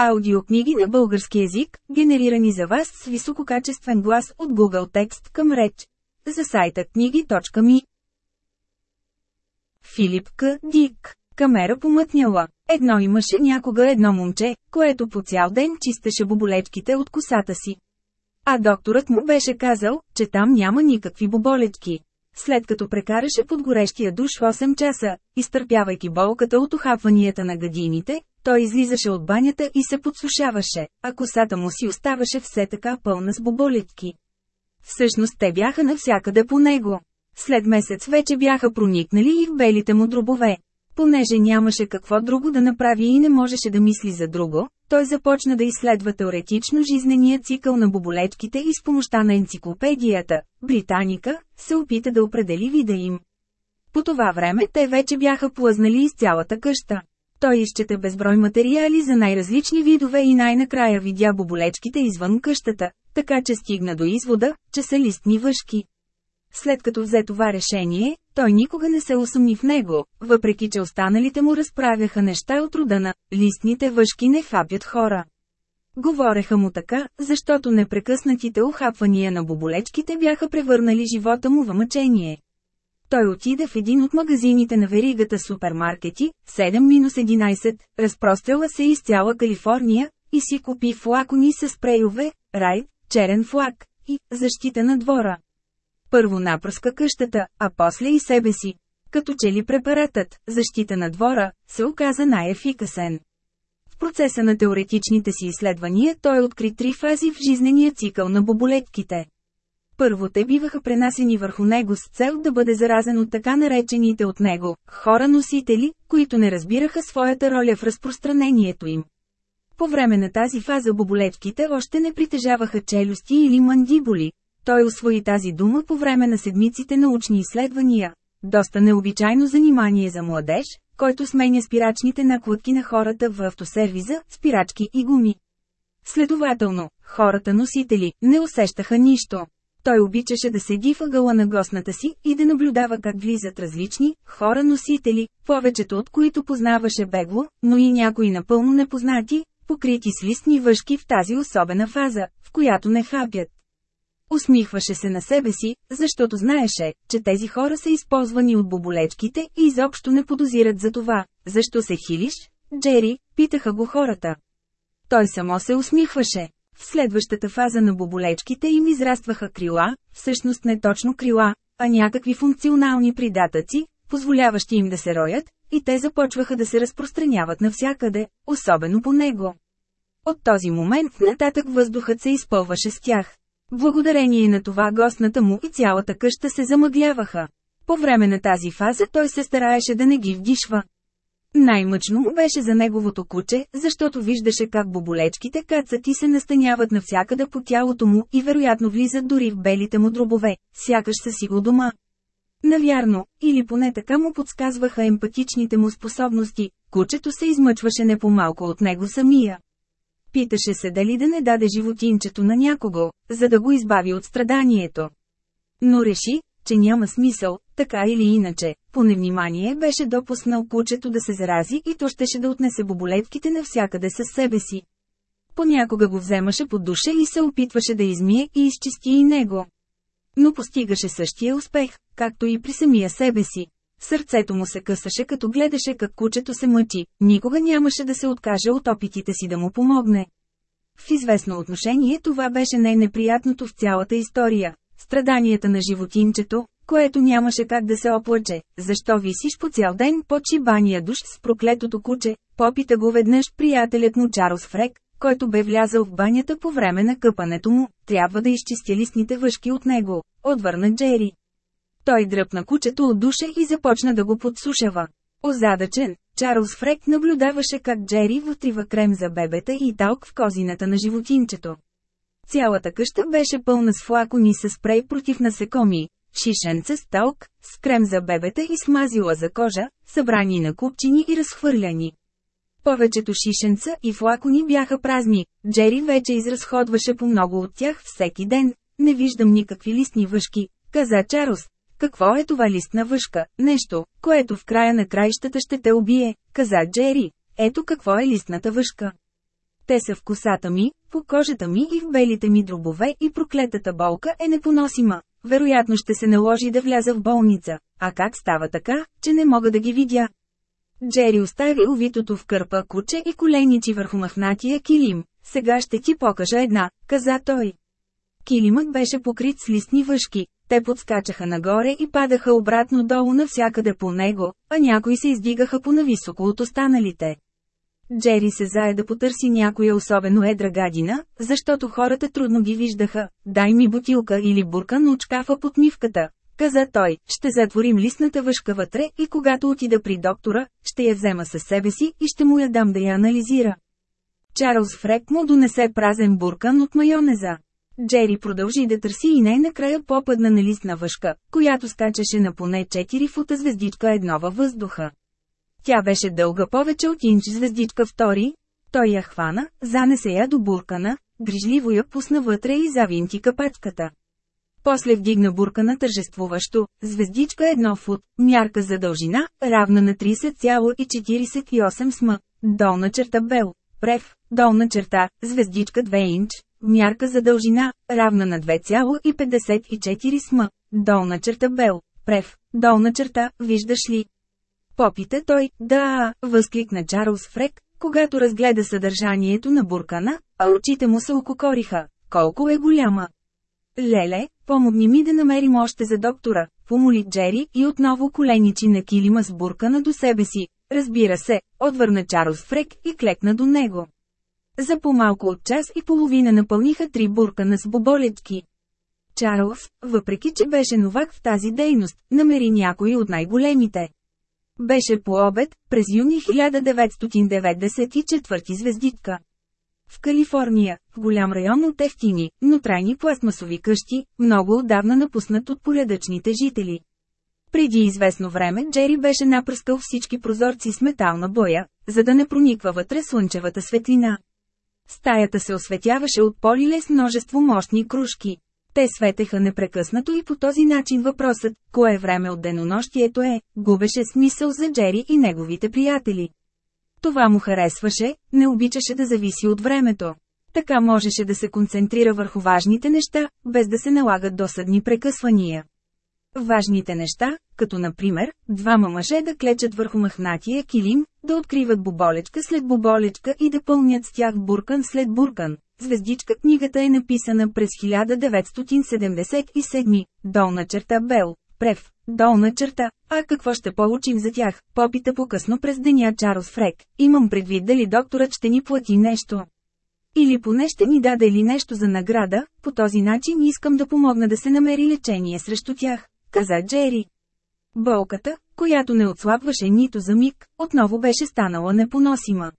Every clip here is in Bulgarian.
Аудиокниги на български език, генерирани за вас с висококачествен глас от Google Текст към реч. За сайта книги.ми Филип К. Дик Камера помътняла. Едно имаше някога едно момче, което по цял ден чистеше боболечките от косата си. А докторът му беше казал, че там няма никакви боболечки. След като прекараше под горещия душ 8 часа, изтърпявайки болката от ухапванията на гадините, той излизаше от банята и се подсушаваше, а косата му си оставаше все така пълна с боболетки. Всъщност те бяха навсякъде по него. След месец вече бяха проникнали и в белите му дробове. Понеже нямаше какво друго да направи и не можеше да мисли за друго, той започна да изследва теоретично жизнения цикъл на боболечките и с помощта на енциклопедията, Британика, се опита да определи вида им. По това време те вече бяха плъзнали из цялата къща. Той изчете безброй материали за най-различни видове и най-накрая видя боболечките извън къщата, така че стигна до извода, че са листни въшки. След като взе това решение, той никога не се усъмни в него, въпреки че останалите му разправяха неща от рода на «листните въшки не хапят хора». Говореха му така, защото непрекъснатите ухапвания на боболечките бяха превърнали живота му в мъчение. Той отиде в един от магазините на веригата супермаркети, 7-11, разпрострела се из цяла Калифорния, и си купи флакони с спрейове, рай, черен флак и защита на двора. Първо напръска къщата, а после и себе си. Като че ли препаратът, защита на двора, се оказа най-ефикасен. В процеса на теоретичните си изследвания той откри три фази в жизнения цикъл на боболетките. Първо те биваха пренасени върху него с цел да бъде заразен от така наречените от него хора-носители, които не разбираха своята роля в разпространението им. По време на тази фаза боболечките още не притежаваха челюсти или мандибули. Той освои тази дума по време на седмиците научни изследвания. Доста необичайно занимание за младеж, който сменя спирачните накладки на хората в автосервиза, спирачки и гуми. Следователно, хората носители не усещаха нищо. Той обичаше да седи въгъла на гостната си и да наблюдава как влизат различни хора-носители, повечето от които познаваше бегло, но и някои напълно непознати, покрити с листни въшки в тази особена фаза, в която не хапят. Усмихваше се на себе си, защото знаеше, че тези хора са използвани от боболечките и изобщо не подозират за това. Защо се хилиш, Джери, питаха го хората. Той само се усмихваше. В следващата фаза на боболечките им израстваха крила, всъщност не точно крила, а някакви функционални придатъци, позволяващи им да се роят, и те започваха да се разпространяват навсякъде, особено по него. От този момент нататък въздухът се изпълваше с тях. Благодарение на това гостната му и цялата къща се замъгляваха. По време на тази фаза той се стараеше да не ги вдишва. Най-мъчно му беше за неговото куче, защото виждаше как боболечките кацат и се настаняват навсякъде по тялото му и вероятно влизат дори в белите му дробове, сякаш са си го дома. Навярно, или поне така му подсказваха емпатичните му способности, кучето се измъчваше не по-малко от него самия. Питаше се дали да не даде животинчето на някого, за да го избави от страданието. Но реши, че няма смисъл, така или иначе, по невнимание беше допуснал кучето да се зарази и то щеше да отнесе боболетките навсякъде със себе си. Понякога го вземаше под душа и се опитваше да измие и изчисти и него. Но постигаше същия успех, както и при самия себе си. Сърцето му се късаше като гледаше как кучето се мъчи, никога нямаше да се откаже от опитите си да му помогне. В известно отношение това беше най-неприятното в цялата история. Страданията на животинчето, което нямаше как да се оплаче, защо висиш по цял ден под шибания душ с проклетото куче, попита го веднъж приятелят му Чарлз Фрек, който бе влязъл в банята по време на къпането му, трябва да изчистя листните въшки от него, отвърна Джери. Той дръпна кучето от душа и започна да го подсушава. Озадачен, Чарлз Фрек наблюдаваше как Джери вътрива крем за бебета и талк в козината на животинчето. Цялата къща беше пълна с флакони с спрей против насекоми, шишенца с талк, с крем за бебета и смазила за кожа, събрани на купчини и разхвърляни. Повечето шишенца и флакони бяха празни, Джери вече изразходваше по много от тях всеки ден. Не виждам никакви листни въшки, каза Чарлз. Какво е това листна въшка? Нещо, което в края на краищата ще те убие, каза Джери. Ето какво е листната въшка. Те са в косата ми, по кожата ми и в белите ми дробове и проклетата болка е непоносима. Вероятно ще се наложи да вляза в болница. А как става така, че не мога да ги видя? Джери остави увитото в кърпа куче и коленичи върху махнатия килим. Сега ще ти покажа една, каза той. Килимът беше покрит с листни въшки, те подскачаха нагоре и падаха обратно долу навсякъде по него, а някои се издигаха по-нависоко от останалите. Джери се зае да потърси някоя особено едра гадина, защото хората трудно ги виждаха. Дай ми бутилка или буркан от шкафа под мивката. Каза той, ще затворим листната въшка вътре и когато отида при доктора, ще я взема със себе си и ще му я дам да я анализира. Чарлз Фрек му донесе празен буркан от майонеза. Джери продължи да търси и най-накрая попадна на листна въшка, която скачаше на поне 4 фута звездичка едно във въздуха. Тя беше дълга повече от инч звездичка втори. Той я хвана, занесе я до буркана, грижливо я пусна вътре и завинти капачката. После вдигна буркана тържествуващо, звездичка едно фут, мярка за дължина, равна на 30,48 см, долна черта бел, прев, долна черта, звездичка 2 инч, мярка за дължина, равна на 2,54 см, долна черта бел, прев, долна черта, виждаш ли, Попита той, да, възкликна Чарлз Фрек, когато разгледа съдържанието на буркана, а очите му се ококориха. Колко е голяма! Леле, помогни ми да намерим още за доктора, помоли Джери и отново коленичи на килима с буркана до себе си. Разбира се, отвърна Чарлз Фрек и клекна до него. За по-малко от час и половина напълниха три буркана с боболечки. Чарлз, въпреки че беше новак в тази дейност, намери някои от най-големите. Беше по обед, през юни 1994 звездитка. В Калифорния, в голям район от ефтини, но трайни пластмасови къщи, много отдавна напуснат от поледъчните жители. Преди известно време Джери беше напръскал всички прозорци с метална боя, за да не прониква вътре слънчевата светлина. Стаята се осветяваше от полиле с множество мощни кружки. Те светеха непрекъснато и по този начин въпросът, кое време от денонощието е, губеше смисъл за Джери и неговите приятели. Това му харесваше, не обичаше да зависи от времето. Така можеше да се концентрира върху важните неща, без да се налагат досъдни прекъсвания. Важните неща, като например, двама мъже да клечат върху махнатия килим, да откриват боболечка след боболечка и да пълнят с тях буркан след буркан, Звездичка книгата е написана през 1977, долна черта Бел, Прев, долна черта, а какво ще получим за тях, попита по-късно през деня Чарлз Фрек, имам предвид дали докторът ще ни плати нещо. Или поне ще ни даде ли нещо за награда, по този начин искам да помогна да се намери лечение срещу тях, каза Джери. Болката, която не отслабваше нито за миг, отново беше станала непоносима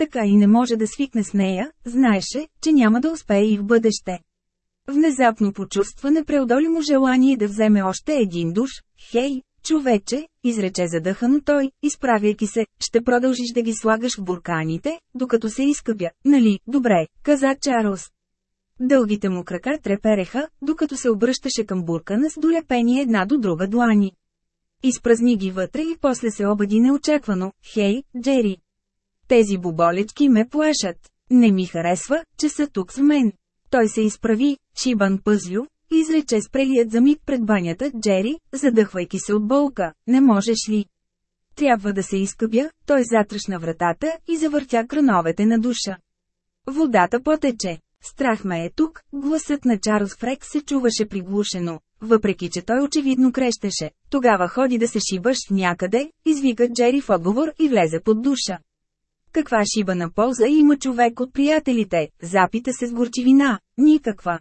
така и не може да свикне с нея, знаеше, че няма да успее и в бъдеще. Внезапно почувства непреодолимо желание да вземе още един душ. Хей, човече, изрече задъхано той, изправяйки се, ще продължиш да ги слагаш в бурканите, докато се изкъпя, нали, добре, каза Чарлз. Дългите му крака трепереха, докато се обръщаше към буркана с долепени една до друга длани. Изпразни ги вътре и после се обади неочаквано, хей, Джери. Тези боболечки ме плашат. Не ми харесва, че са тук с мен. Той се изправи, шибан пъзлю, изрече спрелият за миг пред банята Джери, задъхвайки се от болка. Не можеш ли? Трябва да се изкъбя, той затръшна вратата и завъртя крановете на душа. Водата потече. Страх ме е тук, гласът на Чарлз Фрек се чуваше приглушено, въпреки че той очевидно крещеше. Тогава ходи да се шибаш някъде, извика Джери в отговор и влезе под душа. Каква шибана полза има човек от приятелите, запита се с горчивина, никаква.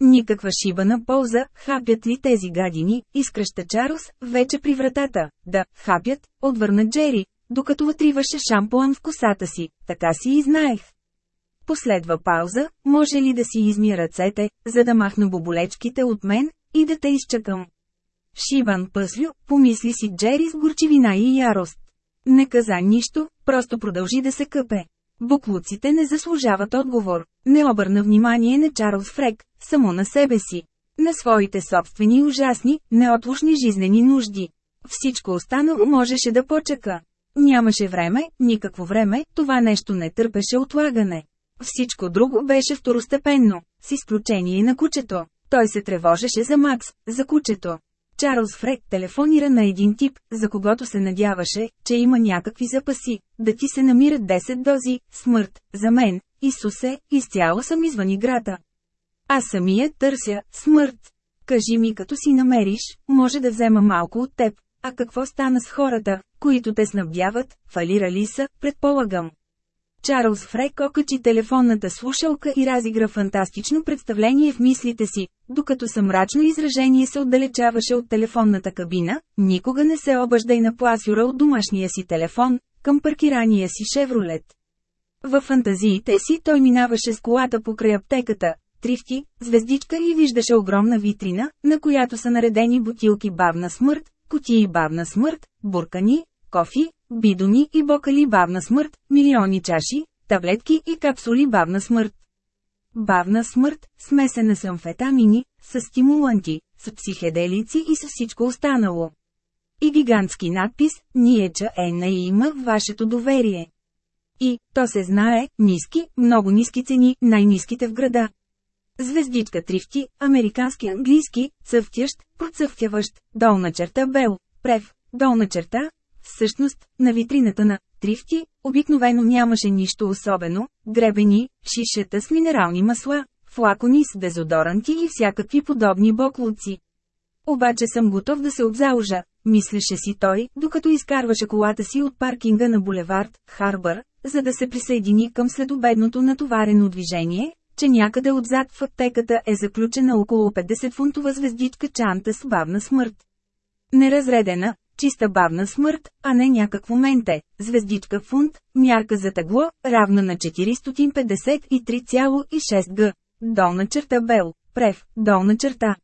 Никаква шибана полза, хапят ли тези гадини, изкръща Чарлз, вече при вратата, да, хапят, отвърна Джери, докато вътриваше шампуан в косата си, така си и знаех. Последва пауза, може ли да си измия ръцете, за да махна боболечките от мен, и да те изчакам. Шибан пъслю, помисли си Джери с горчивина и ярост. Не каза нищо, просто продължи да се къпе. Буклуците не заслужават отговор. Не обърна внимание на Чарлз Фрек, само на себе си. На своите собствени ужасни, неотлушни жизнени нужди. Всичко останало можеше да почака. Нямаше време, никакво време, това нещо не търпеше отлагане. Всичко друго беше второстепенно, с изключение на кучето. Той се тревожеше за Макс, за кучето. Чарлз Фрек телефонира на един тип, за когото се надяваше, че има някакви запаси, да ти се намират 10 дози, смърт, за мен, Исусе, изцяло съм извън играта. Аз самия търся, смърт. Кажи ми като си намериш, може да взема малко от теб, а какво стана с хората, които те снабдяват, фалирали са, предполагам. Чарлз Фрек окачи телефонната слушалка и разигра фантастично представление в мислите си, докато съмрачно изражение се отдалечаваше от телефонната кабина, никога не се обаждай на пласюра от домашния си телефон, към паркирания си Шевролет. Във фантазиите си той минаваше с колата покрай аптеката, трифти, звездичка и виждаше огромна витрина, на която са наредени бутилки бавна смърт, кутии бавна смърт, буркани, кофи, бидони и бокали бавна смърт, милиони чаши, таблетки и капсули бавна смърт. Бавна смърт, смесена с амфетамини, с стимуланти, с психеделици и с всичко останало. И гигантски надпис, ние че е на има вашето доверие. И, то се знае, ниски, много ниски цени, най-ниските в града. Звездичка трифти, американски английски, цъфтящ, процъфтяващ, долна черта бел, прев, долна черта, Всъщност, на витрината на «Трифти» обикновено нямаше нищо особено, гребени, шишета с минерални масла, флакони с дезодоранти и всякакви подобни боклуци. Обаче съм готов да се обзаужа, мислеше си той, докато изкарваше колата си от паркинга на булевард Харбър, за да се присъедини към следобедното натоварено движение, че някъде отзад в аптеката е заключена около 50-фунтова звездичка чанта с бавна смърт. Неразредена, чиста бавна смърт, а не някакво менте, звездичка фунт, мярка за тегло, равна на 453,6 г. Долна черта Бел, прев, долна черта.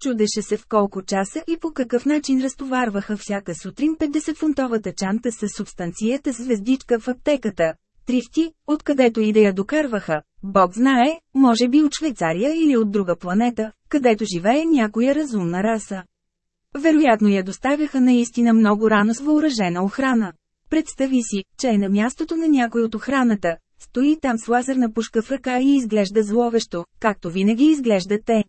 Чудеше се в колко часа и по какъв начин разтоварваха всяка сутрин 50-фунтовата чанта с субстанцията звездичка в аптеката. Трифти, откъдето и да я докарваха, Бог знае, може би от Швейцария или от друга планета, където живее някоя разумна раса. Вероятно я доставяха наистина много рано с въоръжена охрана. Представи си, че е на мястото на някой от охраната, стои там с лазерна пушка в ръка и изглежда зловещо, както винаги изглежда те.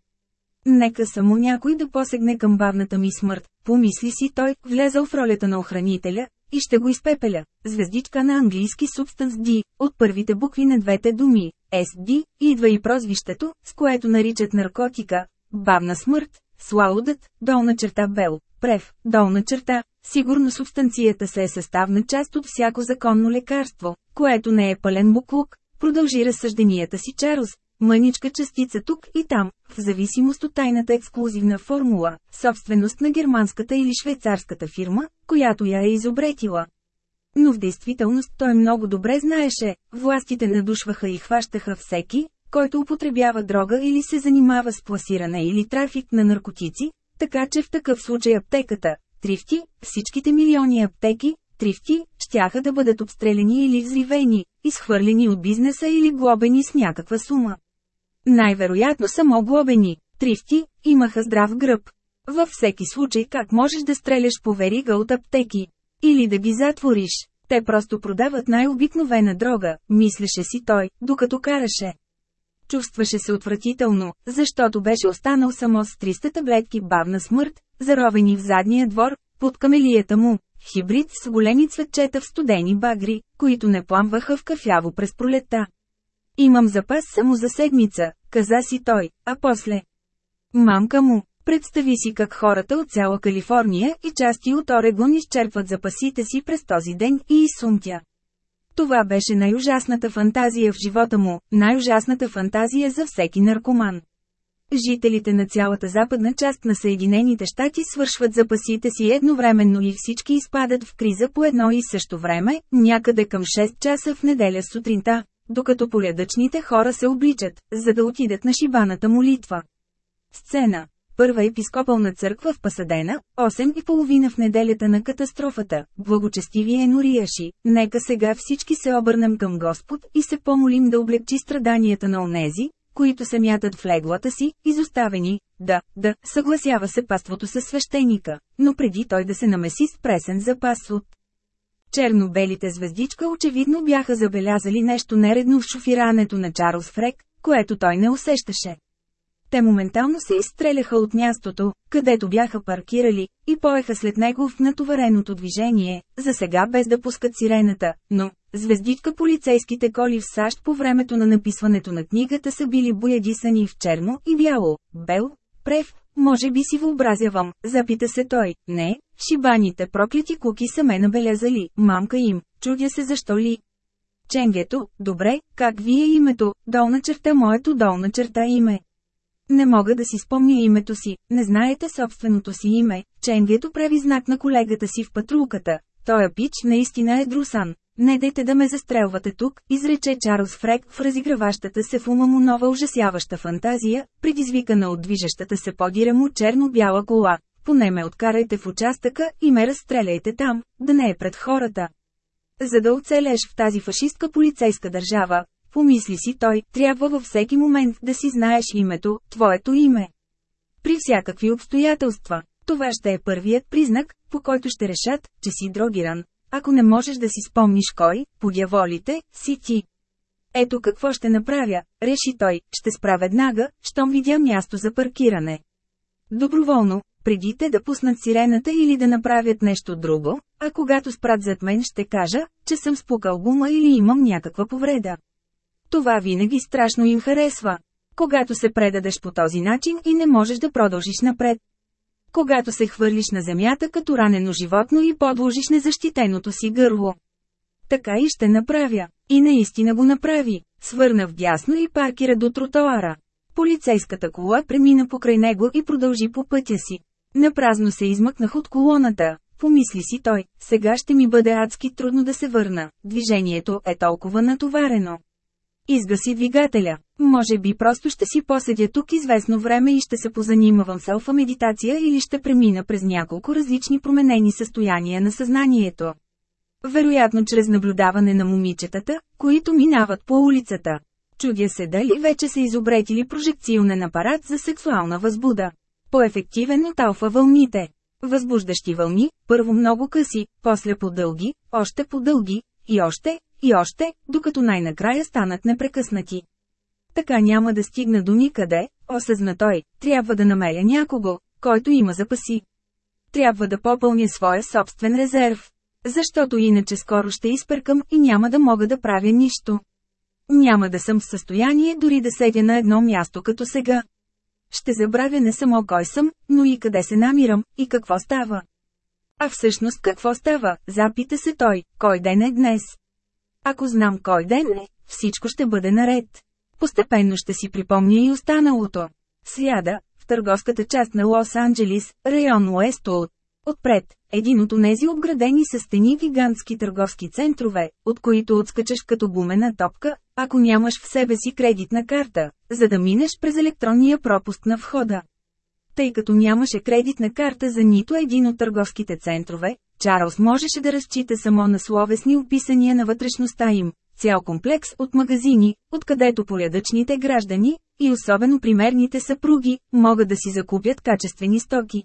Нека само някой да посегне към бавната ми смърт, помисли си той, влезал в ролята на охранителя, и ще го изпепеля. Звездичка на английски Substance D, от първите букви на двете думи, SD, идва и прозвището, с което наричат наркотика, бавна смърт, Слаудът, долна черта Бел, Прев, долна черта, сигурно субстанцията се е съставна част от всяко законно лекарство, което не е пълен буклук, продължи разсъжденията си Чарлз, мъничка частица тук и там, в зависимост от тайната ексклюзивна формула, собственост на германската или швейцарската фирма, която я е изобретила. Но в действителност той много добре знаеше, властите надушваха и хващаха всеки, който употребява дрога или се занимава с пласиране или трафик на наркотици, така че в такъв случай аптеката, трифти, всичките милиони аптеки, трифти, щяха да бъдат обстреляни или взривени, изхвърлени от бизнеса или глобени с някаква сума. Най-вероятно само глобени, трифти, имаха здрав гръб. Във всеки случай как можеш да стреляш по верига от аптеки? Или да ги затвориш? Те просто продават най-обикновена дрога, мислеше си той, докато караше. Чувстваше се отвратително, защото беше останал само с 300 таблетки бавна смърт, заровени в задния двор, под камелията му, хибрид с големи цветчета в студени багри, които не пламваха в кафяво през пролета. Имам запас само за седмица, каза си той, а после. Мамка му, представи си как хората от цяла Калифорния и части от Орегон изчерпват запасите си през този ден и изсумтя. Това беше най-ужасната фантазия в живота му, най-ужасната фантазия за всеки наркоман. Жителите на цялата западна част на Съединените щати свършват запасите си едновременно и всички изпадат в криза по едно и също време, някъде към 6 часа в неделя сутринта, докато полядъчните хора се обличат, за да отидат на шибаната молитва. Сцена Първа епископална църква в Пасадена, 8 и половина в неделята на катастрофата, благочестиви енорияши, нека сега всички се обърнем към Господ и се помолим да облегчи страданията на онези, които се мятат в леглата си, изоставени, да, да, съгласява се паството със свещеника, но преди той да се намеси с пресен запас от Черно-белите звездичка очевидно бяха забелязали нещо нередно в шофирането на Чарлз Фрек, което той не усещаше. Те моментално се изстреляха от мястото, където бяха паркирали, и поеха след него в натовареното движение, за сега без да пускат сирената, но, звездичка полицейските коли в САЩ по времето на написването на книгата са били боядисани в черно и бяло, бел, прев, може би си въобразявам, запита се той, не, шибаните проклети куки са ме набелязали, мамка им, чудя се защо ли. Ченгето, добре, как ви е името, долна черта моето долна черта име. Не мога да си спомня името си, не знаете собственото си име, Ченгето прави знак на колегата си в патрулката. Тоя пич наистина е друсан. Не дайте да ме застрелвате тук, изрече Чарлз Фрек в разиграващата се в ума му нова ужасяваща фантазия, предизвикана от движещата се подира му черно-бяла кола. Поне ме откарайте в участъка и ме разстреляйте там, да не е пред хората. За да оцелеш в тази фашистка полицейска държава, Помисли си той, трябва във всеки момент да си знаеш името, твоето име. При всякакви обстоятелства, това ще е първият признак, по който ще решат, че си дрогиран. Ако не можеш да си спомниш кой, подяволите, си ти. Ето какво ще направя, реши той, ще спра веднага, щом видя място за паркиране. Доброволно, преди те да пуснат сирената или да направят нещо друго, а когато спрат зад мен ще кажа, че съм спукал гума или имам някаква повреда. Това винаги страшно им харесва. Когато се предадеш по този начин и не можеш да продължиш напред. Когато се хвърлиш на земята като ранено животно и подложиш незащитеното си гърло. Така и ще направя. И наистина го направи. Свърна вдясно и паркира до тротоара. Полицейската кола премина покрай него и продължи по пътя си. Напразно се измъкнах от колоната. Помисли си той, сега ще ми бъде адски трудно да се върна. Движението е толкова натоварено. Изгаси двигателя. Може би просто ще си поседя тук известно време и ще се позанимавам с алфа медитация или ще премина през няколко различни променени състояния на съзнанието. Вероятно чрез наблюдаване на момичетата, които минават по улицата. Чудя се дали вече са изобретили прожекционен апарат за сексуална възбуда. По-ефективен от алфа вълните. Възбуждащи вълни, първо много къси, после по-дълги, още по-дълги, и още, и още, докато най-накрая станат непрекъснати. Така няма да стигна до никъде, осъзна той, трябва да намеря някого, който има запаси. Трябва да попълня своя собствен резерв. Защото иначе скоро ще изпъркам и няма да мога да правя нищо. Няма да съм в състояние дори да седя на едно място като сега. Ще забравя не само кой съм, но и къде се намирам, и какво става. А всъщност какво става, запита се той, кой ден е днес. Ако знам кой ден е, всичко ще бъде наред. Постепенно ще си припомня и останалото. Сряда, в търговската част на Лос-Анджелис, район Уестолд. Отпред, един от онези обградени с стени гигантски търговски центрове, от които отскачаш като гумена топка, ако нямаш в себе си кредитна карта, за да минеш през електронния пропуск на входа. Тъй като нямаше кредитна карта за нито един от търговските центрове, Чарлз можеше да разчита само на словесни описания на вътрешността им, цял комплекс от магазини, откъдето порядъчните граждани, и особено примерните съпруги, могат да си закупят качествени стоки.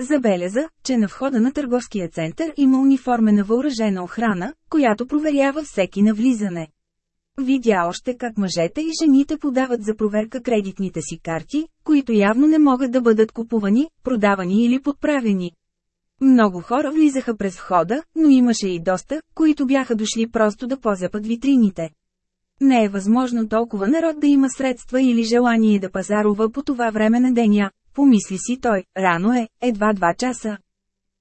Забеляза, че на входа на търговския център има униформена въоръжена охрана, която проверява всеки навлизане. Видя още как мъжете и жените подават за проверка кредитните си карти, които явно не могат да бъдат купувани, продавани или подправени. Много хора влизаха през входа, но имаше и доста, които бяха дошли просто да позапат витрините. Не е възможно толкова народ да има средства или желание да пазарува по това време на деня, помисли си той, рано е, едва два часа.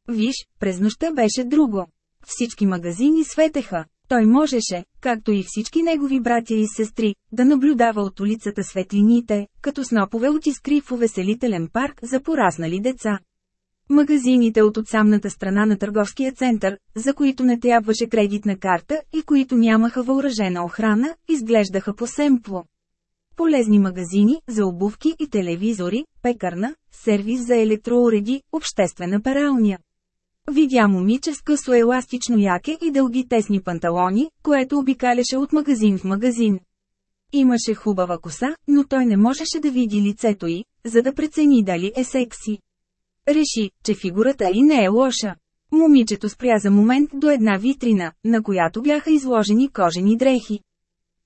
Виж, през нощта беше друго. Всички магазини светеха. Той можеше, както и всички негови братя и сестри, да наблюдава от улицата светлините, като снопове от искри в увеселителен парк за пораснали деца. Магазините от отсамната страна на търговския център, за които не трябваше кредитна карта и които нямаха въоръжена охрана, изглеждаха по-семпло. Полезни магазини, за обувки и телевизори, пекарна, сервис за електроуреди, обществена пералня. Видя момиче с късо еластично яке и дълги тесни панталони, което обикаляше от магазин в магазин. Имаше хубава коса, но той не можеше да види лицето й, за да прецени дали е секси. Реши, че фигурата и не е лоша. Момичето спря за момент до една витрина, на която бяха изложени кожени дрехи.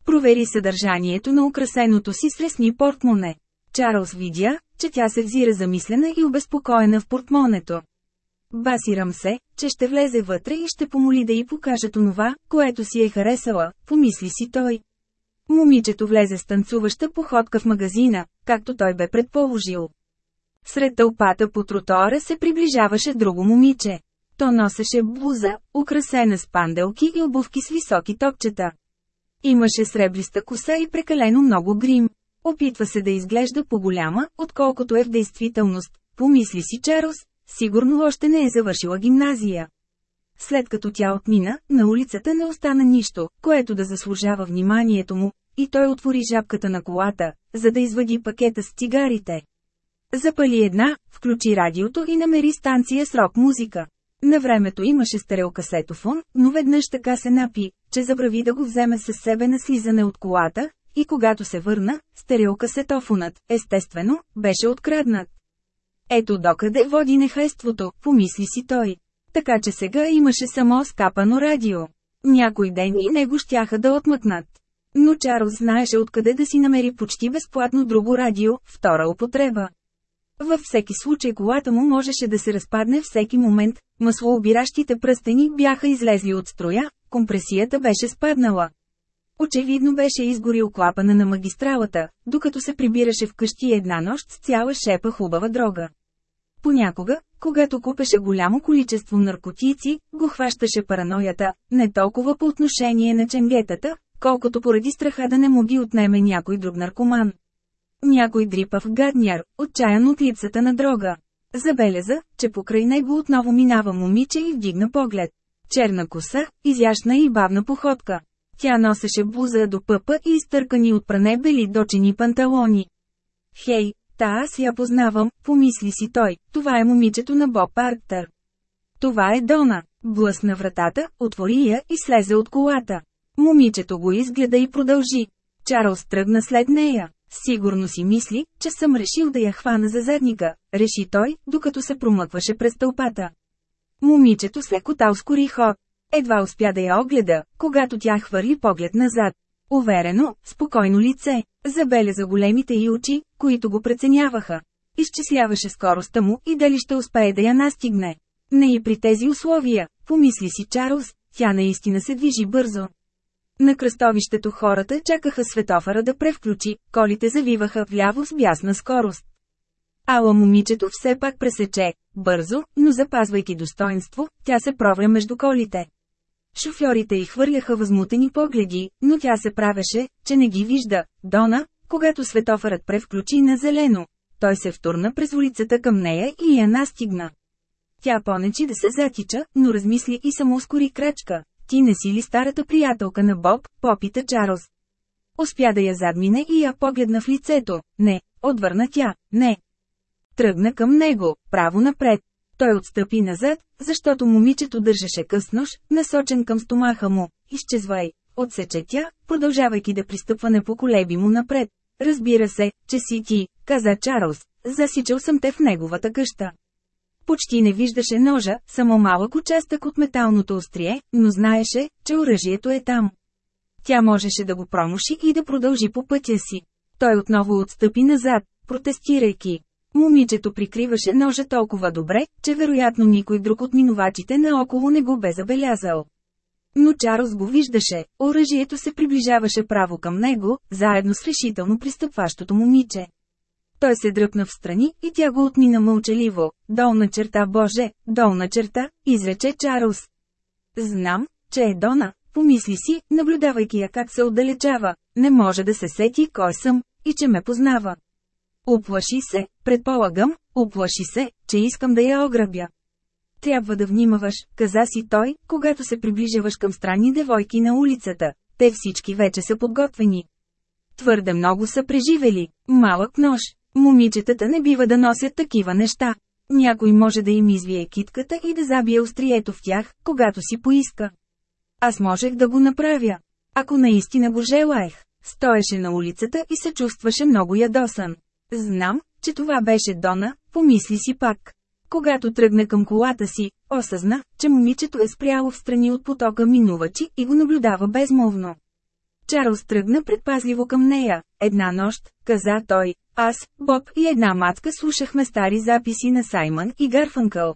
Провери съдържанието на украсеното си с лесни портмоне. Чарлз видя, че тя се взира замислена и обезпокоена в портмонето. Басирам се, че ще влезе вътре и ще помоли да й покаже онова, което си е харесала, помисли си той. Момичето влезе с танцуваща походка в магазина, както той бе предположил. Сред тълпата по тротоара се приближаваше друго момиче. То носеше блуза, украсена с панделки и обувки с високи топчета. Имаше сребриста коса и прекалено много грим. Опитва се да изглежда по-голяма, отколкото е в действителност, помисли си Чарлз, сигурно още не е завършила гимназия. След като тя отмина, на улицата не остана нищо, което да заслужава вниманието му, и той отвори жабката на колата, за да извади пакета с цигарите. Запали една, включи радиото и намери станция с рок-музика. На времето имаше стереокасетофон, но веднъж така се напи, че забрави да го вземе със себе на слизане от колата, и когато се върна, стереокасетофонът, естествено, беше откраднат. Ето докъде води нехайството, помисли си той. Така че сега имаше само скапано радио. Някой ден и него щяха да отмъкнат. Но Чарлз знаеше откъде да си намери почти безплатно друго радио, втора употреба. Във всеки случай колата му можеше да се разпадне всеки момент, маслообиращите пръстени бяха излезли от строя, компресията беше спаднала. Очевидно беше изгорил клапана на магистралата, докато се прибираше вкъщи една нощ с цяла шепа хубава дрога. Понякога, когато купеше голямо количество наркотици, го хващаше параноята, не толкова по отношение на ченгетата, колкото поради страха да не му ги отнеме някой друг наркоман. Някой дрипав гадняр, отчаян от липсата на дрога. Забеляза, че покрай него отново минава момиче и вдигна поглед. Черна коса, изящна и бавна походка. Тя носеше блуза до пъпа и изтъркани от пране бели дочени панталони. Хей, та аз я познавам, помисли си той, това е момичето на Боб Арктър. Това е Дона. Блъсна вратата, отвори я и слезе от колата. Момичето го изгледа и продължи. Чарлз тръгна след нея. Сигурно си мисли, че съм решил да я хвана за задника, реши той, докато се промъкваше през тълпата. Момичето с лекота ускори ход. Едва успя да я огледа, когато тя хвърли поглед назад. Уверено, спокойно лице, забеляза големите й очи, които го преценяваха. Изчисляваше скоростта му и дали ще успее да я настигне. Не и при тези условия, помисли си Чарлз, тя наистина се движи бързо. На кръстовището хората чакаха светофара да превключи, колите завиваха вляво с бясна скорост. Ала момичето все пак пресече, бързо, но запазвайки достоинство, тя се провря между колите. Шофьорите й хвърляха възмутени погледи, но тя се правеше, че не ги вижда. Дона, когато светофарът превключи на зелено, той се втурна през улицата към нея и я настигна. Тя понечи да се затича, но размисли и само ускори крачка. Ти не си ли старата приятелка на Боб, попита Чарлз. Успя да я задмине и я погледна в лицето. Не, отвърна тя, не. Тръгна към него, право напред. Той отстъпи назад, защото момичето държеше къснож, насочен към стомаха му. Изчезвай, отсече тя, продължавайки да пристъпва непоколебимо напред. Разбира се, че си ти, каза Чарлз, засичал съм те в неговата къща. Почти не виждаше ножа, само малък участък от металното острие, но знаеше, че оръжието е там. Тя можеше да го промуши и да продължи по пътя си. Той отново отстъпи назад, протестирайки. Момичето прикриваше ножа толкова добре, че вероятно никой друг от минувачите наоколо не го бе забелязал. Но Чарлз го виждаше, оръжието се приближаваше право към него, заедно с решително пристъпващото момиче. Той се дръпна в страни и тя го отмина мълчаливо. Долна черта Боже, долна черта, изрече Чарлз. Знам, че е Дона, помисли си, наблюдавайки я как се отдалечава, не може да се сети кой съм, и че ме познава. Оплаши се, предполагам, оплаши се, че искам да я ограбя. Трябва да внимаваш, каза си той, когато се приближаваш към странни девойки на улицата. Те всички вече са подготвени. Твърде много са преживели. Малък нож. Момичетата не бива да носят такива неща. Някой може да им извие китката и да забие острието в тях, когато си поиска. Аз можех да го направя. Ако наистина го желаех. Стоеше на улицата и се чувстваше много ядосан. Знам, че това беше Дона, помисли си пак. Когато тръгна към колата си, осъзна, че момичето е спряло в страни от потока минувачи и го наблюдава безмолвно. Чарлз тръгна предпазливо към нея. Една нощ, каза той, аз, Боб и една матка слушахме стари записи на Саймън и Гарфанкъл.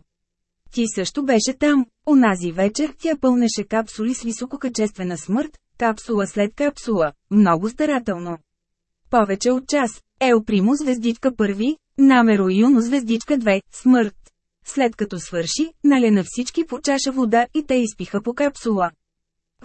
Ти също беше там. Онази вечер тя пълнеше капсули с висококачествена смърт, капсула след капсула, много старателно. Повече от час. Ел Примо звездичка първи, намеро Юно звездичка 2, смърт. След като свърши, наля на всички по чаша вода и те изпиха по капсула.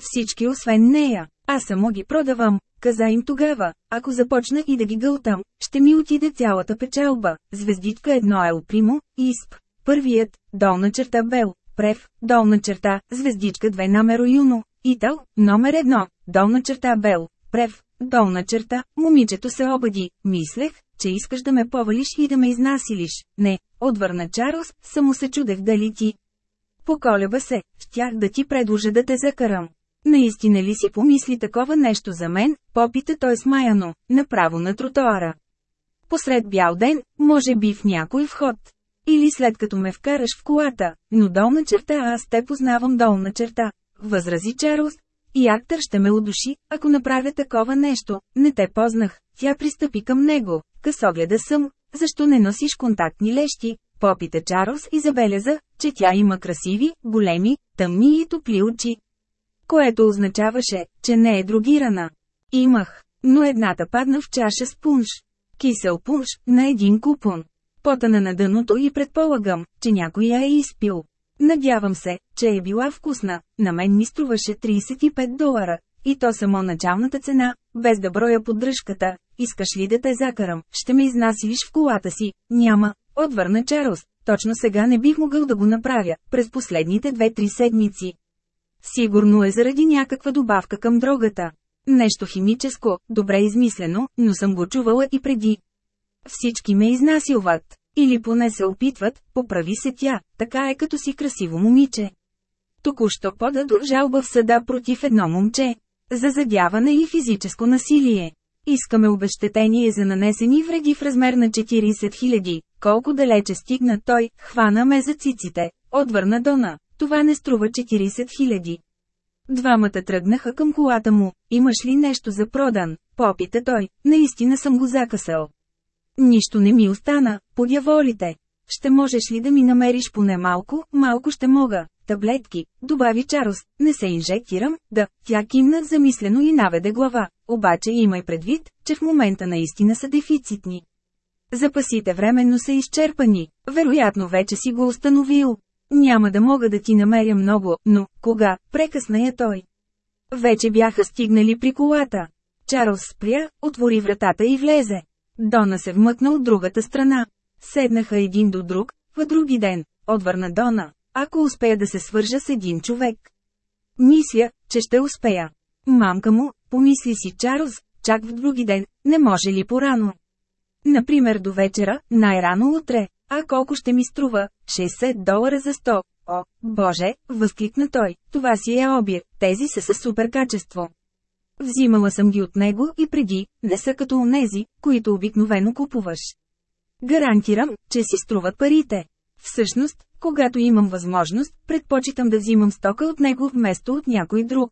Всички освен нея. Аз само ги продавам, каза им тогава, ако започна и да ги гълтам, ще ми отиде цялата печалба. Звездичка едно Ел Примо, ИСП. Първият, долна черта Бел, Прев, долна черта, звездичка 2 намеро Юно, Итал, номер 1, долна черта Бел, Прев, долна черта, момичето се обади, мислех, че искаш да ме повалиш и да ме изнасилиш. Не, отвърна Чарлз, само се чудех дали ти. Поколеба се, щях да ти предложа да те закарам. Наистина ли си помисли такова нещо за мен, попита той смаяно, направо на тротоара. Посред бял ден, може би в някой вход. Или след като ме вкараш в колата, но долна черта аз те познавам долна черта, възрази Чарлз. И актър ще ме удуши, ако направя такова нещо, не те познах. Тя пристъпи към него, късогледа съм, защо не носиш контактни лещи, попита Чарлз и забеляза, че тя има красиви, големи, тъмни и топли очи. Което означаваше, че не е другирана. Имах, но едната падна в чаша с пунш. Кисел пунш, на един купон. Потана на дъното и предполагам, че някой я е изпил. Надявам се, че е била вкусна, на мен ми струваше 35 долара. И то само началната цена, без да броя поддръжката. Искаш ли да те закарам, ще ме изнасилиш в колата си? Няма, отвърна Чарлз. Точно сега не бих могъл да го направя, през последните 2-3 седмици. Сигурно е заради някаква добавка към дрогата. Нещо химическо, добре измислено, но съм го чувала и преди. Всички ме изнасилват. Или поне се опитват, поправи се тя, така е като си красиво момиче. Току-що подаду жалба в съда против едно момче. За задяване и физическо насилие. Искаме обещетение за нанесени вреди в размер на 40 000. Колко далече стигна той, хвана ме за циците, отвърна Дона. Това не струва 40 000. Двамата тръгнаха към колата му. Имаш ли нещо за продан? Попита той. Наистина съм го закъсал. Нищо не ми остана, подяволите. Ще можеш ли да ми намериш поне малко, малко ще мога. Таблетки, добави Чарлз, не се инжектирам, да, тя кимна замислено и наведе глава, обаче имай предвид, че в момента наистина са дефицитни. Запасите временно са изчерпани, вероятно вече си го установил. Няма да мога да ти намеря много, но, кога, прекъсна я той. Вече бяха стигнали при колата. Чарлз спря, отвори вратата и влезе. Дона се вмъкна от другата страна. Седнаха един до друг, в други ден, отвърна Дона, ако успея да се свържа с един човек. Мисля, че ще успея. Мамка му, помисли си Чарлз, чак в други ден, не може ли порано? Например до вечера, най-рано утре. А колко ще ми струва? 60 долара за 100. О, боже, възкликна той, това си е обир, тези са със супер качество. Взимала съм ги от него и преди, не са като онези, които обикновено купуваш. Гарантирам, че си струват парите. Всъщност, когато имам възможност, предпочитам да взимам стока от него вместо от някой друг.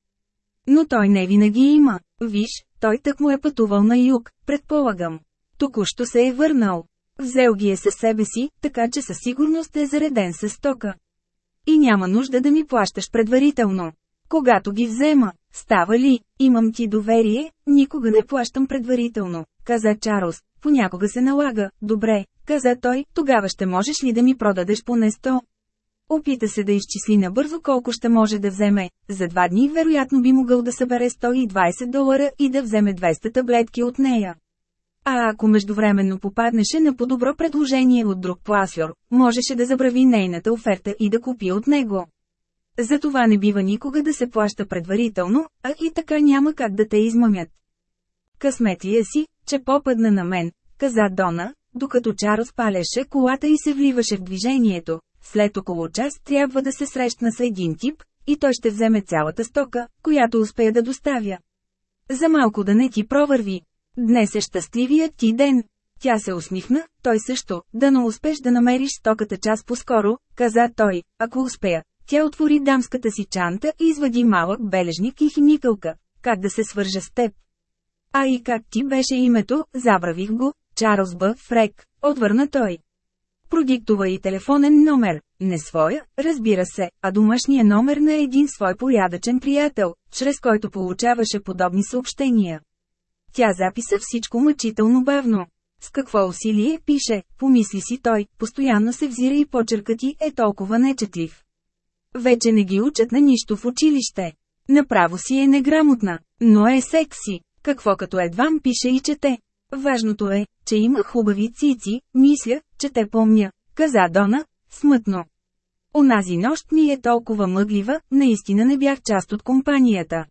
Но той не винаги има. Виж, той так му е пътувал на юг, предполагам. Току-що се е върнал. Взел ги е със себе си, така че със сигурност е зареден с стока. И няма нужда да ми плащаш предварително. Когато ги взема, става ли, имам ти доверие, никога не плащам предварително, каза Чарлз. Понякога се налага, добре, каза той, тогава ще можеш ли да ми продадеш поне 100? Опита се да изчисли набързо колко ще може да вземе. За два дни вероятно би могъл да събере 120 долара и да вземе 200 таблетки от нея. А ако междувременно попаднеше на по-добро предложение от друг пласьор, можеше да забрави нейната оферта и да купи от него. Затова не бива никога да се плаща предварително, а и така няма как да те измамят. Късметлия си, че попадна на мен, каза Дона, докато Чарлз палеше колата и се вливаше в движението. След около час трябва да се срещна с един тип, и той ще вземе цялата стока, която успея да доставя. За малко да не ти провърви. Днес е щастливият ти ден. Тя се усмихна, той също, да не успеш да намериш стоката час по-скоро, каза той, ако успея. Тя отвори дамската си чанта и извади малък бележник и химикълка. Как да се свържа с теб? А и как ти беше името, забравих го, Чарлз Б. Фрек, отвърна той. Продиктува и телефонен номер, не своя, разбира се, а домашния номер на един свой порядъчен приятел, чрез който получаваше подобни съобщения. Тя записа всичко мъчително бавно. С какво усилие пише, помисли си той, постоянно се взира и почеркът ти е толкова нечетлив. Вече не ги учат на нищо в училище. Направо си е неграмотна, но е секси. Какво като едвам пише и чете. Важното е, че има хубави цици, мисля, че те помня, каза Дона, смътно. Онази нощ ми е толкова мъглива, наистина не бях част от компанията.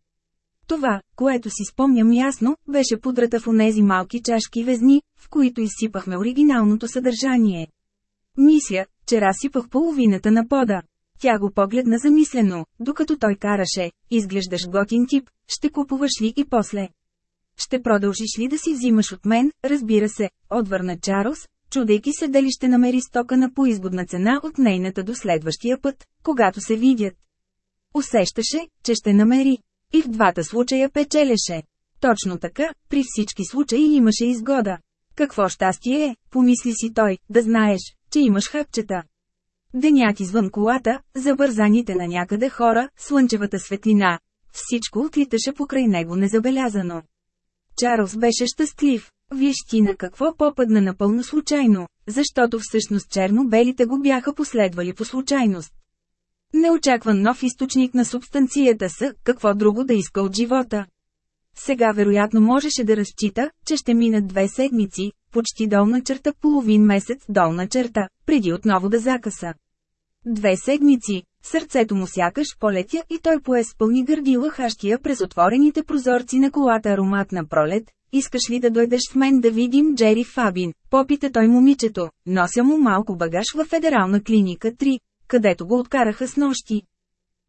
Това, което си спомням ясно, беше пудрата в онези малки чашки везни, в които изсипахме оригиналното съдържание. Мисля, че разсипах половината на пода. Тя го погледна замислено, докато той караше, изглеждаш готин тип, ще купуваш ли и после. Ще продължиш ли да си взимаш от мен, разбира се, отвърна Чарлз, чудейки се дали ще намери стока на поизгодна цена от нейната до следващия път, когато се видят. Усещаше, че ще намери. И в двата случая печелеше. Точно така, при всички случаи имаше изгода. Какво щастие е, помисли си той, да знаеш, че имаш хапчета. Денят извън колата, забързаните на някъде хора, слънчевата светлина. Всичко отлиташе покрай него незабелязано. Чарлз беше щастлив. Виж ти на какво попадна напълно случайно, защото всъщност черно-белите го бяха последвали по случайност. Неочакван нов източник на субстанцията са, какво друго да иска от живота. Сега вероятно можеше да разчита, че ще минат две седмици, почти долна черта половин месец долна черта, преди отново да закъса. Две седмици, сърцето му сякаш полетя и той пое с пълни гърдила хащия през отворените прозорци на колата аромат на пролет. Искаш ли да дойдеш в мен да видим Джери Фабин? Попита той момичето, нося му малко багаж във федерална клиника 3, където го откараха с нощи.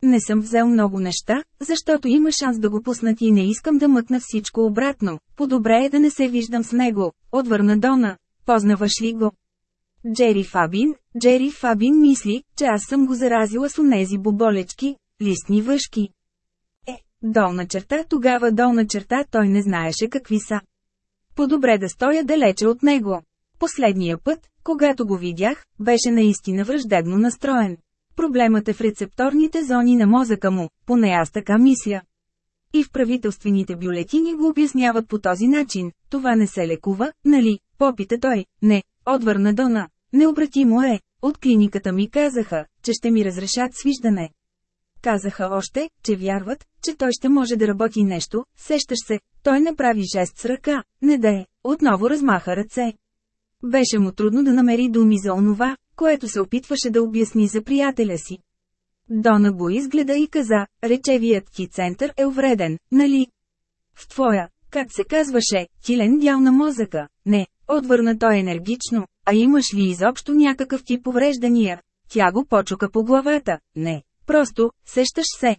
Не съм взел много неща, защото има шанс да го пуснат и не искам да мъкна всичко обратно. По-добре е да не се виждам с него, отвърна Дона. Познаваш ли го? Джери Фабин, Джери Фабин мисли, че аз съм го заразила с онези боболечки, листни въшки. Е, долна черта, тогава долна черта той не знаеше какви са. По-добре да стоя далече от него. Последния път, когато го видях, беше наистина враждебно настроен. Проблемът е в рецепторните зони на мозъка му, поне аз така мисля. И в правителствените бюлетини го обясняват по този начин. Това не се лекува, нали? Попита той. Не, отвърна Дона. Необратимо е. От клиниката ми казаха, че ще ми разрешат свиждане. Казаха още, че вярват, че той ще може да работи нещо, сещаш се, той направи жест с ръка, не да е, отново размаха ръце. Беше му трудно да намери думи за онова, което се опитваше да обясни за приятеля си. Дона го изгледа и каза, речевият ти център е увреден, нали? В твоя, как се казваше, тилен дял на мозъка, не, отвърна той енергично, а имаш ли изобщо някакъв тип повреждания? Тя го почука по главата, не, просто, сещаш се.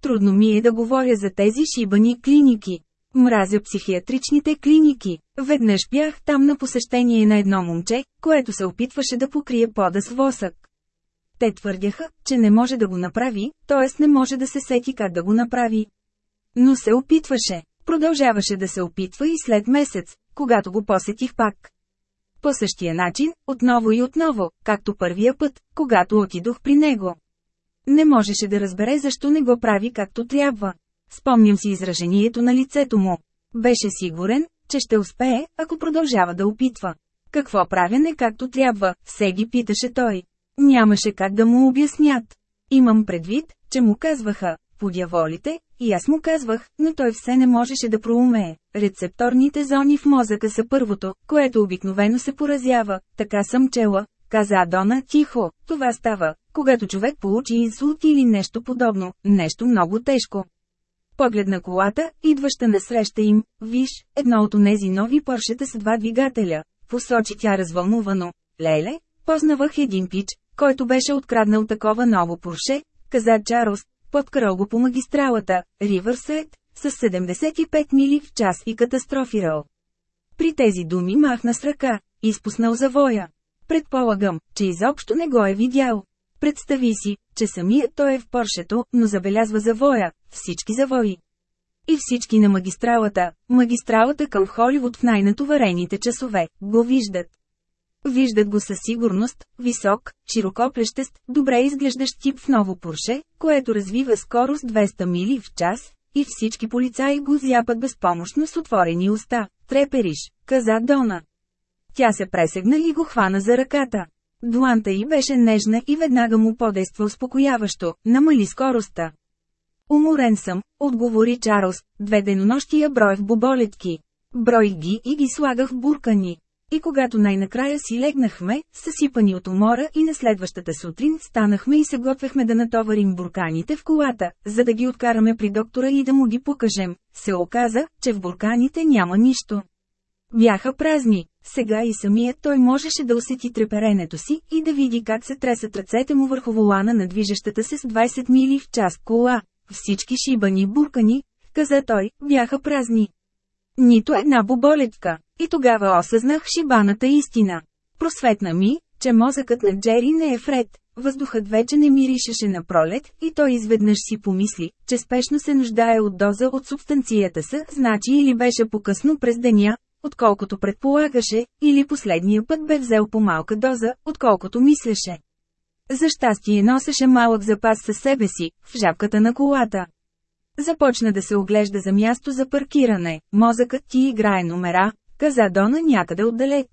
Трудно ми е да говоря за тези шибани клиники. Мразя психиатричните клиники. Веднъж бях там на посещение на едно момче, което се опитваше да покрие пода с восък. Те твърдяха, че не може да го направи, т.е. не може да се сети как да го направи. Но се опитваше. Продължаваше да се опитва и след месец, когато го посетих пак. По същия начин, отново и отново, както първия път, когато отидох при него. Не можеше да разбере защо не го прави както трябва. Спомням си изражението на лицето му. Беше сигурен, че ще успее, ако продължава да опитва. Какво правя не както трябва, се ги питаше той. Нямаше как да му обяснят. Имам предвид, че му казваха, подяволите, и аз му казвах, но той все не можеше да проумее. Рецепторните зони в мозъка са първото, което обикновено се поразява, така съм чела, каза Дона тихо, това става, когато човек получи инсулт или нещо подобно, нещо много тежко. Погледна колата, идваща насреща им, виж, едно от онези нови поршета с два двигателя. Посочи тя развълнувано. Леле, познавах един пич, който беше откраднал такова ново порше, каза Чарлз, подкарал го по магистралата, Ривърсет, с 75 мили в час и катастрофирал. При тези думи махна с ръка, изпуснал завоя. Предполагам, че изобщо не го е видял. Представи си, че самият той е в Поршето, но забелязва завоя, всички завои. И всички на магистралата, магистралата към Холивуд в най-натоварените часове, го виждат. Виждат го със сигурност, висок, широкоплещест, добре изглеждащ тип в ново Порше, което развива скорост 200 мили в час, и всички полицаи го зяпат безпомощно с отворени уста. Трепериш, каза Дона. Тя се пресегна и го хвана за ръката. Дланта й беше нежна и веднага му подейства успокояващо, намали скоростта. Уморен съм, отговори Чарлз, две денонощия брой в боболетки. Брой ги и ги слагах в буркани. И когато най-накрая си легнахме, съсипани от умора и на следващата сутрин станахме и се готвехме да натоварим бурканите в колата, за да ги откараме при доктора и да му ги покажем, се оказа, че в бурканите няма нищо. Бяха празни, сега и самият той можеше да усети треперенето си и да види как се тресат ръцете му върху волана на движещата се с 20 мили в час кола. Всички шибани буркани, каза той, бяха празни. Нито една боболетка. И тогава осъзнах шибаната истина. Просветна ми, че мозъкът на Джери не е вред, въздухът вече не миришеше на пролет, и той изведнъж си помисли, че спешно се нуждае от доза от субстанцията са, значи или беше по-късно през деня, отколкото предполагаше, или последния път бе взел по малка доза, отколкото мислеше. За щастие носеше малък запас със себе си, в жабката на колата. Започна да се оглежда за място за паркиране, мозъкът ти играе номера, каза Дона някъде отдалеч.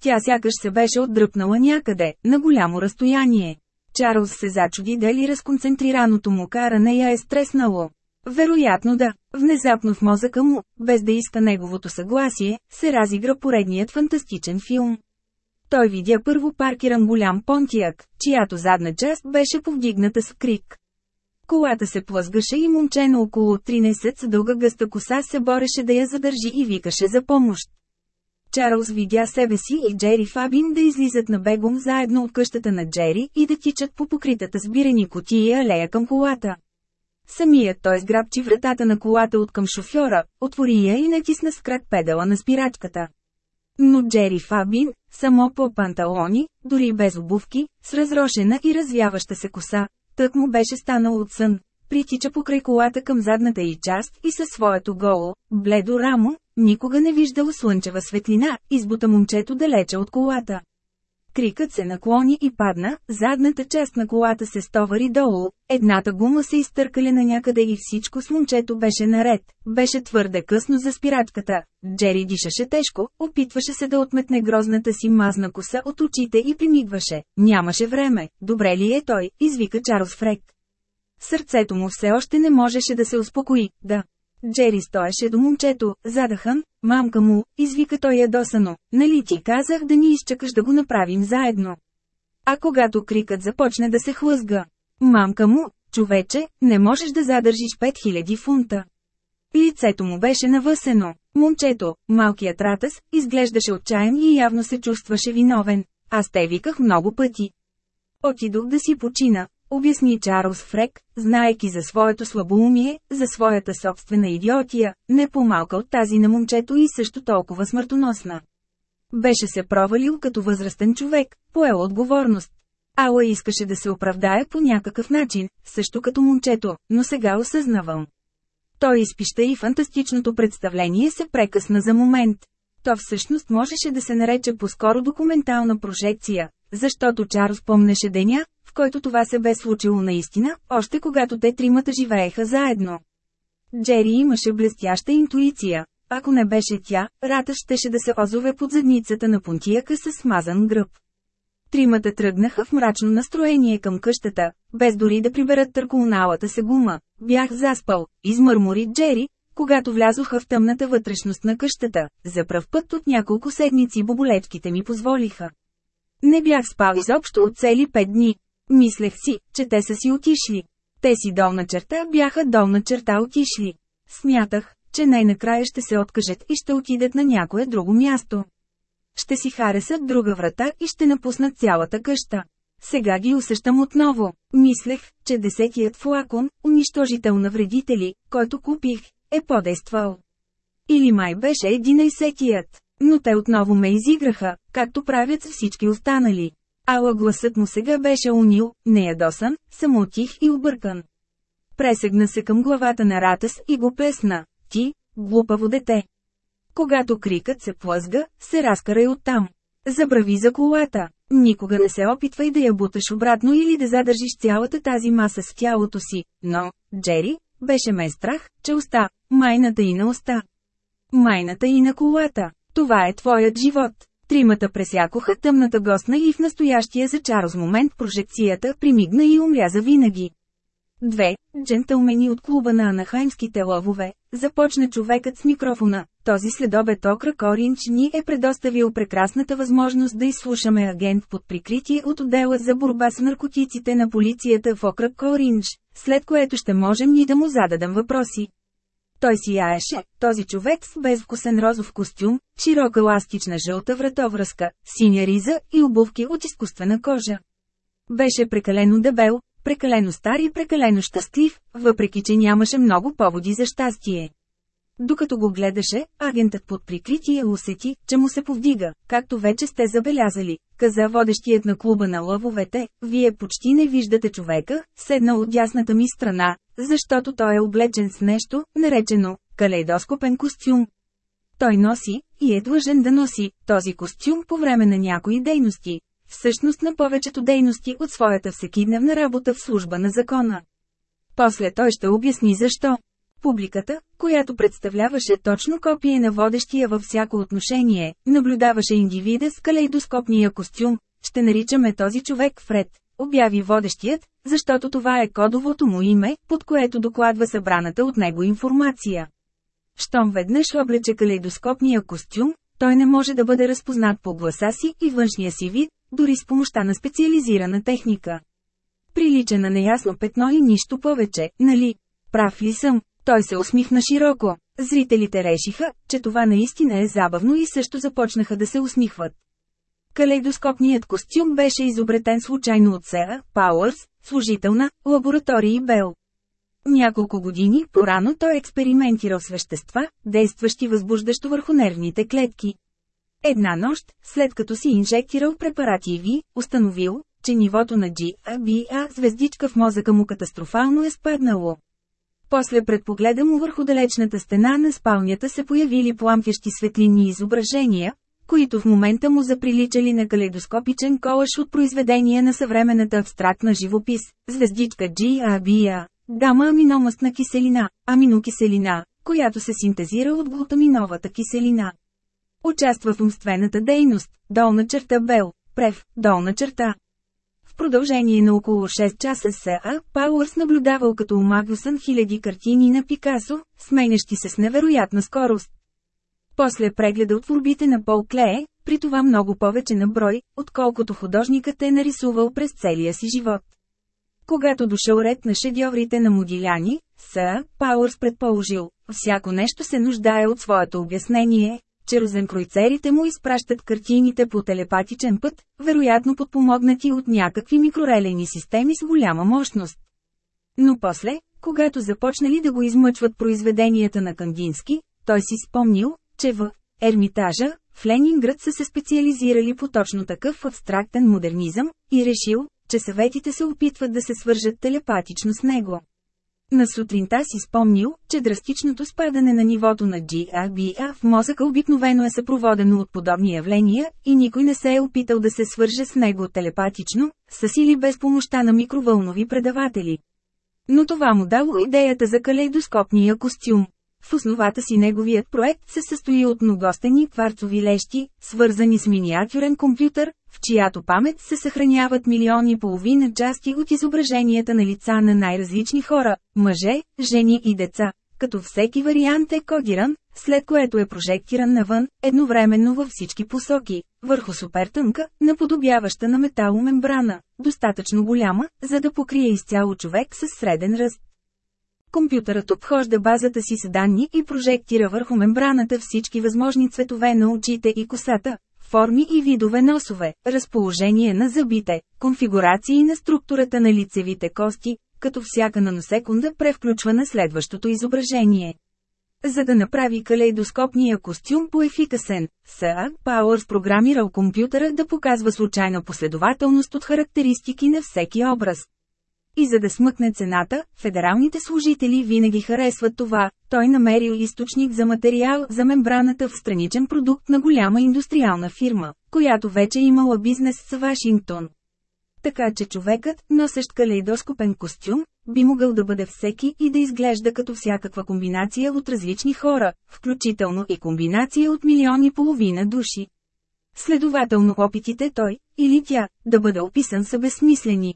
Тя сякаш се беше отдръпнала някъде, на голямо разстояние. Чарлз се зачуди дали разконцентрираното му каране я е стреснало. Вероятно да. Внезапно в мозъка му, без да иска неговото съгласие, се разигра поредният фантастичен филм. Той видя първо паркиран голям понтияк, чиято задна част беше повдигната с крик. Колата се плъзгаше и момче на около 13 с дълга гъста коса се бореше да я задържи и викаше за помощ. Чарлз видя себе си и Джери Фабин да излизат на бегом заедно от къщата на Джери и да тичат по покритата с бирени кутии алея към колата. Самият той сграбчи вратата на колата от към шофьора, отвори я и натисна с крак педала на спирачката. Но Джери Фабин, само по панталони, дори без обувки, с разрошена и развяваща се коса, тък му беше станал от сън. Притича покрай колата към задната й част и със своето голо, бледо рамо, никога не виждал слънчева светлина, избута момчето далече от колата. Крикът се наклони и падна, задната част на колата се стовари долу, едната гума се изтъркали на някъде и всичко с момчето беше наред. Беше твърде късно за спирачката. Джери дишаше тежко, опитваше се да отметне грозната си мазна коса от очите и примигваше. Нямаше време. Добре ли е той, извика Чарлз Фрек. Сърцето му все още не можеше да се успокои, да. Джери стоеше до момчето, задахан, мамка му, извика той ядосано, нали ти казах да ни изчакаш да го направим заедно. А когато крикът започне да се хлъзга, мамка му, човече, не можеш да задържиш 5000 фунта. Лицето му беше навъсено. Момчето, малкият ратас, изглеждаше отчаян и явно се чувстваше виновен. Аз те виках много пъти. Отидох да си почина, Обясни Чарлз Фрек, знаеки за своето слабоумие, за своята собствена идиотия, не по-малка от тази на момчето и също толкова смъртоносна. Беше се провалил като възрастен човек, поел отговорност. Ала искаше да се оправдае по някакъв начин, също като момчето, но сега осъзнавам. Той изпища и фантастичното представление се прекъсна за момент. То всъщност можеше да се нарече по-скоро документална прожекция, защото Чарлз помнеше деня, който това се бе случило наистина, още когато те тримата живееха заедно. Джери имаше блестяща интуиция. Ако не беше тя, Рата щеше да се озове под задницата на понтияка с смазан гръб. Тримата тръгнаха в мрачно настроение към къщата, без дори да приберат търколналата се гума. Бях заспал, измърмори Джери, когато влязоха в тъмната вътрешност на къщата. За пръв път от няколко седмици боболечките ми позволиха. Не бях спал изобщо от цели пет дни. Мислех си, че те са си отишли. Те си долна черта бяха долна черта отишли. Смятах, че най-накрая ще се откажат и ще отидат на някое друго място. Ще си харесат друга врата и ще напуснат цялата къща. Сега ги усещам отново. Мислех, че десетият флакон, унищожител на вредители, който купих, е подействал. Или май беше 11-тият. Но те отново ме изиграха, както правят всички останали. Ала гласът му сега беше унил, неядосан, самотих и объркан. Пресегна се към главата на Ратас и го плесна. Ти, глупаво дете. Когато крикът се плъзга, се разкарай оттам. Забрави за колата. Никога не се опитвай да я буташ обратно или да задържиш цялата тази маса с тялото си, но, Джери, беше ме страх, че оста, майната и на оста. Майната и на колата. Това е твоят живот. Тримата пресякоха тъмната гостна и в настоящия за Чарлз момент прожекцията примигна и умря за винаги. Две, джентълмени от клуба на анахаймските лъвове, започна човекът с микрофона. Този следобед окръг Оринч ни е предоставил прекрасната възможност да изслушаме агент под прикритие от отдела за борба с наркотиците на полицията в окръг Оринч, след което ще можем ни да му зададем въпроси. Той сияеше, този човек с безвкусен розов костюм, широка еластична жълта вратовръзка, синя риза и обувки от изкуствена кожа. Беше прекалено дебел, прекалено стар и прекалено щастлив, въпреки че нямаше много поводи за щастие. Докато го гледаше, агентът под прикритие усети, че му се повдига, както вече сте забелязали, каза водещият на клуба на лъвовете, вие почти не виждате човека, седнал от дясната ми страна, защото той е облечен с нещо, наречено калейдоскопен костюм. Той носи, и е длъжен да носи, този костюм по време на някои дейности, всъщност на повечето дейности от своята всекидневна работа в служба на закона. После той ще обясни защо. Публиката, която представляваше точно копие на водещия във всяко отношение, наблюдаваше индивида с калейдоскопния костюм, ще наричаме този човек Фред, обяви водещият, защото това е кодовото му име, под което докладва събраната от него информация. Щом веднъж облече калейдоскопния костюм, той не може да бъде разпознат по гласа си и външния си вид, дори с помощта на специализирана техника. Прилича на неясно петно и нищо повече, нали? Прав ли съм? Той се усмихна широко. Зрителите решиха, че това наистина е забавно и също започнаха да се усмихват. Калейдоскопният костюм беше изобретен случайно от Сера, Пауърс, служител на лаборатории Бел. Няколко години по-рано той експериментирал с вещества, действащи възбуждащо върху нервните клетки. Една нощ, след като си инжектирал препарати Ви, установил, че нивото на GABA звездичка в мозъка му катастрофално е спаднало. После пред погледа му върху далечната стена на спалнята се появили плампящи светлини изображения, които в момента му заприличали на калейдоскопичен колаш от произведения на съвременната абстрактна живопис, звездичка GABA, гама аминомастна киселина, аминокиселина, която се синтезира от глутаминовата киселина. Участва в умствената дейност, долна черта Бел, Прев, долна черта. Продължение на около 6 часа С.А. Пауърс наблюдавал като омагвасан хиляди картини на Пикасо, сменящи се с невероятна скорост. После прегледа от творбите на Пол Клее, при това много повече на брой, отколкото художникът е нарисувал през целия си живот. Когато дошъл ред на шедьоврите на Модиляни, С. Пауърс предположил, всяко нещо се нуждае от своето обяснение, че розенкройцерите му изпращат картините по телепатичен път, вероятно подпомогнати от някакви микрорелени системи с голяма мощност. Но после, когато започнали да го измъчват произведенията на Кандински, той си спомнил, че в Ермитажа, в Ленинград са се специализирали по точно такъв абстрактен модернизъм, и решил, че съветите се опитват да се свържат телепатично с него. На сутринта си спомнил, че драстичното спадане на нивото на GABA в мозъка обикновено е съпроводено от подобни явления, и никой не се е опитал да се свърже с него телепатично, с или без помощта на микровълнови предаватели. Но това му дало идеята за калейдоскопния костюм. В основата си неговият проект се състои от многостени кварцови лещи, свързани с миниатюрен компютър, в чиято памет се съхраняват милиони и половина части от изображенията на лица на най-различни хора – мъже, жени и деца, като всеки вариант е кодиран, след което е прожектиран навън, едновременно във всички посоки, върху супертънка, наподобяваща на металомембрана, достатъчно голяма, за да покрие изцяло човек с среден ръст. Компютърът обхожда базата си с данни и прожектира върху мембраната всички възможни цветове на очите и косата, форми и видове носове, разположение на зъбите, конфигурации на структурата на лицевите кости, като всяка наносекунда превключва на следващото изображение. За да направи калейдоскопния костюм по-ефикасен, Са Пауърс програмирал компютъра да показва случайна последователност от характеристики на всеки образ. И за да смъкне цената, федералните служители винаги харесват това, той намерил източник за материал за мембраната в страничен продукт на голяма индустриална фирма, която вече имала бизнес с Вашингтон. Така че човекът, носещ калейдоскопен костюм, би могъл да бъде всеки и да изглежда като всякаква комбинация от различни хора, включително и комбинация от милиони половина души. Следователно опитите той, или тя, да бъде описан са безсмислени.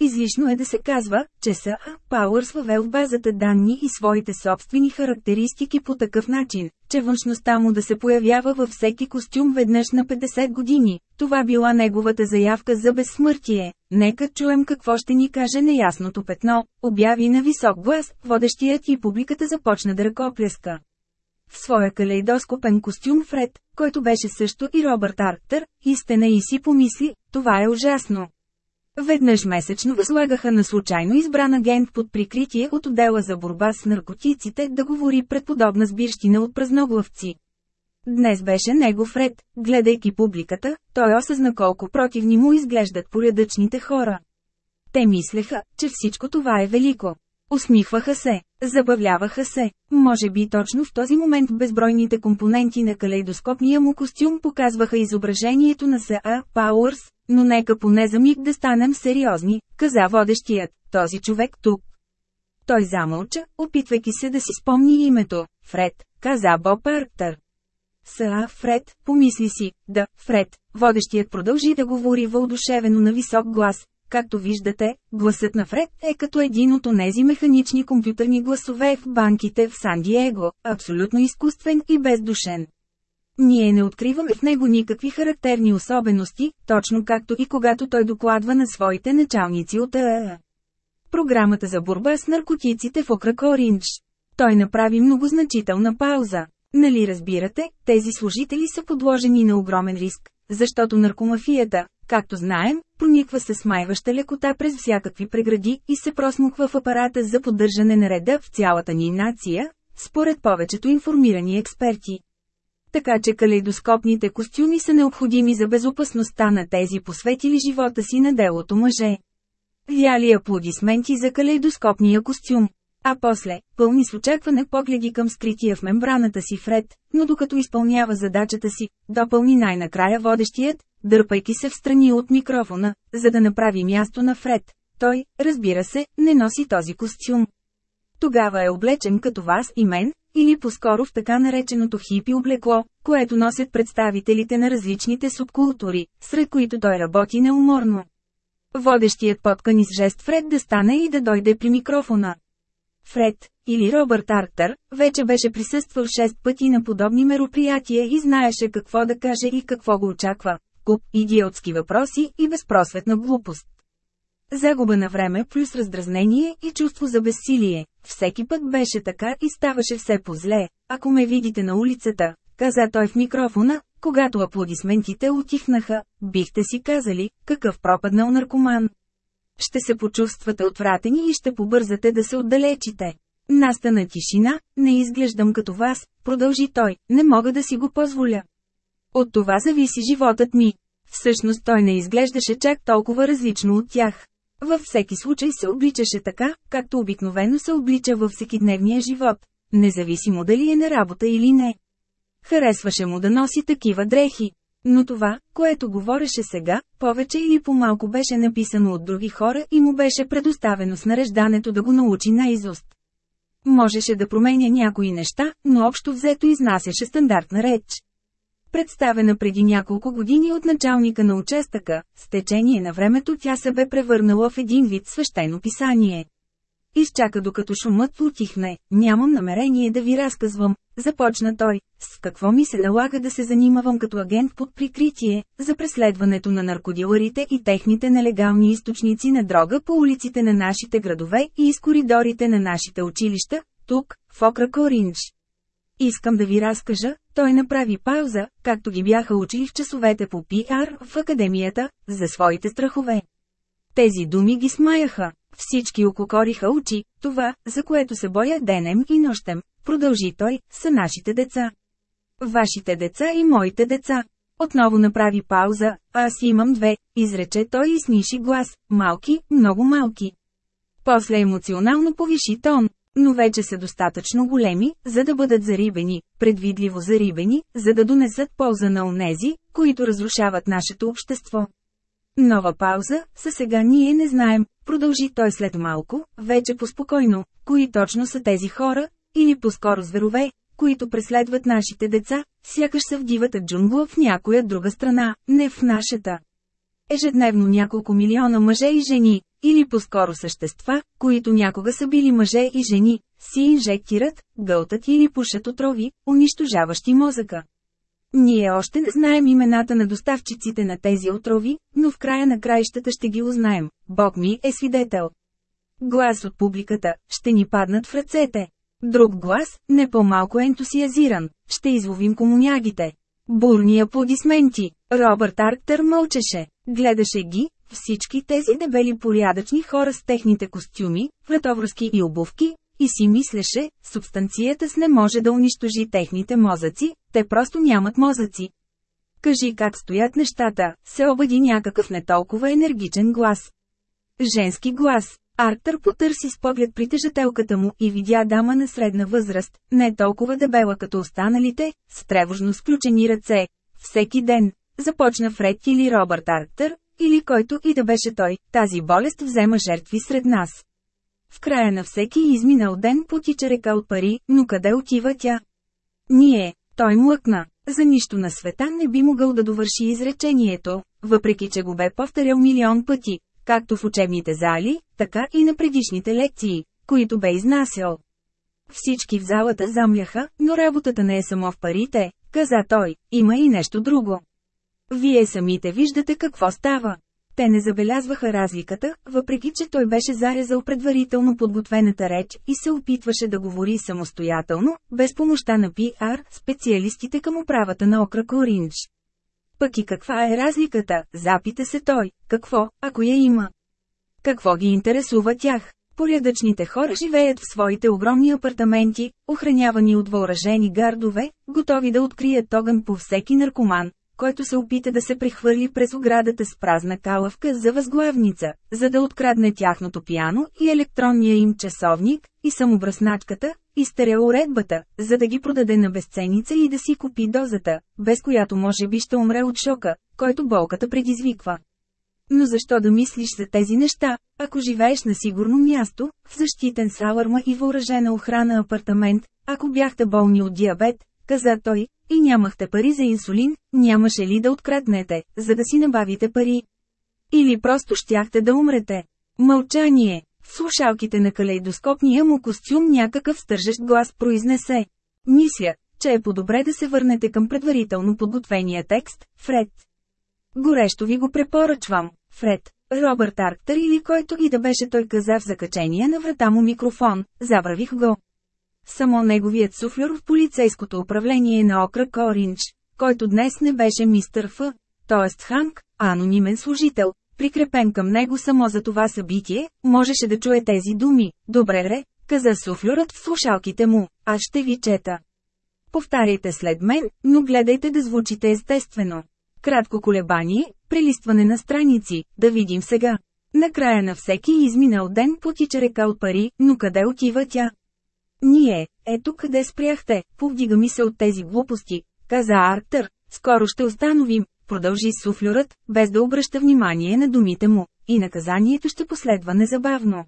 Излишно е да се казва, че са Пауърс въвел в базата данни и своите собствени характеристики по такъв начин, че външността му да се появява във всеки костюм веднъж на 50 години. Това била неговата заявка за безсмъртие. Нека чуем какво ще ни каже неясното петно, обяви на висок глас, водещият и публиката започна да ръкопляска. В своя калейдоскопен костюм Фред, който беше също и Робърт Арктър, истина и си помисли, това е ужасно. Веднъж месечно възлагаха на случайно избран агент под прикритие от отдела за борба с наркотиците да говори пред подобна сбирщина от празноглавци. Днес беше негов ред, гледайки публиката, той осъзна колко противни му изглеждат порядъчните хора. Те мислеха, че всичко това е велико. Усмихваха се, забавляваха се. Може би точно в този момент безбройните компоненти на калейдоскопния му костюм показваха изображението на С.А. Пауърс, но нека поне за миг да станем сериозни, каза водещият, този човек тук. Той замълча, опитвайки се да си спомни името. Фред, каза Боб Арктър. Са, Фред, помисли си, да, Фред, водещият продължи да говори въодушевено на висок глас, Както виждате, гласът на Фред е като един от онези механични компютърни гласове в банките в Сан-Диего, абсолютно изкуствен и бездушен. Ние не откриваме в него никакви характерни особености, точно както и когато той докладва на своите началници от АА. Програмата за борба с наркотиците в окръг Ориндж. Той направи многозначителна пауза. Нали разбирате, тези служители са подложени на огромен риск, защото наркомафията, както знаем, прониква се смайваща лекота през всякакви прегради и се просмуква в апарата за поддържане на реда в цялата ни нация, според повечето информирани експерти. Така че калейдоскопните костюми са необходими за безопасността на тези посветили живота си на делото мъже. Вяли аплодисменти за калейдоскопния костюм. А после, пълни с очакване погледи към скрития в мембраната си Фред, но докато изпълнява задачата си, допълни най-накрая водещият, дърпайки се в страни от микрофона, за да направи място на Фред. Той, разбира се, не носи този костюм. Тогава е облечен като вас и мен, или по-скоро в така нареченото хипи облекло, което носят представителите на различните субкултури, сред които той работи неуморно. Водещият поткани с жест Фред да стане и да дойде при микрофона. Фред, или Робърт Арктър, вече беше присъствал шест пъти на подобни мероприятия и знаеше какво да каже и какво го очаква куп идиотски въпроси и безпросветна глупост. Загуба на време плюс раздразнение и чувство за безсилие. Всеки път беше така и ставаше все по-зле. Ако ме видите на улицата, каза той в микрофона, когато аплодисментите отихнаха, бихте си казали, какъв пропаднал наркоман. Ще се почувствате отвратени и ще побързате да се отдалечите. Настана тишина, не изглеждам като вас, продължи той, не мога да си го позволя. От това зависи животът ми. Всъщност той не изглеждаше чак толкова различно от тях. Във всеки случай се обличаше така, както обикновено се облича във всекидневния живот, независимо дали е на работа или не. Харесваше му да носи такива дрехи. Но това, което говореше сега, повече или по-малко беше написано от други хора и му беше предоставено с нареждането да го научи наизуст. Можеше да променя някои неща, но общо взето изнасяше стандартна реч представена преди няколко години от началника на участъка, с течение на времето тя се бе превърнала в един вид свещено писание. Изчака докато шумът утихне, нямам намерение да ви разказвам, започна той, с какво ми се налага да се занимавам като агент под прикритие, за преследването на наркодиларите и техните нелегални източници на дрога по улиците на нашите градове и из коридорите на нашите училища, тук, в окръг Ориндж. Искам да ви разкажа, той направи пауза, както ги бяха учили в часовете по пиар в академията, за своите страхове. Тези думи ги смаяха. Всички ококориха очи, това, за което се боя денем и нощем, продължи той, са нашите деца. Вашите деца и моите деца. Отново направи пауза, аз имам две, изрече той и сниши глас, малки, много малки. После емоционално повиши тон, но вече са достатъчно големи, за да бъдат зарибени, предвидливо зарибени, за да донесат полза на онези, които разрушават нашето общество. Нова пауза, със сега ние не знаем, продължи той след малко, вече поспокойно, кои точно са тези хора, или по-скоро зверове, които преследват нашите деца, сякаш са в дивата джунгла в някоя друга страна, не в нашата. Ежедневно няколко милиона мъже и жени, или по-скоро същества, които някога са били мъже и жени, си инжектират, гълтат или пушат отрови, унищожаващи мозъка. Ние още не знаем имената на доставчиците на тези отрови, но в края на краищата ще ги узнаем. Бог ми е свидетел. Глас от публиката, ще ни паднат в ръцете. Друг глас, не по-малко ентусиазиран, ще изловим комунягите. Бурни аплодисменти. Робърт Арктър мълчеше. Гледаше ги, всички тези дебели порядъчни хора с техните костюми, вратовръзки и обувки, и си мислеше, субстанцията с не може да унищожи техните мозъци, те просто нямат мозъци. Кажи как стоят нещата, се обади някакъв не толкова енергичен глас. Женски глас. Арктър потърси с поглед притежателката му и видя дама на средна възраст, не толкова дебела като останалите, с тревожно сключени ръце. Всеки ден, започна Фред или Робърт Арктър, или който и да беше той, тази болест взема жертви сред нас. В края на всеки изминал ден потича река от пари, но къде отива тя? Ние, той млъкна. За нищо на света не би могъл да довърши изречението, въпреки че го бе повторял милион пъти, както в учебните зали, така и на предишните лекции, които бе изнасял. Всички в залата замляха, но работата не е само в парите, каза той, има и нещо друго. Вие самите виждате какво става. Те не забелязваха разликата, въпреки че той беше зарезал предварително подготвената реч и се опитваше да говори самостоятелно, без помощта на PR, специалистите към управата на окръг Оринч. Пък и каква е разликата, запита се той, какво, ако я има? Какво ги интересува тях? Порядъчните хора живеят в своите огромни апартаменти, охранявани от въоръжени гардове, готови да открият огън по всеки наркоман, който се опита да се прехвърли през оградата с празна калавка за възглавница, за да открадне тяхното пиано и електронния им часовник, и самобръсначката, и стереоуредбата, за да ги продаде на безценица и да си купи дозата, без която може би ще умре от шока, който болката предизвиква. Но защо да мислиш за тези неща, ако живееш на сигурно място, в защитен с аларма и въоръжена охрана апартамент, ако бяхте болни от диабет, каза той, и нямахте пари за инсулин, нямаше ли да откраднете, за да си набавите пари? Или просто щяхте да умрете? Мълчание. В слушалките на калейдоскопния му костюм някакъв стържещ глас произнесе. Мисля, че е по-добре да се върнете към предварително подготвения текст, Фред. Горещо ви го препоръчвам, Фред. Робърт Арктър или който и да беше той каза в закачение на врата му микрофон, забравих го. Само неговият суфлер в полицейското управление на окръг Оринч, който днес не беше мистър Ф, т.е. Ханк, анонимен служител, прикрепен към него само за това събитие, можеше да чуе тези думи. Добре ре, каза суфлерът в слушалките му, аз ще ви чета. Повтаряйте след мен, но гледайте да звучите естествено. Кратко колебание, прелистване на страници, да видим сега. Накрая на всеки изминал ден потича река от пари, но къде отива тя? Ние, ето къде спряхте, повдига ми се от тези глупости, каза Арктър, скоро ще установим, продължи суфлюрът, без да обръща внимание на думите му, и наказанието ще последва незабавно.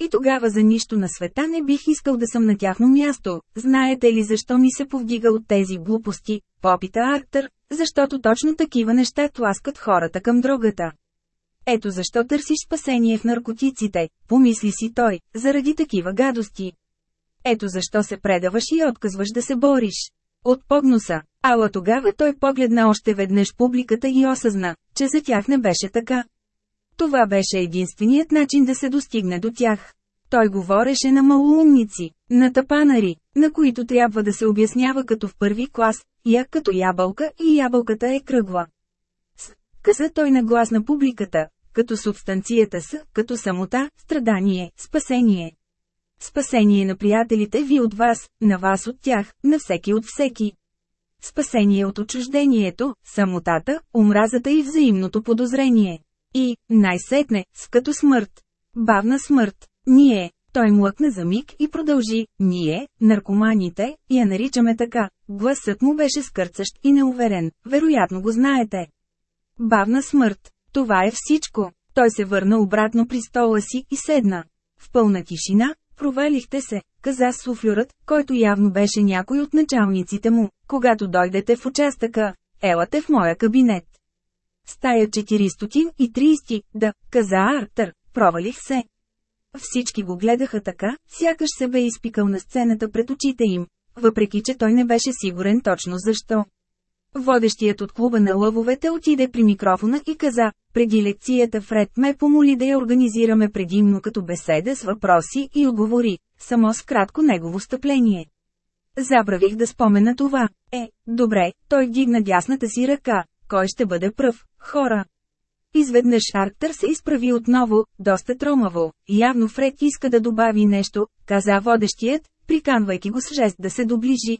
И тогава за нищо на света не бих искал да съм на тяхно място. Знаете ли защо ми се повдига от тези глупости? Попита Арктър, защото точно такива неща тласкат хората към дрогата. Ето защо търсиш спасение в наркотиците, помисли си той, заради такива гадости. Ето защо се предаваш и отказваш да се бориш. От погноса. Ала тогава той погледна още веднъж публиката и осъзна, че за тях не беше така. Това беше единственият начин да се достигне до тях. Той говореше на малоумници, на тапанари, на които трябва да се обяснява като в първи клас, я като ябълка и ябълката е кръгла. С, каза той на глас на публиката, като субстанцията с, като самота, страдание, спасение. Спасение на приятелите ви от вас, на вас от тях, на всеки от всеки. Спасение от отчуждението, самотата, омразата и взаимното подозрение. И, най-сетне, с като смърт. Бавна смърт. Ние, той млъкна за миг и продължи, ние, наркоманите, я наричаме така. Гласът му беше скърцащ и неуверен, вероятно го знаете. Бавна смърт. Това е всичко. Той се върна обратно при стола си и седна. В пълна тишина, провалихте се, каза суфлюрът, който явно беше някой от началниците му, когато дойдете в участъка, елате в моя кабинет. Стая 430, да, каза Артър, провалих се. Всички го гледаха така, сякаш се бе изпикал на сцената пред очите им, въпреки че той не беше сигурен точно защо. Водещият от клуба на лъвовете отиде при микрофона и каза, преди лекцията Фред ме помоли да я организираме предимно като беседа с въпроси и отговори, само с кратко негово стъпление. Забравих да спомена това. Е, добре, той дигна дясната си ръка. Кой ще бъде пръв? Хора. Изведнъж Арктър се изправи отново, доста тромаво. Явно Фред иска да добави нещо, каза водещият, приканвайки го с жест да се доближи.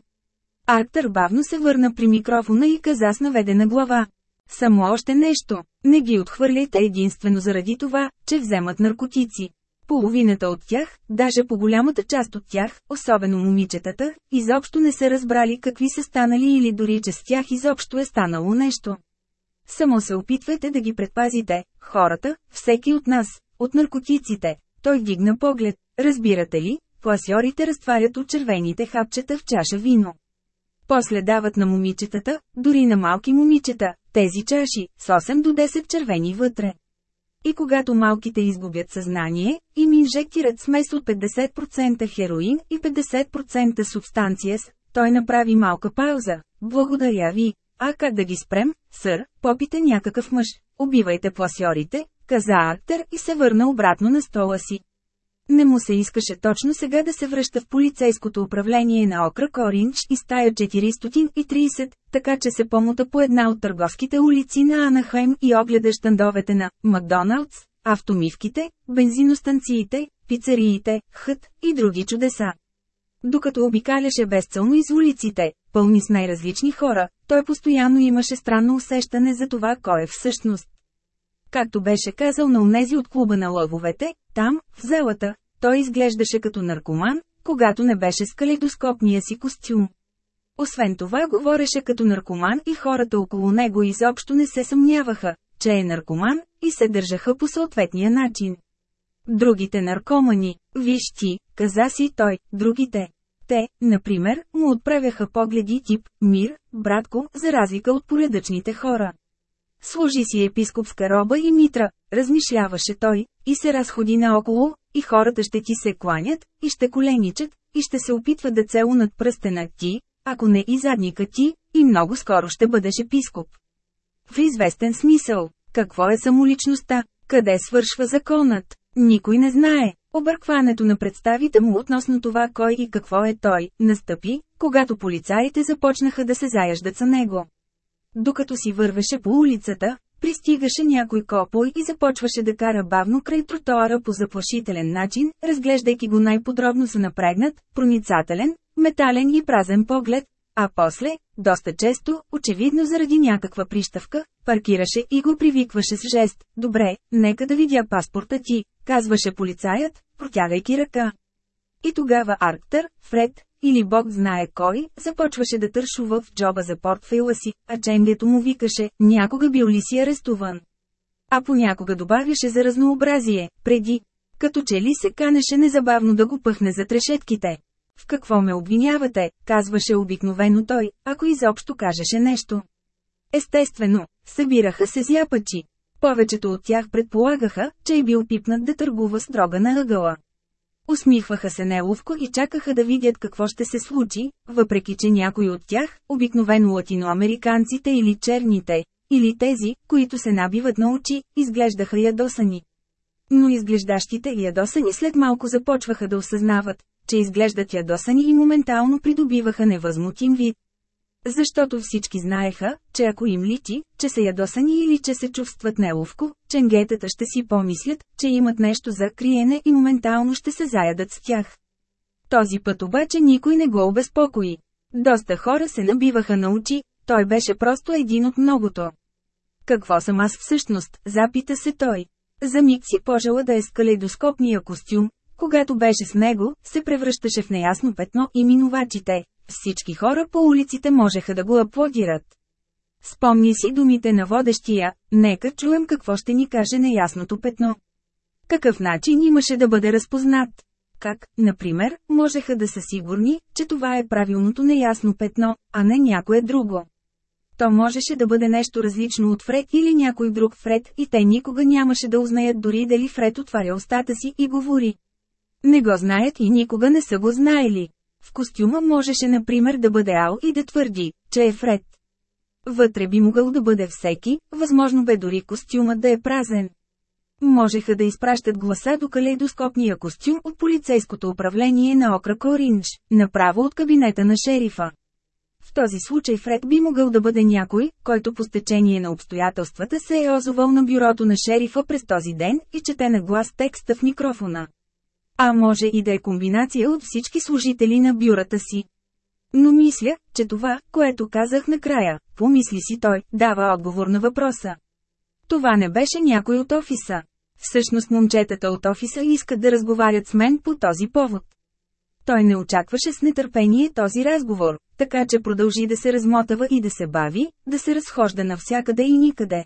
Арктър бавно се върна при микрофона и каза с наведена глава. Само още нещо. Не ги отхвърляйте единствено заради това, че вземат наркотици. Половината от тях, даже по голямата част от тях, особено момичетата, изобщо не са разбрали какви са станали или дори че с тях изобщо е станало нещо. Само се опитвайте да ги предпазите, хората, всеки от нас, от наркотиците. Той вдигна поглед. Разбирате ли, пласьорите разтварят от червените хапчета в чаша вино. После дават на момичетата, дори на малки момичета, тези чаши, с 8 до 10 червени вътре. И когато малките изгубят съзнание, им инжектират смес от 50% хероин и 50% субстанция с, той направи малка пауза. Благодаря ви. А как да ги спрем, сър, попите някакъв мъж, убивайте пласьорите, каза Актер и се върна обратно на стола си. Не му се искаше точно сега да се връща в полицейското управление на окръг Оринч и стая 430, така че се помута по една от търговските улици на Анахайм и огледа щандовете на Макдоналдс, автомивките, бензиностанциите, пицариите, хът и други чудеса. Докато обикаляше безцелно из улиците, пълни с най-различни хора, той постоянно имаше странно усещане за това кой е всъщност. Както беше казал на унези от клуба на лъвовете, там, в зелата, той изглеждаше като наркоман, когато не беше с калейдоскопния си костюм. Освен това говореше като наркоман и хората около него изобщо не се съмняваха, че е наркоман, и се държаха по съответния начин. Другите наркомани, виж ти, каза си той, другите. Те, например, му отправяха погледи тип «Мир, братко», за разлика от поредъчните хора. Служи си епископска роба и митра, размишляваше той, и се разходи наоколо, и хората ще ти се кланят, и ще коленичат, и ще се опитват да целунат пръстена ти, ако не и задника ти, и много скоро ще бъдеш епископ. В известен смисъл, какво е самоличността, къде свършва законът, никой не знае. Объркването на представите му относно това кой и какво е той, настъпи, когато полицаите започнаха да се заяждат за него. Докато си вървеше по улицата, пристигаше някой копой и започваше да кара бавно край тротоара по заплашителен начин, разглеждайки го най-подробно с напрегнат, проницателен, метален и празен поглед, а после, доста често, очевидно заради някаква прищавка, паркираше и го привикваше с жест. Добре, нека да видя паспорта ти, казваше полицаят, протягайки ръка. И тогава Арктър, Фред, или Бог знае кой, започваше да тършува в джоба за портфейла си, а ченгето му викаше, някога бил ли си арестуван. А понякога добавяше за разнообразие, преди. Като че ли се канеше незабавно да го пъхне за трешетките. В какво ме обвинявате, казваше обикновено той, ако изобщо кажеше нещо. Естествено, събираха се зяпачи. Повечето от тях предполагаха, че е бил пипнат да търгува с дрога на ъгъла. Усмихваха се неловко и чакаха да видят какво ще се случи, въпреки че някои от тях, обикновено латиноамериканците или черните, или тези, които се набиват на очи, изглеждаха ядосани. Но изглеждащите ядосани след малко започваха да осъзнават, че изглеждат ядосани и моментално придобиваха невъзмутим вид. Защото всички знаеха, че ако им личи, че са ядосани или че се чувстват неловко, ченгетата ще си помислят, че имат нещо за криене и моментално ще се заядат с тях. Този път обаче никой не го обезпокои. Доста хора се набиваха на очи, той беше просто един от многото. Какво съм аз всъщност, запита се той. За миг си пожела да е с калейдоскопния костюм, когато беше с него, се превръщаше в неясно петно и минувачите. Всички хора по улиците можеха да го аплодират. Спомни си думите на водещия, нека чуем какво ще ни каже неясното петно. Какъв начин имаше да бъде разпознат? Как, например, можеха да са сигурни, че това е правилното неясно петно, а не някое друго. То можеше да бъде нещо различно от Фред или някой друг Фред и те никога нямаше да узнаят дори дали Фред отваря устата си и говори. Не го знаят и никога не са го знаели. В костюма можеше например да бъде Ал и да твърди, че е Фред. Вътре би могъл да бъде всеки, възможно бе дори костюмът да е празен. Можеха да изпращат гласа до калейдоскопния костюм от полицейското управление на окръг Оринж, направо от кабинета на шерифа. В този случай Фред би могъл да бъде някой, който по стечение на обстоятелствата се е озовал на бюрото на шерифа през този ден и чете на глас текста в микрофона. А може и да е комбинация от всички служители на бюрата си. Но мисля, че това, което казах накрая, помисли си той, дава отговор на въпроса. Това не беше някой от офиса. Всъщност момчетата от офиса искат да разговарят с мен по този повод. Той не очакваше с нетърпение този разговор, така че продължи да се размотава и да се бави, да се разхожда навсякъде и никъде.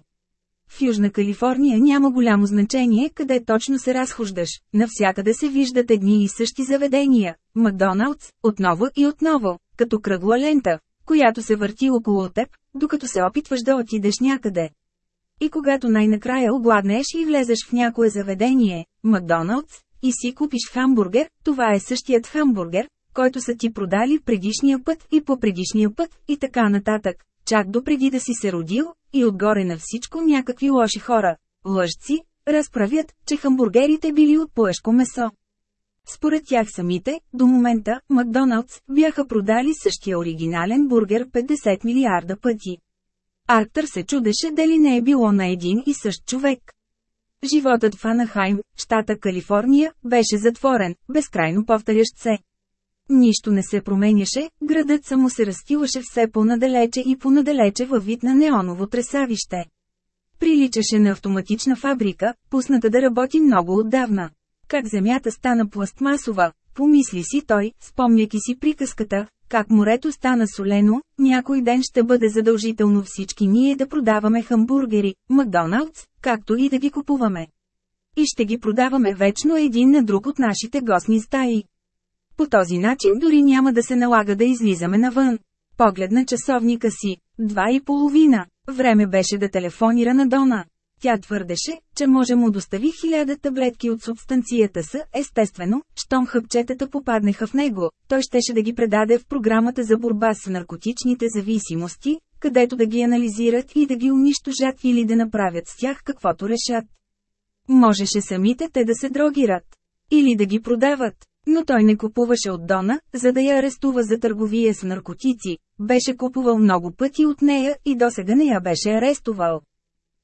В Южна Калифорния няма голямо значение къде точно се разхождаш, навсякъде се виждат едни и същи заведения – Макдоналдс, отново и отново, като кръгла лента, която се върти около теб, докато се опитваш да отидеш някъде. И когато най-накрая огладнеш и влезеш в някое заведение, Макдоналдс, и си купиш хамбургер, това е същият хамбургер, който са ти продали предишния път и по предишния път и така нататък, чак до преди да си се родил, и отгоре на всичко някакви лоши хора, лъжци, разправят, че хамбургерите били от поешко месо. Според тях самите, до момента, Макдоналдс бяха продали същия оригинален бургер 50 милиарда пъти. Арктър се чудеше дали не е било на един и същ човек. Животът в Анахайм, щата Калифорния, беше затворен, безкрайно повторящ се. Нищо не се променяше, градът само се разстилаше все по-надалече и по-надалече във вид на неоново тресавище. Приличаше на автоматична фабрика, пусната да работи много отдавна. Как земята стана пластмасова, помисли си той, спомняки си приказката, как морето стана солено, някой ден ще бъде задължително всички ние да продаваме хамбургери, Макдоналдс, както и да ги купуваме. И ще ги продаваме вечно един на друг от нашите гостни стаи. По този начин дори няма да се налага да излизаме навън. Погледна часовника си. Два и половина. Време беше да телефонира на Дона. Тя твърдеше, че може му достави хиляда таблетки от субстанцията са, естествено, щом хъпчетата попаднеха в него, той щеше да ги предаде в програмата за борба с наркотичните зависимости, където да ги анализират и да ги унищожат или да направят с тях каквото решат. Можеше самите те да се дрогират. Или да ги продават. Но той не купуваше от Дона, за да я арестува за търговия с наркотици, беше купувал много пъти от нея и досега не я беше арестувал.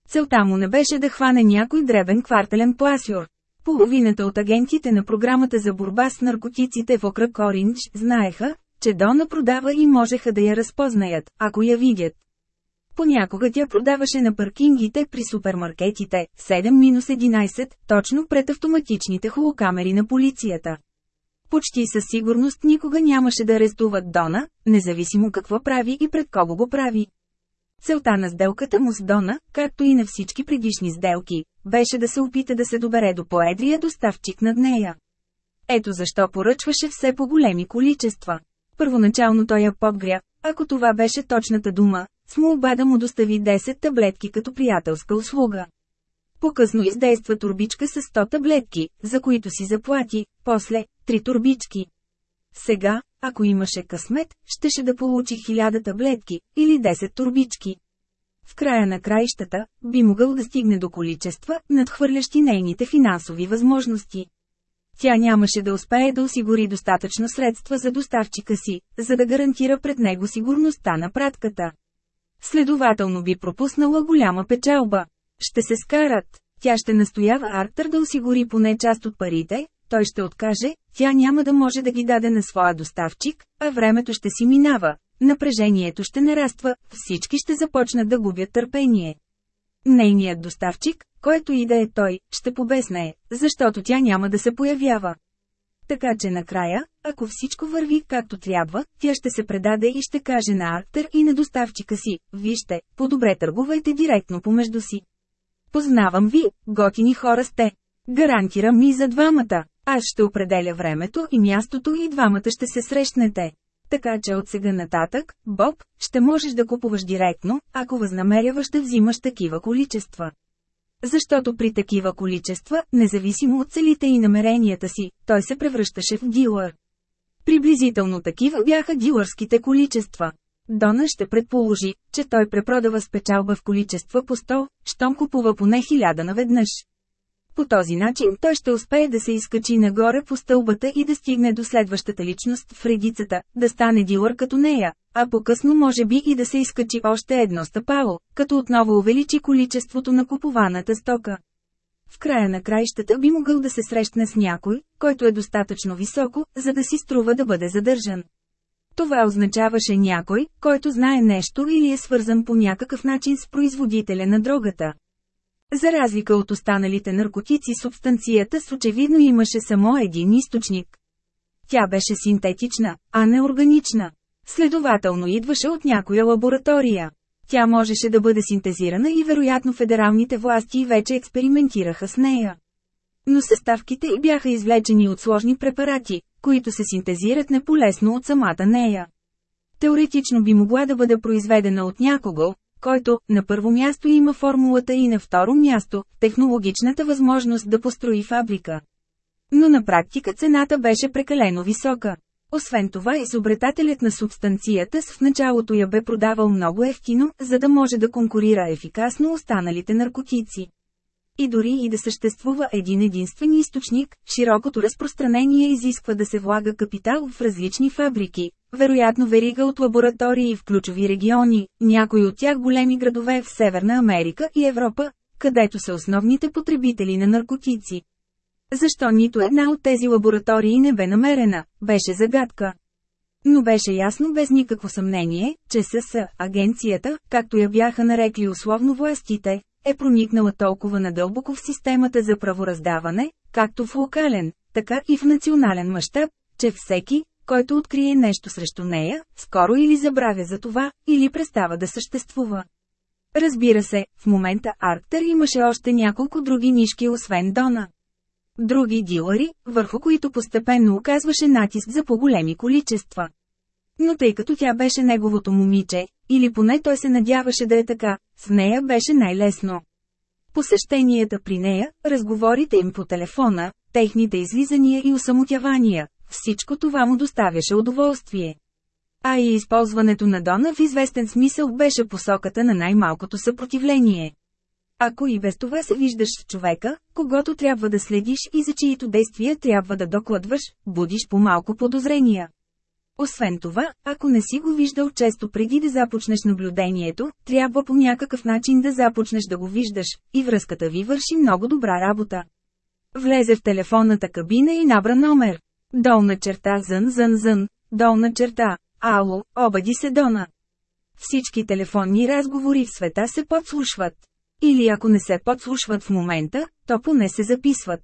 Целта му не беше да хване някой дребен квартален пласюр. Половината от агентите на програмата за борба с наркотиците в окръг Ориндж знаеха, че Дона продава и можеха да я разпознаят, ако я видят. Понякога тя продаваше на паркингите при супермаркетите, 7-11, точно пред автоматичните холокамери на полицията. Почти със сигурност никога нямаше да арестуват Дона, независимо какво прави и пред кого го прави. Целта на сделката му с Дона, както и на всички предишни сделки, беше да се опита да се добере до поедрия доставчик над нея. Ето защо поръчваше все по-големи количества. Първоначално той я подгря, ако това беше точната дума, с молба да му достави 10 таблетки като приятелска услуга. По-късно издейства турбичка с 100 таблетки, за които си заплати, после – 3 турбички. Сега, ако имаше късмет, щеше да получи 1000 таблетки, или 10 турбички. В края на краищата, би могъл да стигне до количества, надхвърлящи нейните финансови възможности. Тя нямаше да успее да осигури достатъчно средства за доставчика си, за да гарантира пред него сигурността на пратката. Следователно би пропуснала голяма печалба. Ще се скарат. Тя ще настоява Арктър да осигури поне част от парите, той ще откаже, тя няма да може да ги даде на своя доставчик, а времето ще си минава, напрежението ще нараства, всички ще започнат да губят търпение. Нейният доставчик, който и да е той, ще побеснее, защото тя няма да се появява. Така че накрая, ако всичко върви както трябва, тя ще се предаде и ще каже на Арктер и на доставчика си, вижте, по-добре търгувайте директно помежду си. Познавам ви, готини хора сте. Гарантирам ми за двамата. Аз ще определя времето и мястото и двамата ще се срещнете. Така че от сега нататък, Боб, ще можеш да купуваш директно, ако възнамеряваш да взимаш такива количества. Защото при такива количества, независимо от целите и намеренията си, той се превръщаше в дилър. Приблизително такива бяха дилърските количества. Дона ще предположи, че той препродава с печалба в количества по 100, щом купува поне хиляда наведнъж. По този начин той ще успее да се изкачи нагоре по стълбата и да стигне до следващата личност в редицата, да стане дилър като нея, а по-късно може би и да се изкачи още едно стъпало, като отново увеличи количеството на купуваната стока. В края на краищата би могъл да се срещне с някой, който е достатъчно високо, за да си струва да бъде задържан. Това означаваше някой, който знае нещо или е свързан по някакъв начин с производителя на дрогата. За разлика от останалите наркотици субстанцията с очевидно имаше само един източник. Тя беше синтетична, а не органична. Следователно идваше от някоя лаборатория. Тя можеше да бъде синтезирана и вероятно федералните власти вече експериментираха с нея. Но съставките бяха извлечени от сложни препарати, които се синтезират неполесно от самата нея. Теоретично би могла да бъде произведена от някого, който, на първо място има формулата и на второ място, технологичната възможност да построи фабрика. Но на практика цената беше прекалено висока. Освен това изобретателят на субстанцията с в началото я бе продавал много ефтино, за да може да конкурира ефикасно останалите наркотици. И дори и да съществува един единствен източник, широкото разпространение изисква да се влага капитал в различни фабрики, вероятно верига от лаборатории в ключови региони, някои от тях големи градове в Северна Америка и Европа, където са основните потребители на наркотици. Защо нито една от тези лаборатории не бе намерена, беше загадка. Но беше ясно без никакво съмнение, че СС, агенцията, както я бяха нарекли условно властите, е проникнала толкова надълбоко в системата за правораздаване, както в локален, така и в национален мащаб, че всеки, който открие нещо срещу нея, скоро или забравя за това, или престава да съществува. Разбира се, в момента Арктер имаше още няколко други нишки освен Дона. Други дилъри, върху които постепенно оказваше натиск за по-големи количества. Но тъй като тя беше неговото момиче, или поне той се надяваше да е така, с нея беше най-лесно. Посещенията при нея, разговорите им по телефона, техните излизания и усамотявания, всичко това му доставяше удоволствие. А и използването на Дона в известен смисъл беше посоката на най-малкото съпротивление. Ако и без това се виждаш с човека, когато трябва да следиш и за чието действия трябва да докладваш, будиш по-малко подозрения. Освен това, ако не си го виждал често преди да започнеш наблюдението, трябва по някакъв начин да започнеш да го виждаш, и връзката ви върши много добра работа. Влезе в телефонната кабина и набра номер. Долна черта зън зън зън, долна черта, ало, обади се Дона. Всички телефонни разговори в света се подслушват. Или ако не се подслушват в момента, то поне се записват.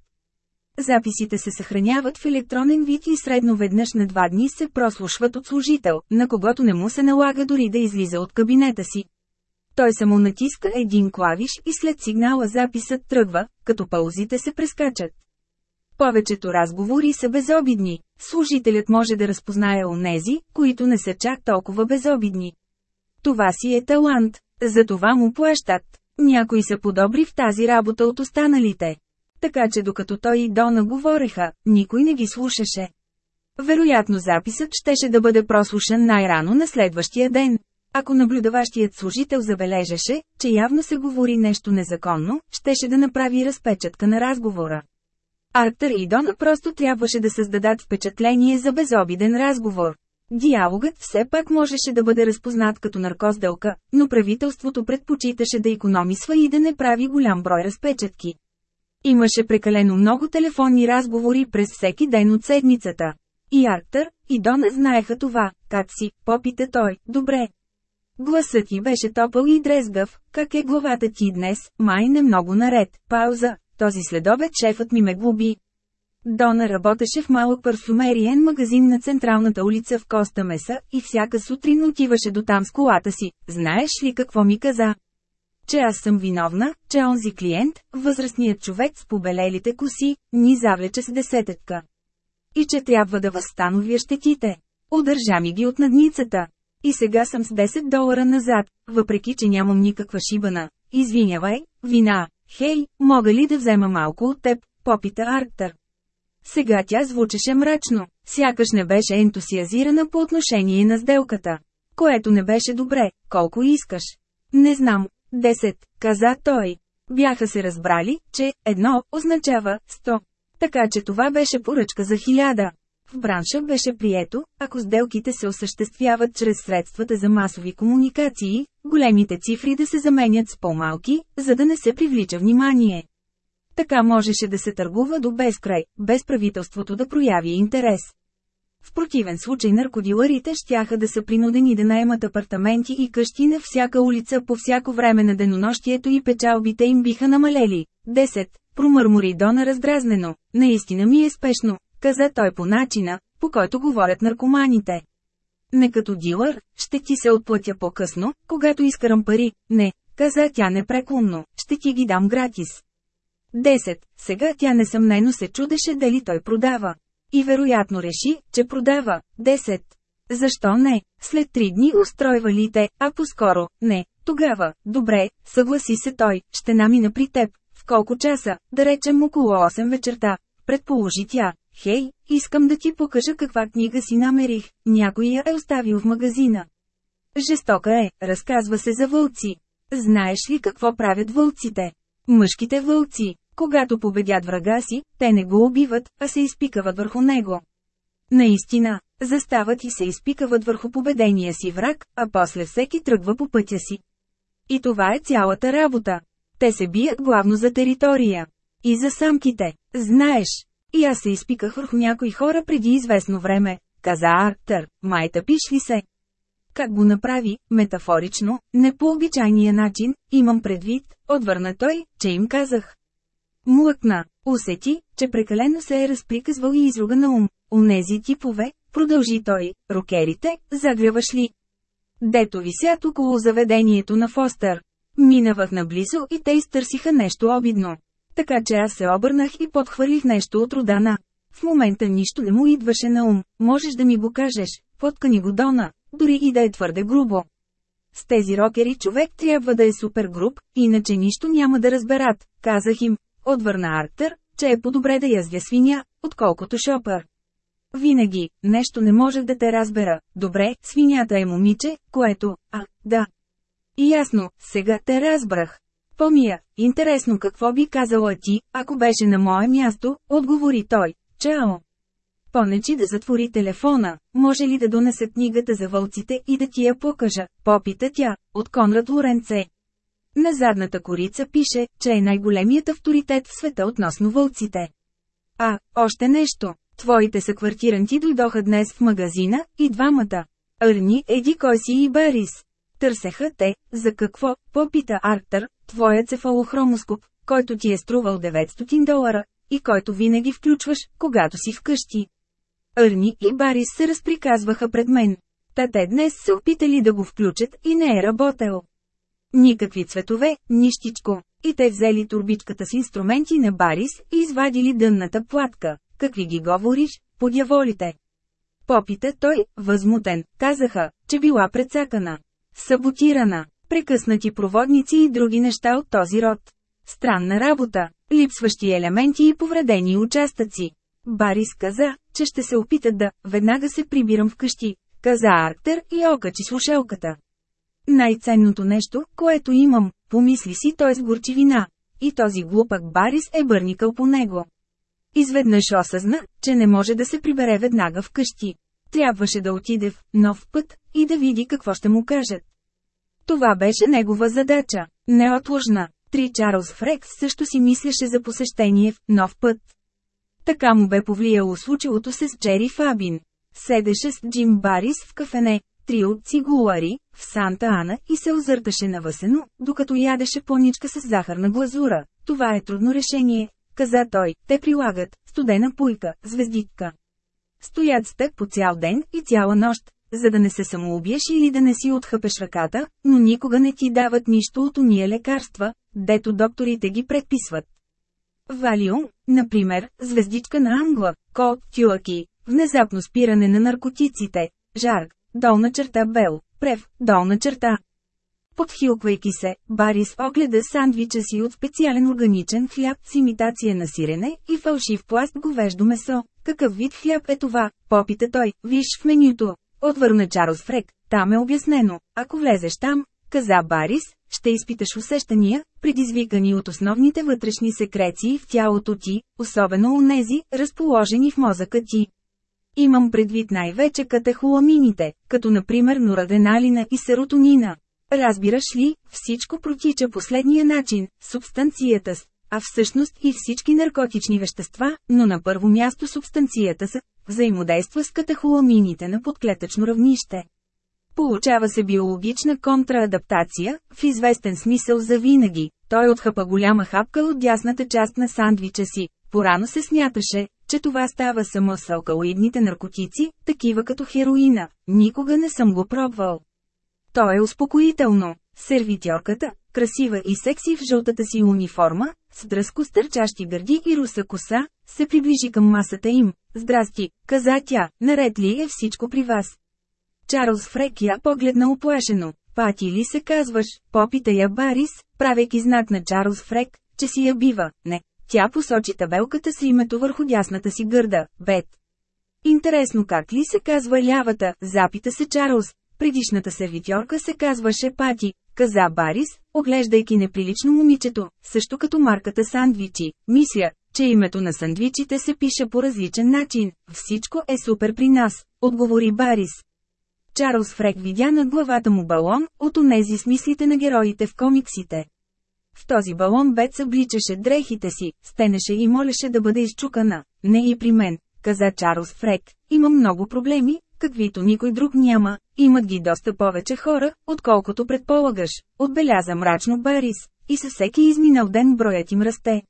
Записите се съхраняват в електронен вид и средно веднъж на два дни се прослушват от служител, на когото не му се налага дори да излиза от кабинета си. Той само натиска един клавиш и след сигнала записът тръгва, като паузите се прескачат. Повечето разговори са безобидни. Служителят може да разпознае онези, които не са чак толкова безобидни. Това си е талант, за това му плащат. Някои са подобри в тази работа от останалите. Така че докато той и Дона говореха, никой не ги слушаше. Вероятно записът щеше да бъде прослушан най-рано на следващия ден. Ако наблюдаващият служител забележеше, че явно се говори нещо незаконно, щеше да направи разпечатка на разговора. Арктър и Дона просто трябваше да създадат впечатление за безобиден разговор. Диалогът все пак можеше да бъде разпознат като наркоздълка, но правителството предпочиташе да економисва и да не прави голям брой разпечатки. Имаше прекалено много телефонни разговори през всеки ден от седмицата. И Арктър, и Дона знаеха това, как си, попита той, добре. Гласът ти беше топъл и дрезгав, как е главата ти днес, май не много наред, пауза, този следобед шефът ми ме глуби. Дона работеше в малък парфюмериен магазин на централната улица в Коста Меса и всяка сутрин отиваше до там с колата си. Знаеш ли какво ми каза? Че аз съм виновна, че онзи клиент, възрастният човек с побелелите коси, ни завлече с десететка. И че трябва да възстановя щетите. Удържа ми ги от надницата. И сега съм с 10 долара назад, въпреки че нямам никаква шибана. Извинявай, вина. Хей, мога ли да взема малко от теб? Попита Арктър. Сега тя звучеше мрачно, сякаш не беше ентусиазирана по отношение на сделката. Което не беше добре, колко искаш. Не знам, 10, каза той. Бяха се разбрали, че едно означава 100. Така че това беше поръчка за хиляда. В бранша беше прието, ако сделките се осъществяват чрез средствата за масови комуникации, големите цифри да се заменят с по-малки, за да не се привлича внимание. Така можеше да се търгува до безкрай, без правителството да прояви интерес. В противен случай наркодиларите щяха да са принудени да наемат апартаменти и къщи на всяка улица по всяко време на денонощието и печалбите им биха намалели. 10. Промърмори Дона раздразнено. Наистина ми е спешно, каза той по начина, по който говорят наркоманите. Не като дилър, ще ти се отплатя по-късно, когато изкарам пари. Не, каза тя непреклонно, ще ти ги дам гратис. 10. Сега тя несъмнено се чудеше дали той продава. И вероятно реши, че продава. 10. Защо не? След три дни устройва ли те, а по-скоро, не. Тогава, добре, съгласи се той, ще намина при теб. В колко часа, да речем около 8 вечерта. Предположи тя. Хей, искам да ти покажа каква книга си намерих. Някой я е оставил в магазина. Жестока е, разказва се за вълци. Знаеш ли какво правят вълците? Мъжките вълци, когато победят врага си, те не го убиват, а се изпикават върху него. Наистина, застават и се изпикават върху победения си враг, а после всеки тръгва по пътя си. И това е цялата работа. Те се бият главно за територия. И за самките. Знаеш, и аз се изпиках върху някои хора преди известно време, каза Арктър, май пиш ли се? Как го направи, метафорично, не по обичайния начин, имам предвид, отвърна той, че им казах. Млъкна, усети, че прекалено се е разприказвал и изруга на ум. Онези типове, продължи той, рокерите, загряваш ли? Дето висят около заведението на Фостър. Минавах наблизо и те изтърсиха нещо обидно. Така че аз се обърнах и подхвърлих нещо от родана. В момента нищо не му идваше на ум, можеш да ми го кажеш, поткани го Дона, дори и да е твърде грубо. С тези рокери човек трябва да е супер груб, иначе нищо няма да разберат, казах им, отвърна Арктър, че е по-добре да яздя свиня, отколкото шопър. Винаги, нещо не можех да те разбера, добре, свинята е момиче, което, а, да. И ясно, сега те разбрах. Помия, интересно какво би казала ти, ако беше на мое място, отговори той. Чао! Понечи да затвори телефона, може ли да донесе книгата за вълците и да ти я покажа, попита тя, от Конрад Лоренце. На задната корица пише, че е най-големият авторитет в света относно вълците. А, още нещо. Твоите съквартиранти дойдоха днес в магазина, и двамата. Арни, еди кой си и Барис. Търсеха те, за какво, попита Арктър, твоя цефалохромоскоп, който ти е струвал 900 долара, и който винаги включваш, когато си вкъщи. Арни и Барис се разприказваха пред мен. Та те днес се опитали да го включат и не е работел. Никакви цветове, нищичко. И те взели турбичката с инструменти на Барис и извадили дънната платка. Какви ги говориш, подяволите? Попита той, възмутен, казаха, че била прецакана. Саботирана, прекъснати проводници и други неща от този род. Странна работа, липсващи елементи и повредени участъци. Барис каза, че ще се опитат да, веднага се прибирам вкъщи, каза Арктер и окачи слушалката. Най-ценното нещо, което имам, помисли си той с горчивина. И този глупак Барис е бърникал по него. Изведнъж осъзна, че не може да се прибере веднага вкъщи. Трябваше да отиде в нов път и да види какво ще му кажат. Това беше негова задача, неотложна. Три Чарлз Фрекс също си мислеше за посещение в «Нов път». Така му бе повлияло случилото се с Джери Фабин. Седеше с Джим Барис в кафене, три от цигулари, в Санта Ана и се озърташе навъсено, докато ядеше поничка с захарна глазура. Това е трудно решение, каза той, те прилагат студена пуйка, звездитка. Стоят с теб по цял ден и цяла нощ, за да не се самоубиеш или да не си отхъпеш ръката, но никога не ти дават нищо от уния лекарства, дето докторите ги предписват. Валиум, например, звездичка на Англа, код, тюаки, внезапно спиране на наркотиците, жар, долна черта бел, прев, долна черта. Подхилквайки се, Барис огледа сандвича си от специален органичен хляб с имитация на сирене и фалшив пласт говеждо месо. Какъв вид хляб е това? Попита той, виж в менюто. Отвърна Чарлз Фрек, там е обяснено. Ако влезеш там, каза Барис, ще изпиташ усещания, предизвикани от основните вътрешни секреции в тялото ти, особено нези, разположени в мозъка ти. Имам предвид най-вече катехоламините, като например нораденалина и серотонина. Разбираш ли, всичко протича последния начин, субстанцията с, а всъщност и всички наркотични вещества, но на първо място субстанцията с, взаимодейства с катехоламините на подклетъчно равнище. Получава се биологична контраадаптация, в известен смисъл за винаги. Той отхъпа голяма хапка от дясната част на сандвича си. Порано се смяташе, че това става само с алкалоидните наркотици, такива като хероина. Никога не съм го пробвал. То е успокоително. Сервитьорката, красива и секси в жълтата си униформа, с дръско стърчащи гърди и руса коса, се приближи към масата им. Здрасти, каза тя, наред ли е всичко при вас? Чарлз Фрек я погледна оплашено. Пати ли се казваш, попита я Барис, правейки знак на Чарлз Фрек, че си я бива, не. Тя посочи табелката с името върху дясната си гърда, Бет. Интересно как ли се казва лявата, запита се Чарлз. Предишната сервитьорка се казваше Пати, каза Барис, оглеждайки неприлично момичето, също като марката сандвичи. Мисля, че името на сандвичите се пише по различен начин. Всичко е супер при нас, отговори Барис. Чарлз Фрек видя над главата му балон, от онези смислите на героите в комиксите. В този балон Бет събличаше дрехите си, стенеше и молеше да бъде изчукана. Не и при мен, каза Чарлз Фрек. Има много проблеми, каквито никой друг няма, имат ги доста повече хора, отколкото предполагаш, отбеляза мрачно Барис, и със всеки изминал ден броят им расте.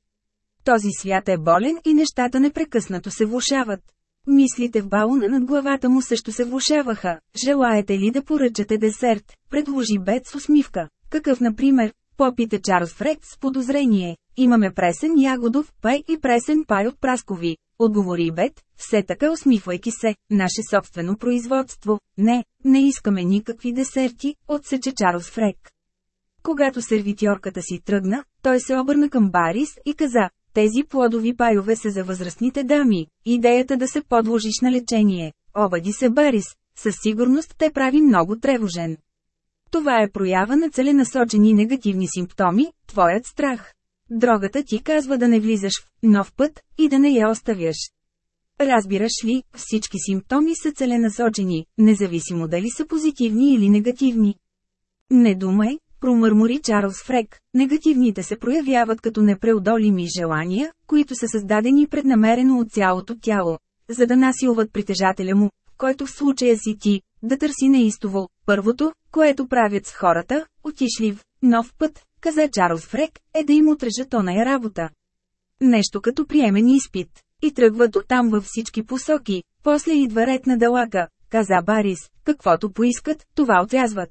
Този свят е болен и нещата непрекъснато се влушават. Мислите в балона над главата му също се влушаваха. Желаете ли да поръчате десерт? Предложи Бет с усмивка. Какъв, например? Попита Чарлз Фред с подозрение. Имаме пресен ягодов пай и пресен пай от праскови. Отговори Бет, все така усмихвайки се, наше собствено производство. Не, не искаме никакви десерти, отсече Чарлз Фрек. Когато сервитьорката си тръгна, той се обърна към Барис и каза, тези плодови пайове са за възрастните дами, идеята да се подложиш на лечение. Обади се Барис, със сигурност те прави много тревожен. Това е проява на целенасочени негативни симптоми, твоят страх. Дрогата ти казва да не влизаш в нов път и да не я оставяш. Разбираш ли, всички симптоми са целенасочени, независимо дали са позитивни или негативни. Не думай, промърмори Чарлз Фрек, негативните се проявяват като непреодолими желания, които са създадени преднамерено от цялото тяло, за да насилват притежателя му, който в случая си ти, да търси неистово. Първото, което правят с хората, отишли в нов път, каза Чарлз Фрек, е да им отрежат оная работа. Нещо като приемен изпит. И тръгват оттам във всички посоки. После идва ред на далака, каза Барис, каквото поискат, това отрязват.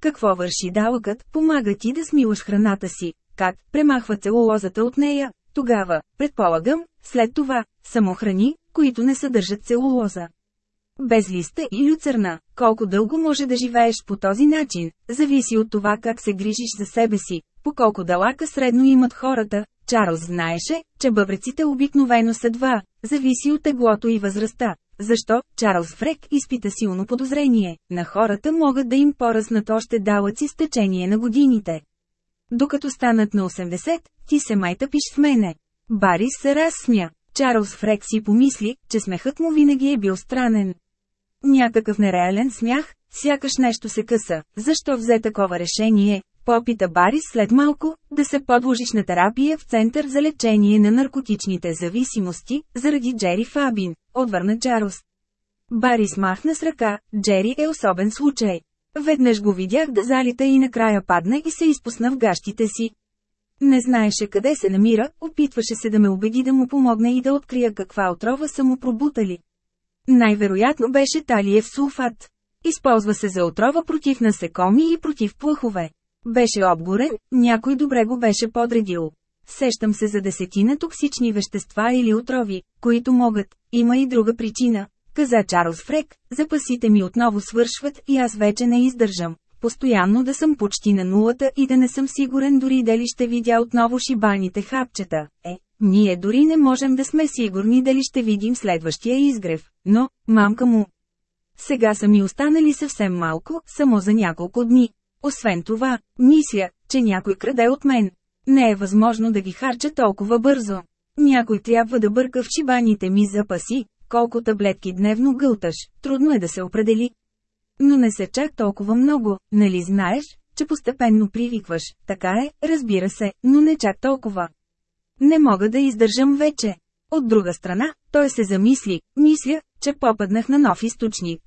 Какво върши далъкът, помага ти да смилаш храната си, как, премахва целулозата от нея, тогава, предполагам, след това, само храни, които не съдържат целулоза. Без листа и люцерна, колко дълго може да живееш по този начин, зависи от това как се грижиш за себе си, по колко далака средно имат хората. Чарлз знаеше, че бъбреците обикновено са два, зависи от теглото и възрастта. Защо? Чарлз Фрек изпита силно подозрение. На хората могат да им пораснат още далъци с течение на годините. Докато станат на 80, ти се май тъпиш в мене. Барис се разсмя. Чарлз Фрек си помисли, че смехът му винаги е бил странен. Някакъв нереален смях, сякаш нещо се къса. Защо взе такова решение? Попита Барис след малко, да се подложиш на терапия в Център за лечение на наркотичните зависимости, заради Джери Фабин, отвърна Чарлз. Барис махна с ръка, Джери е особен случай. Веднъж го видях да залита и накрая падна и се изпусна в гащите си. Не знаеше къде се намира, опитваше се да ме убеди да му помогне и да открия каква отрова са му пробутали. Най-вероятно беше талиев сулфат. Използва се за отрова против насекоми и против плъхове. Беше обгорен, някой добре го беше подредил. Сещам се за десетина токсични вещества или отрови, които могат, има и друга причина, каза Чарлз Фрек, запасите ми отново свършват и аз вече не издържам. Постоянно да съм почти на нулата и да не съм сигурен дори дали ще видя отново шибаните хапчета. Е, ние дори не можем да сме сигурни дали ще видим следващия изгрев, но, мамка му. Сега са ми останали съвсем малко, само за няколко дни. Освен това, мисля, че някой краде от мен. Не е възможно да ги харча толкова бързо. Някой трябва да бърка в шибаните ми запаси, колко таблетки дневно гълташ, трудно е да се определи. Но не се чак толкова много, нали знаеш, че постепенно привикваш, така е, разбира се, но не чак толкова. Не мога да издържам вече. От друга страна, той се замисли, мисля, че попаднах на нов източник.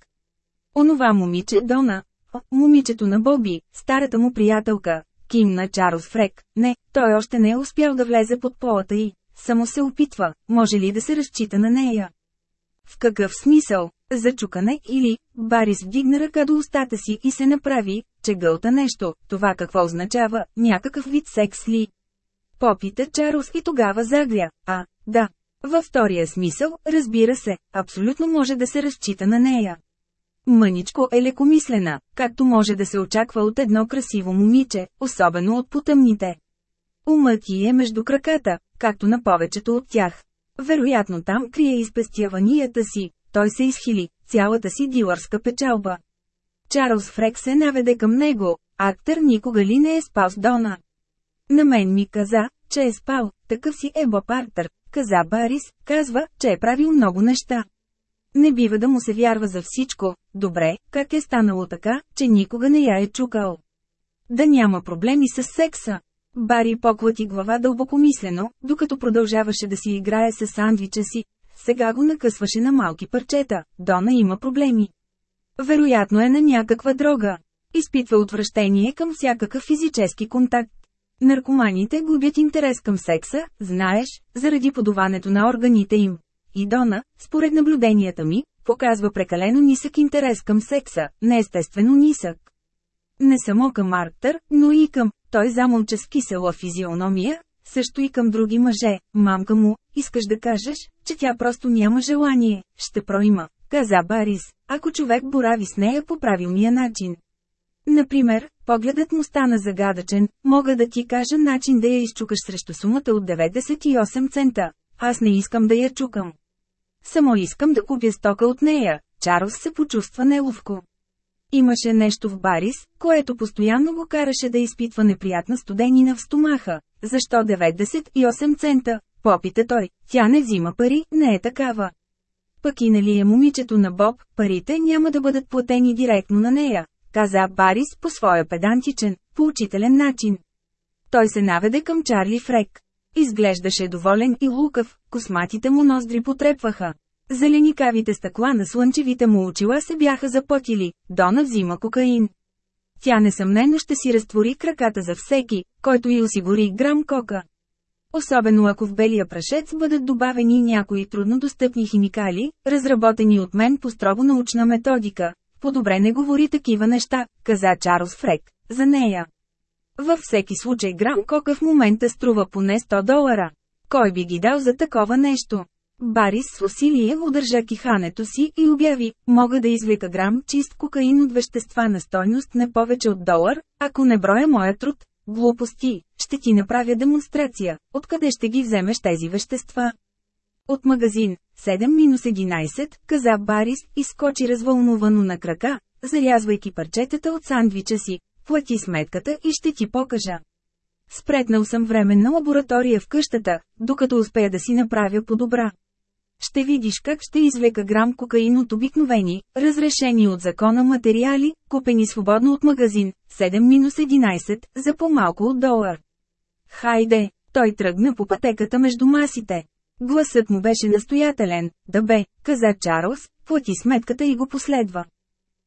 Онова момиче Дона, момичето на Боби, старата му приятелка, Ким на Чарлз Фрек, не, той още не е успял да влезе под полата й, само се опитва, може ли да се разчита на нея. В какъв смисъл? Зачукане или, Барис вдигна ръка до устата си и се направи, че гълта нещо, това какво означава, някакъв вид секс ли? Попита Чарлз и тогава загря, а, да. Във втория смисъл, разбира се, абсолютно може да се разчита на нея. Мъничко е лекомислена, както може да се очаква от едно красиво момиче, особено от потъмните. Умът ти е между краката, както на повечето от тях. Вероятно там крие изпестяванията си, той се изхили, цялата си дилърска печалба. Чарлз Фрек се наведе към него, актер никога ли не е спал с Дона. На мен ми каза, че е спал, такъв си е Боб Артър, каза Барис, казва, че е правил много неща. Не бива да му се вярва за всичко, добре, как е станало така, че никога не я е чукал. Да няма проблеми с секса. Бари поклати глава дълбокомислено, докато продължаваше да си играе с сандвича си. Сега го накъсваше на малки парчета. Дона има проблеми. Вероятно е на някаква дрога. Изпитва отвращение към всякакъв физически контакт. Наркоманите губят интерес към секса, знаеш, заради подуването на органите им. И Дона, според наблюденията ми, показва прекалено нисък интерес към секса, неестествено нисък. Не само към Арктър, но и към, той замълча с кисела физиономия, също и към други мъже, мамка му, искаш да кажеш, че тя просто няма желание, ще проима, каза Барис, ако човек борави с нея по правилния начин. Например, погледът му стана загадъчен, мога да ти кажа начин да я изчукаш срещу сумата от 98 цента. Аз не искам да я чукам. Само искам да купя стока от нея. Чарлз се почувства неловко. Имаше нещо в Барис, което постоянно го караше да изпитва неприятна студенина в стомаха. Защо 98 цента? Попита той. Тя не взима пари, не е такава. Пък и нали е момичето на Боб, парите няма да бъдат платени директно на нея, каза Барис по своя педантичен, поучителен начин. Той се наведе към Чарли Фрек. Изглеждаше доволен и лукав, косматите му ноздри потрепваха. Зеленикавите стъкла на слънчевите му очила се бяха запотили, Дона взима кокаин. Тя несъмнено ще си разтвори краката за всеки, който й осигури грам кока. Особено ако в белия прашец бъдат добавени някои труднодостъпни химикали, разработени от мен по строго научна методика. По-добре не говори такива неща, каза Чарлз Фрек, за нея. Във всеки случай грам кока в момента струва поне 100 долара. Кой би ги дал за такова нещо? Барис с усилие удържа кихането си и обяви, мога да извлека грам чист кокаин от вещества на стойност не повече от долар, ако не броя моя труд. Глупости, ще ти направя демонстрация, откъде ще ги вземеш тези вещества. От магазин, 7-11, каза Барис и скочи развълнувано на крака, зарязвайки парчетата от сандвича си, плати сметката и ще ти покажа. Спретнал съм временна лаборатория в къщата, докато успея да си направя по-добра. ще видиш как ще извлека грам кокаин от обикновени, разрешени от закона материали, купени свободно от магазин, 7-11, за по-малко от долар. Хайде, той тръгна по пътеката между масите. Гласът му беше настоятелен, да бе, каза Чарлз, плати сметката и го последва.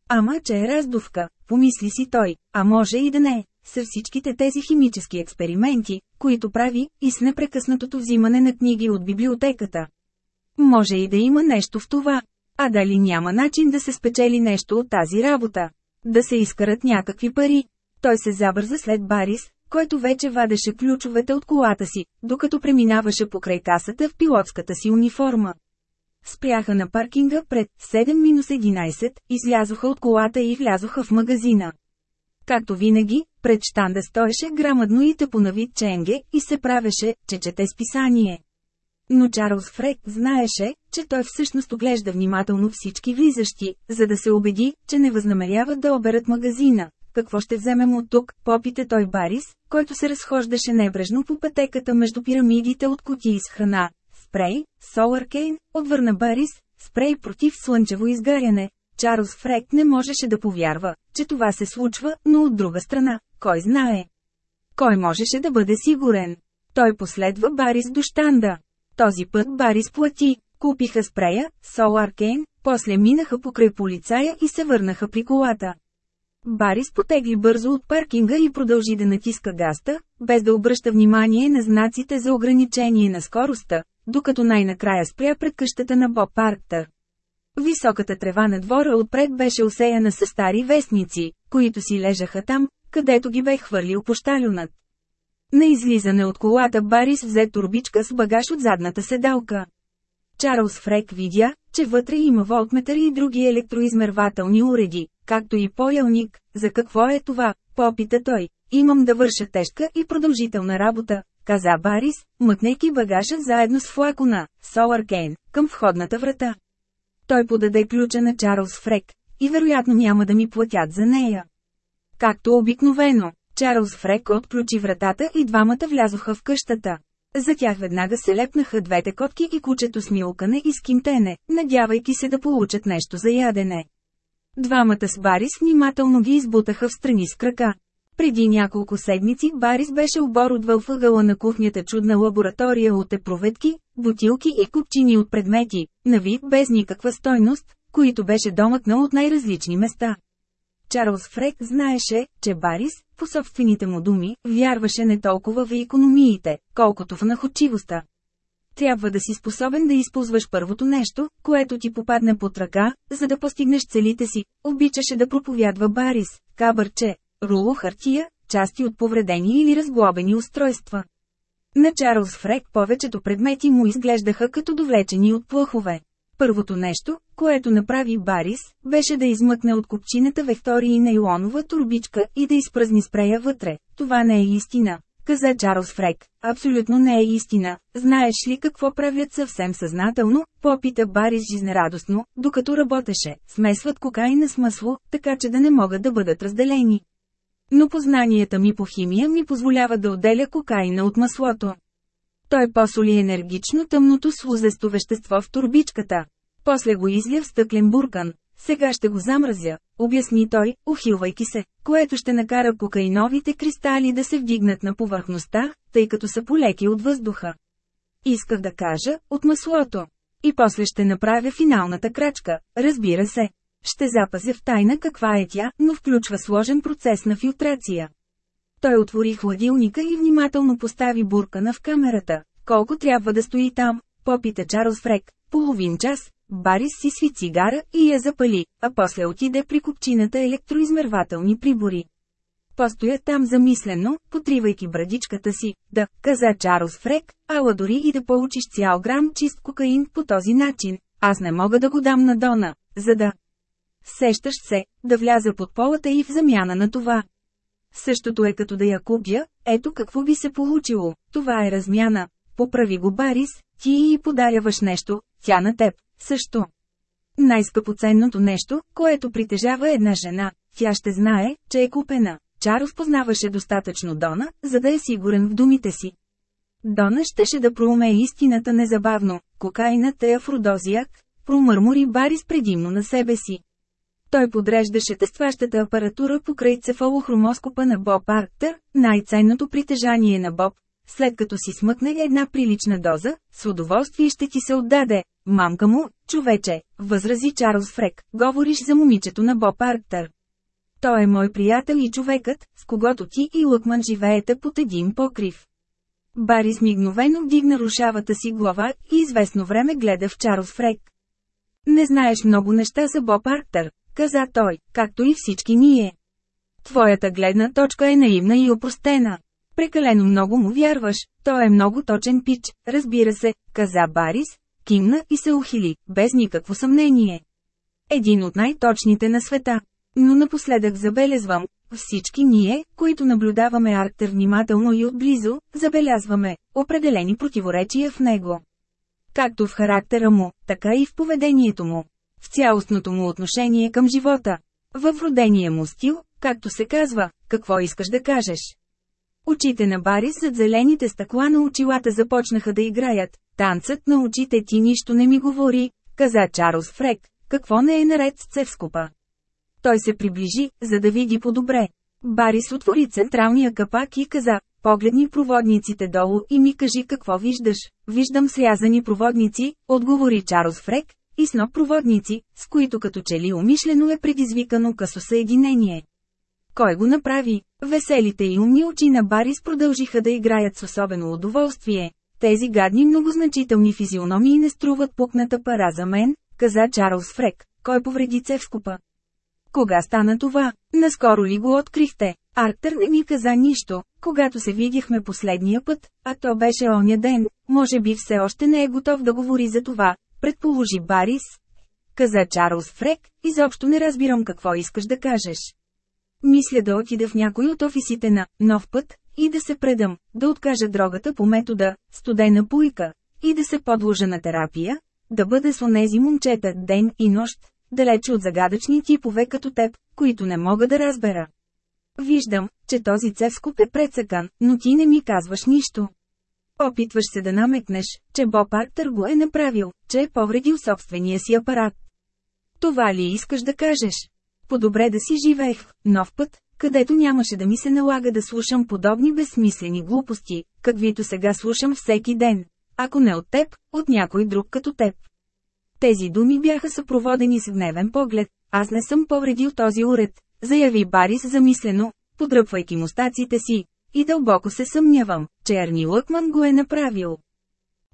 Ама, че е раздувка, помисли си той, а може и да не, с всичките тези химически експерименти, които прави, и с непрекъснатото взимане на книги от библиотеката. Може и да има нещо в това. А дали няма начин да се спечели нещо от тази работа? Да се изкарат някакви пари. Той се забърза след Барис, който вече вадеше ключовете от колата си, докато преминаваше покрай касата в пилотската си униформа. Спряха на паркинга пред 7-11, излязоха от колата и влязоха в магазина. Както винаги, пред щанда стоеше грамадно и тъпонавид ченге и се правеше, че чете списание. Но Чарлз Фрек знаеше, че той всъщност оглежда внимателно всички влизащи, за да се убеди, че не възнамеряват да оберат магазина. Какво ще вземем от тук, попите той Барис, който се разхождаше небрежно по пътеката между пирамидите от кутии с храна. Спрей, Соларкейн, отвърна Барис, спрей против слънчево изгаряне. Чарлз Фрек не можеше да повярва, че това се случва, но от друга страна, кой знае? Кой можеше да бъде сигурен? Той последва Барис до щанда. Този път Барис плати, купиха спрея, Соларкейн, после минаха покрай полицая и се върнаха при колата. Барис потегли бързо от паркинга и продължи да натиска гаста, без да обръща внимание на знаците за ограничение на скоростта, докато най-накрая спря пред къщата на Боб Парктър. Високата трева на двора отпред беше осеяна с стари вестници, които си лежаха там, където ги бе хвърлил пощалюнат. На излизане от колата Барис взе турбичка с багаж от задната седалка. Чарлз Фрек видя, че вътре има волтметър и други електроизмервателни уреди, както и поялник. За какво е това? Попита той. Имам да върша тежка и продължителна работа, каза Барис, мъкнейки багажа заедно с флакона, Солар Кейн, към входната врата. Той подаде ключа на Чарлз Фрек, и вероятно няма да ми платят за нея. Както обикновено, Чарлз Фрек отключи вратата и двамата влязоха в къщата. За тях веднага се лепнаха двете котки и кучето с милкане и скимтене, надявайки се да получат нещо за ядене. Двамата с Барис внимателно ги избутаха в страни с крака. Преди няколко седмици Барис беше оборудвал въгъла на кухнята чудна лаборатория от епроветки, бутилки и купчини от предмети, на вид без никаква стойност, които беше домъкнал от най-различни места. Чарлз Фрек знаеше, че Барис, по собствените му думи, вярваше не толкова в економиите, колкото в находчивостта. Трябва да си способен да използваш първото нещо, което ти попадне под ръка, за да постигнеш целите си, обичаше да проповядва Барис, кабърче, руло хартия, части от повредени или разглобени устройства. На Чарлз Фрек повечето предмети му изглеждаха като довлечени от плъхове. Първото нещо, което направи Барис, беше да измъкне от купчината вектории нейлонова турбичка и да изпразни спрея вътре. Това не е истина, каза Чарлз Фрек. Абсолютно не е истина. Знаеш ли какво правят съвсем съзнателно? Попита Барис жизнерадостно, докато работеше. Смесват кокаина с масло, така че да не могат да бъдат разделени. Но познанията ми по химия ми позволява да отделя кокаина от маслото. Той посоли енергично тъмното слузесто вещество в турбичката. После го изля в стъклен буркан. Сега ще го замразя, обясни той, ухилвайки се, което ще накара кокаиновите кристали да се вдигнат на повърхността, тъй като са полеки от въздуха. Исках да кажа, от маслото. И после ще направя финалната крачка, разбира се. Ще запазя в тайна каква е тя, но включва сложен процес на филтрация. Той отвори хладилника и внимателно постави буркана в камерата. Колко трябва да стои там? Попита Чарлз Фрек. Половин час. Барис си сви цигара и я запали, а после отиде при купчината електроизмервателни прибори. Постоя там замислено, потривайки брадичката си, да, каза Чарлз Фрек, ала дори и да получиш цял грам чист кокаин по този начин, аз не мога да го дам на Дона, за да... Сещаш се, да вляза под полата и в замяна на това. Същото е като да я купя, ето какво би се получило, това е размяна. Поправи го Барис, ти и подаряваш нещо, тя на теб, също. Най-скъпоценното нещо, което притежава една жена, тя ще знае, че е купена. Чарлз познаваше достатъчно Дона, за да е сигурен в думите си. Дона щеше да проумее истината незабавно, кокаинът е афродозиак, промърмори Барис предимно на себе си. Той подреждаше тестващата апаратура покрай цефалохромоскопа на Боб Арктер, най-ценното притежание на Боб. След като си смъкне една прилична доза, с удоволствие ще ти се отдаде. Мамка му, човече, възрази Чарлз Фрек, говориш за момичето на Боб Арктер. Той е мой приятел и човекът, с когото ти и Лъкман живеете под един покрив. Барис мигновено вдигна рушавата си глава и известно време гледа в Чарлз Фрек. Не знаеш много неща за Боб Арктер, каза той, както и всички ние. Твоята гледна точка е наивна и опростена. Прекалено много му вярваш, той е много точен пич, разбира се, каза Барис, кимна и се ухили, без никакво съмнение. Един от най-точните на света. Но напоследък забелезвам, всички ние, които наблюдаваме Арктер внимателно и отблизо, забелязваме определени противоречия в него. Както в характера му, така и в поведението му. В цялостното му отношение към живота. Във родения му стил, както се казва, какво искаш да кажеш. Очите на Барис зад зелените стъкла на очилата започнаха да играят. Танцът на очите ти нищо не ми говори, каза Чарлз Фрек, какво не е наред с цевскопа. Той се приближи, за да види по-добре. Барис отвори централния капак и каза, погледни проводниците долу и ми кажи какво виждаш. Виждам срязани проводници, отговори Чарлз Фрек, и сноп проводници, с които като че ли умишлено е предизвикано късо съединение. Кой го направи? Веселите и умни очи на Барис продължиха да играят с особено удоволствие. Тези гадни многозначителни физиономии не струват пукната пара за мен, каза Чарлз Фрек, кой повреди Цевскопа. Кога стана това? Наскоро ли го открихте? Арктър не ми каза нищо, когато се видяхме последния път, а то беше оня ден, може би все още не е готов да говори за това, предположи Барис. Каза Чарлз Фрек, изобщо не разбирам какво искаш да кажеш. Мисля да отида в някой от офисите на «Нов път» и да се предам, да откажа дрогата по метода «Студена пуйка» и да се подложа на терапия, да бъда с онези момчета ден и нощ, далече от загадъчни типове като теб, които не мога да разбера. Виждам, че този цевскоп е прецакан, но ти не ми казваш нищо. Опитваш се да намекнеш, че Боб Арктър го е направил, че е повредил собствения си апарат. Това ли искаш да кажеш? По-добре да си живеех в нов път, където нямаше да ми се налага да слушам подобни безсмислени глупости, каквито сега слушам всеки ден. Ако не от теб, от някой друг като теб. Тези думи бяха съпроводени с гневен поглед. Аз не съм повредил този уред, заяви Барис замислено, подръпвайки мустаците си. И дълбоко се съмнявам, че Арни Лъкман го е направил.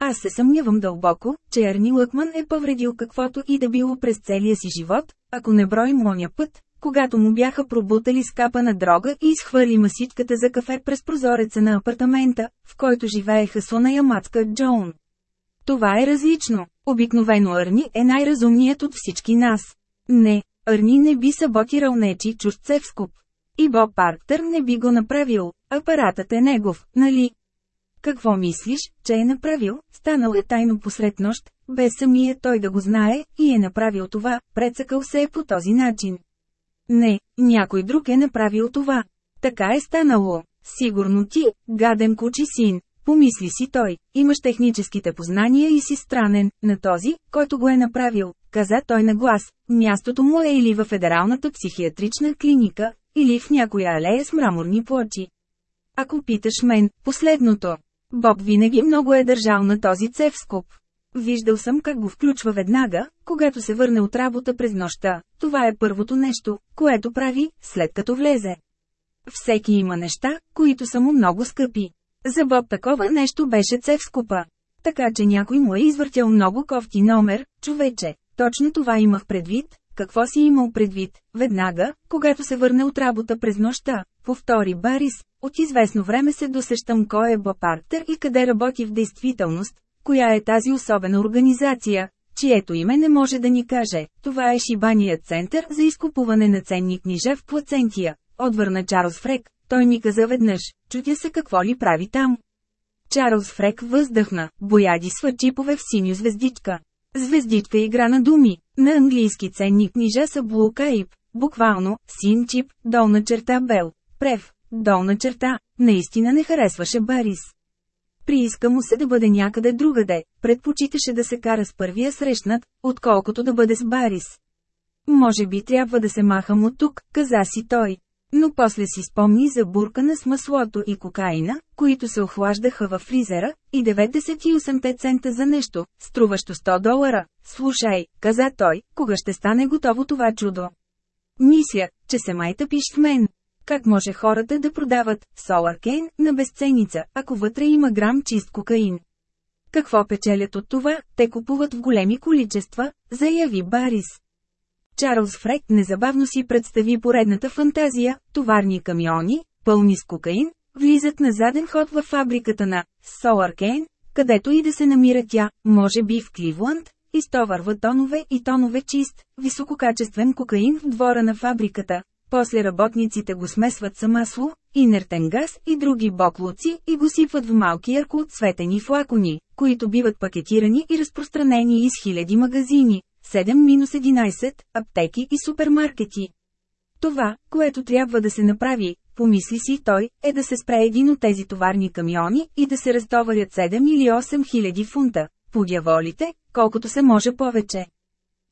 Аз се съмнявам дълбоко, че Арни Лъкман е повредил каквото и да било през целия си живот, ако не броим моня път, когато му бяха пробутали скапа на дрога и изхвърли масичката за кафе през прозореца на апартамента, в който живееха Сона Ямацка Джоун. Това е различно. Обикновено Арни е най-разумният от всички нас. Не, Арни не би саботирал нечи чужд скуп. И Боб Парктър не би го направил, апаратът е негов, нали? Какво мислиш, че е направил? Станал е тайно посред нощ, без самия той да го знае, и е направил това, прецакал се е по този начин. Не, някой друг е направил това. Така е станало. Сигурно ти, гаден кучи син, помисли си той, имаш техническите познания и си странен, на този, който го е направил, каза той на глас. Мястото му е или в Федералната психиатрична клиника, или в някоя алея с мраморни плочи. Ако питаш мен, последното. Боб винаги много е държал на този цевскоп. Виждал съм как го включва веднага, когато се върне от работа през нощта. Това е първото нещо, което прави, след като влезе. Всеки има неща, които са му много скъпи. За Боб такова нещо беше цевскопа. Така че някой му е извъртял много кофти номер, човече. Точно това имах предвид, какво си имал предвид, веднага, когато се върне от работа през нощта, повтори Барис, от известно време се досещам кой е Боб и къде работи в действителност, коя е тази особена организация, чието име не може да ни каже. Това е Шибаният център за изкупуване на ценни книжа в Плацентия. Отвърна Чарлз Фрек, той ми каза веднъж, чудя се какво ли прави там. Чарлз Фрек въздъхна, бояди свърчипове в синьо звездичка. Звездичка игра на думи. На английски ценни книжа са Blue Cape, буквално, син чип, долна черта Бел, прев, долна черта, наистина не харесваше Барис. Прииска му се да бъде някъде другаде, предпочиташе да се кара с първия срещнат, отколкото да бъде с Барис. Може би трябва да се махам от тук, каза си той. Но после си спомни за буркана с маслото и кокаина, които се охлаждаха във фризера, и 98 цента за нещо, струващо 100 долара. Слушай, каза той, кога ще стане готово това чудо? Мисля, че се май тъпиш в мен. Как може хората да продават Кейн на безценица, ако вътре има грам чист кокаин? Какво печелят от това, те купуват в големи количества, заяви Барис. Чарлз Фрек незабавно си представи поредната фантазия – товарни камиони, пълни с кокаин, влизат на заден ход във фабриката на Кейн, където и да се намира тя, може би в Кливланд, изтоварва тонове и тонове чист, висококачествен кокаин в двора на фабриката, после работниците го смесват с масло, инертен газ и други боклуци и го сипват в малки яркоотцветени флакони, които биват пакетирани и разпространени из хиляди магазини, 7-11, аптеки и супермаркети. Това, което трябва да се направи, помисли си той, е да се спре един от тези товарни камиони и да се разтоварят 7 или 8 хиляди фунта, подяволите, колкото се може повече.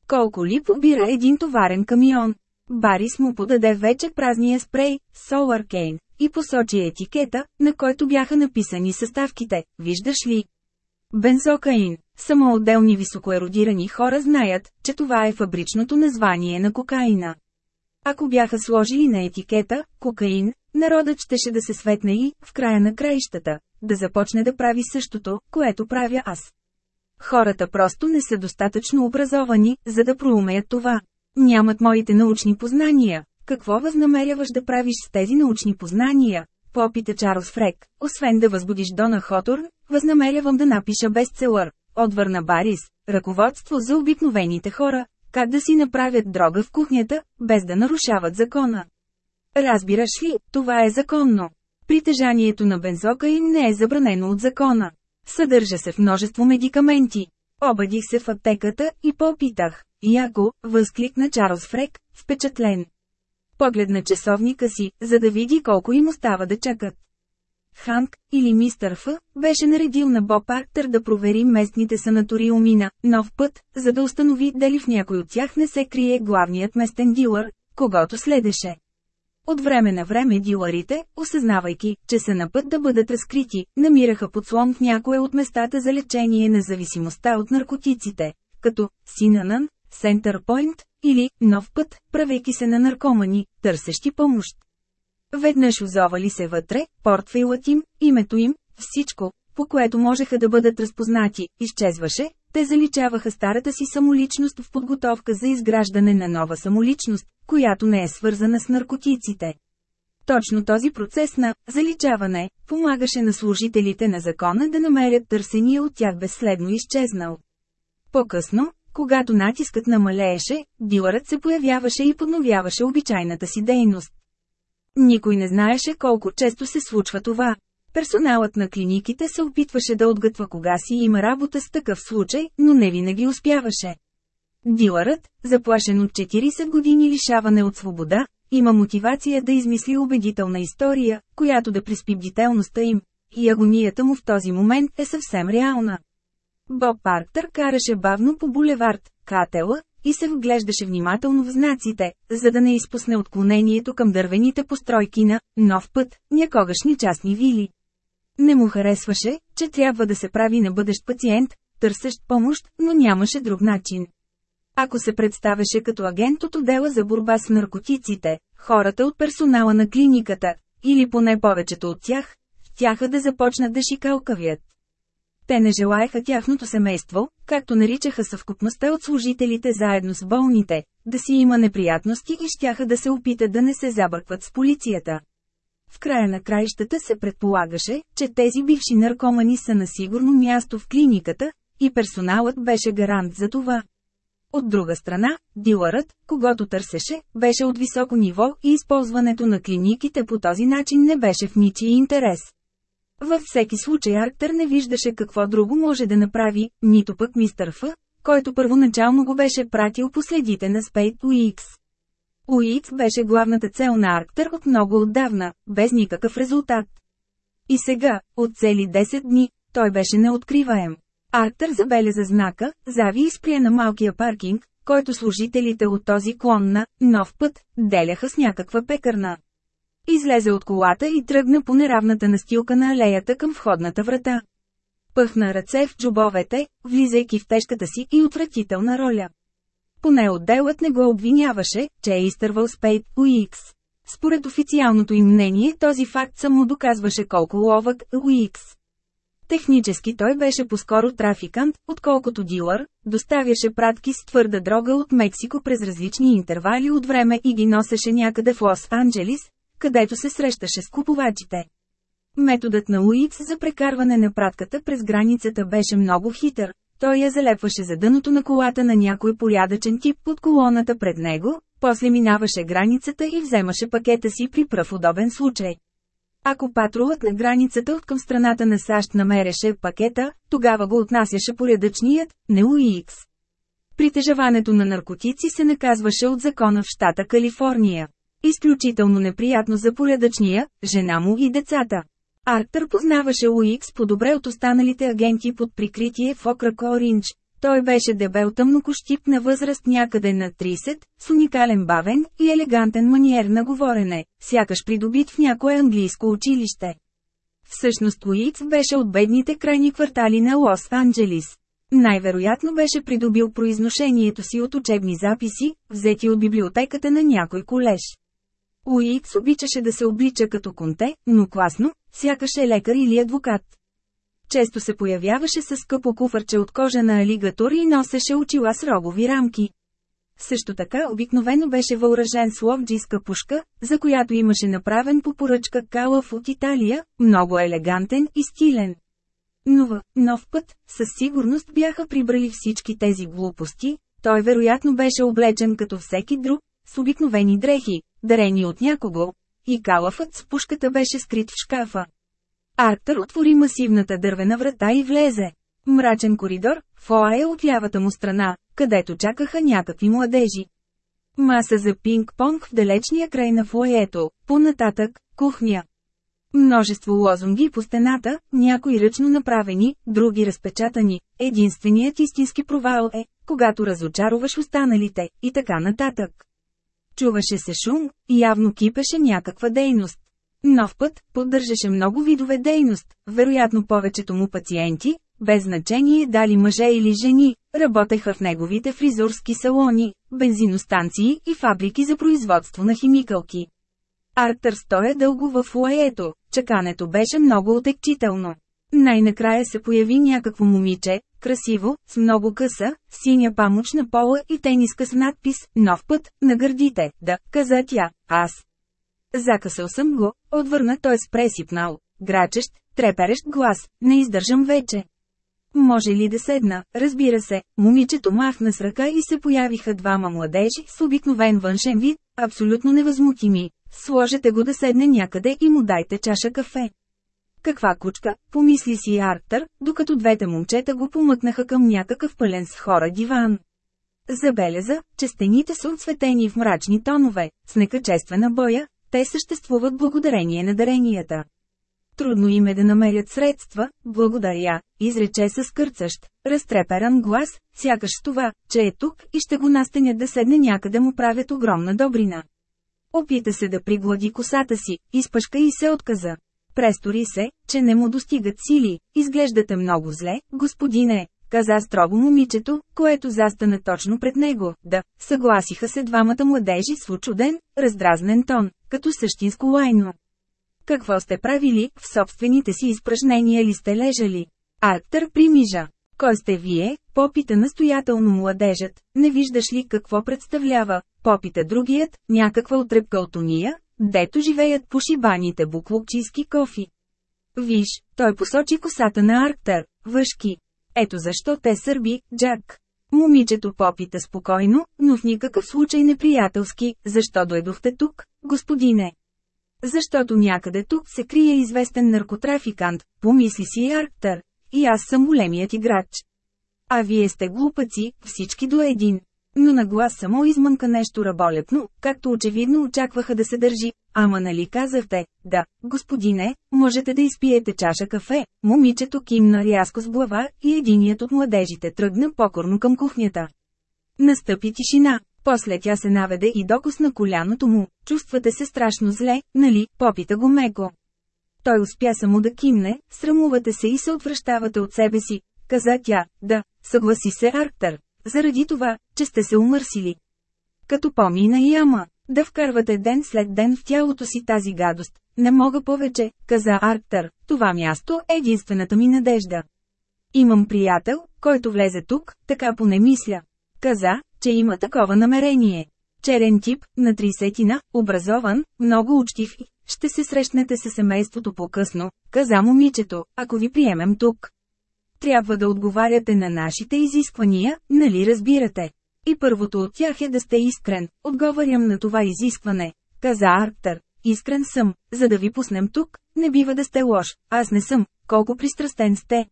Колко ли побира един товарен камион? Барис му подаде вече празния спрей, Solar Cane, и посочи етикета, на който бяха написани съставките, виждаш ли? Бензокаин. Само отделни високоеродирани хора знаят, че това е фабричното название на кокаина. Ако бяха сложили на етикета «кокаин», народът щеше да се светне и, в края на краищата, да започне да прави същото, което правя аз. Хората просто не са достатъчно образовани, за да проумеят това. Нямат моите научни познания. Какво възнамеряваш да правиш с тези научни познания? Попита Чарлз Фрек. Освен да възбудиш Дона Хоторн, възнамерявам да напиша бестселър. Отвърна Барис. Ръководство за обикновените хора. Как да си направят дрога в кухнята, без да нарушават закона. Разбираш ли, това е законно. Притежанието на бензокаин не е забранено от закона. Съдържа се в множество медикаменти. Обадих се в аптеката и попитах. Яко, възкликна Чарлз Фрек, впечатлен. Погледна часовника си, за да види колко им остава да чакат. Ханк, или мистър Ф, беше наредил на Боб Арктер да провери местните санаториуми на «Нов път», за да установи дали в някой от тях не се крие главният местен дилър, когато следеше. От време на време диларите, осъзнавайки, че са на път да бъдат разкрити, намираха подслон в някое от местата за лечение на зависимостта от наркотиците, като Синанън, Сентър Пойнт или Нов път, правейки се на наркомани, търсещи помощ. Веднъж озовали се вътре, портфейлът им, името им, всичко, по което можеха да бъдат разпознати, изчезваше, те заличаваха старата си самоличност в подготовка за изграждане на нова самоличност, която не е свързана с наркотиците. Точно този процес на заличаване помагаше на служителите на закона да намерят търсения от тях безследно изчезнал. По-късно, когато натискът намалееше, дилърът се появяваше и подновяваше обичайната си дейност. Никой не знаеше колко често се случва това. Персоналът на клиниките се опитваше да отгътва кога си има работа с такъв случай, но не винаги успяваше. Дилърът, заплашен от 40 години лишаване от свобода, има мотивация да измисли убедителна история, която да приспи бдителността им. И агонията му в този момент е съвсем реална. Боб Парктър караше бавно по булевард, Катела, и се вглеждаше внимателно в знаците, за да не изпусне отклонението към дървените постройки на «нов път», някогашни частни вили. Не му харесваше, че трябва да се прави на бъдещ пациент, търсещ помощ, но нямаше друг начин. Ако се представеше като агент от отдела за борба с наркотиците, хората от персонала на клиниката, или поне повечето от тях, тяха да започнат да шикалкавят. Те не желаяха тяхното семейство, както наричаха съвкупността от служителите заедно с болните, да си има неприятности и щяха да се опитат да не се забъркват с полицията. В края на краищата се предполагаше, че тези бивши наркомани са на сигурно място в клиниката, и персоналът беше гарант за това. От друга страна, дилърът, когато търсеше, беше от високо ниво и използването на клиниките по този начин не беше в ничий интерес. Във всеки случай Арктър не виждаше какво друго може да направи, нито пък мистър Ф, който първоначално го беше пратил последите на Спейт Уикс. Уикс беше главната цел на Арктър от много отдавна, без никакъв резултат. И сега, от цели 10 дни, той беше неоткриваем. Арктър забеляза знака, зави и спря на малкия паркинг, който служителите от този клон на «Нов път» деляха с някаква пекарна. Излезе от колата и тръгна по неравната настилка на алеята към входната врата. Пъхна ръце в джобовете, влизайки в тежката си и отвратителна роля. Поне отделът не го обвиняваше, че е изтървал Спейд Уикс. Според официалното им мнение този факт само доказваше колко ловък Уикс. Технически той беше по-скоро трафикант, отколкото дилър, доставяше пратки с твърда дрога от Мексико през различни интервали от време и ги носеше някъде в Лос-Анджелис, където се срещаше с купувачите. Методът на Уикс за прекарване на пратката през границата беше много хитър. Той я залепваше за дъното на колата на някой порядъчен тип под колоната пред него, после минаваше границата и вземаше пакета си при пръв удобен случай. Ако патрулът на границата от към страната на САЩ намереше пакета, тогава го отнасяше порядъчният, не Уикс. Притежаването на наркотици се наказваше от закона в щата Калифорния. Изключително неприятно за порядъчния, жена му и децата. Арктър познаваше Уикс по-добре от останалите агенти под прикритие в окръг Оринч. Той беше дебел тъмнокощип на възраст някъде на 30, с уникален бавен и елегантен маниер на говорене, сякаш придобит в някое английско училище. Всъщност Уикс беше от бедните крайни квартали на Лос-Анджелис. Най-вероятно беше придобил произношението си от учебни записи, взети от библиотеката на някой колеж. Уикс обичаше да се облича като конте, но класно, сякаш е лекар или адвокат. Често се появяваше с скъпо куфърче от кожа на алигатор и носеше очила с рогови рамки. Също така обикновено беше въоръжен с ловджийска пушка, за която имаше направен по поръчка калъв от Италия, много елегантен и стилен. Но в нов път, със сигурност бяха прибрали всички тези глупости, той вероятно беше облечен като всеки друг, с обикновени дрехи, дарени от някого, и калафът с пушката беше скрит в шкафа. Арктър отвори масивната дървена врата и влезе. Мрачен коридор, фоае от лявата му страна, където чакаха някакви младежи. Маса за пинг-понг в далечния край на фоето, понататък – кухня. Множество лозунги по стената, някои ръчно направени, други разпечатани. Единственият истински провал е, когато разочароваш останалите, и така нататък. Чуваше се шум, явно кипеше някаква дейност. Нов път, поддържаше много видове дейност, вероятно повечето му пациенти, без значение дали мъже или жени, работеха в неговите фризурски салони, бензиностанции и фабрики за производство на химикалки. Артър стоя дълго в лаето, чакането беше много отекчително. Най-накрая се появи някакво момиче, красиво, с много къса, синя памучна пола и тениска с надпис «Нов път» на гърдите, да, каза тя, аз. Закъсал съм го, отвърна той с пресипнал, грачещ, треперещ глас, не издържам вече. Може ли да седна? Разбира се, момичето махна с ръка и се появиха двама младежи с обикновен външен вид, абсолютно невъзмутими. Сложете го да седне някъде и му дайте чаша кафе. Каква кучка, помисли си Арктър, докато двете момчета го помъкнаха към някакъв пълен с хора диван. Забеляза, че стените са отсветени в мрачни тонове, с некачествена боя, те съществуват благодарение на даренията. Трудно им е да намерят средства, благодаря, изрече с кърцащ, разтреперан глас, сякаш това, че е тук и ще го настенят да седне някъде му правят огромна добрина. Опита се да приглади косата си, изпъшка и се отказа. Престори се, че не му достигат сили, изглеждате много зле, господине, каза строго момичето, което застана точно пред него. Да, съгласиха се двамата младежи с учуден, раздразнен тон, като същинско лайно. Какво сте правили, в собствените си изпражнения ли сте лежали? Арктър примижа. Кой сте вие? Попита настоятелно младежът. Не виждаш ли какво представлява? Попита другият, някаква отрепка от уния, дето живеят по шибаните буклукчийски кофи. Виж, той посочи косата на Арктър, въшки. Ето защо те сърби, Джак. Момичето попита спокойно, но в никакъв случай неприятелски, защо дойдохте тук, господине? Защото някъде тук се крие известен наркотрафикант, помисли си Арктър. И аз съм големият играч. А вие сте глупаци, всички до един. Но на глас само измънка нещо раболепно, както очевидно очакваха да се държи. Ама нали казахте, да, господине, можете да изпиете чаша кафе. Момичето кимна рязко с глава и единият от младежите тръгна покорно към кухнята. Настъпи тишина. После тя се наведе и докосна коляното му. Чувствате се страшно зле, нали, попита го меко. Той успя само да кимне, срамувате се и се отвръщавате от себе си, каза тя, да, съгласи се Арктър, заради това, че сте се умърсили. Като помина и ама, да вкарвате ден след ден в тялото си тази гадост. Не мога повече, каза Арктър, това място е единствената ми надежда. Имам приятел, който влезе тук, така поне мисля. Каза, че има такова намерение. Черен тип, на 30 образован, много учтив и ще се срещнете с семейството по-късно, каза момичето, ако ви приемем тук. Трябва да отговаряте на нашите изисквания, нали разбирате? И първото от тях е да сте искрен, отговарям на това изискване, каза Арктър. Искрен съм, за да ви пуснем тук, не бива да сте лош, аз не съм, колко пристрастен сте.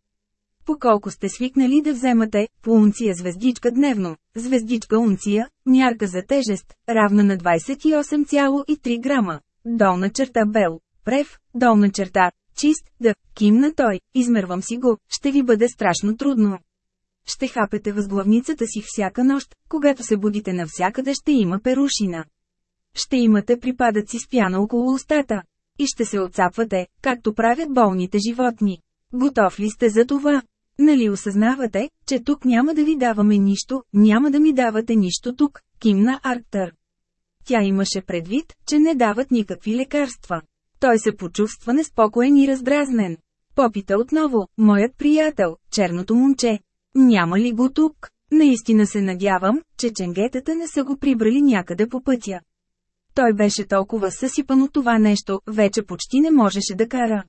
По колко сте свикнали да вземате, по унция звездичка дневно, звездичка унция, мярка за тежест, равна на 28,3 грама, долна черта бел, прев, долна черта, чист, да, кимна той, измервам си го, ще ви бъде страшно трудно. Ще хапете възглавницата си всяка нощ, когато се будите навсякъде ще има перушина. Ще имате припадъци с пяна около устата. И ще се отцапвате, както правят болните животни. Готов ли сте за това? Нали осъзнавате, че тук няма да ви даваме нищо, няма да ми давате нищо тук, кимна Арктър. Тя имаше предвид, че не дават никакви лекарства. Той се почувства неспокоен и раздразнен. Попита отново, моят приятел, черното момче. Няма ли го тук? Наистина се надявам, че ченгетата не са го прибрали някъде по пътя. Той беше толкова съсипан от това нещо, вече почти не можеше да кара.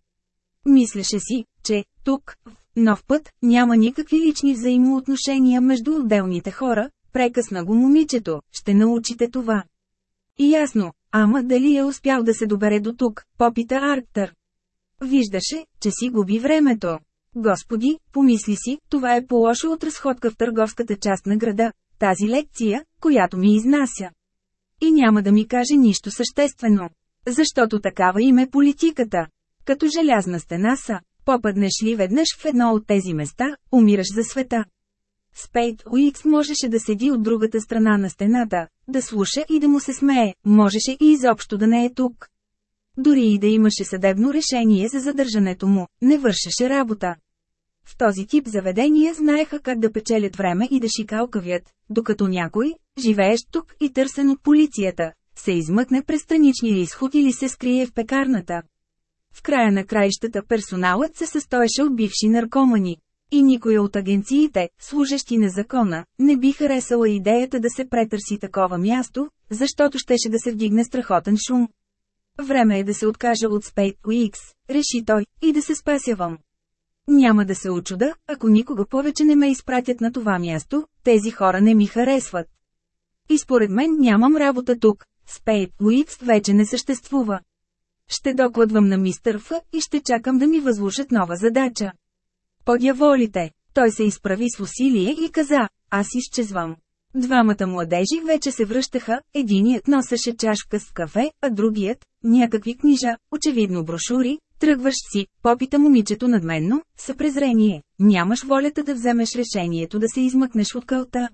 Мислеше си, че, тук, в нов път, няма никакви лични взаимоотношения между отделните хора, прекъсна го момичето, ще научите това. И ясно, ама дали е успял да се добере до тук, попита Арктър. Виждаше, че си губи времето. Господи, помисли си, това е по-лошо от разходка в търговската част на града, тази лекция, която ми изнася. И няма да ми каже нищо съществено. Защото такава им е политиката. Като желязна стена са, попаднеш ли веднъж в едно от тези места, умираш за света. Спейт Уикс можеше да седи от другата страна на стената, да слуша и да му се смее, можеше и изобщо да не е тук. Дори и да имаше съдебно решение за задържането му, не вършеше работа. В този тип заведения знаеха как да печелят време и да шикалкавят, докато някой, живеещ тук и търсен от полицията, се измъкне през страничния изход или се скрие в пекарната. В края на краищата персоналът се състоеше от бивши наркомани. И никой от агенциите, служещи на закона, не би харесала идеята да се претърси такова място, защото щеше да се вдигне страхотен шум. Време е да се откажа от Спейт Уикс, реши той, и да се спасявам. Няма да се очуда, ако никога повече не ме изпратят на това място, тези хора не ми харесват. И според мен нямам работа тук, Спейт Уикс вече не съществува. Ще докладвам на мистър Ф и ще чакам да ми възложат нова задача. Подяволите, той се изправи с усилие и каза, аз изчезвам. Двамата младежи вече се връщаха, единият носеше чашка с кафе, а другият – някакви книжа, очевидно брошури, тръгваш си, попита момичето надменно, с презрение, нямаш волята да вземеш решението да се измъкнеш от кълта.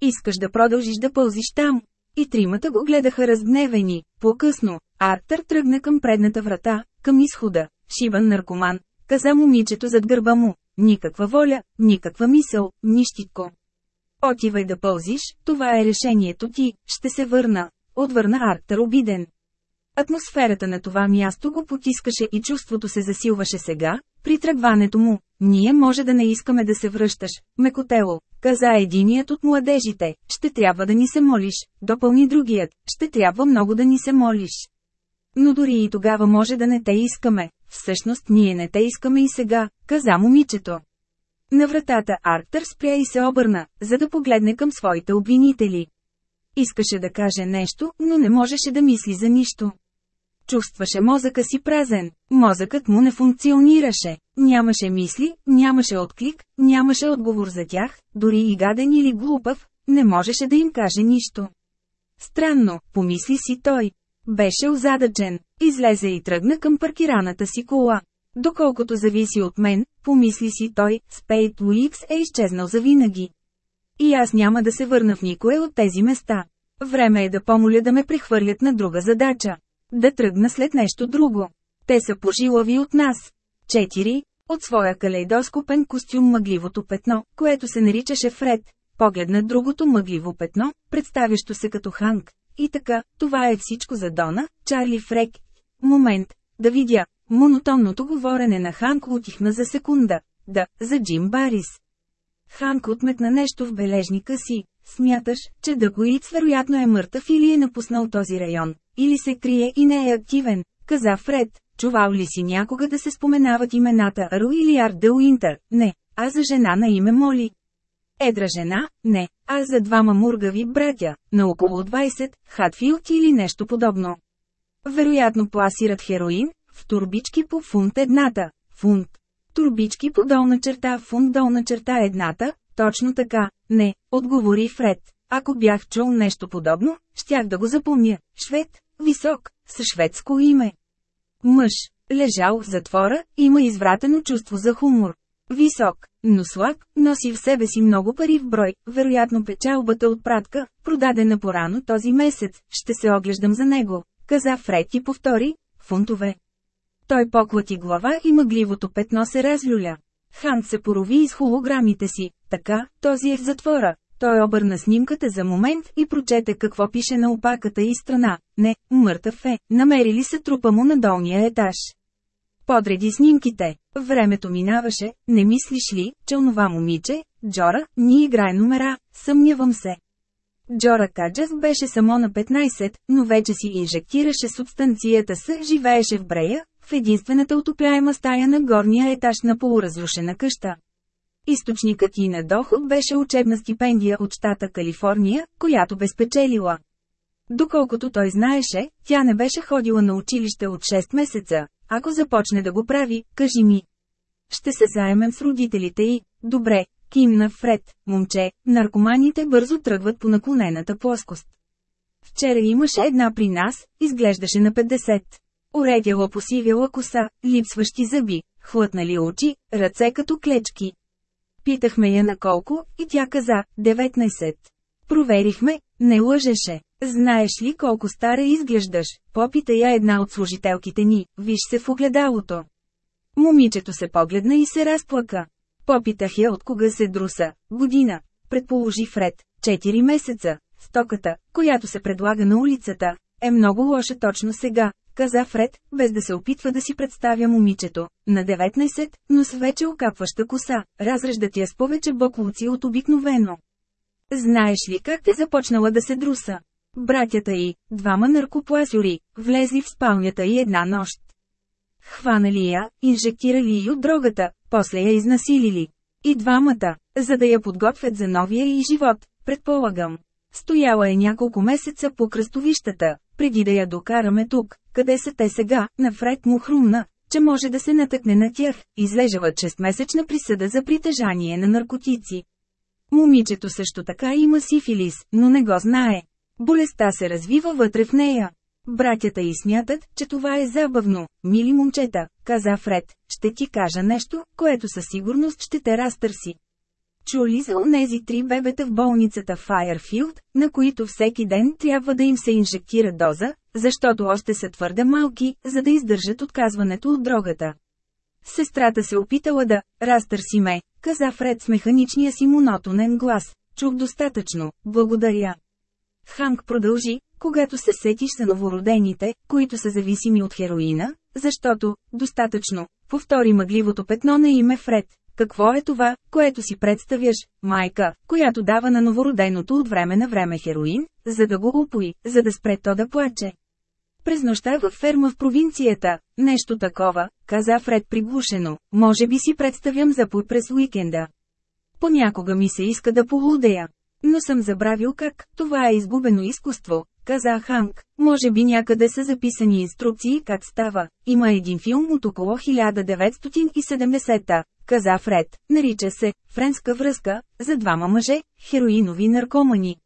Искаш да продължиш да пълзиш там. И тримата го гледаха разгневени. По-късно, Артър тръгна към предната врата, към изхода. Шиван наркоман, каза момичето зад гърба му. Никаква воля, никаква мисъл, нищитко. Отивай да пълзиш, това е решението ти, ще се върна. Отвърна Арктър обиден. Атмосферата на това място го потискаше и чувството се засилваше сега, при тръгването му. Ние може да не искаме да се връщаш, мекотело, каза единият от младежите, ще трябва да ни се молиш, допълни другият, ще трябва много да ни се молиш. Но дори и тогава може да не те искаме, всъщност ние не те искаме и сега, каза момичето. На вратата Арктър спря и се обърна, за да погледне към своите обвинители. Искаше да каже нещо, но не можеше да мисли за нищо. Чувстваше мозъка си празен, мозъкът му не функционираше, нямаше мисли, нямаше отклик, нямаше отговор за тях, дори и гаден или глупав, не можеше да им каже нищо. Странно, помисли си той. Беше озадачен. Излезе и тръгна към паркираната си кола. Доколкото зависи от мен, помисли си той, Спейт Уикс е изчезнал завинаги. И аз няма да се върна в никое от тези места. Време е да помоля да ме прехвърлят на друга задача. Да тръгна след нещо друго. Те са пожилави от нас. 4. От своя калейдоскопен костюм мъгливото петно, което се наричаше Фред, погледна другото мъгливо петно, представящо се като Ханк. И така, това е всичко за Дона, Чарли Фрек. Момент, да видя. Монотонното говорене на Ханк утихна за секунда. Да, за Джим Барис. Ханк отметна нещо в бележника си. Смяташ, че Дъгоиц вероятно е мъртъв или е напуснал този район, или се крие и не е активен, каза Фред. Чувал ли си някога да се споменават имената Ру или Арт де Уинтър? Не, а за жена на име Моли. Едра жена? Не, а за двама мургави братя, на около 20, Хатфилд или нещо подобно. Вероятно пласират хероин, в турбички по фунт едната, фунт. Турбички по долна черта, фунт долна черта едната, точно така, не, отговори Фред. Ако бях чул нещо подобно, щях да го запомня. Швед, висок, със шведско име. Мъж, лежал в затвора, има извратено чувство за хумор. Висок, но слаб, носи в себе си много пари в брой, вероятно печалбата от пратка, продадена порано този месец, ще се оглеждам за него, каза Фред и повтори, фунтове. Той поклати глава и мъгливото петно се разлюля. Хан се порови из холограмите си, така, този е в затвора. Той обърна снимката за момент и прочете какво пише на опаката и страна. Не, мъртъв е, намерили се трупа му на долния етаж. Подреди снимките. Времето минаваше, не мислиш ли, че онова момиче, Джора, ни играе номера, съмнявам се. Джора Каджас беше само на 15, но вече си инжектираше субстанцията с, живееше в Брея, в единствената отопляема стая на горния етаж на полуразрушена къща. Източникът и на доход беше учебна стипендия от щата Калифорния, която бе спечелила. Доколкото той знаеше, тя не беше ходила на училище от 6 месеца. Ако започне да го прави, кажи ми. Ще се заемем с родителите и, добре, кимна Фред, момче, наркоманите бързо тръгват по наклонената плоскост. Вчера имаше една при нас, изглеждаше на 50. Уредяла посивяла коса, липсващи зъби, хлътнали очи, ръце като клечки. Питахме я на колко, и тя каза, 19. Проверихме, не лъжеше. Знаеш ли колко стара изглеждаш? Попита я една от служителките ни, виж се в огледалото. Момичето се погледна и се разплака. Попитах я от кога се друса. Година. Предположи Фред. Четири месеца. Стоката, която се предлага на улицата, е много лоша точно сега, каза Фред, без да се опитва да си представя момичето. На 19, но с вече окапваща коса, разреждат я с повече боклуци от обикновено. Знаеш ли как те започнала да се друса? Братята й, двама наркопласюри, влезли в спалнята й една нощ. Хванали я, инжектирали й от дрогата, после я изнасилили. И двамата, за да я подготвят за новия й живот, предполагам. Стояла е няколко месеца по кръстовищата, преди да я докараме тук, къде са те сега, на Фред му хрумна, че може да се натъкне на тях, излежава 6-месечна присъда за притежание на наркотици. Момичето също така има сифилис, но не го знае. Болестта се развива вътре в нея. Братята й смятат, че това е забавно. Мили момчета, каза Фред, ще ти кажа нещо, което със сигурност ще те разтърси. Чули за онези три бебета в болницата Файерфилд, на които всеки ден трябва да им се инжектира доза, защото още са твърде малки, за да издържат отказването от дрогата. Сестрата се опитала да разтърси ме, каза Фред с механичния си монотонен глас. Чух достатъчно, благодаря. Ханк продължи, когато се сетиш за новородените, които са зависими от хероина, защото, достатъчно, повтори мъгливото петно на име Фред. Какво е това, което си представяш, майка, която дава на новороденото от време на време хероин, за да го упои, за да спре то да плаче? През нощта във ферма в провинцията, нещо такова, каза Фред приглушено, може би си представям запой през уикенда. Понякога ми се иска да полудея. Но съм забравил как, това е изгубено изкуство, каза Ханк. Може би някъде са записани инструкции как става. Има един филм от около 1970-та, каза Фред. Нарича се «Френска връзка» за двама мъже, хероинови наркомани.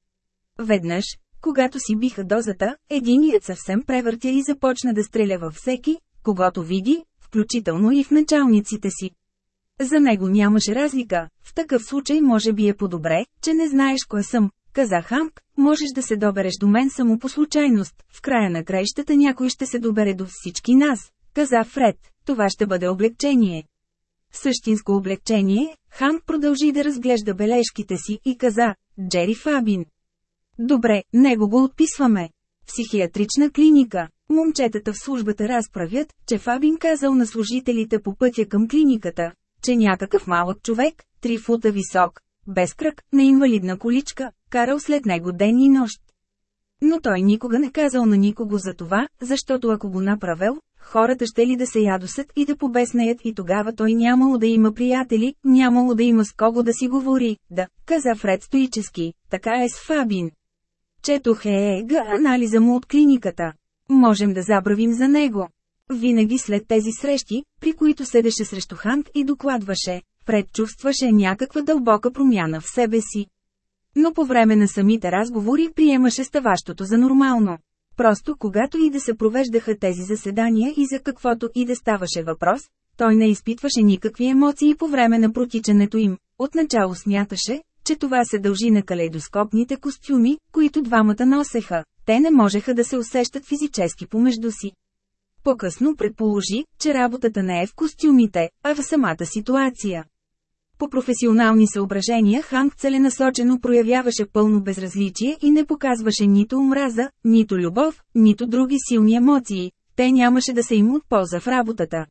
Веднъж, когато си биха дозата, единият съвсем превъртя и започна да стреля във всеки, когато види, включително и в началниците си. За него нямаше разлика, в такъв случай може би е по-добре, че не знаеш кой съм, каза Хамк, можеш да се добереш до мен само по случайност, в края на краищата някой ще се добере до всички нас, каза Фред, това ще бъде облегчение. Същинско облегчение, Хамк продължи да разглежда бележките си и каза, Джери Фабин. Добре, него го отписваме. Психиатрична клиника. Момчетата в службата разправят, че Фабин казал на служителите по пътя към клиниката, че някакъв малък човек, три фута висок, без кръг, на инвалидна количка, карал след него ден и нощ. Но той никога не казал на никого за това, защото ако го направил, хората ще ли да се ядосат и да побеснеят и тогава той нямало да има приятели, нямало да има с кого да си говори, да, каза Фред стоически, така е с Фабин. Четох ЕЕГ анализа му от клиниката. Можем да забравим за него. Винаги след тези срещи, при които седеше срещу Ханк и докладваше, Фред чувстваше някаква дълбока промяна в себе си. Но по време на самите разговори приемаше ставащото за нормално. Просто когато и да се провеждаха тези заседания и за каквото и да ставаше въпрос, той не изпитваше никакви емоции по време на протичането им. Отначало смяташе, че това се дължи на калейдоскопните костюми, които двамата носеха. Те не можеха да се усещат физически помежду си. По-късно предположи, че работата не е в костюмите, а в самата ситуация. По професионални съображения Ханк целенасочено проявяваше пълно безразличие и не показваше нито омраза, нито любов, нито други силни емоции, те нямаше да се им от полза в работата.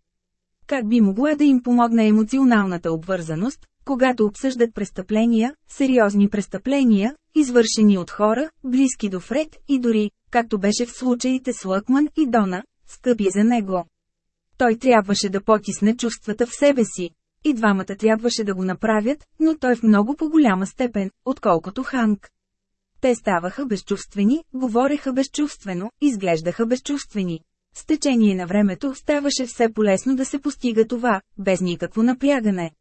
Как би могла да им помогне емоционалната обвързаност, когато обсъждат престъпления, сериозни престъпления, извършени от хора, близки до Фред и дори, както беше в случаите с Лъкман и Дона, скъпи за него. Той трябваше да потисне чувствата в себе си. И двамата трябваше да го направят, но той в много по-голяма степен, отколкото Ханк. Те ставаха безчувствени, говореха безчувствено, изглеждаха безчувствени. С течение на времето ставаше все полезно да се постига това, без никакво напрягане.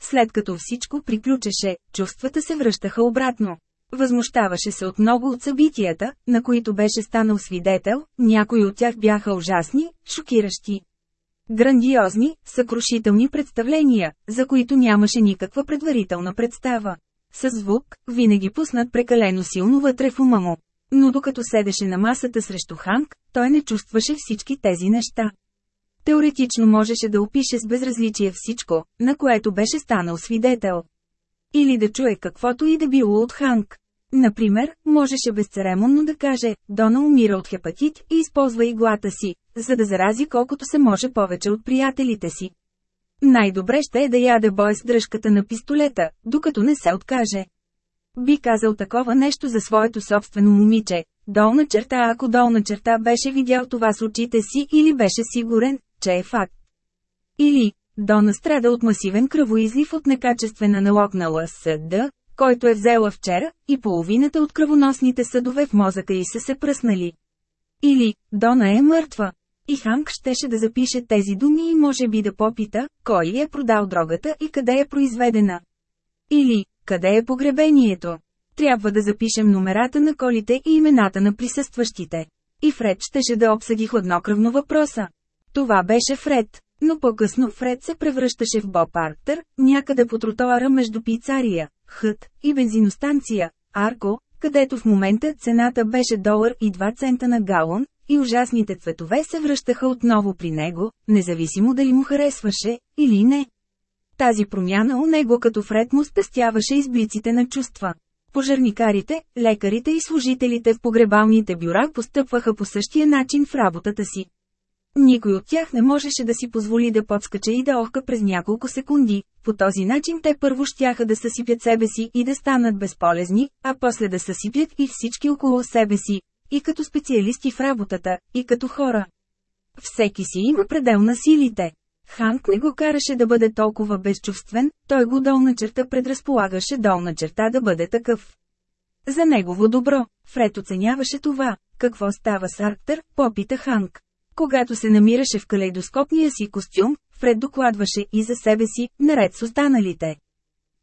След като всичко приключеше, чувствата се връщаха обратно. Възмущаваше се от много от събитията, на които беше станал свидетел, някои от тях бяха ужасни, шокиращи. Грандиозни, съкрушителни представления, за които нямаше никаква предварителна представа. С звук, винаги пуснат прекалено силно вътре в ума му. Но докато седеше на масата срещу Ханк, той не чувстваше всички тези неща. Теоретично можеше да опише с безразличие всичко, на което беше станал свидетел. Или да чуе каквото и да било от Ханк. Например, можеше безцеремонно да каже, Дона умира от хепатит и използва иглата си, за да зарази колкото се може повече от приятелите си. Най-добре ще е да яде бой с дръжката на пистолета, докато не се откаже. Би казал такова нещо за своето собствено момиче. Долна черта ако долна черта беше видял това с очите си или беше сигурен, че е факт. Или, Дона страда от масивен кръвоизлив от некачествена налог на ЛСД, който е взела вчера, и половината от кръвоносните съдове в мозъка й са се пръснали. Или, Дона е мъртва. И Ханк щеше да запише тези думи и може би да попита, кой е продал дрогата и къде е произведена. Или, къде е погребението. Трябва да запишем номерата на колите и имената на присъстващите. И Фред щеше да обсъди хладнокръвно въпроса. Това беше Фред. Но по-късно Фред се превръщаше в Боб Арктер, някъде по тротоара между пицария, хът и бензиностанция, Арко, където в момента цената беше долар и 2 цента на галон, и ужасните цветове се връщаха отново при него, независимо дали му харесваше или не. Тази промяна у него като Фред му спестяваше изблиците на чувства. Пожарникарите, лекарите и служителите в погребалните бюра постъпваха по същия начин в работата си. Никой от тях не можеше да си позволи да подскача и да охка през няколко секунди. По този начин те първо щяха да съсипят себе си и да станат безполезни, а после да съсипят и всички около себе си, и като специалисти в работата, и като хора. Всеки си има предел на силите. Ханк не го караше да бъде толкова безчувствен, той го долна черта предразполагаше долна черта да бъде такъв. За негово добро, Фред оценяваше това. Какво става с Арктер, попита Ханк. Когато се намираше в калейдоскопния си костюм, Фред докладваше и за себе си, наред с останалите.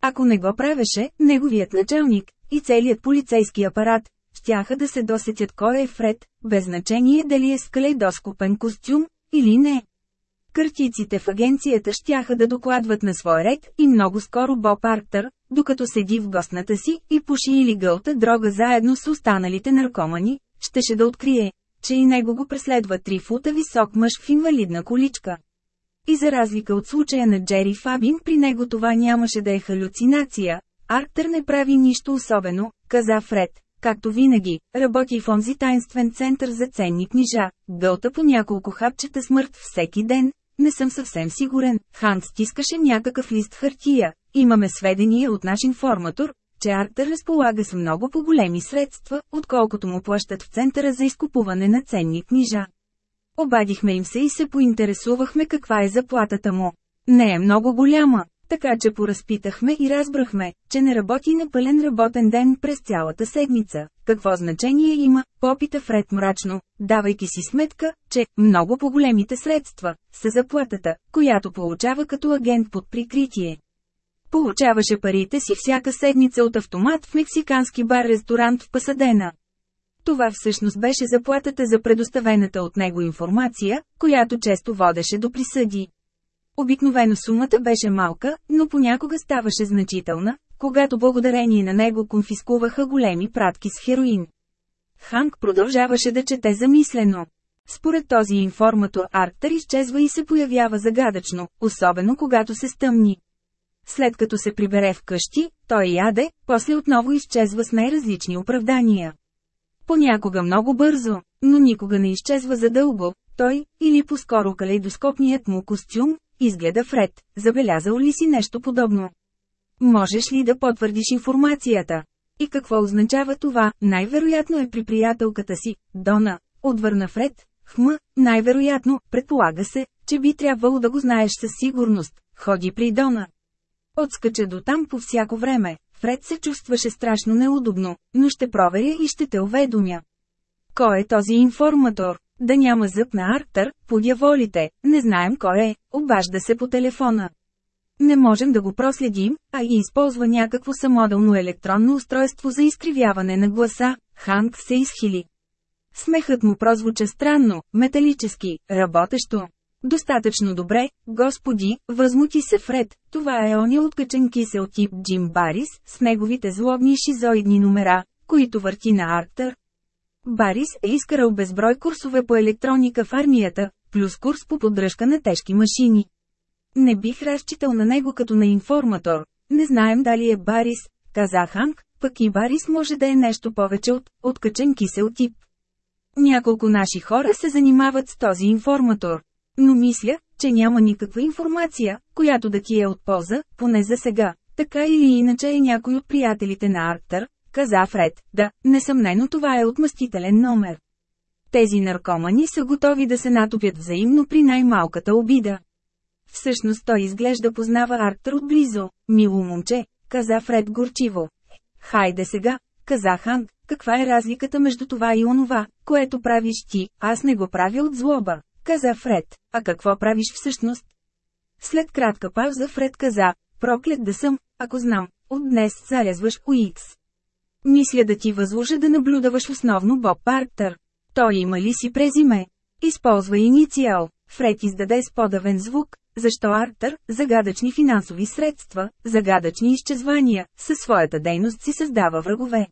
Ако не го правеше, неговият началник и целият полицейски апарат, щяха да се досетят кой е Фред, без значение дали е с калейдоскопен костюм, или не. Картиците в агенцията щяха да докладват на свой ред и много скоро Боб Арктър, докато седи в гостната си и пуши или гълта дрога заедно с останалите наркомани, щеше да открие, че и него го преследва три фута висок мъж в инвалидна количка. И за разлика от случая на Джери Фабин при него това нямаше да е халюцинация. Арктър не прави нищо особено, каза Фред. Както винаги, работи в онзи тайнствен център за ценни книжа, гълта по няколко хапчета смърт всеки ден, не съм съвсем сигурен. Ханс стискаше някакъв лист хартия. Имаме сведения от наш информатор, че Арктър разполага с много по-големи средства, отколкото му плащат в центъра за изкупуване на ценни книжа. Обадихме им се и се поинтересувахме каква е заплатата му. Не е много голяма, така че поразпитахме и разбрахме, че не работи на пълен работен ден през цялата седмица. Какво значение има, попита Фред мрачно, давайки си сметка, че много по-големите средства са заплатата, която получава като агент под прикритие. Получаваше парите си всяка седмица от автомат в мексикански бар-ресторант в Пасадена. Това всъщност беше заплатата за предоставената от него информация, която често водеше до присъди. Обикновено сумата беше малка, но понякога ставаше значителна, когато благодарение на него конфискуваха големи пратки с хероин. Ханк продължаваше да чете замислено. Според този информатор Арктър изчезва и се появява загадъчно, особено когато се стъмни. След като се прибере в къщи, той яде, после отново изчезва с най-различни оправдания. Понякога много бързо, но никога не изчезва задълго, той, или по-скоро калейдоскопният му костюм, изгледа Фред, забелязал ли си нещо подобно? Можеш ли да потвърдиш информацията? И какво означава това? Най-вероятно е при приятелката си, Дона, отвърна Фред. Хм, най-вероятно, предполага се, че би трябвало да го знаеш със сигурност. Ходи при Дона. Отскача до там по всяко време. Фред се чувстваше страшно неудобно, но ще проверя и ще те уведомя. Кой е този информатор? Да няма зъб на Арктър, подяволите, не знаем кой е, обажда се по телефона. Не можем да го проследим, а и използва някакво самоделно електронно устройство за изкривяване на гласа, Ханк се изхили. Смехът му прозвуча странно, металически, работещо. Достатъчно добре, господи, възмути се Фред, това е оня откачен кисел тип Джим Барис, с неговите злобни шизоидни номера, които върти на Арктър. Барис е изкарал безброй курсове по електроника в армията, плюс курс по поддръжка на тежки машини. Не бих разчитал на него като на информатор. Не знаем дали е Барис, каза Ханк, пък и Барис може да е нещо повече от откачен кисел тип. Няколко наши хора се занимават с този информатор. Но мисля, че няма никаква информация, която да ти е от полза, поне за сега. Така или иначе е някой от приятелите на Арктър, каза Фред, да, несъмнено това е отмъстителен номер. Тези наркомани са готови да се натопят взаимно при най-малката обида. Всъщност той изглежда познава Арктър отблизо, мило момче, каза Фред горчиво. Хайде сега, каза Ханг, каква е разликата между това и онова, което правиш ти, аз не го правя от злоба каза Фред, а какво правиш всъщност? След кратка пауза Фред каза, проклет да съм, ако знам, от днес зарязваш Уикс. Мисля да ти възложа да наблюдаваш основно Боб Парктър. Той има ли си презиме? Използва инициал. Фред издаде с подавен звук, защо Арктър, загадъчни финансови средства, загадъчни изчезвания, със своята дейност си създава врагове.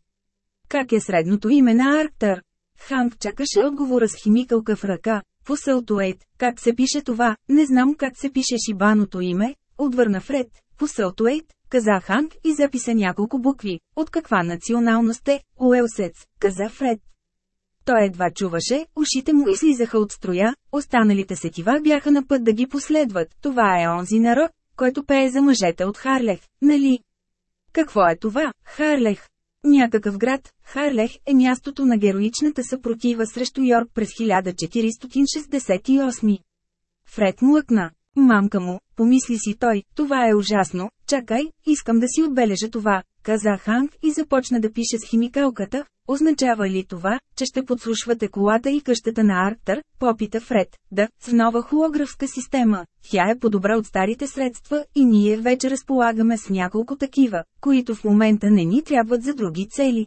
Как е средното име на Арктър? Ханк чакаше отговора с химикалка в ръка, Посълтуейт, как се пише това, не знам как се пише шибаното име, отвърна Фред. Посълтуейт, каза Ханк и записа няколко букви. От каква националност е, Уелсец, каза Фред. Той едва чуваше, ушите му излизаха от строя, останалите сетива бяха на път да ги последват. Това е онзи народ, който пее за мъжете от Харлех, нали? Какво е това, Харлех? Някакъв град, Харлех е мястото на героичната съпротива срещу Йорк през 1468. Фред млъкна. Мамка му, помисли си той, това е ужасно, чакай, искам да си отбележа това, каза Ханг и започна да пише с химикалката, означава ли това, че ще подслушвате колата и къщата на Арктър, попита Фред, да, с нова холографска система, тя е по-добра от старите средства и ние вече разполагаме с няколко такива, които в момента не ни трябват за други цели.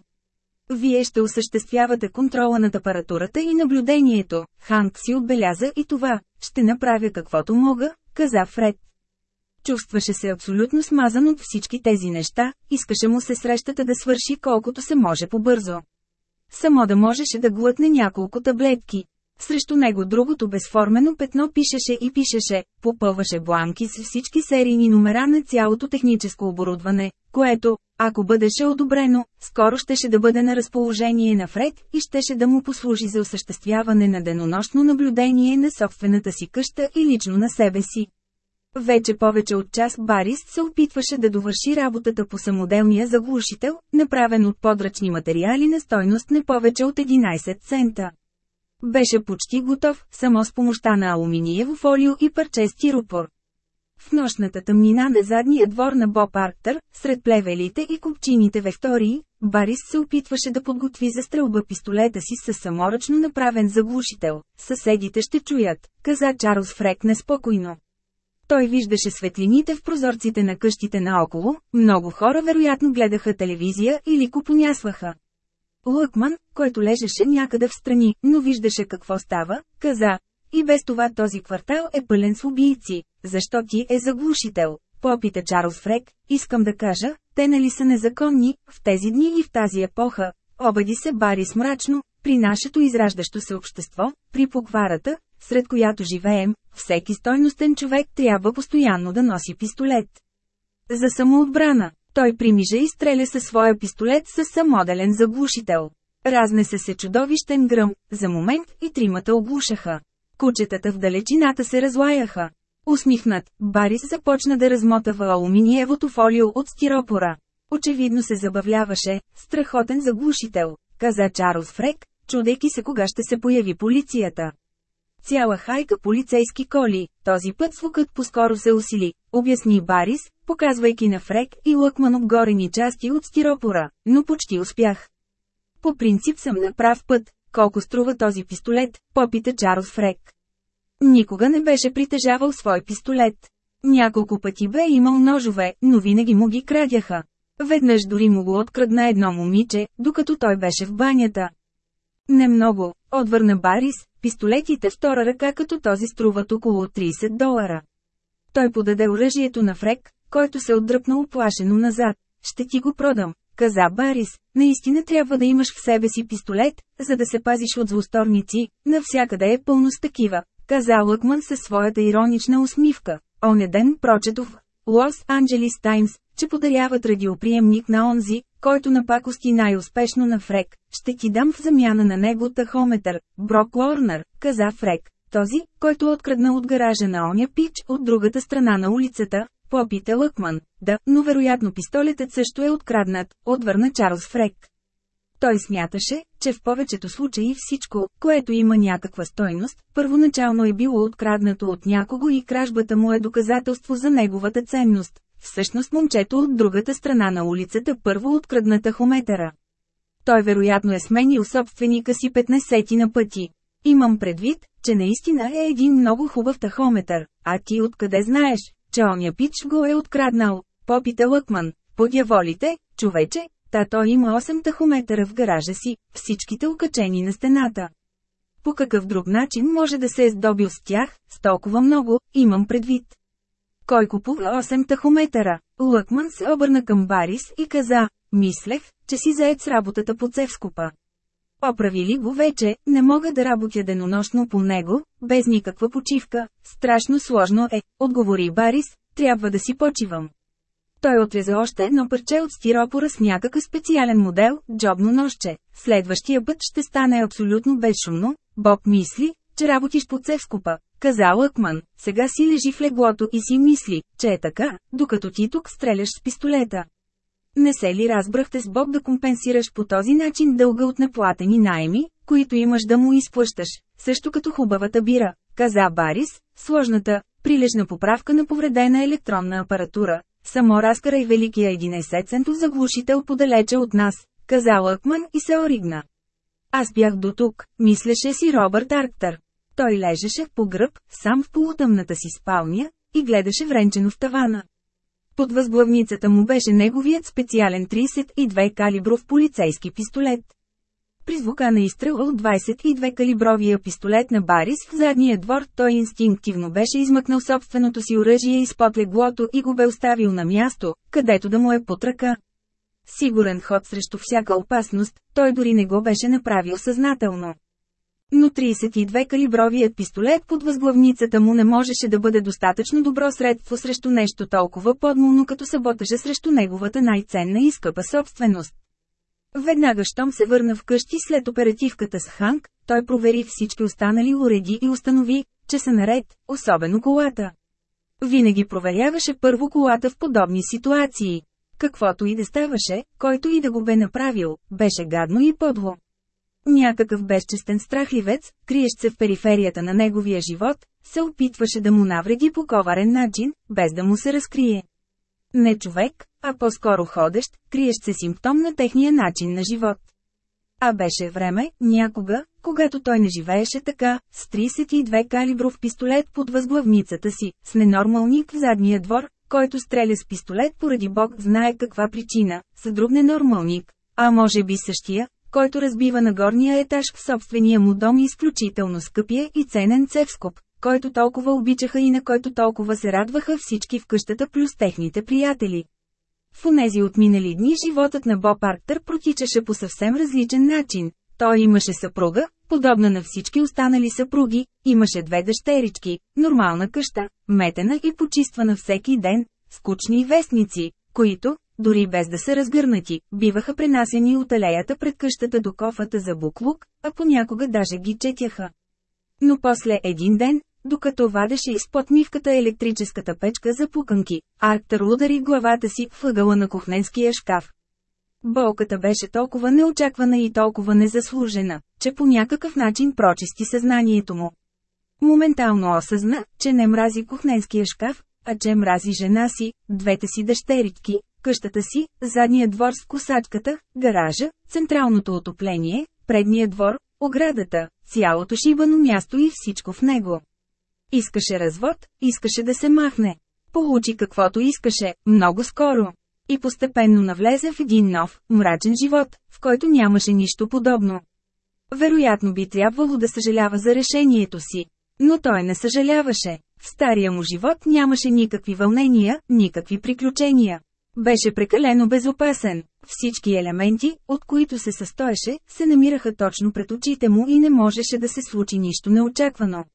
Вие ще осъществявате контрола над апаратурата и наблюдението. Ханк си отбеляза и това. Ще направя каквото мога, каза Фред. Чувстваше се абсолютно смазан от всички тези неща, искаше му се срещата да свърши колкото се може по-бързо. Само да можеше да глътне няколко таблетки. Срещу него другото безформено петно пишеше и пишеше, попълваше бланки с всички серийни номера на цялото техническо оборудване, което, ако бъдеше одобрено, скоро щеше да бъде на разположение на Фред и щеше да му послужи за осъществяване на денонощно наблюдение на собствената си къща и лично на себе си. Вече повече от час Барис се опитваше да довърши работата по самоделния заглушител, направен от подръчни материали на стойност не повече от 11 цента. Беше почти готов, само с помощта на алуминиево фолио и парче стиропор. В нощната тъмнина на задния двор на Боб Арктър, сред плевелите и копчините вектории, Барис се опитваше да подготви за стрелба пистолета си с саморъчно направен заглушител. Съседите ще чуят, каза Чарлз Фрек неспокойно. Той виждаше светлините в прозорците на къщите наоколо, много хора вероятно гледаха телевизия или купонясваха. Лъкман, който лежеше някъде в страни, но виждаше какво става, каза. И без това този квартал е пълен с убийци. Защо ти е заглушител? Попита Чарлз Фрек, искам да кажа, те нали са незаконни, в тези дни и в тази епоха. Обади се Бари смрачно, при нашето израждащо се общество, при покварата, сред която живеем, всеки стойностен човек трябва постоянно да носи пистолет. За самоотбрана, той примижа и стреля със своя пистолет с самоделен заглушител. Разнесе се чудовищен гръм, за момент и тримата оглушаха. Кучетата в далечината се разлаяха. Усмихнат, Барис започна да размотава алуминиевото фолио от стиропора. Очевидно се забавляваше, страхотен заглушител, каза Чарлз Фрек, чудейки се кога ще се появи полицията. Цяла хайка полицейски коли, този път звукът поскоро се усили, обясни Барис, показвайки на Фрек и Лъкман обгорени части от стиропора, но почти успях. По принцип съм на прав път, колко струва този пистолет, попита Чарлз Фрек. Никога не беше притежавал свой пистолет. Няколко пъти бе имал ножове, но винаги му ги крадяха. Веднъж дори му го открадна едно момиче, докато той беше в банята. Не много, отвърна Барис, пистолетите втора ръка като този струват около 30 долара. Той подаде оръжието на Фрек, който се отдръпна оплашено назад. Ще ти го продам, каза Барис. Наистина трябва да имаш в себе си пистолет, за да се пазиш от злосторници, навсякъде е пълно с такива, каза Лъкман със своята иронична усмивка. Оне ден прочетох Лос Анджелис Таймс, че подаряват радиоприемник на онзи, който напакости най-успешно на Фрек. Ще ти дам в замяна на него тахометър, Брок Лорнер, каза Фрек. Този, който открадна от гаража на оня пич от другата страна на улицата, попита Лъкман. Да, но вероятно пистолетът също е откраднат, отвърна Чарлз Фрек. Той смяташе, че в повечето случаи всичко, което има някаква стойност, първоначално е било откраднато от някого и кражбата му е доказателство за неговата ценност. Всъщност момчето от другата страна на улицата първо открадна тахометъра. Той вероятно е сменил собственика си 15 на пъти. Имам предвид, че наистина е един много хубав тахометър, а ти откъде знаеш, че оня пич го е откраднал? Попита Лъкман. Подяволите, човече, та той има 8 тахометъра в гаража си, всичките окачени на стената. По какъв друг начин може да се е здобил с тях, с толкова много, имам предвид. Кой купува 8 тахометъра? Лъкман се обърна към Барис и каза, мислех, че си заед с работата по Цевскопа. Оправили го вече, не мога да работя денонощно по него, без никаква почивка, страшно сложно е, отговори Барис, трябва да си почивам. Той отреза още едно парче от стиропора с някакъв специален модел, джобно нощче. Следващия път ще стане абсолютно безшумно. Боб мисли, че работиш по цевскопа, каза Лъкман. Сега си лежи в леглото и си мисли, че е така, докато ти тук стреляш с пистолета. Не се ли разбрахте с Боб да компенсираш по този начин дълга от неплатени найеми, които имаш да му изплъщаш, също като хубавата бира, каза Барис, сложната, прилежна поправка на повредена електронна апаратура, Само разкара и великия 11-центов заглушител подалече от нас, каза Лъкман и се оригна. Аз бях до тук, мислеше си Робърт Арктър. Той лежеше по гръб, сам в полутъмната си спалня, и гледаше вренчено в тавана. Под възглавницата му беше неговият специален 32 калибров полицейски пистолет. При звука на изстрела от 22 калибровия пистолет на Барис в задния двор той инстинктивно беше измъкнал собственото си оръжие изпод леглото и го бе оставил на място, където да му е под ръка. Сигурен ход срещу всяка опасност, той дори не го беше направил съзнателно. Но 32 калибровият пистолет под възглавницата му не можеше да бъде достатъчно добро средство срещу нещо толкова подмолно като саботажа срещу неговата най-ценна и скъпа собственост. Веднага щом се върна вкъщи след оперативката с Ханк, той провери всички останали уреди и установи, че са наред, особено колата. Винаги проверяваше първо колата в подобни ситуации. Каквото и да ставаше, който и да го бе направил, беше гадно и подло. Някакъв безчестен страхливец, криещ се в периферията на неговия живот, се опитваше да му навреди по коварен начин, без да му се разкрие. Не човек, а по-скоро ходещ, криещ се симптом на техния начин на живот. А беше време, някога, когато той не живееше така, с 32 калибров пистолет под възглавницата си, с ненормалник в задния двор, който стреля с пистолет поради Бог знае каква причина, с друг ненормалник, а може би същия, който разбива на горния етаж в собствения му дом изключително скъпия и ценен цевскоп, който толкова обичаха и на който толкова се радваха всички в къщата плюс техните приятели. В онези отминали дни животът на Боб Арктър протичаше по съвсем различен начин. Той имаше съпруга, подобна на всички останали съпруги, имаше две дъщерички, нормална къща, метена и почиствана всеки ден, скучни вестници, които, дори без да са разгърнати, биваха пренасени от алеята пред къщата до кофата за буклук, а понякога даже ги четяха. Но после един ден, докато вадеше изпод мивката електрическата печка за пуканки, Арктър удари главата си в ъгъла на кухненския шкаф. Болката беше толкова неочаквана и толкова незаслужена, че по някакъв начин прочисти съзнанието му. Моментално осъзна, че не мрази кухненския шкаф, а че мрази жена си, двете си дъщерички, къщата си, задния двор с косачката, гаража, централното отопление, предния двор, оградата, цялото шибано място и всичко в него. Искаше развод, искаше да се махне. Получи каквото искаше, много скоро. И постепенно навлезе в един нов, мрачен живот, в който нямаше нищо подобно. Вероятно би трябвало да съжалява за решението си. Но той не съжаляваше. В стария му живот нямаше никакви вълнения, никакви приключения. Беше прекалено безопасен. Всички елементи, от които се състоеше, се намираха точно пред очите му и не можеше да се случи нищо неочаквано.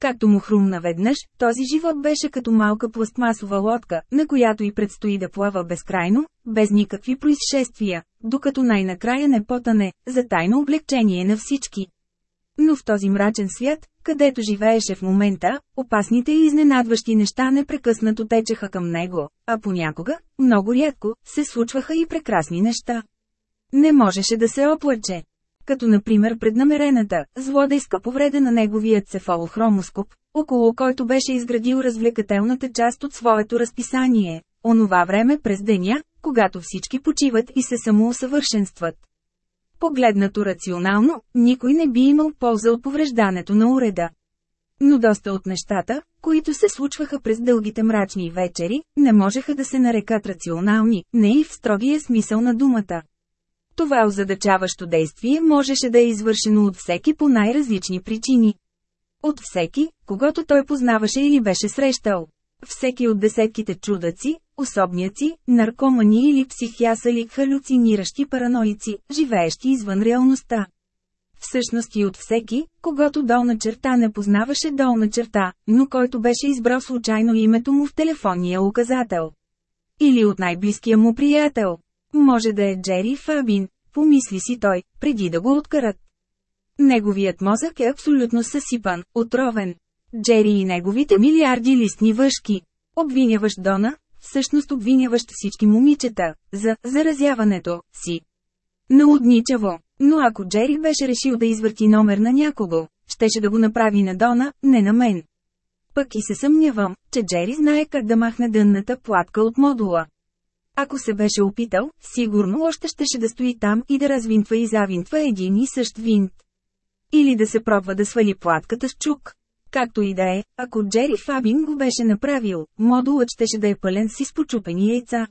Както му хрумна веднъж, този живот беше като малка пластмасова лодка, на която и предстои да плава безкрайно, без никакви происшествия, докато най-накрая не потане, за тайно облегчение на всички. Но в този мрачен свят, където живееше в момента, опасните и изненадващи неща непрекъснато течеха към него, а понякога, много рядко, се случваха и прекрасни неща. Не можеше да се оплаче като например преднамерената, злодейска повреда на неговият цефалохромоскоп, около който беше изградил развлекателната част от своето разписание, онова време през деня, когато всички почиват и се самоусъвършенстват. Погледнато рационално, никой не би имал полза от повреждането на уреда. Но доста от нещата, които се случваха през дългите мрачни вечери, не можеха да се нарекат рационални, не и в строгия смисъл на думата. Това озадачаващо действие можеше да е извършено от всеки по най-различни причини. От всеки, когато той познаваше или беше срещал. Всеки от десетките чудаци, особняци, наркомани или психиасали, халюциниращи параноици, живеещи извън реалността. Всъщност и от всеки, когато долна черта не познаваше долна черта, но който беше избрал случайно името му в телефонния указател. Или от най-близкия му приятел. Може да е Джери Фабин, помисли си той, преди да го откарат. Неговият мозък е абсолютно съсипан, отровен. Джери и неговите милиарди листни въшки. Обвиняваш Дона, всъщност обвиняваш всички момичета, за заразяването си. Наудничаво. Но ако Джери беше решил да извърти номер на някого, щеше да го направи на Дона, не на мен. Пък и се съмнявам, че Джери знае как да махне дънната платка от модула. Ако се беше опитал, сигурно още щеше да стои там и да развинтва и завинтва един и същ винт. Или да се пробва да свали платката с чук. Както и да е, ако Джери Фабин го беше направил, модулът щеше да е пълен с изпочупени яйца.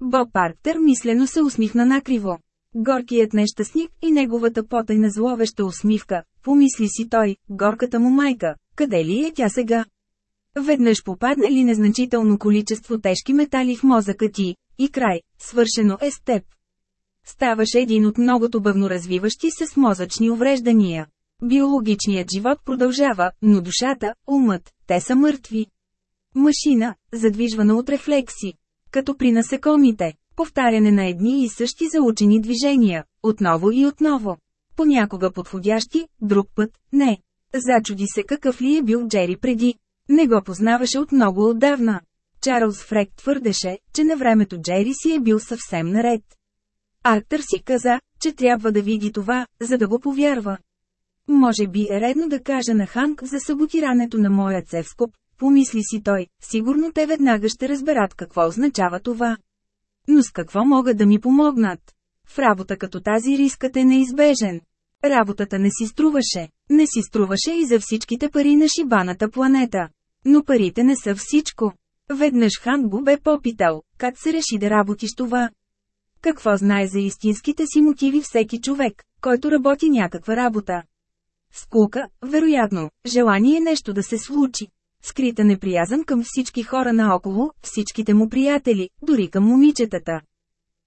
Боб Парктер мислено се усмихна накриво. Горкият нещастник и неговата потайна зловеща усмивка, помисли си той, горката му майка, къде ли е тя сега? Веднъж попадне ли незначително количество тежки метали в мозъка ти, и край, свършено е с теб. Ставаш един от многото бавно развиващи се с мозъчни увреждания. Биологичният живот продължава, но душата, умът, те са мъртви. Машина, задвижвана от рефлекси. Като при насекомите, повтаряне на едни и същи заучени движения, отново и отново. Понякога подходящи, друг път – не. Зачуди се какъв ли е бил Джери преди. Не го познаваше от много отдавна. Чарлз Фрек твърдеше, че на времето Джери си е бил съвсем наред. Арктър си каза, че трябва да види това, за да го повярва. Може би е редно да кажа на Ханк за саботирането на моя цевскоп, помисли си той, сигурно те веднага ще разберат какво означава това. Но с какво могат да ми помогнат? В работа като тази рискът е неизбежен. Работата не си струваше. Не си струваше и за всичките пари на шибаната планета. Но парите не са всичко. Веднъж Хан го бе попитал, как се реши да работиш това. Какво знае за истинските си мотиви всеки човек, който работи някаква работа? Скука, вероятно, желание нещо да се случи. Скрита неприязан към всички хора наоколо, всичките му приятели, дори към момичетата.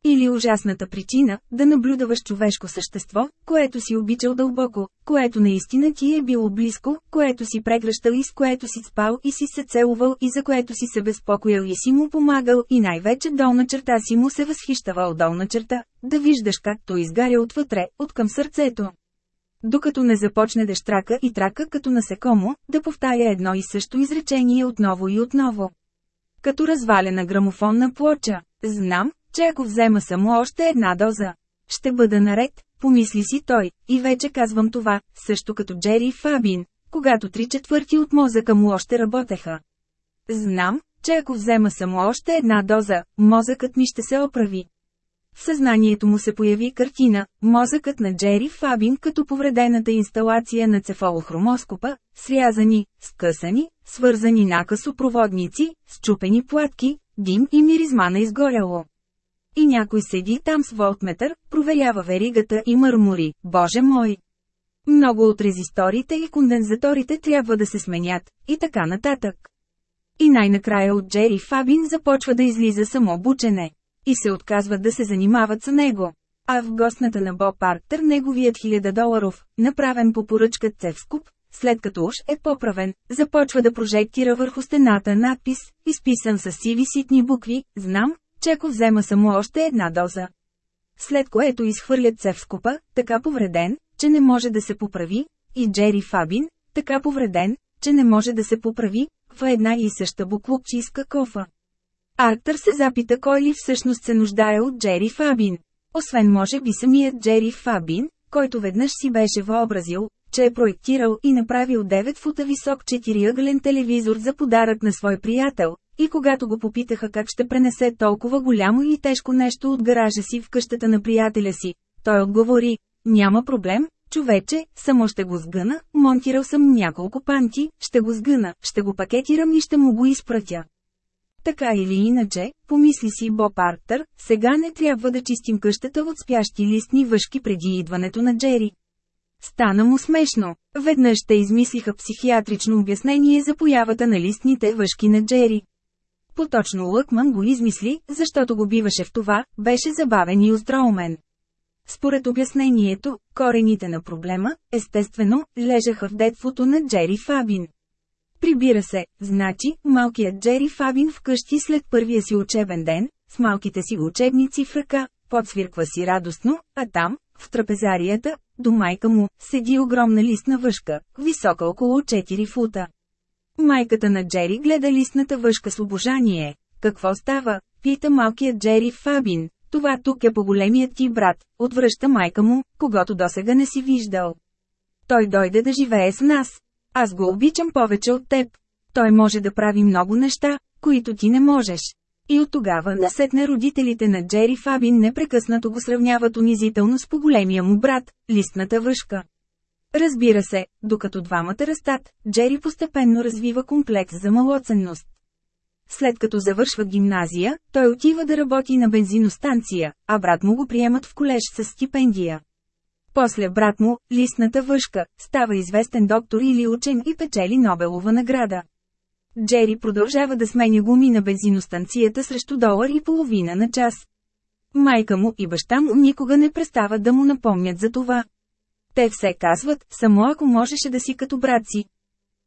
Или ужасната причина, да наблюдаваш човешко същество, което си обичал дълбоко, което наистина ти е било близко, което си прегръщал и с което си спал и си се целувал и за което си се безпокоял и си му помагал и най-вече долна черта си му се възхищавал долна черта, да виждаш как то изгаря отвътре, от към сърцето. Докато не започне да штрака и трака като насекомо, да повтаря едно и също изречение отново и отново. Като развалена грамофонна плоча, знам, че ако взема само още една доза, ще бъда наред, помисли си той, и вече казвам това, също като Джери Фабин, когато три четвърти от мозъка му още работеха. Знам, че ако взема само още една доза, мозъкът ми ще се оправи. Съзнанието му се появи картина, мозъкът на Джери Фабин като повредената инсталация на цефалохромоскопа, срязани, скъсани, свързани накъсо проводници, счупени платки, дим и миризма на изгоряло. И някой седи там с волтметър, проверява веригата и мърмори, Боже мой! Много от резисторите и кондензаторите трябва да се сменят, и така нататък. И най-накрая от Джери Фабин започва да излиза само бучене. И се отказват да се занимават с него. А в гостната на Боб Арктер неговият 1000 доларов, направен по поръчка Цевскуп, след като уж е поправен, започва да прожектира върху стената надпис, изписан с сиви ситни букви, знам, че ако взема само още една доза. След което изхвърлят Цевскопа, така повреден, че не може да се поправи, и Джери Фабин, така повреден, че не може да се поправи, в една и съща буклукчийска кофа. Арктър се запита кой ли всъщност се нуждае от Джери Фабин. Освен може би самият Джери Фабин, който веднъж си беше въобразил, че е проектирал и направил 9 фута висок 4-ъгълен телевизор за подарък на свой приятел, и когато го попитаха как ще пренесе толкова голямо и тежко нещо от гаража си в къщата на приятеля си, той отговори, няма проблем, човече, само ще го сгъна, монтирал съм няколко панти, ще го сгъна, ще го пакетирам и ще му го изпратя. Така или иначе, помисли си Боб Арктър, сега не трябва да чистим къщата от спящи листни въшки преди идването на Джери. Стана му смешно. Веднъж те измислиха психиатрично обяснение за появата на листните въшки на Джери. Поточно Лъкман го измисли, защото го биваше в това, беше забавен и остроумен. Според обяснението, корените на проблема, естествено, лежаха в детството на Джери Фабин. Прибира се, значи, малкият Джери Фабин вкъщи след първия си учебен ден, с малките си учебници в ръка, подсвирква си радостно, а там, в трапезарията, до майка му, седи огромна листна въшка, висока около 4 фута. Майката на Джери гледа листната въшка с обожание. Какво става? Пита малкият Джери Фабин. Това тук е по-големият ти брат, отвръща майка му, когато досега не си виждал. Той дойде да живее с нас. Аз го обичам повече от теб. Той може да прави много неща, които ти не можеш. И от тогава насетне родителите на Джери Фабин непрекъснато го сравняват унизително с по-големия му брат, листната въшка. Разбира се, докато двамата растат, Джери постепенно развива комплекс за малоценност. След като завършва гимназия, той отива да работи на бензиностанция, а брат му го приемат в колеж с стипендия. После брат му, листната въшка, става известен доктор или учен и печели Нобелова награда. Джери продължава да сменя гуми на бензиностанцията срещу долар и половина на час. Майка му и баща му никога не престават да му напомнят за това. Те все казват, само ако можеше да си като брат си.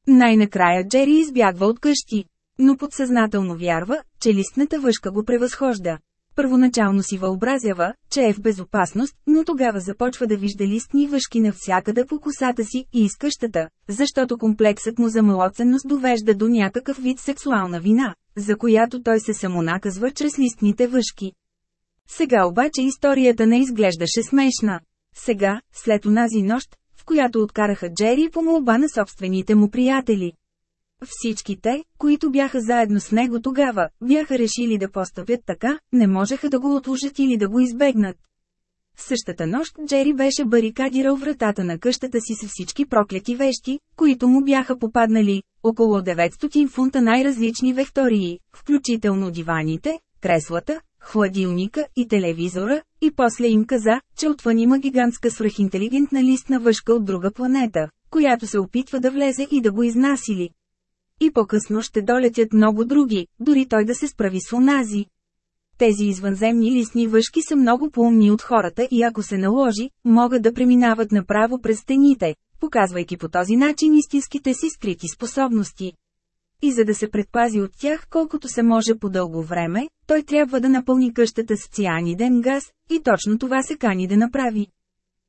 Най-накрая Джери избягва от къщи, но подсъзнателно вярва, че листната въшка го превъзхожда. Първоначално си въобразява, че е в безопасност, но тогава започва да вижда листни въшки навсякъде по косата си и из къщата, защото комплексът му за малоценност довежда до някакъв вид сексуална вина, за която той се самонаказва чрез листните въшки. Сега обаче историята не изглеждаше смешна. Сега, след онази нощ, в която откараха Джери по молба на собствените му приятели. Всички те, които бяха заедно с него тогава, бяха решили да постъпят така, не можеха да го отложат или да го избегнат. Същата нощ Джери беше барикадирал вратата на къщата си с всички проклети вещи, които му бяха попаднали, около 900 фунта най-различни вектории, включително диваните, креслата, хладилника и телевизора, и после им каза, че отвън има гигантска свръхинтелигентна листна въшка от друга планета, която се опитва да влезе и да го изнасили. И по-късно ще долетят много други, дори той да се справи с онази. Тези извънземни листни въшки са много по-умни от хората и ако се наложи, могат да преминават направо през стените, показвайки по този начин истинските си скрити способности. И за да се предпази от тях колкото се може по дълго време, той трябва да напълни къщата с цианиден газ, и точно това се кани да направи.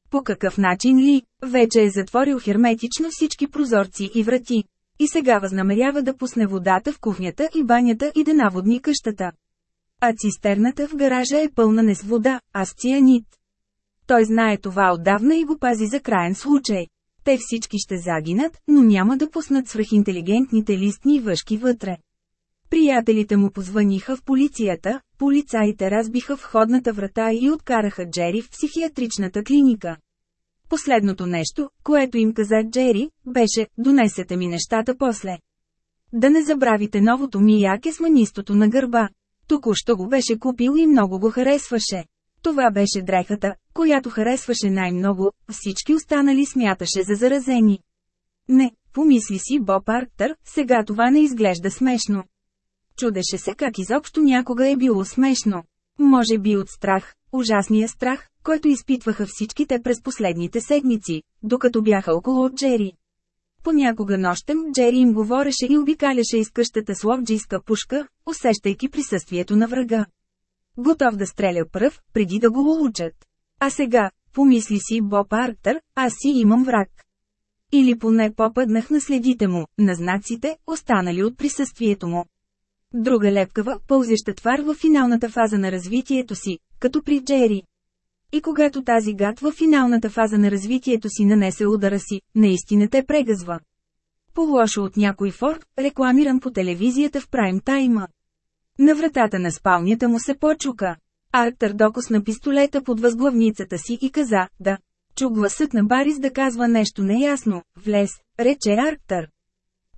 По какъв начин ли, вече е затворил херметично всички прозорци и врати. И сега възнамерява да пусне водата в кухнята и банята и да наводни къщата. А цистерната в гаража е пълна не с вода, а с цианит. Той знае това отдавна и го пази за краен случай. Те всички ще загинат, но няма да пуснат свръхинтелигентните листни въшки вътре. Приятелите му позваниха в полицията, полицаите разбиха входната врата и откараха Джери в психиатричната клиника. Последното нещо, което им каза Джери, беше, донесете ми нещата после. Да не забравите новото ми яке с манистото на гърба. Току-що го беше купил и много го харесваше. Това беше дрехата, която харесваше най-много, всички останали смяташе за заразени. Не, помисли си Боб Арктър, сега това не изглежда смешно. Чудеше се как изобщо някога е било смешно. Може би от страх, ужасния страх, който изпитваха всички те през последните седмици, докато бяха около Джери. Понякога нощем Джери им говореше и обикаляше из къщата с ловджийска пушка, усещайки присъствието на врага. Готов да стреля пръв, преди да го улучат. А сега, помисли си Боб Арктър, аз си имам враг. Или поне попаднах на следите му, на знаците, останали от присъствието му. Друга лепкава, пълзеща твар в финалната фаза на развитието си, като при Джери. И когато тази гад в финалната фаза на развитието си нанесе удара си, наистина те прегъзва. По-лошо от някой форт, рекламиран по телевизията в прайм тайма. На вратата на спалнята му се почука. Арктър докосна пистолета под възглавницата си и каза, да. Чу гласът на Барис да казва нещо неясно, влез, рече Арктър.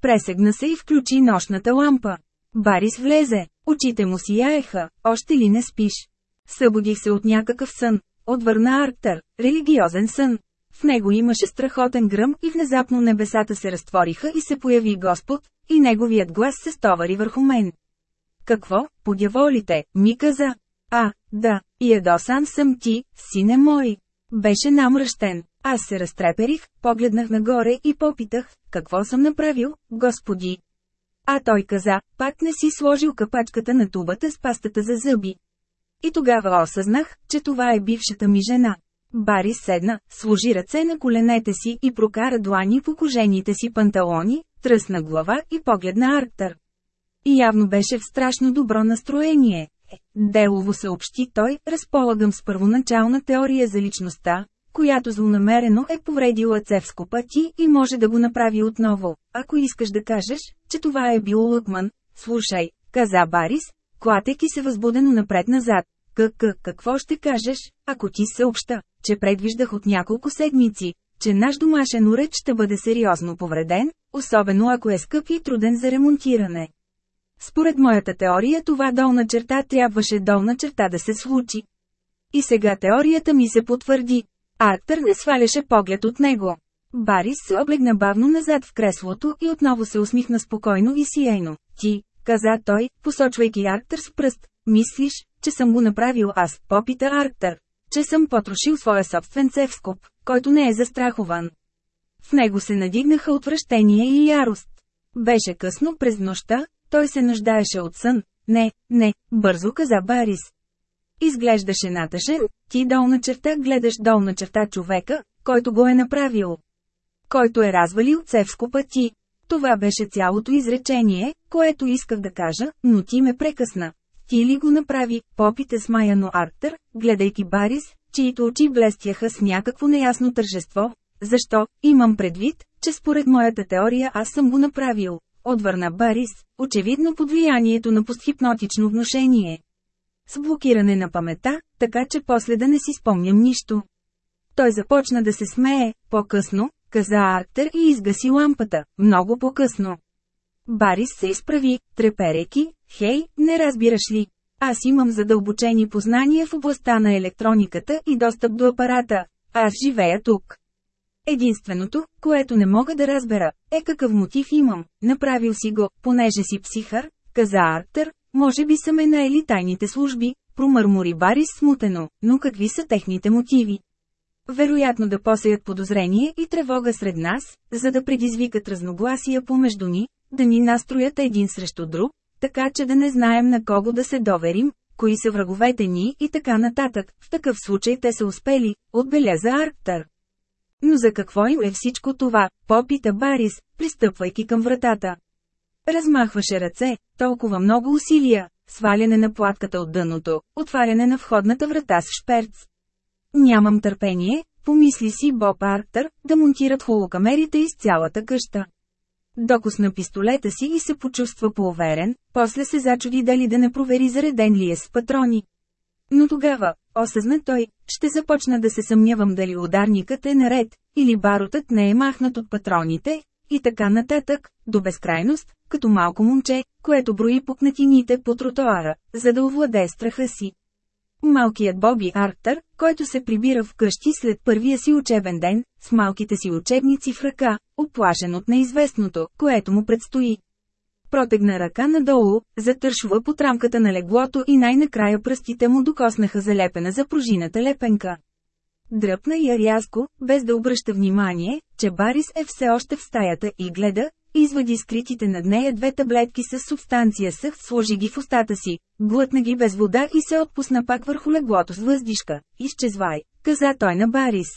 Пресегна се и включи нощната лампа. Барис влезе, очите му си яеха, още ли не спиш? Събудих се от някакъв сън, отвърна Арктър, религиозен сън. В него имаше страхотен гръм и внезапно небесата се разтвориха и се появи Господ, и неговият глас се стовари върху мен. Какво, подяволите, ми каза. А, да, и едосан съм ти, сине мой. Беше намръщен. Аз се разтреперих, погледнах нагоре и попитах, какво съм направил, господи. А той каза, пак не си сложил капачката на тубата с пастата за зъби. И тогава осъзнах, че това е бившата ми жена. Барис седна, сложи ръце на коленете си и прокара длани по кожените си панталони, тръсна глава и погледна Арктър. И явно беше в страшно добро настроение. Е, делово съобщи той, разполагам с първоначална теория за личността, която злонамерено е повредила Цевско пъти и може да го направи отново. Ако искаш да кажеш, че това е бил Лъкман, слушай, каза Барис, клатеки се възбудено напред-назад. Кък, какво ще кажеш, ако ти съобща, че предвиждах от няколко седмици, че наш домашен уреч ще бъде сериозно повреден, особено ако е скъп и труден за ремонтиране. Според моята теория това долна черта трябваше долна черта да се случи. И сега теорията ми се потвърди. Арктър не сваляше поглед от него. Барис се облегна бавно назад в креслото и отново се усмихна спокойно и сияйно. Ти, каза той, посочвайки Арктър с пръст, мислиш, че съм го направил аз, попита Арктър. Че съм потрошил своя собствен цевскоп, който не е застрахован. В него се надигнаха отвращение и ярост. Беше късно през нощта, той се нуждаеше от сън. Не, не, бързо каза Барис. Изглеждаше натъжен, ти долна черта гледаш долна черта човека, който го е направил. Който е развалил Цевско пъти. Това беше цялото изречение, което исках да кажа, но ти ме прекъсна. Ти ли го направи, попите смаяно Арктър, гледайки Барис, чието очи блестяха с някакво неясно тържество. Защо? Имам предвид, че според моята теория аз съм го направил. Отвърна Барис, очевидно под влиянието на постхипнотично внушение. С блокиране на памета, така че после да не си спомням нищо. Той започна да се смее, по-късно, каза Арктер и изгаси лампата, много по-късно. Барис се изправи, трепереки, хей, не разбираш ли? Аз имам задълбочени познания в областта на електрониката и достъп до апарата. Аз живея тук. Единственото, което не мога да разбера, е какъв мотив имам. Направил си го, понеже си психар, каза Арктер, може би са ме наели тайните служби, промърмори Барис смутено, но какви са техните мотиви? Вероятно да посеят подозрение и тревога сред нас, за да предизвикат разногласия помежду ни, да ни настроят един срещу друг, така че да не знаем на кого да се доверим, кои са враговете ни и така нататък. В такъв случай те са успели, отбеляза Арктър. Но за какво им е всичко това, попита Барис, пристъпвайки към вратата. Размахваше ръце, толкова много усилия, сваляне на платката от дъното, отваряне на входната врата с шперц. Нямам търпение, помисли си Боб Арктър, да монтират холокамерите из цялата къща. Докосна пистолета си и се почувства поуверен, после се зачуди дали да не провери зареден ли е с патрони. Но тогава, осъзна той, ще започна да се съмнявам дали ударникът е наред, или барутът не е махнат от патроните, и така нататък, до безкрайност, като малко момче, което брои пукнатините по тротоара, за да овладее страха си. Малкият Боби Арктър, който се прибира в къщи след първия си учебен ден, с малките си учебници в ръка, оплашен от неизвестното, което му предстои. Протегна ръка надолу, затършва под рамката на леглото и най-накрая пръстите му докоснаха залепена за пружината лепенка. Дръпна я рязко, без да обръща внимание, че Барис е все още в стаята и гледа, извади скритите над нея две таблетки с субстанция съх, сложи ги в устата си, глътна ги без вода и се отпусна пак върху леглото с въздишка. Изчезвай, каза той на Барис.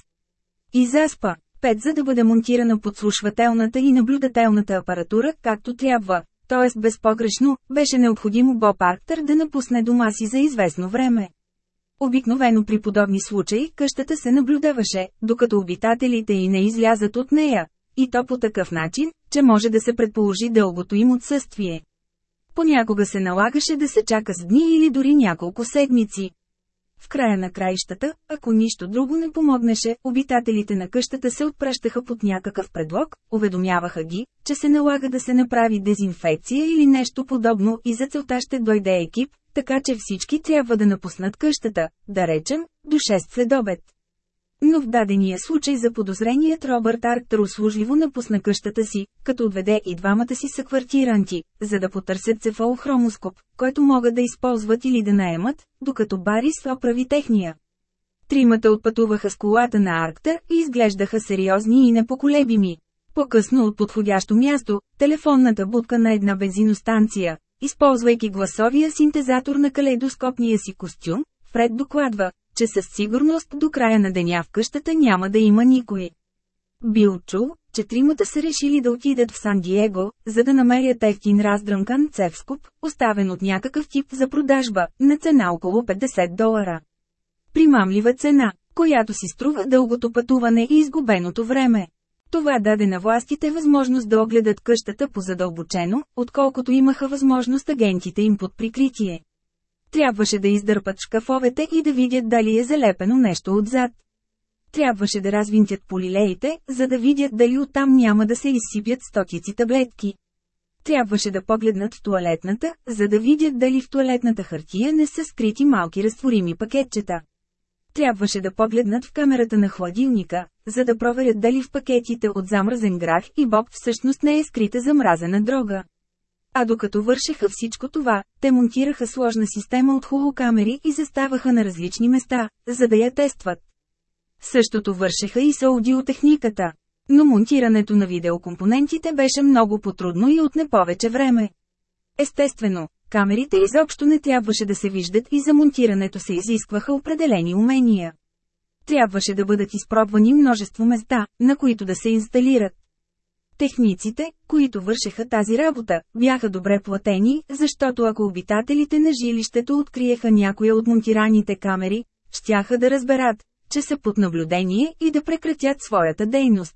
И заспа. Пет за да бъде монтирана подслушвателната и наблюдателната апаратура, както трябва. Т.е. безпогрешно, беше необходимо Боб Арктър да напусне дома си за известно време. Обикновено при подобни случаи къщата се наблюдаваше, докато обитателите и не излязат от нея, и то по такъв начин, че може да се предположи дългото им отсъствие. Понякога се налагаше да се чака с дни или дори няколко седмици. В края на краищата, ако нищо друго не помогнеше, обитателите на къщата се отпращаха под някакъв предлог, уведомяваха ги, че се налага да се направи дезинфекция или нещо подобно и за целта ще дойде екип, така че всички трябва да напуснат къщата, да речем, до 6 следобед. Но в дадения случай за подозреният Робърт Арктър услужливо напусна къщата си, като отведе и двамата си съквартиранти, за да потърсят цефалохромоскоп, който могат да използват или да наемат, докато Барис оправи техния. Тримата отпътуваха с колата на Арктър и изглеждаха сериозни и непоколебими. По-късно от подходящо място, телефонната будка на една бензиностанция, използвайки гласовия синтезатор на калейдоскопния си костюм, Фред докладва, че със сигурност до края на деня в къщата няма да има никой. Бил чул, че тримата са решили да отидат в Сан-Диего, за да намерят ефтин раздръмкан цевскоп, оставен от някакъв тип за продажба, на цена около 50 долара. Примамлива цена, която си струва дългото пътуване и изгубеното време. Това даде на властите възможност да огледат къщата по-задълбочено, отколкото имаха възможност агентите им под прикритие. Трябваше да издърпат шкафовете и да видят дали е залепено нещо отзад. Трябваше да развинтят полилеите, за да видят дали оттам няма да се изсипят стотици таблетки. Трябваше да погледнат в туалетната, за да видят дали в туалетната хартия не са скрити малки разтворими пакетчета. Трябваше да погледнат в камерата на хладилника, за да проверят дали в пакетите от замразен грах и боб всъщност не е скрита замразена дрога. А докато вършеха всичко това, те монтираха сложна система от холокамери и заставаха на различни места, за да я тестват. Същото вършеха и с аудиотехниката. Но монтирането на видеокомпонентите беше много потрудно и отне повече време. Естествено, камерите изобщо не трябваше да се виждат и за монтирането се изискваха определени умения. Трябваше да бъдат изпробвани множество места, на които да се инсталират. Техниците, които вършеха тази работа, бяха добре платени, защото ако обитателите на жилището откриеха някоя от монтираните камери, щяха да разберат, че са под наблюдение и да прекратят своята дейност.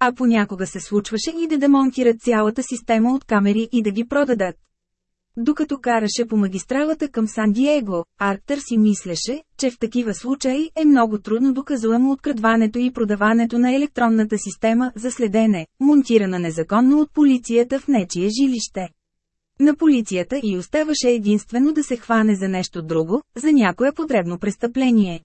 А понякога се случваше и да демонтират цялата система от камери и да ги продадат. Докато караше по магистралата към Сан-Диего, Арктър си мислеше, че в такива случаи е много трудно доказуемо открадването и продаването на електронната система за следене, монтирана незаконно от полицията в нечие жилище. На полицията и оставаше единствено да се хване за нещо друго, за някое подребно престъпление.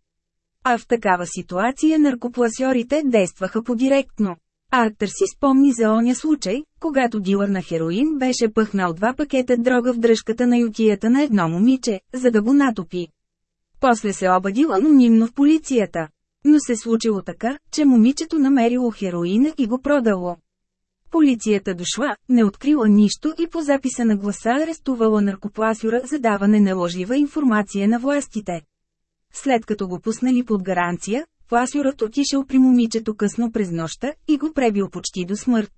А в такава ситуация наркопласьорите действаха подиректно. Артър си спомни за оня случай, когато дилър на хероин беше пъхнал два пакета дрога в дръжката на ютията на едно момиче, за да го натопи. После се обадил анонимно в полицията. Но се случило така, че момичето намерило хероина и го продало. Полицията дошла, не открила нищо и по записа на гласа арестувала наркопласюра за даване на лъжлива информация на властите. След като го пуснали под гаранция, Пласюрът отишъл при момичето късно през нощта и го пребил почти до смърт.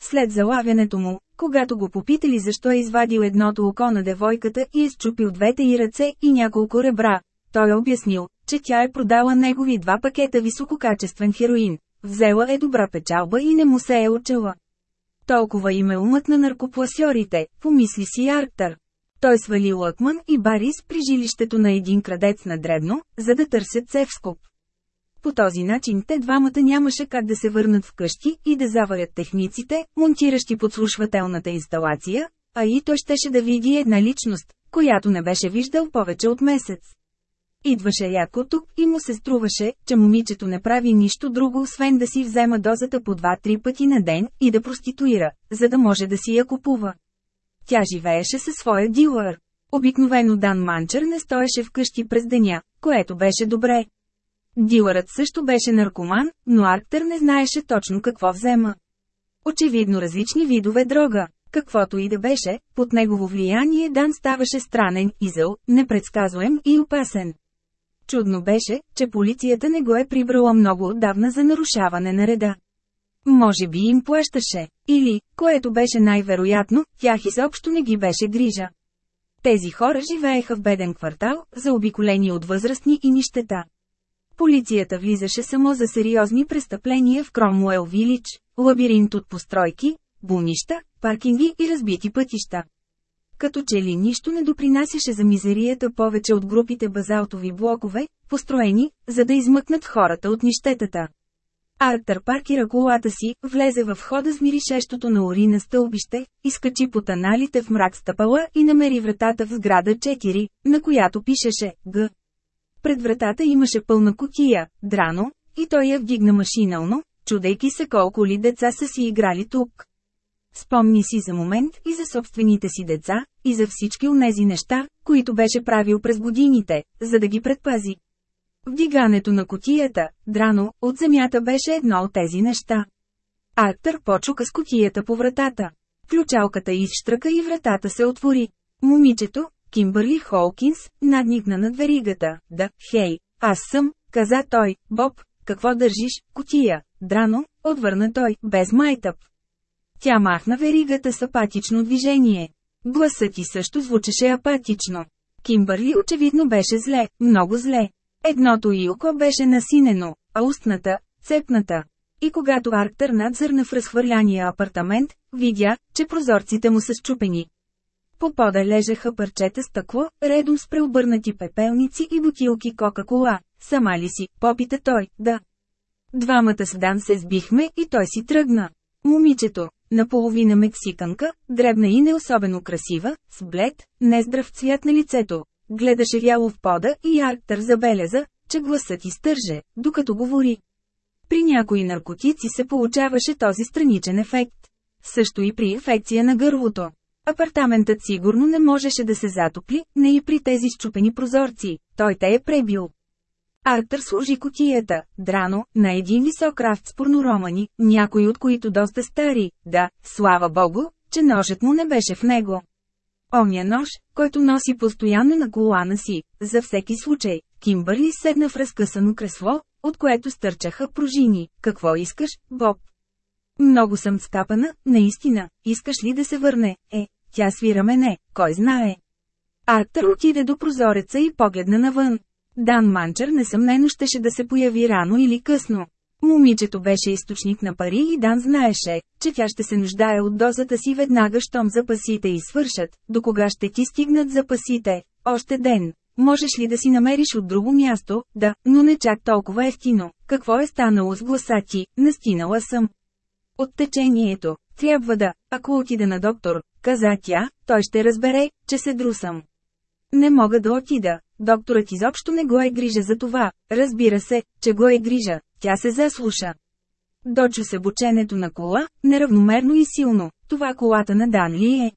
След залавянето му, когато го попитали защо е извадил едното око на девойката и е счупил двете и ръце и няколко ребра, той е обяснил, че тя е продала негови два пакета висококачествен хероин. Взела е добра печалба и не му се е учела. Толкова им е умът на наркопласьорите, помисли си Арктър. Той свали Лъкман и Барис при жилището на един крадец на дребно, за да търсят Севскоп. По този начин те двамата нямаше как да се върнат вкъщи и да заварят техниците, монтиращи подслушвателната инсталация, а и той щеше да види една личност, която не беше виждал повече от месец. Идваше яко тук и му се струваше, че момичето не прави нищо друго освен да си взема дозата по 2-3 пъти на ден и да проституира, за да може да си я купува. Тя живееше със своя дилър. Обикновено Дан Манчер не стоеше вкъщи през деня, което беше добре. Дилърът също беше наркоман, но Арктер не знаеше точно какво взема. Очевидно различни видове дрога. Каквото и да беше, под негово влияние Дан ставаше странен, изъл, непредсказуем и опасен. Чудно беше, че полицията не го е прибрала много отдавна за нарушаване на реда. Може би им плащаше, или, което беше най-вероятно, тях изобщо не ги беше грижа. Тези хора живееха в беден квартал, заобиколени от възрастни и нищета. Полицията влизаше само за сериозни престъпления в Кромуел Вилич, лабиринт от постройки, бунища, паркинги и разбити пътища. Като че ли нищо не допринасяше за мизерията повече от групите базалтови блокове, построени, за да измъкнат хората от нищетата. Артър паркира колата си, влезе в входа с миришещото на урина стълбище, изкачи по таналите в мрак стъпала и намери вратата в сграда 4, на която пишеше «Г». Пред вратата имаше пълна котия, драно, и той я вдигна машинално, чудейки се колко ли деца са си играли тук. Спомни си за момент и за собствените си деца, и за всички онези неща, които беше правил през годините, за да ги предпази. Вдигането на котията, драно, от земята беше едно от тези неща. Актър почука с котията по вратата. Ключалката изштръка и вратата се отвори. Момичето, Кимбърли Холкинс, надникна над веригата. Да, хей, аз съм, каза той, Боб, какво държиш, котия, драно, отвърна той, без майтъп. Тя махна веригата с апатично движение. Гласът ти също звучеше апатично. Кимбърли очевидно беше зле, много зле. Едното и око беше насинено, а устната – цепната. И когато Арктър надзърна в разхвърляния апартамент, видя, че прозорците му са счупени. По пода лежаха парчета стъкло, редом с преобърнати пепелници и бутилки Кока-кола. Сама ли си, попита той, да. Двамата с Дан се сбихме и той си тръгна. Момичето, наполовина мексиканка, дребна и не особено красива, с блед, нездрав цвят на лицето. Гледаше вяло в пода и Арктър забеляза, че гласът изтърже, докато говори. При някои наркотици се получаваше този страничен ефект. Също и при инфекция на гърлото. Апартаментът сигурно не можеше да се затопли, не и при тези щупени прозорци, той те е пребил. Артър служи котията, драно, на един висок рафт с порноромани, някои от които доста стари, да, слава богу, че ножът му не беше в него. Оня нож, който носи постоянно на колана си, за всеки случай, Кимбърли седна в разкъсано кресло, от което стърчаха пружини. Какво искаш, Боб? Много съм скапана, наистина, искаш ли да се върне? Е, тя свира мене, кой знае. Артър отиде до прозореца и погледна навън. Дан Манчер несъмнено щеше да се появи рано или късно. Момичето беше източник на пари и Дан знаеше, че тя ще се нуждае от дозата си веднага, щом запасите и свършат. До кога ще ти стигнат запасите? Още ден. Можеш ли да си намериш от друго място? Да, но не чак толкова ефтино. Какво е станало с гласа ти? Настинала съм. От течението. Трябва да, ако отида на доктор, каза тя, той ще разбере, че се друсам. Не мога да отида. Докторът изобщо не го е грижа за това. Разбира се, че го е грижа. Тя се заслуша. Дочу се бученето на кола, неравномерно и силно. Това колата на Дан ли е?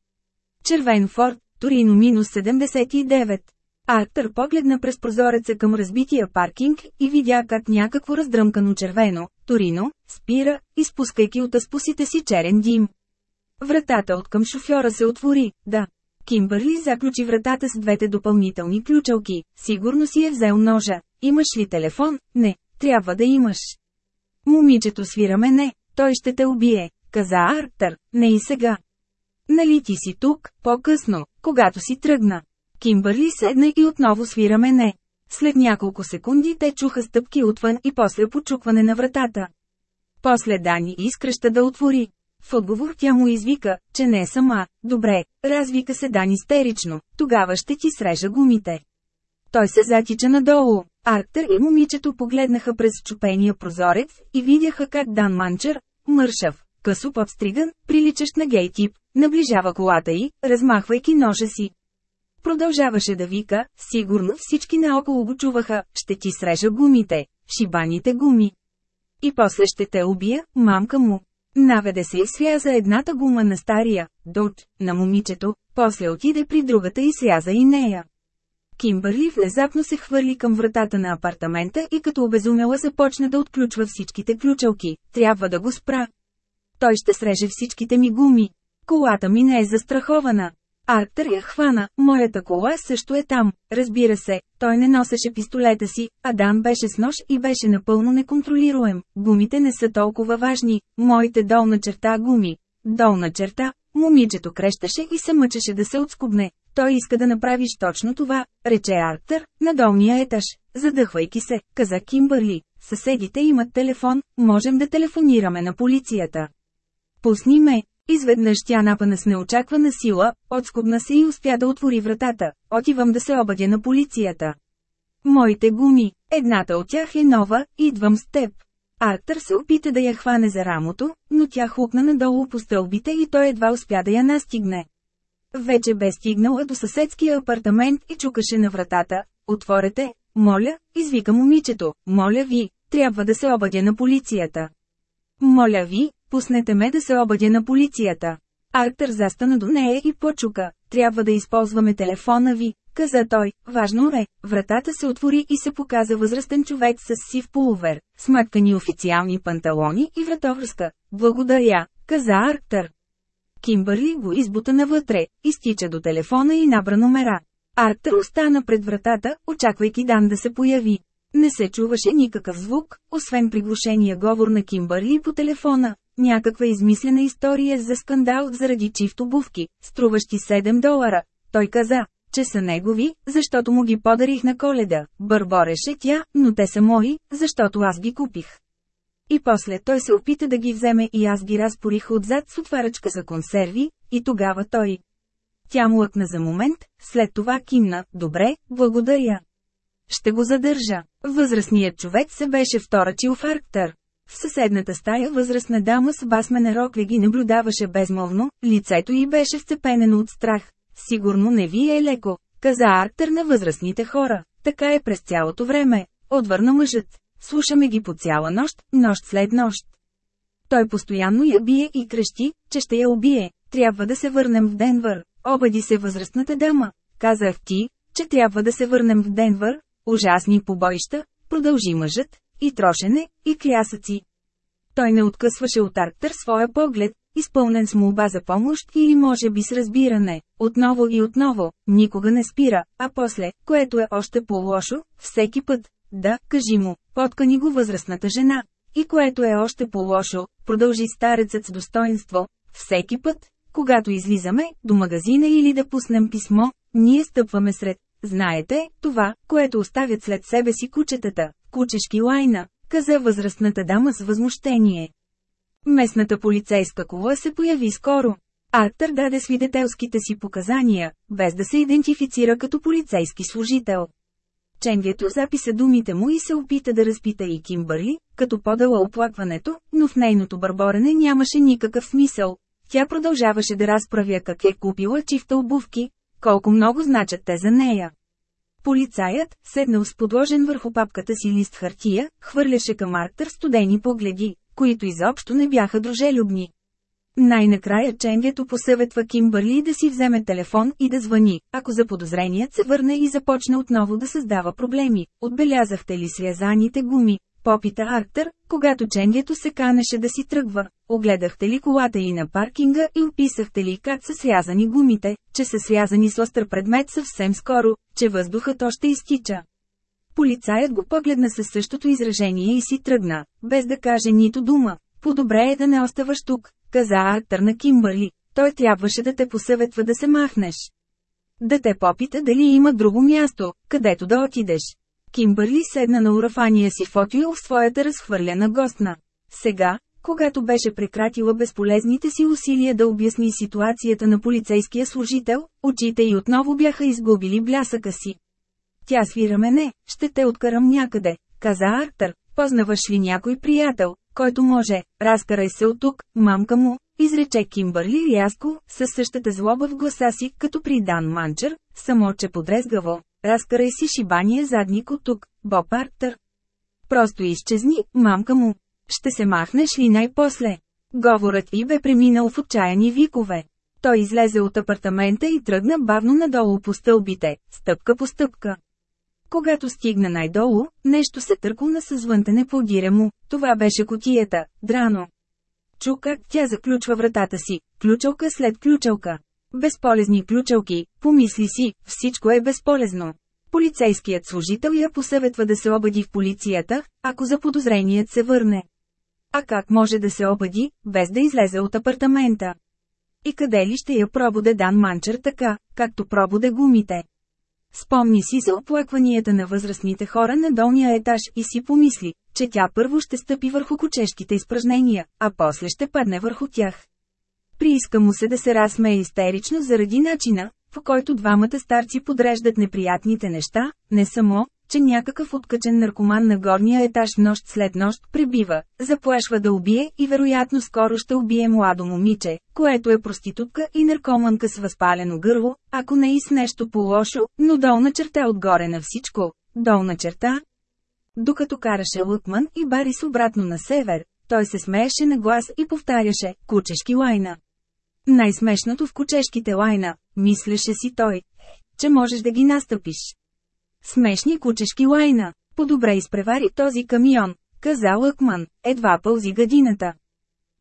Червен Форд, Торино минус 79. Артър погледна през прозореца към разбития паркинг и видя как някакво раздръмкано червено, Торино, спира, изпускайки от аспусите си черен дим. Вратата от към шофьора се отвори, да. Кимбърли заключи вратата с двете допълнителни ключалки. Сигурно си е взел ножа. Имаш ли телефон? Не, трябва да имаш. Момичето свира мене, той ще те убие, каза Артър, не и сега. Нали ти си тук, по-късно, когато си тръгна. Кимбърли седна и отново свира мене. След няколко секунди те чуха стъпки отвън и после почукване на вратата. После Дани изкръща да отвори. В отговор тя му извика, че не е сама. Добре, развика се Дани истерично, тогава ще ти срежа гумите. Той се затича надолу. Арктер и момичето погледнаха през чупения прозорец и видяха как Дан Манчер, мършав, късо подстриган, приличащ на гей тип, наближава колата й, размахвайки ножа си. Продължаваше да вика, сигурно всички наоколо го чуваха, ще ти срежа гумите, шибаните гуми. И после ще те убия, мамка му. Наведе се и связа едната гума на стария, Додж, на момичето, после отиде при другата и связа и нея. Кимбърли внезапно се хвърли към вратата на апартамента и като обезумела започна да отключва всичките ключалки. Трябва да го спра. Той ще среже всичките ми гуми. Колата ми не е застрахована. Арктър я хвана, моята кола също е там, разбира се, той не носеше пистолета си, а Дан беше с нож и беше напълно неконтролируем. Гумите не са толкова важни, моите долна черта гуми. Долна черта, момичето крещеше и се мъчеше да се отскубне. Той иска да направиш точно това, рече Арктър, на долния етаж. Задъхвайки се, каза Кимбърли, съседите имат телефон, можем да телефонираме на полицията. Пусни ме, Изведнъж тя напана с неочаквана сила, отскубна се и успя да отвори вратата. Отивам да се обадя на полицията. Моите гуми, едната от тях е нова, идвам с теб. Артър се опита да я хване за рамото, но тя хукна надолу по стълбите и той едва успя да я настигне. Вече бе стигнала до съседския апартамент и чукаше на вратата. Отворете, моля, извика момичето, моля ви, трябва да се обадя на полицията. Моля ви, Пуснете ме да се обадя на полицията. Артър застана до нея и почука. Трябва да използваме телефона ви, каза той. Важно е, вратата се отвори и се показа възрастен човек с сив полувер, смъткани официални панталони и вратовръзка. Благодаря, каза Арктър. Кимбърли го избута навътре, изтича до телефона и набра номера. Арктър остана пред вратата, очаквайки Дан да се появи. Не се чуваше никакъв звук, освен приглушения говор на Кимбърли по телефона. Някаква измислена история за скандал заради чифт обувки, струващи 7 долара. Той каза, че са негови, защото му ги подарих на коледа. Бърбореше тя, но те са мои, защото аз ги купих. И после той се опита да ги вземе и аз ги разпорих отзад с отварачка за консерви, и тогава той. Тя млъкна за момент, след това кимна, добре, благодаря. Ще го задържа. Възрастният човек се беше вторачил в Арктър. В съседната стая възрастна дама с басмена рокля ги наблюдаваше безмолвно, лицето й беше вцепенено от страх. Сигурно не ви е леко, каза Арктър на възрастните хора. Така е през цялото време, отвърна мъжът. Слушаме ги по цяла нощ, нощ след нощ. Той постоянно я бие и крещи, че ще я убие. Трябва да се върнем в Денвър. Обади се възрастната дама. Казах ти, че трябва да се върнем в Денвър. Ужасни побоища, продължи мъжът, и трошене, и клясъци. Той не откъсваше от Арктър своя поглед, изпълнен с молба за помощ или може би с разбиране, отново и отново, никога не спира, а после, което е още по-лошо, всеки път, да, кажи му, подкани го възрастната жена. И което е още по-лошо, продължи старецът с достоинство, всеки път, когато излизаме до магазина или да пуснем писмо, ние стъпваме сред, знаете, това, което оставят след себе си кучетата, кучешки лайна, каза възрастната дама с възмущение. Местната полицейска кола се появи скоро. Артър даде свидетелските си показания, без да се идентифицира като полицейски служител. Ченгето записа думите му и се опита да разпита и Кимбърли, като подала оплакването, но в нейното бърборене нямаше никакъв смисъл. Тя продължаваше да разправя как е купила чифта обувки, колко много значат те за нея. Полицаят, седнал с подложен върху папката си лист хартия, хвърляше към Арктър студени погледи, които изобщо не бяха дружелюбни. Най-накрая Ченгето посъветва Кимбърли да си вземе телефон и да звъни, ако заподозреният се върне и започне отново да създава проблеми. Отбелязахте ли связаните гуми? Попита Арктър, когато Ченгето се канеше да си тръгва. Огледахте ли колата и на паркинга и описахте ли как са связани гумите, че са связани с остър предмет съвсем скоро, че въздухът още изтича. Полицаят го погледна със същото изражение и си тръгна, без да каже нито дума. По-добре е да не оставаш тук, каза Артър на Кимбърли. Той трябваше да те посъветва да се махнеш. Да те попита дали има друго място, където да отидеш. Кимбърли седна на урафания си фотио в своята разхвърляна гостна. Сега, когато беше прекратила безполезните си усилия да обясни ситуацията на полицейския служител, очите й отново бяха изгубили блясъка си. Тя свира мене, ще те откарам някъде, каза Артър, познаваш ли някой приятел, който може, разкарай се от тук, мамка му, изрече Кимбърли рязко, със същата злоба в гласа си, като при Дан Манчер, само че подрезгаво. Разкарай си шибания задник от тук, Боб Артър. Просто изчезни, мамка му. Ще се махнеш ли най-после? Говорът и бе преминал в отчаяни викове. Той излезе от апартамента и тръгна бавно надолу по стълбите, стъпка по стъпка. Когато стигна най-долу, нещо се търкулна с звънтане по гиря му. Това беше котията, драно. Чу как тя заключва вратата си, ключалка след ключалка. Безполезни ключалки, помисли си, всичко е безполезно. Полицейският служител я посъветва да се обади в полицията, ако заподозреният се върне. А как може да се обади, без да излезе от апартамента? И къде ли ще я пробуде Дан Манчер така, както пробуде гумите? Спомни си за оплакванията на възрастните хора на долния етаж и си помисли, че тя първо ще стъпи върху кучешките изпражнения, а после ще падне върху тях. Прииска му се да се разсмее истерично заради начина, по който двамата старци подреждат неприятните неща, не само, че някакъв откачен наркоман на горния етаж нощ след нощ пребива, заплашва да убие и вероятно скоро ще убие младо момиче, което е проститутка и наркоманка с възпалено гърло, ако не и с нещо по-лошо, но долна черта отгоре на всичко. Долна черта? Докато караше Лъкман и Барис обратно на север, той се смееше на глас и повтаряше «Кучешки лайна». Най-смешното в кучешките лайна, мислеше си той, че можеш да ги настъпиш. Смешни кучешки лайна. По-добре изпревари този камион, каза Лъкман, едва пълзи гадината.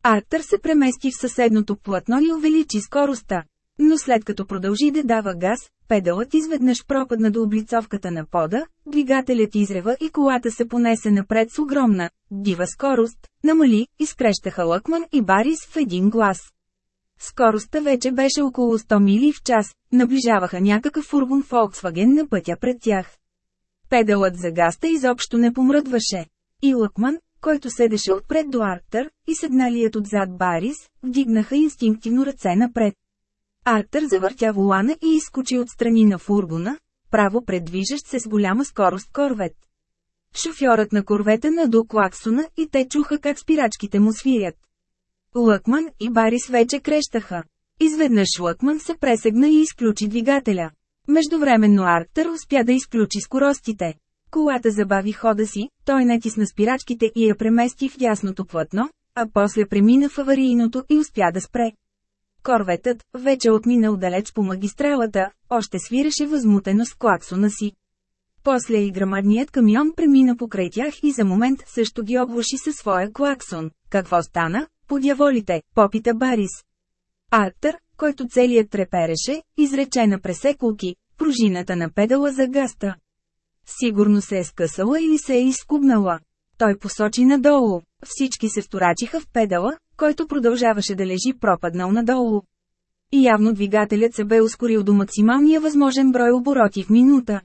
Артър се премести в съседното платно и увеличи скоростта. Но след като продължи да дава газ, педалът изведнъж пропадна до облицовката на пода, двигателят изрева и колата се понесе напред с огромна, дива скорост, намали, изкрещаха Лъкман и Барис в един глас. Скоростта вече беше около 100 мили в час, наближаваха някакъв фургон Volkswagen на пътя пред тях. Педалът за гаста изобщо не помръдваше. И Лъкман, който седеше отпред до Арктър, и седналият отзад Барис, вдигнаха инстинктивно ръце напред. Арктър завъртя волана и изскочи от страни на фургона, право предвижещ се с голяма скорост корвет. шофьорът на корвета наду клаксона и те чуха как спирачките му свирят. Лъкман и Барис вече крещаха. Изведнъж Лъкман се пресегна и изключи двигателя. Междувременно Арктър успя да изключи скоростите. Колата забави хода си, той натисна спирачките и я премести в ясното плътно, а после премина в аварийното и успя да спре. Корветът, вече отминал далеч по магистралата, още свиреше възмутено с клаксона си. После и грамадният камион премина покрай тях и за момент също ги облуши със своя клаксон. Какво стана? Подяволите, попита Барис. Артър, който целият трепереше, изрече на пресекулки, пружината на педала за гаста. Сигурно се е скъсала или се е изкубнала. Той посочи надолу. Всички се вторачиха в педала, който продължаваше да лежи пропаднал надолу. И явно двигателят се бе ускорил до максималния възможен брой обороти в минута.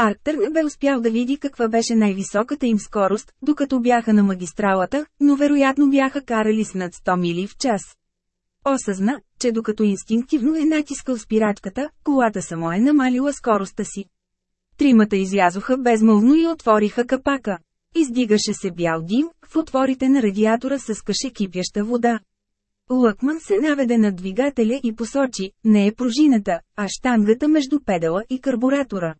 Арктър не бе успял да види каква беше най-високата им скорост, докато бяха на магистралата, но вероятно бяха карали с над 100 мили в час. Осъзна, че докато инстинктивно е натискал спирачката, колата само е намалила скоростта си. Тримата излязоха безмълвно и отвориха капака. Издигаше се бял дим, в отворите на радиатора съскаше кипяща вода. Лъкман се наведе на двигателя и посочи, не е пружината, а штангата между педала и карбуратора.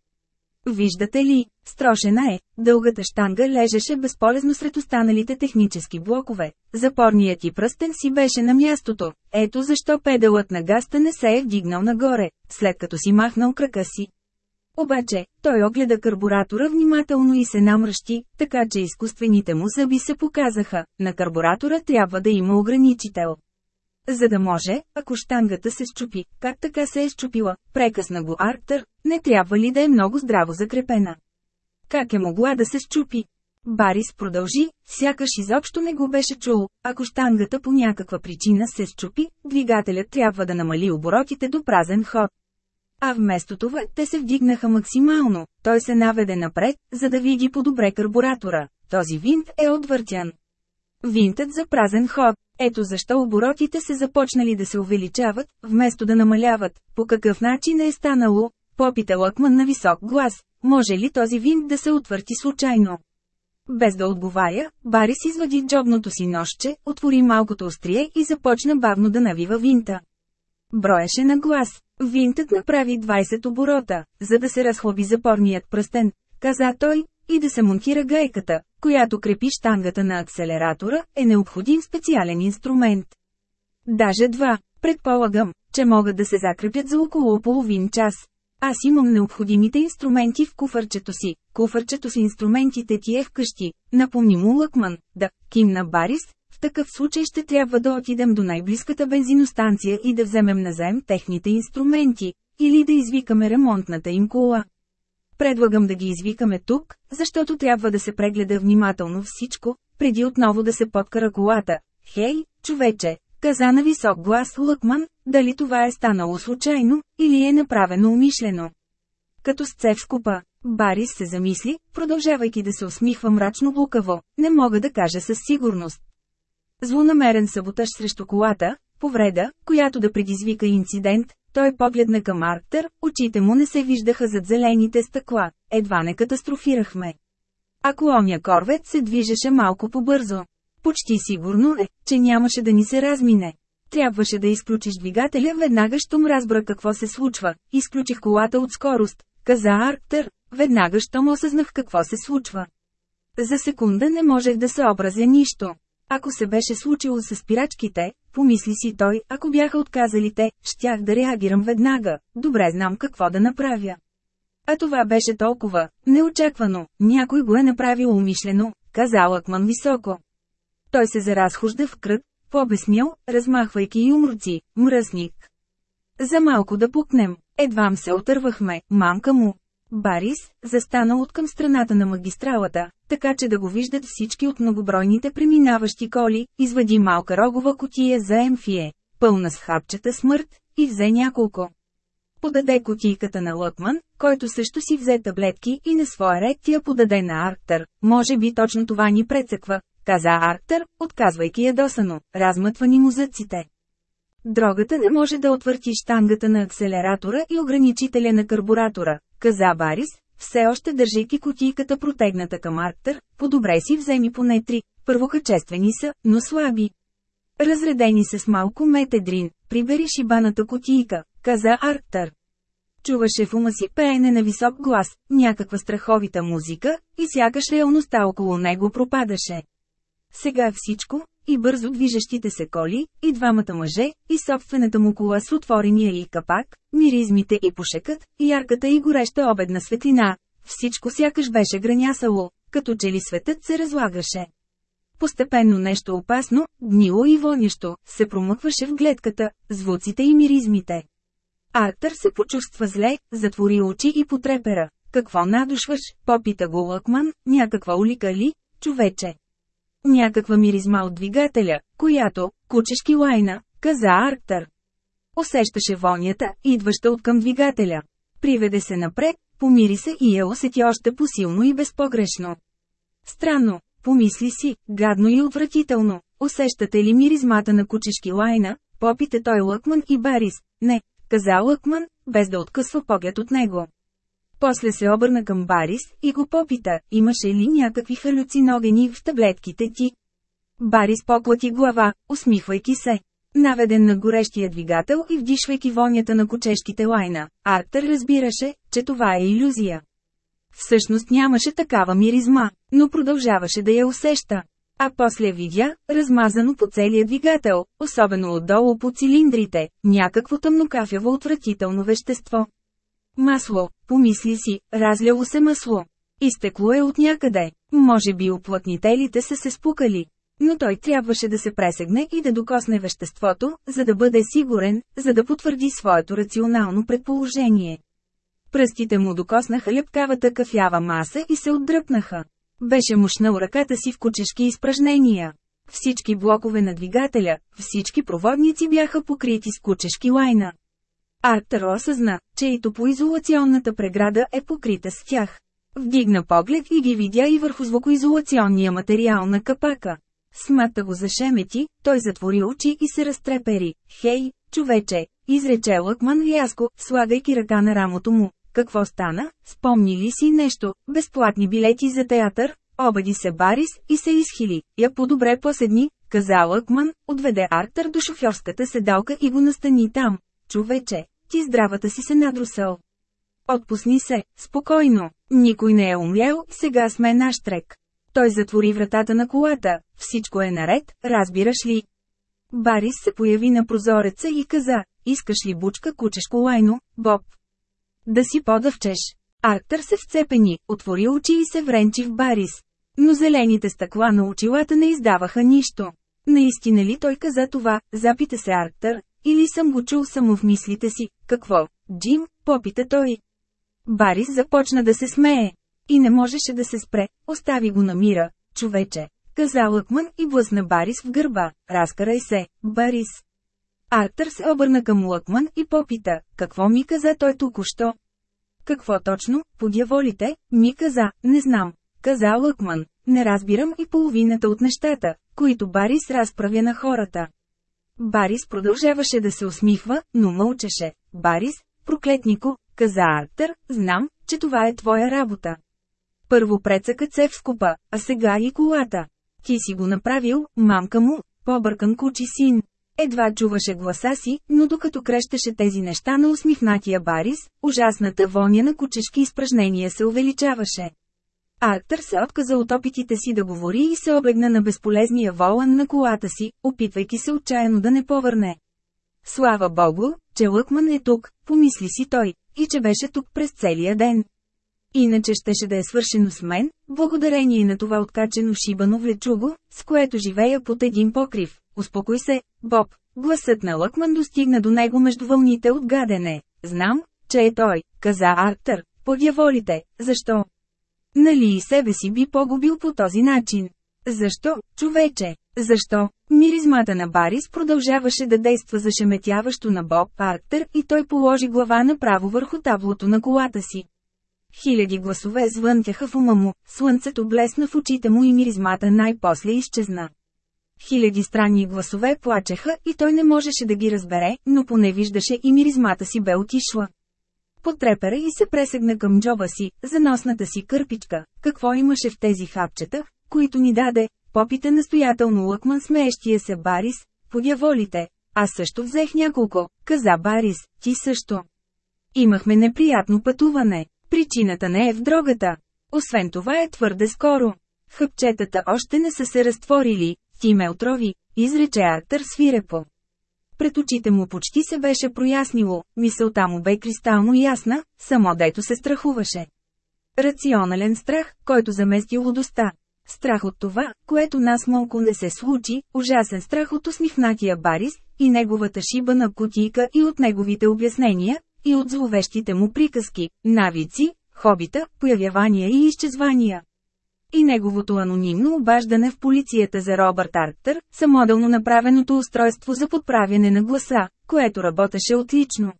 Виждате ли, строшена е, дългата штанга лежеше безполезно сред останалите технически блокове. Запорният и пръстен си беше на мястото. Ето защо педалът на гаста не се е вдигнал нагоре, след като си махнал крака си. Обаче, той огледа карбуратора внимателно и се намръщи, така че изкуствените му зъби се показаха, на карбуратора трябва да има ограничител. За да може, ако штангата се щупи, как така се е щупила, прекъсна го Арктър, не трябва ли да е много здраво закрепена? Как е могла да се щупи? Барис продължи, сякаш изобщо не го беше чул, ако штангата по някаква причина се щупи, двигателят трябва да намали оборотите до празен ход. А вместо това, те се вдигнаха максимално, той се наведе напред, за да види по-добре карбуратора. Този винт е отвъртян. Винтът за празен ход. Ето защо оборотите се започнали да се увеличават, вместо да намаляват. По какъв начин е станало? Попита Лъкман на висок глас. Може ли този винт да се отвърти случайно? Без да отговаря, Барис извади джобното си нощче, отвори малкото острие и започна бавно да навива винта. Броеше на глас. Винтът направи 20 оборота, за да се разхлоби запорният пръстен, каза той, и да се монтира гайката, която крепи штангата на акселератора, е необходим специален инструмент. Даже два, предполагам, че могат да се закрепят за около половин час. Аз имам необходимите инструменти в куфърчето си. Куфърчето с инструментите ти е вкъщи. Напомни му Лъкман, да, кимна Барис, в такъв случай ще трябва да отидем до най-близката бензиностанция и да вземем назаем техните инструменти, или да извикаме ремонтната им кола. Предлагам да ги извикаме тук, защото трябва да се прегледа внимателно всичко, преди отново да се подкара колата. Хей, човече, каза на висок глас Лъкман, дали това е станало случайно, или е направено умишлено. Като сце в скупа, Барис се замисли, продължавайки да се усмихва мрачно лукаво, не мога да кажа със сигурност. Злонамерен саботаж срещу колата, повреда, която да предизвика инцидент, той погледна към Арктър, очите му не се виждаха зад зелените стъкла, едва не катастрофирахме. Ако оня корвет се движеше малко по-бързо. Почти сигурно е, че нямаше да ни се размине. Трябваше да изключиш двигателя веднага, щом разбра какво се случва. Изключих колата от скорост, каза Арктър, веднага, щом осъзнах какво се случва. За секунда не можех да се образя нищо. Ако се беше случило с спирачките, помисли си той, ако бяха отказали те, щях да реагирам веднага, добре знам какво да направя. А това беше толкова, неочаквано, някой го е направил умишлено, каза Лъкман високо. Той се заразхожда в кръг, побеснял, размахвайки юмруци, мръсник. За малко да пукнем, едвам се отървахме, мамка му. Барис, застанал от към страната на магистралата, така че да го виждат всички от многобройните преминаващи коли, извади малка рогова котия за емфие, пълна с хапчета смърт, и взе няколко. Подаде котийката на Лъкман, който също си взе таблетки и на своя ред тя подаде на Арктър. Може би точно това ни прецъква, каза Арктър, отказвайки ядосано, размътвани музъците. Дрогата не може да отвърти штангата на акселератора и ограничителя на карбуратора, каза Барис, все още държейки котийката протегната към Арктър, по-добре си вземи поне три, първокачествени са, но слаби. Разредени се с малко метедрин, прибери шибаната котийка, каза Арктър. Чуваше в ума си пеене на висок глас, някаква страховита музика, и сякаш реалността около него пропадаше. Сега всичко, и бързо движещите се коли, и двамата мъже, и собствената му кола с отворения и капак, миризмите и пушекът, и ярката и гореща обедна светлина. Всичко сякаш беше гранясало, като че ли светът се разлагаше. Постепенно нещо опасно, гнило и вонящо, се промъкваше в гледката, звуците и миризмите. Артър се почувства зле, затвори очи и потрепера. Какво надушваш, попита го Лъкман, някаква улика ли, човече? Някаква миризма от двигателя, която, кучешки лайна, каза Арктър. Усещаше вонята, идваща от към двигателя. Приведе се напред, помири се и я усети още посилно и безпогрешно. Странно, помисли си, гадно и отвратително. Усещате ли миризмата на кучешки лайна? Попите той Лъкман и Барис. Не, каза Лъкман, без да откъсва поглед от него. После се обърна към Барис и го попита, имаше ли някакви халюциногени в таблетките ти. Барис поклати глава, усмихвайки се. Наведен на горещия двигател и вдишвайки вонята на кучешките лайна, Арктър разбираше, че това е иллюзия. Всъщност нямаше такава миризма, но продължаваше да я усеща. А после видя, размазано по целия двигател, особено отдолу по цилиндрите, някакво тъмнокафяво отвратително вещество. Масло, помисли си, разляло се масло. Изтекло е от някъде. Може би оплътнителите са се спукали. Но той трябваше да се пресегне и да докосне веществото, за да бъде сигурен, за да потвърди своето рационално предположение. Пръстите му докоснаха лепкавата кафява маса и се отдръпнаха. Беше мушнал ръката си в кучешки изпражнения. Всички блокове на двигателя, всички проводници бяха покрити с кучешки лайна. Арктър осъзна, че и топлоизолационната преграда е покрита с тях. Вдигна поглед и ги видя и върху звукоизолационния материал на капака. Смата го зашемети, той затвори очи и се разтрепери. Хей, човече, изрече Лъкман рязко, слагайки ръка на рамото му. Какво стана? Спомни ли си нещо? Безплатни билети за театър? Обади се Барис и се изхили. Я по-добре поседни, каза Лъкман, отведе Арктър до шофьорската седалка и го настани там. Човече, ти здравата си се надрусал. Отпусни се, спокойно. Никой не е умрял, сега сме наш трек. Той затвори вратата на колата. Всичко е наред, разбираш ли? Барис се появи на прозореца и каза, искаш ли бучка кучешко лайно, Боб? Да си подъвчеш. Арктър се вцепени, отвори очи и се вренчи в Барис. Но зелените стъкла на очилата не издаваха нищо. Наистина ли той каза това, запита се Арктър, или съм го чул само в мислите си, какво, Джим, попита той. Барис започна да се смее. И не можеше да се спре, остави го на мира, човече. Каза Лъкман и блъсна Барис в гърба. Разкарай се, Барис. Артър се обърна към Лъкман и попита, какво ми каза той току-що? Какво точно, подяволите, ми каза, не знам. Каза Лъкман, не разбирам и половината от нещата, които Барис разправя на хората. Барис продължаваше да се усмихва, но мълчеше. Барис, проклетнико, каза Артър, знам, че това е твоя работа. Първо прецъкът се вскупа, а сега и колата. Ти си го направил, мамка му, побъркан кучи син. Едва чуваше гласа си, но докато крещеше тези неща на усмихнатия Барис, ужасната воня на кучешки изпражнения се увеличаваше. Артър се отказа от опитите си да говори и се облегна на безполезния волан на колата си, опитвайки се отчаяно да не повърне. Слава Богу, че Лъкман е тук, помисли си той, и че беше тук през целия ден. Иначе щеше да е свършено с мен, благодарение на това откачено шибано влечуго, с което живея под един покрив. Успокой се, Боб. Гласът на Лъкман достигна до него между вълните от гадене. Знам, че е той, каза Арктър. Подяволите, защо? Нали и себе си би погубил по този начин? Защо, човече? Защо? Миризмата на Барис продължаваше да действа зашеметяващо на Боб Арктер и той положи глава направо върху таблото на колата си. Хиляди гласове звънтяха в ума му, слънцето блесна в очите му и миризмата най-после изчезна. Хиляди странни гласове плачеха и той не можеше да ги разбере, но поне виждаше и миризмата си бе отишла. Потрепера и се пресегна към джоба си, за носната си кърпичка. Какво имаше в тези хапчета, които ни даде? Попита настоятелно лъкман смеещия се Барис. Подяволите. Аз също взех няколко, каза Барис, ти също. Имахме неприятно пътуване. Причината не е в дрогата. Освен това е твърде скоро. Хъпчетата още не са се разтворили, ти ме отрови, изрече Артър свирепо. Пред очите му почти се беше прояснило, мисълта му бе кристално ясна, само дето се страхуваше. Рационален страх, който замести лудостта. Страх от това, което нас малко не се случи, ужасен страх от усмихнатия Барис, и неговата шибана кутийка и от неговите обяснения, и от зловещите му приказки, навици, хобита, появявания и изчезвания. И неговото анонимно обаждане в полицията за Робърт Арктър, самоделно направеното устройство за подправяне на гласа, което работеше отлично.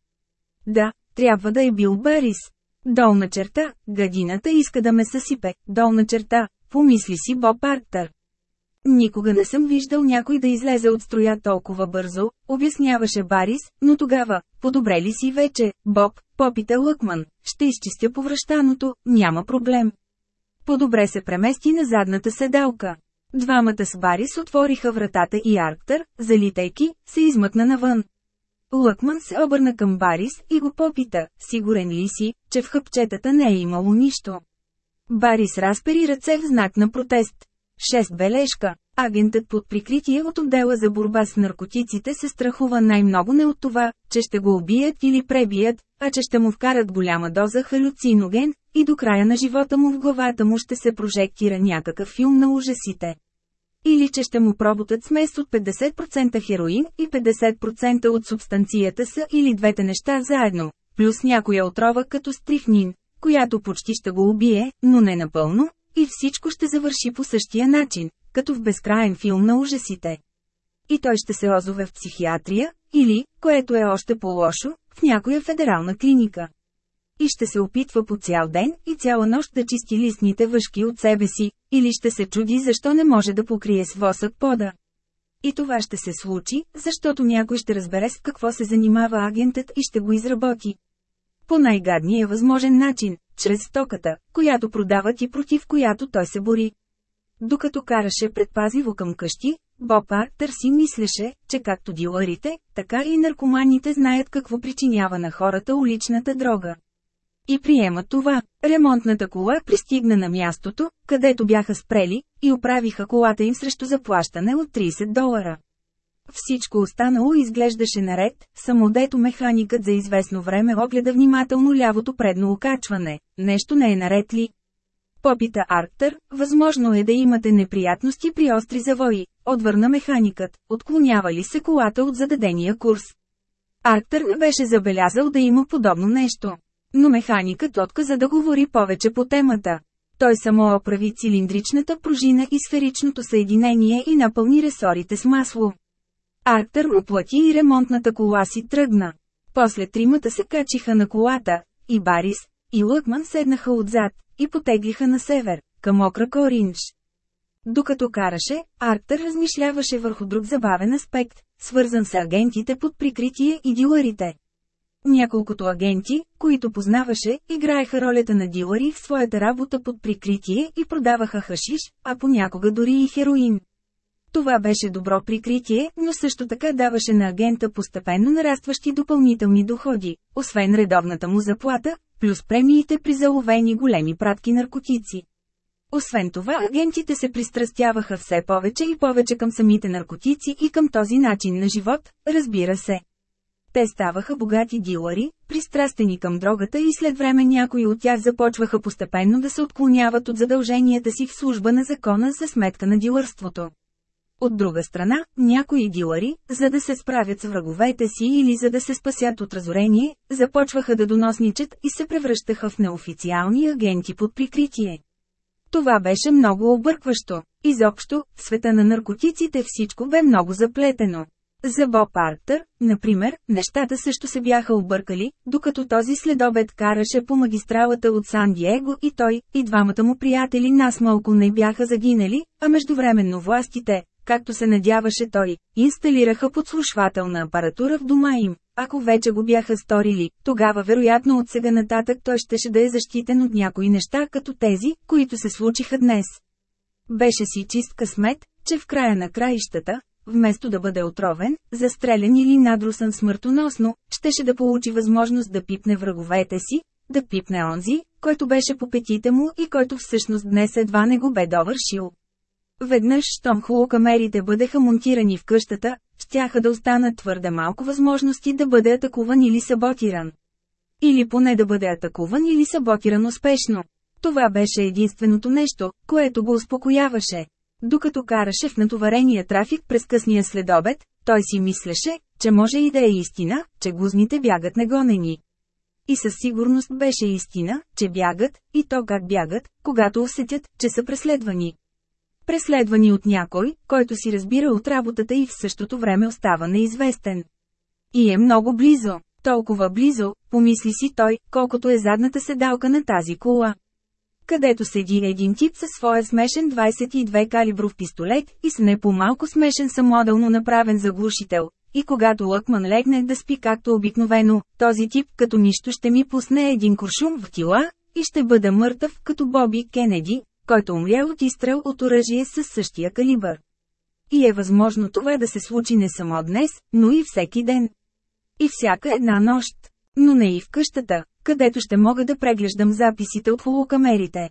Да, трябва да е бил Барис. Долна черта, гадината иска да ме съсипе, долна черта, помисли си Боб Арктър. Никога не съм виждал някой да излезе от строя толкова бързо, обясняваше Барис, но тогава, подобре ли си вече, Боб, попита Лъкман, ще изчистя повръщаното, няма проблем. По-добре се премести на задната седалка. Двамата с Барис отвориха вратата и Арктър, залитайки, се измъкна навън. Лъкман се обърна към Барис и го попита, сигурен ли си, че в хъпчетата не е имало нищо. Барис разпери ръце в знак на протест. Шест бележка. Агентът под прикритие от отдела за борба с наркотиците се страхува най-много не от това, че ще го убият или пребият, а че ще му вкарат голяма доза халюциноген, и до края на живота му в главата му ще се прожектира някакъв филм на ужасите. Или че ще му пробутат смес от 50% хероин и 50% от субстанцията са или двете неща заедно, плюс някоя отрова като стрихнин, която почти ще го убие, но не напълно, и всичко ще завърши по същия начин, като в безкрайен филм на ужасите. И той ще се озове в психиатрия, или, което е още по-лошо, в някоя федерална клиника. И ще се опитва по цял ден и цяла нощ да чисти листните въшки от себе си, или ще се чуди защо не може да покрие с восък пода. И това ще се случи, защото някой ще разбере с какво се занимава агентът и ще го изработи. По най-гадния възможен начин, чрез стоката, която продават и против която той се бори. Докато караше предпазиво към къщи, Боб Артър си мислеше, че както диларите, така и наркоманите знаят какво причинява на хората уличната дрога. И приема това. Ремонтната кола пристигна на мястото, където бяха спрели, и оправиха колата им срещу заплащане от 30 долара. Всичко останало изглеждаше наред, само дето механикът за известно време огледа внимателно лявото предно окачване. Нещо не е наред ли? Попита Арктър, възможно е да имате неприятности при остри завои, отвърна механикът, отклонява ли се колата от зададения курс. Арктър не беше забелязал да има подобно нещо. Но механикът отказа да говори повече по темата. Той само оправи цилиндричната пружина и сферичното съединение и напълни ресорите с масло. Арктър оплати и ремонтната кола си тръгна. После тримата се качиха на колата, и Барис, и Лъкман седнаха отзад, и потеглиха на север, към окръг Оринж. Докато караше, Арктър размишляваше върху друг забавен аспект, свързан с агентите под прикритие и диларите. Няколкото агенти, които познаваше, играеха ролята на дилари в своята работа под прикритие и продаваха хашиш, а понякога дори и хероин. Това беше добро прикритие, но също така даваше на агента постепенно нарастващи допълнителни доходи, освен редовната му заплата, плюс премиите при заловени големи пратки наркотици. Освен това, агентите се пристрастяваха все повече и повече към самите наркотици и към този начин на живот, разбира се. Те ставаха богати дилъри, пристрастени към дрогата и след време някои от тях започваха постепенно да се отклоняват от задълженията си в служба на закона за сметка на дилърството. От друга страна, някои дилъри, за да се справят с враговете си или за да се спасят от разорение, започваха да доносничат и се превръщаха в неофициални агенти под прикритие. Това беше много объркващо. Изобщо, в света на наркотиците всичко бе много заплетено. За Боб Арктър, например, нещата също се бяха объркали, докато този следобед караше по магистралата от Сан-Диего и той, и двамата му приятели насмалко не бяха загинали, а междувременно властите, както се надяваше той, инсталираха подслушвателна апаратура в дома им. Ако вече го бяха сторили, тогава вероятно от сега нататък той щеше да е защитен от някои неща като тези, които се случиха днес. Беше си чист късмет, че в края на краищата, вместо да бъде отровен, застрелен или надрусан смъртоносно, щеше да получи възможност да пипне враговете си, да пипне онзи, който беше по петите му и който всъщност днес едва не го бе довършил. Веднъж, щом холокамерите бъдеха монтирани в къщата, щяха да останат твърде малко възможности да бъде атакуван или саботиран. Или поне да бъде атакуван или саботиран успешно. Това беше единственото нещо, което го успокояваше. Докато караше в натоварения трафик през късния следобед, той си мислеше, че може и да е истина, че гузните бягат негонени. И със сигурност беше истина, че бягат, и то как бягат, когато усетят, че са преследвани. Преследвани от някой, който си разбира от работата и в същото време остава неизвестен. И е много близо, толкова близо, помисли си той, колкото е задната седалка на тази кола. Където седи един тип със своя смешен 22 калибров пистолет и с не по-малко смешен самоделно направен заглушител. И когато Лъкман легне да спи както обикновено, този тип като нищо ще ми пусне един куршум в тила, и ще бъда мъртъв като Боби Кенеди, който умря от изстрел от оръжие със същия калибър. И е възможно това да се случи не само днес, но и всеки ден. И всяка една нощ. Но не и в къщата, където ще мога да преглеждам записите от холокамерите.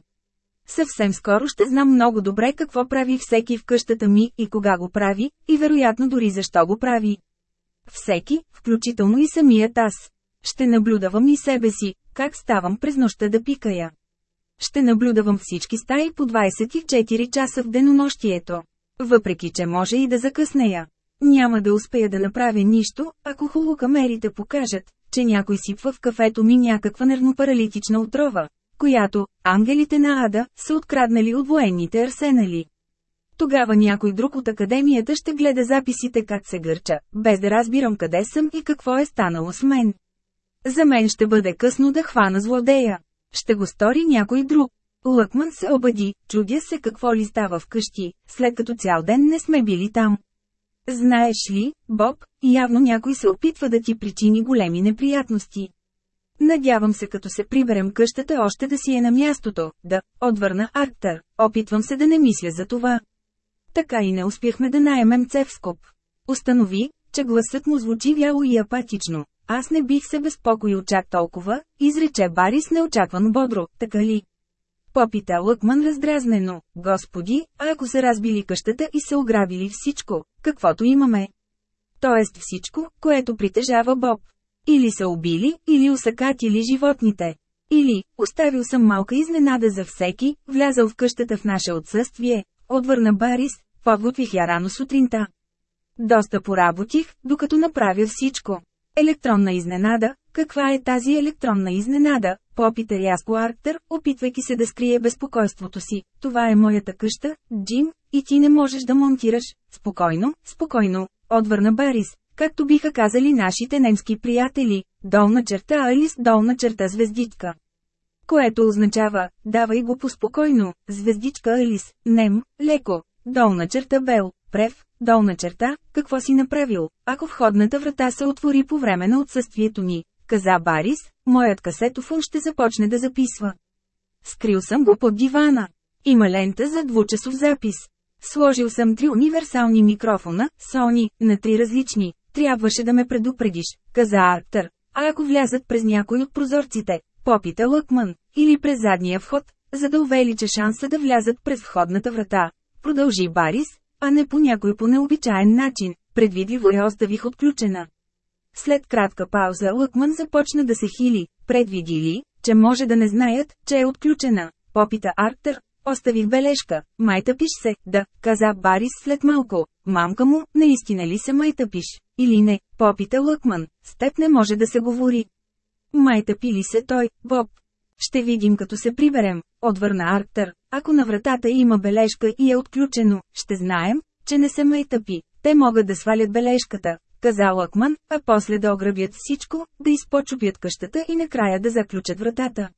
Съвсем скоро ще знам много добре какво прави всеки в къщата ми и кога го прави, и вероятно дори защо го прави. Всеки, включително и самият аз. Ще наблюдавам и себе си, как ставам през нощта да пикая. Ще наблюдавам всички стаи по 24 часа в денонощието. Въпреки, че може и да закъснея. Няма да успея да направя нищо, ако холокамерите покажат, че някой сипва в кафето ми някаква нервнопаралитична отрова, която ангелите на Ада са откраднали от военните арсенали. Тогава някой друг от академията ще гледа записите как се гърча, без да разбирам къде съм и какво е станало с мен. За мен ще бъде късно да хвана злодея. Ще го стори някой друг. Лъкман се обади, чудя се какво ли става вкъщи, след като цял ден не сме били там. Знаеш ли, Боб, явно някой се опитва да ти причини големи неприятности. Надявам се като се приберем къщата още да си е на мястото, да, отвърна Арктър, опитвам се да не мисля за това. Така и не успяхме да наемем Цевскоп. Установи, че гласът му звучи вяло и апатично. Аз не бих се безпокоил чак толкова, изрече Барис неочаквано бодро, така ли? Попита Лъкман раздразнено, господи, а ако са разбили къщата и са ограбили всичко, каквото имаме? Тоест всичко, което притежава Боб. Или са убили, или усъкатили животните. Или, оставил съм малка изненада за всеки, влязал в къщата в наше отсъствие, отвърна Барис, подготвих я рано сутринта. Доста поработих, докато направя всичко. Електронна изненада, каква е тази електронна изненада? Попита рязко Арктер, опитвайки се да скрие безпокойството си. Това е моята къща, Джим, и ти не можеш да монтираш. Спокойно, спокойно, отвърна Барис, както биха казали нашите немски приятели, долна черта Алис, долна черта звездичка. Което означава, давай го поспокойно, звездичка Алис, нем, леко, долна черта Бел, прев, долна черта, какво си направил, ако входната врата се отвори по време на отсъствието ни, каза Барис, моят касетофон ще започне да записва. Скрил съм го под дивана. Има лента за двучасов запис. Сложил съм три универсални микрофона, Sony, на три различни. Трябваше да ме предупредиш, каза Арктър. А ако влязат през някой от прозорците, попита Лъкман, или през задния вход, за да увелича шанса да влязат през входната врата. Продължи Барис, а не по някой по необичаен начин, предвидливо я оставих отключена. След кратка пауза Лъкман започна да се хили, предвиди ли, че може да не знаят, че е отключена. Попита Арктер, оставих бележка, майтъпиш се, да, каза Барис след малко. Мамка му, наистина ли се майтъпиш? Или не, попита Лъкман, с теб не може да се говори. Майтъпи ли се той, Боб? Ще видим като се приберем, отвърна Арктер. Ако на вратата има бележка и е отключено, ще знаем, че не се майтъпи. Те могат да свалят бележката, каза Лъкман, а после да ограбят всичко, да изпочупят къщата и накрая да заключат вратата.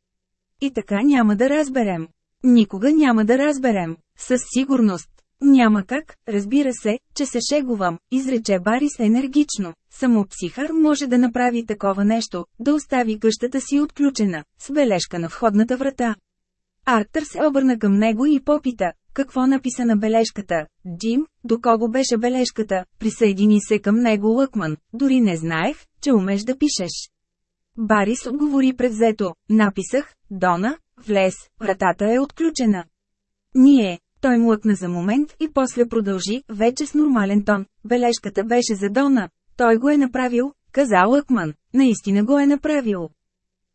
И така няма да разберем. Никога няма да разберем. Със сигурност. Няма как, разбира се, че се шегувам, изрече Барис енергично. Само психар може да направи такова нещо, да остави къщата си отключена, с бележка на входната врата. Артър се обърна към него и попита, какво написа на бележката. Джим, до кого беше бележката, присъедини се към него Лъкман, дори не знаех, че умеш да пишеш. Барис отговори предвзето, написах, Дона, влез, вратата е отключена. Ние, той млъкна за момент и после продължи, вече с нормален тон. Бележката беше за Дона. Той го е направил, каза Лъкман. Наистина го е направил.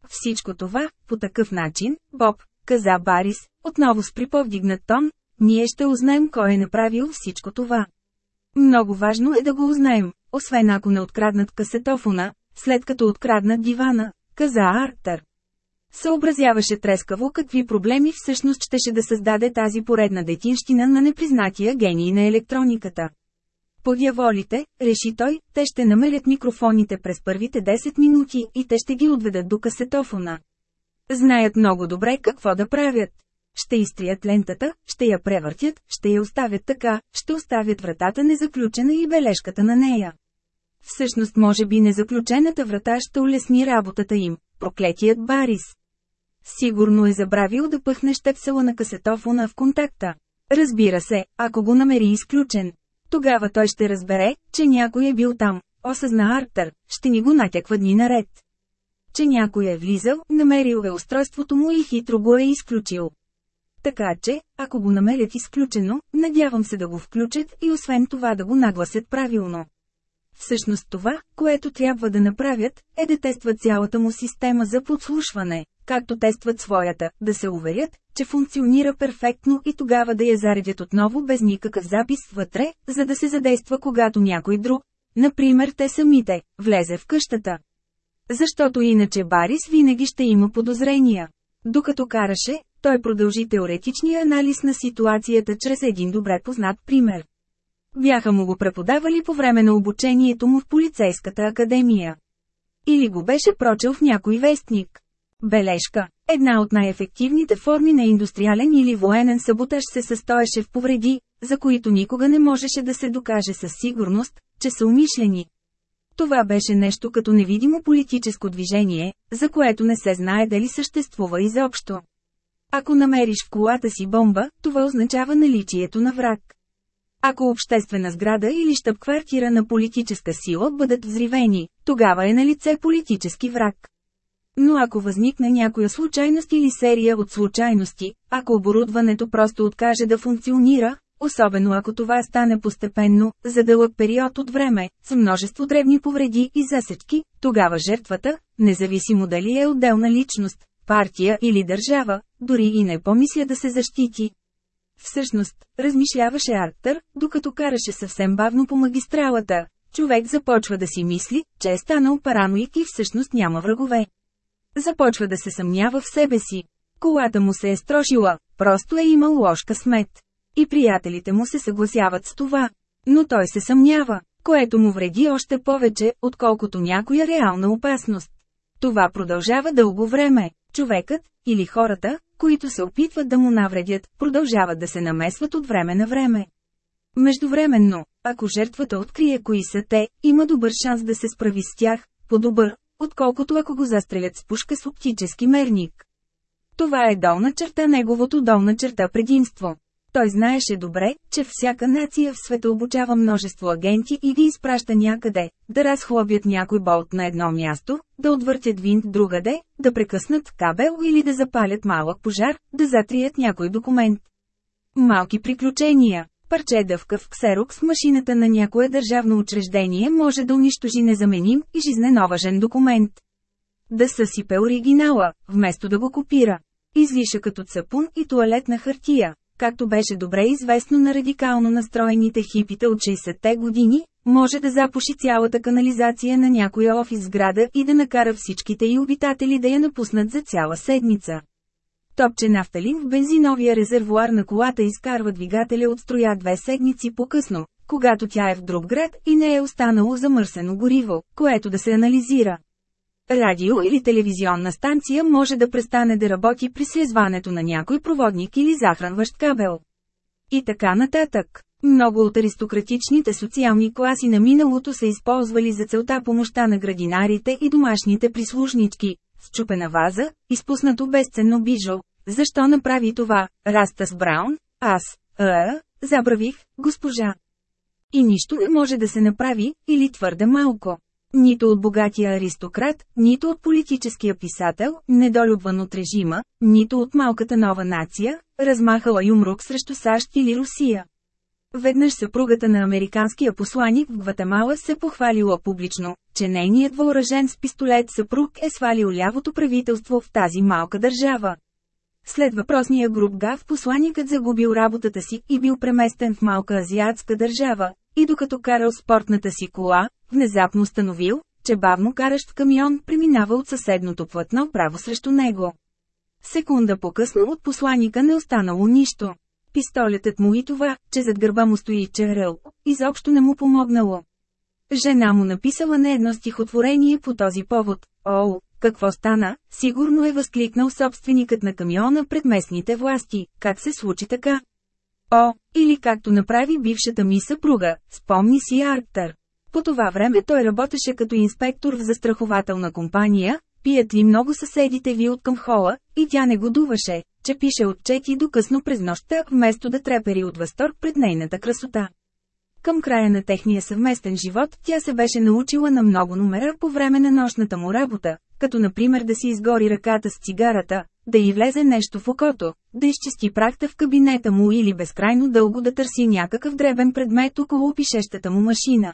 Всичко това, по такъв начин, Боб, каза Барис, отново с приповдигнат тон, ние ще узнаем кой е направил всичко това. Много важно е да го узнаем, освен ако не откраднат касетофона, след като откраднат дивана, каза Артър. Съобразяваше трескаво какви проблеми всъщност щеше да създаде тази поредна детинщина на непризнатия гений на електрониката. Подяволите, реши той, те ще намерят микрофоните през първите 10 минути и те ще ги отведат до касетофона. Знаят много добре какво да правят. Ще изтрият лентата, ще я превъртят, ще я оставят така, ще оставят вратата незаключена и бележката на нея. Всъщност може би незаключената врата ще улесни работата им, проклетият Барис. Сигурно е забравил да пъхне щепсела на касетофона в контакта. Разбира се, ако го намери изключен. Тогава той ще разбере, че някой е бил там, осъзна Артър, ще ни го натяква дни наред. Че някой е влизал, намерил е устройството му и хитро го е изключил. Така че, ако го намерят изключено, надявам се да го включат и освен това да го нагласят правилно. Всъщност това, което трябва да направят, е да тестват цялата му система за подслушване, както тестват своята, да се уверят, че функционира перфектно и тогава да я заредят отново без никакъв запис вътре, за да се задейства когато някой друг, например те самите, влезе в къщата. Защото иначе Барис винаги ще има подозрения. Докато караше, той продължи теоретичния анализ на ситуацията чрез един добре познат пример. Бяха му го преподавали по време на обучението му в полицейската академия. Или го беше прочел в някой вестник. Бележка. Една от най-ефективните форми на индустриален или военен саботаж се състоеше в повреди, за които никога не можеше да се докаже със сигурност, че са умишлени. Това беше нещо като невидимо политическо движение, за което не се знае дали съществува изобщо. Ако намериш в колата си бомба, това означава наличието на враг. Ако обществена сграда или щаб-квартира на политическа сила бъдат взривени, тогава е на лице политически враг. Но ако възникне някоя случайност или серия от случайности, ако оборудването просто откаже да функционира, особено ако това стане постепенно, за дълъг период от време, с множество древни повреди и засечки, тогава жертвата, независимо дали е отделна личност, партия или държава, дори и не помисля да се защити. Всъщност, размишляваше Арктър, докато караше съвсем бавно по магистралата. Човек започва да си мисли, че е станал параноик и всъщност няма врагове. Започва да се съмнява в себе си. Колата му се е строшила, просто е имал лош късмет. И приятелите му се съгласяват с това. Но той се съмнява, което му вреди още повече, отколкото някоя реална опасност. Това продължава дълго време. Човекът, или хората, които се опитват да му навредят, продължават да се намесват от време на време. Междувременно, ако жертвата открие кои са те, има добър шанс да се справи с тях, по-добър, отколкото ако го застрелят с пушка с оптически мерник. Това е долна черта неговото долна черта предимство. Той знаеше добре, че всяка нация в света обучава множество агенти и ги изпраща някъде, да разхлобят някой болт на едно място, да отвъртят винт другаде, да прекъснат кабел или да запалят малък пожар, да затрият някой документ. Малки приключения. Парче дъвка в ксерокс машината на някое държавно учреждение може да унищожи незаменим и жизненоважен документ. Да съсипе оригинала, вместо да го копира. Излиша като цапун и туалетна хартия, както беше добре известно на радикално настроените хипите от 60-те години, може да запуши цялата канализация на някоя офис сграда и да накара всичките й обитатели да я напуснат за цяла седмица. Топче нафталин в бензиновия резервуар на колата изкарва двигателя от строя две седмици по-късно, когато тя е в друг град и не е останало замърсено гориво, което да се анализира. Радио или телевизионна станция може да престане да работи при слезването на някой проводник или захранващ кабел. И така нататък. Много от аристократичните социални класи на миналото са използвали за целта помощта на градинарите и домашните прислужнички. Счупена ваза, изпуснато безценно бижо. Защо направи това, Растас Браун? Аз, а, забравих, госпожа. И нищо не може да се направи, или твърде малко. Нито от богатия аристократ, нито от политическия писател, недолюбван от режима, нито от малката нова нация, размахала юмрук срещу САЩ или Русия. Веднъж съпругата на американския посланик в Гватемала се похвалила публично, че нейният въоръжен с пистолет съпруг е свалил лявото правителство в тази малка държава. След въпросния груп гав посланикът загубил работата си и бил преместен в малка азиатска държава, и докато карал спортната си кола, внезапно установил, че бавно каращ камион преминава от съседното платно право срещу него. Секунда по-късно от посланика не останало нищо. Пистолетът му и това, че зад гърба му стои черел, изобщо не му помогнало. Жена му написала не едно стихотворение по този повод. О, какво стана? Сигурно е възкликнал собственикът на камиона пред местните власти. Как се случи така? О, или както направи бившата ми съпруга, спомни си Арктър. По това време той работеше като инспектор в застрахователна компания, пият ли много съседите ви от към хола, и тя не годуваше, че пише отчети до късно през нощта, вместо да трепери от възторг пред нейната красота. Към края на техния съвместен живот тя се беше научила на много номера по време на нощната му работа, като например да си изгори ръката с цигарата, да й влезе нещо в окото, да изчисти прахта в кабинета му или безкрайно дълго да търси някакъв дребен предмет около пишещата му машина.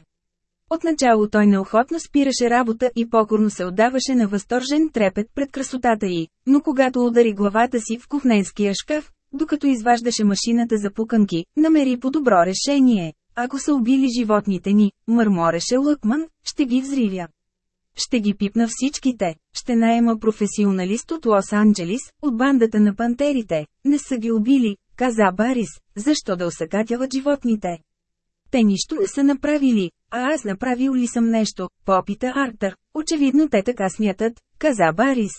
Отначало той неохотно спираше работа и покорно се отдаваше на възторжен трепет пред красотата й, но когато удари главата си в кухненския шкаф, докато изваждаше машината за пуканки, намери по-добро решение. Ако са убили животните ни, мърмореше Лъкман, ще ги взривя. Ще ги пипна всичките, ще наема професионалист от Лос-Анджелис, от бандата на пантерите. Не са ги убили, каза Барис, защо да усъкатяват животните. Те нищо не са направили, а аз направил ли съм нещо, попита Артър. Очевидно те така смятат, каза Барис.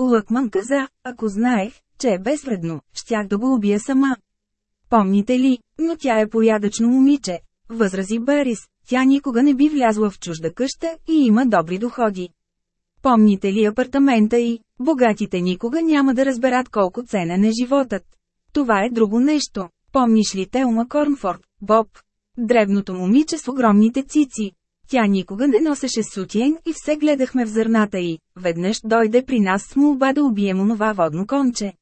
Лъкман каза, ако знаех, че е безвредно, щях да го убия сама. Помните ли, но тя е поядъчно момиче, възрази Барис, тя никога не би влязла в чужда къща и има добри доходи. Помните ли апартамента и, богатите никога няма да разберат колко ценен е животът. Това е друго нещо. Помниш ли Телма Корнфорд, Боб? Дребното момиче с огромните цици. Тя никога не носеше сутиен и все гледахме в зърната й. Веднъж дойде при нас с молба да убием онова водно конче.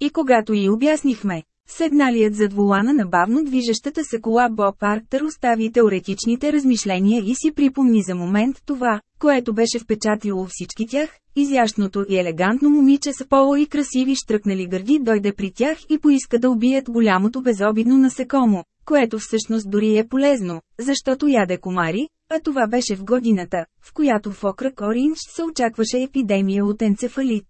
И когато й обяснихме, Седналият зад волана на бавно движещата се кола Боб Арктер остави теоретичните размишления и си припомни за момент това, което беше впечатило всички тях, изящното и елегантно момиче с поло и красиви штръкнали гърди дойде при тях и поиска да убият голямото безобидно насекомо, което всъщност дори е полезно, защото яде комари, а това беше в годината, в която в окръг Оринж се очакваше епидемия от енцефалит.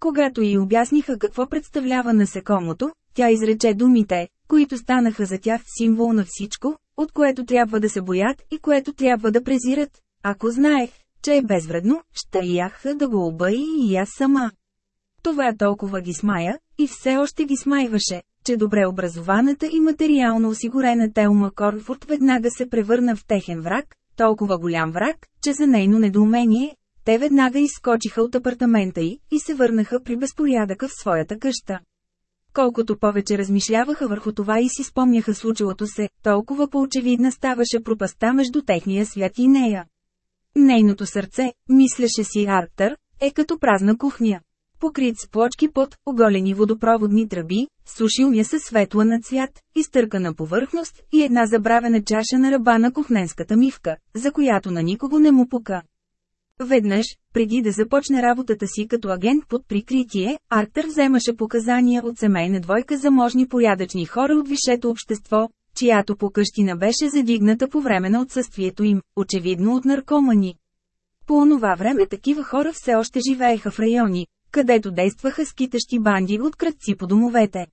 Когато й обясниха какво представлява насекомото, тя изрече думите, които станаха за тях символ на всичко, от което трябва да се боят и което трябва да презират. Ако знаех, че е безвредно, ще яха да го обаи и аз сама. Това толкова ги смая, и все още ги смайваше, че добре образованата и материално осигурена Телма Корфорд веднага се превърна в техен враг, толкова голям враг, че за нейно недоумение, те веднага изскочиха от апартамента й и се върнаха при безпорядъка в своята къща. Колкото повече размишляваха върху това и си спомняха случилото се, толкова по-очевидна ставаше пропаста между техния свят и нея. Нейното сърце, мислеше си Арктър, е като празна кухня. Покрит с плочки под оголени водопроводни тръби, сушилня със светла на цвят, изтъркана повърхност и една забравена чаша на ръба на кухненската мивка, за която на никого не му пука. Веднъж, преди да започне работата си като агент под прикритие, Артър вземаше показания от семейна двойка за можни порядъчни хора от висшето общество, чиято покъщина беше задигната по време на отсъствието им, очевидно от наркомани. По онова време такива хора все още живееха в райони, където действаха скитащи банди от кръци по домовете.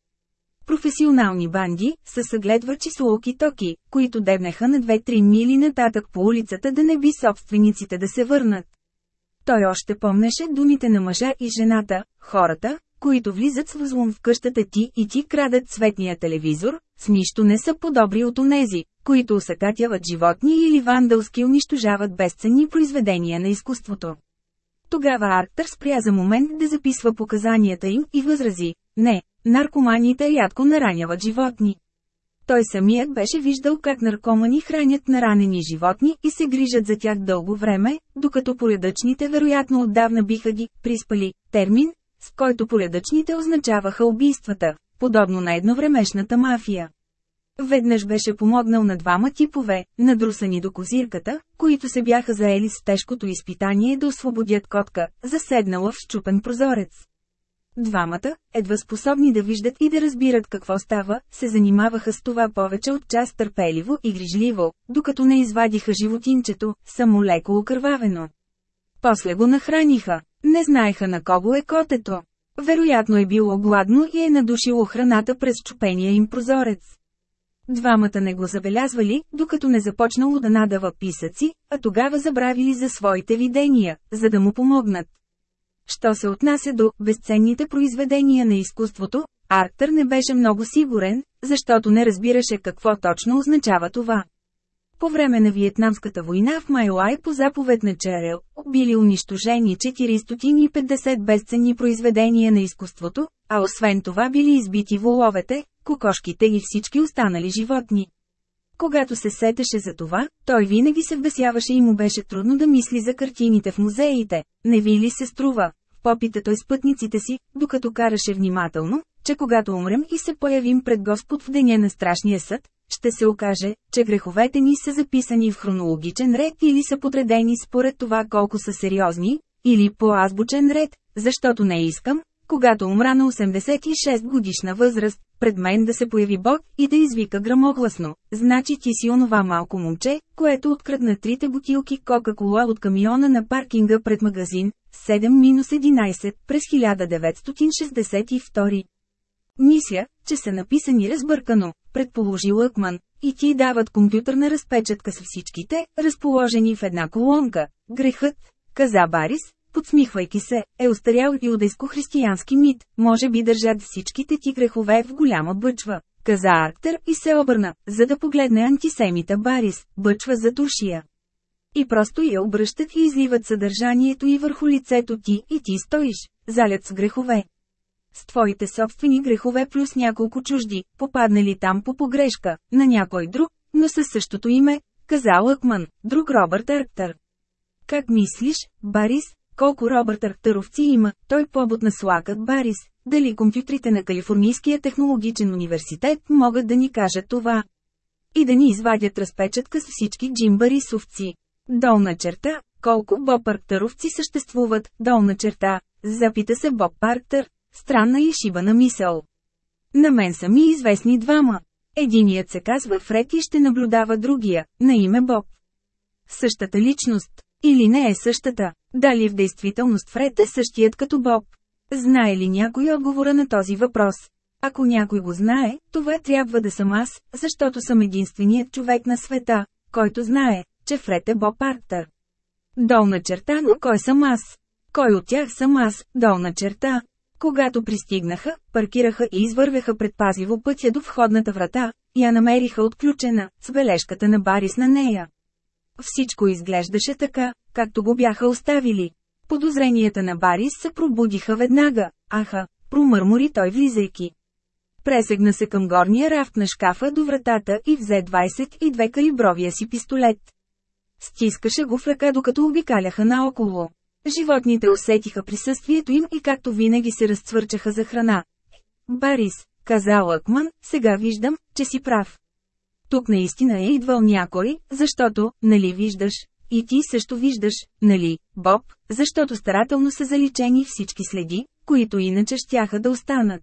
Професионални банди, са съгледвачи с локи-токи, които дебнеха на 2-3 мили нататък по улицата да не би собствениците да се върнат. Той още помнеше думите на мъжа и жената, хората, които влизат с възлом в къщата ти и ти крадат цветния телевизор, с нищо не са по-добри от онези, които усъкатяват животни или вандалски унищожават безценни произведения на изкуството. Тогава Арктър спря за момент да записва показанията им и възрази, не, наркоманите рядко нараняват животни. Той самият беше виждал как наркомани хранят наранени животни и се грижат за тях дълго време, докато поредъчните вероятно отдавна биха ги приспали, термин, с който поредъчните означаваха убийствата, подобно на едновремешната мафия. Веднъж беше помогнал на двама типове, надрусани до козирката, които се бяха заели с тежкото изпитание да освободят котка, заседнала в щупен прозорец. Двамата, едва способни да виждат и да разбират какво става, се занимаваха с това повече от час търпеливо и грижливо, докато не извадиха животинчето, само леко окървавено. После го нахраниха. Не знаеха на кого е котето. Вероятно е било гладно и е надушило храната през чупения им прозорец. Двамата не го забелязвали, докато не започнало да надава писъци, а тогава забравили за своите видения, за да му помогнат. Що се отнася до безценните произведения на изкуството, Арктър не беше много сигурен, защото не разбираше какво точно означава това. По време на Виетнамската война в Майлай по заповед на Черел, били унищожени 450 безценни произведения на изкуството, а освен това били избити воловете, кокошките и всички останали животни. Когато се сетеше за това, той винаги се вбесяваше и му беше трудно да мисли за картините в музеите. Не ви ли се струва? Попита той с пътниците си, докато караше внимателно, че когато умрем и се появим пред Господ в деня на страшния съд, ще се окаже, че греховете ни са записани в хронологичен ред или са подредени според това колко са сериозни, или по азбучен ред, защото не искам, когато умра на 86 годишна възраст, пред мен да се появи Бог и да извика грамогласно. Значи ти си онова малко момче, което открадна трите бутилки Кока-Кола от камиона на паркинга пред магазин, 7-11 през 1962. Мисля, че са написани разбъркано, предположи Лъкман, и ти дават компютърна разпечатка с всичките, разположени в една колонка. Грехът, каза Барис, подсмихвайки се, е устарял юдейско-християнски мит, може би държат всичките ти грехове в голяма бъчва, каза Арктер и се обърна, за да погледне антисемита Барис, бъчва за душия. И просто я обръщат и изливат съдържанието и върху лицето ти и ти стоиш, залят с грехове. С твоите собствени грехове плюс няколко чужди, попаднали там по погрешка, на някой друг, но със същото име, каза Лъкман, друг Робърт Арктър. Как мислиш, Барис, колко Робърт Арктъровци има, той побот на Слакът Барис, дали компютрите на Калифорнийския технологичен университет могат да ни кажат това? И да ни извадят разпечатка с всички Джим Барисовци. Долна черта, колко Боб Арктъровци съществуват, долна черта, запита се Боб Арктър, странна и шибана мисъл. На мен са ми известни двама. Единият се казва Фред и ще наблюдава другия, на име Боб. Същата личност. Или не е същата. Дали в действителност Фред е същият като Боб? Знае ли някой отговора на този въпрос? Ако някой го знае, това трябва да съм аз, защото съм единственият човек на света, който знае, че Фред е Боб Арктър. Долна черта, но кой съм аз? Кой от тях съм аз, долна черта? Когато пристигнаха, паркираха и извървяха предпазиво пътя до входната врата, я намериха отключена, с бележката на Барис на нея. Всичко изглеждаше така, както го бяха оставили. Подозренията на Барис се пробудиха веднага. Аха, промърмори той влизайки. Пресегна се към горния рафт на шкафа до вратата и взе 22 калибровия си пистолет. Стискаше го в ръка докато обикаляха наоколо. Животните усетиха присъствието им и както винаги се разцвърчаха за храна. Барис, каза Лъкман, сега виждам, че си прав. Тук наистина е идвал някой, защото, нали виждаш, и ти също виждаш, нали, Боб, защото старателно са заличени всички следи, които иначе щяха да останат.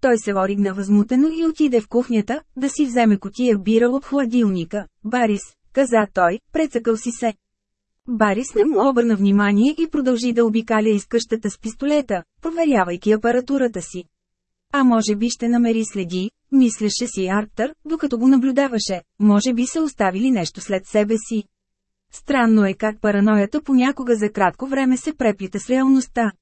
Той се оригна възмутено и отиде в кухнята, да си вземе котия бира от хладилника. Барис, каза той, прецакал си се. Барис не му обърна внимание и продължи да обикаля из къщата с пистолета, проверявайки апаратурата си. А може би ще намери следи, мислеше си Арктър, докато го наблюдаваше, може би са оставили нещо след себе си. Странно е как параноята понякога за кратко време се преплита с реалността.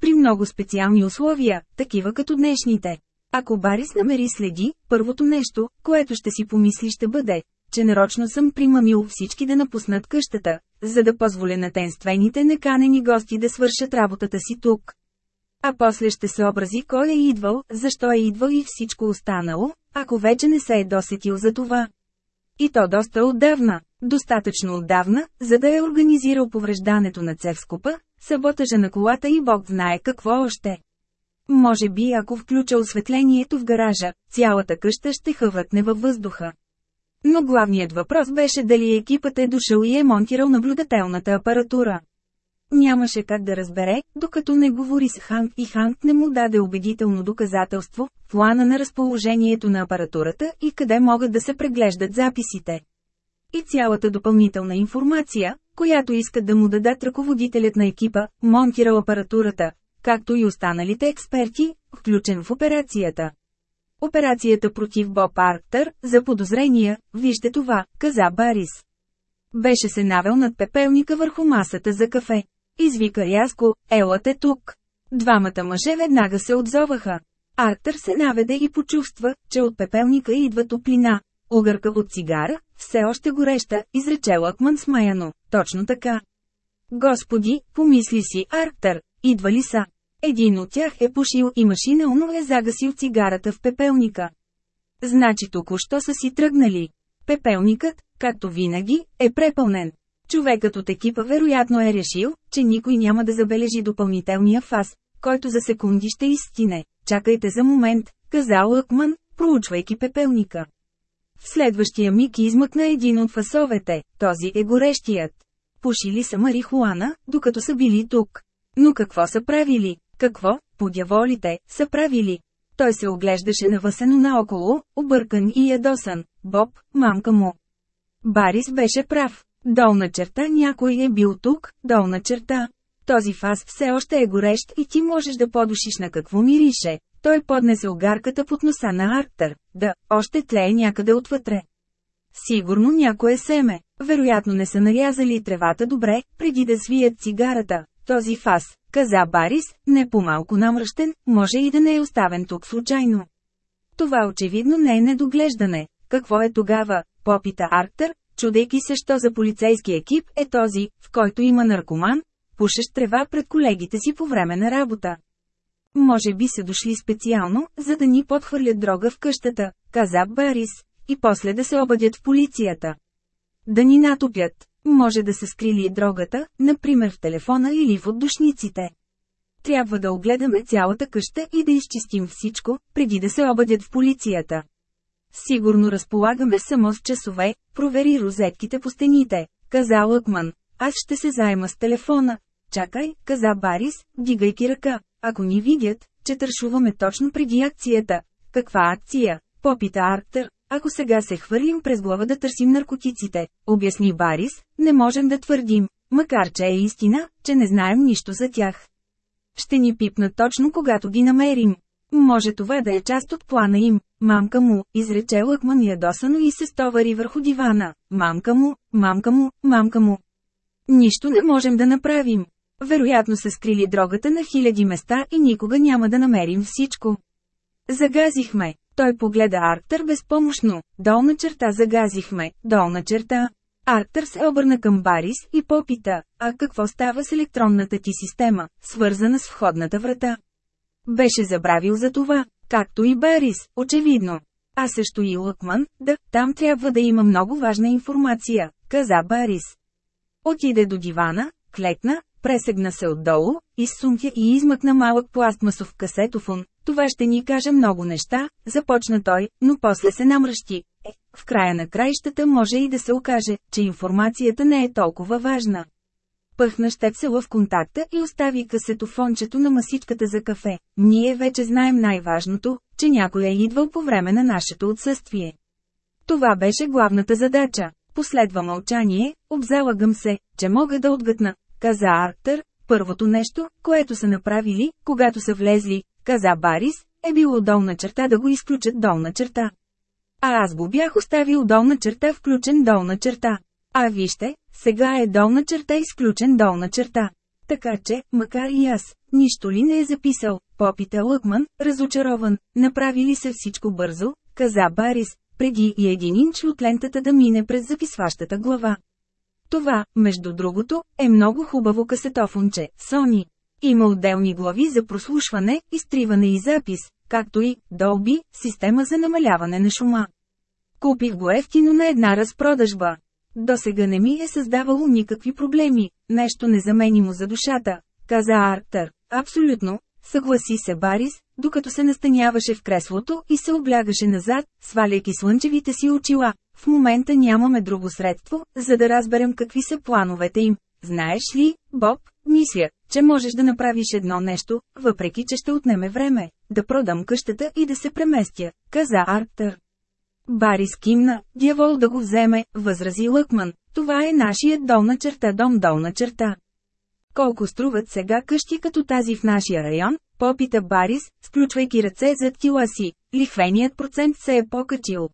при много специални условия, такива като днешните. Ако Барис намери следи, първото нещо, което ще си помисли ще бъде, че нарочно съм примамил всички да напуснат къщата, за да позволя на тенствените неканени гости да свършат работата си тук. А после ще се образи кой е идвал, защо е идвал и всичко останало, ако вече не се е досетил за това. И то доста отдавна, достатъчно отдавна, за да е организирал повреждането на цевскопа, саботажа на колата и Бог знае какво още. Може би ако включа осветлението в гаража, цялата къща ще хъвътне във въздуха. Но главният въпрос беше дали екипът е дошъл и е монтирал наблюдателната апаратура. Нямаше как да разбере, докато не говори с Ханк и Ханк не му даде убедително доказателство, плана на разположението на апаратурата и къде могат да се преглеждат записите. И цялата допълнителна информация, която искат да му дадат ръководителят на екипа, монтирал апаратурата, както и останалите експерти, включен в операцията. Операцията против Боб Арктър, за подозрения, вижте това, каза Барис. Беше се навел над пепелника върху масата за кафе. Извика рязко, елате тук. Двамата мъже веднага се отзоваха. Арктър се наведе и почувства, че от пепелника идва топлина. Угърка от цигара, все още гореща, изрече Лакман смаяно. Точно така. Господи, помисли си, Арктър, идва ли са? Един от тях е пушил и машинално е загасил цигарата в пепелника. Значи току-що са си тръгнали. Пепелникът, както винаги, е препълнен. Човекът от екипа вероятно е решил, че никой няма да забележи допълнителния фаз, който за секунди ще изстине. Чакайте за момент, каза Лъкман, проучвайки пепелника. В следващия миг измъкна един от фасовете, този е горещият. Пушили са марихуана, докато са били тук. Но какво са правили? Какво, подяволите, са правили? Той се оглеждаше навъсено наоколо, объркан и ядосан. Боб, мамка му. Барис беше прав. Долна черта някой е бил тук, долна черта. Този фаз все още е горещ и ти можеш да подушиш на какво мирише. Той поднесе огарката под носа на Арктър. Да, още тлее някъде отвътре. Сигурно някое семе. Вероятно не са нарязали тревата добре, преди да свият цигарата. Този фаз, каза Барис, не по-малко намръщен, може и да не е оставен тук случайно. Това очевидно не е недоглеждане. Какво е тогава? Попита Арктър, чудейки се що за полицейски екип е този, в който има наркоман, пушещ трева пред колегите си по време на работа. Може би са дошли специално, за да ни подхвърлят дрога в къщата, каза Барис, и после да се обадят в полицията. Да ни натопят. Може да са скрили дрогата, например в телефона или в отдушниците. Трябва да огледаме цялата къща и да изчистим всичко, преди да се обадят в полицията. Сигурно разполагаме само с часове, провери розетките по стените, каза Лъкман. Аз ще се заема с телефона. Чакай, каза Барис, дигайки ръка. Ако ни видят, че тършуваме точно преди акцията. Каква акция? Попита Арктър. Ако сега се хвърлим през глава да търсим наркотиците, обясни Барис, не можем да твърдим, макар че е истина, че не знаем нищо за тях. Ще ни пипнат точно когато ги намерим. Може това да е част от плана им. Мамка му, изрече Лъкман ядосано и се стовари върху дивана. Мамка му, мамка му, мамка му. Нищо не можем да направим. Вероятно са скрили дрогата на хиляди места и никога няма да намерим всичко. Загазихме. Той погледа Арктър безпомощно. Долна черта загазихме, долна черта. Арктър се обърна към Барис и попита, а какво става с електронната ти система, свързана с входната врата? Беше забравил за това, както и Барис, очевидно. А също и Лъкман, да, там трябва да има много важна информация, каза Барис. Отиде до дивана, клекна, пресегна се отдолу, изсумтя и измъкна малък пластмасов касетофон. Това ще ни каже много неща, започна той, но после се намръщи. Е, в края на краищата може и да се окаже, че информацията не е толкова важна. Пъхна щепсела в контакта и остави касетофончето на масичката за кафе. Ние вече знаем най-важното, че някой е идвал по време на нашето отсъствие. Това беше главната задача. Последва мълчание, обзалагам се, че мога да отгътна, каза Арктър. Първото нещо, което са направили, когато са влезли, каза Барис, е било долна черта да го изключат долна черта. А аз го бях оставил долна черта включен долна черта. А вижте, сега е долна черта изключен долна черта. Така че, макар и аз, нищо ли не е записал, попита Лъкман, разочарован, направи ли се всичко бързо, каза Барис, преди и един инч от лентата да мине през записващата глава. Това, между другото, е много хубаво касетофонче, Сони. Има отделни глави за прослушване, изтриване и запис, както и Dolby, система за намаляване на шума. Купих го ефтино на една разпродажба. До сега не ми е създавало никакви проблеми, нещо незаменимо за душата, каза Арктър. Абсолютно, съгласи се Барис, докато се настаняваше в креслото и се облягаше назад, сваляйки слънчевите си очила. В момента нямаме друго средство, за да разберем какви са плановете им. Знаеш ли, Боб, мисля, че можеш да направиш едно нещо, въпреки че ще отнеме време, да продам къщата и да се преместя, каза Арктър. Барис кимна, дявол да го вземе, възрази Лъкман. Това е нашият долна черта дом долна черта. Колко струват сега къщи като тази в нашия район? Попита Барис, сключвайки ръце зад тила си. Лихвеният процент се е покачил.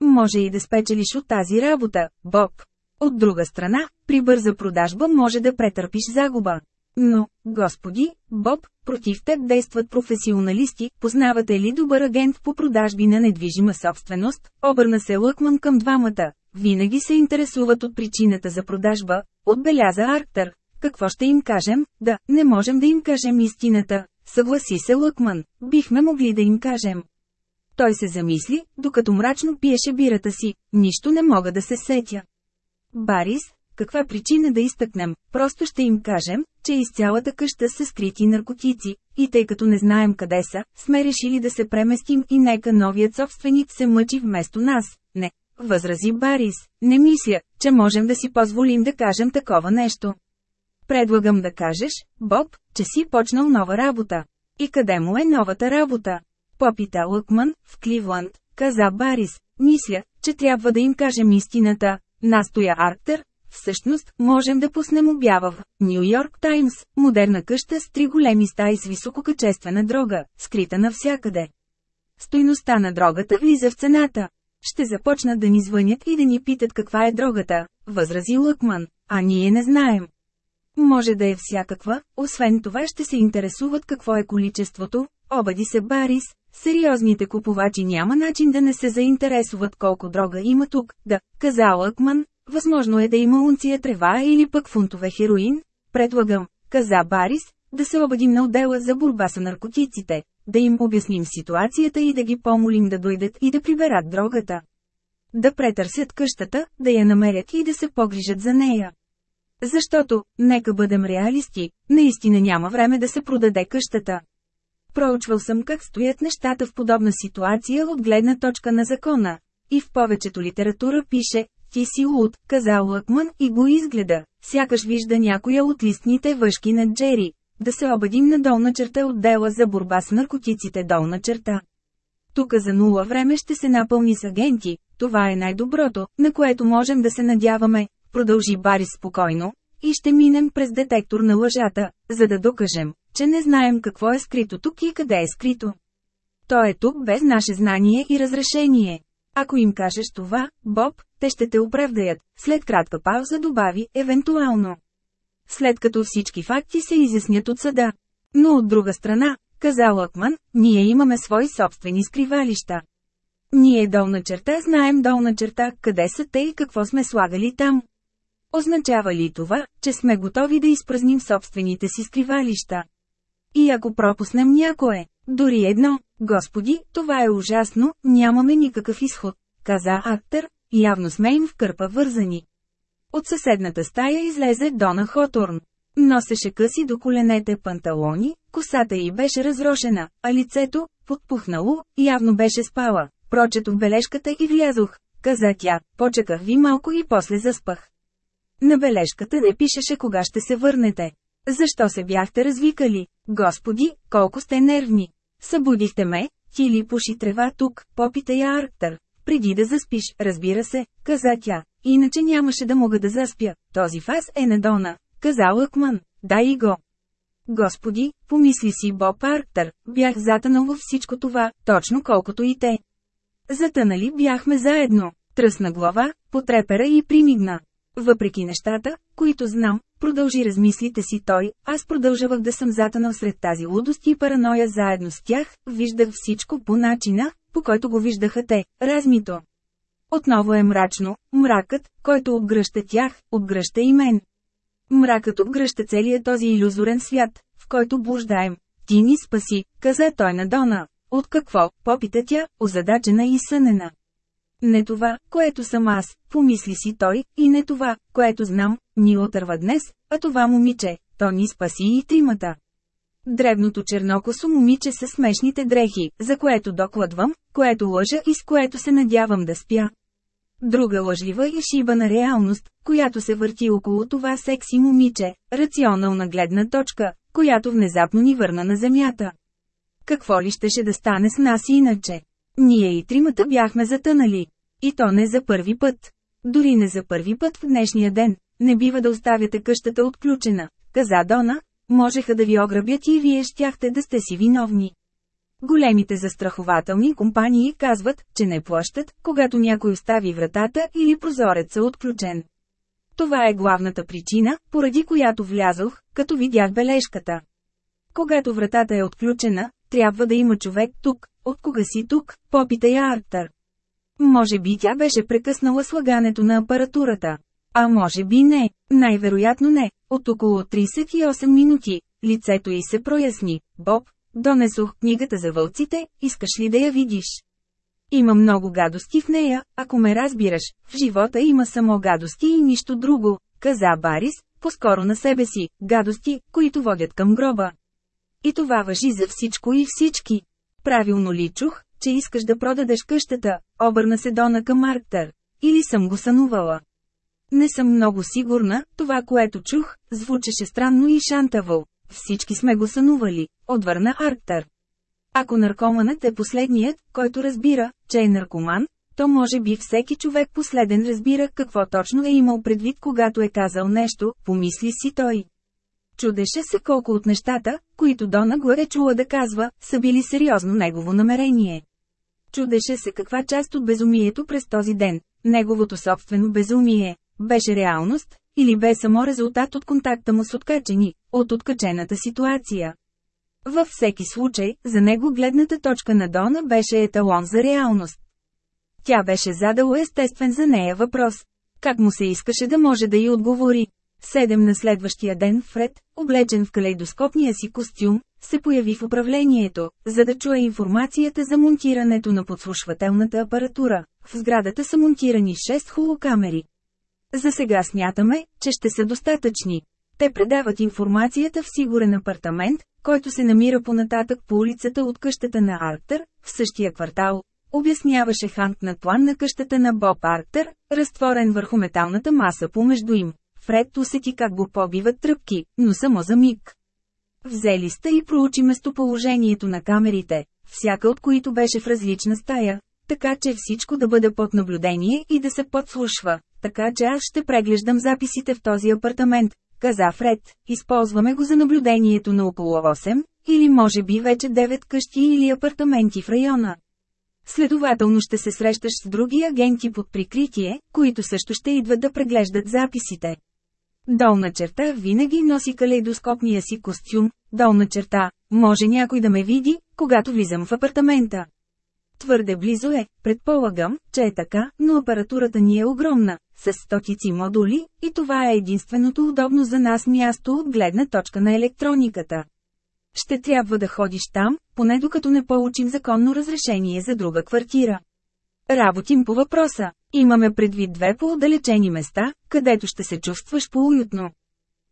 Може и да спечелиш от тази работа, Боб. От друга страна, при бърза продажба може да претърпиш загуба. Но, господи, Боб, против теб действат професионалисти, познавате ли добър агент по продажби на недвижима собственост? Обърна се Лъкман към двамата. Винаги се интересуват от причината за продажба, отбеляза Арктър. Какво ще им кажем? Да, не можем да им кажем истината. Съгласи се Лъкман, бихме могли да им кажем. Той се замисли, докато мрачно пиеше бирата си, нищо не мога да се сетя. Барис, каква причина да изтъкнем, просто ще им кажем, че из цялата къща са скрити наркотици, и тъй като не знаем къде са, сме решили да се преместим и нека новият собственик се мъчи вместо нас. Не, възрази Барис, не мисля, че можем да си позволим да кажем такова нещо. Предлагам да кажеш, Боб, че си почнал нова работа. И къде му е новата работа? Попита Лъкман, в Кливланд, каза Барис. Мисля, че трябва да им кажем истината. Настоя Арктер, Всъщност, можем да пуснем обява в Нью Йорк Таймс, модерна къща с три големи стаи с висококачествена дрога, скрита навсякъде. Стойността на дрогата влиза в цената. Ще започнат да ни звънят и да ни питат каква е дрогата, възрази Лъкман, а ние не знаем. Може да е всякаква, освен това ще се интересуват какво е количеството, обади се Барис, сериозните купувачи няма начин да не се заинтересуват колко дрога има тук, да, каза Лъкман, Възможно е да има унция трева или пък фунтове хероин, предлагам, каза Барис, да се обадим на отдела за борба с наркотиците, да им обясним ситуацията и да ги помолим да дойдат и да приберат дрогата. Да претърсят къщата, да я намерят и да се погрижат за нея. Защото, нека бъдем реалисти, наистина няма време да се продаде къщата. Проучвал съм как стоят нещата в подобна ситуация от гледна точка на закона. И в повечето литература пише, ти си луд, каза Лъкман и го изгледа, сякаш вижда някоя от листните въшки на Джери. Да се обадим на долна черта от дела за борба с наркотиците долна черта. Тук за нула време ще се напълни с агенти, това е най-доброто, на което можем да се надяваме, продължи Барис спокойно, и ще минем през детектор на лъжата, за да докажем, че не знаем какво е скрито тук и къде е скрито. То е тук без наше знание и разрешение. Ако им кажеш това, Боб, те ще те оправдаят, след кратка пауза добави, евентуално. След като всички факти се изяснят от съда. Но от друга страна, каза Лъкман, ние имаме свои собствени скривалища. Ние долна черта знаем долна черта, къде са те и какво сме слагали там. Означава ли това, че сме готови да изпразним собствените си скривалища? И ако пропуснем някое, дори едно, господи, това е ужасно, нямаме никакъв изход, каза Актер, явно сме им в кърпа вързани. От съседната стая излезе Дона Хоторн. Носеше къси до коленете панталони, косата й беше разрошена, а лицето, подпухнало, явно беше спала. Прочетох бележката и влязох, каза тя, почеках ви малко и после заспах. На бележката не пишеше кога ще се върнете. Защо се бяхте развикали? Господи, колко сте нервни! Събудихте ме, ти ли пуши трева тук, попита я Арктър. Преди да заспиш, разбира се, каза тя. Иначе нямаше да мога да заспя. Този фас е на Дона, каза Лъкман. Дай го. Господи, помисли си Боб Арктър, бях затънал във всичко това, точно колкото и те. Затънали бяхме заедно. Тръсна глава, потрепера и примигна. Въпреки нещата, които знам, продължи размислите си той, аз продължавах да съм затънал сред тази лудост и параноя заедно с тях, виждах всичко по начина, по който го виждаха те, размито. Отново е мрачно, мракът, който обгръща тях, обгръща и мен. Мракът обгръща целият този иллюзорен свят, в който блуждаем. Ти ни спаси, каза той на Дона. От какво, попита тя, озадачена и сънена. Не това, което съм аз, помисли си той, и не това, което знам, ни отърва днес, а това момиче, то ни спаси и тримата. Дребното чернокосо момиче с смешните дрехи, за което докладвам, което лъжа и с което се надявам да спя. Друга лъжлива и шибана реалност, която се върти около това секси момиче, рационална гледна точка, която внезапно ни върна на земята. Какво ли щеше да стане с нас иначе? Ние и тримата бяхме затънали. И то не за първи път. Дори не за първи път в днешния ден. Не бива да оставяте къщата отключена, каза Дона. Можеха да ви ограбят и вие щяхте да сте си виновни. Големите застрахователни компании казват, че не плащат, когато някой остави вратата или прозореца отключен. Това е главната причина, поради която влязох, като видях бележката. Когато вратата е отключена, трябва да има човек тук, от кога си тук, попита я Арктър. Може би тя беше прекъснала слагането на апаратурата. А може би не, най-вероятно не, от около 38 минути, лицето й се проясни. Боб, донесох книгата за вълците, искаш ли да я видиш? Има много гадости в нея, ако ме разбираш, в живота има само гадости и нищо друго, каза Барис, по-скоро на себе си, гадости, които водят към гроба. И това въжи за всичко и всички. Правилно ли чух, че искаш да продадеш къщата, обърна се Дона към Арктър. Или съм го сънувала. Не съм много сигурна, това което чух, звучеше странно и шантаво. Всички сме го сънували, отвърна Арктър. Ако наркоманът е последният, който разбира, че е наркоман, то може би всеки човек последен разбира какво точно е имал предвид когато е казал нещо, помисли си той. Чудеше се колко от нещата, които Дона го е чула да казва, са били сериозно негово намерение. Чудеше се каква част от безумието през този ден, неговото собствено безумие, беше реалност, или бе само резултат от контакта му с откачени, от откачената ситуация. Във всеки случай, за него гледната точка на Дона беше еталон за реалност. Тя беше задала естествен за нея въпрос. Как му се искаше да може да й отговори? Седем на следващия ден Фред, облечен в калейдоскопния си костюм, се появи в управлението, за да чуе информацията за монтирането на подслушвателната апаратура. В сградата са монтирани 6 холокамери. За сега смятаме, че ще са достатъчни. Те предават информацията в сигурен апартамент, който се намира понататък по улицата от къщата на Арктер, в същия квартал. Обясняваше Ханк на план на къщата на Боб Арктер, разтворен върху металната маса помежду им. Фред усети как го побиват тръпки, но само за миг. Взели сте и проучи местоположението на камерите, всяка от които беше в различна стая, така че всичко да бъде под наблюдение и да се подслушва, така че аз ще преглеждам записите в този апартамент, каза Фред, използваме го за наблюдението на около 8, или може би вече 9 къщи или апартаменти в района. Следователно ще се срещаш с други агенти под прикритие, които също ще идват да преглеждат записите. Долна черта винаги носи калейдоскопния си костюм, долна черта, може някой да ме види, когато влизам в апартамента. Твърде близо е, предполагам, че е така, но апаратурата ни е огромна, с стотици модули, и това е единственото удобно за нас място от гледна точка на електрониката. Ще трябва да ходиш там, поне докато не получим законно разрешение за друга квартира. Работим по въпроса. Имаме предвид две по-отдалечени места, където ще се чувстваш по-уютно.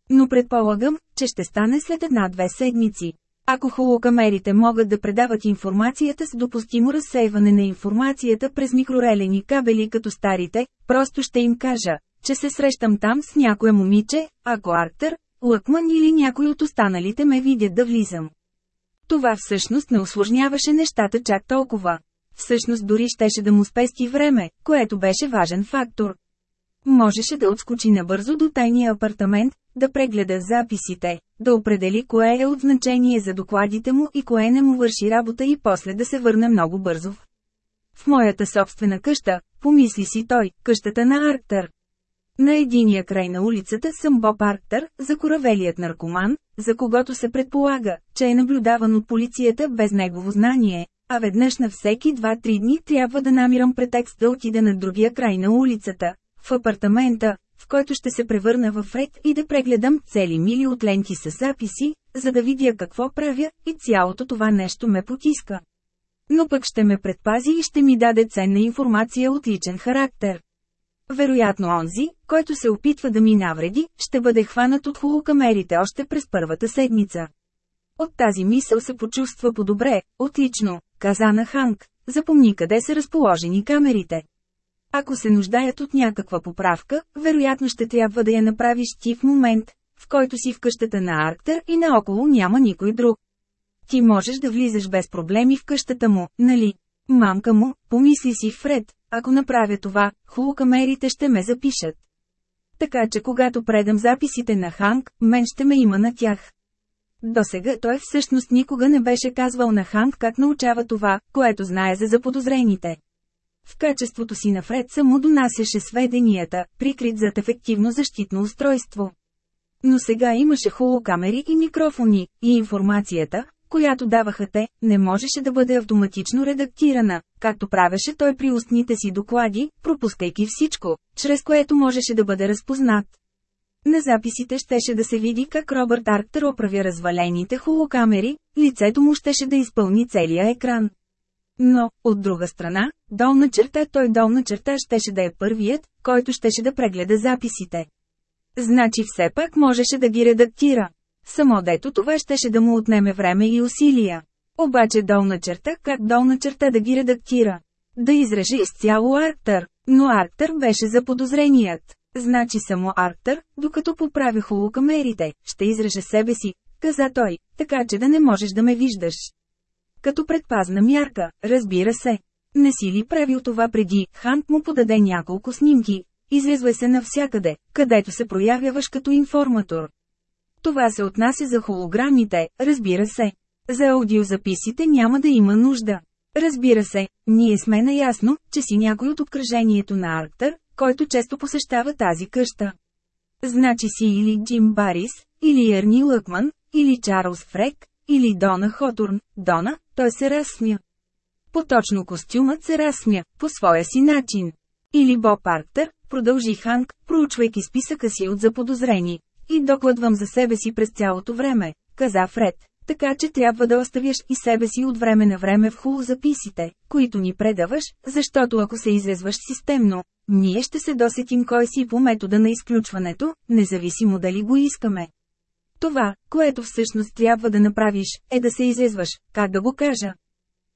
Но предполагам, че ще стане след една-две седмици. Ако холокамерите могат да предават информацията с допустимо разсейване на информацията през микрорелени кабели като старите, просто ще им кажа, че се срещам там с някое момиче, ако Арктер, Лъкман или някой от останалите ме видят да влизам. Това всъщност не осложняваше нещата чак толкова. Всъщност дори щеше да му спести време, което беше важен фактор. Можеше да отскочи набързо до тайния апартамент, да прегледа записите, да определи кое е от значение за докладите му и кое не му върши работа и после да се върне много бързо. В моята собствена къща, помисли си той, къщата на Арктър. На единия край на улицата съм Боб Арктър, закоравелият наркоман, за когото се предполага, че е наблюдаван от полицията без негово знание, а веднъж на всеки 2-3 дни трябва да намирам претекст да отида на другия край на улицата, в апартамента, в който ще се превърна в ред и да прегледам цели мили от ленти с записи, за да видя какво правя, и цялото това нещо ме потиска. Но пък ще ме предпази и ще ми даде ценна информация от личен характер. Вероятно онзи, който се опитва да ми навреди, ще бъде хванат от холокамерите още през първата седмица. От тази мисъл се почувства по-добре, отлично, каза на Ханк, запомни къде са разположени камерите. Ако се нуждаят от някаква поправка, вероятно ще трябва да я направиш ти в момент, в който си в къщата на Арктер и наоколо няма никой друг. Ти можеш да влизаш без проблеми в къщата му, нали? Мамка му, помисли си Фред, ако направя това, хулокамерите ще ме запишат. Така че когато предам записите на Ханк, мен ще ме има на тях. До сега той всъщност никога не беше казвал на Ханк как научава това, което знае за заподозрените. В качеството си на Фред само донасяше сведенията, прикрит зад ефективно защитно устройство. Но сега имаше холокамери и микрофони, и информацията, която даваха те, не можеше да бъде автоматично редактирана, както правеше той при устните си доклади, пропускайки всичко, чрез което можеше да бъде разпознат. На записите щеше да се види как Робърт Арктер оправя развалените холокамери, лицето му щеше да изпълни целия екран. Но, от друга страна, долна черта той долна черта щеше да е първият, който щеше да прегледа записите. Значи все пак можеше да ги редактира. Само дето това щеше да му отнеме време и усилия. Обаче долна черта как долна черта да ги редактира. Да изреже изцяло Арктър, но Арктър беше за подозреният. Значи само Арктър, докато поправя холокамерите, ще изреже себе си, каза той, така че да не можеш да ме виждаш. Като предпазна мярка, разбира се. Не си ли правил това преди, Хант му подаде няколко снимки. Излезвай се навсякъде, където се проявяваш като информатор. Това се отнася за холограмите, разбира се. За аудиозаписите няма да има нужда. Разбира се, ние сме наясно, че си някой от обкръжението на Арктър, който често посещава тази къща. Значи си или Джим Барис, или Ерни Лъкман, или Чарлз Фрек, или Дона Хотурн, Дона, той се разсмя. Поточно костюмът се разсмя, по своя си начин. Или Боб Арктър, продължи Ханк, проучвайки списъка си от заподозрени. И докладвам за себе си през цялото време, каза Фред. Така че трябва да оставяш и себе си от време на време в хубаво записите, които ни предаваш, защото ако се изрезваш системно, ние ще се досетим кой си по метода на изключването, независимо дали го искаме. Това, което всъщност трябва да направиш, е да се изрезваш, как да го кажа.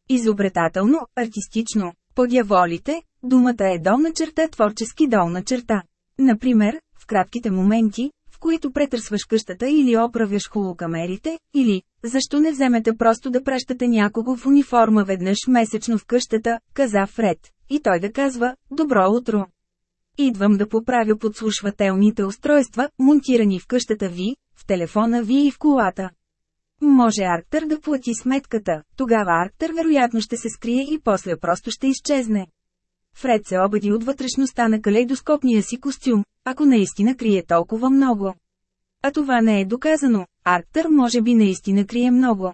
Изобретателно, артистично, подяволите, думата е долна черта творчески долна черта. Например, в кратките моменти, които претърсваш къщата или оправяш холокамерите, или, защо не вземете просто да пращате някого в униформа веднъж месечно в къщата, каза Фред, и той да казва, добро утро. Идвам да поправя подслушвателните устройства, монтирани в къщата ви, в телефона ви и в колата. Може Арктър да плати сметката, тогава Арктър вероятно ще се скрие и после просто ще изчезне. Фред се обади от вътрешността на калейдоскопния си костюм, ако наистина крие толкова много. А това не е доказано, Арктър може би наистина крие много.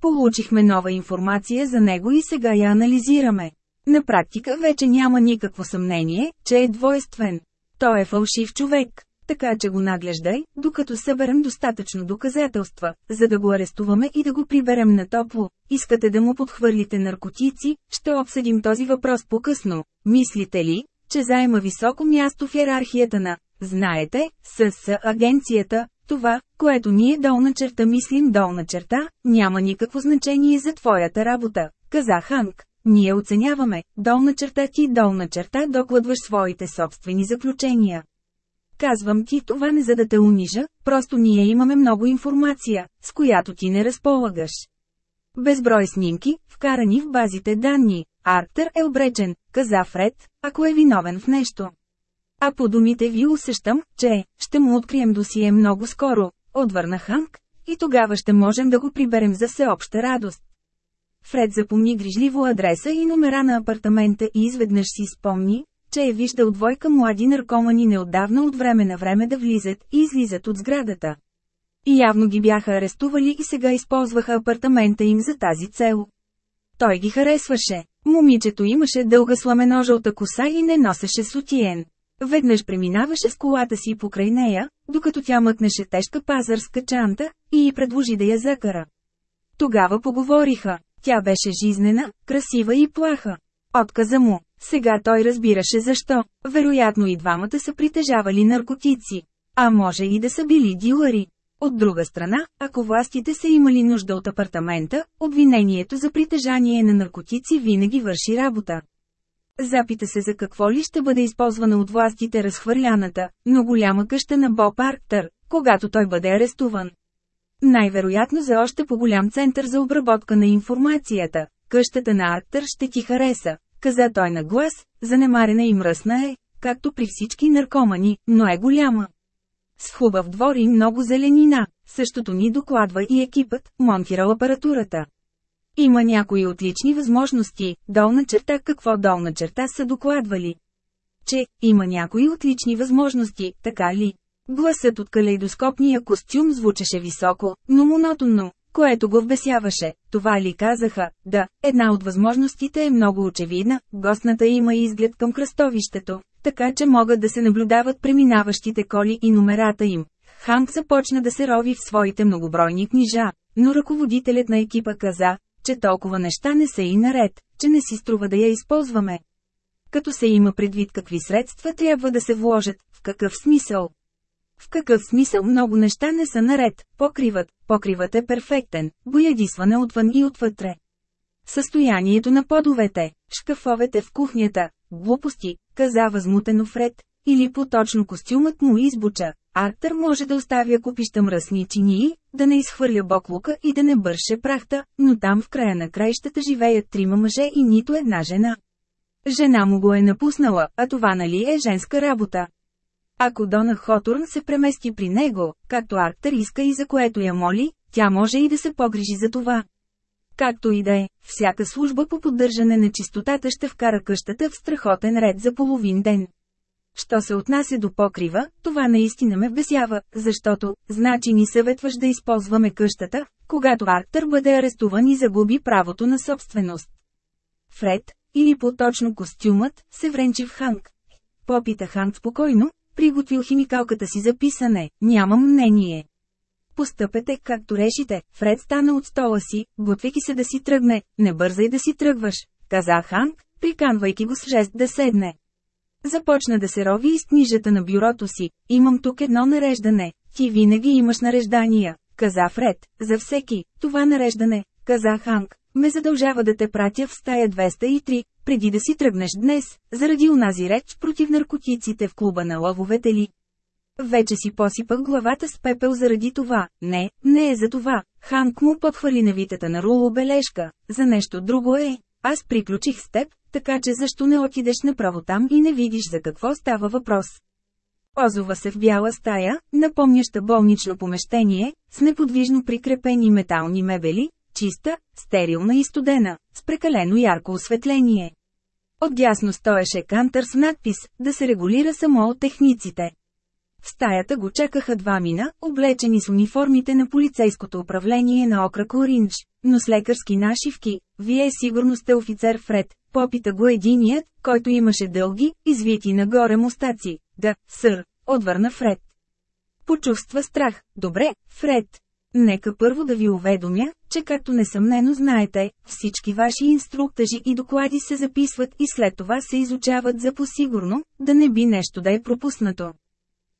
Получихме нова информация за него и сега я анализираме. На практика вече няма никакво съмнение, че е двойствен. Той е фалшив човек. Така че го наглеждай, докато съберем достатъчно доказателства, за да го арестуваме и да го приберем на топло. Искате да му подхвърлите наркотици, ще обсъдим този въпрос по-късно. Мислите ли, че заема високо място в иерархията на Знаете, с, агенцията, това, което ние долна черта мислим долна черта, няма никакво значение за твоята работа, каза Ханк. Ние оценяваме, долна черта ти долна черта докладваш своите собствени заключения. Казвам ти това не за да те унижа, просто ние имаме много информация, с която ти не разполагаш. Безброй снимки, вкарани в базите данни. Арктер е обречен, каза Фред, ако е виновен в нещо. А по думите ви усещам, че ще му открием досие много скоро, отвърна Ханк, и тогава ще можем да го приберем за всеобща радост. Фред запомни грижливо адреса и номера на апартамента и изведнъж си спомни, че е виждал двойка млади наркомани неотдавна от време на време да влизат и излизат от сградата. И явно ги бяха арестували и сега използваха апартамента им за тази цел. Той ги харесваше. Момичето имаше дълга сламеножълта коса и не носеше сутиен. Веднъж преминаваше с колата си покрай нея, докато тя мъкнеше тежка пазарска чанта, и й предложи да я закара. Тогава поговориха. Тя беше жизнена, красива и плаха. Отказа му. Сега той разбираше защо. Вероятно и двамата са притежавали наркотици. А може и да са били дилъри. От друга страна, ако властите са имали нужда от апартамента, обвинението за притежание на наркотици винаги върши работа. Запита се за какво ли ще бъде използвана от властите разхвърляната, но голяма къща на Боб Арктър, когато той бъде арестуван. Най-вероятно за още по-голям център за обработка на информацията. Къщата на Арктър ще ти хареса, каза той на глас, занемарена и мръсна е, както при всички наркомани, но е голяма. С хубав двор и много зеленина, същото ни докладва и екипът, монтирал апаратурата. Има някои отлични възможности, долна черта какво долна черта са докладвали. Че, има някои отлични възможности, така ли? Гласът от калейдоскопния костюм звучеше високо, но монотонно, което го вбесяваше. Това ли казаха? Да, една от възможностите е много очевидна, гостната има изглед към кръстовището, така че могат да се наблюдават преминаващите коли и номерата им. Ханк започна да се рови в своите многобройни книжа, но ръководителят на екипа каза, че толкова неща не са и наред, че не си струва да я използваме. Като се има предвид какви средства трябва да се вложат, в какъв смисъл. В какъв смисъл много неща не са наред, покриват, покривът е перфектен, боядисване отвън и отвътре. Състоянието на подовете, шкафовете в кухнята, глупости, каза възмутено Фред, или поточно костюмът му избуча. Артър може да оставя купища мръсни чинии, да не изхвърля боклука и да не бърше прахта, но там в края на краищата живеят трима мъже и нито една жена. Жена му го е напуснала, а това нали е женска работа. Ако Дона Хотурн се премести при него, както Арктър иска и за което я моли, тя може и да се погрижи за това. Както и да е, всяка служба по поддържане на чистотата ще вкара къщата в страхотен ред за половин ден. Що се отнася до покрива, това наистина ме бесява, защото, значи ни съветваш да използваме къщата, когато Арктър бъде арестуван и загуби правото на собственост. Фред, или по-точно костюмът, се вренчи в Ханк. Попита Ханк спокойно, приготвил химикалката си за писане, нямам мнение. Постъпете както решите, Фред стана от стола си, готвейки се да си тръгне, не бързай да си тръгваш, каза Ханк, приканвайки го с жест да седне. Започна да се рови из книжата на бюрото си. Имам тук едно нареждане. Ти винаги имаш нареждания, каза Фред. За всеки, това нареждане, каза Ханк, ме задължава да те пратя в стая 203, преди да си тръгнеш днес, заради унази реч против наркотиците в клуба на лъвовете ли. Вече си посипах главата с пепел заради това. Не, не е за това. Ханк му подхвърли навитата на Руло бележка. За нещо друго е. Аз приключих с теб, така че защо не отидеш направо там и не видиш за какво става въпрос. Озова се в бяла стая, напомняща болнично помещение, с неподвижно прикрепени метални мебели, чиста, стерилна и студена, с прекалено ярко осветление. Отдясно стоеше кантър с надпис, да се регулира само от техниците. В стаята го чакаха два мина, облечени с униформите на полицейското управление на окръг Оринж, но с лекарски нашивки. Вие сигурно сте офицер Фред, попита го единият, който имаше дълги, извити нагоре мустаци. Да, сър, отвърна Фред. Почувства страх. Добре, Фред. Нека първо да ви уведомя, че както несъмнено знаете, всички ваши инструктажи и доклади се записват и след това се изучават за посигурно, да не би нещо да е пропуснато.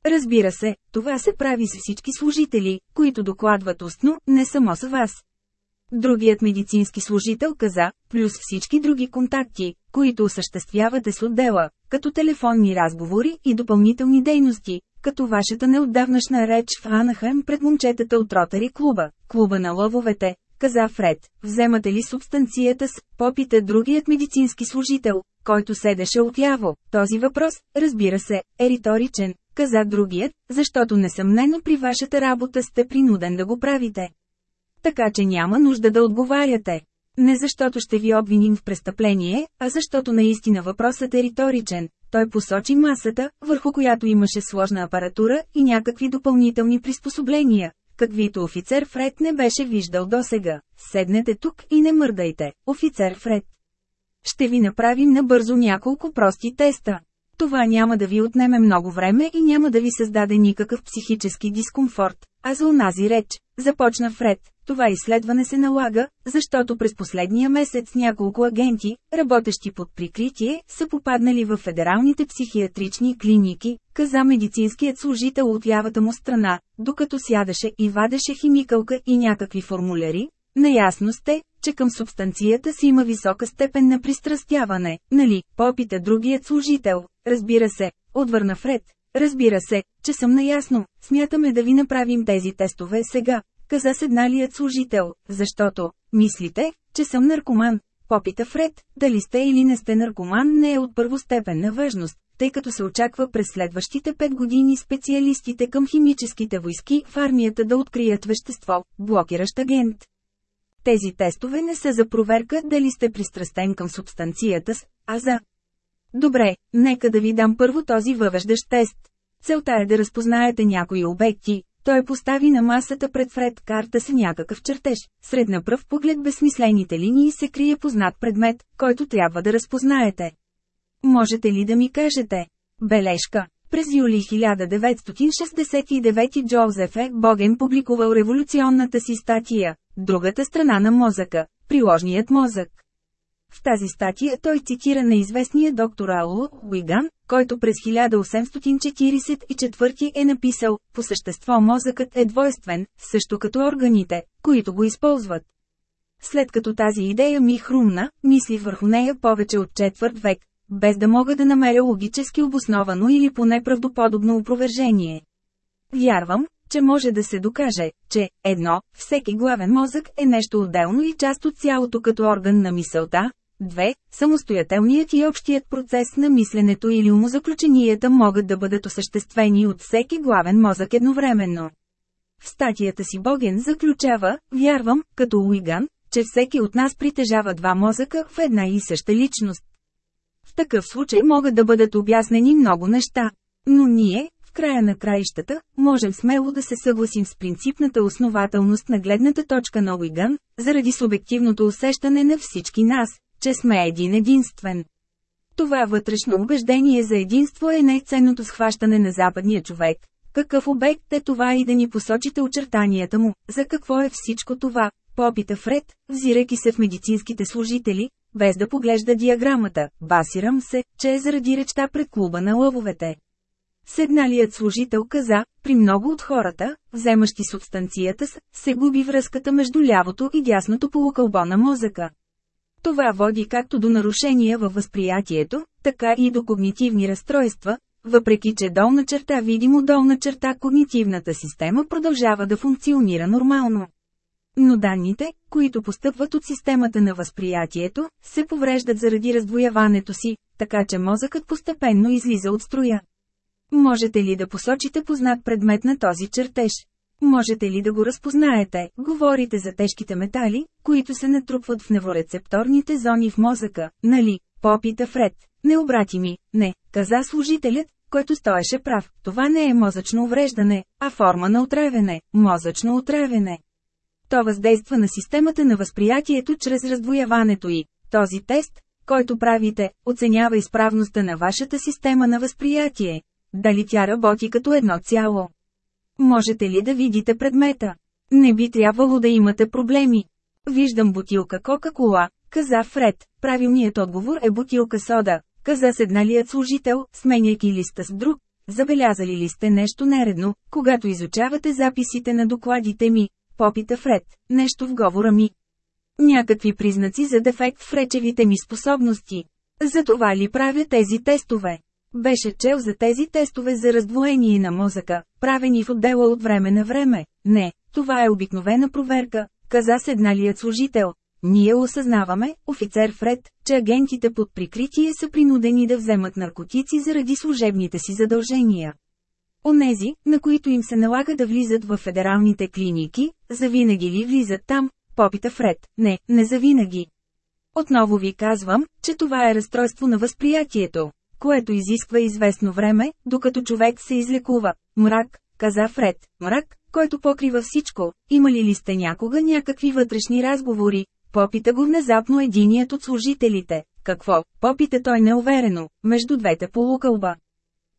Разбира се, това се прави с всички служители, които докладват устно, не само с вас. Другият медицински служител каза, плюс всички други контакти, които осъществявате с отдела, като телефонни разговори и допълнителни дейности, като вашата неотдавнашна реч в Анахайм пред момчетата от Ротари клуба, клуба на лъвовете, каза Фред. Вземате ли субстанцията с, попита другият медицински служител, който седеше отляво. Този въпрос, разбира се, е риторичен, каза другият, защото несъмнено при вашата работа сте принуден да го правите. Така че няма нужда да отговаряте. Не защото ще ви обвиним в престъпление, а защото наистина въпросът е риторичен, той посочи масата, върху която имаше сложна апаратура и някакви допълнителни приспособления, каквито офицер Фред не беше виждал досега. Седнете тук и не мърдайте, офицер Фред. Ще ви направим набързо няколко прости теста. Това няма да ви отнеме много време и няма да ви създаде никакъв психически дискомфорт. А за онази реч, започна Фред, това изследване се налага, защото през последния месец няколко агенти, работещи под прикритие, са попаднали в федералните психиатрични клиники, каза медицинският служител от лявата му страна, докато сядаше и вадеше химикалка и някакви формуляри. Наясно сте, че към субстанцията си има висока степен на пристрастяване, нали, попита другият служител. Разбира се, отвърна Фред. Разбира се, че съм наясно, смятаме да ви направим тези тестове сега, каза седналият служител, защото, мислите, че съм наркоман. Попита Фред, дали сте или не сте наркоман не е от първостепенна важност, тъй като се очаква през следващите 5 години специалистите към химическите войски в армията да открият вещество, блокиращ агент. Тези тестове не са за проверка дали сте пристрастен към субстанцията с, а за... Добре, нека да ви дам първо този въвеждащ тест. Целта е да разпознаете някои обекти. Той постави на масата пред Фред карта с някакъв чертеж. Сред на пръв поглед безсмислените линии се крие познат предмет, който трябва да разпознаете. Можете ли да ми кажете? Бележка. През юли 1969 Джозеф Е. Боген публикувал революционната си статия «Другата страна на мозъка – приложният мозък». В тази статия той цитира неизвестния доктор Ауло Уиган, който през 1844 е написал, по същество мозъкът е двойствен, също като органите, които го използват. След като тази идея ми хрумна, мисли върху нея повече от четвърт век, без да мога да намеря логически обосновано или поне правдоподобно опровержение. Вярвам, че може да се докаже, че, едно, всеки главен мозък е нещо отделно и част от цялото като орган на мисълта, две, самостоятелният и общият процес на мисленето или умозаключенията могат да бъдат осъществени от всеки главен мозък едновременно. В статията си Боген заключава, вярвам, като Уиган, че всеки от нас притежава два мозъка в една и съща личност. В такъв случай могат да бъдат обяснени много неща. Но ние, в края на краищата, можем смело да се съгласим с принципната основателност на гледната точка на Уиган, заради субективното усещане на всички нас, че сме един единствен. Това вътрешно убеждение за единство е най-ценното схващане на западния човек. Какъв обект е това и да ни посочите очертанията му, за какво е всичко това, попита Фред, взирайки се в медицинските служители, без да поглежда диаграмата, басирам се, че е заради речта пред клуба на лъвовете. Седналият служител каза, при много от хората, вземащи субстанцията с, се губи връзката между лявото и дясното полукълбо на мозъка. Това води както до нарушения във възприятието, така и до когнитивни разстройства, въпреки че долна черта видимо долна черта когнитивната система продължава да функционира нормално. Но данните, които постъпват от системата на възприятието, се повреждат заради раздвояването си, така че мозъкът постепенно излиза от строя. Можете ли да посочите познат предмет на този чертеж? Можете ли да го разпознаете? Говорите за тежките метали, които се натрупват в неворецепторните зони в мозъка, нали? Попита Фред. Не обрати ми, не, каза служителят, който стоеше прав. Това не е мозъчно увреждане, а форма на отравяне, мозъчно отравяне. То въздейства на системата на възприятието чрез раздвояването й. Този тест, който правите, оценява изправността на вашата система на възприятие. Дали тя работи като едно цяло. Можете ли да видите предмета? Не би трябвало да имате проблеми. Виждам бутилка Кока-Кола, каза Фред. Правилният отговор е бутилка сода, каза седналият служител, сменяйки листа с друг. Забелязали ли сте нещо нередно, когато изучавате записите на докладите ми? Попита Фред. Нещо в говора ми. Някакви признаци за дефект в речевите ми способности. За това ли правя тези тестове? Беше чел за тези тестове за раздвоение на мозъка, правени в отдела от време на време. Не, това е обикновена проверка, каза седналият служител. Ние осъзнаваме, офицер Фред, че агентите под прикритие са принудени да вземат наркотици заради служебните си задължения. Онези, на които им се налага да влизат в федералните клиники, завинаги ли влизат там, попита Фред, не, не завинаги. Отново ви казвам, че това е разстройство на възприятието. Което изисква известно време, докато човек се излекува. Мрак, каза Фред, мрак, който покрива всичко. Имали ли сте някога някакви вътрешни разговори? Попита го внезапно единият от служителите. Какво? Попита той неуверено, между двете полукълба.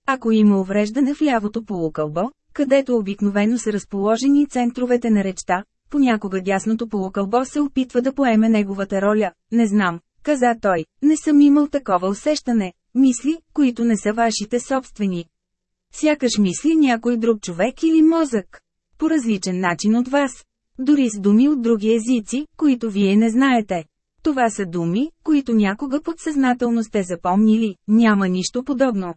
Ако има увреждане в лявото полукълбо, където обикновено са разположени центровете на речта, понякога дясното полукълбо се опитва да поеме неговата роля. Не знам, каза той, не съм имал такова усещане, мисли, които не са вашите собствени. Сякаш мисли някой друг човек или мозък. По различен начин от вас. Дори с думи от други езици, които вие не знаете. Това са думи, които някога подсъзнателно сте запомнили, няма нищо подобно.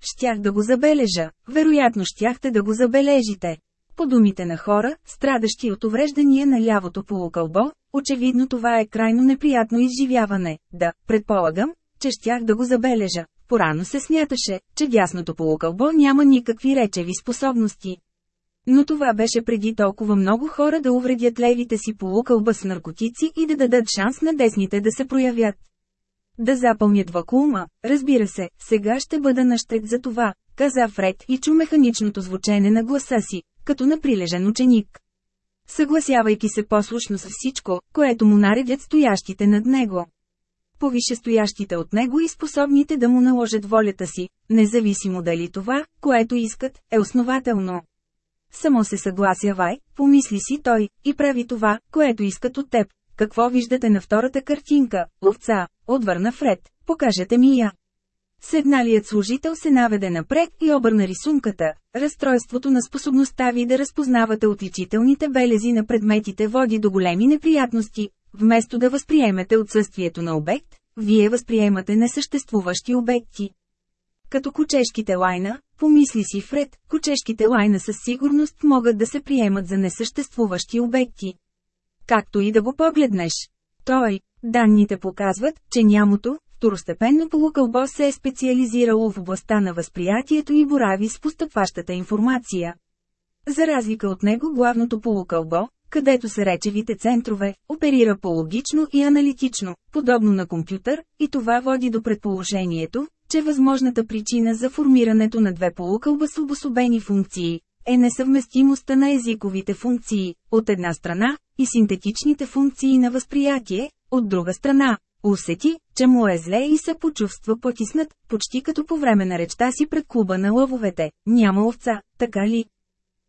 Щях да го забележа, вероятно щяхте да го забележите. По думите на хора, страдащи от увреждания на лявото полукълбо, очевидно това е крайно неприятно изживяване. Да, предполагам, че щях да го забележа. Порано се смяташе, че дясното полукълбо няма никакви речеви способности. Но това беше преди толкова много хора да увредят левите си полукълба с наркотици и да дадат шанс на десните да се проявят. Да запълнят вакуума, разбира се, сега ще бъда нащрек за това, каза Фред и чу механичното звучене на гласа си, като на прилежен ученик. Съгласявайки се послушно с всичко, което му наредят стоящите над него. Повишестоящите от него и способните да му наложат волята си, независимо дали това, което искат, е основателно. Само се съгласявай, помисли си той, и прави това, което искат от теб. Какво виждате на втората картинка, овца, отвърна Фред, покажете ми я. Седналият служител се наведе напред и обърна рисунката. Разстройството на способността ви да разпознавате отличителните белези на предметите води до големи неприятности. Вместо да възприемете отсъствието на обект, вие възприемате несъществуващи обекти. Като кучешките лайна, помисли си Фред, кучешките лайна със сигурност могат да се приемат за несъществуващи обекти. Както и да го погледнеш. Той, данните показват, че нямото, второстепенно полукълбо се е специализирало в областта на възприятието и борави с постъпващата информация. За разлика от него главното полукълбо, където са речевите центрове, оперира по-логично и аналитично, подобно на компютър, и това води до предположението, че възможната причина за формирането на две полукълба с обособени функции е несъвместимостта на езиковите функции, от една страна, и синтетичните функции на възприятие, от друга страна. Усети, че му е зле и се почувства потиснат, почти като по време на речта си пред клуба на лъвовете. Няма овца, така ли?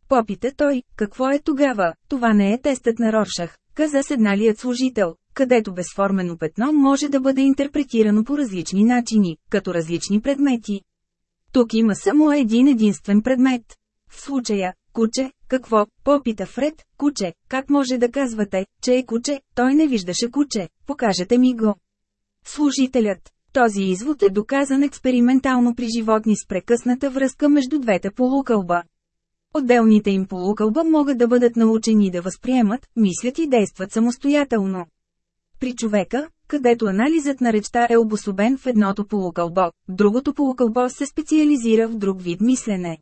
Попита той, какво е тогава, това не е тестът на Роршах, каза седналият служител, където безформено петно може да бъде интерпретирано по различни начини, като различни предмети. Тук има само един единствен предмет. В случая, куче, какво, попита Фред, куче, как може да казвате, че е куче, той не виждаше куче, покажете ми го. Служителят. Този извод е доказан експериментално при животни с прекъсната връзка между двете полукълба. Отделните им полукълба могат да бъдат научени да възприемат, мислят и действат самостоятелно. При човека, където анализът на речта е обособен в едното полукълбо, другото полукълбо се специализира в друг вид мислене.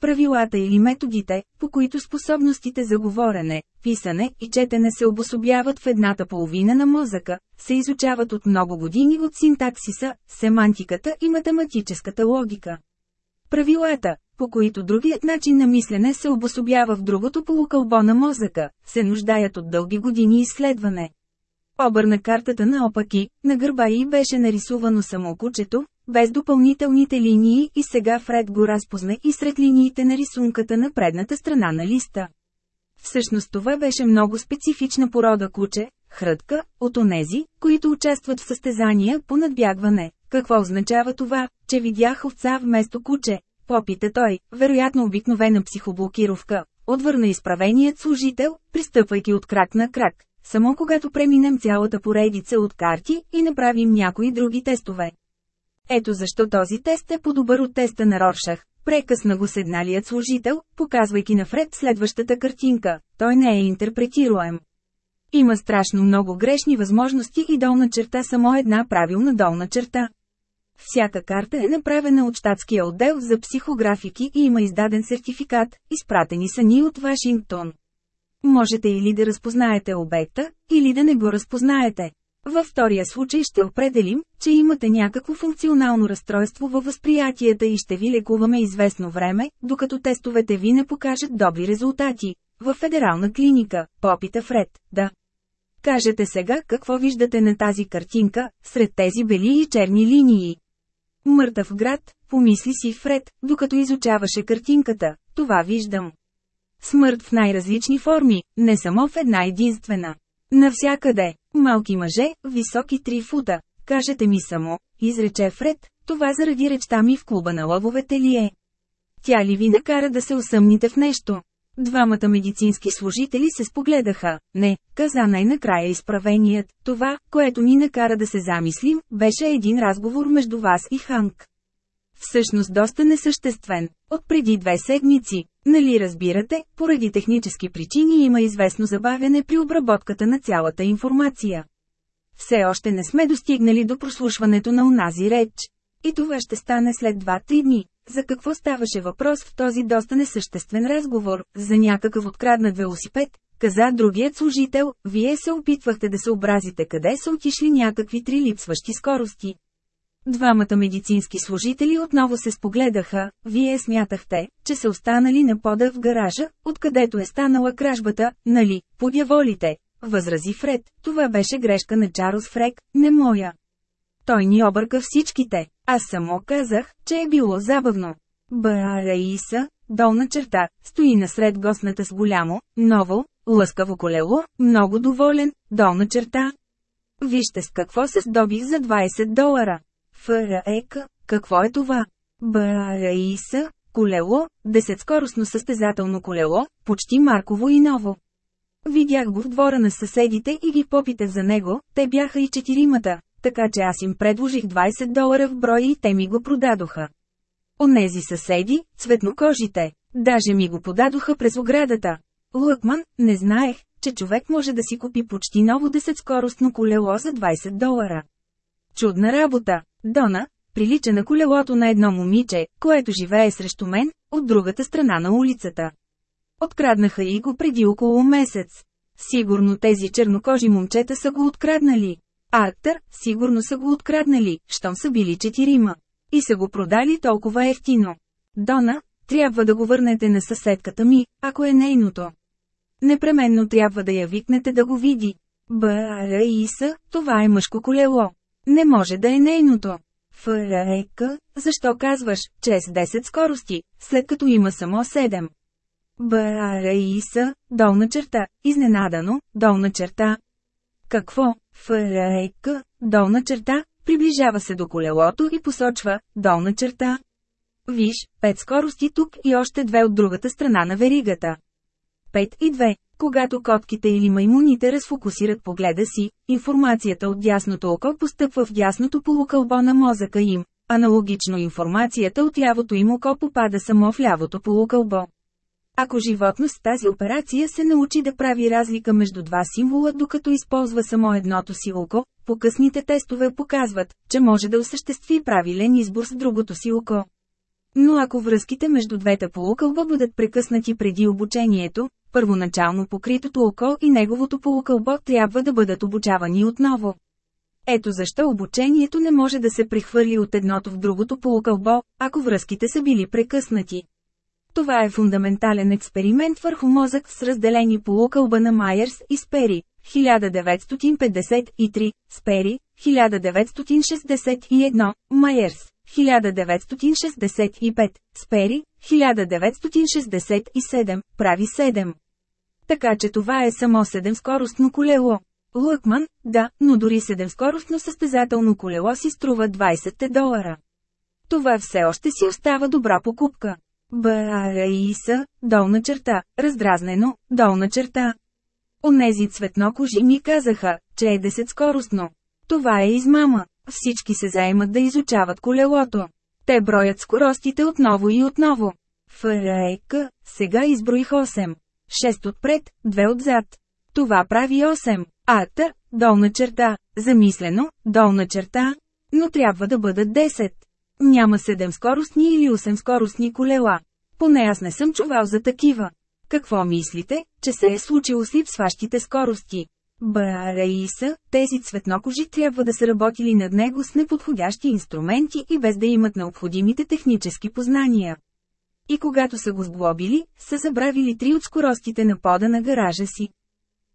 Правилата или методите, по които способностите за говорене, писане и четене се обособяват в едната половина на мозъка, се изучават от много години от синтаксиса, семантиката и математическата логика. Правилата, по които другият начин на мислене се обособява в другото полукълбо на мозъка, се нуждаят от дълги години изследване. Обърна картата наопаки, на гърба й беше нарисувано само кучето, без допълнителните линии и сега Фред го разпозна и сред линиите на рисунката на предната страна на листа. Всъщност това беше много специфична порода куче, хрътка, от онези, които участват в състезания по надбягване. Какво означава това, че видях овца вместо куче? Попита той, вероятно обикновена психоблокировка. Отвърна изправеният служител, пристъпвайки от крак на крак. Само когато преминем цялата поредица от карти и направим някои други тестове. Ето защо този тест е по-добър от теста на Роршах. Прекъсна го седналият служител, показвайки на Фред следващата картинка. Той не е интерпретируем. Има страшно много грешни възможности и долна черта само една правилна долна черта. Всяка карта е направена от щатския отдел за психографики и има издаден сертификат, изпратени са ни от Вашингтон. Можете или да разпознаете обекта, или да не го разпознаете. Във втория случай ще определим, че имате някакво функционално разстройство във възприятията и ще ви лекуваме известно време, докато тестовете ви не покажат добри резултати. В федерална клиника, попита Фред, да. Кажете сега какво виждате на тази картинка, сред тези бели и черни линии. Мъртъв град, помисли си Фред, докато изучаваше картинката, това виждам. Смърт в най-различни форми, не само в една единствена. Навсякъде, малки мъже, високи три фута, кажете ми само, изрече Фред, това заради речта ми в клуба на лъвовете ли е? Тя ли ви накара да се усъмните в нещо? Двамата медицински служители се спогледаха. Не, каза най-накрая изправеният. Това, което ни накара да се замислим, беше един разговор между вас и Ханк. Всъщност доста несъществен. От преди две седмици. Нали разбирате, поради технически причини има известно забавяне при обработката на цялата информация. Все още не сме достигнали до прослушването на унази реч. И това ще стане след 2-3 дни. За какво ставаше въпрос в този доста несъществен разговор? За някакъв откраднат велосипед? Каза другият служител, вие се опитвахте да се образите къде са отишли някакви три липсващи скорости. Двамата медицински служители отново се спогледаха, вие смятахте, че са останали на пода в гаража, откъдето е станала кражбата, нали, подяволите, възрази Фред, това беше грешка на Чарлз Фрек, не моя. Той ни обърка всичките. Аз само казах, че е било забавно. Ба Раиса, долна черта, стои насред гостната с голямо, ново, лъскаво колело, много доволен, долна черта. Вижте с какво се здобих за 20 долара. ФРЕК, какво е това? Ба Раиса, колело, 10 скоростно състезателно колело, почти марково и ново. Видях го в двора на съседите и ги попитах за него, те бяха и четиримата, така че аз им предложих 20 долара в брой и те ми го продадоха. Онези съседи, цветнокожите, даже ми го подадоха през оградата. Лъкман, не знаех, че човек може да си купи почти ново 10-скоростно колело за 20 долара. Чудна работа. Дона, прилича на колелото на едно момиче, което живее срещу мен, от другата страна на улицата. Откраднаха и го преди около месец. Сигурно тези чернокожи момчета са го откраднали. Артър, сигурно са го откраднали, щом са били четирима. И са го продали толкова ефтино. Дона, трябва да го върнете на съседката ми, ако е нейното. Непременно трябва да я викнете да го види. Б. Раиса, това е мъжко колело. Не може да е нейното. ФРЕК, защо казваш, че е с 10 скорости, след като има само 7? Б. Раиса, долна черта, изненадано, долна черта. Какво? ФРЕК, долна черта, приближава се до колелото и посочва, долна черта. Виж, пет скорости тук и още две от другата страна на веригата. Пет и две. Когато котките или маймуните разфокусират погледа си, информацията от дясното око постъпва в дясното полукълбо на мозъка им. Аналогично информацията от лявото им око попада само в лявото полукълбо. Ако животно с тази операция се научи да прави разлика между два символа докато използва само едното си око, по-късните тестове показват, че може да осъществи правилен избор с другото си око. Но ако връзките между двете полукълба бъдат прекъснати преди обучението, първоначално покритото око и неговото полукълбо трябва да бъдат обучавани отново. Ето защо обучението не може да се прехвърли от едното в другото полукълбо, ако връзките са били прекъснати. Това е фундаментален експеримент върху мозък с разделени полукълба на Майерс и Спери, 1953, Спери, 1961, Майерс, 1965, Спери, 1967, прави 7. Така че това е само 7-скоростно колело. Лъкман, да, но дори 7-скоростно състезателно колело си струва 20 долара. Това все още си остава добра покупка. Раиса, долна черта, раздразнено, долна черта. Онези цветнокожи ми казаха, че е 10 скоростно. Това е измама. Всички се заемат да изучават колелото. Те броят скоростите отново и отново. ФРЕК, сега изброих 8. 6 отпред, 2 отзад. Това прави 8. Ата, долна черта, замислено, долна черта. Но трябва да бъдат 10. Няма 7 скоростни или 8 скоростни колела. Поне аз не съм чувал за такива. Какво мислите, че се е случило с липсващите скорости? БАРИС, тези цветнокожи трябва да са работили над него с неподходящи инструменти и без да имат необходимите технически познания. И когато са го сглобили, са забравили три от скоростите на пода на гаража си.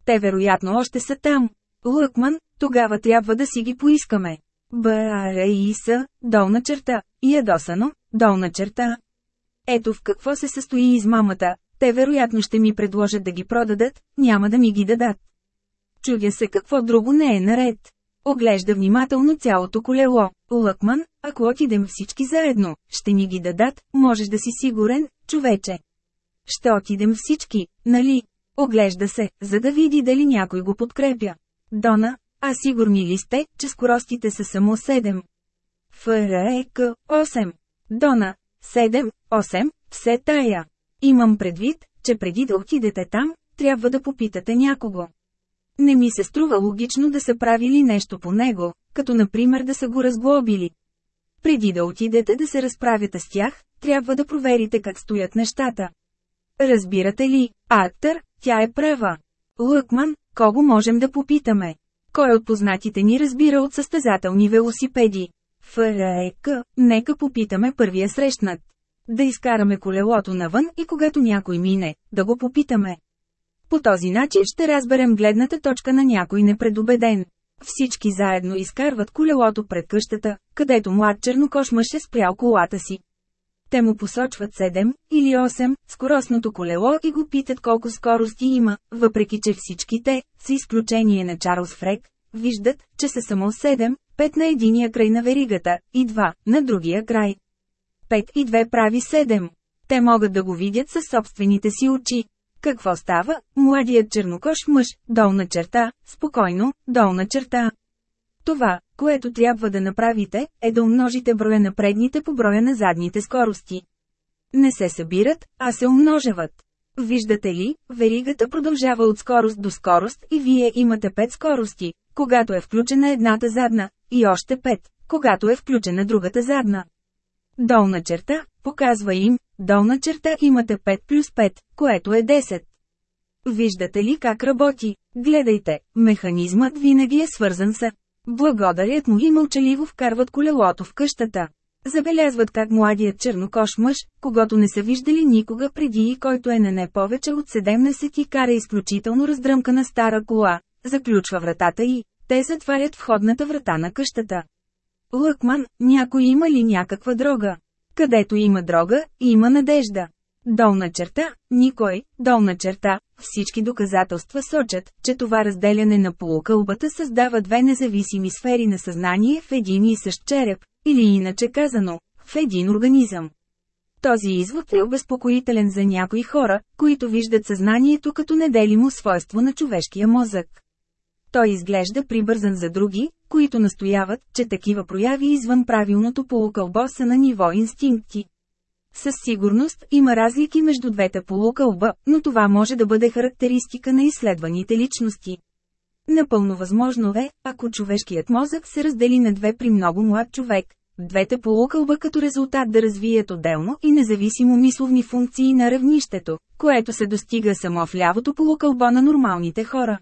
Те вероятно още са там. Лъкман, тогава трябва да си ги поискаме. БАРИС, долна черта, ядосано, долна черта. Ето в какво се състои измамата, те вероятно ще ми предложат да ги продадат, няма да ми ги дадат. Чудя се какво друго не е наред. Оглежда внимателно цялото колело. Лъкман, ако отидем всички заедно, ще ни ги дадат, можеш да си сигурен, човече. Ще отидем всички, нали? Оглежда се, за да види дали някой го подкрепя. Дона, а сигурни ли сте, че скоростите са само 7? ФРЕК 8. Дона, 7, 8, все тая. Имам предвид, че преди да отидете там, трябва да попитате някого. Не ми се струва логично да са правили нещо по него, като например да са го разглобили. Преди да отидете да се разправяте с тях, трябва да проверите как стоят нещата. Разбирате ли, Артър, тя е права. Лъкман, кого можем да попитаме? Кой от познатите ни разбира от състезателни велосипеди? ФРЕК, нека попитаме първия срещнат. Да изкараме колелото навън и когато някой мине, да го попитаме. По този начин ще разберем гледната точка на някой непредобеден. Всички заедно изкарват колелото пред къщата, където млад чернокош мъж е спрял колата си. Те му посочват 7 или 8 скоростното колело и го питат колко скорости има, въпреки че всички те, с изключение на Чарлз Фрек, виждат, че са само 7, 5 на единия край на веригата и 2 на другия край. 5 и 2 прави 7. Те могат да го видят със собствените си очи. Какво става? Младият чернокош мъж, долна черта, спокойно, долна черта. Това, което трябва да направите, е да умножите броя на предните по броя на задните скорости. Не се събират, а се умножават. Виждате ли, веригата продължава от скорост до скорост и вие имате 5 скорости, когато е включена едната задна, и още 5, когато е включена другата задна. Долна черта, показва им, долна черта имате 5 плюс 5, което е 10. Виждате ли как работи? Гледайте, механизмът винаги е свързан с. Благодарят му и мълчаливо вкарват колелото в къщата. Забелязват как младият чернокош мъж, когато не са виждали никога преди и който е на не повече от 17 и кара изключително раздръмкана стара кола, заключва вратата и те затварят входната врата на къщата. Лъкман, някой има ли някаква дрога? Където има дрога, има надежда. Долна черта, никой, долна черта, всички доказателства сочат, че това разделяне на полукълбата създава две независими сфери на съзнание в един и същ череп, или иначе казано, в един организъм. Този извод е обезпокоителен за някои хора, които виждат съзнанието като неделимо свойство на човешкия мозък. Той изглежда прибързан за други, които настояват, че такива прояви извън правилното полукълбо са на ниво инстинкти. Със сигурност има разлики между двете полукълба, но това може да бъде характеристика на изследваните личности. Напълно възможно е, ако човешкият мозък се раздели на две при много млад човек, двете полукълба като резултат да развият отделно и независимо мисловни функции на равнището, което се достига само в лявото полукълбо на нормалните хора.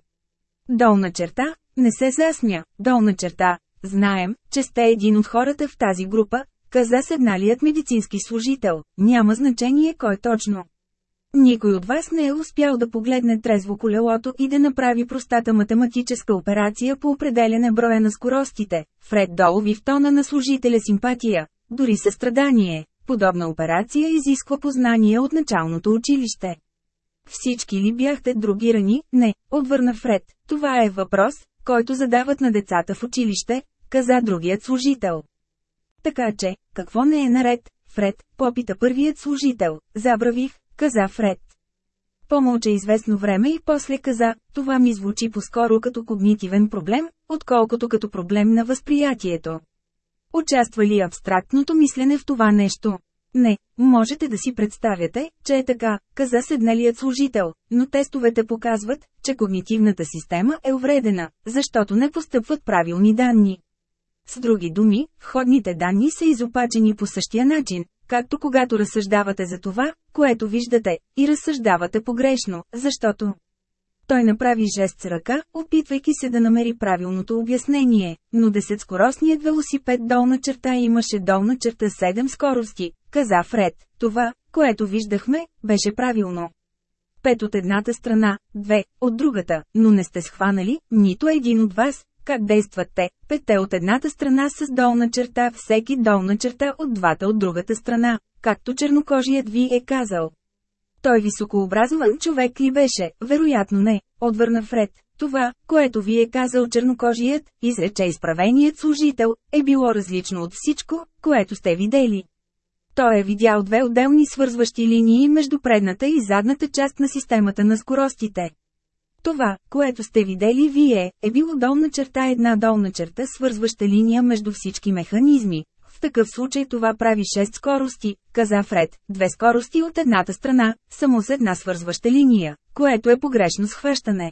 Долна черта, не се засмя, долна черта, знаем, че сте един от хората в тази група, каза седналият медицински служител, няма значение кой точно. Никой от вас не е успял да погледне трезво колелото и да направи простата математическа операция по определене броя на скоростите. Фред долови в тона на служителя симпатия, дори състрадание. Подобна операция изисква познание от началното училище. Всички ли бяхте другирани? Не, отвърна Фред. Това е въпрос, който задават на децата в училище, каза другият служител. Така че, какво не е наред, Фред, попита първият служител, забравих, каза Фред. Помълча известно време и после каза, това ми звучи по-скоро като когнитивен проблем, отколкото като проблем на възприятието. Участва ли абстрактното мислене в това нещо? Не, можете да си представяте, че е така, каза седналият служител, но тестовете показват, че когнитивната система е увредена, защото не постъпват правилни данни. С други думи, входните данни са изопачени по същия начин, както когато разсъждавате за това, което виждате, и разсъждавате погрешно, защото Той направи жест с ръка, опитвайки се да намери правилното обяснение, но десетскоростният велосипед долна черта имаше долна черта 7 скорости, каза Фред. Това, което виждахме, беше правилно. Пет от едната страна, две от другата, но не сте схванали, нито един от вас, как действат те, пете от едната страна с долна черта, всеки долна черта от двата от другата страна, както чернокожият ви е казал. Той високообразован човек ли беше? Вероятно не, отвърна Фред. Това, което ви е казал чернокожият, изрече изправеният служител, е било различно от всичко, което сте видели. Той е видял две отделни свързващи линии между предната и задната част на системата на скоростите. Това, което сте видели вие, е било долна черта една долна черта свързваща линия между всички механизми. В такъв случай това прави 6 скорости, каза Фред, две скорости от едната страна, само с една свързваща линия, което е погрешно схващане.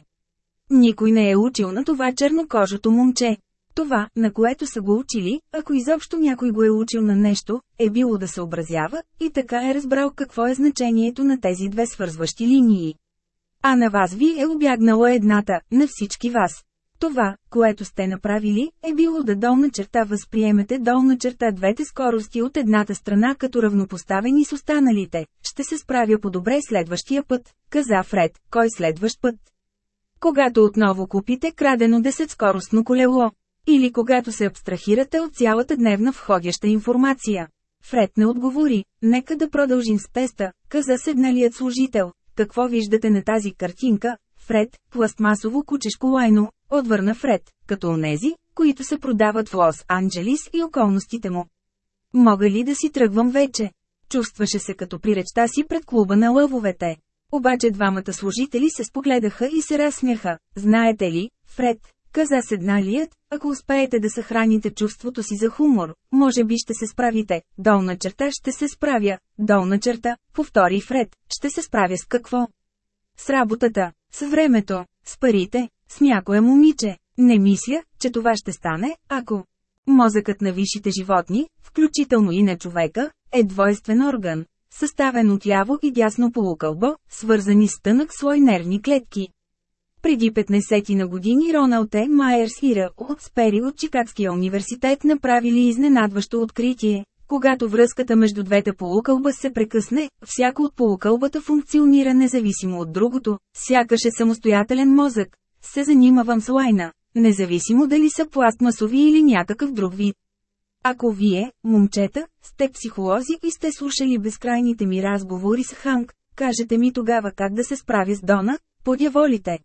Никой не е учил на това чернокожото момче. Това, на което са го учили, ако изобщо някой го е учил на нещо, е било да се образява, и така е разбрал какво е значението на тези две свързващи линии. А на вас ви е обягнала едната, на всички вас. Това, което сте направили, е било да долна черта възприемете долна черта двете скорости от едната страна като равнопоставени с останалите. Ще се справя по-добре следващия път, каза Фред, кой следващ път. Когато отново купите крадено 10 скоростно колело. Или когато се абстрахирате от цялата дневна входяща информация. Фред не отговори, нека да продължим с теста, каза седналият служител. Какво виждате на тази картинка, Фред, пластмасово кучешко лайно, отвърна Фред, като онези, които се продават в Лос-Анджелис и околностите му. Мога ли да си тръгвам вече? Чувстваше се като при речта си пред клуба на лъвовете. Обаче двамата служители се спогледаха и се разсмяха. Знаете ли, Фред, каза седналият, ако успеете да съхраните чувството си за хумор, може би ще се справите. Долна черта ще се справя. Долна черта, повтори Фред, ще се справя с какво? С работата, с времето, с парите, с някое момиче. Не мисля, че това ще стане, ако Мозъкът на висшите животни, включително и на човека, е двойствен орган, съставен от ляво и дясно полукълбо, свързани с тънък слой нервни клетки. Преди 15 на години Роналд Е. Майерс и Р. от Спери от Чикагския университет направили изненадващо откритие. Когато връзката между двете полукълба се прекъсне, всяко от полукълбата функционира независимо от другото, сякаш е самостоятелен мозък. Се занимавам с лайна, независимо дали са пластмасови или някакъв друг вид. Ако вие, момчета, сте психолози и сте слушали безкрайните ми разговори с Ханк, кажете ми тогава как да се справя с Дона, подяволите.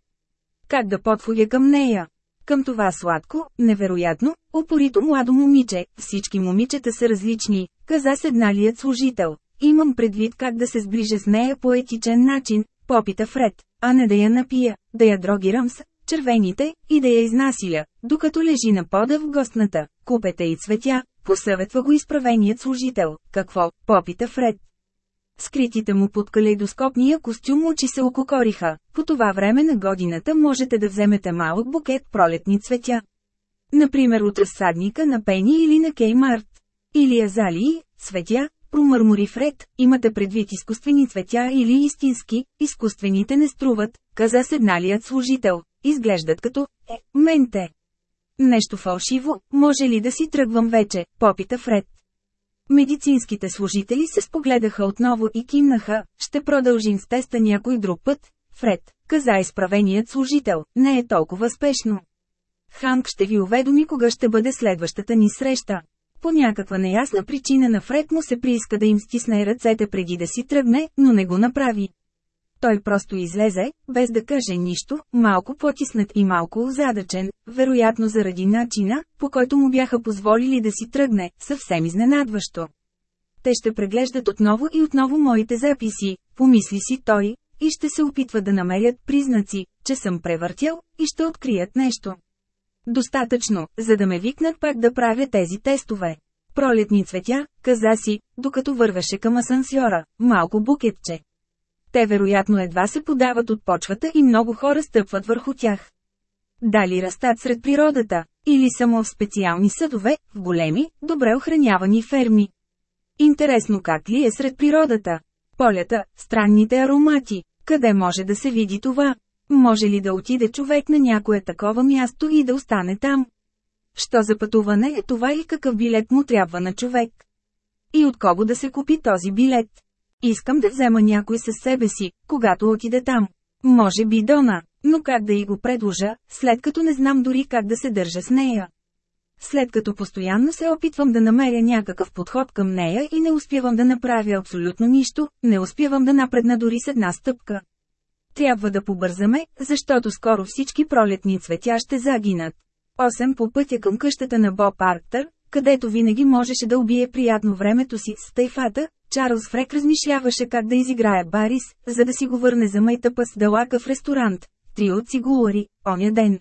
Как да подходя към нея? Към това сладко, невероятно, упорито младо момиче, всички момичета са различни, каза седналият служител. Имам предвид как да се сближа с нея по етичен начин, попита Фред, а не да я напия, да я дрогирам с червените и да я изнасиля, докато лежи на пода в гостната. Купете и цветя, посъветва го изправеният служител. Какво, попита Фред. Скритите му под калейдоскопния костюм очи се ококориха. По това време на годината можете да вземете малък букет пролетни цветя. Например от разсадника на Пени или на Кеймарт. Или азалии, цветя, промърмори Фред, имате предвид изкуствени цветя или истински, изкуствените не струват, каза седналият служител, изглеждат като, е, менте. Нещо фалшиво, може ли да си тръгвам вече, попита Фред. Медицинските служители се спогледаха отново и кимнаха, ще продължим с теста някой друг път. Фред, каза изправеният служител, не е толкова спешно. Ханк ще ви уведоми кога ще бъде следващата ни среща. По някаква неясна причина на Фред му се прииска да им стисне ръцете преди да си тръгне, но не го направи. Той просто излезе, без да каже нищо, малко потиснат и малко озадачен, вероятно заради начина, по който му бяха позволили да си тръгне, съвсем изненадващо. Те ще преглеждат отново и отново моите записи, помисли си той, и ще се опитват да намерят признаци, че съм превъртял, и ще открият нещо. Достатъчно, за да ме викнат пак да правя тези тестове. Пролетни цветя, каза си, докато вървеше към асансьора, малко букетче. Те вероятно едва се подават от почвата и много хора стъпват върху тях. Дали растат сред природата, или само в специални съдове, в големи, добре охранявани ферми. Интересно как ли е сред природата? Полята, странните аромати, къде може да се види това? Може ли да отиде човек на някое такова място и да остане там? Що за пътуване е това и какъв билет му трябва на човек? И от кого да се купи този билет? Искам да взема някой със себе си, когато отиде там. Може би Дона, но как да й го предложа, след като не знам дори как да се държа с нея. След като постоянно се опитвам да намеря някакъв подход към нея и не успявам да направя абсолютно нищо, не успявам да напредна дори с една стъпка. Трябва да побързаме, защото скоро всички пролетни цветя ще загинат. Осем по пътя към къщата на Боб Арктър, където винаги можеше да убие приятно времето си с тайфата, Чарлз Фрек размишляваше как да изиграе Барис, за да си го върне за майтъпа с далака в ресторант. Три от цигулари, оня ден.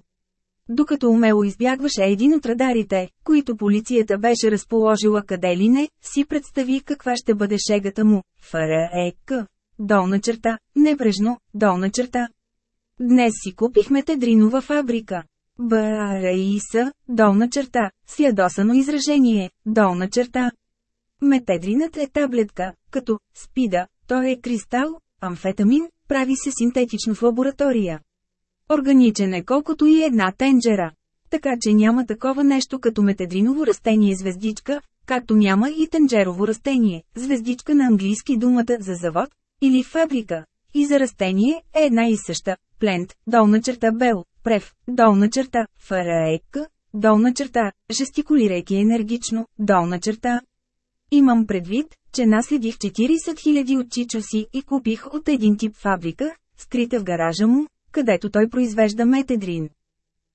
Докато умело избягваше един от радарите, които полицията беше разположила къде ли не, си представи каква ще бъде шегата му. ФРЕК. Долна черта, небрежно, долна черта. Днес си купихме тедринова фабрика. БАРИС, долна черта, с ядосано изражение, долна черта. Метедринът е таблетка, като спида, той е кристал, амфетамин, прави се синтетично в лаборатория. Органичен е колкото и една тенджера. Така че няма такова нещо като метедриново растение звездичка, както няма и тенджерово растение, звездичка на английски думата за завод, или фабрика. И за растение е една и съща, плент, долна черта бел, прев, долна черта, фараек, долна черта, жестикулирайки енергично, долна черта. Имам предвид, че наследих 40 000 от чичо си и купих от един тип фабрика, скрита в гаража му, където той произвежда метедрин.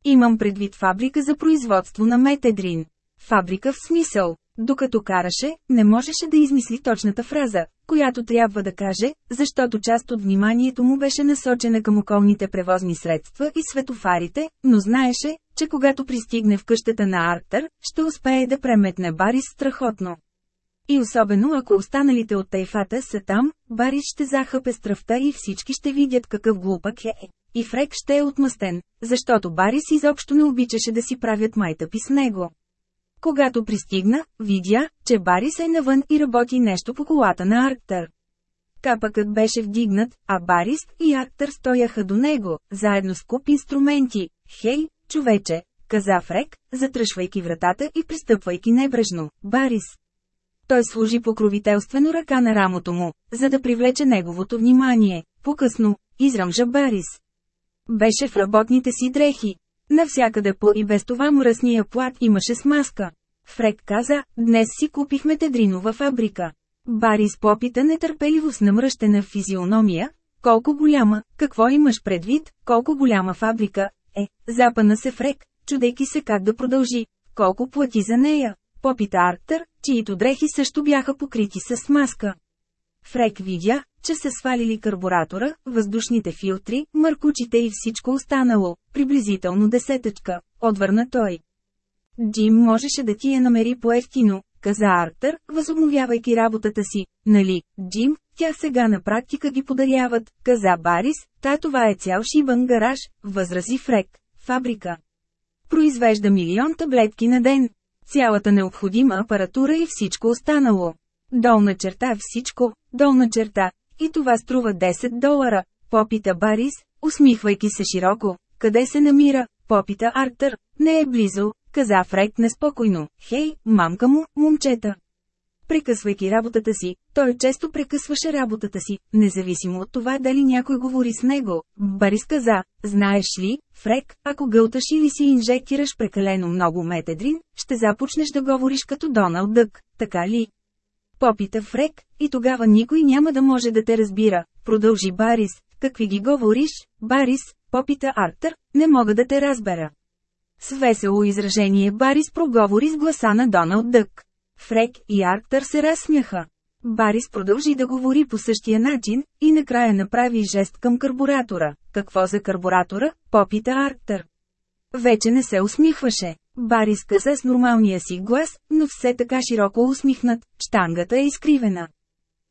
Имам предвид фабрика за производство на метедрин. Фабрика в смисъл. Докато караше, не можеше да измисли точната фраза, която трябва да каже, защото част от вниманието му беше насочена към околните превозни средства и светофарите, но знаеше, че когато пристигне в къщата на Арктър, ще успее да преметне Барис страхотно. И особено ако останалите от тайфата са там, Барис ще захъпе стръвта и всички ще видят какъв глупак е. И Фрек ще е отмъстен, защото Барис изобщо не обичаше да си правят майтъпи с него. Когато пристигна, видя, че Барис е навън и работи нещо по колата на Арктър. Капъкът беше вдигнат, а Барис и Арктър стояха до него, заедно с куп инструменти. Хей, човече, каза Фрек, затръшвайки вратата и пристъпвайки небрежно. Барис. Той служи покровителствено ръка на рамото му, за да привлече неговото внимание. По-късно, изръмжа Барис. Беше в работните си дрехи. Навсякъде по и без това мръсния плат имаше смазка. Фрек каза, днес си купихме тедринова фабрика. Барис попита нетърпеливо с намръщена физиономия, колко голяма, какво имаш предвид, колко голяма фабрика, е, запана се Фрек, чудейки се как да продължи, колко плати за нея, попита Арктър, чието дрехи също бяха покрити с смазка. Фрек видя, че са свалили карбуратора, въздушните филтри, мъркучите и всичко останало, приблизително десетъчка, отвърна той. Джим можеше да ти я намери по-ефтино, каза Арктър, възобновявайки работата си. Нали, Джим, тя сега на практика ги подаряват, каза Барис, та това е цял шибан гараж, възрази Фрек, фабрика. Произвежда милион таблетки на ден. Цялата необходима апаратура и всичко останало. Долна черта всичко, долна черта, и това струва 10 долара, попита Барис, усмихвайки се широко. Къде се намира? Попита Арктър. Не е близо, каза Фрейк неспокойно. Хей, мамка му, момчета. Прекъсвайки работата си, той често прекъсваше работата си, независимо от това дали някой говори с него. Барис каза, знаеш ли, Фрек, ако гълташ или си инжектираш прекалено много метедрин, ще започнеш да говориш като Доналд Дък, така ли? Попита Фрек, и тогава никой няма да може да те разбира. Продължи Барис, какви ги говориш, Барис, попита Арктър, не мога да те разбера. С весело изражение Барис проговори с гласа на Доналд Дък. Фрек и Арктър се разсмяха. Барис продължи да говори по същия начин, и накрая направи жест към карбуратора. Какво за карбуратора? Попита Арктър. Вече не се усмихваше. Барис каза с нормалния си глас, но все така широко усмихнат, штангата е изкривена.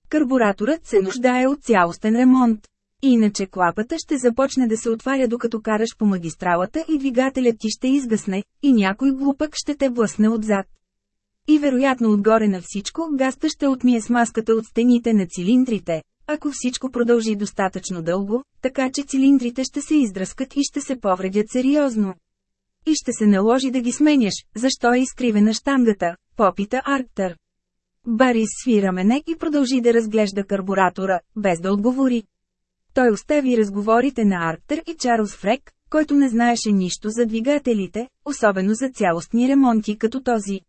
Карбураторът се нуждае от цялостен ремонт. Иначе клапата ще започне да се отваря докато караш по магистралата и двигателят ти ще изгасне, и някой глупък ще те блъсне отзад. И вероятно отгоре на всичко гаста ще отмие смазката от стените на цилиндрите, ако всичко продължи достатъчно дълго, така че цилиндрите ще се издръскат и ще се повредят сериозно. И ще се наложи да ги сменяш, защо е изкривена штангата, попита Арктър. Барис свира мене и продължи да разглежда карбуратора, без да отговори. Той остави разговорите на Арктър и Чарлз Фрек, който не знаеше нищо за двигателите, особено за цялостни ремонти като този.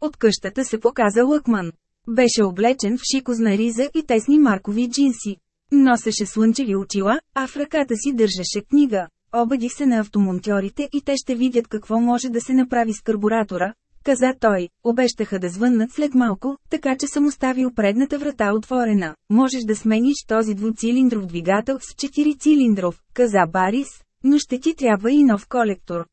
От къщата се показа Лъкман. Беше облечен в шикозна риза и тесни маркови джинси. Носеше слънчеви очила, а в ръката си държеше книга. Обадих се на автомонтьорите и те ще видят какво може да се направи с карбуратора, каза той. Обещаха да звъннат след малко, така че съм оставил предната врата отворена. Можеш да смениш този двуцилиндров двигател с четирицилиндров, каза Барис, но ще ти трябва и нов колектор.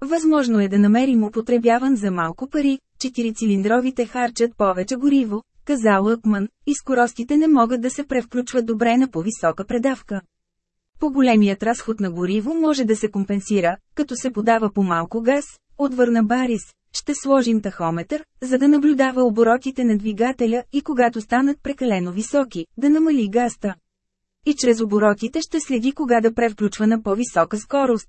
Възможно е да намерим употребяван за малко пари, четирицилиндровите харчат повече гориво, каза Лъкман, и скоростите не могат да се превключват добре на по-висока предавка. По-големият разход на гориво може да се компенсира, като се подава по малко газ, отвърна Барис. Ще сложим тахометър, за да наблюдава оборотите на двигателя и когато станат прекалено високи, да намали газта. И чрез оборотите ще следи кога да превключва на по-висока скорост.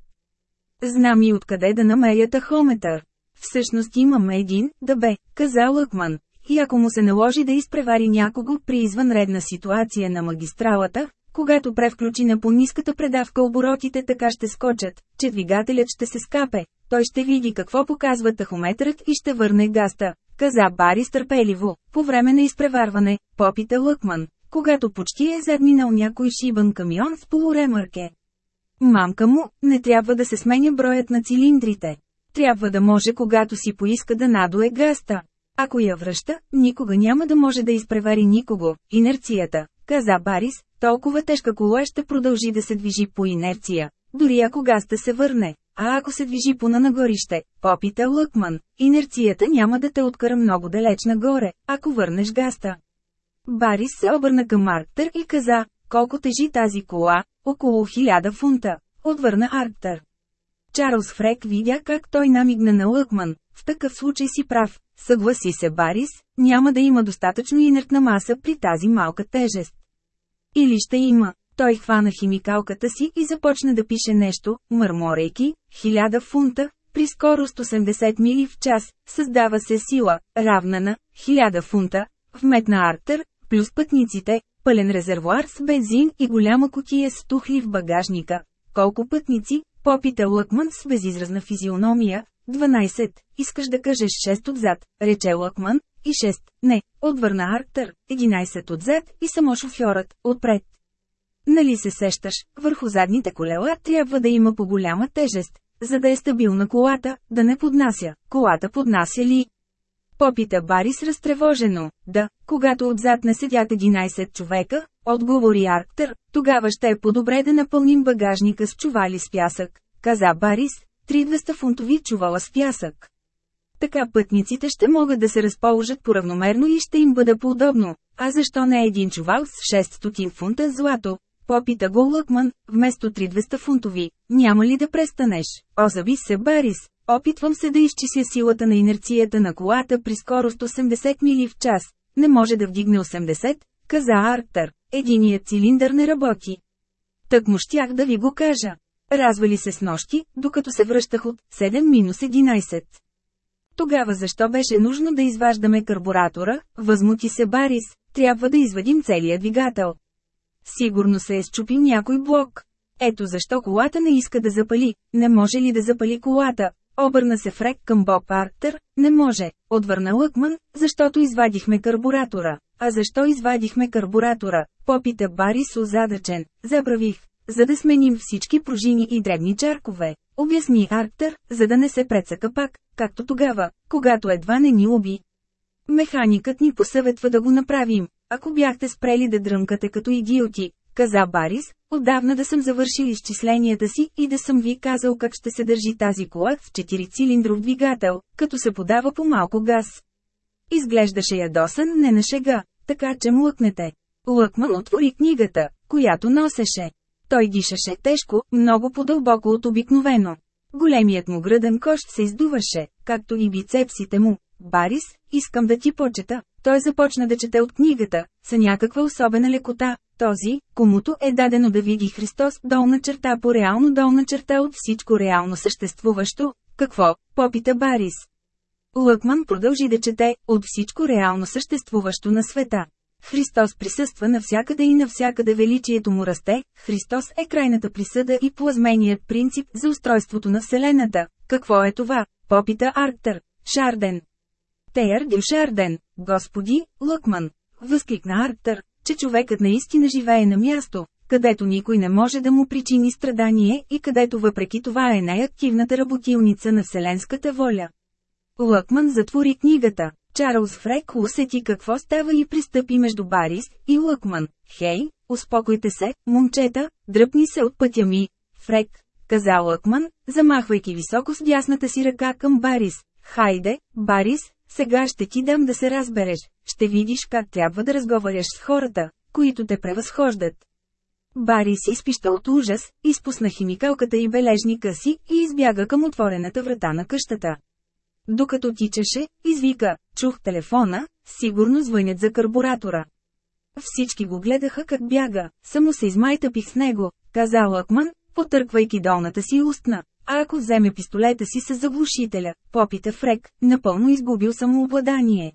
Знам и откъде да намеря тахометър. Всъщност имаме един, да бе, каза Лъкман. И ако му се наложи да изпревари някого при извънредна ситуация на магистралата, когато превключи на по-ниската предавка оборотите така ще скочат, че двигателят ще се скапе, той ще види какво показва тахометърът и ще върне гаста, каза Бари стърпеливо, по време на изпреварване, попита Лъкман, когато почти е задминал някой шибан камион с полуремърке. Мамка му, не трябва да се сменя броят на цилиндрите. Трябва да може когато си поиска да надуе гаста. Ако я връща, никога няма да може да изпревари никого. Инерцията, каза Барис, толкова тежка кола ще продължи да се движи по инерция, дори ако гаста се върне. А ако се движи по на нагорище, попита Лъкман, инерцията няма да те откара много далеч нагоре, ако върнеш гаста. Барис се обърна към Арктър и каза, колко тежи тази кола, около хиляда фунта, отвърна Арктър. Чарлз Фрек видя как той намигна на Лъкман, в такъв случай си прав, съгласи се Барис, няма да има достатъчно инертна маса при тази малка тежест. Или ще има. Той хвана химикалката си и започна да пише нещо, мърморейки, хиляда фунта, при скорост 80 мили в час, създава се сила, равна на 1000 фунта, вметна Артер, плюс пътниците, пълен резервуар с бензин и голяма котия с тухли в багажника. Колко пътници? Попита Лъкман с безизразна физиономия. 12. Искаш да кажеш 6 отзад, рече Лъкман, и 6. Не, отвърна Арктър, 11 отзад и само шофьорът, отпред. Нали се сещаш, върху задните колела трябва да има по-голяма тежест, за да е стабилна колата, да не поднася. Колата поднася ли? Попита Барис разтревожено. Да, когато отзад не седят 11 човека, отговори Арктер, тогава ще е по-добре да напълним багажника с чували с пясък, каза Барис, 3200 фунтови чувала с пясък. Така пътниците ще могат да се разположат поравномерно и ще им бъде по-удобно. А защо не един чувал с 600 фунта злато? Попита го Лъкман, вместо 3200 фунтови. Няма ли да престанеш? Озави се Барис. Опитвам се да изчися силата на инерцията на колата при скорост 80 мили в час. Не може да вдигне 80, каза Арктър. Единият цилиндър не работи. Так му щях да ви го кажа. Развали се с нощи, докато се връщах от 7-11. Тогава защо беше нужно да изваждаме карбуратора, възмути се Барис, трябва да извадим целият двигател. Сигурно се е счупил някой блок. Ето защо колата не иска да запали, не може ли да запали колата, Обърна се Фрек към Боб Арктер, не може, отвърна Лъкман, защото извадихме карбуратора. А защо извадихме карбуратора? Попита Барис озадачен. Забравих. За да сменим всички пружини и дребни чаркове. Обясни Арктер, за да не се прецака пак, както тогава, когато едва не ни уби. Механикът ни посъветва да го направим. Ако бяхте спрели да дръмкате като идиоти, каза Барис, отдавна да съм завършил изчисленията си и да съм ви казал как ще се държи тази кола в 4-цилиндров двигател, като се подава по малко газ. Изглеждаше ядосан не на шега, така че млъкнете. Лъкман отвори книгата, която носеше. Той дишаше тежко, много по-дълбоко от обикновено. Големият му гръден кош се издуваше, както и бицепсите му. Барис, искам да ти почета. Той започна да чете от книгата, са някаква особена лекота, Този, комуто е дадено да види Христос долна черта по реално долна черта от всичко реално съществуващо, какво, попита Барис. Лъкман продължи да чете, от всичко реално съществуващо на света. Христос присъства навсякъде и навсякъде величието му расте, Христос е крайната присъда и плазменият принцип за устройството на Вселената. Какво е това? Попита Арктър. Шарден. Теяр Дю Шарден, Господи, Лъкман. Възкликна Арктър, че човекът наистина живее на място, където никой не може да му причини страдание и където въпреки това е най-активната работилница на вселенската воля. Лъкман затвори книгата. Чарлз Фрек усети какво става и пристъпи между Барис и Лъкман. Хей, успокойте се, момчета, дръпни се от пътя ми. Фрек, каза Лъкман, замахвайки високо с дясната си ръка към Барис. Хайде, Барис, сега ще ти дам да се разбереш, ще видиш как трябва да разговаряш с хората, които те превъзхождат. Барис изпища от ужас, изпусна химикалката и бележника си и избяга към отворената врата на къщата. Докато тичаше, извика, чух телефона, сигурно звънят за карбуратора. Всички го гледаха как бяга, само се измайтъпих с него, каза Лъкман, потърквайки долната си устна. А ако вземе пистолета си с заглушителя, попита Фрек, напълно изгубил самообладание.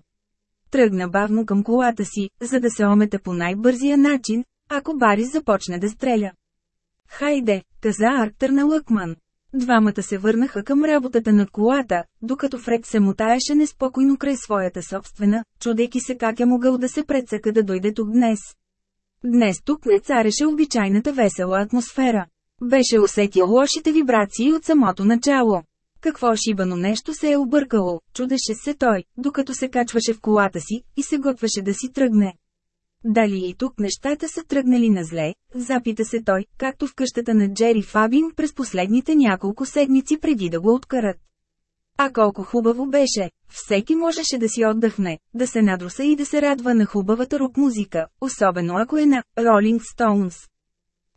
Тръгна бавно към колата си, за да се омете по най-бързия начин, ако Барис започне да стреля. Хайде, каза Арктър на Лъкман. Двамата се върнаха към работата над колата, докато Фред се мутаеше неспокойно край своята собствена, чудейки се как е могъл да се предсъка да дойде тук днес. Днес тук не цареше обичайната весела атмосфера. Беше усетил лошите вибрации от самото начало. Какво шибано нещо се е объркало, чудеше се той, докато се качваше в колата си и се готвеше да си тръгне. Дали и тук нещата са тръгнали на зле, запита се той, както в къщата на Джери Фабин през последните няколко седмици преди да го откарат. А колко хубаво беше, всеки можеше да си отдъхне, да се надруса и да се радва на хубавата рок-музика, особено ако е на Rolling Stones.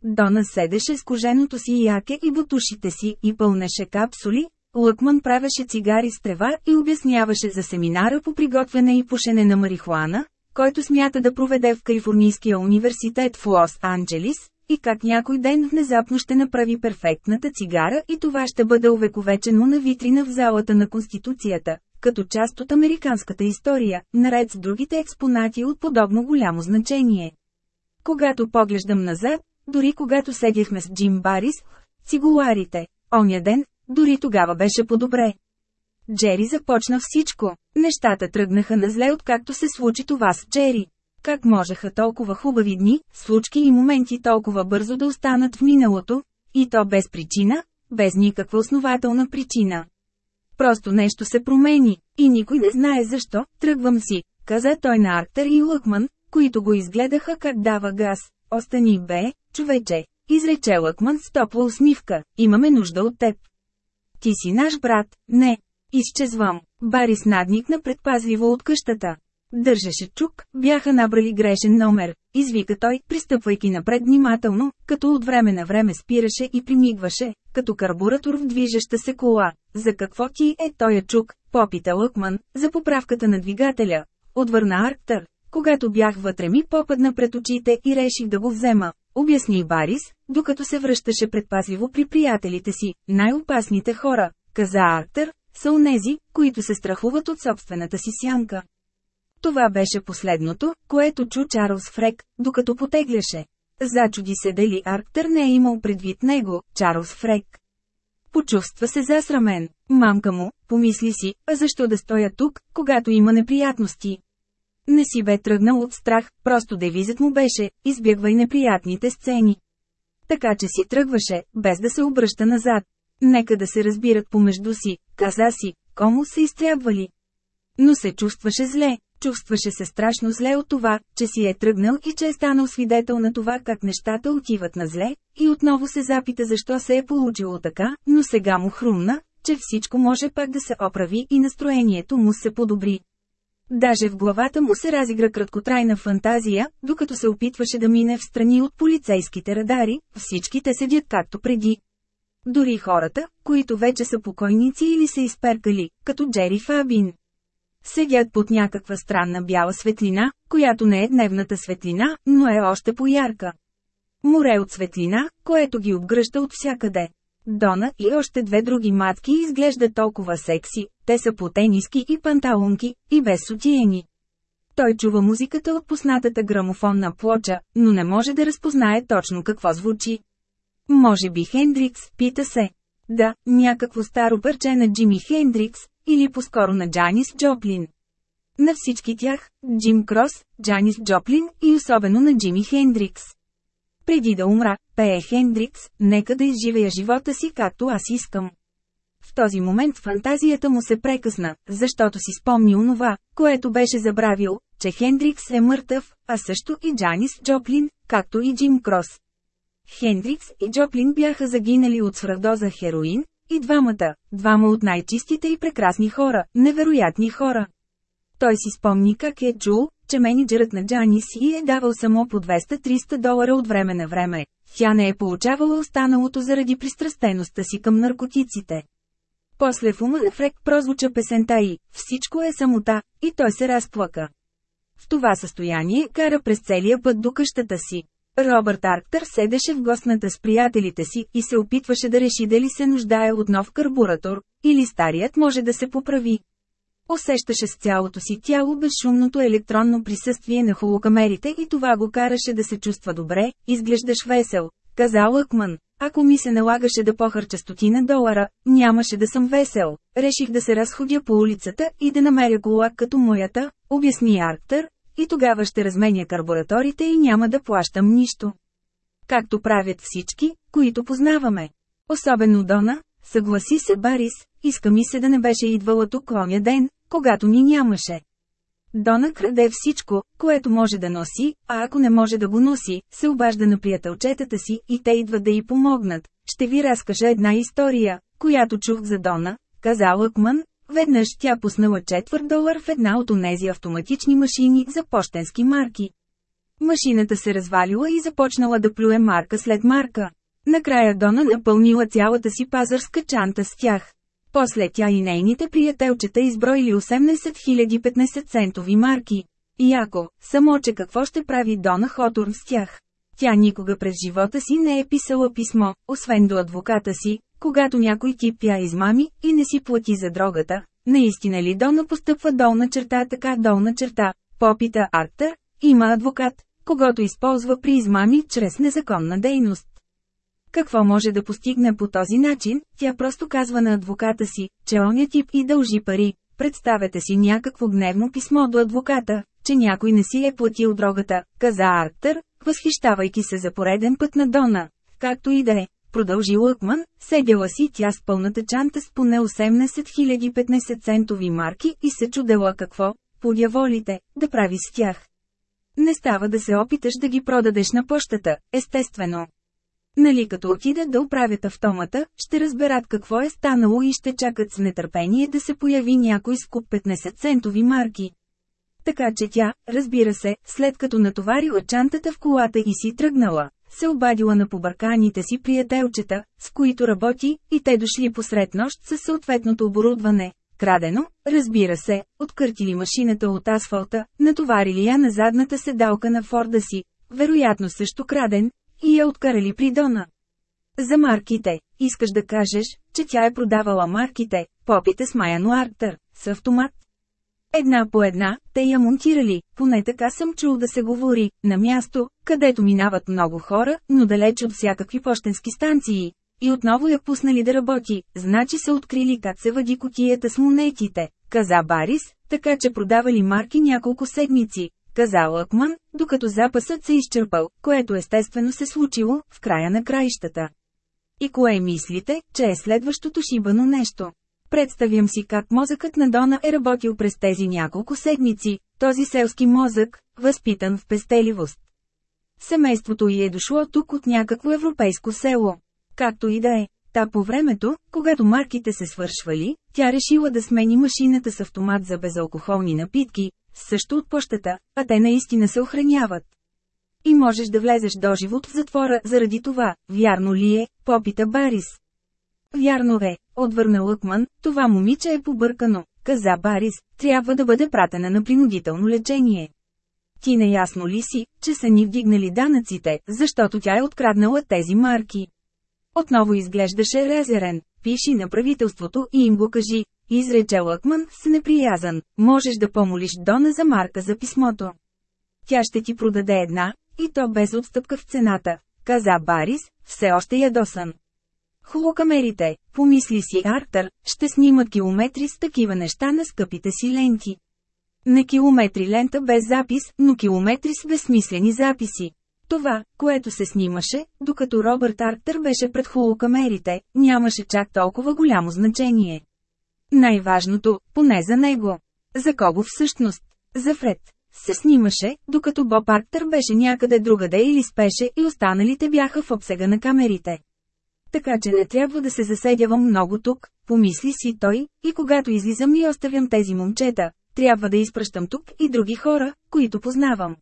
Дона седеше с коженото си яке и бутушите си и пълнеше капсули, Лъкман правеше цигари с трева и обясняваше за семинара по приготвяне и пушене на марихуана, който смята да проведе в Калифорнийския университет в Лос-Анджелис, и как някой ден внезапно ще направи перфектната цигара и това ще бъде увековечено на витрина в залата на Конституцията, като част от американската история, наред с другите експонати от подобно голямо значение. Когато поглеждам назад, дори когато седяхме с Джим Барис, цигуларите, оня ден, дори тогава беше по-добре. Джери започна всичко. Нещата тръгнаха на зле откакто се случи това с Джери. Как можеха толкова хубави дни, случки и моменти толкова бързо да останат в миналото, и то без причина, без никаква основателна причина. Просто нещо се промени, и никой не знае защо, тръгвам си, каза той на Арктер и Лъкман, които го изгледаха как дава газ. Остани бе, човече, изрече Лъкман с топла усмивка, имаме нужда от теб. Ти си наш брат, не, Изчезвам. Барис надникна предпазливо от къщата. Държеше чук, бяха набрали грешен номер. Извика той, пристъпвайки напред внимателно, като от време на време спираше и примигваше, като карбуратор в движеща се кола. За какво ти е тоя чук? Попита Лъкман, за поправката на двигателя. Отвърна Арктър. Когато бях вътре ми попадна пред очите и реших да го взема. Обясни Барис, докато се връщаше предпазливо при приятелите си, най-опасните хора, каза Арктър, са унези, които се страхуват от собствената си сянка. Това беше последното, което чу Чарлз Фрек, докато потегляше. Зачуди се дали Арктър не е имал предвид него, Чарлз Фрек. Почувства се засрамен. Мамка му, помисли си, а защо да стоя тук, когато има неприятности? Не си бе тръгнал от страх, просто девизът му беше, избягвай неприятните сцени. Така че си тръгваше, без да се обръща назад. Нека да се разбират помежду си, каза си, кому се изтрябвали. Но се чувстваше зле, чувстваше се страшно зле от това, че си е тръгнал и че е станал свидетел на това как нещата отиват на зле, и отново се запита защо се е получило така, но сега му хрумна, че всичко може пак да се оправи и настроението му се подобри. Даже в главата му се разигра краткотрайна фантазия, докато се опитваше да мине в страни от полицейските радари, всички те седят както преди. Дори хората, които вече са покойници или се изперкали, като Джери Фабин. седят под някаква странна бяла светлина, която не е дневната светлина, но е още по-ярка. Море от светлина, което ги обгръща от всякъде. Дона и още две други матки изглеждат толкова секси, те са по тениски и панталонки, и без сутиени. Той чува музиката от пуснатата грамофонна плоча, но не може да разпознае точно какво звучи. Може би Хендрикс, пита се. Да, някакво старо парче на Джими Хендрикс, или по-скоро на Джанис Джоплин. На всички тях, Джим Крос, Джанис Джоплин и особено на Джими Хендрикс. Преди да умра, пее Хендрикс, нека да изживея живота си както аз искам. В този момент фантазията му се прекъсна, защото си спомни онова, което беше забравил, че Хендрикс е мъртъв, а също и Джанис Джоплин, както и Джим Крос. Хендрикс и Джоплин бяха загинали от свръхдоза хероин, и двамата, двама от най-чистите и прекрасни хора, невероятни хора. Той си спомни как е чул, че менеджерът на Джани си е давал само по 200-300 долара от време на време. Тя не е получавала останалото заради пристрастеността си към наркотиците. После в ума Фрек прозвуча песента и «Всичко е самота» и той се разплака. В това състояние кара през целия път до къщата си. Робърт Арктър седеше в гостната с приятелите си и се опитваше да реши дали се нуждае от нов карбуратор, или старият може да се поправи. Усещаше с цялото си тяло безшумното електронно присъствие на холокамерите и това го караше да се чувства добре, изглеждаш весел, каза Лъкман. Ако ми се налагаше да похарча стотина долара, нямаше да съм весел. Реших да се разходя по улицата и да намеря кола като моята, обясни Арктър, и тогава ще разменя карбураторите и няма да плащам нищо. Както правят всички, които познаваме. Особено Дона, съгласи се Барис, иска ми се да не беше идвала тук оня ден, когато ни нямаше. Дона краде всичко, което може да носи, а ако не може да го носи, се обажда на приятелчетата си и те идват да й помогнат. Ще ви разкажа една история, която чух за Дона, каза Лъкман, Веднъж тя пуснала четвърт долар в една от онези автоматични машини за почтенски марки. Машината се развалила и започнала да плюе марка след марка. Накрая Дона напълнила цялата си пазарска чанта с тях. После тя и нейните приятелчета изброили 18 000 15 центови марки. Яко, само че какво ще прави Дона Хотурн с тях? Тя никога през живота си не е писала писмо, освен до адвоката си, когато някой тип я измами и не си плати за дрогата. Наистина ли Дона постъпва долна черта така долна черта? Попита Арктър, има адвокат, когато използва при измами чрез незаконна дейност. Какво може да постигне по този начин, тя просто казва на адвоката си, че оня тип и дължи пари. Представете си някакво гневно писмо до адвоката, че някой не си е платил дрогата, каза Арктър, възхищавайки се за пореден път на Дона. Както и да е, продължи Лъкман, седяла си тя с пълната чанта с поне 18 000 15 центови марки и се чудела какво, подяволите, да прави с тях. Не става да се опиташ да ги продадеш на пощата, естествено. Нали като отидат да оправят автомата, ще разберат какво е станало и ще чакат с нетърпение да се появи някой скуп 15 центови марки. Така че тя, разбира се, след като натоварила чантата в колата и си тръгнала, се обадила на побърканите си приятелчета, с които работи, и те дошли посред нощ със съответното оборудване. Крадено, разбира се, откъртили машината от асфалта, натоварили я на задната седалка на Форда си, вероятно също краден, и я откарали при Дона. За марките, искаш да кажеш, че тя е продавала марките, попите с Майя Нуартър, с автомат. Една по една, те я монтирали, поне така съм чул да се говори, на място, където минават много хора, но далеч от всякакви почтенски станции. И отново я пуснали да работи, значи са открили как се въди котията с монетите, каза Барис, така че продавали марки няколко седмици, каза Лъкман, докато запасът се изчерпал, което естествено се случило, в края на краищата. И кое мислите, че е следващото шибано нещо? Представям си как мозъкът на Дона е работил през тези няколко седмици, този селски мозък, възпитан в пестеливост. Семейството й е дошло тук от някакво европейско село. Както и да е, та по времето, когато марките се свършвали, тя решила да смени машината с автомат за безалкохолни напитки, също от пощата, а те наистина се охраняват. И можеш да влезеш до живот в затвора заради това, вярно ли е, попита Барис. Вярно е, отвърна Лъкман, това момиче е побъркано. каза Барис, трябва да бъде пратена на принудително лечение. Ти неясно ли си, че са ни вдигнали данъците, защото тя е откраднала тези марки? Отново изглеждаше резерен, пиши на правителството и им го кажи, изрече Лъкман с неприязан, можеш да помолиш Дона за марка за писмото. Тя ще ти продаде една, и то без отстъпка в цената, каза Барис, все още ядосан. Хлокамерите, помисли си Артър, ще снимат километри с такива неща на скъпите си ленти. Не километри лента без запис, но километри с безсмислени записи. Това, което се снимаше, докато Робърт Арктър беше пред холокамерите, нямаше чак толкова голямо значение. Най-важното, поне за него. За кого всъщност? За Фред. Се снимаше, докато Боб Арктър беше някъде другаде или спеше и останалите бяха в обсега на камерите. Така че не трябва да се заседявам много тук, помисли си той, и когато излизам и оставям тези момчета, трябва да изпращам тук и други хора, които познавам.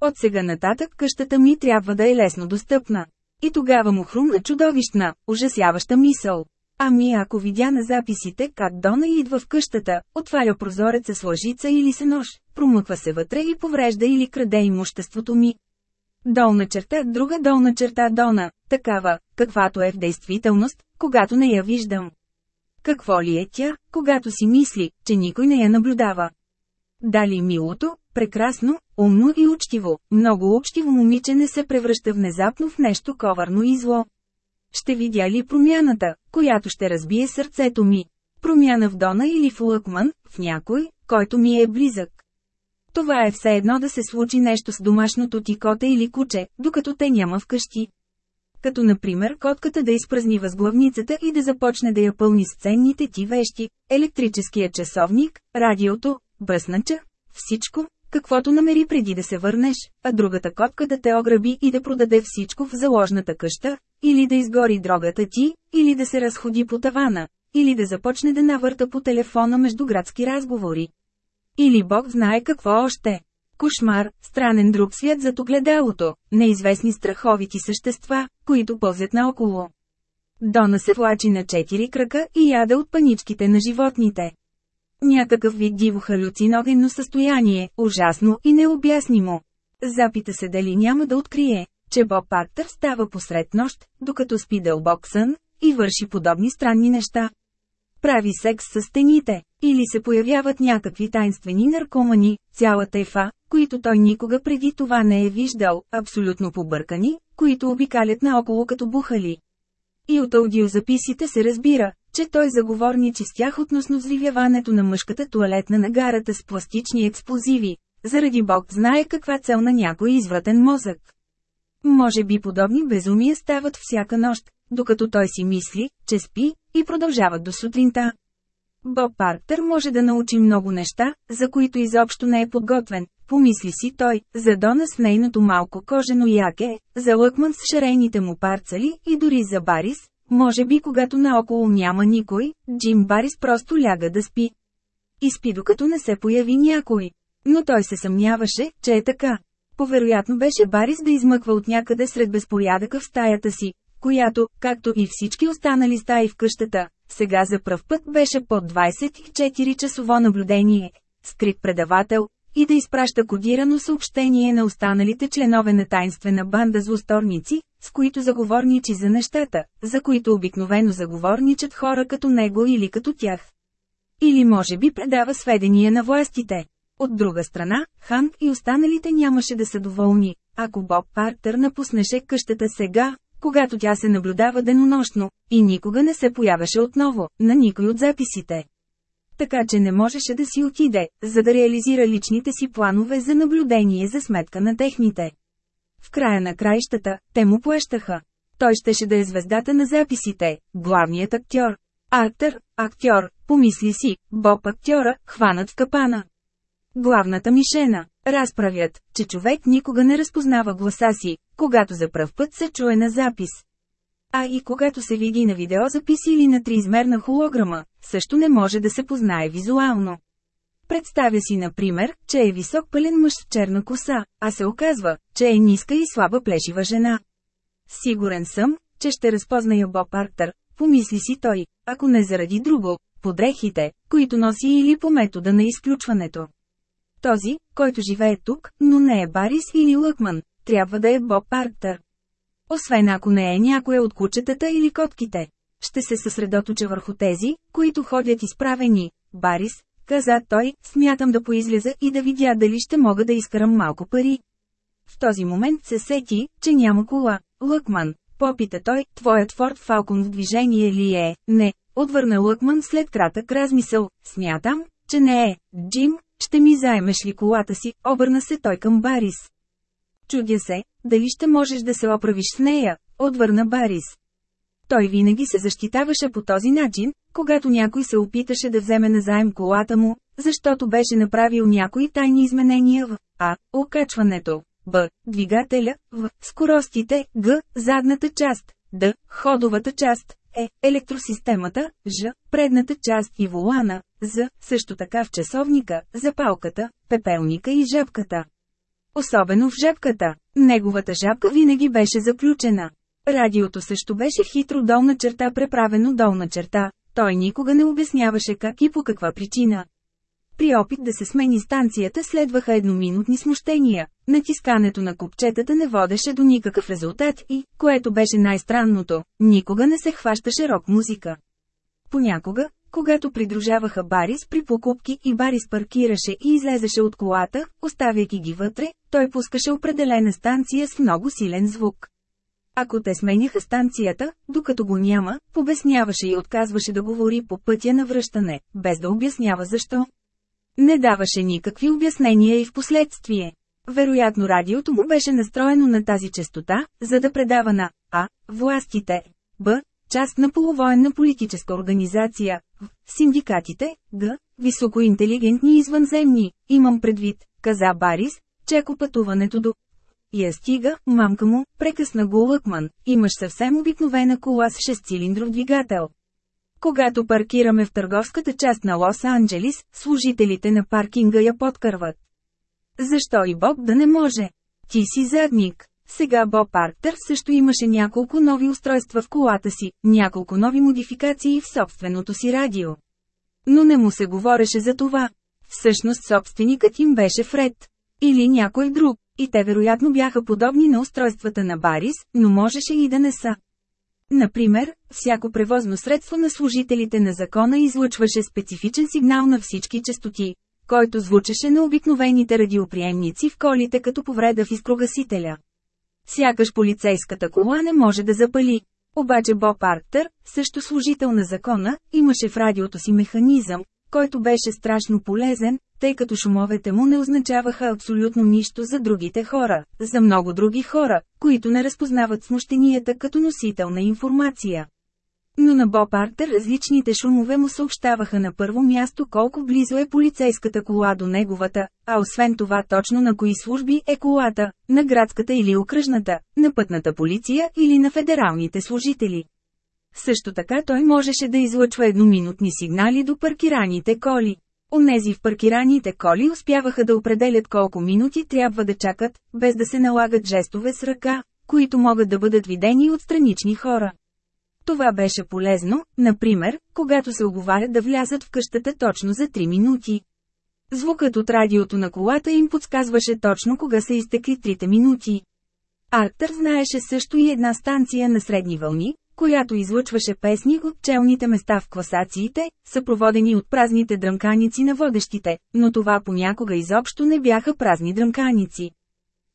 От сега нататък къщата ми трябва да е лесно достъпна. И тогава му хрумна чудовищна, ужасяваща мисъл. Ами ако видя на записите как Дона идва в къщата, отваря прозореца с лъжица или се нож, промъква се вътре и поврежда или краде имуществото ми. Долна черта, друга долна черта Дона, такава, каквато е в действителност, когато не я виждам. Какво ли е тя, когато си мисли, че никой не я наблюдава? Дали милото, прекрасно, умно и учтиво, много учтиво момиче не се превръща внезапно в нещо коварно и зло. Ще видя ли промяната, която ще разбие сърцето ми? Промяна в Дона или в Лъкман, в някой, който ми е близък. Това е все едно да се случи нещо с домашното ти коте или куче, докато те няма вкъщи. Като например котката да изпразни възглавницата и да започне да я пълни с ценните ти вещи, електрическия часовник, радиото, бръснача, всичко, каквото намери преди да се върнеш, а другата котка да те ограби и да продаде всичко в заложната къща, или да изгори дрогата ти, или да се разходи по тавана, или да започне да навърта по телефона между градски разговори. Или Бог знае какво още. Кошмар, странен друг свят зад огледалото, неизвестни страховити същества, които пълзят наоколо. Дона се влачи на четири крака и яда от паничките на животните. Някакъв вид диво халюциногенно състояние, ужасно и необяснимо. Запита се дали няма да открие, че Боб Пактър става посред нощ, докато спи дълбок сън, и върши подобни странни неща. Прави секс с стените, или се появяват някакви тайнствени наркомани, цяла тайфа, които той никога преди това не е виждал, абсолютно побъркани, които обикалят наоколо като бухали. И от аудиозаписите се разбира, че той заговорничи с тях относно взривяването на мъжката туалетна на гарата с пластични експлозиви, заради Бог знае каква цел на някой извратен мозък. Може би подобни безумия стават всяка нощ, докато той си мисли, че спи, и продължават до сутринта. Боб Парктер може да научи много неща, за които изобщо не е подготвен, помисли си той, за Дона с нейното малко кожено яке, за Лъкман с шарейните му парцали и дори за Барис, може би когато наоколо няма никой, Джим Барис просто ляга да спи. И спи докато не се появи някой. Но той се съмняваше, че е така. Повероятно беше Барис да измъква от някъде сред безпорядъка в стаята си, която, както и всички останали стаи в къщата, сега за пръв път беше под 24-часово наблюдение, скрит предавател, и да изпраща кодирано съобщение на останалите членове на тайнствена банда злосторници, с които заговорничи за нещата, за които обикновено заговорничат хора като него или като тях. Или може би предава сведения на властите. От друга страна, Хан и останалите нямаше да са доволни, ако Боб Партер напуснеше къщата сега, когато тя се наблюдава денонощно, и никога не се появяше отново, на никой от записите. Така че не можеше да си отиде, за да реализира личните си планове за наблюдение за сметка на техните. В края на краищата, те му плащаха. Той щеше да е звездата на записите, главният актьор. Актер, актьор, помисли си, Боб актьора, хванат в капана. Главната мишена. Разправят, че човек никога не разпознава гласа си, когато за пръв път се чуе на запис. А и когато се види на видеозапис или на триизмерна холограма, също не може да се познае визуално. Представя си, например, че е висок пълен мъж с черна коса, а се оказва, че е ниска и слаба плешива жена. Сигурен съм, че ще разпозная Боб Арктър, помисли си той, ако не заради друго, по дрехите, които носи или по метода на изключването. Този, който живее тук, но не е Барис или Лъкман, трябва да е Боб Парктър. Освен ако не е някоя от кучетата или котките. Ще се съсредоточа върху тези, които ходят изправени. Барис, каза той, смятам да поизляза и да видя дали ще мога да изкарам малко пари. В този момент се сети, че няма кола. Лъкман, попита той, твоят Форд Фалкон в движение ли е? Не, отвърна Лъкман след кратък размисъл. Смятам, че не е. Джим, ще ми заемеш ли колата си? Обърна се той към Барис. Чудя се, дали ще можеш да се оправиш с нея, отвърна Барис. Той винаги се защитаваше по този начин, когато някой се опиташе да вземе назаем колата му, защото беше направил някои тайни изменения в А. Окачването, Б. Двигателя, В. Скоростите, Г. Задната част, Д. Ходовата част, Е. Електросистемата, Ж. Предната част и волана, З. Също така в часовника, запалката, пепелника и жабката. Особено в жабката. Неговата жабка винаги беше заключена. Радиото също беше хитро долна черта преправено долна черта, той никога не обясняваше как и по каква причина. При опит да се смени станцията следваха едноминутни смущения, натискането на копчетата не водеше до никакъв резултат и, което беше най-странното, никога не се хващаше рок-музика. Понякога, когато придружаваха Барис при покупки и Барис паркираше и излезеше от колата, оставяйки ги вътре, той пускаше определена станция с много силен звук. Ако те сменяха станцията, докато го няма, побесняваше и отказваше да говори по пътя на връщане, без да обяснява защо. Не даваше никакви обяснения и в последствие. Вероятно радиото му беше настроено на тази частота, за да предава на А. Властите, Б. Част на полувоенна политическа организация, В. Синдикатите, Г. Високоинтелигентни извънземни, имам предвид, каза Барис, че ако пътуването до я стига, мамка му, прекъсна го Лъкман, имаш съвсем обикновена кола с 6-цилиндров двигател. Когато паркираме в търговската част на Лос-Анджелис, служителите на паркинга я подкърват. Защо и Боб да не може? Ти си задник. Сега Боб Арктър също имаше няколко нови устройства в колата си, няколко нови модификации в собственото си радио. Но не му се говореше за това. Всъщност собственикът им беше Фред. Или някой друг, и те вероятно бяха подобни на устройствата на Барис, но можеше и да не са. Например, всяко превозно средство на служителите на закона излъчваше специфичен сигнал на всички частоти, който звучеше на обикновените радиоприемници в колите като повреда в изкругасителя. Сякаш полицейската кола не може да запали. Обаче Боб Арктър, също служител на закона, имаше в радиото си механизъм, който беше страшно полезен, тъй като шумовете му не означаваха абсолютно нищо за другите хора, за много други хора, които не разпознават смущенията като носител на информация. Но на Боб Артер различните шумове му съобщаваха на първо място колко близо е полицейската кола до неговата, а освен това точно на кои служби е колата, на градската или окръжната, на пътната полиция или на федералните служители. Също така той можеше да излъчва едноминутни сигнали до паркираните коли. Онези в паркираните коли успяваха да определят колко минути трябва да чакат, без да се налагат жестове с ръка, които могат да бъдат видени от странични хора. Това беше полезно, например, когато се оговарят да влязат в къщата точно за 3 минути. Звукът от радиото на колата им подсказваше точно кога са изтекли 3 минути. Арктър знаеше също и една станция на средни вълни, която излъчваше песни от челните места в класациите, съпроводени от празните дръмканици на водещите, но това понякога изобщо не бяха празни дръмканици.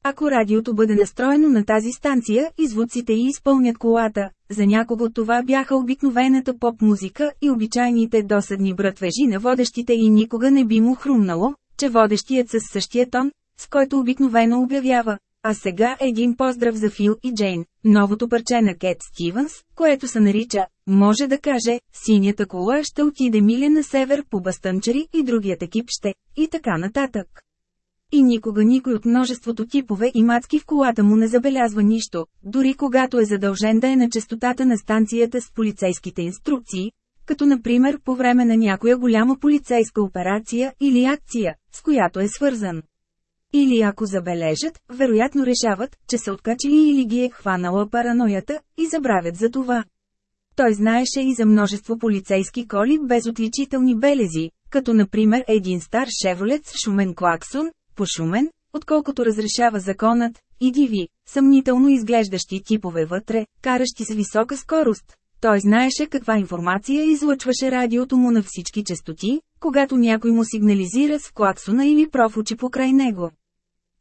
Ако радиото бъде настроено на тази станция и звуците й изпълнят колата, за някого това бяха обикновената поп-музика и обичайните досадни братвежи на водещите и никога не би му хрумнало, че водещият с същия тон, с който обикновено обявява, а сега един поздрав за Фил и Джейн, новото парче на Кет Стивенс, което се нарича, може да каже, синята кола ще отиде миля на север по Бастънчери и другият екип ще, и така нататък. И никога никой от множеството типове и мацки в колата му не забелязва нищо, дори когато е задължен да е на частотата на станцията с полицейските инструкции, като например по време на някоя голяма полицейска операция или акция, с която е свързан. Или ако забележат, вероятно решават, че са откачили или ги е хванала параноята, и забравят за това. Той знаеше и за множество полицейски коли без отличителни белези, като например един стар шеволет с шумен клаксон, пошумен, отколкото разрешава законът, и диви, съмнително изглеждащи типове вътре, каращи с висока скорост. Той знаеше каква информация излъчваше радиото му на всички частоти, когато някой му сигнализира с клаксона или профучи покрай него.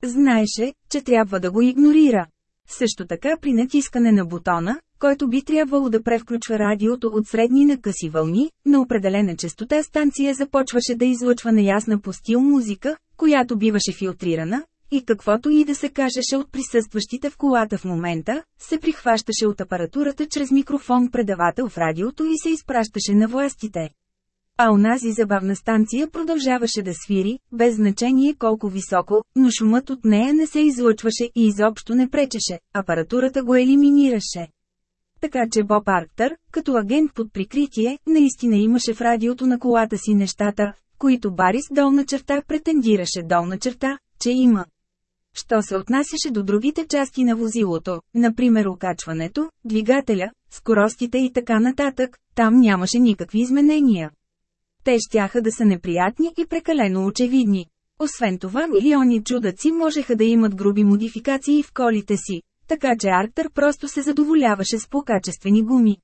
Знаеше, че трябва да го игнорира. Също така при натискане на бутона, който би трябвало да превключва радиото от средни на къси вълни, на определена частота станция започваше да излъчва неясна по стил музика, която биваше филтрирана, и каквото и да се кажеше от присъстващите в колата в момента, се прихващаше от апаратурата чрез микрофон-предавател в радиото и се изпращаше на властите. А онази забавна станция продължаваше да свири, без значение колко високо, но шумът от нея не се излъчваше и изобщо не пречеше, апаратурата го елиминираше. Така че Боб Арктър, като агент под прикритие, наистина имаше в радиото на колата си нещата, които Барис долна черта претендираше долна черта, че има. Що се отнасяше до другите части на возилото, например окачването, двигателя, скоростите и така нататък, там нямаше никакви изменения. Те щяха да са неприятни и прекалено очевидни. Освен това милиони чудаци можеха да имат груби модификации в колите си, така че Арктър просто се задоволяваше с по-качествени гуми.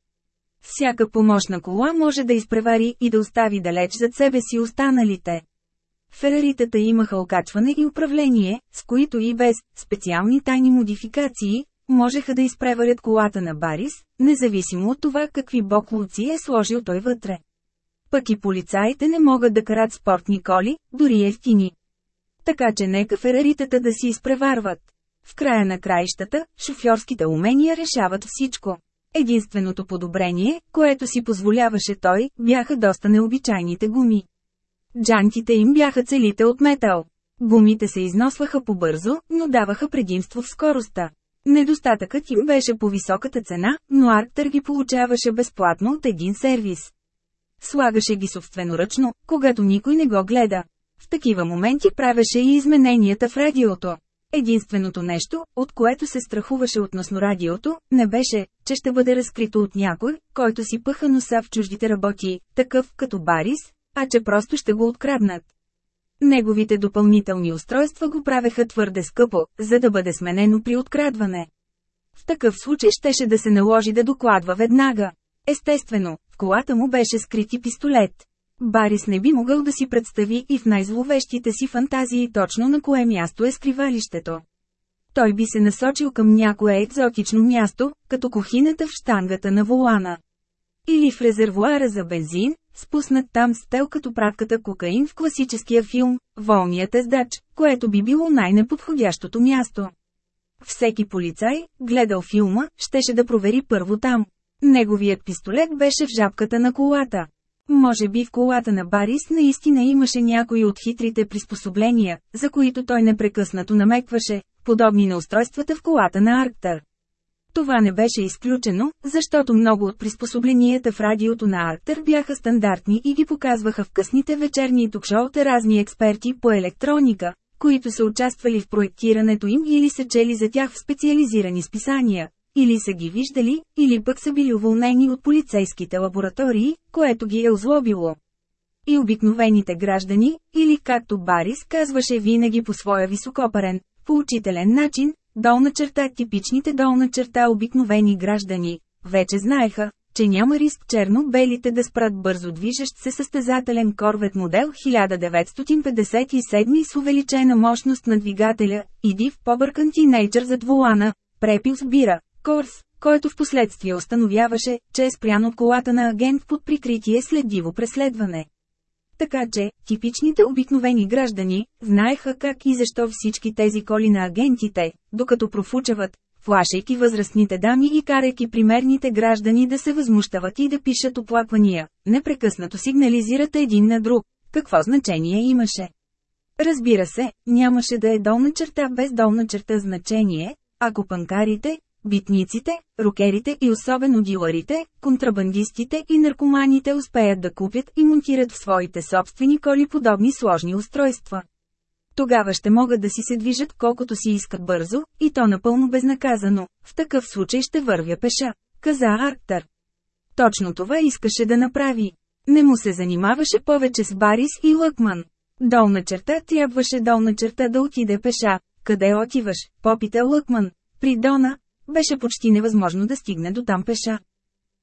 Всяка помощна кола може да изпревари и да остави далеч зад себе си останалите. Фераритата имаха окачване и управление, с които и без специални тайни модификации, можеха да изпреварят колата на Барис, независимо от това какви боклуци е сложил той вътре. Пък и полицаите не могат да карат спортни коли, дори ефтини. Така че нека фераритата да си изпреварват. В края на краищата, шофьорските умения решават всичко. Единственото подобрение, което си позволяваше той, бяха доста необичайните гуми. Джантите им бяха целите от метал. Гумите се износваха побързо, но даваха предимство в скоростта. Недостатъкът им беше по високата цена, но Арктър ги получаваше безплатно от един сервис. Слагаше ги собственоръчно, когато никой не го гледа. В такива моменти правеше и измененията в радиото. Единственото нещо, от което се страхуваше относно радиото, не беше, че ще бъде разкрито от някой, който си пъха носа в чуждите работи, такъв като Барис, а че просто ще го откраднат. Неговите допълнителни устройства го правеха твърде скъпо, за да бъде сменено при открадване. В такъв случай щеше да се наложи да докладва веднага. Естествено, в колата му беше скрити пистолет. Барис не би могъл да си представи и в най-зловещите си фантазии точно на кое място е скривалището. Той би се насочил към някое екзотично място, като кухината в штангата на волана. Или в резервуара за бензин, спуснат там с тел като пратката кокаин в класическия филм «Волният ездач», което би било най-неподходящото място. Всеки полицай, гледал филма, щеше да провери първо там. Неговият пистолет беше в жабката на колата. Може би в колата на Барис наистина имаше някои от хитрите приспособления, за които той непрекъснато намекваше, подобни на устройствата в колата на Арктър. Това не беше изключено, защото много от приспособленията в радиото на Арктър бяха стандартни и ги показваха в късните вечерни ток-шоута разни експерти по електроника, които са участвали в проектирането им или са чели за тях в специализирани списания, или са ги виждали, или пък са били уволнени от полицейските лаборатории, което ги е озлобило. И обикновените граждани, или както Барис казваше винаги по своя високопарен, поучителен начин, долна черта типичните долна черта обикновени граждани, вече знаеха, че няма риск черно-белите да спрат бързо движещ се състезателен корвет модел 1957 с увеличена мощност на двигателя, иди в побъркан тинейджър зад волана, препил с бира, Корс, който в последствие установяваше, че е спрян от колата на агент под прикритие след диво преследване. Така че, типичните обикновени граждани, знаеха как и защо всички тези коли на агентите, докато профучават, флашейки възрастните дами и карайки примерните граждани да се възмущават и да пишат оплаквания, непрекъснато сигнализират един на друг. Какво значение имаше? Разбира се, нямаше да е долна черта без долна черта значение, ако панкарите, Битниците, рокерите и особено диларите, контрабандистите и наркоманите успеят да купят и монтират в своите собствени коли подобни сложни устройства. Тогава ще могат да си се движат колкото си искат бързо, и то напълно безнаказано, в такъв случай ще вървя пеша, каза Арктър. Точно това искаше да направи. Не му се занимаваше повече с Барис и Лъкман. Долна черта трябваше долна черта да отиде пеша. Къде отиваш? Попита Лъкман. При Дона. Беше почти невъзможно да стигне до там пеша.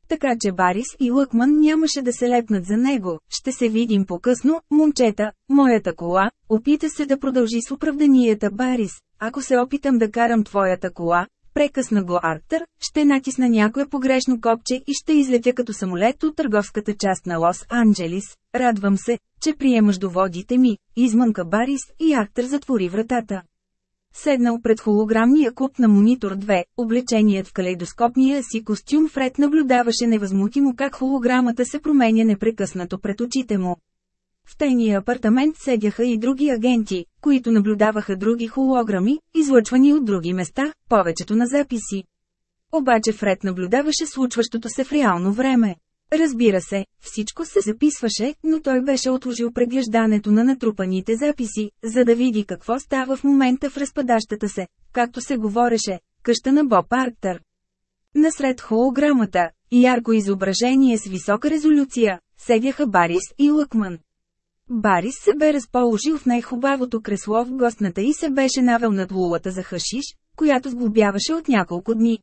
Така че Барис и Лъкман нямаше да се лепнат за него. Ще се видим по-късно, момчета, моята кола, опита се да продължи с оправданията Барис. Ако се опитам да карам твоята кола, прекъсна го Арктър, ще натисна някое погрешно копче и ще излетя като самолет от търговската част на Лос-Анджелис. Радвам се, че приемаш доводите ми, измънка Барис и Арктър затвори вратата. Седнал пред холограмния куп на монитор 2, облеченият в калейдоскопния си костюм Фред наблюдаваше невъзмутимо как холограмата се променя непрекъснато пред очите му. В тайния апартамент седяха и други агенти, които наблюдаваха други холограми, излъчвани от други места, повечето на записи. Обаче Фред наблюдаваше случващото се в реално време. Разбира се, всичко се записваше, но той беше отложил преглеждането на натрупаните записи, за да види какво става в момента в разпадащата се, както се говореше, къща на Боб Арктър. Насред холограмата, ярко изображение с висока резолюция, седяха Барис и Лъкман. Барис се бе разположил в най-хубавото кресло в гостната и се беше навел над лулата за хашиш, която сглобяваше от няколко дни.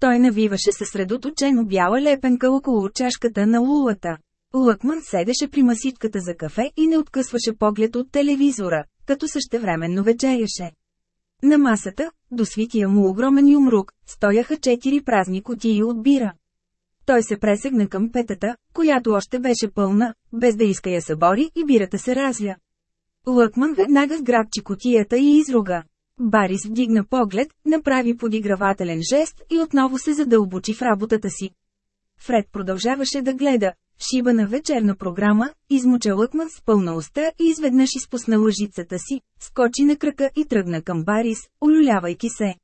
Той навиваше съсредоточено бяла лепенка около чашката на лулата. Лъкман седеше при маситката за кафе и не откъсваше поглед от телевизора, като същевременно вечеряше. На масата, до свития му огромен юмрук, стояха четири празни кутии от бира. Той се пресегна към петата, която още беше пълна, без да иска я събори и бирата се разля. Лъкман веднага сграбчи котията и изруга. Барис вдигна поглед, направи подигравателен жест и отново се задълбочи в работата си. Фред продължаваше да гледа, шибана вечерна програма, измуча лъкман с пълна уста и изведнъж изпусна лъжицата си, скочи на крака и тръгна към Барис, олюлявайки се.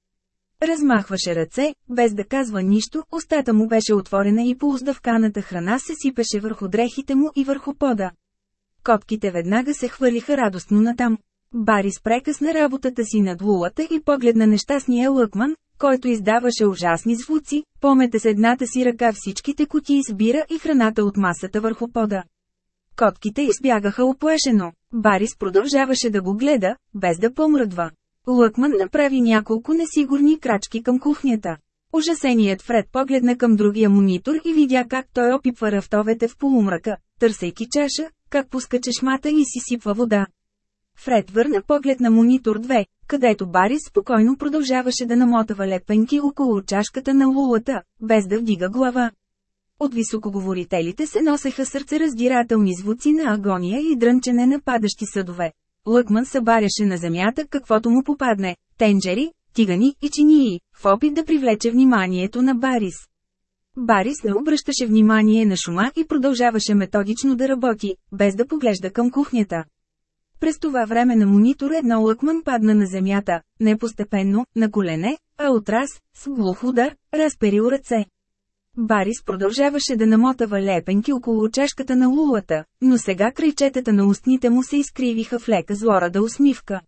Размахваше ръце, без да казва нищо, устата му беше отворена и полуздавканата храна се сипеше върху дрехите му и върху пода. Котките веднага се хвърлиха радостно натам. Барис прекъсна работата си над лулата и погледна нещастния лъкман, който издаваше ужасни звуци, помете с едната си ръка всичките кутии с бира и храната от масата върху пода. Котките избягаха оплашено. Барис продължаваше да го гледа, без да помръдва. Лъкман направи няколко несигурни крачки към кухнята. Ужасеният Фред погледна към другия монитор и видя как той опипва рафтовете в полумрака, търсейки чаша, как пуска чешмата и си сипва вода. Фред върна поглед на монитор 2, където Барис спокойно продължаваше да намотава лепенки около чашката на лулата, без да вдига глава. От високоговорителите се носеха сърцераздирателни звуци на агония и дрънчене на падащи съдове. Лъкман събаряше на земята каквото му попадне – тенджери, тигани и чинии, в опит да привлече вниманието на Барис. Барис не обръщаше внимание на шума и продължаваше методично да работи, без да поглежда към кухнята. През това време на монитор едно лъкман падна на земята, не постепенно, на колене, а от раз, с глух удар, разперил ръце. Барис продължаваше да намотава лепенки около чашката на лулата, но сега крайчетата на устните му се изкривиха в лека злорада усмивка.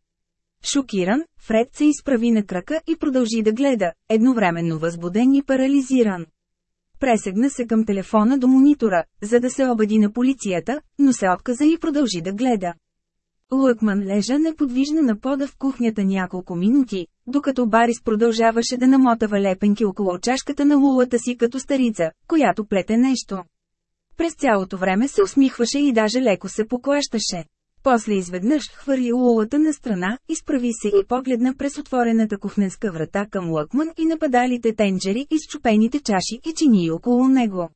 Шокиран, Фред се изправи на крака и продължи да гледа, едновременно възбуден и парализиран. Пресегна се към телефона до монитора, за да се обади на полицията, но се отказа и продължи да гледа. Лъкман лежа неподвижно на пода в кухнята няколко минути, докато Барис продължаваше да намотава лепенки около чашката на лулата си като старица, която плете нещо. През цялото време се усмихваше и даже леко се поклащаше. После изведнъж хвърли лулата на страна, изправи се и погледна през отворената кухненска врата към Лъкман и нападалите тенджери и счупените чаши и чини около него.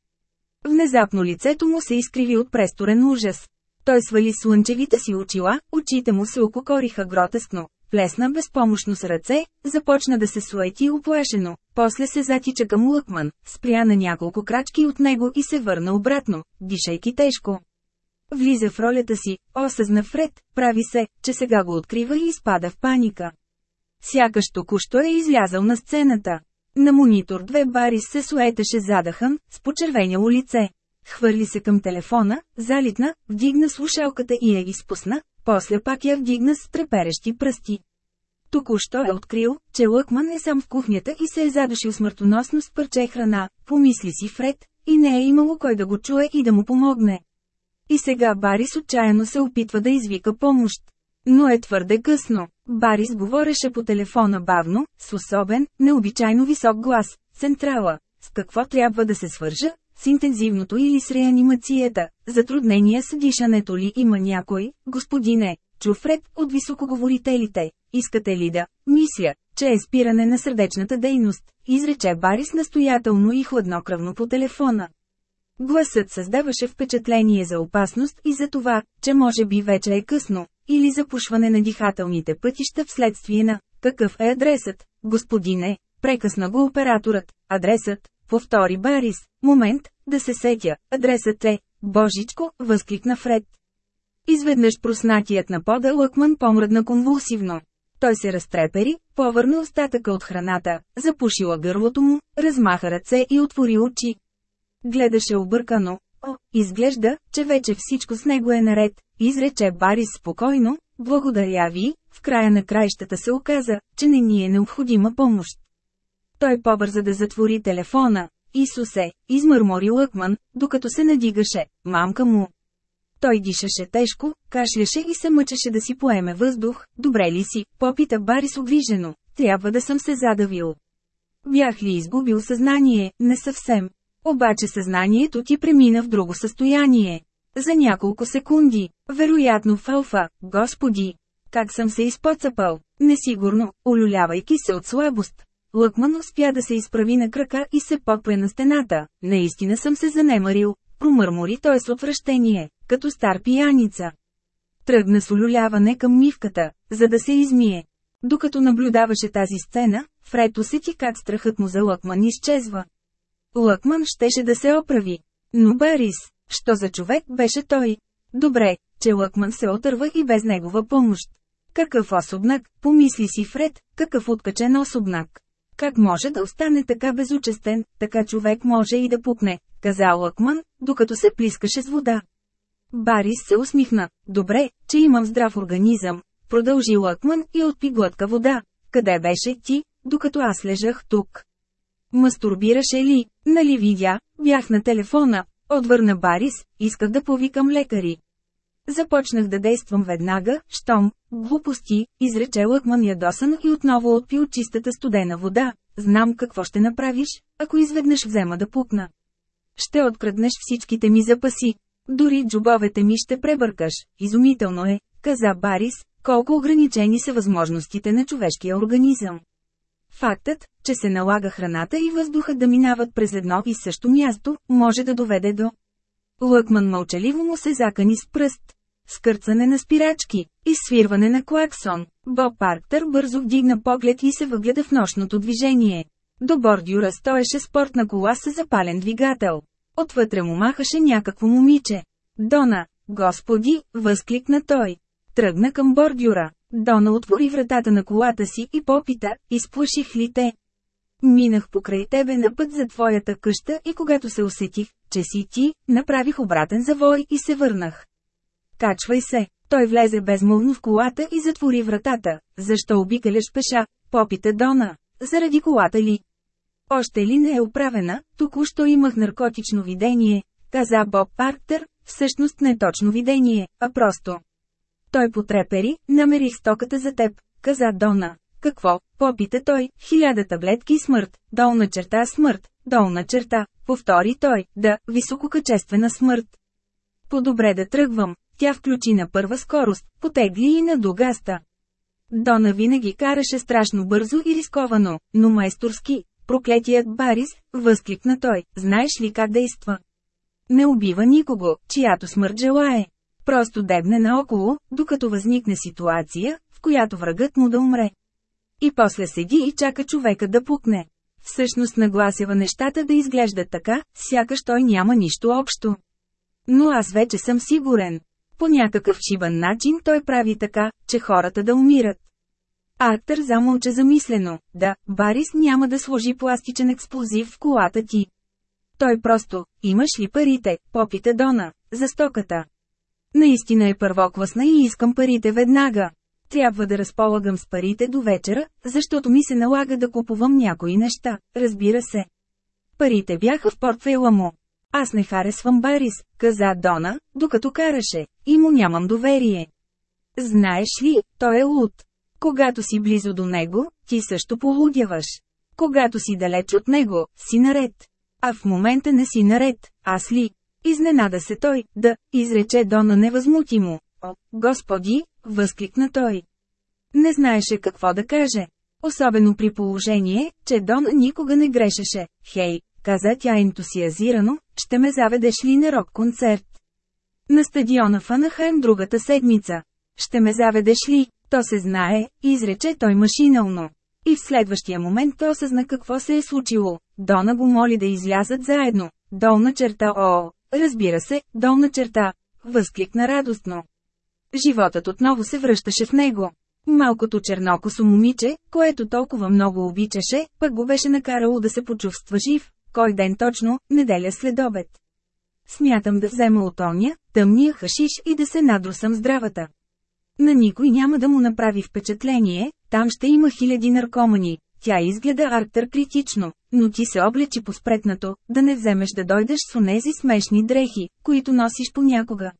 Внезапно лицето му се изкриви от престорен ужас. Той свали слънчевите си очила, очите му се ококориха гротескно, плесна безпомощно с ръце, започна да се суети оплашено, после се затича към Лъкман, спря на няколко крачки от него и се върна обратно, дишайки тежко. Влиза в ролята си, осъзна Фред, прави се, че сега го открива и изпада в паника. Сякаш току-що е излязъл на сцената. На монитор две бари се суетеше задахан, с почервеняло лице. Хвърли се към телефона, залитна, вдигна слушалката и я изпусна, после пак я вдигна с треперещи пръсти. Току-що е открил, че Лъкман е сам в кухнята и се е задушил смъртоносно с парче храна, помисли си Фред, и не е имало кой да го чуе и да му помогне. И сега Барис отчаяно се опитва да извика помощ. Но е твърде късно. Барис говореше по телефона бавно, с особен, необичайно висок глас. Централа. С какво трябва да се свържа? С интензивното или с реанимацията? Затруднения с дишането ли има някой? Господине, Чуфред, от високоговорителите. Искате ли да? Мисля, че е спиране на сърдечната дейност, изрече Барис настоятелно и хладнокръвно по телефона. Гласът създаваше впечатление за опасност и за това, че може би вече е късно, или запушване на дихателните пътища вследствие на «Какъв е адресът, господине?» Прекъсна го операторът. Адресът, повтори Барис. Момент, да се сетя. Адресът е, Божичко, възкликна Фред. Изведнъж проснатият на пода Лъкман помръдна конвулсивно. Той се разтрепери, повърна остатъка от храната, запушила гърлото му, размаха ръце и отвори очи. Гледаше объркано. О, изглежда, че вече всичко с него е наред, изрече Барис спокойно, благодаря ви, в края на краищата се оказа, че не ни е необходима помощ. Той побърза да затвори телефона. Исусе, измърмори Лъкман, докато се надигаше, мамка му. Той дишаше тежко, кашляше и се мъчеше да си поеме въздух. Добре ли си? Попита Барис обвижено. Трябва да съм се задавил. Бях ли изгубил съзнание? Не съвсем. Обаче съзнанието ти премина в друго състояние. За няколко секунди. Вероятно в алфа, господи. Как съм се изпоцапал? Несигурно, олюлявайки се от слабост. Лъкман успя да се изправи на крака и се подпре на стената. Наистина съм се занемарил, промърмори той с отвращение, като стар пияница. Тръгна с олюляване към мивката, за да се измие. Докато наблюдаваше тази сцена, Фред усети как страхът му за Лъкман изчезва. Лъкман щеше да се оправи. Но Барис, що за човек беше той? Добре, че Лъкман се отърва и без негова помощ. Какъв особнак, помисли си Фред, какъв откачен особнак. Как може да остане така безучестен, така човек може и да пукне, каза Лъкман, докато се плискаше с вода. Барис се усмихна. Добре, че имам здрав организъм. Продължи Лъкман и отпи глътка вода. Къде беше ти, докато аз лежах тук? Мастурбираше ли? Нали видя? Бях на телефона. Отвърна Барис, исках да повикам лекари. Започнах да действам веднага, щом, глупости, изрече Лъкман ядосано и отново отпи от чистата студена вода. Знам какво ще направиш, ако изведнъж взема да пукна. Ще откраднеш всичките ми запаси. Дори джубовете ми ще пребъркаш. Изумително е, каза Барис, колко ограничени са възможностите на човешкия организъм. Фактът, че се налага храната и въздуха да минават през едно и също място, може да доведе до. Лъкман мълчаливо му се закани с пръст. Скърцане на спирачки, изсвирване на клаксон. Боб Парктър бързо вдигна поглед и се въгледа в нощното движение. До бордюра стоеше спортна кола с запален двигател. Отвътре му махаше някакво момиче. Дона, господи, възкликна той. Тръгна към бордюра. Дона отвори вратата на колата си и попита, изплаших ли те? Минах покрай тебе на път за твоята къща и когато се усетих, че си ти, направих обратен завой и се върнах. Качвай се. Той влезе безмълвно в колата и затвори вратата. Защо обикаляш пеша? Попита Дона. Заради колата ли? Още ли не е оправена, току-що имах наркотично видение, каза Боб Парктер, всъщност не точно видение, а просто. Той потрепери, намерих стоката за теб, каза Дона. Какво? Попита той, хиляда таблетки смърт, долна черта смърт, долна черта, повтори той, да, висококачествена смърт. По-добре да тръгвам, тя включи на първа скорост, потегли и на дугаста. Дона винаги караше страшно бързо и рисковано, но майсторски. Проклетият Барис, възкликна той, знаеш ли как действа? Не убива никого, чиято смърт желае. Просто дебне наоколо, докато възникне ситуация, в която врагът му да умре. И после седи и чака човека да пукне. Всъщност нагласява нещата да изглеждат така, сякаш той няма нищо общо. Но аз вече съм сигурен. По някакъв шибан начин той прави така, че хората да умират. Актер замълча замислено. Да, Барис няма да сложи пластичен експлозив в колата ти. Той просто, имаш ли парите, попита Дона, за стоката. Наистина е първокласна и искам парите веднага. Трябва да разполагам с парите до вечера, защото ми се налага да купувам някои неща, разбира се. Парите бяха в портфейла му. Аз не харесвам Барис, каза Дона, докато караше, и му нямам доверие. Знаеш ли, той е луд. Когато си близо до него, ти също полудяваш. Когато си далеч от него, си наред. А в момента не си наред, аз ли? Изненада се той, да, изрече Дона невъзмутимо. О, господи, възкликна той. Не знаеше какво да каже. Особено при положение, че Дон никога не грешеше. Хей, каза тя ентусиазирано, ще ме заведеш ли на рок-концерт? На стадиона в Анахайм другата седмица. Ще ме заведеш ли? То се знае, изрече той машинално. И в следващия момент той осъзна какво се е случило. Дона го моли да излязат заедно. Долна черта ОО. Разбира се, долна черта. Възкликна радостно. Животът отново се връщаше в него. Малкото чернокосо момиче, което толкова много обичаше, пък го беше накарало да се почувства жив. Кой ден точно, неделя след обед. Смятам да взема от оня, тъмния хашиш и да се надрусам здравата. На никой няма да му направи впечатление, там ще има хиляди наркомани. Тя изгледа Арктър критично, но ти се облечи поспретнато, да не вземеш да дойдеш с онези смешни дрехи, които носиш понякога.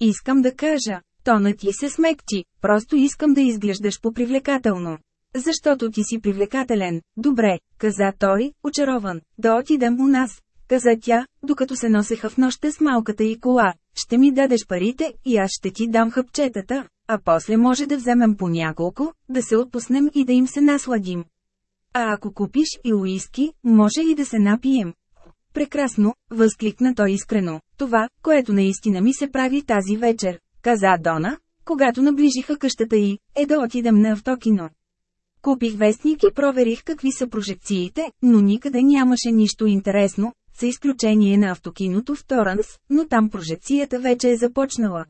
Искам да кажа, тонът ти се смекчи, просто искам да изглеждаш попривлекателно. Защото ти си привлекателен, добре, каза той, очарован, да отидем у нас, каза тя, докато се носеха в нощта с малката и кола, ще ми дадеш парите и аз ще ти дам хъпчетата, а после може да вземем по няколко, да се отпуснем и да им се насладим. А ако купиш и уиски, може и да се напием. Прекрасно, възкликна той искрено. Това, което наистина ми се прави тази вечер, каза Дона, когато наближиха къщата й, е да отидем на автокино. Купих вестник и проверих какви са прожекциите, но никъде нямаше нищо интересно, за изключение на автокиното в Торанс, но там прожекцията вече е започнала.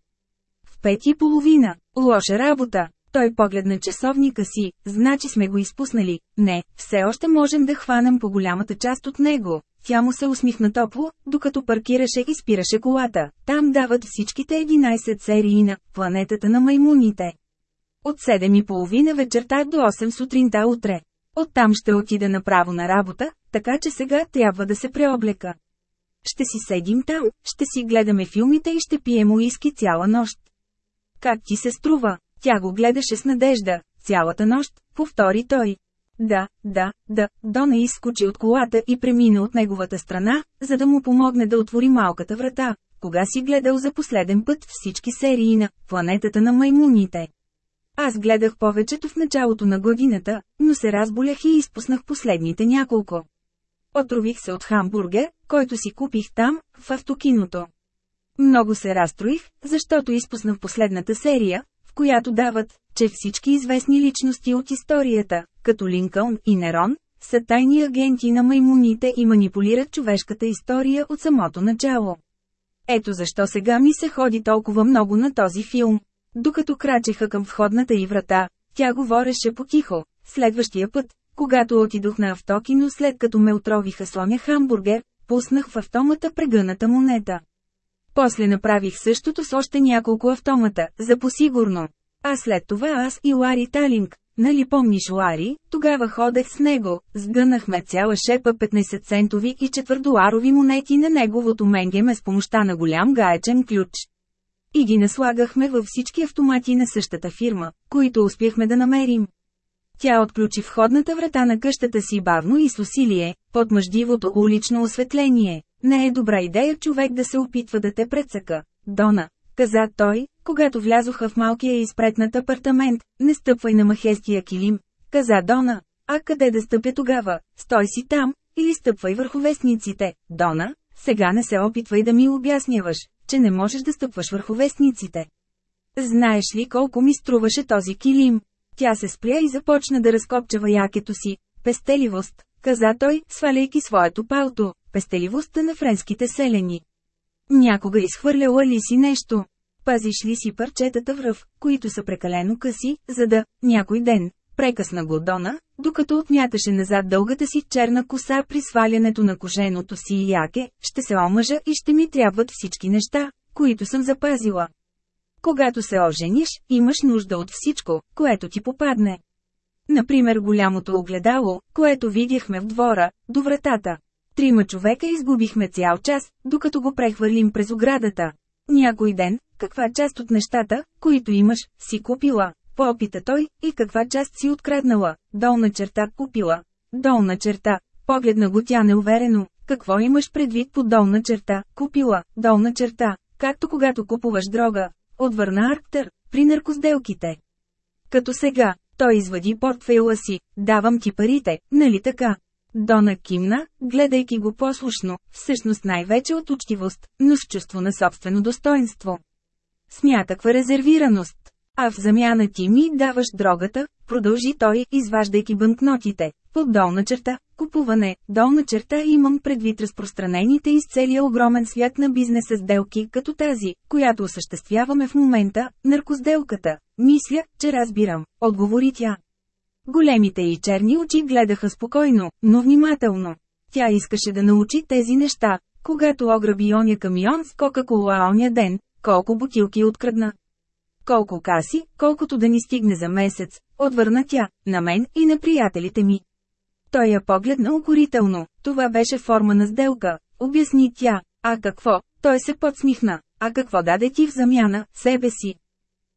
В пет и половина. Лоша работа. Той погледна часовника си, значи сме го изпуснали. Не, все още можем да хванем по голямата част от него. Тя му се усмихна топло, докато паркираше и спираше колата. Там дават всичките 11 серии на планетата на маймуните. От 7.30 вечерта до 8 сутринта утре. Оттам ще отида направо на работа, така че сега трябва да се преоблека. Ще си седим там, ще си гледаме филмите и ще пием уиски цяла нощ. Как ти се струва? Тя го гледаше с надежда, цялата нощ, повтори той. Да, да, да, Дона изскочи от колата и премина от неговата страна, за да му помогне да отвори малката врата. Кога си гледал за последен път всички серии на «Планетата на маймуните»? Аз гледах повечето в началото на годината, но се разболях и изпуснах последните няколко. Отрових се от хамбургер, който си купих там, в автокиното. Много се разстроих, защото изпуснах последната серия, в която дават, че всички известни личности от историята, като Линкълн и Нерон, са тайни агенти на маймуните и манипулират човешката история от самото начало. Ето защо сега ми се ходи толкова много на този филм. Докато крачеха към входната й врата, тя говореше потихо. Следващия път, когато отидох на автокино след като ме отровиха слоня хамбургер, пуснах в автомата прегъната монета. После направих същото с още няколко автомата, за посигурно. А след това аз и Лари Талинг, нали помниш Лари, тогава ходех с него, сгънахме цяла шепа 15-центови и четвърдоларови монети на неговото менгеме с помощта на голям гаечен ключ. И ги наслагахме във всички автомати на същата фирма, които успяхме да намерим. Тя отключи входната врата на къщата си бавно и с усилие, под мъждивото улично осветление. Не е добра идея човек да се опитва да те прецъка. Дона, каза той, когато влязоха в малкия изпретнат апартамент, не стъпвай на махестия килим, каза Дона. А къде да стъпя тогава? Стой си там, или стъпвай върху вестниците. Дона, сега не се опитвай да ми обясняваш, че не можеш да стъпваш върху вестниците. Знаеш ли колко ми струваше този килим? Тя се спря и започна да разкопчава якето си. Пестеливост, каза той, сваляйки своето палто, пестеливостта на френските селени. Някога изхвърляла ли си нещо? Пазиш ли си парчетата връв, които са прекалено къси, за да, някой ден, прекъсна Годона, докато отмяташе назад дългата си черна коса при свалянето на коженото си яке, ще се омъжа и ще ми трябват всички неща, които съм запазила. Когато се ожениш, имаш нужда от всичко, което ти попадне. Например голямото огледало, което видяхме в двора, до вратата. Трима човека изгубихме цял час, докато го прехвърлим през оградата. Някой ден, каква част от нещата, които имаш, си купила? Попита той, и каква част си откраднала? Долна черта купила. Долна черта. Погледна го тя неуверено. Какво имаш предвид по долна черта? Купила. Долна черта. Както когато купуваш дрога. Отвърна Арктър, при наркозделките. Като сега, той извади портфейла си, давам ти парите, нали така? Дона кимна, гледайки го послушно, всъщност най-вече от учтивост, но с чувство на собствено достоинство. С някаква резервираност. А в замяна ти ми даваш дрогата, продължи той, изваждайки банкнотите. Под долна черта, купуване, долна черта имам предвид разпространените из целия огромен свят на бизнеса сделки като тази, която осъществяваме в момента, наркозделката. Мисля, че разбирам, отговори тя. Големите и черни очи гледаха спокойно, но внимателно. Тя искаше да научи тези неща, когато ограби оня камион с Кока-Кола оня ден, колко бутилки открадна. Колко каси, колкото да ни стигне за месец, отвърна тя, на мен и на приятелите ми. Той я погледна укорително, това беше форма на сделка, обясни тя, а какво, той се подсмихна, а какво даде ти в замяна, себе си.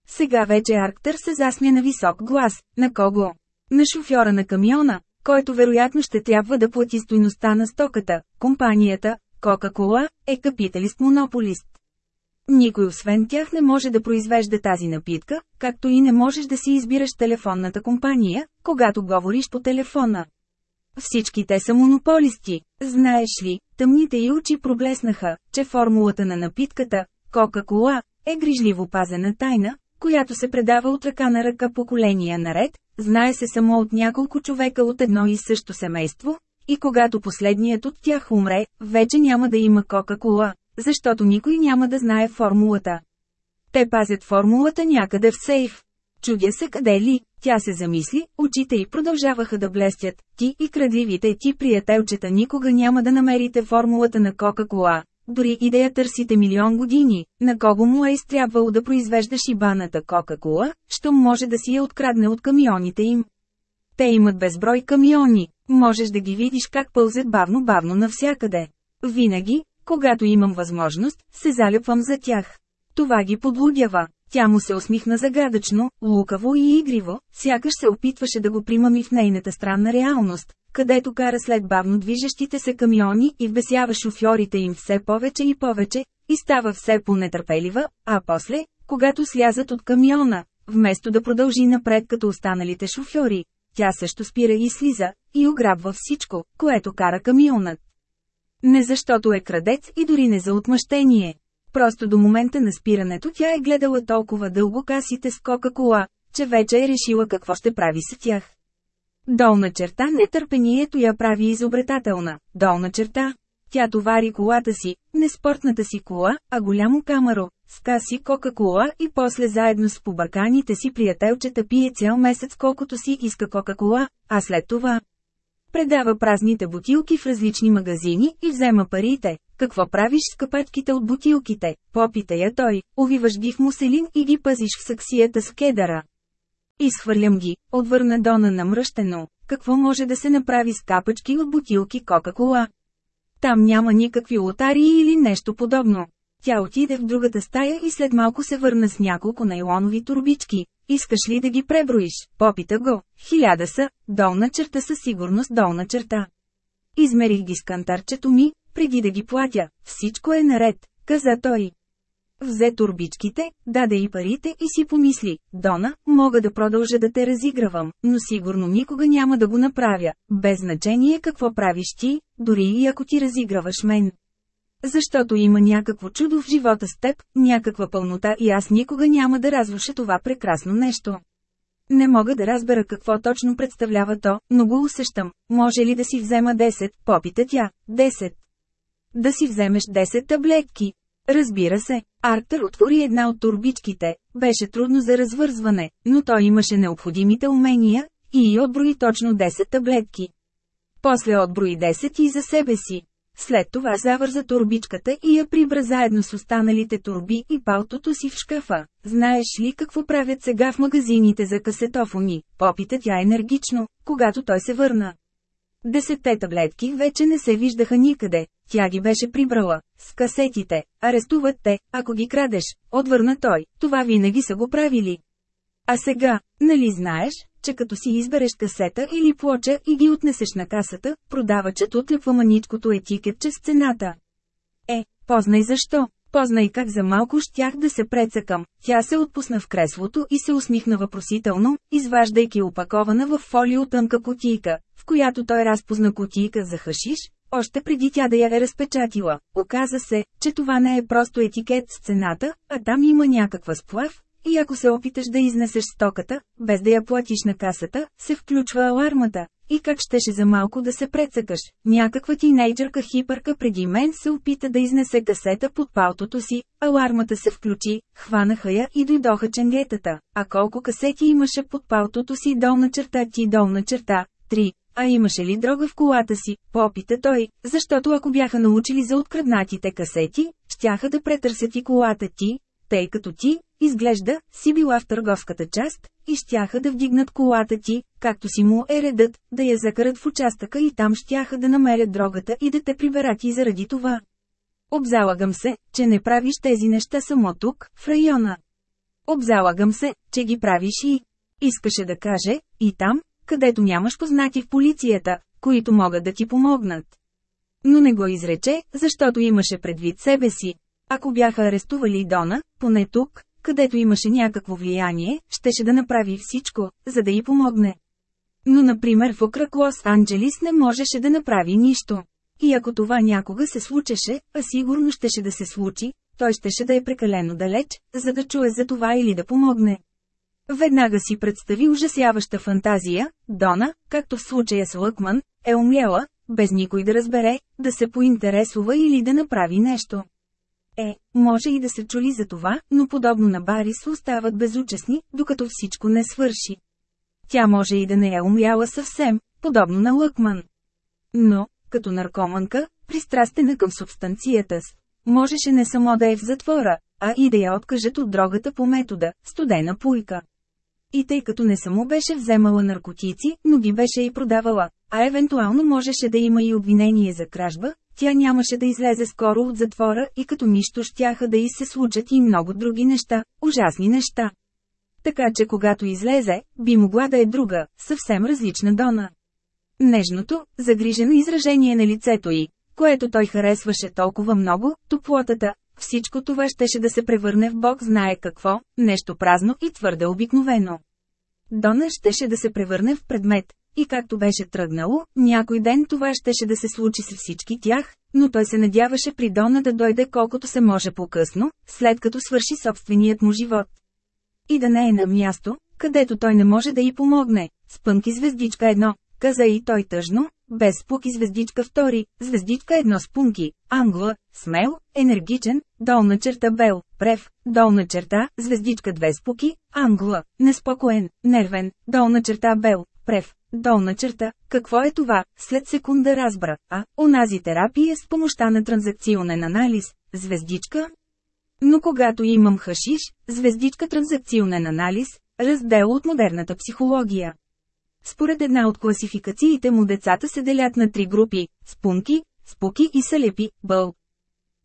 Сега вече Арктър се засмя на висок глас, на кого? На шофьора на камиона, който вероятно ще трябва да плати стойността на стоката, компанията, Кока-Кола, е капиталист-монополист. Никой освен тях не може да произвежда тази напитка, както и не можеш да си избираш телефонната компания, когато говориш по телефона. Всички те са монополисти. Знаеш ли, тъмните й очи проблеснаха, че формулата на напитката, Кока-Кола, е грижливо пазена тайна, която се предава от ръка на ръка поколения наред, знае се само от няколко човека от едно и също семейство, и когато последният от тях умре, вече няма да има Кока-Кола, защото никой няма да знае формулата. Те пазят формулата някъде в сейф. Чудя се къде ли, тя се замисли, очите й продължаваха да блестят, ти и крадливите ти приятелчета никога няма да намерите формулата на Кока-Кола. Дори и да я търсите милион години, на кого му е изтрябвало да произвежда шибаната Кока-Кола, що може да си я открадне от камионите им. Те имат безброй камиони, можеш да ги видиш как пълзят бавно-бавно навсякъде. Винаги, когато имам възможност, се залепвам за тях. Това ги подлудява. Тя му се усмихна загадъчно, лукаво и игриво, сякаш се опитваше да го примами в нейната странна реалност, където кара след бавно движещите се камиони и вбесява шофьорите им все повече и повече, и става все по-нетърпелива, а после, когато слязат от камиона, вместо да продължи напред като останалите шофьори, тя също спира и слиза, и ограбва всичко, което кара камионът. Не защото е крадец и дори не за отмъщение. Просто до момента на спирането тя е гледала толкова дълго касите с Кока-Кола, че вече е решила какво ще прави с тях. Долна черта нетърпението я прави изобретателна. Долна черта. Тя товари колата си, не спортната си кола, а голямо камаро, с каси Кока-Кола и после заедно с побърканите си приятелчета пие цял месец колкото си иска Кока-Кола, а след това Предава празните бутилки в различни магазини и взема парите. Какво правиш с капачките от бутилките? Попита я той, увиваш ги в муселин и ги пазиш в саксията с кедъра. Изхвърлям ги, отвърна Дона намръщено. Какво може да се направи с капачки от бутилки Кока-Кола? Там няма никакви лотарии или нещо подобно. Тя отиде в другата стая и след малко се върна с няколко найлонови турбички. Искаш ли да ги преброиш? Попита го. Хиляда са, долна черта със сигурност долна черта. Измерих ги с кантарчето ми, преди да ги платя. Всичко е наред, каза той. Взе турбичките, даде и парите и си помисли, Дона, мога да продължа да те разигравам, но сигурно никога няма да го направя, без значение какво правиш ти, дори и ако ти разиграваш мен. Защото има някакво чудо в живота с теб, някаква пълнота и аз никога няма да разруша това прекрасно нещо. Не мога да разбера какво точно представлява то, но го усещам. Може ли да си взема 10, попита тя, 10. Да си вземеш 10 таблетки. Разбира се, Арктър отвори една от турбичките, беше трудно за развързване, но той имаше необходимите умения, и отброи точно 10 таблетки. После отброи 10 и за себе си. След това завърза турбичката и я прибра заедно с останалите турби и палтото си в шкафа. Знаеш ли какво правят сега в магазините за касетофони? Попита тя енергично, когато той се върна. Десетте таблетки вече не се виждаха никъде, тя ги беше прибрала. С касетите, арестуват те, ако ги крадеш, отвърна той, това винаги са го правили. А сега, нали знаеш, че като си избереш касета или плоча и ги отнесеш на касата, продавачът отлепва маничкото етикетче с цената. Е, познай защо. Познай как за малко щях да се прецакам. Тя се отпусна в креслото и се усмихна въпросително, изваждайки опакована в фолио тънка котийка, в която той разпозна котийка за хашиш, още преди тя да я е разпечатила. Оказа се, че това не е просто етикет с цената, а там има някаква сплав, и ако се опиташ да изнесеш стоката, без да я платиш на касата, се включва алармата. И как щеше за малко да се прецакаш? Някаква тинейджърка хипърка преди мен се опита да изнесе касета под палтото си, алармата се включи, хванаха я и дойдоха ченгетата. А колко касети имаше под палтото си долна черта ти долна черта? Три. А имаше ли дрога в колата си? Попита той, защото ако бяха научили за откраднатите касети, щяха да претърсят и колата ти, тъй като ти, изглежда, си била в търговската част, и щяха да вдигнат колата ти, както си му е редът, да я закарат в участъка и там щяха да намерят дрогата и да те приберат и заради това. Обзалагам се, че не правиш тези неща само тук, в района. Обзалагам се, че ги правиш и... Искаше да каже, и там, където нямаш познати в полицията, които могат да ти помогнат. Но не го изрече, защото имаше предвид себе си. Ако бяха арестували Дона, поне тук, където имаше някакво влияние, щеше да направи всичко, за да й помогне. Но например в окръг Лос-Анджелис не можеше да направи нищо. И ако това някога се случеше, а сигурно щеше да се случи, той щеше да е прекалено далеч, за да чуе за това или да помогне. Веднага си представи ужасяваща фантазия, Дона, както в случая с Лъкман, е умряла, без никой да разбере, да се поинтересува или да направи нещо. Е, може и да се чули за това, но подобно на Барис остават безучастни, докато всичко не свърши. Тя може и да не е умряла съвсем, подобно на Лъкман. Но, като наркоманка, пристрастена към субстанцията с, можеше не само да е в затвора, а и да я откажат от дрогата по метода – студена пуйка. И тъй като не само беше вземала наркотици, но ги беше и продавала, а евентуално можеше да има и обвинение за кражба, тя нямаше да излезе скоро от затвора и като нищо щяха да й се случат и много други неща, ужасни неща. Така че когато излезе, би могла да е друга, съвсем различна Дона. Нежното, загрижено изражение на лицето й, което той харесваше толкова много, топлотата, всичко това щеше да се превърне в Бог знае какво, нещо празно и твърде обикновено. Дона щеше да се превърне в предмет, и както беше тръгнало, някой ден това щеше да се случи с всички тях, но той се надяваше при Дона да дойде колкото се може по-късно, след като свърши собственият му живот. И да не е на място, където той не може да й помогне. Спънки звездичка едно, каза и той тъжно, без спуки звездичка втори, звездичка едно спунки, англа, смел, енергичен, долна черта бел, прев, долна черта, звездичка две спуки, англа, неспокоен, нервен, долна черта бел, прев, долна черта, какво е това, след секунда разбра, а, онази терапия с помощта на транзакционен анализ, звездичка. Но когато имам хашиш, звездичка транзакционен анализ, раздел от модерната психология. Според една от класификациите му децата се делят на три групи – спунки, спуки и салепи, бъл.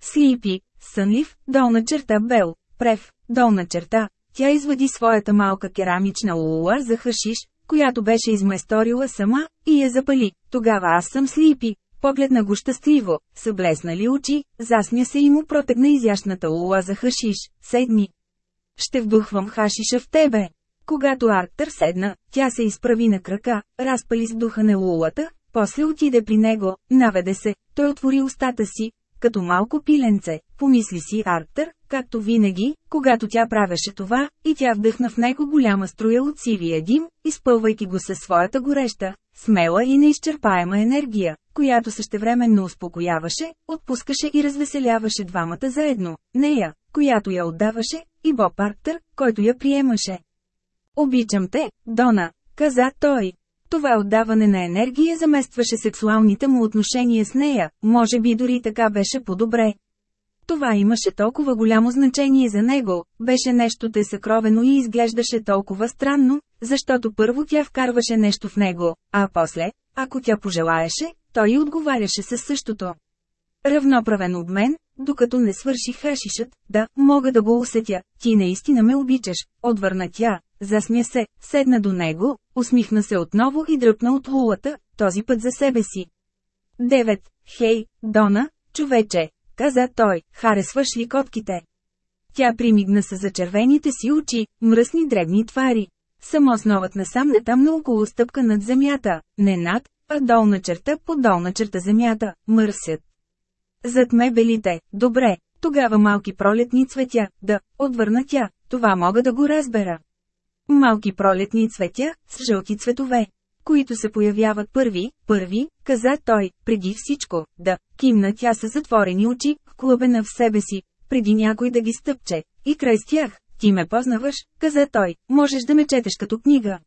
Слипи, сънлив, долна черта бел, прев, долна черта. Тя извади своята малка керамична лула за хашиш, която беше изместорила сама, и я запали. Тогава аз съм слипи. Погледна го щастливо, съблеснали очи, засмя се и му протегна изящната лула за хашиш. Седни. Ще вдухвам хашиша в тебе. Когато Арктър седна, тя се изправи на крака, разпали с духане лулата, после отиде при него, наведе се, той отвори устата си, като малко пиленце, помисли си Арктър, както винаги, когато тя правеше това, и тя вдъхна в него голяма струя от сивия дим, изпълвайки го със своята гореща, смела и неизчерпаема енергия, която същевременно успокояваше, отпускаше и развеселяваше двамата заедно, нея, която я отдаваше, и Боб Арктър, който я приемаше. Обичам те, Дона, каза той. Това отдаване на енергия заместваше сексуалните му отношения с нея, може би дори така беше по-добре. Това имаше толкова голямо значение за него, беше нещо те съкровено и изглеждаше толкова странно, защото първо тя вкарваше нещо в него, а после, ако тя пожелаеше, той и отговаряше със същото. Равноправен обмен, докато не свърши хашишът, да, мога да го усетя, ти наистина ме обичаш, отвърна тя, засмя се, седна до него, усмихна се отново и дръпна от лулата, този път за себе си. 9. Хей, Дона, човече, каза той, харесваш ли котките? Тя примигна с зачервените си очи, мръсни дребни твари. Само основът насам не там на около стъпка над земята, не над, а долна черта по долна черта земята, мърсят. Зад мебелите, добре, тогава малки пролетни цветя, да, отвърна тя, това мога да го разбера. Малки пролетни цветя, с жълти цветове, които се появяват първи, първи, каза той, преди всичко, да, кимна тя с затворени очи, клубена в себе си, преди някой да ги стъпче, и край с тях, ти ме познаваш, каза той, можеш да ме четеш като книга.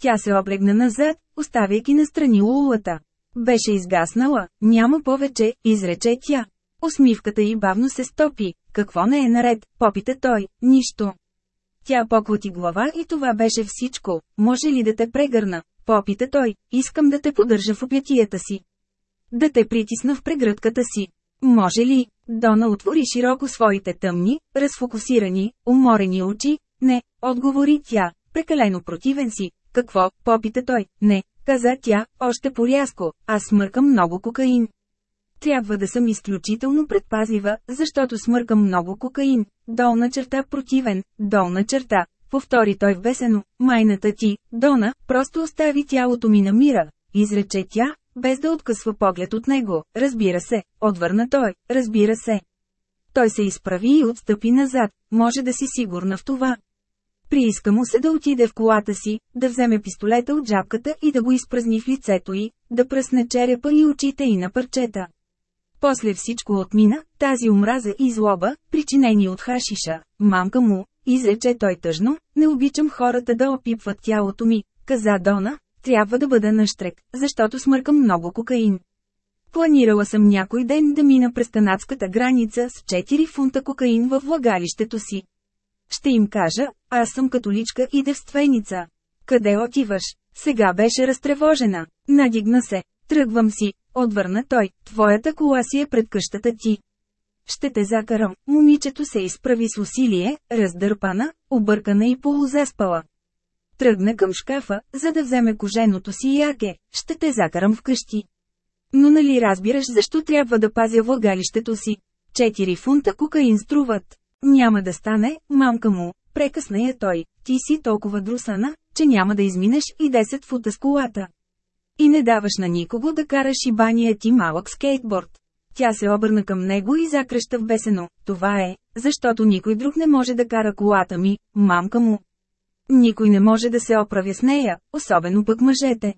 Тя се облегна назад, оставяйки настрани лулата. Беше изгаснала, няма повече, изрече тя. Усмивката й бавно се стопи. Какво не е наред, попита той, нищо. Тя поклати глава и това беше всичко. Може ли да те прегърна? Попита той, искам да те поддържа в обятията си. Да те притисна в прегръдката си. Може ли? Дона отвори широко своите тъмни, разфокусирани, уморени очи. Не, отговори тя, прекалено противен си. Какво? Попита той. Не, каза тя, още порязко, аз смъркам много кокаин. Трябва да съм изключително предпазлива, защото смъркам много кокаин. Долна черта противен, долна черта. Повтори той вбесено, майната ти, Дона, просто остави тялото ми на мира, изрече тя, без да откъсва поглед от него. Разбира се, отвърна той, разбира се. Той се изправи и отстъпи назад, може да си сигурна в това. Прииска му се да отиде в колата си, да вземе пистолета от жабката и да го изпразни в лицето й, да пръсне черепа и очите й на парчета. После всичко отмина, тази омраза и злоба, причинени от хашиша, мамка му, изрече той тъжно, не обичам хората да опипват тялото ми, каза Дона, трябва да бъда нащрек, защото смъркам много кокаин. Планирала съм някой ден да мина през канадската граница с 4 фунта кокаин във влагалището си. Ще им кажа, аз съм католичка и девственица. Къде отиваш? Сега беше разтревожена. Надигна се. Тръгвам си, отвърна той. Твоята кола си е пред къщата ти. Ще те закарам. Момичето се изправи с усилие, раздърпана, объркана и полузаспала. Тръгна към шкафа, за да вземе коженото си яке. Ще те закарам вкъщи. Но нали разбираш защо трябва да пазя влагалището си? Четири фунта кокаин струват. Няма да стане, мамка му, прекъсна я той, ти си толкова друсана, че няма да изминеш и 10 фута с колата. И не даваш на никого да караш и бания ти малък скейтборд. Тя се обърна към него и закръща в бесено. Това е, защото никой друг не може да кара колата ми, мамка му. Никой не може да се оправя с нея, особено пък мъжете.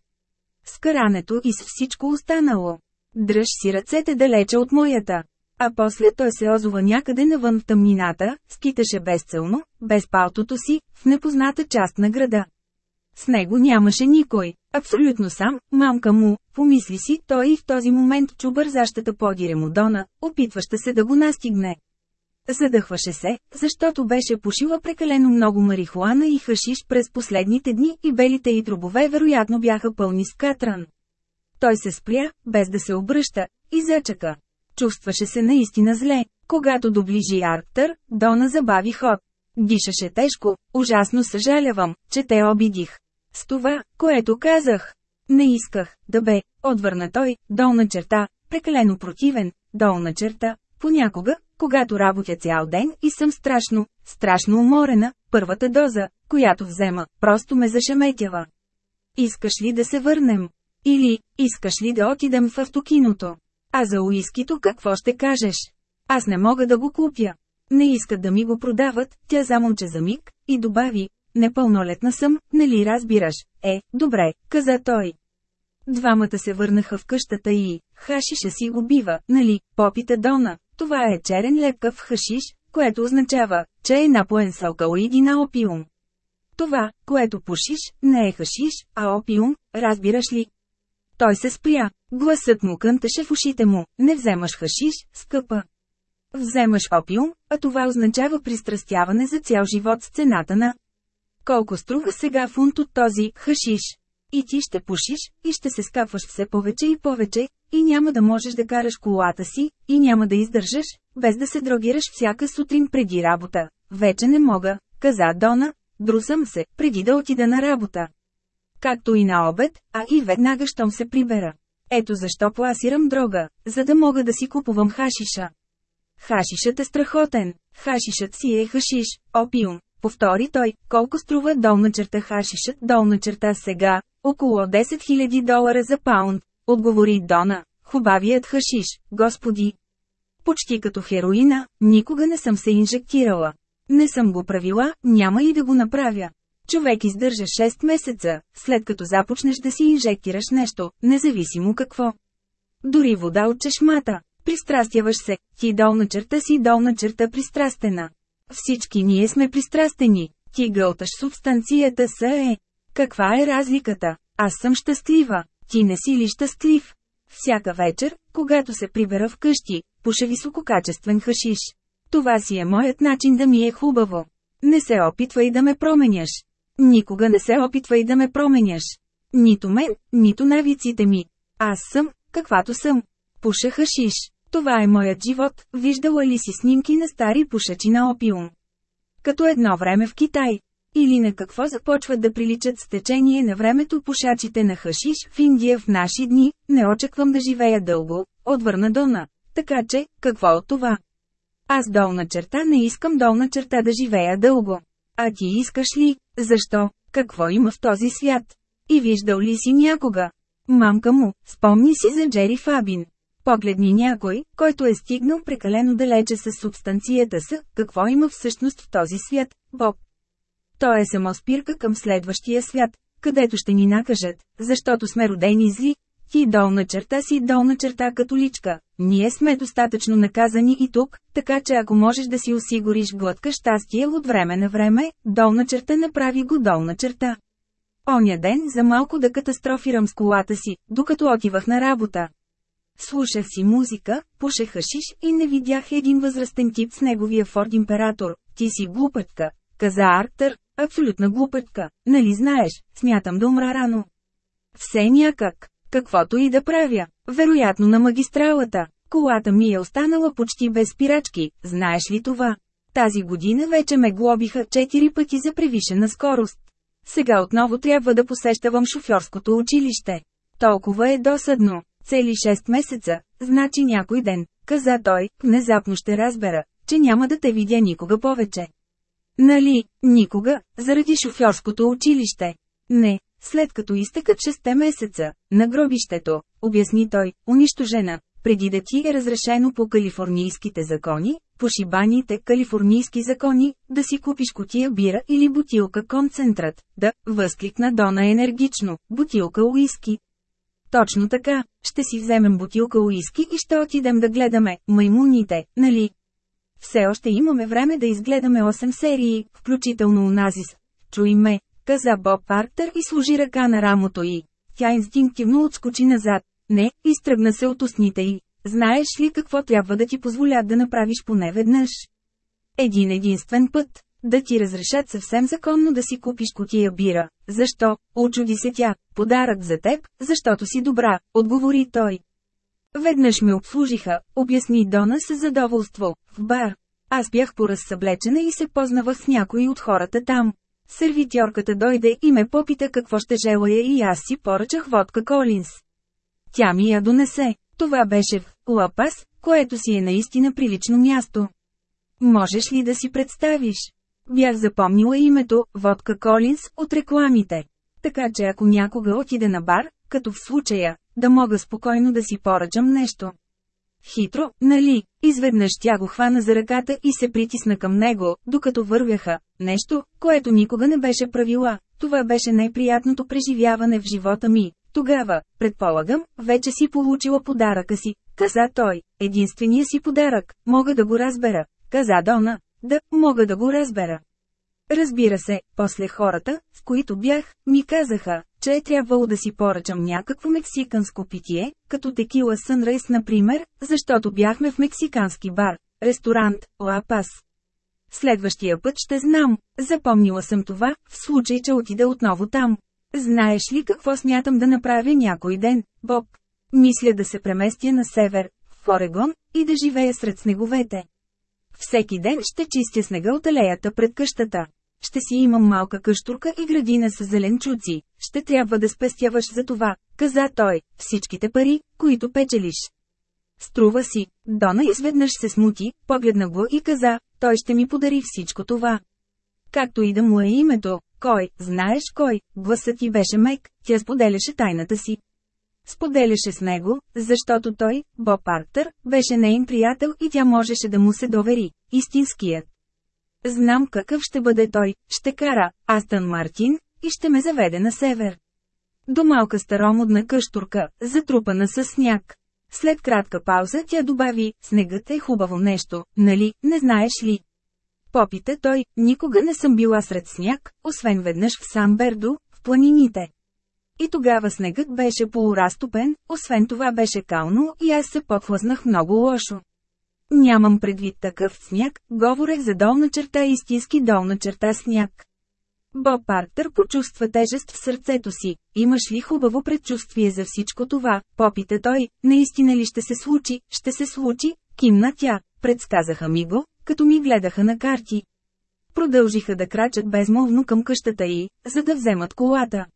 С карането и с всичко останало. Дръж си ръцете далече от моята. А после той се озова някъде навън в тъмнината, скиташе безцелно, без палтото си, в непозната част на града. С него нямаше никой, абсолютно сам, мамка му, помисли си, той и в този момент чу бързащата подире му Дона, опитваща се да го настигне. Задъхваше се, защото беше пушила прекалено много марихуана и хашиш през последните дни и белите и дробове вероятно бяха пълни с катран. Той се спря, без да се обръща, и зачака. Чувстваше се наистина зле. Когато доближи Арктър, Дона забави ход. Дишаше тежко, ужасно съжалявам, че те обидих. С това, което казах. Не исках, да бе, отвърна той, долна черта, прекалено противен, долна черта, понякога, когато работя цял ден и съм страшно, страшно уморена, първата доза, която взема, просто ме зашеметява. Искаш ли да се върнем? Или, искаш ли да отидем в автокиното? А за уискито какво ще кажеш? Аз не мога да го купя. Не искат да ми го продават, тя замълча за миг, и добави, непълнолетна съм, нали разбираш? Е, добре, каза той. Двамата се върнаха в къщата и, хашиша си убива, нали, попита Дона. Това е черен лепкав хашиш, което означава, че е напоен с алкалоиди на опиум. Това, което пушиш, не е хашиш, а опиум, разбираш ли? Той се спря. Гласът му кънташе в ушите му. Не вземаш хашиш, скъпа. Вземаш опиум, а това означава пристрастяване за цял живот с цената на... Колко струва сега фунт от този хашиш? И ти ще пушиш, и ще се скапваш все повече и повече, и няма да можеш да караш колата си, и няма да издържаш, без да се дрогираш всяка сутрин преди работа. Вече не мога, каза Дона, друсам се, преди да отида на работа. Както и на обед, а и веднага щом се прибера. Ето защо пласирам дрога, за да мога да си купувам хашиша. Хашишът е страхотен. Хашишът си е хашиш, опиум. Повтори той, колко струва долна черта хашишът, долна черта сега, около 10 000 долара за паунд, отговори Дона. Хубавият хашиш, господи. Почти като хероина, никога не съм се инжектирала. Не съм го правила, няма и да го направя. Човек издържа 6 месеца, след като започнеш да си инжектираш нещо, независимо какво. Дори вода от чешмата. Пристрастяваш се, ти долна черта си долна черта пристрастена. Всички ние сме пристрастени, ти гълташ субстанцията са е. Каква е разликата? Аз съм щастлива, ти не си ли щастлив? Всяка вечер, когато се прибера вкъщи, пуша висококачествен хашиш. Това си е моят начин да ми е хубаво. Не се опитвай да ме променяш. Никога не се опитвай да ме променяш. Нито мен, нито навиците ми. Аз съм, каквато съм. Пуша хашиш. Това е моят живот, виждала ли си снимки на стари пушачи на опиум? Като едно време в Китай. Или на какво започват да приличат с течение на времето пушачите на хашиш в Индия в наши дни, не очаквам да живея дълго, отвърна Дона. Така че, какво от това? Аз долна черта не искам долна черта да живея дълго. А ти искаш ли? Защо? Какво има в този свят? И виждал ли си някога? Мамка му, спомни си за Джери Фабин. Погледни някой, който е стигнал прекалено далече с субстанцията с, какво има всъщност в този свят, Боб. Той е само спирка към следващия свят, където ще ни накажат, защото сме родени зли, ти долна черта си долна черта католичка. Ние сме достатъчно наказани и тук, така че ако можеш да си осигуриш глътка щастие от време на време, долна черта направи го долна черта. Оня ден за малко да катастрофирам с колата си, докато отивах на работа. Слушах си музика, пушех хашиш и не видях един възрастен тип с неговия Форд Император. Ти си глупътка, каза Арктър, абсолютна глупътка, нали знаеш, смятам да умра рано. Все някак, каквото и да правя, вероятно на магистралата. Колата ми е останала почти без спирачки, знаеш ли това? Тази година вече ме глобиха 4 пъти за превишена скорост. Сега отново трябва да посещавам шофьорското училище. Толкова е досадно. Цели 6 месеца, значи някой ден, каза той, внезапно ще разбера, че няма да те видя никога повече. Нали, никога, заради шофьорското училище. Не, след като изтекат 6 месеца, на гробището, обясни той, унищожена, преди да ти е разрешено по калифорнийските закони, по шибаните калифорнийски закони, да си купиш котия бира или бутилка концентрат, да, възкликна Дона енергично, бутилка уиски. Точно така, ще си вземем бутилка уиски и ще отидем да гледаме маймуните, нали? Все още имаме време да изгледаме 8 серии, включително Уназис. Чуй ме, каза Боб Парктер и сложи ръка на рамото й. Тя инстинктивно отскочи назад. Не, изтръгна се от устните й. Знаеш ли какво трябва да ти позволят да направиш поне веднъж? Един единствен път. Да ти разрешат съвсем законно да си купиш котия бира. Защо? Очуди се тя. Подарък за теб, защото си добра, отговори той. Веднъж ме обслужиха, обясни Дона с задоволство, в бар. Аз бях поразсъблечена и се познавах с някои от хората там. Сервитьорката дойде и ме попита какво ще желая и аз си поръчах водка Колинс. Тя ми я донесе. Това беше в Лапас, което си е наистина прилично място. Можеш ли да си представиш? Бях запомнила името Водка Колинс от рекламите. Така че ако някога отиде на бар, като в случая, да мога спокойно да си поръчам нещо. Хитро, нали? Изведнъж тя го хвана за ръката и се притисна към него, докато вървяха. Нещо, което никога не беше правила. Това беше най-приятното преживяване в живота ми. Тогава, предполагам, вече си получила подаръка си, каза той. Единствения си подарък, мога да го разбера, каза Дона. Да, мога да го разбера. Разбира се, после хората, с които бях, ми казаха, че е трябвало да си поръчам някакво мексиканско питие, като текила Сънрейс например, защото бяхме в мексикански бар, ресторант, Ла Пас. Следващия път ще знам, запомнила съм това, в случай, че отида отново там. Знаеш ли какво смятам да направя някой ден, Боб? Мисля да се преместя на север, в Орегон, и да живея сред снеговете. Всеки ден ще чистя снега от алеята пред къщата. Ще си имам малка къщурка и градина с зеленчуци. Ще трябва да спестяваш за това, каза той, всичките пари, които печелиш. Струва си, Дона изведнъж се смути, погледна го и каза, той ще ми подари всичко това. Както и да му е името, кой, знаеш кой, гласът ти беше мек, тя споделяше тайната си. Споделяше с него, защото той, Боб Арктър, беше нейн приятел и тя можеше да му се довери, истинският. Знам какъв ще бъде той, ще кара Астън Мартин и ще ме заведе на север. До малка старомодна къщурка, затрупана с сняг. След кратка пауза тя добави, снегът е хубаво нещо, нали, не знаеш ли? Попита той, никога не съм била сред сняг, освен веднъж в Сан-Бердо, в планините. И тогава снегът беше полуразтопен, освен това беше кално и аз се подхлъзнах много лошо. Нямам предвид такъв сняг, говорех за долна черта истински долна черта сняг. Боб Партър почувства тежест в сърцето си. Имаш ли хубаво предчувствие за всичко това? Попита той, наистина ли ще се случи, ще се случи, кимна тя, предсказаха ми го, като ми гледаха на карти. Продължиха да крачат безмолвно към къщата й, за да вземат колата.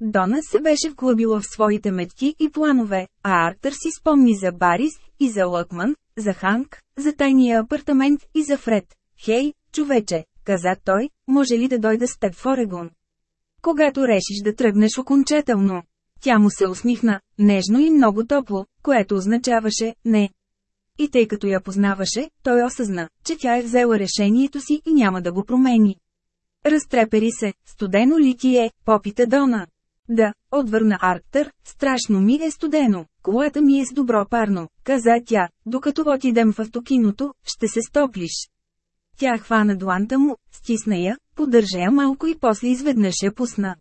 Дона се беше вклъбила в своите метки и планове, а Артър си спомни за Барис и за Лъкман, за Ханк, за тайния апартамент и за Фред. Хей, човече, каза той, може ли да дойда с теб в Орегон? Когато решиш да тръгнеш окончателно. Тя му се усмихна, нежно и много топло, което означаваше «не». И тъй като я познаваше, той осъзна, че тя е взела решението си и няма да го промени. Разтрепери се, студено ли ти е, попита Дона. Да, отвърна Арктър, страшно ми е студено, колата ми е с добро парно, каза тя, докато отидем в автокиното, ще се стоплиш. Тя хвана дланта му, стисна я, поддържа я малко и после изведнъж я пусна.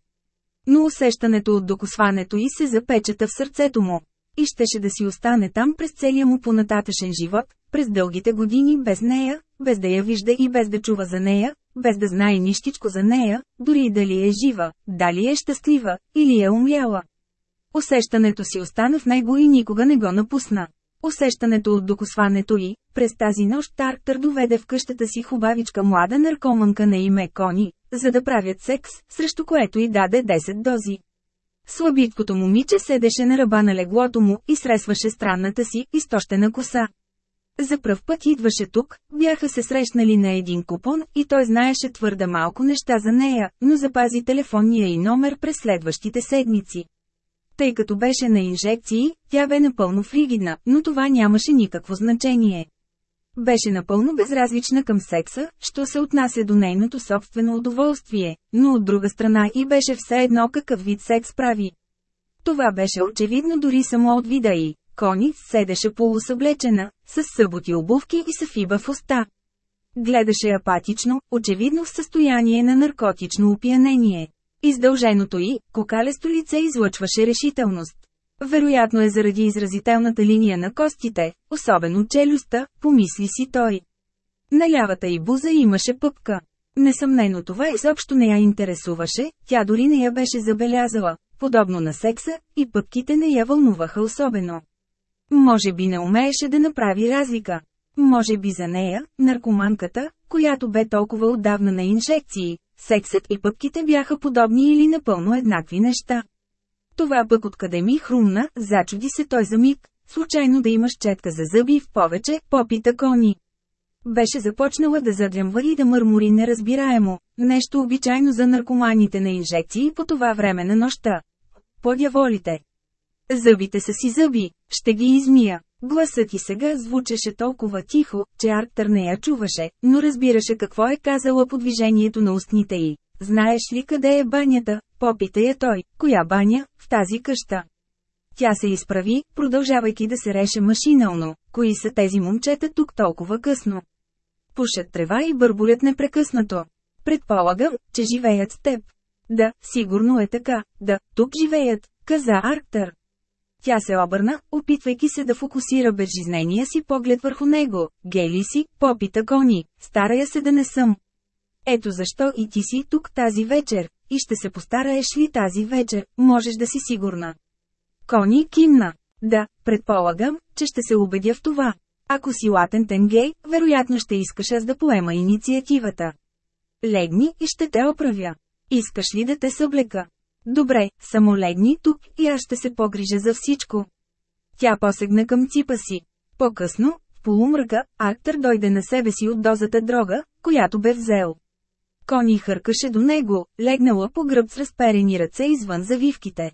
Но усещането от докосването й се запечата в сърцето му. И щеше да си остане там през целия му понататъшен живот, през дългите години без нея, без да я вижда и без да чува за нея, без да знае нищичко за нея, дори дали е жива, дали е щастлива, или е умряла. Усещането си остана в него и никога не го напусна. Усещането от докосването й, през тази нощ Тарктър доведе в къщата си хубавичка млада наркоманка на име Кони, за да правят секс, срещу което й даде 10 дози. Слабиткото момиче седеше на ръба на леглото му и сресваше странната си, изтощена коса. За пръв път идваше тук, бяха се срещнали на един купон и той знаеше твърде малко неща за нея, но запази телефонния и номер през следващите седмици. Тъй като беше на инжекции, тя бе напълно фригидна, но това нямаше никакво значение. Беше напълно безразлична към секса, що се отнася до нейното собствено удоволствие, но от друга страна и беше все едно какъв вид секс прави. Това беше очевидно дори само от вида й. Кони седеше полусъблечена, с съботи обувки и сафиба в уста. Гледаше апатично, очевидно в състояние на наркотично опиянение. Издълженото й, кокалесто лице излъчваше решителност. Вероятно е заради изразителната линия на костите, особено челюста, помисли си той. На лявата й буза имаше пъпка. Несъмнено това изобщо не я интересуваше, тя дори не я беше забелязала, подобно на секса, и пъпките не я вълнуваха особено. Може би не умееше да направи разлика. Може би за нея, наркоманката, която бе толкова отдавна на инжекции, сексът и пъпките бяха подобни или напълно еднакви неща. Това пък откъде ми хрумна, зачуди се той за миг, случайно да имаш четка за зъби в повече, попита Кони. Беше започнала да задрямва и да мърмори неразбираемо, нещо обичайно за наркоманите на инжекции по това време на нощта. Подяволите. Зъбите са си зъби, ще ги измия. Гласът и сега звучеше толкова тихо, че Арктър не я чуваше, но разбираше какво е казала по движението на устните й. Знаеш ли къде е банята? Попита я той, коя баня, в тази къща. Тя се изправи, продължавайки да се реше машинално. Кои са тези момчета тук толкова късно? Пушат трева и бърболят непрекъснато. Предполагам, че живеят с теб. Да, сигурно е така, да, тук живеят, каза Арктър. Тя се обърна, опитвайки се да фокусира безжизнения си поглед върху него. Гели си, попита Кони, старая се да не съм. Ето защо и ти си тук тази вечер, и ще се постараеш ли тази вечер, можеш да си сигурна. Кони кимна. Да, предполагам, че ще се убедя в това. Ако си латентен гей, вероятно ще искаш аз да поема инициативата. Легни и ще те оправя. Искаш ли да те съблека? Добре, само легни тук и аз ще се погрижа за всичко. Тя посегна към ципа си. По-късно, в полумръка, Актър дойде на себе си от дозата дрога, която бе взел. Кони хъркаше до него, легнала по гръб с разперени ръце извън завивките.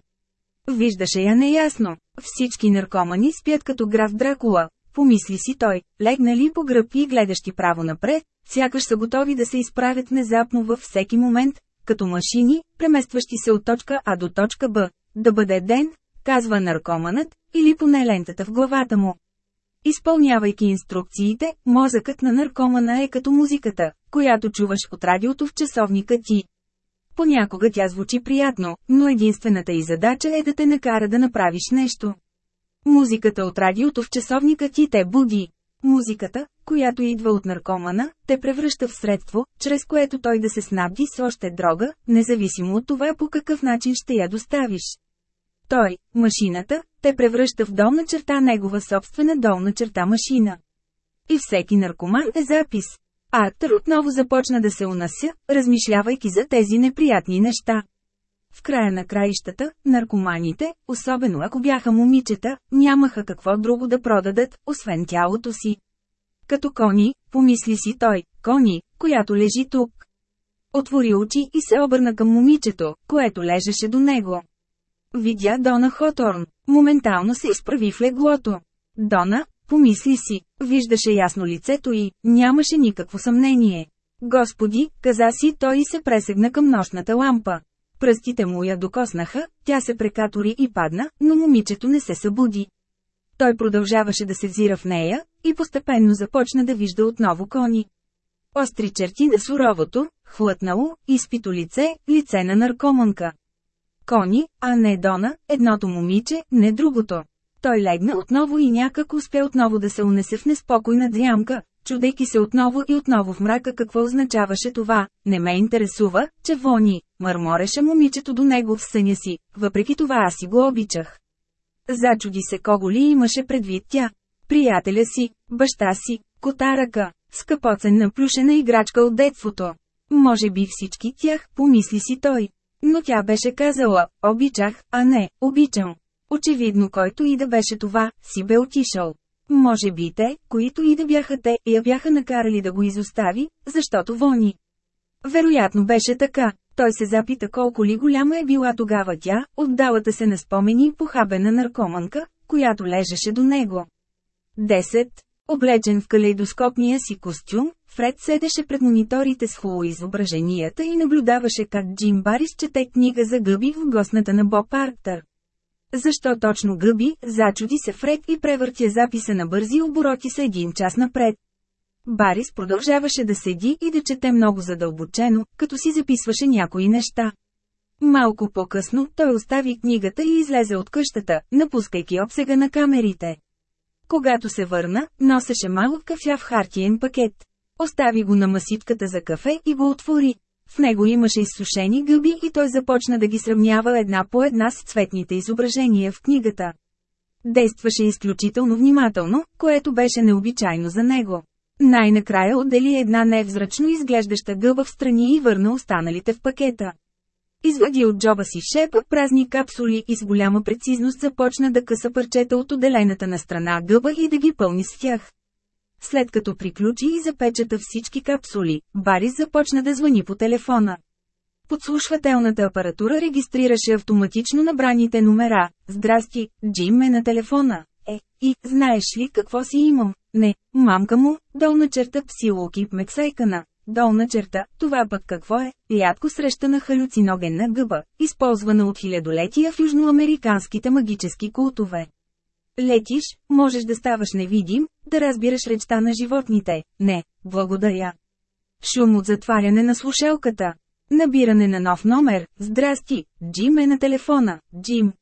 Виждаше я неясно. Всички наркомани спят като граф Дракула, помисли си той, легнали по гръб и гледащи право напред, сякаш са готови да се изправят внезапно във всеки момент, като машини, преместващи се от точка А до точка Б. Да бъде ден, казва наркоманът, или поне лентата в главата му. Изпълнявайки инструкциите, мозъкът на наркомана е като музиката, която чуваш от радиото в часовника ти. Понякога тя звучи приятно, но единствената й задача е да те накара да направиш нещо. Музиката от радиото в часовника ти те буди. Музиката, която идва от наркомана, те превръща в средство, чрез което той да се снабди с още дрога, независимо от това по какъв начин ще я доставиш. Той, машината, те превръща в долна черта негова собствена долна черта машина. И всеки наркоман е запис. Артър отново започна да се унася, размишлявайки за тези неприятни неща. В края на краищата, наркоманите, особено ако бяха момичета, нямаха какво друго да продадат, освен тялото си. Като кони, помисли си той, кони, която лежи тук. Отвори очи и се обърна към момичето, което лежеше до него. Видя Дона Хоторн. Моментално се изправи в леглото. Дона, помисли си, виждаше ясно лицето и нямаше никакво съмнение. Господи, каза си той и се пресегна към нощната лампа. Пръстите му я докоснаха, тя се прекатори и падна, но момичето не се събуди. Той продължаваше да се взира в нея, и постепенно започна да вижда отново кони. Остри черти на суровото, хлътнало, изпито лице, лице на наркоманка. Кони, а не Дона, едното момиче, не другото. Той легна отново и някак успя отново да се унесе в неспокойна дрямка, чудейки се отново и отново в мрака какво означаваше това, не ме интересува, че вони, мърмореше момичето до него в съня си, въпреки това аз си го обичах. Зачуди се кого ли имаше предвид тя. Приятеля си, баща си, котарака, скъпоценна плюшена играчка от детството. Може би всички тях, помисли си той. Но тя беше казала, обичах, а не, обичам. Очевидно който и да беше това, си бе отишъл. Може би те, които и да бяха те, я бяха накарали да го изостави, защото вони. Вероятно беше така. Той се запита колко ли голяма е била тогава тя, отдалата се на спомени похабена наркоманка, която лежеше до него. 10. Облечен в калейдоскопния си костюм, Фред седеше пред мониторите с изображенията и наблюдаваше как Джим Барис чете книга за гъби в гостната на Боб Арктър. Защо точно гъби, зачуди се Фред и превъртя записа на бързи обороти с един час напред. Барис продължаваше да седи и да чете много задълбочено, като си записваше някои неща. Малко по-късно той остави книгата и излезе от къщата, напускайки обсега на камерите. Когато се върна, носеше малък кафяв хартиен пакет. Остави го на маситката за кафе и го отвори. В него имаше изсушени гъби и той започна да ги сравнява една по една с цветните изображения в книгата. Действаше изключително внимателно, което беше необичайно за него. Най-накрая отдели една невзрачно изглеждаща гъба в страни и върна останалите в пакета. Извади от джоба си шепа празни капсули и с голяма прецизност започна да къса парчета от отделената на страна гъба и да ги пълни с тях. След като приключи и запечата всички капсули, Барис започна да звъни по телефона. Подслушвателната апаратура регистрираше автоматично набраните номера. Здрасти, Джим е на телефона. Е, и, знаеш ли какво си имам? Не, мамка му, долна черта псилокип Мексайкана. Долна черта, това пък какво е? Рядко срещана халюциногенна гъба, използвана от хилядолетия в южноамериканските магически култове. Летиш, можеш да ставаш невидим, да разбираш речта на животните. Не, благодаря. Шум от затваряне на слушалката. Набиране на нов номер. Здрасти, Джим е на телефона. Джим.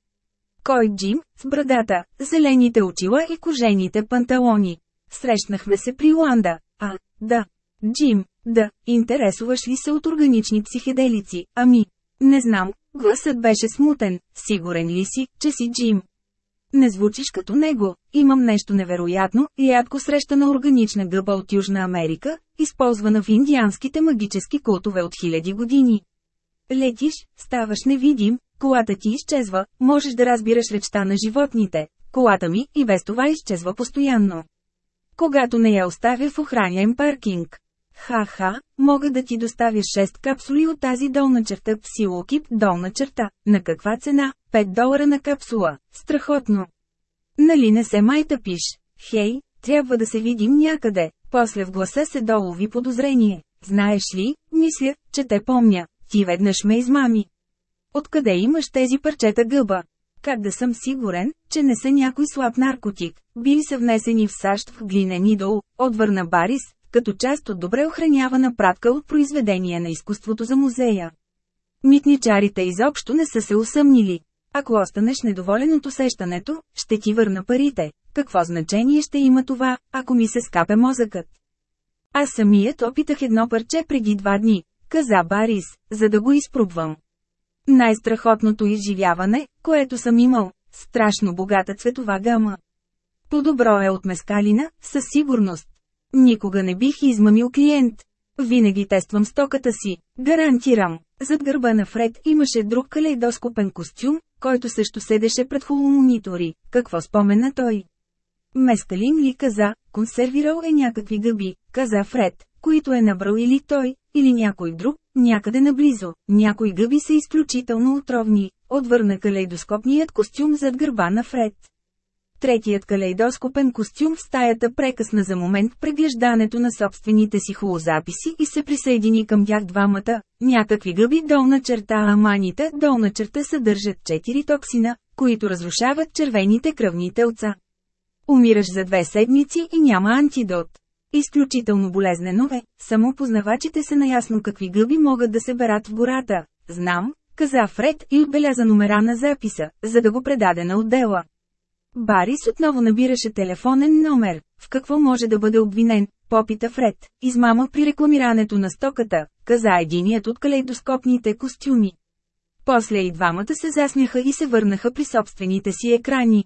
Кой Джим? С брадата, зелените очила и кожените панталони. Срещнахме се при Ланда. А, да. Джим, да, интересуваш ли се от органични психеделици? Ами. Не знам, гласът беше смутен, сигурен ли си, че си Джим? Не звучиш като него, имам нещо невероятно, ядко срещана органична гъба от Южна Америка, използвана в индианските магически култове от хиляди години. Летиш, ставаш невидим, колата ти изчезва, можеш да разбираш речта на животните, колата ми и без това изчезва постоянно. Когато не я оставя в охраняем паркинг. Ха-ха, мога да ти доставя 6 капсули от тази долна черта псилокип долна черта. На каква цена? 5 долара на капсула. Страхотно. Нали не се май тъпиш? Хей, трябва да се видим някъде. После в гласа се долови подозрение. Знаеш ли, мисля, че те помня. Ти веднъж ме измами. Откъде имаш тези парчета гъба? Как да съм сигурен, че не са някой слаб наркотик? Били са внесени в САЩ в глинен идол, отвърна Барис, като част от добре охранявана пратка от произведение на изкуството за музея. Митничарите изобщо не са се усъмнили. Ако останеш недоволен от усещането, ще ти върна парите. Какво значение ще има това, ако ми се скапе мозъкът? Аз самият опитах едно парче преди два дни, каза Барис, за да го изпробвам. Най-страхотното изживяване, което съм имал, страшно богата цветова гама. По-добро е от мескалина, със сигурност. Никога не бих измамил клиент. Винаги тествам стоката си, гарантирам. Зад гърба на Фред имаше друг калейдоскопен костюм, който също седеше пред холомонитори. Какво спомена той? Мескалин ли каза, консервирал е някакви гъби, каза Фред, които е набрал или той, или някой друг, някъде наблизо. Някои гъби са изключително отровни, отвърна калейдоскопният костюм зад гърба на Фред. Третият калейдоскопен костюм в стаята прекъсна за момент преглеждането на собствените си холозаписи и се присъедини към тях двамата. Някакви гъби долна черта аманите долна черта съдържат 4 токсина, които разрушават червените кръвни телца. Умираш за две седмици и няма антидот. Изключително болезнено е, само познавачите са наясно какви гъби могат да се берат в гората. Знам, каза Фред и отбеляза номера на записа, за да го предаде на отдела. Барис отново набираше телефонен номер. В какво може да бъде обвинен? Попита Фред. Измама при рекламирането на стоката, каза единият от калейдоскопните костюми. После и двамата се засмяха и се върнаха при собствените си екрани.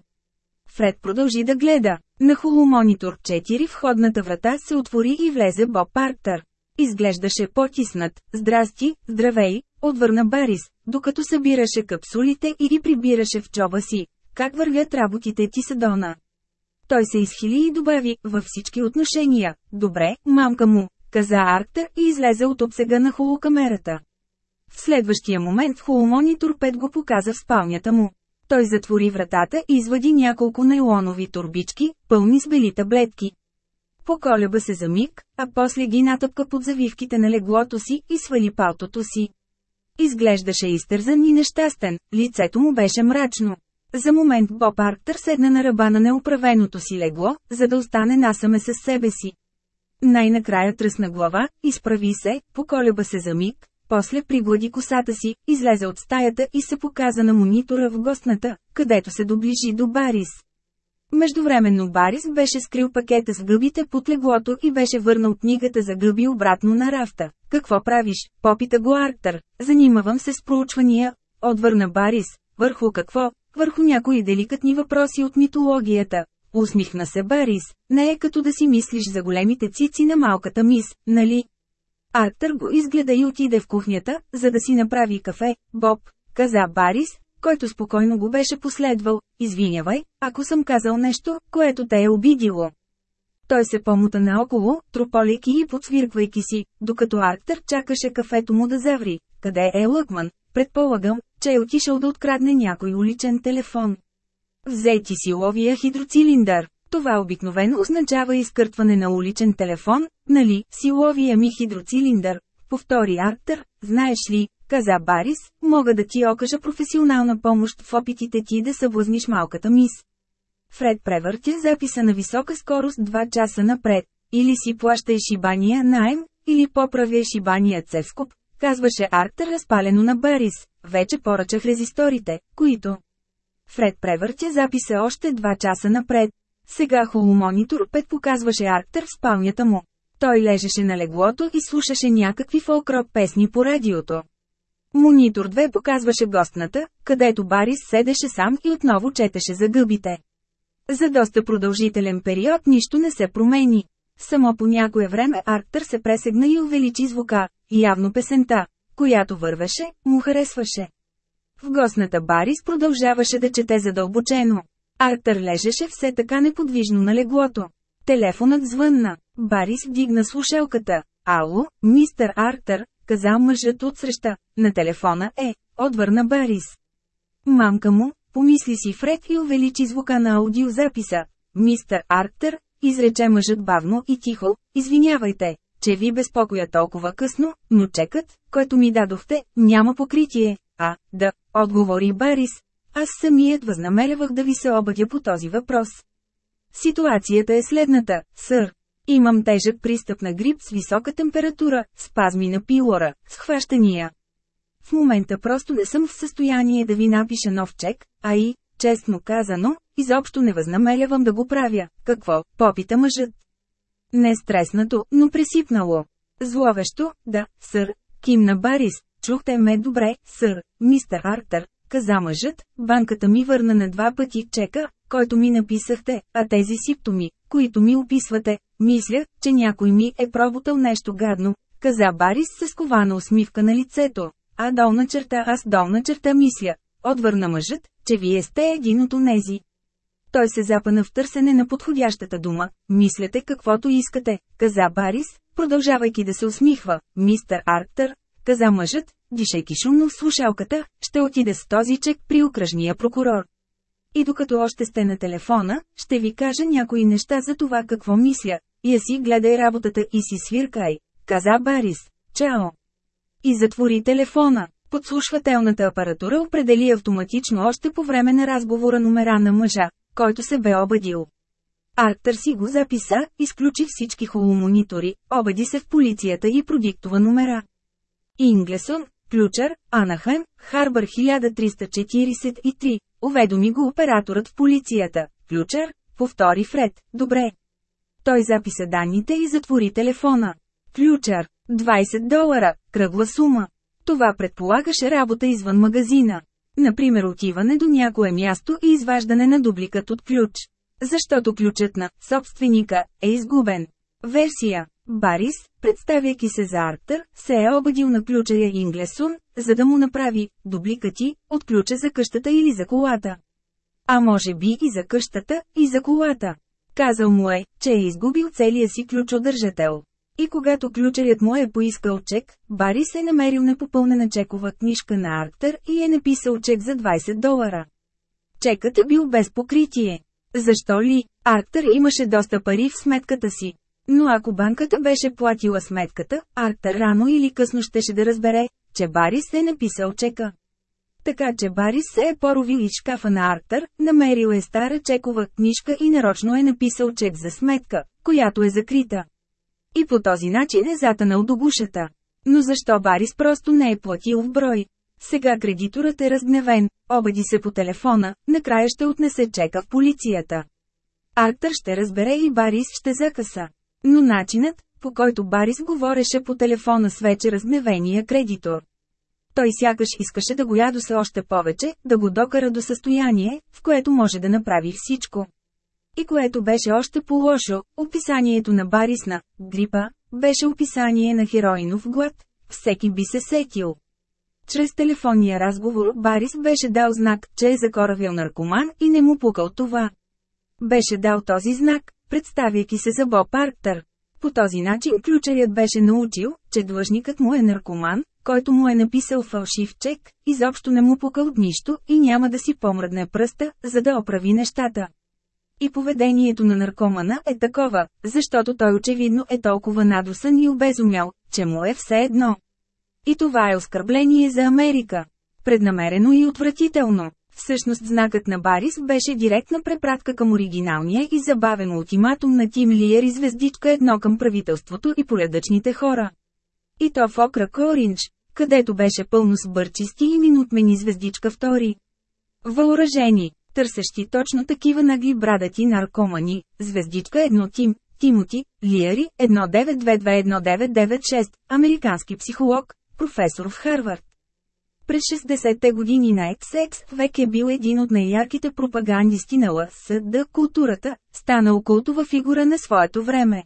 Фред продължи да гледа. На холомонитор 4 входната врата се отвори и влезе Боб Парктър. Изглеждаше потиснат. Здрасти, здравей, отвърна Барис, докато събираше капсулите и ги прибираше в чоба си. Как вървят работите ти Садона? Той се изхили и добави, във всички отношения, добре, мамка му, каза Арктър и излезе от обсега на холокамерата. В следващия момент холомонитор 5 го показа в спалнята му. Той затвори вратата и извади няколко нейлонови турбички, пълни с бели таблетки. Поколеба се за миг, а после ги натъпка под завивките на леглото си и свали палтото си. Изглеждаше изтързан и нещастен, лицето му беше мрачно. За момент Боб Арктър седна на ръба на неуправеното си легло, за да остане насаме с себе си. Най-накрая тръсна глава, изправи се, поколеба се за миг, после приглади косата си, излезе от стаята и се показа на монитора в гостната, където се доближи до Барис. Междувременно Барис беше скрил пакета с гъбите под леглото и беше върнал книгата за гъби обратно на рафта. Какво правиш? Попита го Арктър. Занимавам се с проучвания. Отвърна Барис. Върху какво? Върху някои деликатни въпроси от митологията. Усмихна се Барис. Не е като да си мислиш за големите цици на малката мис, нали? Арктър го изгледа и отиде в кухнята, за да си направи кафе. Боб, каза Барис, който спокойно го беше последвал, извинявай, ако съм казал нещо, което те е обидило. Той се помута наоколо, трополейки и подсвирквайки си, докато Арктър чакаше кафето му да заври. Къде е Лъкман? Предполагам, че е отишъл да открадне някой уличен телефон. Взети силовия хидроцилиндър. Това обикновено означава изкъртване на уличен телефон, нали, силовия ми хидроцилиндър. Повтори Арктър, знаеш ли, каза Барис, мога да ти окажа професионална помощ в опитите ти да съблазниш малката мис. Фред превъртя записа на висока скорост 2 часа напред. Или си плащай шибания найем, или поправя шибания цевскоп, казваше Арктър разпалено на Барис. Вече поръчах резисторите, които... Фред превъртя записа още 2 часа напред. Сега холомонитор 5 показваше Арктър в спалнята му. Той лежеше на леглото и слушаше някакви фолкроп песни по радиото. Монитор 2 показваше гостната, където Барис седеше сам и отново четеше за гъбите. За доста продължителен период нищо не се промени. Само по някое време Арктър се пресегна и увеличи звука, явно песента, която вървеше, му харесваше. В гостната Барис продължаваше да чете задълбочено. Арктър лежеше все така неподвижно на леглото. Телефонът звънна. Барис вдигна слушалката. Ало, мистер Арктър, каза мъжът отсреща. На телефона е, отвърна Барис. Мамка му, помисли си Фред и увеличи звука на аудиозаписа. Мистер Арктър, изрече мъжът бавно и тихо, извинявайте, че ви безпокоя толкова късно, но чекът, който ми дадохте, няма покритие. А, да, отговори Барис. Аз самият възнамерявах да ви се обадя по този въпрос. Ситуацията е следната, сър. Имам тежък пристъп на грип с висока температура, спазми на пилора, схващания. В момента просто не съм в състояние да ви напиша нов чек, а и, честно казано, изобщо не възнамерявам да го правя. Какво, попита мъжът. Не стреснато, но пресипнало. Зловещо, да, сър, кимна Барис, чухте ме добре, сър, мистер Артър, каза мъжът, банката ми върна на два пъти чека, който ми написахте, а тези симптоми, които ми описвате, мисля, че някой ми е пробутал нещо гадно, каза Барис с скована усмивка на лицето. А долна черта аз долна черта мисля, отвърна мъжът, че вие сте един от онези. Той се запана в търсене на подходящата дума. Мислете каквото искате, каза Барис, продължавайки да се усмихва. Мистер Арктър, каза мъжът, дишайки шумно в слушалката, ще отида с този чек при окръжния прокурор. И докато още сте на телефона, ще ви кажа някои неща за това какво мисля. Я си гледай работата и си свиркай, каза Барис. Чао! И затвори телефона. Подслушвателната апаратура определи автоматично още по време на разговора номера на мъжа, който се бе обадил. Арктър си го записа, изключи всички холомонитори, обади се в полицията и продиктова номера. Инглесон, Ключър, Анахайм, Харбър 1343, уведоми го операторът в полицията. Ключър, повтори Фред, добре. Той записа данните и затвори телефона. Ключър, 20 долара, кръгла сума. Това предполагаше работа извън магазина. Например отиване до някое място и изваждане на дубликат от ключ. Защото ключът на собственика е изгубен. Версия Барис, представяйки се за Арктър, се е обадил на ключая Инглесун, за да му направи дубликати от ключа за къщата или за колата. А може би и за къщата, и за колата. Казал му е, че е изгубил целия си ключодържател. И когато ключарят му е поискал чек, Барис е намерил непопълнена чекова книжка на Арктър и е написал чек за 20 долара. Чекът е бил без покритие. Защо ли? Арктър имаше доста пари в сметката си. Но ако банката беше платила сметката, Арктър рано или късно щеше да разбере, че Барис е написал чека. Така че Барис се е поровил из шкафа на Арктър, намерил е стара чекова книжка и нарочно е написал чек за сметка, която е закрита. И по този начин е затънал до гушата. Но защо Барис просто не е платил в брой? Сега кредиторът е разгневен, обади се по телефона, накрая ще отнесе чека в полицията. Арктър ще разбере и Барис ще закъса. Но начинът, по който Барис говореше по телефона с вече разгневения кредитор. Той сякаш искаше да го ядоса още повече, да го докара до състояние, в което може да направи всичко. И което беше още по-лошо, описанието на Барис на грипа, беше описание на хероинов глад, всеки би се сетил. Чрез телефонния разговор Барис беше дал знак, че е закоравил наркоман и не му пукал това. Беше дал този знак, представяйки се за Боб Арктър. По този начин ключарят беше научил, че длъжникът му е наркоман, който му е написал фалшив чек, изобщо не му пукал нищо и няма да си помръдне пръста, за да оправи нещата. И поведението на наркомана е такова, защото той очевидно е толкова надусан и обезумял, че му е все едно. И това е оскърбление за Америка. Преднамерено и отвратително. Всъщност знакът на Барис беше директна препратка към оригиналния и забавен ултиматум на Тим Лиер и звездичка едно към правителството и поледъчните хора. И то в окръг Оринч, където беше пълно с бърчисти и минутмени звездичка втори. Въоръжени, търсещи точно такива нагли брадати наркомани, звездичка едно Тим, Тимоти, Лиари, 19221996, американски психолог, професор в Харвард. През 60-те години на XX век е бил един от най-ярките пропагандисти на ЛСД културата, станал култова фигура на своето време.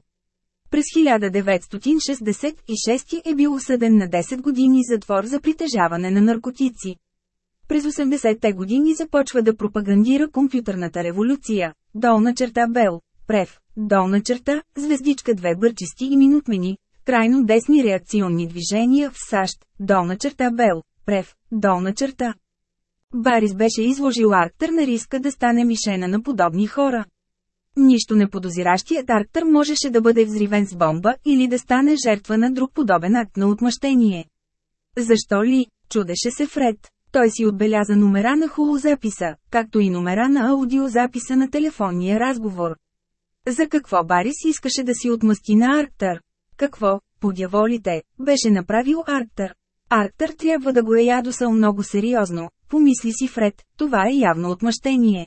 През 1966 е бил осъден на 10 години затвор за притежаване на наркотици. През 80-те години започва да пропагандира компютърната революция, долна черта Бел, Прев, долна черта, звездичка две бърчисти и минутмени, крайно десни реакционни движения в САЩ, долна черта Бел, Прев, долна черта. Барис беше изложил Арктър на риска да стане мишена на подобни хора. Нищо не подозиращият Арктър можеше да бъде взривен с бомба или да стане жертва на друг подобен акт на отмъщение. Защо ли, чудеше се Фред. Той си отбеляза номера на холозаписа, както и номера на аудиозаписа на телефонния разговор. За какво Барис искаше да си отмъсти на Арктър? Какво, подяволите, беше направил Арктър? Арктър трябва да го е ядосал много сериозно, помисли си Фред, това е явно отмъщение.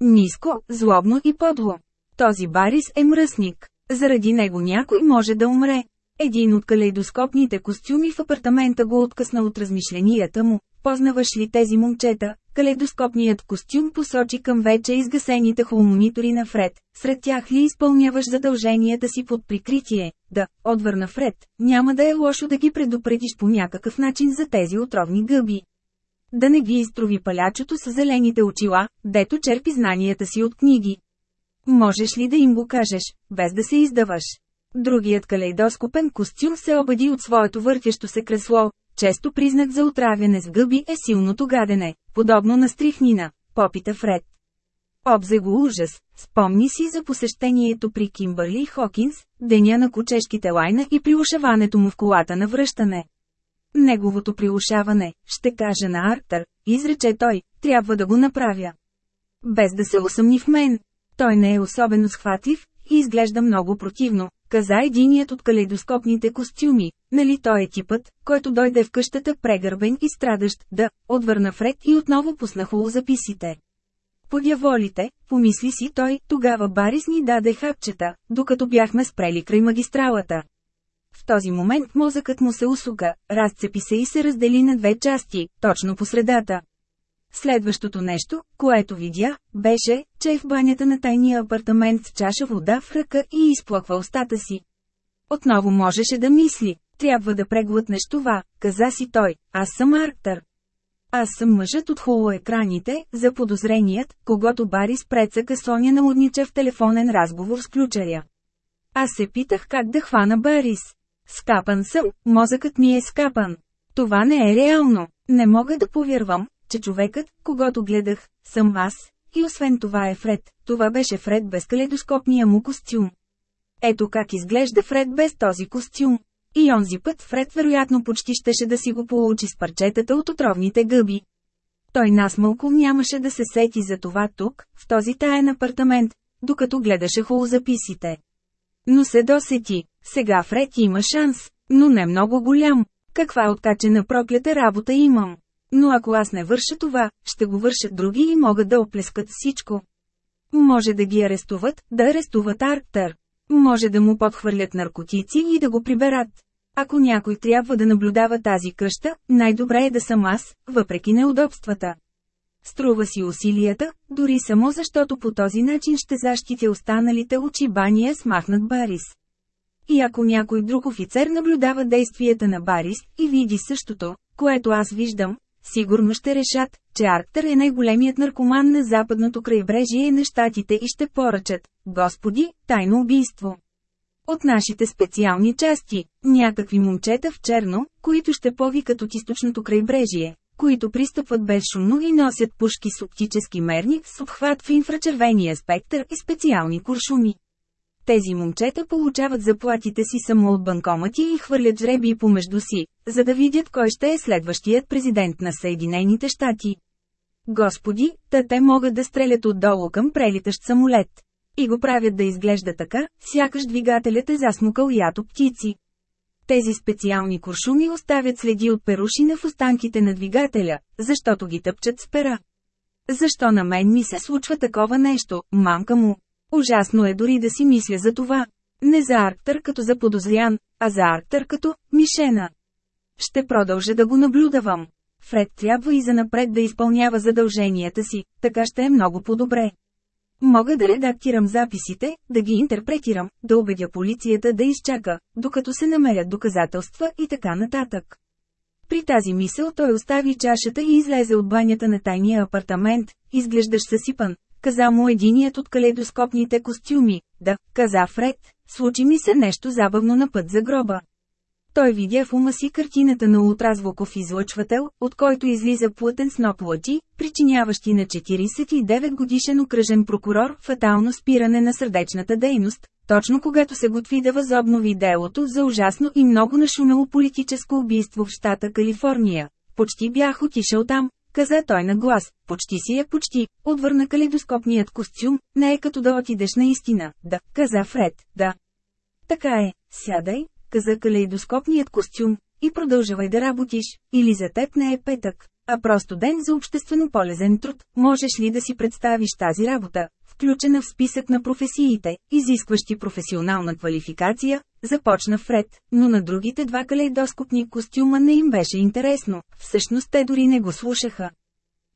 Ниско, злобно и подло. Този Барис е мръсник. Заради него някой може да умре. Един от калейдоскопните костюми в апартамента го откъсна от размишленията му. Познаваш ли тези момчета? Калейдоскопният костюм посочи към вече изгасените холмонитори на Фред. Сред тях ли изпълняваш задълженията си под прикритие? Да, отвърна Фред. Няма да е лошо да ги предупредиш по някакъв начин за тези отровни гъби. Да не ги изтрови палячото с зелените очила, дето черпи знанията си от книги. Можеш ли да им го кажеш, без да се издаваш? Другият калейдоскопен костюм се обади от своето въртящо се кресло. Често признак за отравяне с гъби е силното гадене, подобно на стрихнина, попита Фред. Обзе го ужас, спомни си за посещението при Кимбърли Хокинс, деня на кучешките лайна и приушаването му в колата на връщане. Неговото приушаване, ще кажа на Арктър, изрече той, трябва да го направя. Без да се усъмни в мен. Той не е особено схватлив и изглежда много противно, каза единият от калейдоскопните костюми, нали той е типът, който дойде в къщата прегърбен и страдащ, да, отвърна Фред и отново пусна записите. Подяволите, помисли си той, тогава Барис ни даде хапчета, докато бяхме спрели край магистралата. В този момент мозъкът му се усука, разцепи се и се раздели на две части, точно по средата. Следващото нещо, което видя, беше, че е в банята на тайния апартамент с чаша вода в ръка и изплаква устата си. Отново можеше да мисли, трябва да преглътнеш това, каза си той, аз съм Арктър. Аз съм мъжът от холоекраните, за подозреният, когато Барис прецъка Соня на в телефонен разговор с ключаря. Аз се питах как да хвана Барис. Скапан съм, мозъкът ми е скапан. Това не е реално. Не мога да повярвам, че човекът, когато гледах, съм аз. И освен това е Фред. Това беше Фред без калейдоскопния му костюм. Ето как изглежда Фред без този костюм. И онзи път Фред вероятно почти щеше да си го получи с парчетата от отровните гъби. Той насмълко нямаше да се сети за това тук, в този таен апартамент, докато гледаше холозаписите. Но се досети, сега Фред има шанс, но не много голям. Каква откачена проклята работа имам. Но ако аз не върша това, ще го вършат други и могат да оплескат всичко. Може да ги арестуват, да арестуват Арктър. Може да му подхвърлят наркотици и да го приберат. Ако някой трябва да наблюдава тази къща, най-добре е да съм аз, въпреки неудобствата. Струва си усилията, дори само защото по този начин ще защитя останалите очи бания смахнат Барис. И ако някой друг офицер наблюдава действията на Барис и види същото, което аз виждам, сигурно ще решат, че Арктър е най-големият наркоман на западното крайбрежие на щатите и ще поръчат, господи, тайно убийство. От нашите специални части, някакви момчета в черно, които ще повикат от източното крайбрежие, които пристъпват безшумно и носят пушки с оптически мерник с обхват в инфрачервения спектър и специални куршуми. Тези момчета получават заплатите си само от банкомати и хвърлят жреби помежду си, за да видят кой ще е следващият президент на Съединените щати. Господи, та те могат да стрелят отдолу към прелитащ самолет. И го правят да изглежда така, сякаш двигателят е засмукал ято птици. Тези специални куршуми оставят следи от перушина в останките на двигателя, защото ги тъпчат с пера. Защо на мен ми се случва такова нещо, мамка му? Ужасно е дори да си мисля за това. Не за Арктър като за подозрян, а за Арктър като мишена. Ще продължа да го наблюдавам. Фред трябва и занапред да изпълнява задълженията си, така ще е много по-добре. Мога да редактирам записите, да ги интерпретирам, да убедя полицията да изчака, докато се намерят доказателства и така нататък. При тази мисъл той остави чашата и излезе от банята на тайния апартамент, изглеждаш съсипан, каза му единият от калейдоскопните костюми, да, каза Фред, случи ми се нещо забавно на път за гроба. Той видя в ума си картината на ултразвуков излъчвател, от който излиза плътен сноп лъчи, причиняващи на 49 годишен окръжен прокурор фатално спиране на сърдечната дейност, точно когато се готви да възобнови делото за ужасно и много нашумело политическо убийство в щата Калифорния. Почти бях отишъл там, каза той на глас. Почти си е почти, отвърна калейдоскопният костюм, не е като да отидеш наистина, да, каза Фред, да. Така е, сядай, каза калейдоскопният костюм, и продължавай да работиш, или за теб не е петък, а просто ден за обществено полезен труд. Можеш ли да си представиш тази работа, включена в списък на професиите, изискващи професионална квалификация, започна Фред, но на другите два калейдоскопни костюма не им беше интересно, всъщност те дори не го слушаха.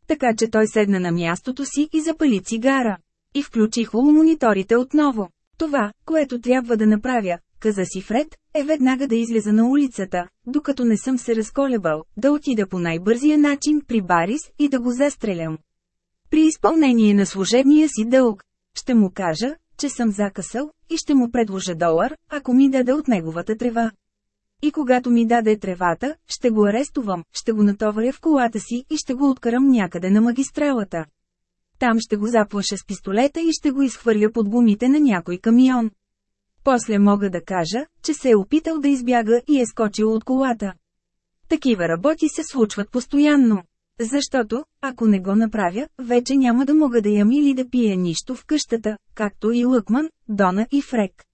Така че той седна на мястото си и запали цигара. И включи холомониторите отново. Това, което трябва да направя, каза си Фред, е веднага да излеза на улицата, докато не съм се разколебал, да отида по най-бързия начин при Барис и да го застрелям. При изпълнение на служебния си дълг, ще му кажа, че съм закъсал, и ще му предложа долар, ако ми даде от неговата трева. И когато ми даде тревата, ще го арестувам, ще го натоваря в колата си и ще го откарам някъде на магистралата. Там ще го заплаша с пистолета и ще го изхвърля под гумите на някой камион. После мога да кажа, че се е опитал да избяга и е скочил от колата. Такива работи се случват постоянно. Защото, ако не го направя, вече няма да мога да ям или да пия нищо в къщата, както и Лъкман, Дона и Фрек.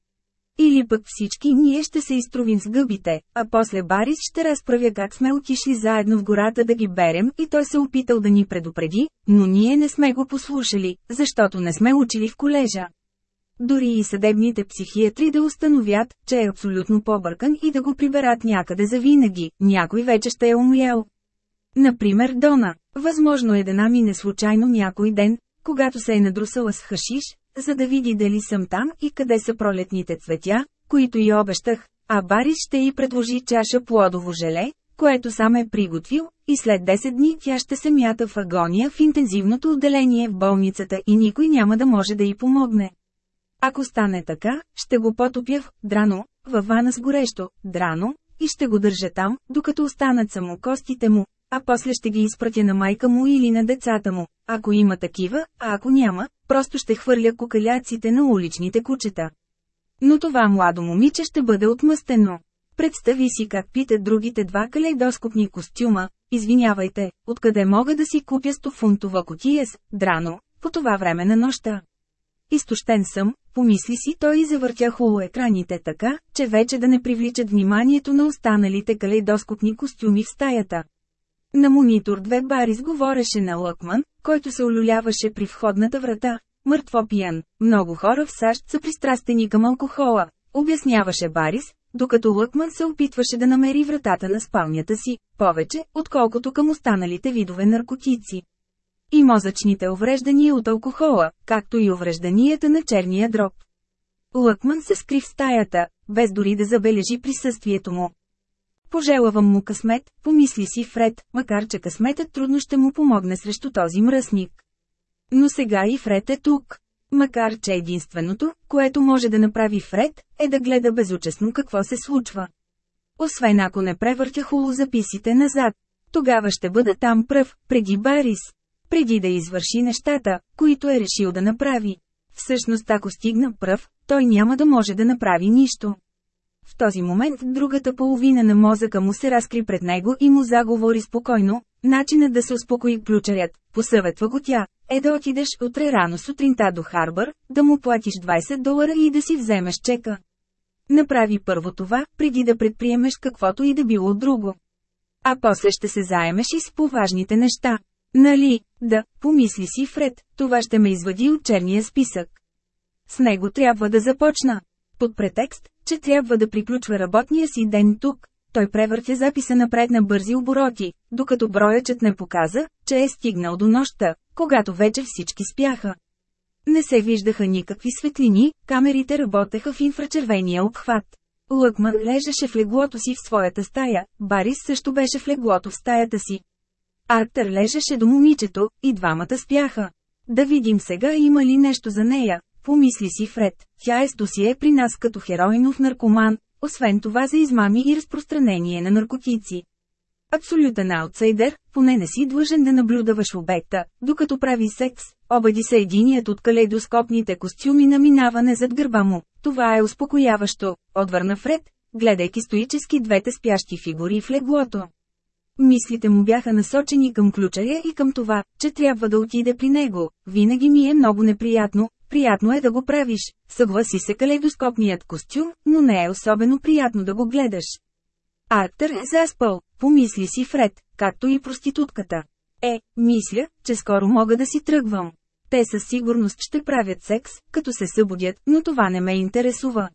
Или пък всички ние ще се изтровим с гъбите, а после Барис ще разправя как сме отишли заедно в гората да ги берем и той се опитал да ни предупреди, но ние не сме го послушали, защото не сме учили в колежа. Дори и съдебните психиатри да установят, че е абсолютно побъркан и да го приберат някъде за винаги, някой вече ще е умрял. Например Дона. Възможно е да намине случайно някой ден, когато се е надрусала с хашиш, за да види дали съм там и къде са пролетните цветя, които й обещах, а Барис ще й предложи чаша плодово желе, което сам е приготвил, и след 10 дни тя ще се мята в агония в интензивното отделение в болницата и никой няма да може да й помогне. Ако стане така, ще го потопя в драно, във вана с горещо драно, и ще го държа там, докато останат само костите му, а после ще ги изпратя на майка му или на децата му, ако има такива, а ако няма, просто ще хвърля кокаляците на уличните кучета. Но това младо момиче ще бъде отмъстено. Представи си как питат другите два калейдоскопни костюма, извинявайте, откъде мога да си купя 100 фунтова котия с драно, по това време на нощта. Изтощен съм, помисли си той и завъртя холоекраните така, че вече да не привличат вниманието на останалите калейдоскопни костюми в стаята. На монитор две Барис говореше на Лъкман, който се олюляваше при входната врата. Мъртво пиян, много хора в САЩ са пристрастени към алкохола, обясняваше Барис, докато Лъкман се опитваше да намери вратата на спалнята си, повече, отколкото към останалите видове наркотици. И мозъчните увреждания от алкохола, както и уврежданията на черния дроб. Лъкман се скри в стаята, без дори да забележи присъствието му. Пожелавам му късмет, помисли си Фред, макар че късметът трудно ще му помогне срещу този мръсник. Но сега и Фред е тук. Макар че единственото, което може да направи Фред, е да гледа безучестно какво се случва. Освен ако не превъртя записите назад. Тогава ще бъда там пръв, преди Барис. Преди да извърши нещата, които е решил да направи. Всъщност ако стигна пръв, той няма да може да направи нищо. В този момент другата половина на мозъка му се разкри пред него и му заговори спокойно. Начинът да се успокои ключарят, посъветва го тя, е да отидеш утре рано сутринта до Харбър, да му платиш 20 долара и да си вземеш чека. Направи първо това, преди да предприемеш каквото и да било друго. А после ще се заемеш и с поважните неща. Нали, да, помисли си Фред, това ще ме извади от черния списък. С него трябва да започна. Под претекст, че трябва да приключва работния си ден тук, той превъртя записа напред на бързи обороти, докато броячът не показа, че е стигнал до нощта, когато вече всички спяха. Не се виждаха никакви светлини, камерите работеха в инфрачервения обхват. Лъкман лежеше в леглото си в своята стая, Барис също беше в леглото в стаята си. Арктър лежеше до момичето, и двамата спяха. Да видим сега има ли нещо за нея, помисли си Фред. Тя е с досие при нас като хероинов наркоман, освен това за измами и разпространение на наркотици. Абсолютен аутсайдер, поне не си длъжен да наблюдаваш обекта, докато прави секс, обади се единият от калейдоскопните костюми на минаване зад гърба му. Това е успокояващо, отвърна Фред, гледайки стоически двете спящи фигури в леглото. Мислите му бяха насочени към ключаря и към това, че трябва да отиде при него. Винаги ми е много неприятно, приятно е да го правиш, съгласи се калейдоскопният костюм, но не е особено приятно да го гледаш. Арктър е заспал, помисли си Фред, както и проститутката. Е, мисля, че скоро мога да си тръгвам. Те със сигурност ще правят секс, като се събудят, но това не ме интересува.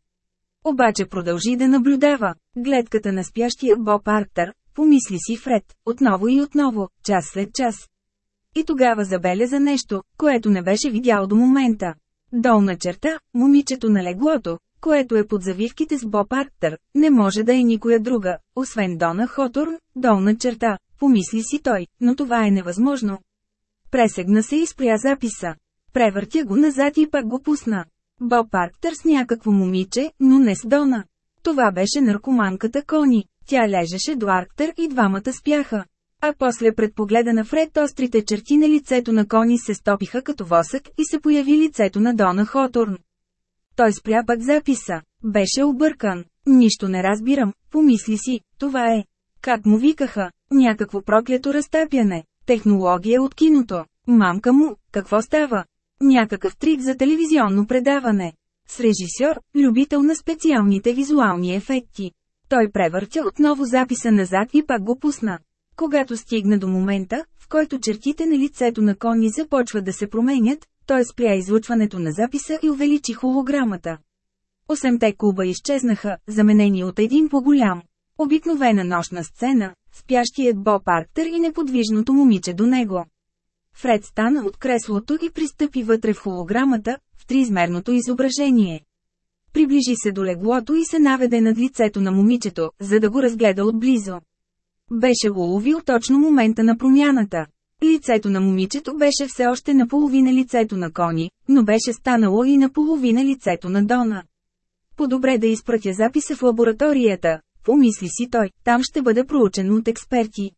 Обаче продължи да наблюдава. Гледката на спящия Боб Арктър, помисли си Фред, отново и отново, час след час. И тогава забеля за нещо, което не беше видял до момента. Долна черта, момичето на леглото, което е под завивките с Боб Арктър, не може да е никоя друга, освен Дона Хотурн, долна черта, помисли си той, но това е невъзможно. Пресегна се и спря записа. Превъртя го назад и пак го пусна. Боб Арктър с някакво момиче, но не с Дона. Това беше наркоманката Кони. Тя лежеше до Арктър и двамата спяха. А после пред погледа на Фред острите черти на лицето на Кони се стопиха като восък и се появи лицето на Дона Хотурн. Той спря пък записа. Беше объркан. Нищо не разбирам, помисли си, това е. Как му викаха? Някакво проклято разтапяне. Технология от киното. Мамка му, какво става? Някакъв трик за телевизионно предаване. С режисьор, любител на специалните визуални ефекти. Той превъртя отново записа назад и пак го пусна. Когато стигна до момента, в който чертите на лицето на Кони започват да се променят, той спря излучването на записа и увеличи холограмата. Осемте куба изчезнаха, заменени от един по-голям. Обикновена нощна сцена, спящият Боб Арктер и неподвижното момиче до него. Фред стана от креслото и пристъпи вътре в холограмата, в триизмерното изображение. Приближи се до леглото и се наведе над лицето на момичето, за да го разгледа отблизо. Беше уловил точно момента на промяната. Лицето на момичето беше все още наполовина лицето на Кони, но беше станало и наполовина лицето на Дона. По-добре да изпратя записа в лабораторията, помисли си той, там ще бъде проучен от експерти.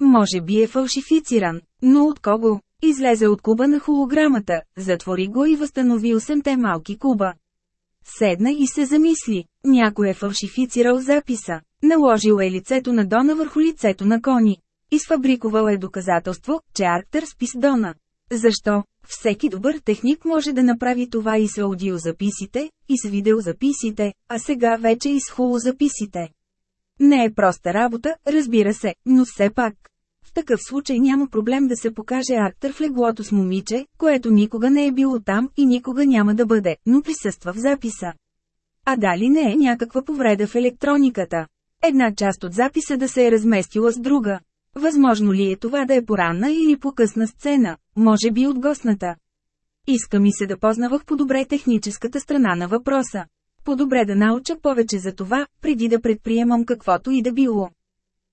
Може би е фалшифициран, но от кого? Излезе от куба на холограмата, затвори го и възстанови 8 малки куба. Седна и се замисли. Някой е фалшифицирал записа. Наложил е лицето на Дона върху лицето на Кони. Изфабрикувал е доказателство, че Арктър спи с Дона. Защо? Всеки добър техник може да направи това и с аудиозаписите, и с видеозаписите, а сега вече и с холозаписите. Не е проста работа, разбира се, но все пак. В такъв случай няма проблем да се покаже актър в леглото с момиче, което никога не е било там и никога няма да бъде, но присъства в записа. А дали не е някаква повреда в електрониката? Една част от записа да се е разместила с друга. Възможно ли е това да е поранна или по-късна сцена, може би от гостната? Иска ми се да познавах по-добре техническата страна на въпроса. По-добре да науча повече за това, преди да предприемам каквото и да било.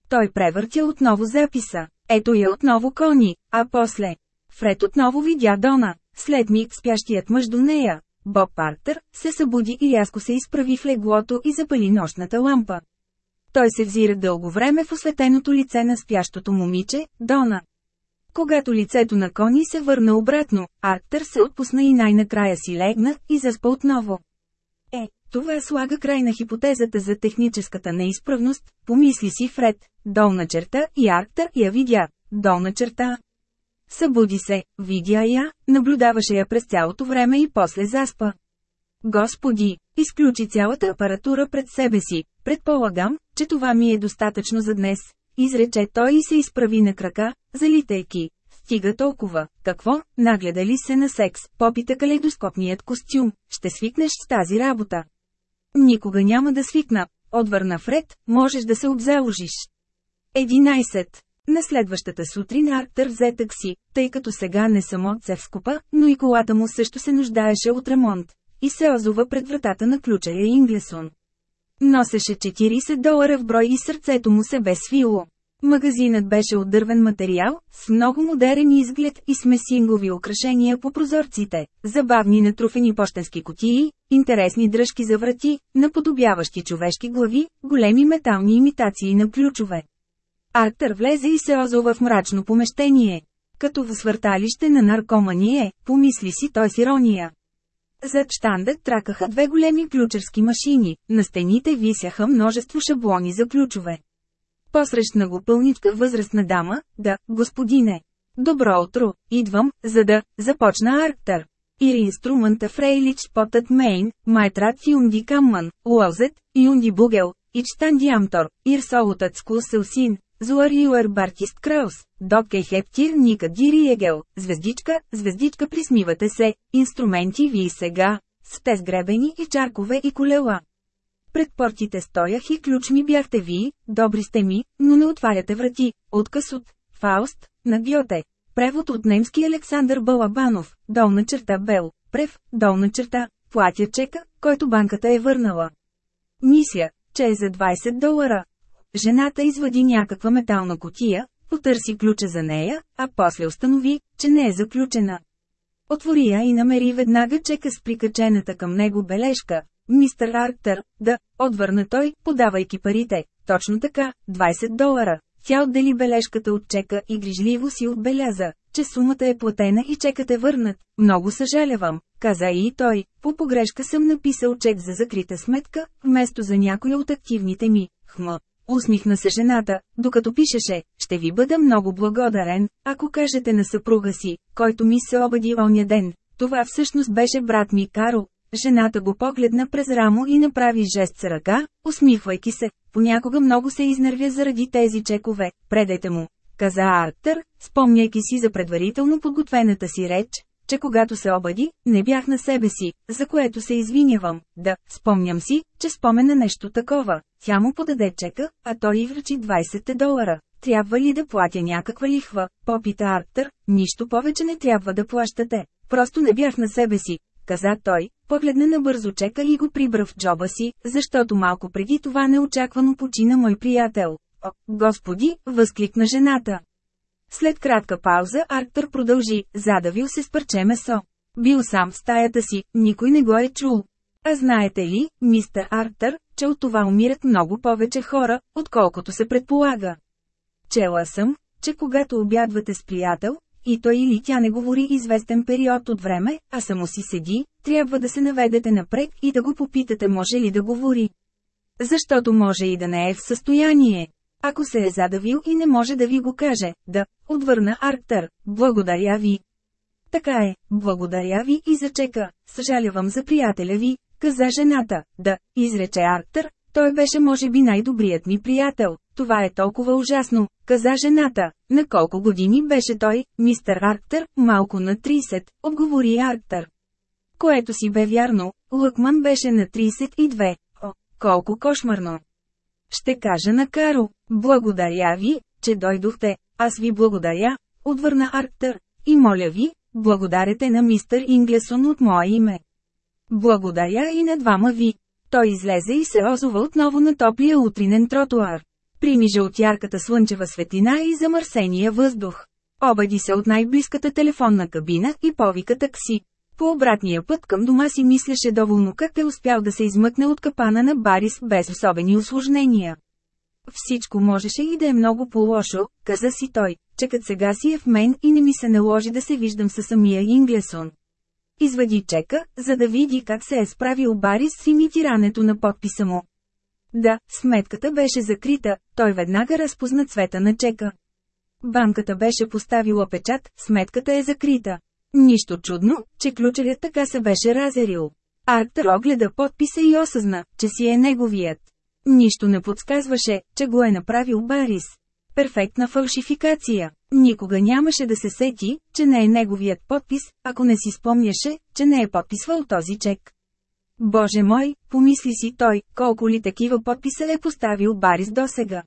Той превъртя отново записа. Ето я отново Кони, а после. Фред отново видя Дона. След миг спящият мъж до нея, Боб Партер, се събуди и рязко се изправи в леглото и запали нощната лампа. Той се взира дълго време в осветеното лице на спящото момиче, Дона. Когато лицето на Кони се върна обратно, Арктър се отпусна и най-накрая си легна и заспа отново. Е, това слага край на хипотезата за техническата неизправност, помисли си Фред, долна черта и Арктър я видя, долна черта. Събуди се, видя я, наблюдаваше я през цялото време и после заспа. Господи, изключи цялата апаратура пред себе си, предполагам, че това ми е достатъчно за днес, изрече той и се изправи на крака, залитайки. Стига толкова, какво, нагледа ли се на секс, попита калейдоскопният костюм, ще свикнеш с тази работа. Никога няма да свикна, отвърна Фред, можеш да се обзаложиш. 11. На следващата сутрин Арктър взе такси, тъй като сега не само Цевскопа, но и колата му също се нуждаеше от ремонт. И се озова пред вратата на ключая Инглесон. Носеше 40 долара в брой и сърцето му се бе свило. Магазинът беше от дървен материал, с много модерен изглед и с месингови украшения по прозорците, забавни натруфени почтенски кутии, интересни дръжки за врати, наподобяващи човешки глави, големи метални имитации на ключове. Артър влезе и се озова в мрачно помещение. Като в свърталище на наркомание, помисли си той с ирония. Зад штанда тракаха две големи ключерски машини, на стените висяха множество шаблони за ключове. Посрещна го пълничка възрастна дама, да, господине. Добро утро, идвам, за да, започна Арктър. Ири инструмента Фрейлич потът Мейн, Майтрат Юнди Камман, Уолзет, Юнди Бугел, Ичтан Диамтор, Ир Солотът Скулсълсин, Зуар Бартист Краус, Докке Хептир Ника Дириегел, звездичка, звездичка присмивате се, инструменти ви сега, с гребени и чаркове и колела. Пред портите стоях и ключ ми бяхте ви, добри сте ми, но не отваряте врати, отказ от Фауст, на Гьоте. Превод от немски Александър Балабанов, долна черта Бел, прев, долна черта, платя чека, който банката е върнала. Мисля, че е за 20 долара. Жената извади някаква метална котия, потърси ключа за нея, а после установи, че не е заключена. Отвори я и намери веднага чека с прикачената към него бележка, Мистер Арктър, да, отвърна той, подавайки парите. Точно така, 20 долара. Тя отдели бележката от чека и грижливо си отбеляза, че сумата е платена и чекът е върнат. Много съжалявам, каза и той, по погрешка съм написал чек за закрита сметка, вместо за някоя от активните ми. Хм. Усмихна се жената, докато пишеше, ще ви бъда много благодарен, ако кажете на съпруга си, който ми се обади оня ден. Това всъщност беше брат ми Карл, Жената го погледна през рамо и направи жест с ръка, усмихвайки се. Понякога много се изнервя заради тези чекове, предайте му. Каза Арктър, спомняйки си за предварително подготвената си реч, че когато се обади, не бях на себе си, за което се извинявам. Да, спомням си, че спомена нещо такова. Тя му подаде чека, а той й връчи 20 долара. Трябва ли да платя някаква лихва? Попита Арктър, нищо повече не трябва да плащате. Просто не бях на себе си, каза той, погледна набързо чека и го прибра в джоба си, защото малко преди това неочаквано почина мой приятел. О, господи, възкликна жената. След кратка пауза Арктър продължи, задавил се с парче месо. Бил сам в стаята си, никой не го е чул. А знаете ли, мистер Арктър, че от това умират много повече хора, отколкото се предполага. Чела съм, че когато обядвате с приятел, и той или тя не говори известен период от време, а само си седи, трябва да се наведете напред и да го попитате може ли да говори. Защото може и да не е в състояние. Ако се е задавил и не може да ви го каже, да, отвърна Арктър, благодаря ви. Така е, благодаря ви и за чека, съжалявам за приятеля ви, каза жената, да, изрече Арктър, той беше може би най-добрият ми приятел. Това е толкова ужасно, каза жената. На колко години беше той, мистер Арктър, малко на 30, отговори Арктър. Което си бе вярно, Лъкман беше на 32. О, колко кошмарно! Ще кажа на Каро, благодаря ви, че дойдохте, аз ви благодаря, отвърна Арктър, и моля ви, благодарете на мистер Инглесон от мое име. Благодаря и на двама ви. Той излезе и се озова отново на топлия утринен тротуар. Примижа от ярката слънчева светлина и замърсения въздух. Обади се от най-близката телефонна кабина и повика такси. По обратния път към дома си мислеше доволно как е успял да се измъкне от капана на Барис без особени осложнения. Всичко можеше и да е много по-лошо, каза си той, че като сега си е в мен и не ми се наложи да се виждам със самия Инглесон. Извади чека, за да види как се е справил Барис с имитирането на подписа му. Да, сметката беше закрита, той веднага разпозна цвета на чека. Банката беше поставила печат, сметката е закрита. Нищо чудно, че ключерят така се беше разерил. Арктър огледа подписа и осъзна, че си е неговият. Нищо не подсказваше, че го е направил Барис. Перфектна фалшификация. Никога нямаше да се сети, че не е неговият подпис, ако не си спомняше, че не е подписвал този чек. Боже мой, помисли си той, колко ли такива подписа е поставил Барис досега.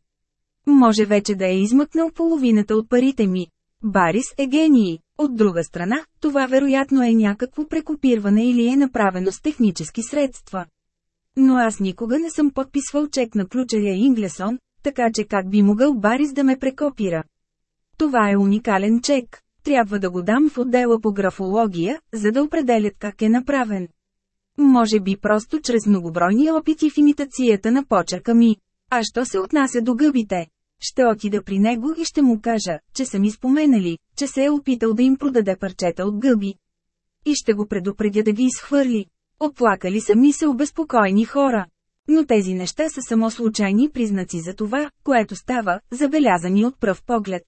Може вече да е измъкнал половината от парите ми. Барис е гений. От друга страна, това вероятно е някакво прекопирване или е направено с технически средства. Но аз никога не съм подписвал чек на ключаря Инглесон, така че как би могъл Барис да ме прекопира? Това е уникален чек. Трябва да го дам в отдела по графология, за да определят как е направен. Може би просто чрез многобройни опити в имитацията на почерка ми. А що се отнася до гъбите? Ще отида при него и ще му кажа, че са ми споменали, че се е опитал да им продаде парчета от гъби. И ще го предупредя да ги изхвърли. Оплакали са ми се обезпокоени хора. Но тези неща са само случайни признаци за това, което става, забелязани от пръв поглед.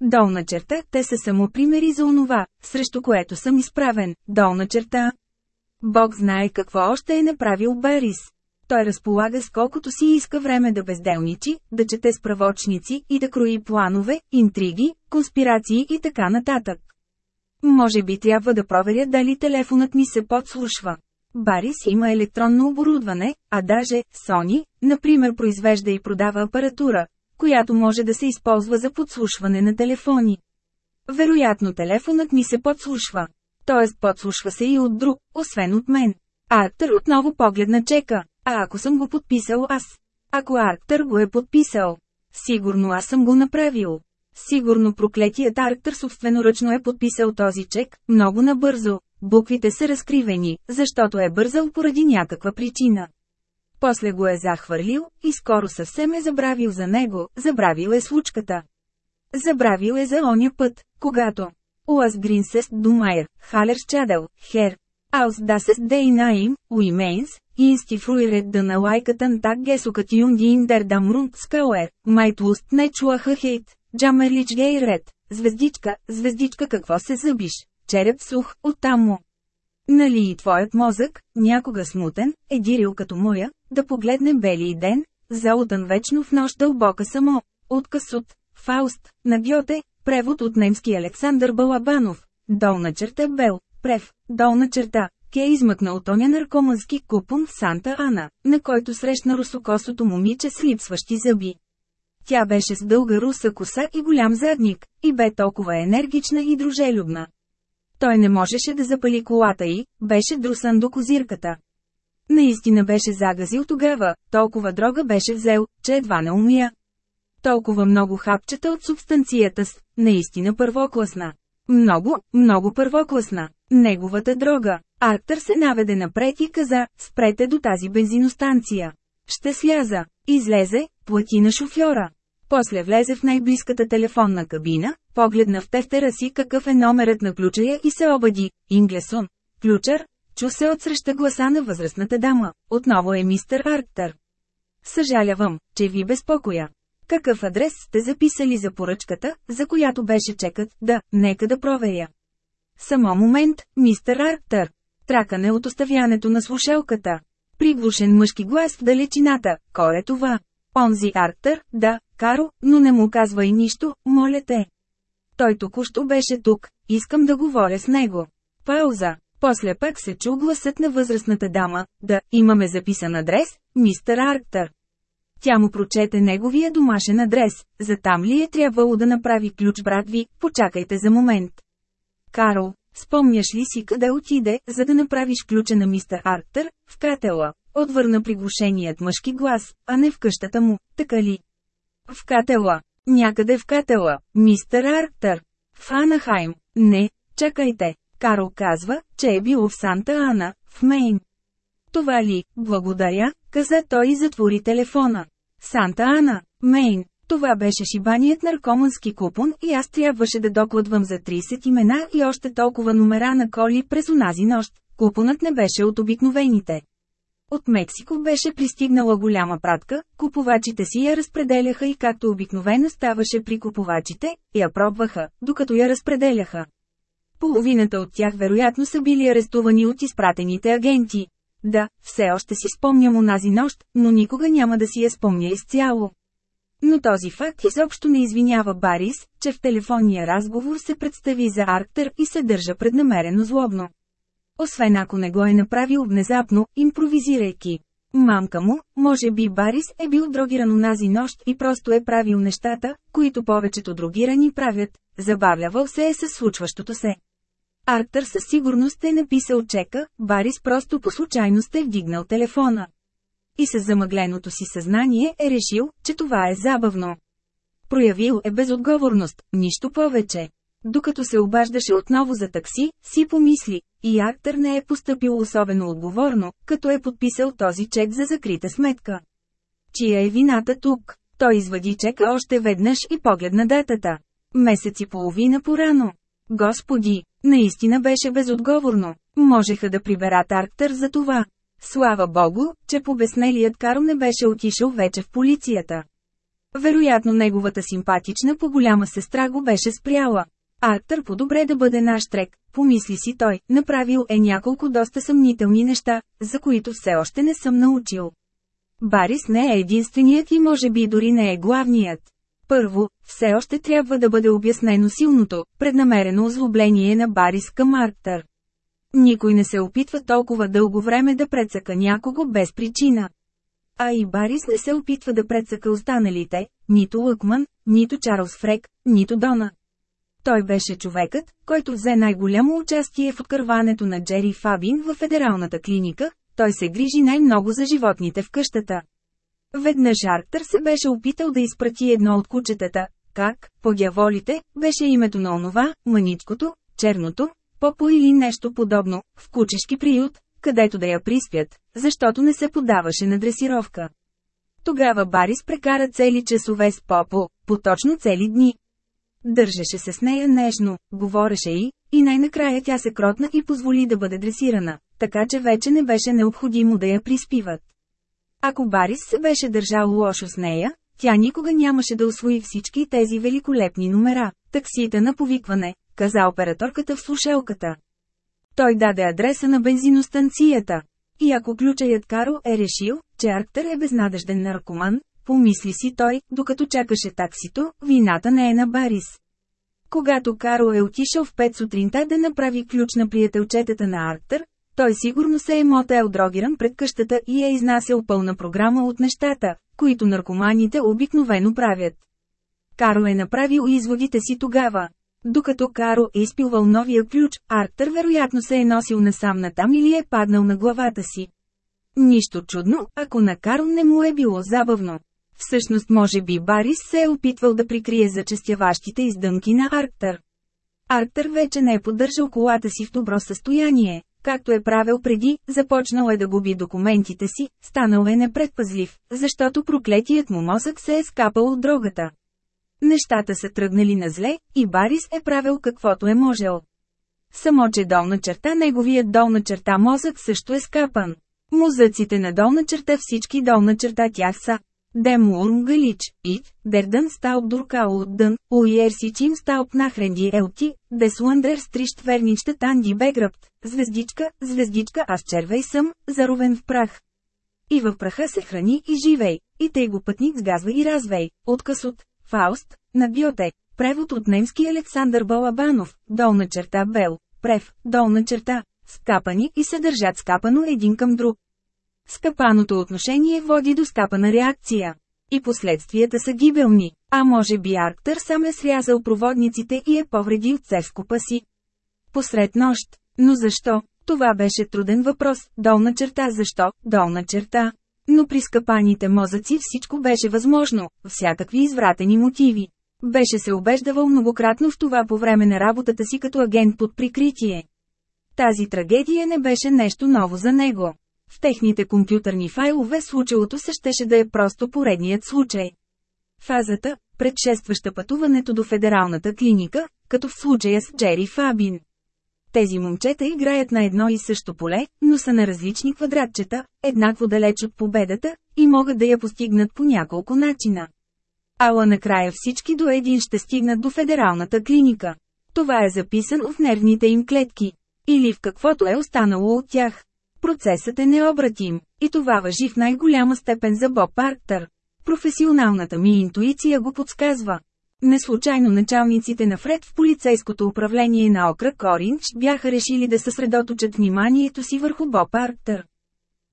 Долна черта, те са само примери за онова, срещу което съм изправен, долна черта. Бог знае какво още е направил Барис. Той разполага с колкото си иска време да безделничи, да чете справочници и да крои планове, интриги, конспирации и така нататък. Може би трябва да проверя дали телефонът ми се подслушва. Барис има електронно оборудване, а даже Sony, например произвежда и продава апаратура, която може да се използва за подслушване на телефони. Вероятно телефонът ми се подслушва. Тоест подслушва се и от друг, освен от мен. Арктър отново погледна чека. А ако съм го подписал аз? Ако Арктър го е подписал? Сигурно аз съм го направил. Сигурно проклетият Арктър собственоръчно е подписал този чек, много набързо. Буквите са разкривени, защото е бързал поради някаква причина. После го е захвърлил, и скоро съвсем е забравил за него, забравил е случката. Забравил е за оня път, когато Уаз Гринсест Думайер, Халер Чадел, Хер, Аус Дасес Дейнаим, Уимейнс, Инсти Фруирет да налайкатан так гесукът юнги индер дамрунт скауер, майтлуст не чуаха хейт, джамерлич гейрет, звездичка, звездичка какво се зъбиш, череп сух, оттамо. Нали и твоят мозък, някога смутен, е дирил като моя, да погледне бели ден, заутан вечно в нощ дълбока само, отказ от Фауст, на Гьоте, превод от немски Александър Балабанов, долна черта Бел, прев, долна черта, Ке измъкна от оня наркомански купон в Санта Ана, на който срещна русокосото момиче с липсващи зъби. Тя беше с дълга руса коса и голям задник, и бе толкова енергична и дружелюбна. Той не можеше да запали колата й, беше друсан до козирката. Наистина беше загазил тогава, толкова дрога беше взел, че едва не умия. Толкова много хапчета от субстанцията с, наистина първокласна. Много, много първокласна. Неговата дрога. Арктър се наведе напред и каза, спрете до тази бензиностанция. Ще сляза. Излезе, плати на шофьора. После влезе в най-близката телефонна кабина, погледна в тефтера си какъв е номерът на ключая и се обади. Инглесон. Ключар. Чу се отсреща гласа на възрастната дама. Отново е мистер Арктър. Съжалявам, че ви безпокоя. Какъв адрес сте записали за поръчката, за която беше чекът, да, нека да проверя. Само момент, мистер Арктър. Тракане от оставянето на слушалката. Приглушен мъжки глас в далечината. Кой е това? Онзи Арктър, да, Каро, но не му казвай нищо, моля те. Той току-що беше тук, искам да говоря с него. Пауза. После пък се чу гласът на възрастната дама, да, имаме записан адрес, мистер Арктър. Тя му прочете неговия домашен адрес, за там ли е трябвало да направи ключ брат ви, почакайте за момент. Карл, спомняш ли си къде отиде, за да направиш ключа на мистер Арктър, в катела? Отвърна приглушеният мъжки глас, а не в къщата му, така ли? В катела. Някъде в катела, мистер Арктър. В Анахайм. Не, чакайте. Карл казва, че е бил в Санта Ана, в Мейн. Това ли, благодаря, каза той и затвори телефона. Санта Ана, Мейн. Това беше шибаният наркомански купон и аз трябваше да докладвам за 30 имена и още толкова номера на коли през онази нощ. Купонът не беше от обикновените. От Мексико беше пристигнала голяма пратка, купувачите си я разпределяха и както обикновено ставаше при купувачите, я пробваха, докато я разпределяха. Половината от тях вероятно са били арестувани от изпратените агенти. Да, все още си спомням онази нощ, но никога няма да си я спомня изцяло. Но този факт изобщо не извинява Барис, че в телефонния разговор се представи за Арктер и се държа преднамерено злобно. Освен ако не го е направил внезапно, импровизирайки. Мамка му, може би Барис е бил дрогиран унази нощ и просто е правил нещата, които повечето дрогирани правят, забавлявал се е със случващото се. Арктър със сигурност е написал чека, Барис просто по случайност е вдигнал телефона. И с замъгленото си съзнание е решил, че това е забавно. Проявил е безотговорност, нищо повече. Докато се обаждаше отново за такси, си помисли, и Арктър не е поступил особено отговорно, като е подписал този чек за закрита сметка. Чия е вината тук? Той извади чека още веднъж и погледна датата. Месец и половина порано. Господи, наистина беше безотговорно. Можеха да приберат Арктър за това. Слава богу, че побеснелият Карл не беше отишъл вече в полицията. Вероятно неговата симпатична по-голяма сестра го беше спряла. Арктър по-добре да бъде наш трек, помисли си той, направил е няколко доста съмнителни неща, за които все още не съм научил. Барис не е единственият и може би дори не е главният. Първо, все още трябва да бъде обяснено силното, преднамерено озлобление на Барис към Арктър. Никой не се опитва толкова дълго време да прецака някого без причина. А и Барис не се опитва да прецака останалите, нито Лъкман, нито Чарлз Фрек, нито Дона. Той беше човекът, който взе най-голямо участие в откърването на Джери Фабин в федералната клиника, той се грижи най-много за животните в къщата. Веднъж Арктър се беше опитал да изпрати едно от кучетата, как, по дяволите, беше името на онова, маничкото, черното, попо или нещо подобно, в кучешки приют, където да я приспят, защото не се подаваше на дресировка. Тогава Барис прекара цели часове с Попо, поточно цели дни. Държеше се с нея нежно, говореше и, и най-накрая тя се кротна и позволи да бъде дресирана, така че вече не беше необходимо да я приспиват. Ако Барис се беше държал лошо с нея, тя никога нямаше да освои всички тези великолепни номера. Таксита на повикване, каза операторката в слушалката. Той даде адреса на бензиностанцията. И ако ключаят Карл е решил, че Арктер е безнадежден наркоман, помисли си той, докато чакаше таксито, вината не е на Барис. Когато Карл е отишъл в 5 сутринта да направи ключ на приятелчетата на Арктер, той сигурно се е мотел дрогиран пред къщата и е изнасял пълна програма от нещата, които наркоманите обикновено правят. Карл е направил изводите си тогава. Докато Каро е изпилвал новия ключ, Арктър вероятно се е носил насам натам или е паднал на главата си. Нищо чудно, ако на Карл не му е било забавно. Всъщност може би Барис се е опитвал да прикрие зачестяващите издънки на Арктър. Арктър вече не е поддържал колата си в добро състояние, както е правил преди, започнал е да губи документите си, станал е непредпазлив, защото проклетият му мозък се е скапал от дрогата. Нещата са тръгнали на зле, и Барис е правил каквото е можел. Само че долна черта неговият долна черта мозък също е скапан. Мозъците на долна черта всички долна черта тях са Демурм Галич, Ит, Дердън Сталп Дуркао Дън, Уиерси Чим Сталп Нахренди Елти, Десландер Стрищ Верничта Танди Бегръпт, Звездичка, звездичка аз червей съм, заровен в прах. И в праха се храни и живей, и тъй го пътник сгазва и развей, отказ от Фауст, на биотек, превод от немски Александър Балабанов, долна черта Бел, прев, долна черта, скапани и се държат скапано един към друг. Скапаното отношение води до скапана реакция. И последствията са гибелни, а може би Арктър сам е срязал проводниците и е повредил цевскопа си. Посред нощ. Но защо? Това беше труден въпрос. Долна черта защо? Долна черта. Но при скъпаните мозъци всичко беше възможно, всякакви извратени мотиви. Беше се убеждавал многократно в това по време на работата си като агент под прикритие. Тази трагедия не беше нещо ново за него. В техните компютърни файлове случилото се щеше да е просто поредният случай. Фазата, предшестваща пътуването до федералната клиника, като в случая с Джери Фабин. Тези момчета играят на едно и също поле, но са на различни квадратчета, еднакво далеч от победата, и могат да я постигнат по няколко начина. Ала накрая всички до един ще стигнат до федералната клиника. Това е записано в нервните им клетки. Или в каквото е останало от тях. Процесът е необратим, и това въжи в най-голяма степен за Боб Арктър. Професионалната ми интуиция го подсказва. Неслучайно началниците на Фред в полицейското управление на окръг Коринч бяха решили да съсредоточат вниманието си върху Боб Арктър.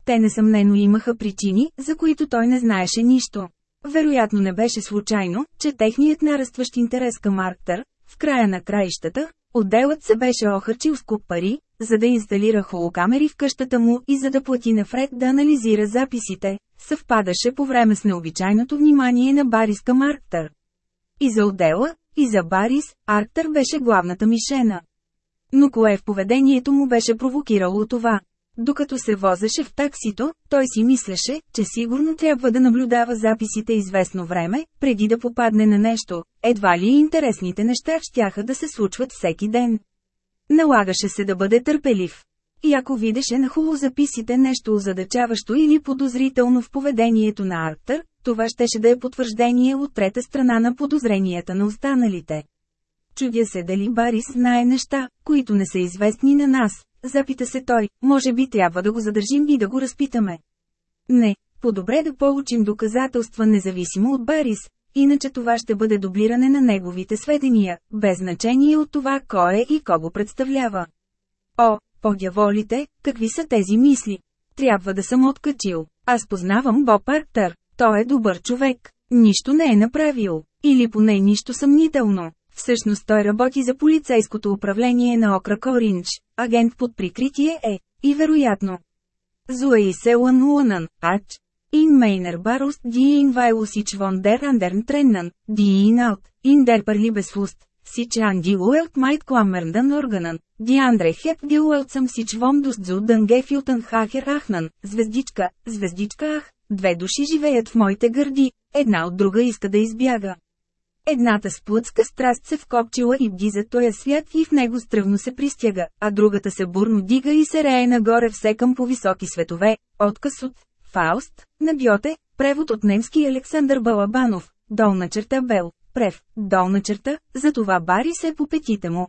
Те несъмнено имаха причини, за които той не знаеше нищо. Вероятно не беше случайно, че техният нарастващ интерес към Арктър, в края на краищата, отделът се беше охърчил с куп пари, за да инсталира холокамери в къщата му и за да плати на Фред да анализира записите, съвпадаше по време с необичайното внимание на Барис към Арктър. И за отдела, и за Барис, Арктър беше главната мишена. Но кое в поведението му беше провокирало това? Докато се возеше в таксито, той си мислеше, че сигурно трябва да наблюдава записите известно време, преди да попадне на нещо, едва ли интересните неща щяха да се случват всеки ден. Налагаше се да бъде търпелив. И ако видеше на записите нещо озадачаващо или подозрително в поведението на Арктър, това щеше да е потвърждение от трета страна на подозренията на останалите. Чудя се дали Барис знае неща, които не са известни на нас, запита се той, може би трябва да го задържим и да го разпитаме. Не, по-добре да получим доказателства независимо от Барис, иначе това ще бъде дублиране на неговите сведения, без значение от това кой е и кого представлява. О, подяволите, какви са тези мисли? Трябва да съм откачил. Аз познавам Боб Арктър. Той е добър човек. Нищо не е направил. Или поне нищо съмнително. Всъщност той работи за полицейското управление на Окръг Оринч. Агент под прикритие е. И вероятно. Зуей Селан Лунан, Ач. In meiner Barust die Invailus von der anderen trennen, die Inalt, in der Perlibesfust, sich an might klammernden Organen, die andere het die Welt съм sich wondust zu den Gefilten Hacher Achnen, звездичка, звездичка ах, две души живеят в моите гърди, една от друга иска да избяга. Едната с плътска страст се вкопчила и бди за този свят и в него стръвно се пристяга, а другата се бурно дига и се рее нагоре все към по високи светове. Отказ от Фауст, на Гьоте, превод от немски Александър Балабанов, долна черта Бел, прев, долна черта, затова Бари се по петите му.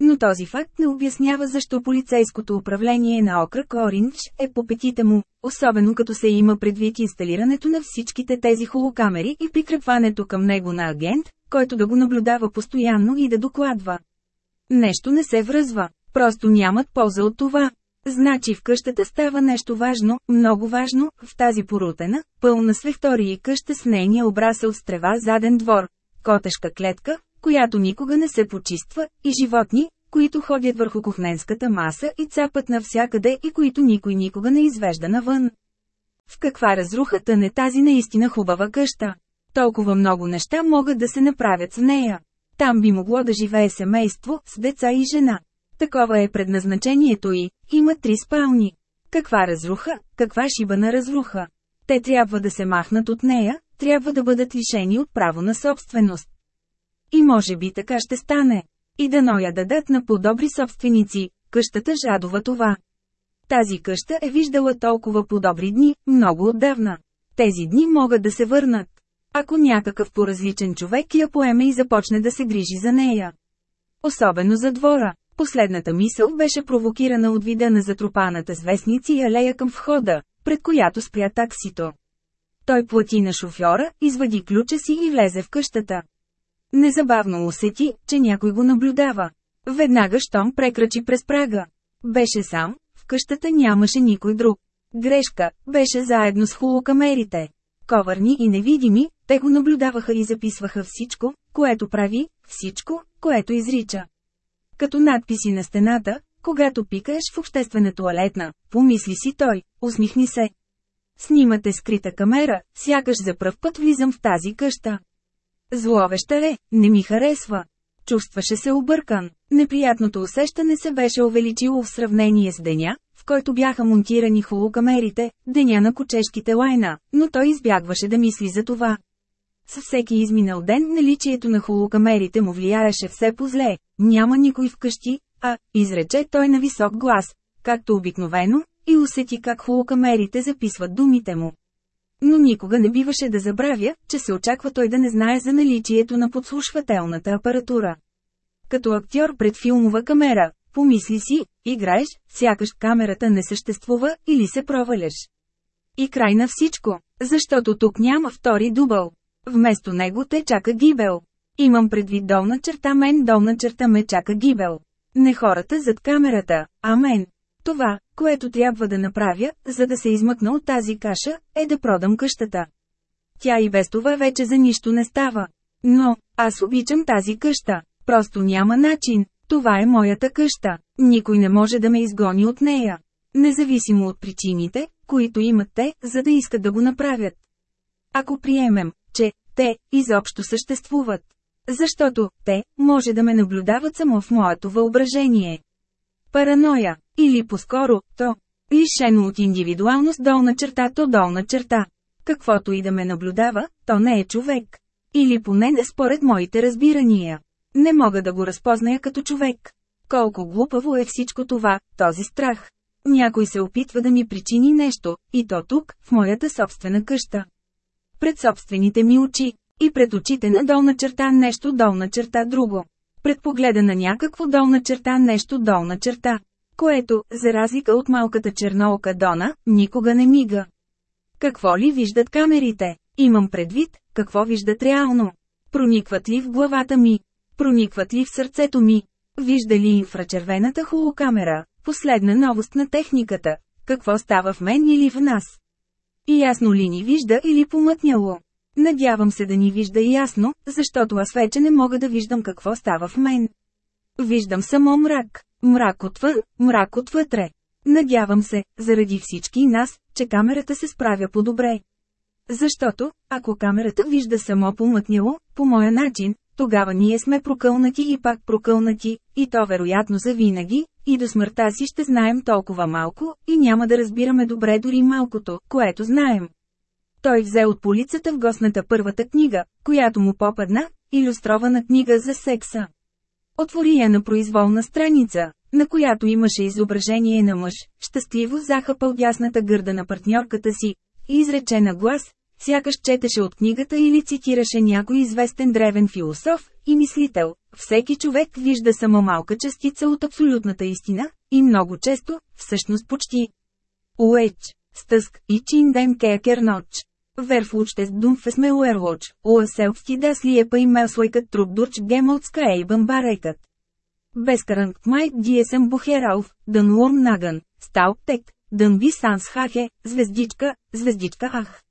Но този факт не обяснява защо полицейското управление на окръг Оринч е по петите му, особено като се има предвид инсталирането на всичките тези холокамери и прикрепването към него на агент, който да го наблюдава постоянно и да докладва. Нещо не се връзва, просто нямат полза от това. Значи в къщата става нещо важно, много важно, в тази порутена, пълна с вектории къща с нейния обрасъл с трева заден двор, котешка клетка, която никога не се почиства, и животни, които ходят върху кухненската маса и цапат навсякъде и които никой никога не извежда навън. В каква разрухата не тази наистина хубава къща? Толкова много неща могат да се направят с нея. Там би могло да живее семейство, с деца и жена. Такова е предназначението и има три спални. Каква разруха, каква шибана разруха. Те трябва да се махнат от нея, трябва да бъдат лишени от право на собственост. И може би така ще стане. И да ноя дадат на подобри собственици, къщата жадова това. Тази къща е виждала толкова подобри дни, много отдавна. Тези дни могат да се върнат. Ако някакъв поразличен човек я поеме и започне да се грижи за нея. Особено за двора. Последната мисъл беше провокирана от вида на затрупаната с вестници и алея към входа, пред която спря таксито. Той плати на шофьора, извади ключа си и влезе в къщата. Незабавно усети, че някой го наблюдава. Веднага щом прекрачи през прага. Беше сам, в къщата нямаше никой друг. Грешка, беше заедно с холокамерите. Коварни и невидими, те го наблюдаваха и записваха всичко, което прави, всичко, което изрича. Като надписи на стената, когато пикаеш в обществена туалетна, помисли си той, усмихни се. Снимате скрита камера, сякаш за пръв път влизам в тази къща. Зловеща е, не ми харесва. Чувстваше се объркан. Неприятното усещане се беше увеличило в сравнение с деня, в който бяха монтирани холокамерите, деня на кочешките лайна, но той избягваше да мисли за това. Със всеки изминал ден наличието на холокамерите му влияеше все по-зле, няма никой вкъщи, а, изрече той на висок глас, както обикновено, и усети как холокамерите записват думите му. Но никога не биваше да забравя, че се очаква той да не знае за наличието на подслушвателната апаратура. Като актьор пред филмова камера, помисли си, играеш, сякаш камерата не съществува или се проваляш. И край на всичко, защото тук няма втори дубъл. Вместо него те чака гибел. Имам предвид долна черта мен долна черта ме чака гибел. Не хората зад камерата, а мен. Това, което трябва да направя, за да се измъкна от тази каша, е да продам къщата. Тя и без това вече за нищо не става. Но, аз обичам тази къща. Просто няма начин. Това е моята къща. Никой не може да ме изгони от нея. Независимо от причините, които имат те, за да искат да го направят. Ако приемем, че те изобщо съществуват. Защото те може да ме наблюдават само в моето въображение. Параноя, или по-скоро, то, лишено от индивидуалност долна черта, то долна черта. Каквото и да ме наблюдава, то не е човек. Или поне не според моите разбирания. Не мога да го разпозная като човек. Колко глупаво е всичко това, този страх. Някой се опитва да ми причини нещо, и то тук, в моята собствена къща. Пред собствените ми очи, и пред очите на долна черта нещо долна черта друго. Пред погледа на някакво долна черта нещо долна черта. Което, за разлика от малката черноока Дона, никога не мига. Какво ли виждат камерите? Имам предвид, какво виждат реално. Проникват ли в главата ми? Проникват ли в сърцето ми? Вижда ли инфрачервената холокамера, последна новост на техниката, какво става в мен или в нас? И ясно ли ни вижда или помътняло? Надявам се да ни вижда ясно, защото аз вече не мога да виждам какво става в мен. Виждам само мрак. Мрак отвън, мрак отвътре. Надявам се, заради всички нас, че камерата се справя по-добре. Защото, ако камерата вижда само помътняло, по моя начин, тогава ние сме прокълнати и пак прокълнати, и то вероятно за винаги, и до смъртта си ще знаем толкова малко, и няма да разбираме добре дори малкото, което знаем. Той взе от полицата в гостната първата книга, която му попадна, иллюстрована книга за секса. Отвори я на произволна страница, на която имаше изображение на мъж, щастливо захапал дясната гърда на партньорката си, и изрече на глас, сякаш четеше от книгата или цитираше някой известен древен философ и мислител. Всеки човек вижда само малка частица от абсолютната истина, и много често, всъщност почти. Уеч, стъск и чиндем кекер ноч. Верфлучтес думфес ме уерлоч, уаселпсти дас ли е па имелслойкът трубдурч гемолтска ейбън барейкът. Безкаранг май диесен бухерауф, дън лурм наган, стал тек, дън би санс хахе, звездичка, звездичка ах.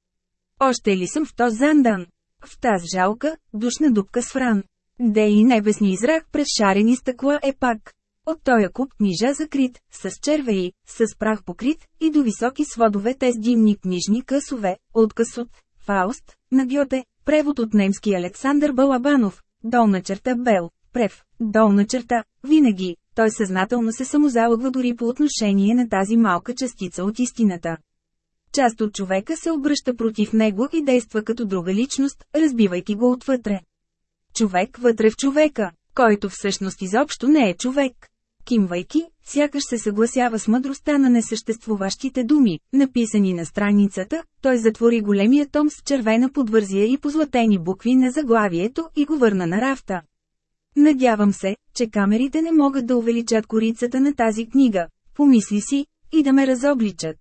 Още ли съм в този зандан? В таз жалка, душна дупка с фран. Де и небесни израк през шарени стъкла е пак. От тоя куп книжа закрит, с червеи, с прах покрит, и до високи сводове те с димни книжни късове, откъс от Фауст, на Гьоте, превод от немски Александър Балабанов, долна черта Бел, прев, долна черта, винаги, той съзнателно се самозалъгва дори по отношение на тази малка частица от истината. Част от човека се обръща против него и действа като друга личност, разбивайки го отвътре. Човек вътре в човека, който всъщност изобщо не е човек. Кимвайки, сякаш се съгласява с мъдростта на несъществуващите думи, написани на страницата, той затвори големия том с червена подвързия и позлатени букви на заглавието и го върна на рафта. Надявам се, че камерите не могат да увеличат корицата на тази книга, помисли си, и да ме разобличат.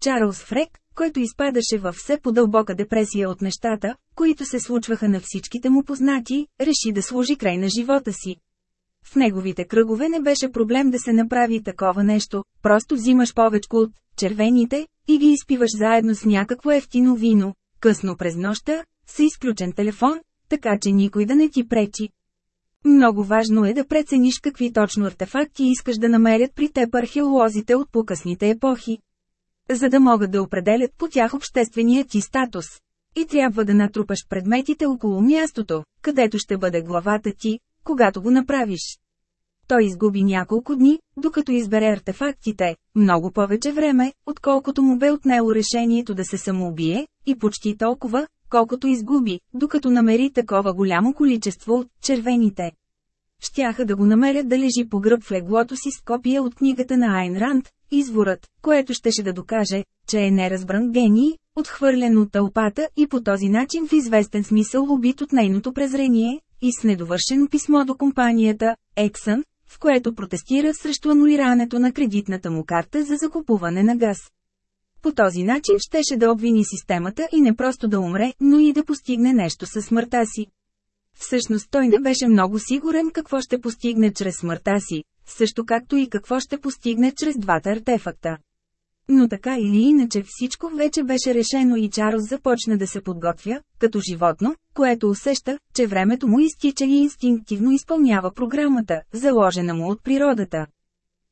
Чарлз Фрек, който изпадаше във все по-дълбока депресия от нещата, които се случваха на всичките му познати, реши да сложи край на живота си. В неговите кръгове не беше проблем да се направи такова нещо, просто взимаш повече от червените и ги изпиваш заедно с някакво ефтино вино, късно през нощта, с изключен телефон, така че никой да не ти пречи. Много важно е да прецениш какви точно артефакти искаш да намерят при теб археолозите от по-късните епохи. За да могат да определят по тях обществения ти статус. И трябва да натрупаш предметите около мястото, където ще бъде главата ти, когато го направиш. Той изгуби няколко дни, докато избере артефактите, много повече време, отколкото му бе отнело решението да се самоубие, и почти толкова, колкото изгуби, докато намери такова голямо количество от червените. Щяха да го намерят да лежи по гръб в леглото си с копия от книгата на Айн Ранд, изворът, което щеше да докаже, че е неразбран гений, отхвърлен от тълпата и по този начин в известен смисъл убит от нейното презрение, и с недовършено писмо до компанията, Ексън, в което протестира срещу анулирането на кредитната му карта за закупуване на газ. По този начин щеше да обвини системата и не просто да умре, но и да постигне нещо със смъртта си. Всъщност той не беше много сигурен какво ще постигне чрез смъртта си, също както и какво ще постигне чрез двата артефакта. Но така или иначе всичко вече беше решено и Чарлз започна да се подготвя, като животно, което усеща, че времето му изтича и инстинктивно изпълнява програмата, заложена му от природата.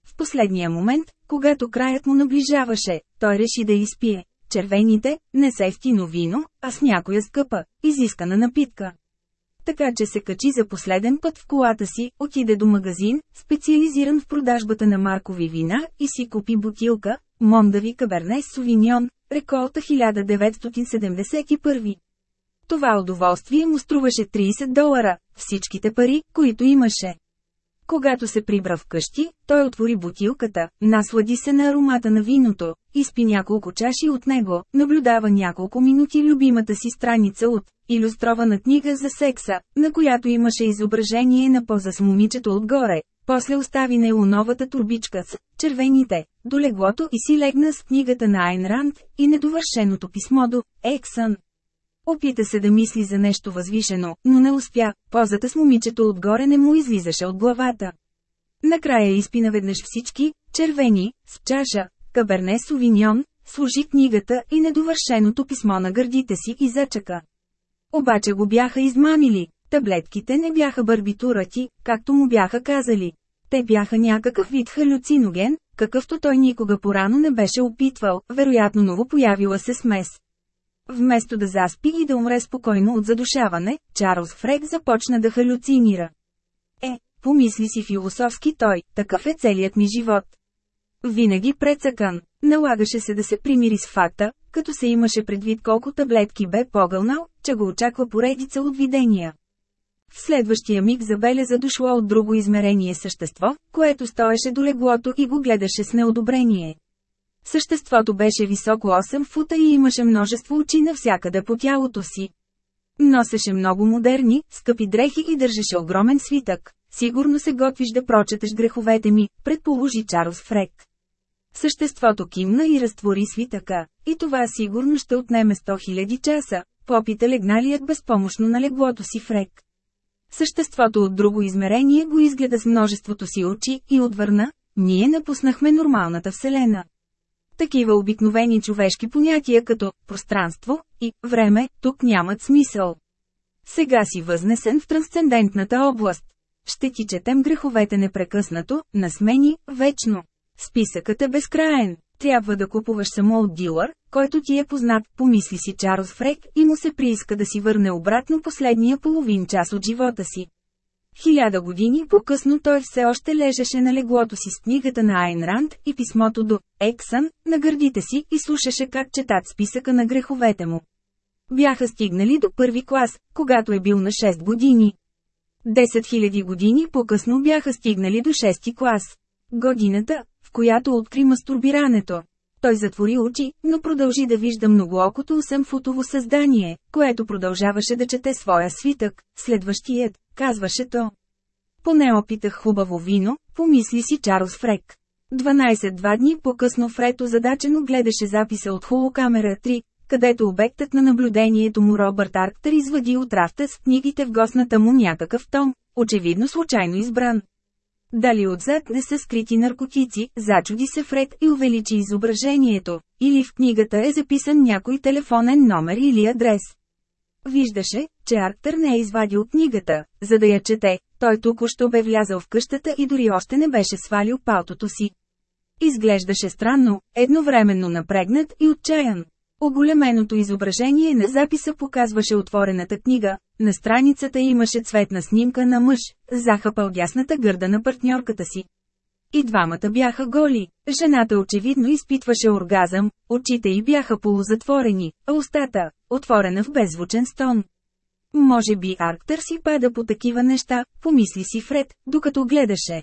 В последния момент, когато краят му наближаваше, той реши да изпие. Червените, не с ефтино вино, а с някоя скъпа, изискана напитка. Така че се качи за последен път в колата си, отиде до магазин, специализиран в продажбата на маркови вина, и си купи бутилка, Мондави Каберне Совиньон, реколта 1971. Това удоволствие му струваше 30 долара, всичките пари, които имаше. Когато се прибра вкъщи, той отвори бутилката, наслади се на аромата на виното, изпи няколко чаши от него, наблюдава няколко минути любимата си страница от иллюстрована книга за секса, на която имаше изображение на поза с момичето отгоре. После остави нейлоновата турбичка с червените, до леглото и си легна с книгата на Айн Ранд и недовършеното писмо до Ексън. Опита се да мисли за нещо възвишено, но не успя, позата с момичето отгоре не му излизаше от главата. Накрая изпина веднъж всички, червени, с чаша, каберне сувиньон, служи книгата и недовършеното писмо на гърдите си и зачака. Обаче го бяха измамили, таблетките не бяха барбитурати, както му бяха казали. Те бяха някакъв вид халюциноген, какъвто той никога порано не беше опитвал, вероятно ново появила се смес. Вместо да заспи и да умре спокойно от задушаване, Чарлз Фрек започна да халюцинира. Е, помисли си философски той, такъв е целият ми живот. Винаги прецакан, налагаше се да се примири с факта, като се имаше предвид колко таблетки бе погълнал, че го очаква поредица от видения. В следващия миг забеляза дошло от друго измерение същество, което стоеше до леглото и го гледаше с неодобрение. Съществото беше високо 8 фута и имаше множество очи навсякъде по тялото си. Носеше много модерни, скъпи дрехи и държеше огромен свитък. Сигурно се готвиш да прочетеш греховете ми, предположи Чарлз Фрек. Съществото кимна и разтвори свитъка, и това сигурно ще отнеме 100 000 часа, попита легналият безпомощно на леглото си Фрек. Съществото от друго измерение го изгледа с множеството си очи и отвърна, ние напуснахме нормалната вселена. Такива обикновени човешки понятия като пространство и време тук нямат смисъл. Сега си възнесен в трансцендентната област. Ще ти четем греховете непрекъснато, насмени, вечно. Списъкът е безкраен. Трябва да купуваш само от дилър, който ти е познат, помисли си Чарлз Фрек и му се прииска да си върне обратно последния половин час от живота си. Хиляда години по-късно той все още лежеше на леглото си с книгата на Айн Ранд и писмото до Ексън на гърдите си и слушаше как четат списъка на греховете му. Бяха стигнали до първи клас, когато е бил на 6 години. 10 000 години по-късно бяха стигнали до 6 клас. Годината, която откри мастурбирането. Той затвори очи, но продължи да вижда многоокото 8-футово създание, което продължаваше да чете своя свитък. Следващият, казваше то. Поне опитах хубаво вино, помисли си Чарлз Фрек. 12-два дни по-късно Фрето задачено гледаше записа от холокамера 3, където обектът на наблюдението му Робърт Арктер извади от рафта с книгите в гостната му някакъв том, очевидно случайно избран. Дали отзад не са скрити наркотици, зачуди се Фред и увеличи изображението, или в книгата е записан някой телефонен номер или адрес. Виждаше, че Арктър не е извадил книгата, за да я чете, той току-що бе влязъл в къщата и дори още не беше свалил палтото си. Изглеждаше странно, едновременно напрегнат и отчаян. Оголеменото изображение на записа показваше отворената книга, на страницата имаше цветна снимка на мъж, захапал дясната гърда на партньорката си. И двамата бяха голи. Жената очевидно изпитваше оргазъм, очите й бяха полузатворени, а устата – отворена в беззвучен стон. Може би Арктър си пада по такива неща, помисли си Фред, докато гледаше.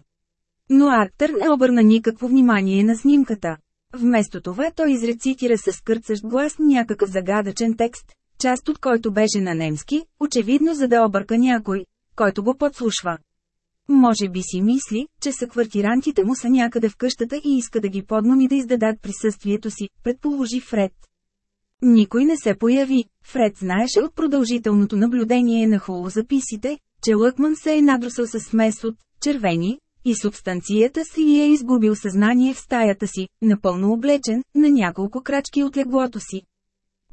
Но Арктър не обърна никакво внимание на снимката. Вместо това той изрецитира със скърцащ глас някакъв загадъчен текст, част от който беше на немски, очевидно за да обърка някой, който го подслушва. Може би си мисли, че са квартирантите му са някъде в къщата и иска да ги подмами да издадат присъствието си, предположи Фред. Никой не се появи. Фред знаеше от продължителното наблюдение на холозаписите, че Лъкман се е надрусал с смес от червени и субстанцията си е изгубил съзнание в стаята си, напълно облечен, на няколко крачки от леглото си.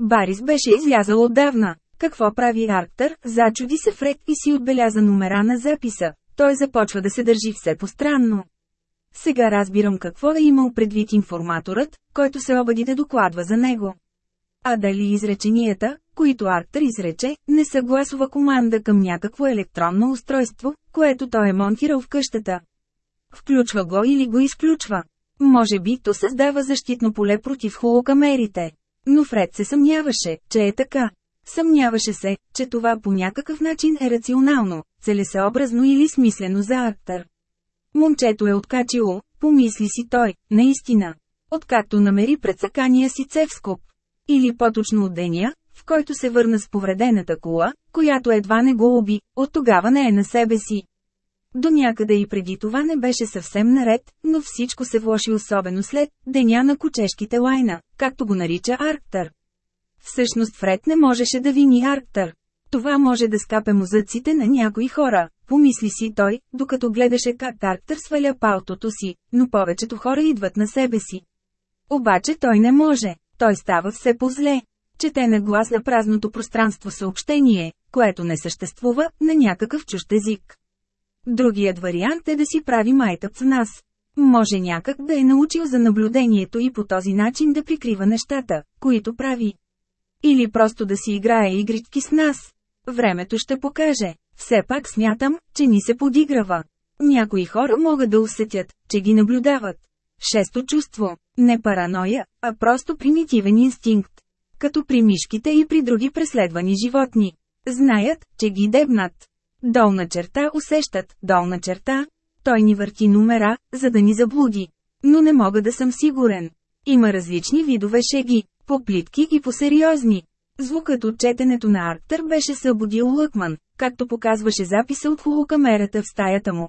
Барис беше излязъл отдавна. Какво прави Арктър, зачуди се Фред и си отбеляза номера на записа. Той започва да се държи все постранно. Сега разбирам какво е имал предвид информаторът, който се обади да докладва за него. А дали изреченията, които Арктър изрече, не са гласова команда към някакво електронно устройство, което той е монтирал в къщата. Включва го или го изключва. Може би то създава защитно поле против холокамерите. Но Фред се съмняваше, че е така. Съмняваше се, че това по някакъв начин е рационално, целесъобразно или смислено за Арктър. Момчето е откачило, помисли си той, наистина. Откакто намери предсакания си цевскоп. Или по-точно от деня, в който се върна с повредената кола, която едва не го уби, от тогава не е на себе си. До някъде и преди това не беше съвсем наред, но всичко се влоши особено след деня на кучешките лайна, както го нарича Арктър. Всъщност Фред не можеше да вини Арктър. Това може да скапе мозъците на някои хора, помисли си той, докато гледаше как Арктър сваля палтото си, но повечето хора идват на себе си. Обаче той не може, той става все по-зле. Чете на глас на празното пространство съобщение, което не съществува, на някакъв чужд език. Другият вариант е да си прави майтъп с нас. Може някак да е научил за наблюдението и по този начин да прикрива нещата, които прави. Или просто да си играе игрички с нас. Времето ще покаже. Все пак смятам, че ни се подиграва. Някои хора могат да усетят, че ги наблюдават. Шесто чувство. Не параноя, а просто примитивен инстинкт. Като при мишките и при други преследвани животни. Знаят, че ги дебнат. Долна черта усещат, долна черта. Той ни върти номера, за да ни заблуди. Но не мога да съм сигурен. Има различни видове шеги, по-плитки и по-сериозни. Звукът от четенето на Арктър беше събудил Лъкман, както показваше записа от холокамерата в стаята му.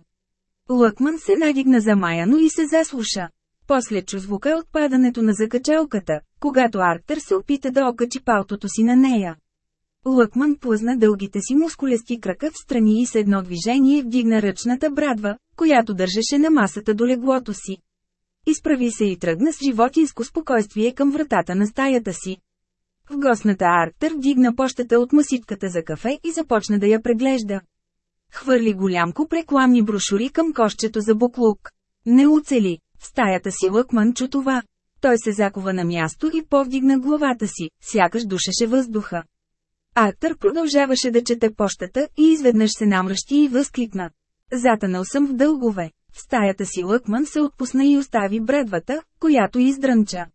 Лъкман се надигна замаяно и се заслуша. После чу звука от падането на закачалката, когато Арктър се опита да окачи палтото си на нея. Лъкман плъзна дългите си мускулести крака в страни и с едно движение вдигна ръчната брадва, която държеше на масата до леглото си. Изправи се и тръгна с животинско спокойствие към вратата на стаята си. В гостната Арктър вдигна пощата от маситката за кафе и започна да я преглежда. Хвърли голям куп рекламни брошури към кошчето за буклук. Не оцели. В стаята си Лъкман чу това. Той се закова на място и повдигна главата си, сякаш душеше въздуха. Артър продължаваше да чете пощата и изведнъж се намръщи и възкликна. Затънал съм в дългове. В стаята си Лъкман се отпусна и остави бредвата, която издрънча.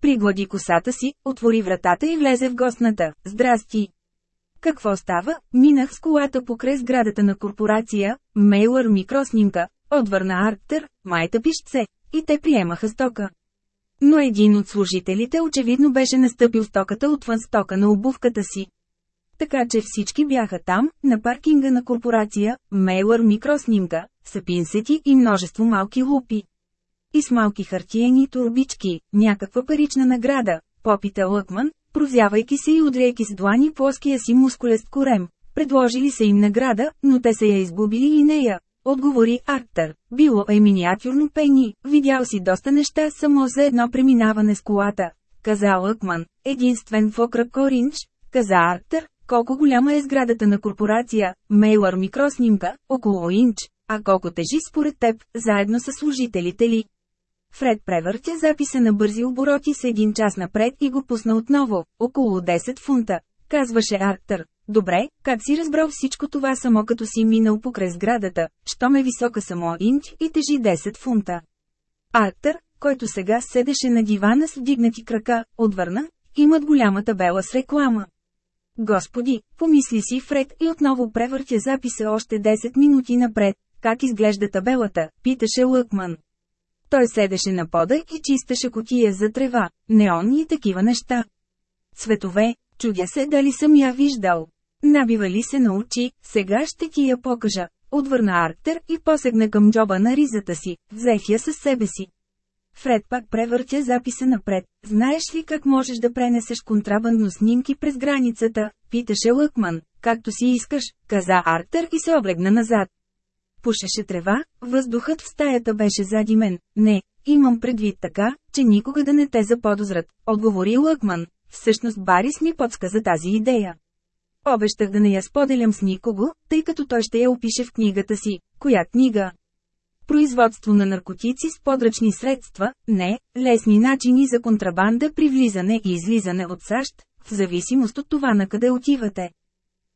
Приглади косата си, отвори вратата и влезе в гостната. Здрасти! Какво става? Минах с колата покрай сградата на корпорация, Мейлър микроснимка, отвърна Арктер, майта пишце, и те приемаха стока. Но един от служителите очевидно беше настъпил стоката отвън стока на обувката си. Така че всички бяха там, на паркинга на корпорация, Мейлър микроснимка, са пинсети и множество малки лупи. И с малки хартиени турбички, някаква парична награда, попита Лъкман, прозявайки се и удряйки с длани плоския си мускулест корем. Предложили са им награда, но те са я изгубили и нея. Отговори Арктър. Било е миниатюрно пени, видял си доста неща само за едно преминаване с колата. Каза Лъкман, единствен в окръг Коринч, каза Арктър, колко голяма е сградата на корпорация, Мейлър микроснимка, около инч, а колко тежи според теб, заедно с служителите ли. Фред превъртя записа на бързи обороти с един час напред и го пусна отново, около 10 фунта. Казваше Арктър. Добре, как си разбрал всичко това само като си минал покрай сградата, що ме висока само инч и тежи 10 фунта. Арктър, който сега седеше на дивана с вдигнати крака, отвърна, имат голяма табела с реклама. Господи, помисли си Фред и отново превъртя записа още 10 минути напред. Как изглежда табелата, питаше Лъкман. Той седеше на пода и чистеше котия за трева, неонни и такива неща. Цветове, чудя се дали съм я виждал. Набива ли се на очи, сега ще ти я покажа. Отвърна Арктер и посегна към джоба на ризата си, взех я със себе си. Фред пак превъртя записа напред. Знаеш ли как можеш да пренесеш контрабандно снимки през границата? Питаше Лъкман. Както си искаш, каза Артер и се облегна назад. Пушеше трева, въздухът в стаята беше зади мен. Не, имам предвид така, че никога да не те заподозрат, отговори Лъкман. Всъщност Барис ми подсказа тази идея. Обещах да не я споделям с никого, тъй като той ще я опише в книгата си. Коя книга? Производство на наркотици с подръчни средства, не, лесни начини за контрабанда при влизане и излизане от САЩ, в зависимост от това на къде отивате.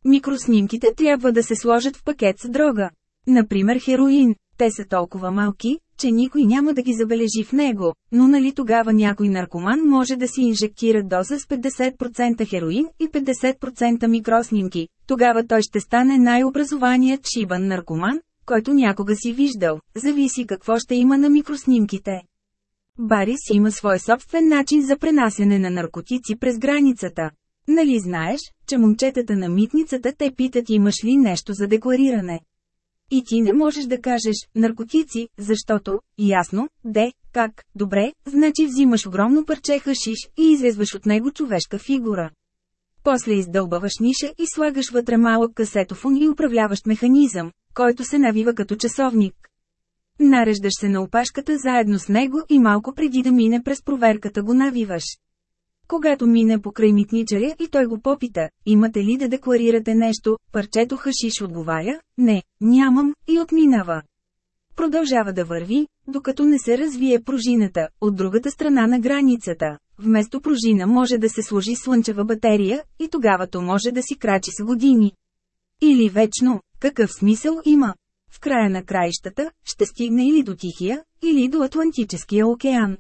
Микроснимките трябва да се сложат в пакет с дрога. Например хероин. Те са толкова малки, че никой няма да ги забележи в него, но нали тогава някой наркоман може да си инжектира доза с 50% хероин и 50% микроснимки, тогава той ще стане най-образованият шибан наркоман, който някога си виждал, зависи какво ще има на микроснимките. Барис има свой собствен начин за пренасене на наркотици през границата. Нали знаеш, че момчетата на митницата те питат имаш ли нещо за деклариране? И ти не можеш да кажеш наркотици, защото, ясно, де, как, добре, значи взимаш огромно парче хашиш и изрезваш от него човешка фигура. После издълбаваш ниша и слагаш вътре малък касетофон и управляващ механизъм, който се навива като часовник. Нареждаш се на опашката заедно с него и малко преди да мине през проверката го навиваш. Когато мине покрай митничаря и той го попита, имате ли да декларирате нещо, парчето хашиш отговаря, не, нямам, и отминава. Продължава да върви, докато не се развие пружината, от другата страна на границата. Вместо пружина може да се сложи слънчева батерия, и тогава то може да си крачи с години. Или вечно, какъв смисъл има? В края на краищата, ще стигне или до Тихия, или до Атлантическия океан.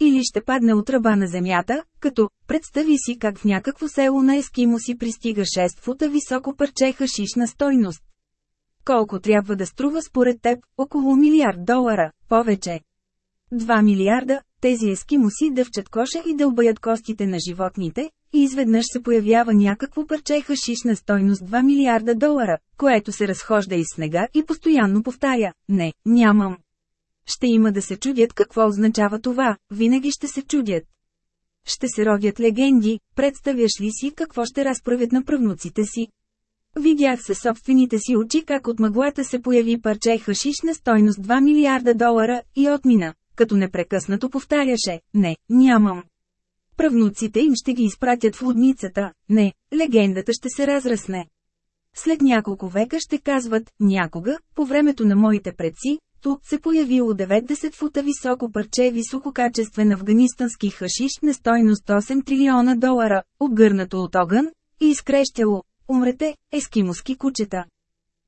Или ще падне от ръба на земята, като, представи си как в някакво село на Ескимо си пристига 6 фута високо парче хашишна стойност. Колко трябва да струва според теб? Около милиард долара, повече. 2 милиарда, тези ескимоси дъвчат коша и дълбаят костите на животните, и изведнъж се появява някакво парче хашиш на стойност 2 милиарда долара, което се разхожда из снега и постоянно повтаря – не, нямам. Ще има да се чудят какво означава това, винаги ще се чудят. Ще се родят легенди, представяш ли си какво ще разправят на правнуците си? Видях със собствените си очи как от мъглата се появи парче хашиш на стойност 2 милиарда долара и отмина, като непрекъснато повтаряше, не, нямам. Правнуците им ще ги изпратят в лудницата, не, легендата ще се разрасне. След няколко века ще казват, някога, по времето на моите предци, тук се появило 90 фута високо парче висококачествен афганистански хашиш на стойност 8 трилиона долара, обгърнато от огън, и изкрещяло, умрете, ескимоски кучета.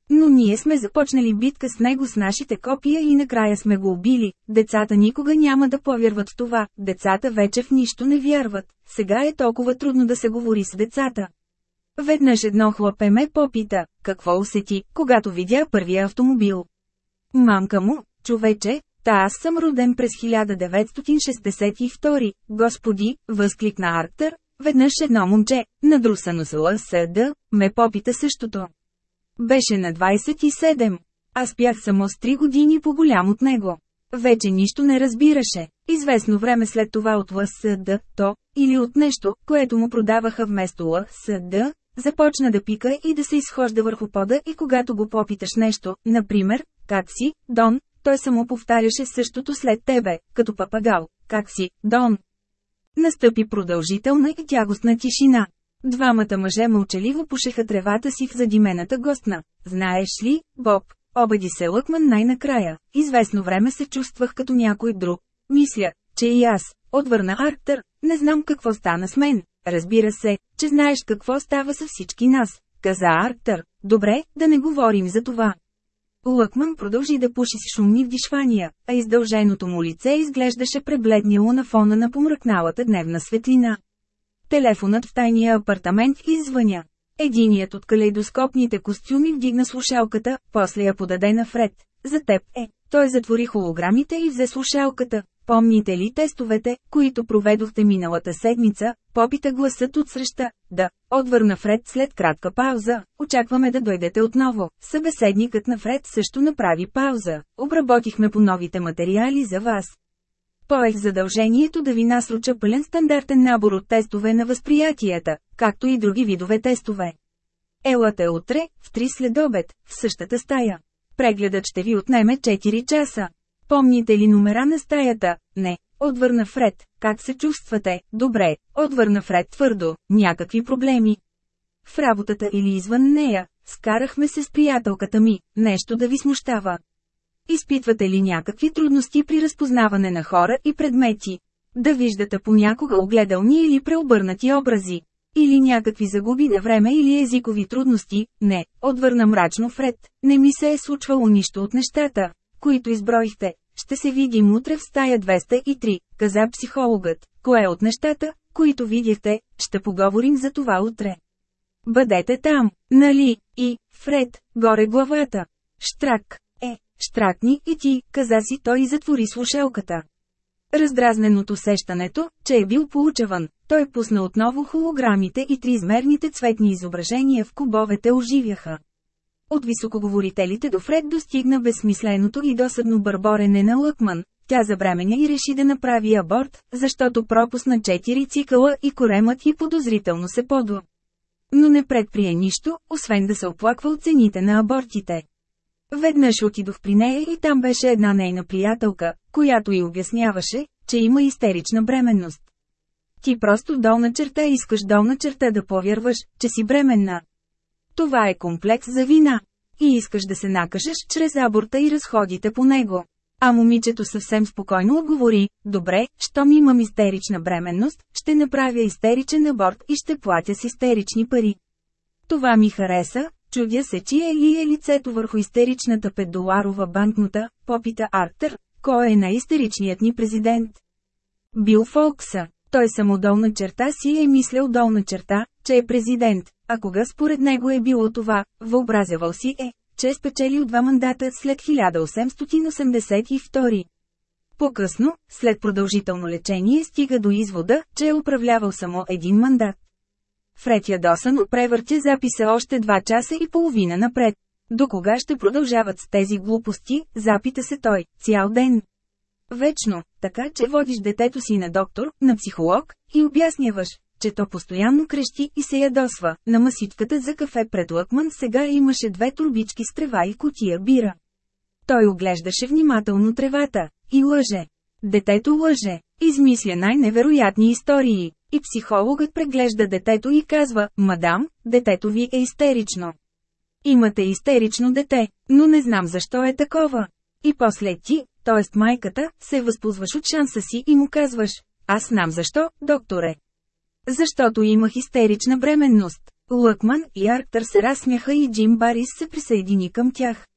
Но ние сме започнали битка с него с нашите копия и накрая сме го убили. Децата никога няма да повярват това, децата вече в нищо не вярват. Сега е толкова трудно да се говори с децата. Веднъж едно хлапе ме попита, какво усети, когато видя първия автомобил. Мамка му, човече, та аз съм роден през 1962, господи, възкликна Арктър, веднъж едно момче, надрусано с ЛСД, ме попита същото. Беше на 27. Аз бях само с 3 години по-голям от него. Вече нищо не разбираше. Известно време след това от ЛСД, то, или от нещо, което му продаваха вместо ЛСД, започна да пика и да се изхожда върху пода и когато го попиташ нещо, например, как си, Дон, той само повтаряше същото след тебе, като папагал, как си, Дон. Настъпи продължителна и тягостна тишина. Двамата мъже мълчаливо пушеха тревата си в задимената гостна. Знаеш ли, Боб, обади се Лъкман най-накрая, известно време се чувствах като някой друг. Мисля, че и аз, отвърна Арктър, не знам какво стана с мен. Разбира се, че знаеш какво става с всички нас, каза Арктър. Добре, да не говорим за това. Лъкман продължи да пуши с шумни вдишвания, а издълженото му лице изглеждаше пребледняло на фона на помръкналата дневна светлина. Телефонът в тайния апартамент извъня. Единият от калейдоскопните костюми вдигна слушалката, после я подаде на Фред. За теб е. Той затвори холограмите и взе слушалката. Помните ли тестовете, които проведохте миналата седмица? Попита гласът от среща. Да, отвърна Фред след кратка пауза. Очакваме да дойдете отново. Събеседникът на Фред също направи пауза. Обработихме по новите материали за вас. Поех задължението да ви насруча пълен стандартен набор от тестове на възприятията, както и други видове тестове. Елате утре, в 3 след обед, в същата стая. Прегледът ще ви отнеме 4 часа. Помните ли номера на стаята? Не. Отвърна Фред. Как се чувствате? Добре. Отвърна Фред твърдо. Някакви проблеми. В работата или извън нея, скарахме се с приятелката ми, нещо да ви смущава. Изпитвате ли някакви трудности при разпознаване на хора и предмети? Да виждате понякога огледални или преобърнати образи? Или някакви загуби на време или езикови трудности? Не, отвърна мрачно Фред. Не ми се е случвало нищо от нещата, които изброихте. Ще се видим утре в стая 203, каза психологът. Кое от нещата, които видяхте, ще поговорим за това утре. Бъдете там, нали? И, Фред, горе главата. Штрак. Штракни и ти, каза си той и затвори слушалката. Раздразнен от усещането, че е бил получаван, той пусна отново холограмите и триизмерните цветни изображения в кубовете оживяха. От високоговорителите до Фред достигна безсмисленото и досадно бърборене на Лъкман. Тя забременя и реши да направи аборт, защото пропусна четири цикъла и коремът и подозрително се подо. Но не предприе нищо, освен да се оплаква от цените на абортите. Веднъж отидох при нея и там беше една нейна приятелка, която й обясняваше, че има истерична бременност. Ти просто долна черта искаш долна черта да повярваш, че си бременна. Това е комплекс за вина. И искаш да се накашеш чрез аборта и разходите по него. А момичето съвсем спокойно отговори, добре, щом имам истерична бременност, ще направя истеричен аборт и ще платя с истерични пари. Това ми хареса, чудя се чие ли е лицето върху истеричната 5-доларова банкнота, попита Артер, кой е най-истеричният ни президент. Бил Фолкса. Той само долна черта си е мислял долна черта, че е президент, а кога според него е било това, въобразявал си е, че е спечелил два мандата след 1882. По-късно, след продължително лечение стига до извода, че е управлявал само един мандат. Фред ядосан превъртя записа още два часа и половина напред. До кога ще продължават с тези глупости, запита се той, цял ден. Вечно, така че водиш детето си на доктор, на психолог, и обясняваш, че то постоянно крещи и се ядосва. На масичката за кафе пред Лъкман сега имаше две турбички с трева и котия бира. Той оглеждаше внимателно тревата и лъже. Детето лъже, измисля най-невероятни истории. И психологът преглежда детето и казва, мадам, детето ви е истерично. Имате истерично дете, но не знам защо е такова. И после ти, т.е. майката, се възползваш от шанса си и му казваш, аз знам защо, докторе. Защото имах истерична бременност. Лъкман и Арктър се разсмяха и Джим Барис се присъедини към тях.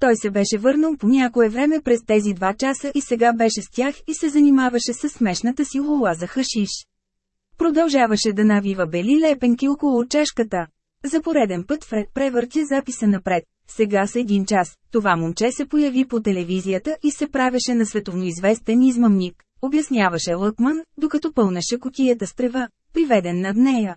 Той се беше върнал по някое време през тези два часа и сега беше с тях и се занимаваше с смешната си лула за хашиш. Продължаваше да навива бели лепенки около чешката. За пореден път Фред превъртя записа напред. Сега с един час, това момче се появи по телевизията и се правеше на световно известен измъмник, обясняваше Лъкман, докато пълнеше котията с трева, приведен над нея.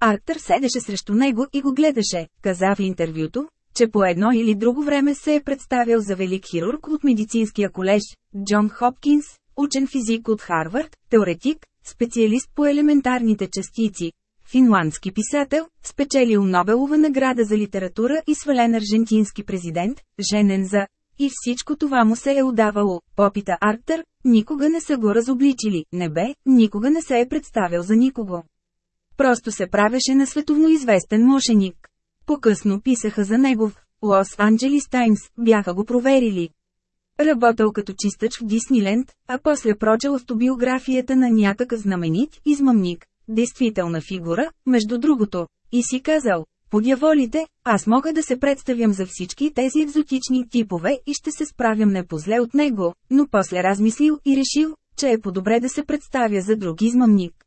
Арктър седеше срещу него и го гледаше, каза в интервюто, че по едно или друго време се е представил за велик хирург от медицинския колеж, Джон Хопкинс, учен физик от Харвард, теоретик, специалист по елементарните частици, финландски писател, спечелил Нобелова награда за литература и свален аржентински президент, женен за и всичко това му се е отдавало, попита Арктър, никога не са го разобличили, не бе, никога не се е представил за никого. Просто се правеше на световно известен мошеник. По-късно писаха за негов Лос Анджелис Таймс, бяха го проверили. Работил като чистач в Дисниленд, а после прочел автобиографията на някакъв знаменит измъмник, действителна фигура, между другото, и си казал, подяволите, аз мога да се представям за всички тези екзотични типове и ще се справям не позле от него, но после размислил и решил, че е по-добре да се представя за друг измъмник.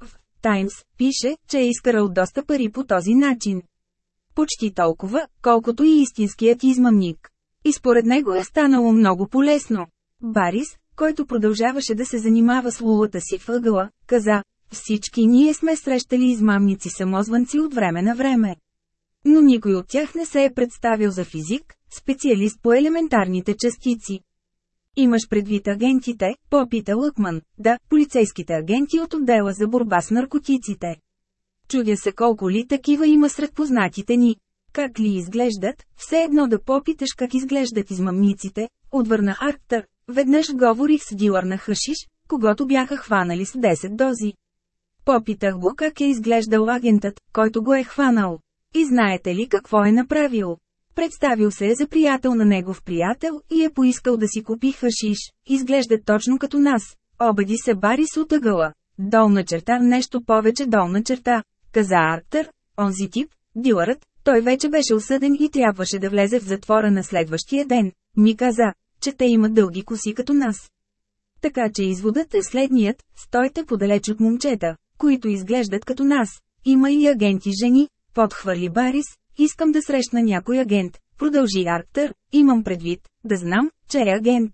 В Таймс пише, че е изкарал доста пари по този начин. Почти толкова, колкото и истинският измъмник. И според него е станало много полезно. Барис, който продължаваше да се занимава с лулата си въгъла, каза, всички ние сме срещали измамници самозванци от време на време. Но никой от тях не се е представил за физик, специалист по елементарните частици. Имаш предвид агентите, попита Лъкман. Да, полицейските агенти от отдела за борба с наркотиците. Чудя се колко ли такива има сред познатите ни. Как ли изглеждат, все едно да попиташ как изглеждат измамниците, отвърна Арктър. Веднъж говорих с дилър на хашиш, когато бяха хванали с 10 дози. Попитах го как е изглеждал агентът, който го е хванал. И знаете ли какво е направил? Представил се е за приятел на негов приятел и е поискал да си купи хашиш. Изглежда точно като нас. Обади се Барис от ъгъла. Долна черта, нещо повече долна черта, каза Арктър, онзи тип, дилърът, той вече беше осъден и трябваше да влезе в затвора на следващия ден. Ми каза, че те имат дълги коси като нас. Така че изводът е следният, стойте подалеч от момчета, които изглеждат като нас. Има и агенти жени, подхвърли Барис, искам да срещна някой агент, продължи Арктър, имам предвид, да знам, че е агент.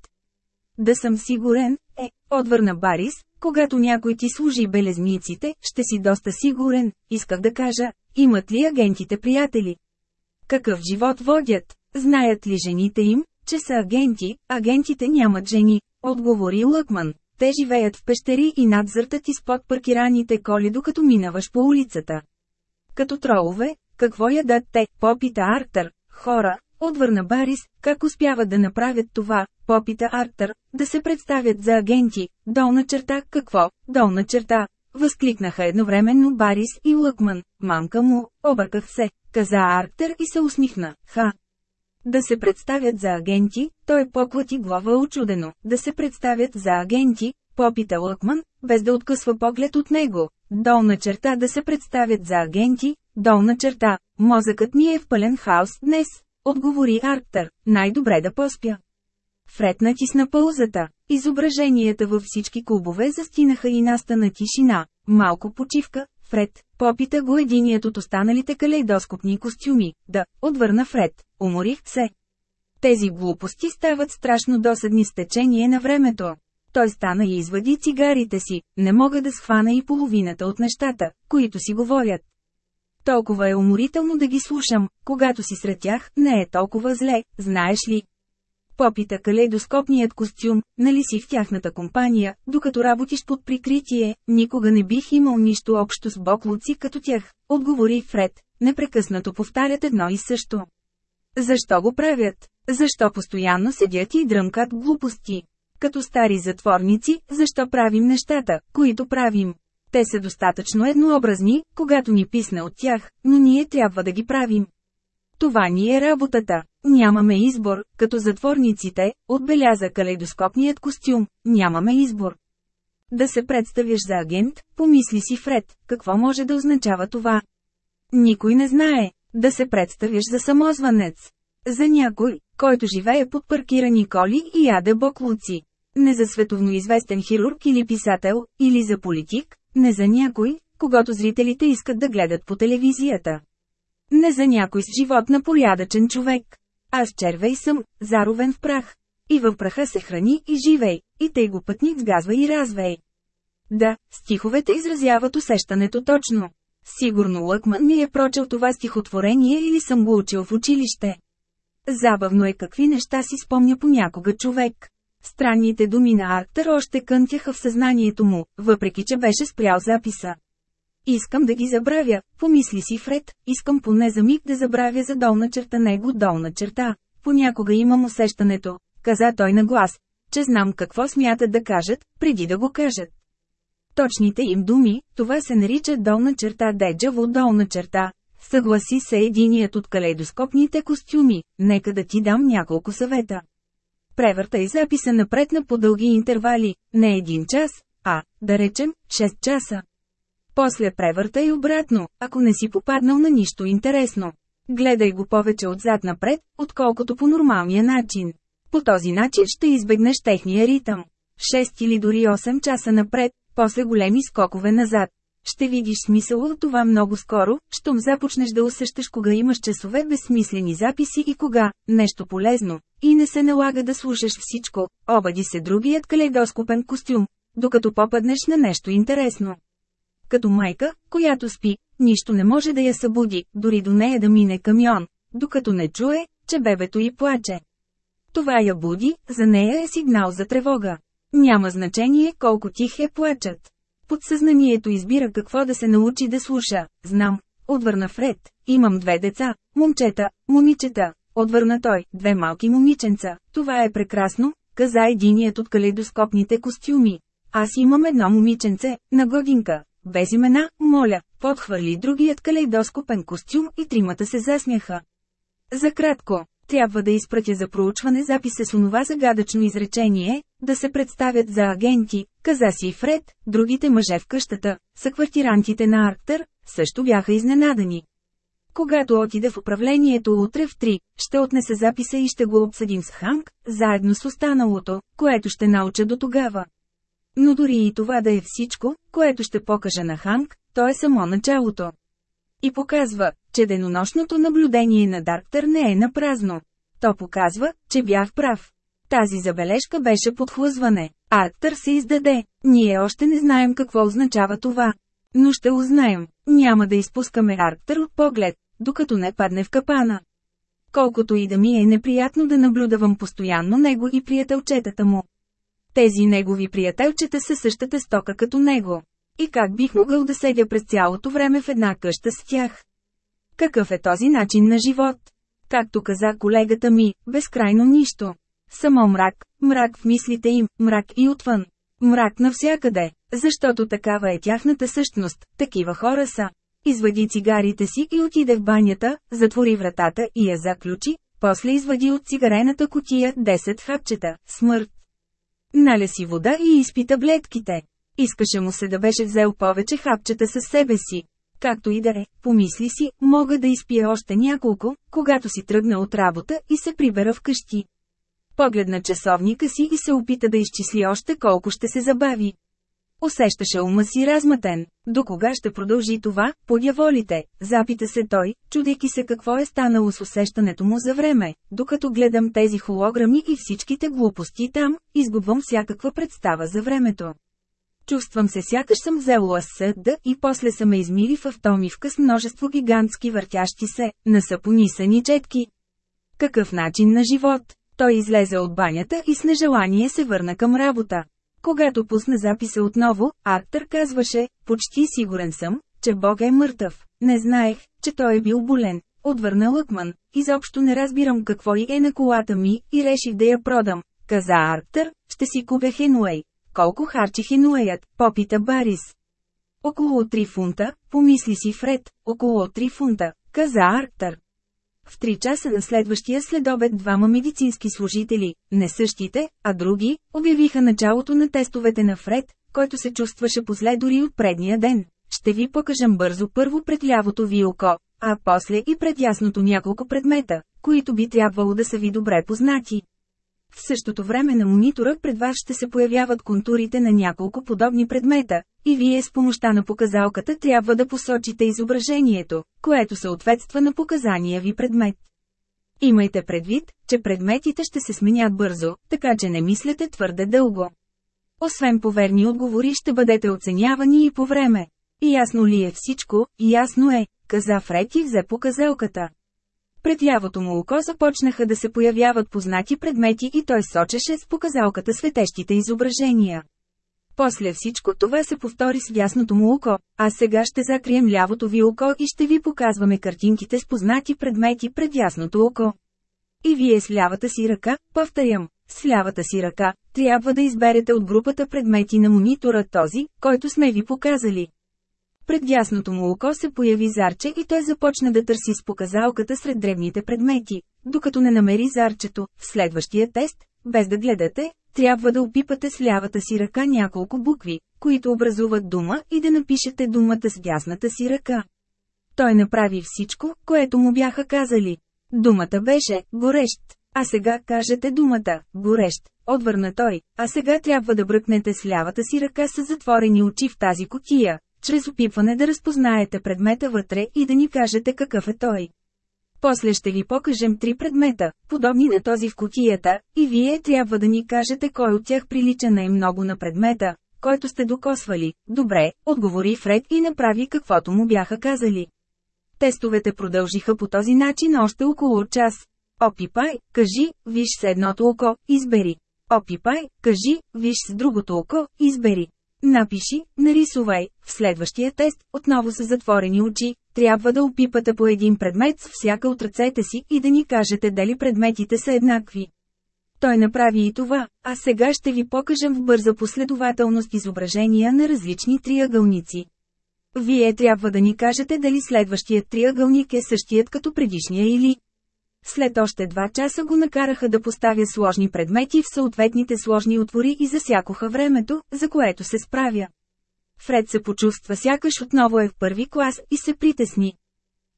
Да съм сигурен, е, отвърна Барис, когато някой ти служи белезниците, ще си доста сигурен, исках да кажа, имат ли агентите приятели? Какъв живот водят? Знаят ли жените им, че са агенти, агентите нямат жени, отговори Лъкман. Те живеят в пещери и надзъртат изпод паркираните коли докато минаваш по улицата. Като тролове, какво ядат те, попита Артър, хора, отвърна Барис, как успяват да направят това, попита Артър, да се представят за агенти, долна черта, какво, долна черта, възкликнаха едновременно Барис и Лъкман, мамка му, обърках се, каза Артър и се усмихна, ха. Да се представят за агенти, той поклати глава очудено, да се представят за агенти, попита Лъкман, без да откъсва поглед от него. Долна черта да се представят за агенти, долна черта, мозъкът ми е в пълен хаос днес, отговори Арктър, най-добре да поспя. Фред натисна паузата. Изображенията във всички клубове застинаха и настана тишина. Малко почивка, Фред, попита го единият от останалите калейдоскопни костюми. Да, отвърна Фред, уморих се. Тези глупости стават страшно досадни с течение на времето. Той стана и извади цигарите си, не мога да схвана и половината от нещата, които си говорят. Толкова е уморително да ги слушам, когато си сред тях, не е толкова зле, знаеш ли. Попита калейдоскопният костюм, нали си в тяхната компания, докато работиш под прикритие, никога не бих имал нищо общо с боклуци като тях, отговори Фред, непрекъснато повтарят едно и също. Защо го правят? Защо постоянно седят и дръмкат глупости? Като стари затворници, защо правим нещата, които правим? Те са достатъчно еднообразни, когато ни писне от тях, но ние трябва да ги правим. Това ни е работата. Нямаме избор, като затворниците, отбеляза калейдоскопният костюм, нямаме избор. Да се представиш за агент, помисли си Фред, какво може да означава това? Никой не знае, да се представиш за самозванец. За някой, който живее под паркирани коли и яде боклуци. Не за световно известен хирург или писател, или за политик, не за някой, когато зрителите искат да гледат по телевизията. Не за някой с живот на порядъчен човек. Аз червей съм, заровен в прах. И в праха се храни и живей, и тъй го пътник сгазва и развей. Да, стиховете изразяват усещането точно. Сигурно Лъкман ми е прочел това стихотворение или съм го учил в училище. Забавно е какви неща си спомня понякога човек. Странните думи на Арктер още кънтяха в съзнанието му, въпреки че беше спрял записа. Искам да ги забравя, помисли си Фред, искам поне за миг да забравя за долна черта него долна черта. Понякога имам усещането, каза той на глас, че знам какво смятат да кажат, преди да го кажат. Точните им думи, това се нарича долна черта деджаво долна черта. Съгласи се единият от калейдоскопните костюми, нека да ти дам няколко съвета. Превъртай записа напред на по-дълги интервали, не един час, а, да речем, 6 часа. После превъртай обратно, ако не си попаднал на нищо интересно. Гледай го повече отзад напред, отколкото по нормалния начин. По този начин ще избегнеш техния ритъм. 6 или дори 8 часа напред, после големи скокове назад. Ще видиш смисъл от това много скоро, щом започнеш да усещаш кога имаш часове безсмислени записи и кога – нещо полезно. И не се налага да слушаш всичко, обади се другият калейдоскопен костюм, докато попаднеш на нещо интересно. Като майка, която спи, нищо не може да я събуди, дори до нея да мине камион, докато не чуе, че бебето й плаче. Това я буди, за нея е сигнал за тревога. Няма значение колко тих е плачат. Подсъзнанието избира какво да се научи да слуша. Знам. Отвърна Фред. Имам две деца. Момчета, момичета. Отвърна той. Две малки момиченца. Това е прекрасно, каза единият от калейдоскопните костюми. Аз имам едно момиченце, на годинка. Без имена, моля, подхвърли другият калейдоскопен костюм и тримата се засмяха. За кратко, трябва да изпратя за проучване записа с онова загадъчно изречение, да се представят за агенти, каза си Фред, другите мъже в къщата, са квартирантите на Арктър, също бяха изненадани. Когато отида в управлението утре в 3, ще отнесе записа и ще го обсъдим с Ханк, заедно с останалото, което ще науча до тогава. Но дори и това да е всичко, което ще покажа на Ханк, то е само началото. И показва, че денонощното наблюдение на Дарктър не е на празно. То показва, че бях прав. Тази забележка беше подхлъзване. Арктър се издаде. Ние още не знаем какво означава това. Но ще узнаем. Няма да изпускаме Арктър от поглед, докато не падне в капана. Колкото и да ми е неприятно да наблюдавам постоянно него и приятелчетата му. Тези негови приятелчета са същата стока като него. И как бих могъл да седя през цялото време в една къща с тях? Какъв е този начин на живот? Както каза колегата ми, безкрайно нищо. Само мрак, мрак в мислите им, мрак и отвън. Мрак навсякъде, защото такава е тяхната същност, такива хора са. Извади цигарите си и отиде в банята, затвори вратата и я заключи, после извади от цигарената котия 10 хапчета, смърт. Наля си вода и изпи таблетките. Искаше му се да беше взел повече хапчета със себе си. Както и да е, помисли си, мога да изпия още няколко, когато си тръгна от работа и се прибера вкъщи. Погледна часовника си и се опита да изчисли още колко ще се забави. Усещаше ума си размътен. До кога ще продължи това, подяволите, запита се той, чудейки се какво е станало с усещането му за време, докато гледам тези холограми и всичките глупости там, изгубвам всякаква представа за времето. Чувствам се сякаш съм взел ЛСД и после са ме измили в автомивка с множество гигантски въртящи се, насапонисани четки. Какъв начин на живот? Той излезе от банята и с нежелание се върна към работа. Когато пусна записа отново, Арктър казваше, почти сигурен съм, че Бог е мъртъв. Не знаех, че той е бил болен. Отвърна Лъкман. Изобщо не разбирам какво и е на колата ми и реших да я продам. Каза Арктър, ще си купя Хенуей. Колко харчи Хенуеят, попита Барис. Около 3 фунта, помисли си Фред, около 3 фунта, каза Арктър. В три часа на следващия следобед двама медицински служители, не същите, а други, обявиха началото на тестовете на Фред, който се чувстваше позле дори от предния ден. Ще ви покажем бързо първо пред лявото ви око, а после и пред ясното няколко предмета, които би трябвало да са ви добре познати. В същото време на монитора пред вас ще се появяват контурите на няколко подобни предмета, и вие с помощта на показалката трябва да посочите изображението, което съответства на показания ви предмет. Имайте предвид, че предметите ще се сменят бързо, така че не мислете твърде дълго. Освен по верни отговори ще бъдете оценявани и по време. И ясно ли е всичко? Ясно е, каза Фред и взе показалката. Пред лявото му око започнаха да се появяват познати предмети и той сочеше с показалката светещите изображения. После всичко това се повтори с вясното му око, а сега ще закрием лявото ви око и ще ви показваме картинките с познати предмети пред ясното око. И вие с лявата си ръка, повторям, с лявата си ръка, трябва да изберете от групата предмети на монитора този, който сме ви показали. Пред дясното му око се появи зарче и той започна да търси с показалката сред древните предмети. Докато не намери зарчето, в следващия тест, без да гледате, трябва да опипате с лявата си ръка няколко букви, които образуват дума и да напишете думата с дясната си ръка. Той направи всичко, което му бяха казали. Думата беше «горещ». А сега кажете думата «горещ», отвърна той, а сега трябва да бръкнете с лявата си ръка с затворени очи в тази котия, чрез опипване да разпознаете предмета вътре и да ни кажете какъв е той. После ще ви покажем три предмета, подобни на този в котията, и вие трябва да ни кажете кой от тях прилича най-много на предмета, който сте докосвали. Добре, отговори Фред и направи каквото му бяха казали. Тестовете продължиха по този начин още около час. Опипай, кажи, виж с едното око, избери. Опипай, кажи, виж с другото око, избери. Напиши, нарисувай, в следващия тест, отново с затворени очи, трябва да опипате по един предмет с всяка от ръцете си и да ни кажете дали предметите са еднакви. Той направи и това, а сега ще ви покажем в бърза последователност изображения на различни триъгълници. Вие трябва да ни кажете дали следващият триъгълник е същият като предишния или. След още два часа го накараха да поставя сложни предмети в съответните сложни отвори и засякоха времето, за което се справя. Фред се почувства сякаш отново е в първи клас и се притесни.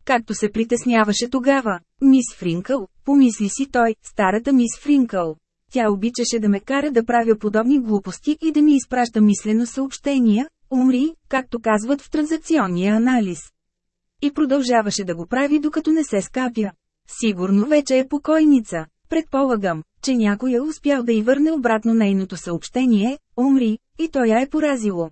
Както се притесняваше тогава, мис Фринкъл, помисли си той, старата мис Фринкъл. Тя обичаше да ме кара да правя подобни глупости и да ми изпраща мислено съобщения, умри, както казват в транзакционния анализ. И продължаваше да го прави докато не се скапя. Сигурно вече е покойница. Предполагам, че някой е успял да й върне обратно нейното съобщение, умри, и то я е поразило.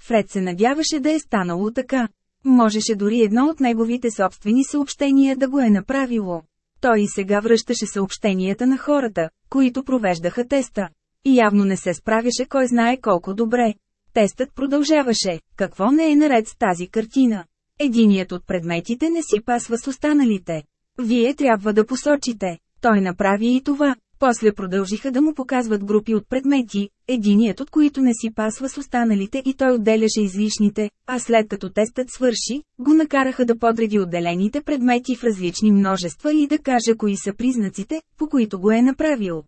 Фред се надяваше да е станало така. Можеше дори едно от неговите собствени съобщения да го е направило. Той и сега връщаше съобщенията на хората, които провеждаха теста. И явно не се справяше кой знае колко добре. Тестът продължаваше, какво не е наред с тази картина. Единият от предметите не си пасва с останалите. Вие трябва да посочите. Той направи и това. После продължиха да му показват групи от предмети, единият от които не си пасва с останалите и той отделяше излишните, а след като тестът свърши, го накараха да подреди отделените предмети в различни множества и да каже кои са признаците, по които го е направил.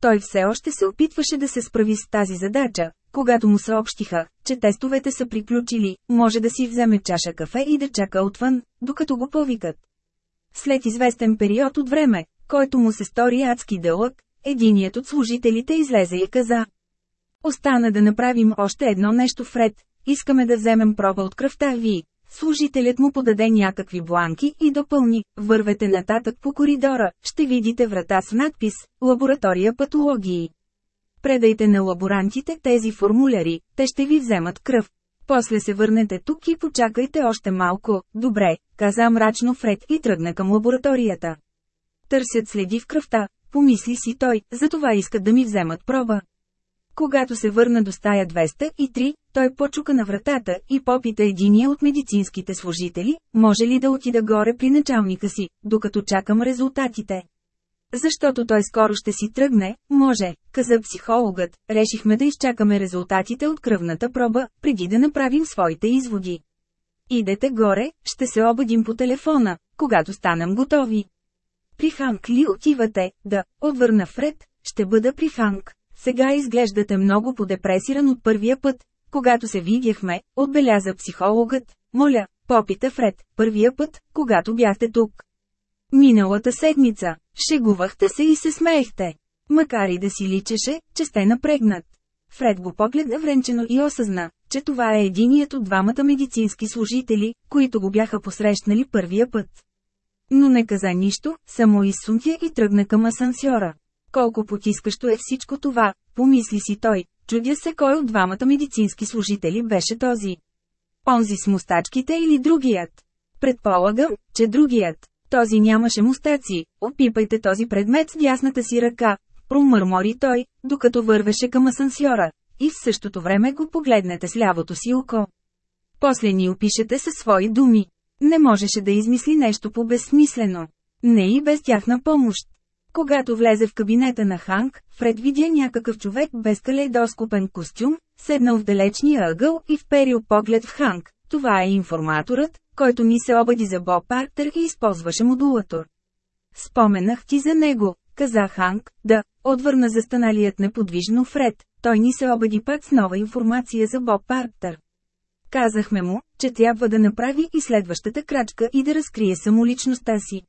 Той все още се опитваше да се справи с тази задача, когато му съобщиха, че тестовете са приключили, може да си вземе чаша кафе и да чака отвън, докато го повикат. След известен период от време, който му се стори адски дълъг, единият от служителите излезе и каза. Остана да направим още едно нещо вред, искаме да вземем проба от кръвта ви. Служителят му подаде някакви бланки и допълни, вървете нататък по коридора, ще видите врата с надпис «Лаборатория патологии». Предайте на лаборантите тези формуляри, те ще ви вземат кръв. После се върнете тук и почакайте още малко, добре, каза мрачно Фред и тръгна към лабораторията. Търсят следи в кръвта, помисли си той, затова искат да ми вземат проба. Когато се върна до стая 203, той почука на вратата и попита единия от медицинските служители, може ли да отида горе при началника си, докато чакам резултатите. Защото той скоро ще си тръгне, може, каза психологът, решихме да изчакаме резултатите от кръвната проба, преди да направим своите изводи. Идете горе, ще се обадим по телефона, когато станем готови. При Ханк ли отивате? Да, отвърна Фред, ще бъда при Ханк. Сега изглеждате много подепресиран от първия път, когато се видяхме, отбеляза психологът. Моля, попита Фред, първия път, когато бяхте тук. Миналата седмица, шегувахте се и се смеехте. Макар и да си личеше, че сте напрегнат. Фред го погледна вренчено и осъзна, че това е единият от двамата медицински служители, които го бяха посрещнали първия път. Но не каза нищо, само изсунтя и тръгна към асансьора. Колко потискащо е всичко това, помисли си той, чудя се кой от двамата медицински служители беше този. Онзи с мустачките или другият? Предполагам, че другият. Този нямаше мустаци, опипайте този предмет с дясната си ръка, промърмори той, докато вървеше към асансьора, и в същото време го погледнете с лявото си око. После ни опишете със свои думи. Не можеше да измисли нещо по-безсмислено. Не и без тяхна помощ. Когато влезе в кабинета на Ханк, Фред видя някакъв човек без калейдоскопен костюм, седнал в далечния ъгъл и вперил поглед в Ханк. Това е информаторът, който ни се обади за Боб Партер и използваше модулатор. Споменах ти за него, каза Ханк, да, отвърна застаналият неподвижно Фред, той ни се обади пак с нова информация за Боб Партер. Казахме му, че трябва да направи и следващата крачка и да разкрие самоличността си.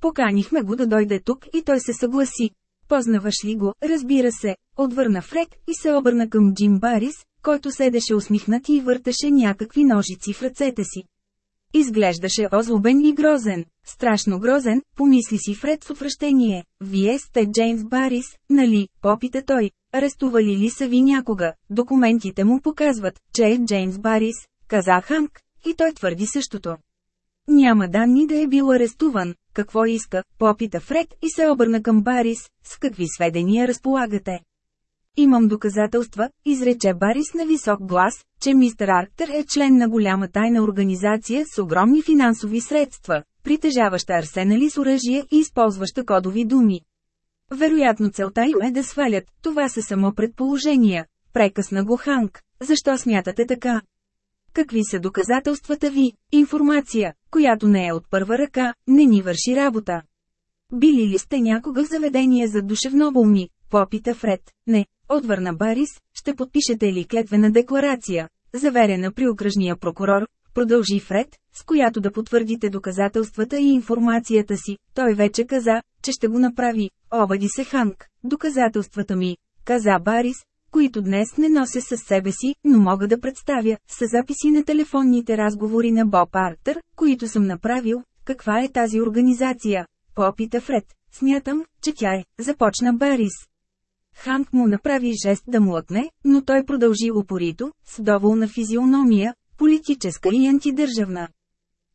Поканихме го да дойде тук и той се съгласи. Познаваш ли го, разбира се, отвърна Фред и се обърна към Джим Барис, който седеше усмихнат и върташе някакви ножици в ръцете си. Изглеждаше озлобен и грозен. Страшно грозен, помисли си Фред с отвращение. Вие сте Джеймс Барис, нали, попита той. Арестували ли са ви някога? Документите му показват, че е Джеймс Барис, каза Ханк, и той твърди същото. Няма данни да е бил арестуван. Какво иска? Попита Фред и се обърна към Барис. С какви сведения разполагате? Имам доказателства, изрече Барис на висок глас, че мистер Арктер е член на голяма тайна организация с огромни финансови средства, притежаваща арсенали с оръжие и използваща кодови думи. Вероятно целта им е да свалят, това са само предположения. Прекъсна го Ханк. Защо смятате така? Какви са доказателствата ви? Информация, която не е от първа ръка, не ни върши работа. Били ли сте някога в заведение за душевно болни? Попита Фред. Не, отвърна Барис, ще подпишете ли клетвена декларация, заверена при окръжния прокурор, продължи Фред, с която да потвърдите доказателствата и информацията си. Той вече каза, че ще го направи. Обади се Ханк. Доказателствата ми, каза Барис, които днес не нося със себе си, но мога да представя, са записи на телефонните разговори на Боб Артер, които съм направил. Каква е тази организация? Попита Фред. Смятам, че тя е, започна Барис. Ханк му направи жест да млъкне, но той продължи упорито, с доволна физиономия, политическа и антидържавна.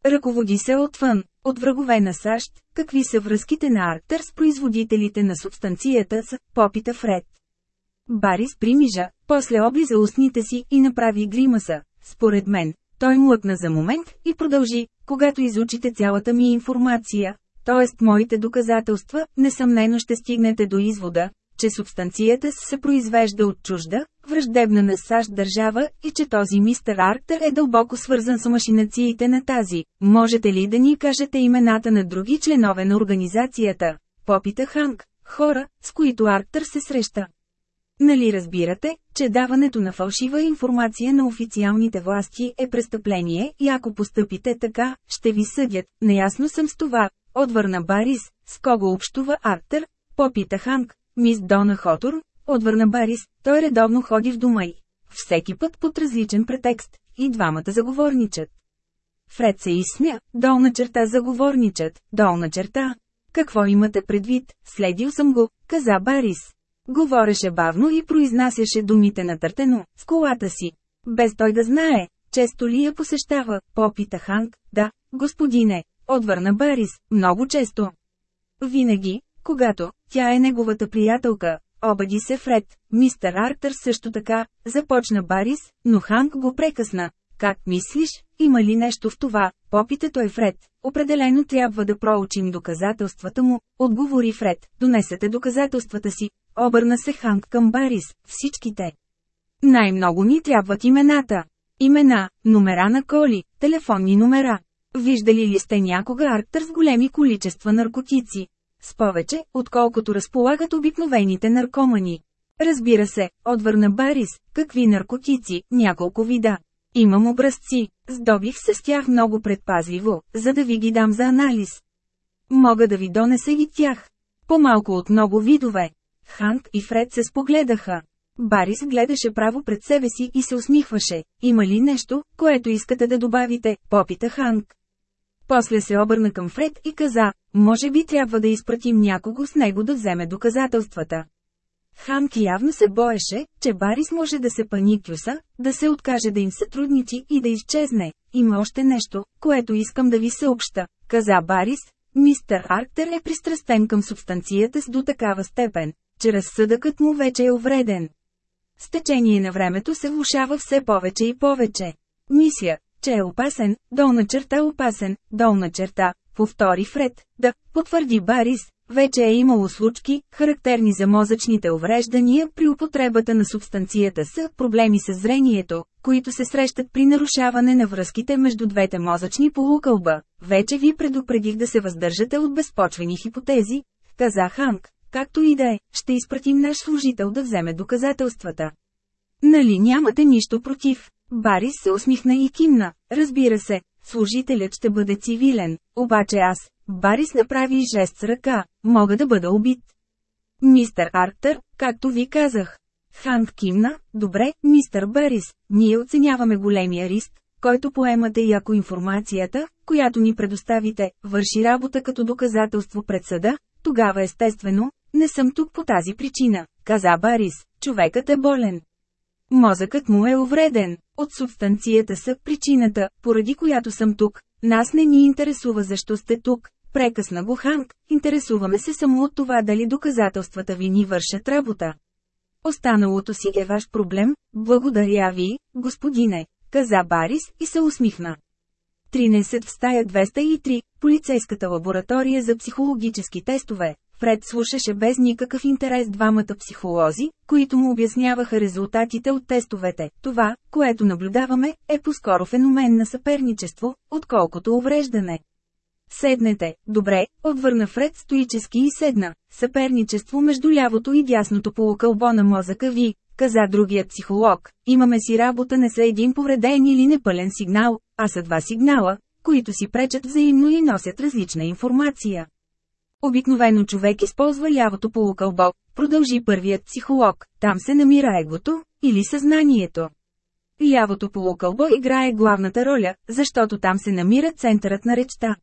Ръководи се отвън, от врагове на САЩ, какви са връзките на Артер с производителите на субстанцията с, попита Фред. Барис примижа, после облиза устните си и направи гримаса. Според мен, той млъкна за момент и продължи, когато изучите цялата ми информация, т.е. моите доказателства, несъмнено ще стигнете до извода, че субстанцията се произвежда от чужда, враждебна на САЩ държава и че този мистер Арктер е дълбоко свързан с машинациите на тази. Можете ли да ни кажете имената на други членове на организацията? Попита Ханк, хора, с които Арктер се среща. Нали разбирате, че даването на фалшива информация на официалните власти е престъпление и ако постъпите така, ще ви съдят, наясно съм с това, отвърна Барис, с кого общува Арктер, попита Ханк, мис Дона Хотор, отвърна Барис, той редовно ходи в дома й. Всеки път под различен претекст, и двамата заговорничат. Фред се изсмя, долна черта заговорничат, долна черта. Какво имате предвид, следил съм го, каза Барис. Говореше бавно и произнасяше думите на търтено, с колата си. Без той да знае, често ли я посещава, попита Ханк, да, господине, отвърна Барис, много често. Винаги, когато тя е неговата приятелка, обади се Фред, мистер Артър също така, започна Барис, но Ханк го прекъсна. Как мислиш, има ли нещо в това? Попита той Фред. Определено трябва да проучим доказателствата му, отговори Фред. Донесете доказателствата си. Обърна се Ханк към Барис. Всичките. Най-много ни трябват имената. Имена, номера на коли, телефонни номера. Виждали ли сте някога Арктър с големи количества наркотици? С повече, отколкото разполагат обикновените наркомани. Разбира се, отвърна Барис, какви наркотици, няколко вида. Имам образци, здобих се с тях много предпазливо, за да ви ги дам за анализ. Мога да ви донеса и тях. По-малко от много видове. Ханк и Фред се спогледаха. Барис гледаше право пред себе си и се усмихваше. Има ли нещо, което искате да добавите? Попита Ханк. После се обърна към Фред и каза, може би трябва да изпратим някого с него да вземе доказателствата. Ханк явно се боеше, че Барис може да се паникюса, да се откаже да им сътрудничи и да изчезне. Има още нещо, което искам да ви съобща, каза Барис. Мистер Арктер е пристрастен към субстанцията с до такава степен, че разсъдъкът му вече е увреден. С течение на времето се влушава все повече и повече. Мисля, че е опасен, долна черта опасен, долна черта, повтори Фред, да, потвърди Барис, вече е имало случки, характерни за мозъчните увреждания при употребата на субстанцията с проблеми с зрението, които се срещат при нарушаване на връзките между двете мозъчни полукълба. Вече ви предупредих да се въздържате от безпочвени хипотези, каза Ханк. Както и да е, ще изпратим наш служител да вземе доказателствата. Нали нямате нищо против? Барис се усмихна и кимна. Разбира се, служителят ще бъде цивилен, обаче аз, Барис направи жест с ръка, мога да бъда убит. Мистер Арктър, както ви казах. Ханк кимна, добре, мистер Барис, ние оценяваме големия риск, който поемате и ако информацията, която ни предоставите, върши работа като доказателство пред съда, тогава естествено, не съм тук по тази причина, каза Барис, човекът е болен. Мозъкът му е увреден. От субстанцията са причината, поради която съм тук. Нас не ни интересува защо сте тук, прекъсна го Ханк, интересуваме се само от това дали доказателствата ви ни вършат работа. Останалото си е ваш проблем, благодаря ви, господине, каза Барис и се усмихна. 13 в стая 203, полицейската лаборатория за психологически тестове. Фред слушаше без никакъв интерес двамата психолози, които му обясняваха резултатите от тестовете. Това, което наблюдаваме, е по-скоро феномен на съперничество, отколкото увреждане. Седнете, добре, отвърна Фред стоически и седна. Съперничество между лявото и дясното полукълбо на мозъка ви, каза другият психолог. Имаме си работа не са един повреден или непълен сигнал, а са два сигнала, които си пречат взаимно и носят различна информация. Обикновено човек използва лявото полукълбо, продължи първият психолог, там се намира егото, или съзнанието. Лявото полукълбо играе главната роля, защото там се намира центърът на речта.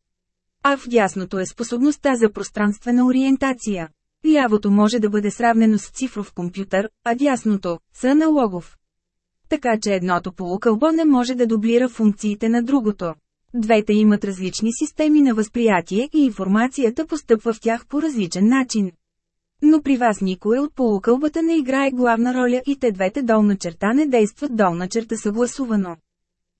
А в дясното е способността за пространствена ориентация. Лявото може да бъде сравнено с цифров компютър, а дясното – с аналогов. Така че едното полукълбо не може да дублира функциите на другото. Двете имат различни системи на възприятие и информацията постъпва в тях по различен начин. Но при вас никой от полукълбата не играе главна роля и те двете долна черта не действат долна черта съгласувано.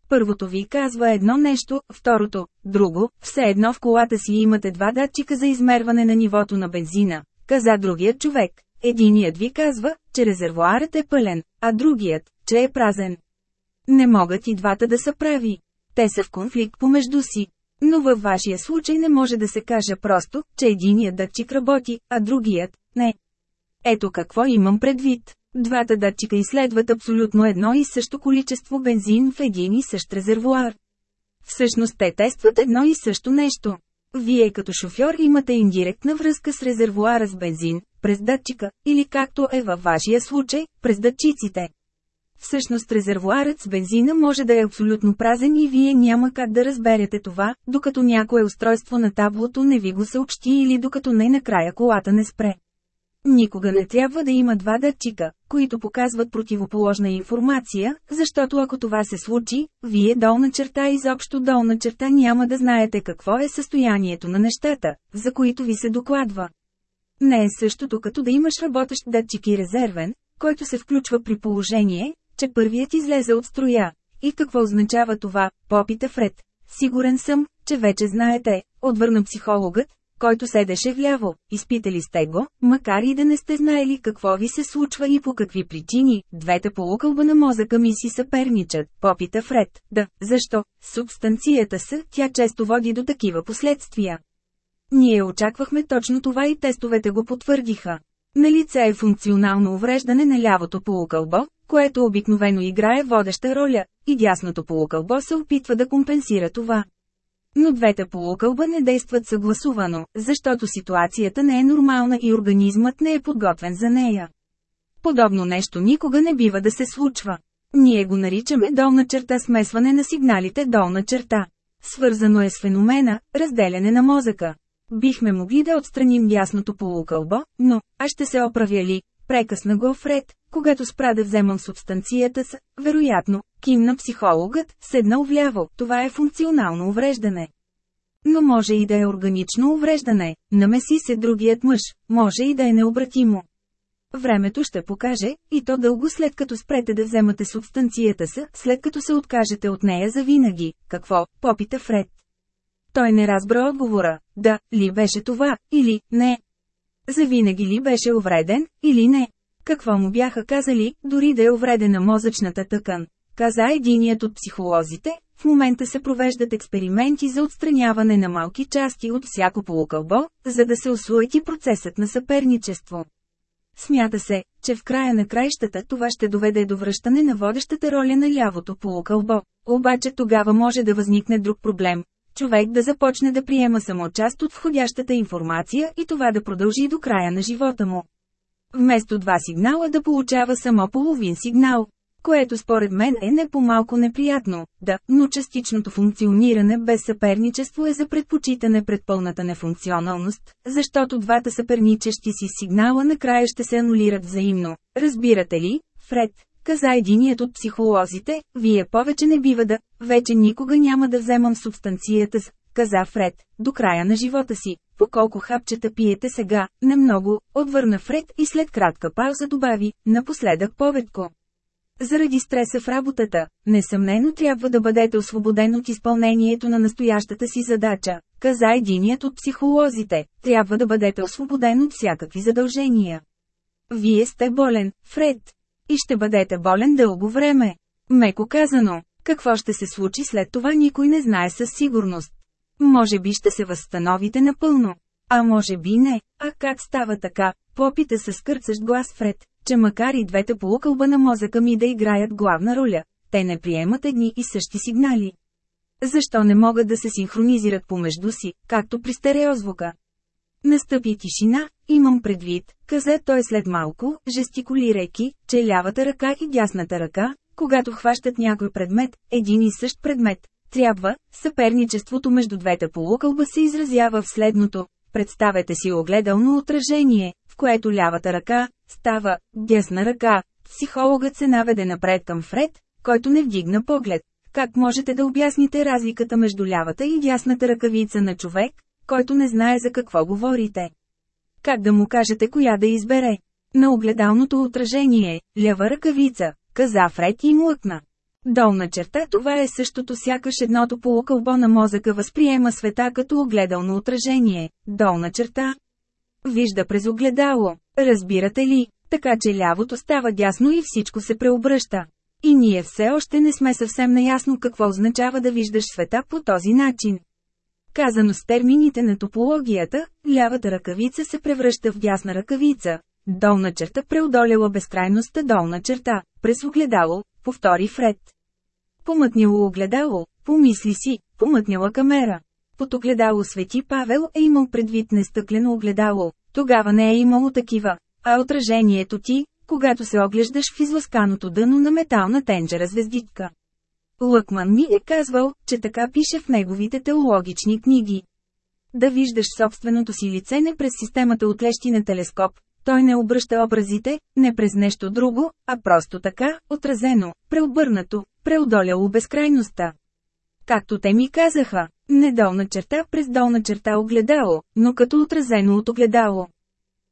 Първото ви казва едно нещо, второто – друго, все едно в колата си имате два датчика за измерване на нивото на бензина, каза другият човек. Единият ви казва, че резервуарът е пълен, а другият, че е празен. Не могат и двата да са прави. Те са в конфликт помежду си. Но във вашия случай не може да се каже просто, че единият датчик работи, а другият – не. Ето какво имам предвид. Двата датчика изследват абсолютно едно и също количество бензин в един и същ резервуар. Всъщност те тестват едно и също нещо. Вие като шофьор имате индиректна връзка с резервуара с бензин, през датчика, или както е във вашия случай, през датчиците. Всъщност резервуарът с бензина може да е абсолютно празен и вие няма как да разберете това, докато някое устройство на таблото не ви го съобщи или докато не накрая колата не спре. Никога не трябва да има два датчика, които показват противоположна информация, защото ако това се случи, вие долна черта изобщо долна черта няма да знаете какво е състоянието на нещата, за които ви се докладва. Не е същото като да имаш работещ датчик и резервен, който се включва при положение, че първият излезе от строя. И какво означава това, попита Фред. Сигурен съм, че вече знаете, отвърна психологът, който седеше вляво. Изпитали сте го, макар и да не сте знаели какво ви се случва и по какви причини, двете полукълба на мозъка ми си съперничат, попита Фред. Да, защо? Субстанцията са, тя често води до такива последствия. Ние очаквахме точно това и тестовете го потвърдиха. На лице е функционално увреждане на лявото полукълбо, което обикновено играе водеща роля, и дясното полукълбо се опитва да компенсира това. Но двете полукълба не действат съгласувано, защото ситуацията не е нормална и организмът не е подготвен за нея. Подобно нещо никога не бива да се случва. Ние го наричаме долна черта смесване на сигналите долна черта. Свързано е с феномена – разделяне на мозъка. Бихме могли да отстраним ясното полукълбо, но, а ще се оправя ли, прекъсна го Фред, когато спра да вземам субстанцията с, вероятно, кимна психологът, седнал вляво, това е функционално увреждане. Но може и да е органично увреждане, намеси се другият мъж, може и да е необратимо. Времето ще покаже, и то дълго след като спрете да вземате субстанцията са, след като се откажете от нея за винаги. Какво, попита Фред. Той не разбра отговора, да, ли беше това, или не. Завинаги ли беше увреден, или не. Какво му бяха казали, дори да е увредена мозъчната тъкан. Каза единият от психолозите, в момента се провеждат експерименти за отстраняване на малки части от всяко полукълбо, за да се освоити процесът на съперничество. Смята се, че в края на краищата това ще доведе до връщане на водещата роля на лявото полукълбо. Обаче тогава може да възникне друг проблем. Човек да започне да приема само част от входящата информация и това да продължи до края на живота му. Вместо два сигнала да получава само половин сигнал което според мен е не по-малко неприятно, да, но частичното функциониране без съперничество е за предпочитане пред пълната нефункционалност, защото двата съперничещи си сигнала накрая ще се анулират взаимно. Разбирате ли, Фред, каза единият от психолозите, вие повече не бива да, вече никога няма да вземам субстанцията с, каза Фред, до края на живота си. По колко хапчета пиете сега, не много, отвърна Фред и след кратка пауза добави, напоследък поведко. Заради стреса в работата, несъмнено трябва да бъдете освободен от изпълнението на настоящата си задача, каза единият от психолозите, трябва да бъдете освободен от всякакви задължения. Вие сте болен, Фред. И ще бъдете болен дълго време. Меко казано, какво ще се случи след това никой не знае със сигурност. Може би ще се възстановите напълно. А може би не, а как става така, попита с скърцащ глас Фред, че макар и двете полукълба на мозъка ми да играят главна роля, те не приемат едни и същи сигнали. Защо не могат да се синхронизират помежду си, както при стереозвука? Настъпи тишина, имам предвид, каза той след малко, жестикулирайки, че лявата ръка и дясната ръка, когато хващат някой предмет, един и същ предмет, трябва, съперничеството между двете полукълба се изразява в следното. Представете си огледално отражение, в което лявата ръка става дясна ръка. Психологът се наведе напред към Фред, който не вдигна поглед. Как можете да обясните разликата между лявата и дясната ръкавица на човек, който не знае за какво говорите? Как да му кажете коя да избере? На огледалното отражение, лява ръкавица, каза Фред и млъкна. Долна черта това е същото сякаш едното полукълбо на мозъка възприема света като огледално отражение. Долна черта. Вижда през огледало. Разбирате ли? Така че лявото става дясно и всичко се преобръща. И ние все още не сме съвсем наясно какво означава да виждаш света по този начин. Казано с термините на топологията, лявата ръкавица се превръща в дясна ръкавица. Долна черта преодоляла безкрайността долна черта, през огледало, повтори Фред. Помътняло огледало, помисли си, помътняла камера. Под огледало Свети Павел е имал предвид нестъклено огледало, тогава не е имало такива, а отражението ти, когато се оглеждаш в изласканото дъно на метална тенджера звездичка. Лъкман ми е казвал, че така пише в неговите теологични книги. Да виждаш собственото си лице не през системата от лещи на телескоп, той не обръща образите, не през нещо друго, а просто така, отразено, преобърнато, преодоляло безкрайността. Както те ми казаха, не долна черта през долна черта огледало, но като отразено от огледало.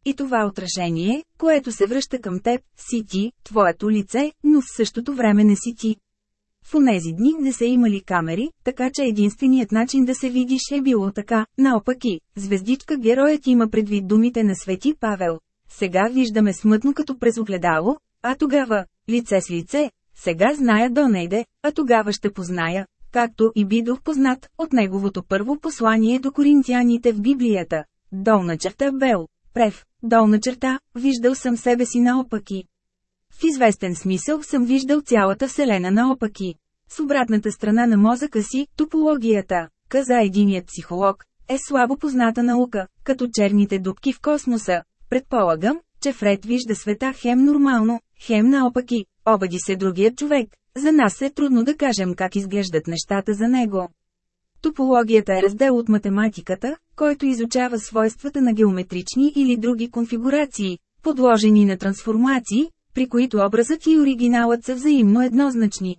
И това отражение, което се връща към теб, си ти, твоето лице, но в същото време не си ти. В онези дни не са имали камери, така че единственият начин да се видиш е било така, наопаки, звездичка героят има предвид думите на Свети Павел. Сега виждаме смътно като през огледало, а тогава, лице с лице, сега зная донейде, а тогава ще позная, както и бидох познат, от неговото първо послание до коринтияните в Библията. Долна черта Бел, Прев, долна черта, виждал съм себе си наопаки. В известен смисъл съм виждал цялата Вселена наопаки. С обратната страна на мозъка си, топологията, каза единият психолог, е слабо позната наука, като черните дубки в космоса. Предполагам, че Фред вижда света хем нормално, хем наопаки, обади се другият човек. За нас е трудно да кажем как изглеждат нещата за него. Топологията е раздел от математиката, който изучава свойствата на геометрични или други конфигурации, подложени на трансформации, при които образът и оригиналът са взаимно еднозначни.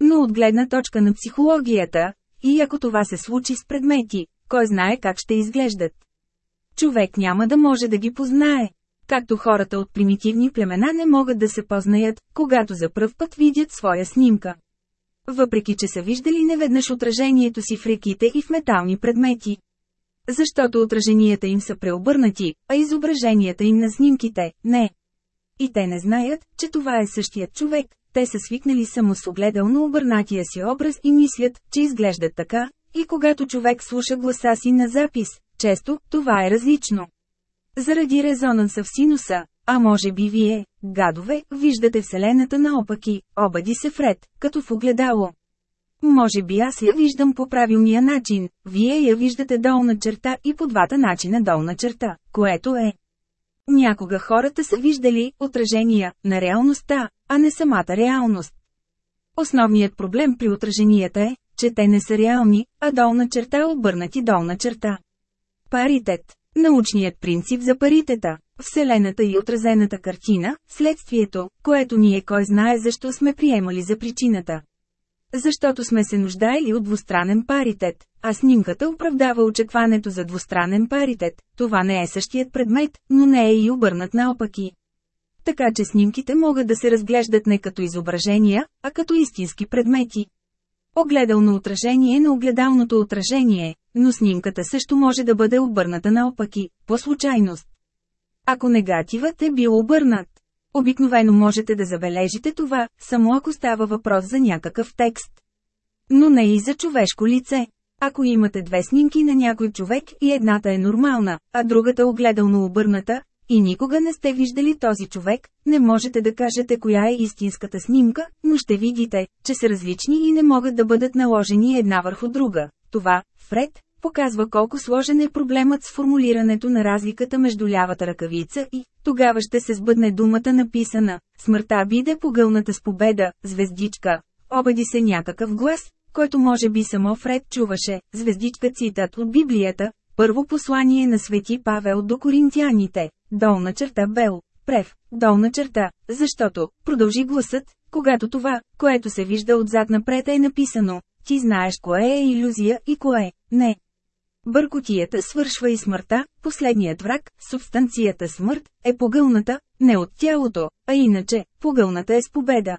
Но от гледна точка на психологията, и ако това се случи с предмети, кой знае как ще изглеждат. Човек няма да може да ги познае. Както хората от примитивни племена не могат да се познаят, когато за пръв път видят своя снимка. Въпреки че са виждали неведнъж отражението си в реките и в метални предмети. Защото отраженията им са преобърнати, а изображенията им на снимките – не. И те не знаят, че това е същият човек, те са свикнали само с огледално обърнатия си образ и мислят, че изглеждат така, и когато човек слуша гласа си на запис, често, това е различно. Заради резонанса в синуса, а може би вие, гадове, виждате Вселената наопаки, обади се Фред, като в огледало. Може би аз я виждам по правилния начин, вие я виждате долна черта и по двата начина долна черта, което е. Някога хората са виждали отражения на реалността, а не самата реалност. Основният проблем при отраженията е, че те не са реални, а долна черта е обърнати долна черта. Паритет. Научният принцип за паритета. Вселената и отразената картина, следствието, което ние кой знае защо сме приемали за причината. Защото сме се нуждаели от двустранен паритет, а снимката оправдава очакването за двустранен паритет. Това не е същият предмет, но не е и обърнат наопаки. Така че снимките могат да се разглеждат не като изображения, а като истински предмети. Огледално отражение на огледалното отражение, но снимката също може да бъде обърната наопаки, по случайност. Ако негативът е бил обърнат, обикновено можете да забележите това, само ако става въпрос за някакъв текст. Но не и за човешко лице. Ако имате две снимки на някой човек и едната е нормална, а другата огледално обърната, и никога не сте виждали този човек, не можете да кажете коя е истинската снимка, но ще видите, че са различни и не могат да бъдат наложени една върху друга. Това, Фред, показва колко сложен е проблемът с формулирането на разликата между лявата ръкавица и тогава ще се сбъдне думата написана. Смъртта биде погълната с победа, звездичка. Обади се някакъв глас, който може би само Фред чуваше, звездичка цитат от Библията, първо послание на Свети Павел до коринтияните, долна черта Бел, прев, долна черта, защото, продължи гласът, когато това, което се вижда отзад напред е написано, ти знаеш кое е иллюзия и кое не. Бъркотията свършва и смъртта, последният враг, субстанцията смърт, е погълната, не от тялото, а иначе, погълната е с победа.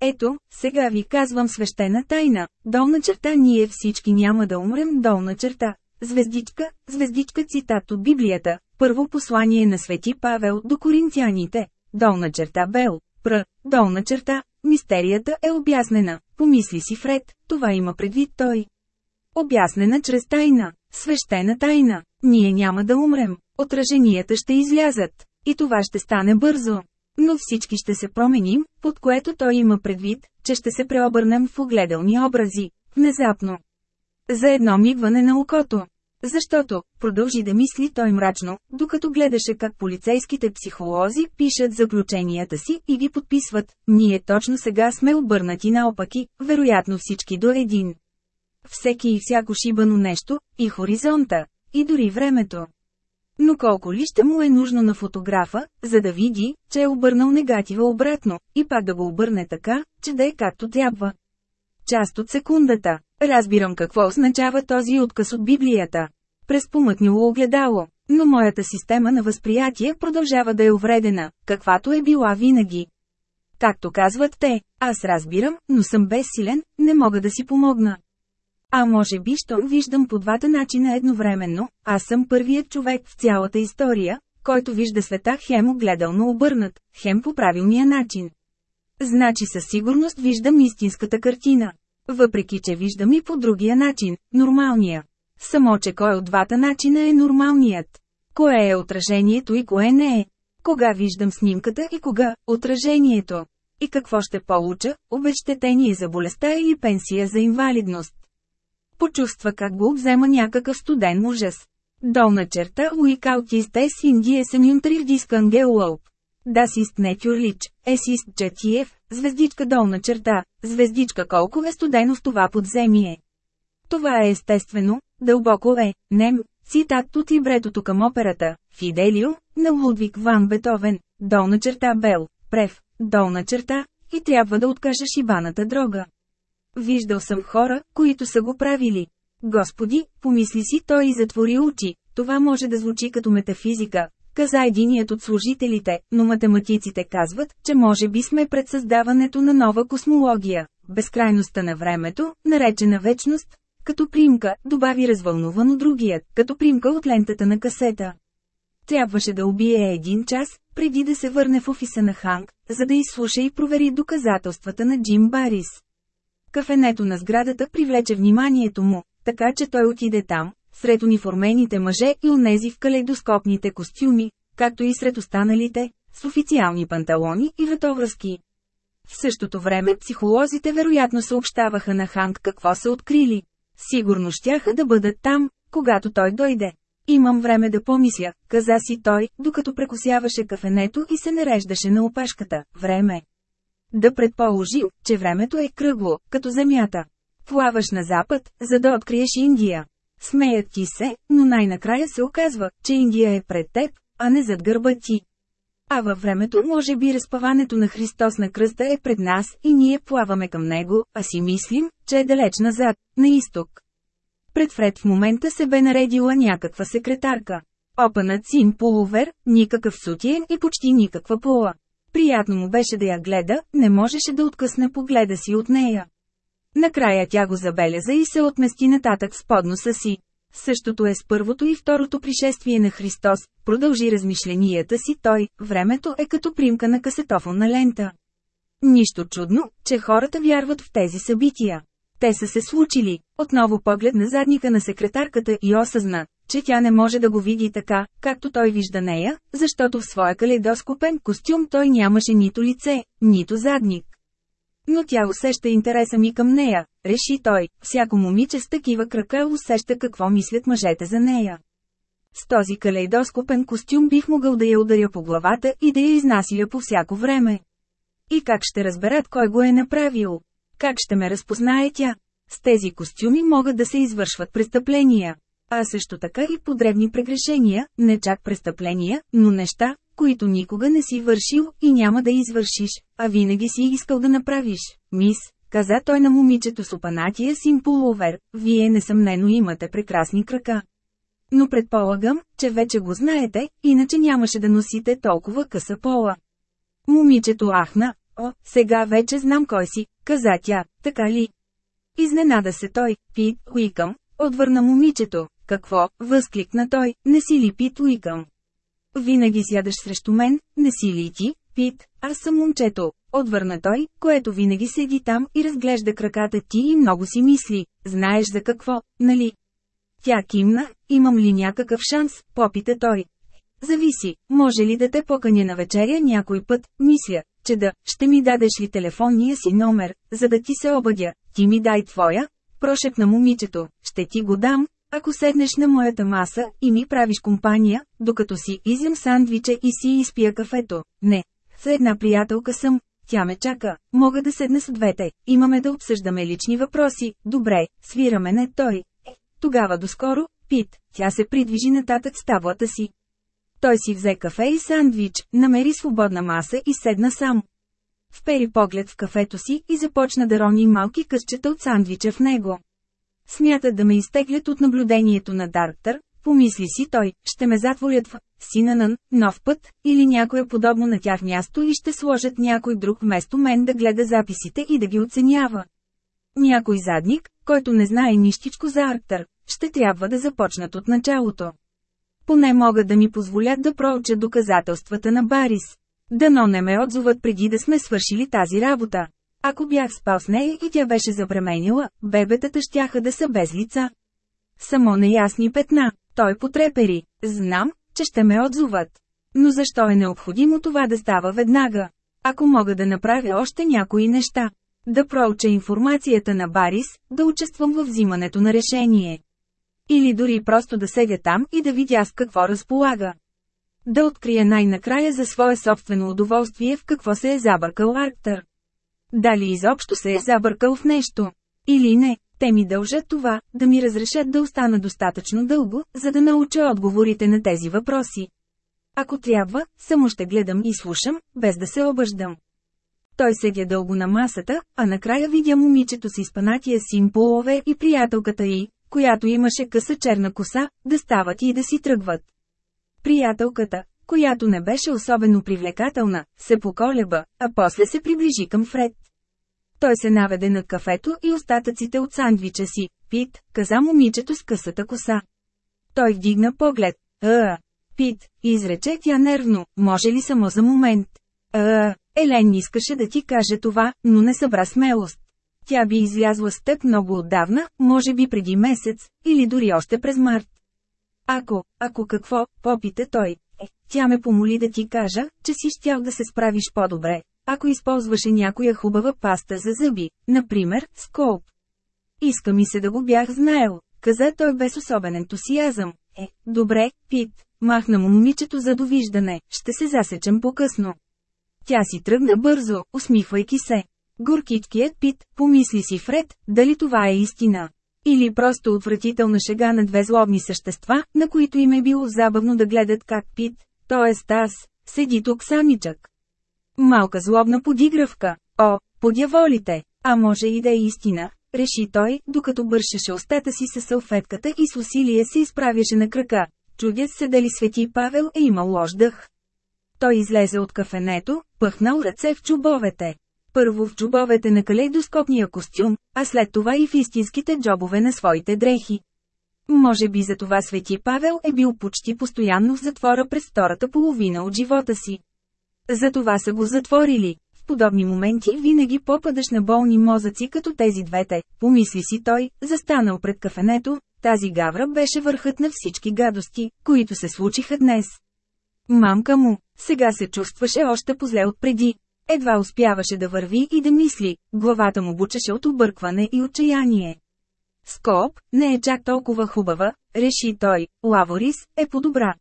Ето, сега ви казвам свещена тайна, долна черта ние всички няма да умрем долна черта. Звездичка, звездичка цитат от Библията, първо послание на Свети Павел до коринтияните, долна черта Бел, пр, долна черта, мистерията е обяснена, помисли си Фред, това има предвид той. Обяснена чрез тайна, свещена тайна, ние няма да умрем, отраженията ще излязат, и това ще стане бързо. Но всички ще се променим, под което той има предвид, че ще се преобърнем в огледални образи, внезапно. За едно мигване на окото. Защото, продължи да мисли той мрачно, докато гледаше как полицейските психолози пишат заключенията си и ги подписват, ние точно сега сме обърнати наопаки, вероятно всички до един. Всеки и всяко шибано нещо, и хоризонта, и дори времето. Но колко ли ще му е нужно на фотографа, за да види, че е обърнал негатива обратно, и пак да го обърне така, че да е както трябва. Част от секундата. Разбирам какво означава този отказ от Библията. През помътнило огледало. Но моята система на възприятие продължава да е увредена, каквато е била винаги. Както казват те, аз разбирам, но съм безсилен, не мога да си помогна. А може би, що виждам по двата начина едновременно, аз съм първият човек в цялата история, който вижда света хем огледално обърнат, хем по правилния начин. Значи със сигурност виждам истинската картина. Въпреки, че виждам и по другия начин, нормалния. Само, че кой от двата начина е нормалният? Кое е отражението и кое не е? Кога виждам снимката и кога – отражението? И какво ще получа – обещетение за болестта или пенсия за инвалидност? Почувства как го обзема някакъв студен ужас. Долна черта Уикаутисте с Индия Семюнтрив Дискангелуоп. Das ist natürlich, es ist Четиев, звездичка долна черта, звездичка колко е студено в това подземие. Това е естествено, дълбоко е, нем, цитат от либретото към операта, Фиделио, на Лудвиг Ван Бетовен, долна черта Бел, Прев, долна черта, и трябва да откажеш ибаната дрога. Виждал съм хора, които са го правили. Господи, помисли си той и затвори очи, това може да звучи като метафизика, каза единият от служителите, но математиците казват, че може би сме пред създаването на нова космология. Безкрайността на времето, наречена вечност, като примка, добави развълнувано другият, като примка от лентата на касета. Трябваше да убие един час, преди да се върне в офиса на Ханк, за да изслуша и провери доказателствата на Джим Барис. Кафенето на сградата привлече вниманието му, така че той отиде там, сред униформените мъже и онези в калейдоскопните костюми, както и сред останалите, с официални панталони и ветовръзки. В същото време психолозите вероятно съобщаваха на Ханк какво са открили. Сигурно щяха да бъдат там, когато той дойде. Имам време да помисля, каза си той, докато прекосяваше кафенето и се нареждаше на опашката. Време. Да предположим, че времето е кръгло, като земята. Плаваш на запад, за да откриеш Индия. Смеят ти се, но най-накрая се оказва, че Индия е пред теб, а не зад гърба ти. А във времето може би разпаването на Христос на кръста е пред нас и ние плаваме към Него, а си мислим, че е далеч назад, на изток. Пред Фред в момента се бе наредила някаква секретарка. Опанът син полувер, никакъв сутиен и почти никаква пола. Приятно му беше да я гледа, не можеше да откъсне погледа си от нея. Накрая тя го забеляза и се отмести нататък с подноса си. Същото е с първото и второто пришествие на Христос, продължи размишленията си той, времето е като примка на касетофонна лента. Нищо чудно, че хората вярват в тези събития. Те са се случили. Отново поглед на задника на секретарката и осъзна, че тя не може да го види така, както той вижда нея, защото в своя калейдоскопен костюм той нямаше нито лице, нито задник. Но тя усеща интереса ми към нея, реши той, всяко момиче с такива крака усеща какво мислят мъжете за нея. С този калейдоскопен костюм бих могъл да я ударя по главата и да я изнасиля по всяко време. И как ще разберат кой го е направил? Как ще ме разпознае тя? С тези костюми могат да се извършват престъпления. А също така и подребни прегрешения, не чак престъпления, но неща, които никога не си вършил и няма да извършиш, а винаги си искал да направиш. Мис, каза той на момичето с опанатия син полувер, вие несъмнено имате прекрасни крака. Но предполагам, че вече го знаете, иначе нямаше да носите толкова къса пола. Момичето ахна, о, сега вече знам кой си, каза тя, така ли? Изненада се той, Пит Уикъм, отвърна момичето. Какво, възкликна той, не си ли Пит Уикъм? Винаги сядаш срещу мен, не си ли ти, Пит, аз съм момчето, отвърна той, което винаги седи там и разглежда краката ти и много си мисли, знаеш за какво, нали? Тя кимна, имам ли някакъв шанс, попита той. Зависи, може ли да те поканя на вечеря някой път, мисля, че да, ще ми дадеш ли телефонния си номер, за да ти се обадя, ти ми дай твоя, прошепна момичето, ще ти го дам, ако седнеш на моята маса и ми правиш компания, докато си изям сандвича и си изпия кафето, не, с една приятелка съм, тя ме чака, мога да седна с двете, имаме да обсъждаме лични въпроси, добре, свираме не той. Е, тогава доскоро, Пит, тя се придвижи нататък с таблата си. Той си взе кафе и сандвич, намери свободна маса и седна сам. Впери поглед в кафето си и започна да рони малки късчета от сандвича в него. Смятат да ме изтеглят от наблюдението на Дарктър, помисли си той, ще ме затворят в Синанън, нов път, или някое подобно на тях място и ще сложат някой друг вместо мен да гледа записите и да ги оценява. Някой задник, който не знае нищичко за Арктър, ще трябва да започнат от началото. Поне могат да ми позволят да проуча доказателствата на Барис. Дано не ме отзоват преди да сме свършили тази работа. Ако бях спал с нея и тя беше забременила, бебетата щяха да са без лица. Само неясни петна. Той потрепери. Знам, че ще ме отзоват. Но защо е необходимо това да става веднага? Ако мога да направя още някои неща. Да проуча информацията на Барис, да участвам в взимането на решение. Или дори просто да седя там и да видя с какво разполага. Да открия най-накрая за свое собствено удоволствие в какво се е забъркал Арктър. Дали изобщо се е забъркал в нещо? Или не, те ми дължат това, да ми разрешат да остана достатъчно дълго, за да науча отговорите на тези въпроси. Ако трябва, само ще гледам и слушам, без да се обаждам. Той седя дълго на масата, а накрая видя момичето с изпанатия син полове и приятелката й, която имаше къса черна коса, да стават и да си тръгват. Приятелката, която не беше особено привлекателна, се поколеба, а после се приближи към Фред. Той се наведе на кафето и остатъците от сандвича си. Пит, каза момичето с късата коса. Той вдигна поглед. А, Пит, изрече тя нервно, може ли само за момент? А, Елен искаше да ти каже това, но не събра смелост. Тя би излязла с теб много отдавна, може би преди месец, или дори още през март. Ако, ако какво, попита той, тя ме помоли да ти кажа, че си щял да се справиш по-добре, ако използваше някоя хубава паста за зъби, например, сколп. Иска ми се да го бях знаел, каза той без особен ентусиазъм. Е, добре, Пит, махна му момичето за довиждане, ще се засечем по-късно. Тя си тръгна бързо, усмихвайки се. Горкиткият Пит, помисли си Фред, дали това е истина. Или просто отвратителна шега на две злобни същества, на които им е било забавно да гледат как Пит, т.е. аз, седи тук самичък. Малка злобна подигравка. О, подяволите, а може и да е истина, реши той, докато бършеше устата си със салфетката и с усилие се изправяше на крака. Чудят се дали Свети Павел е имал лош дъх. Той излезе от кафенето, пъхнал ръце в чубовете. Първо в чубовете на калейдоскопния костюм, а след това и в истинските джобове на своите дрехи. Може би за това Свети Павел е бил почти постоянно в затвора през втората половина от живота си. За това са го затворили. В подобни моменти винаги попадаш на болни мозъци като тези двете, помисли си той, застанал пред кафенето, тази гавра беше върхът на всички гадости, които се случиха днес. Мамка му, сега се чувстваше още позле от преди. Едва успяваше да върви и да мисли, главата му бучеше от объркване и отчаяние. Скоп, не е чак толкова хубава, реши той, Лаворис, е по-добра.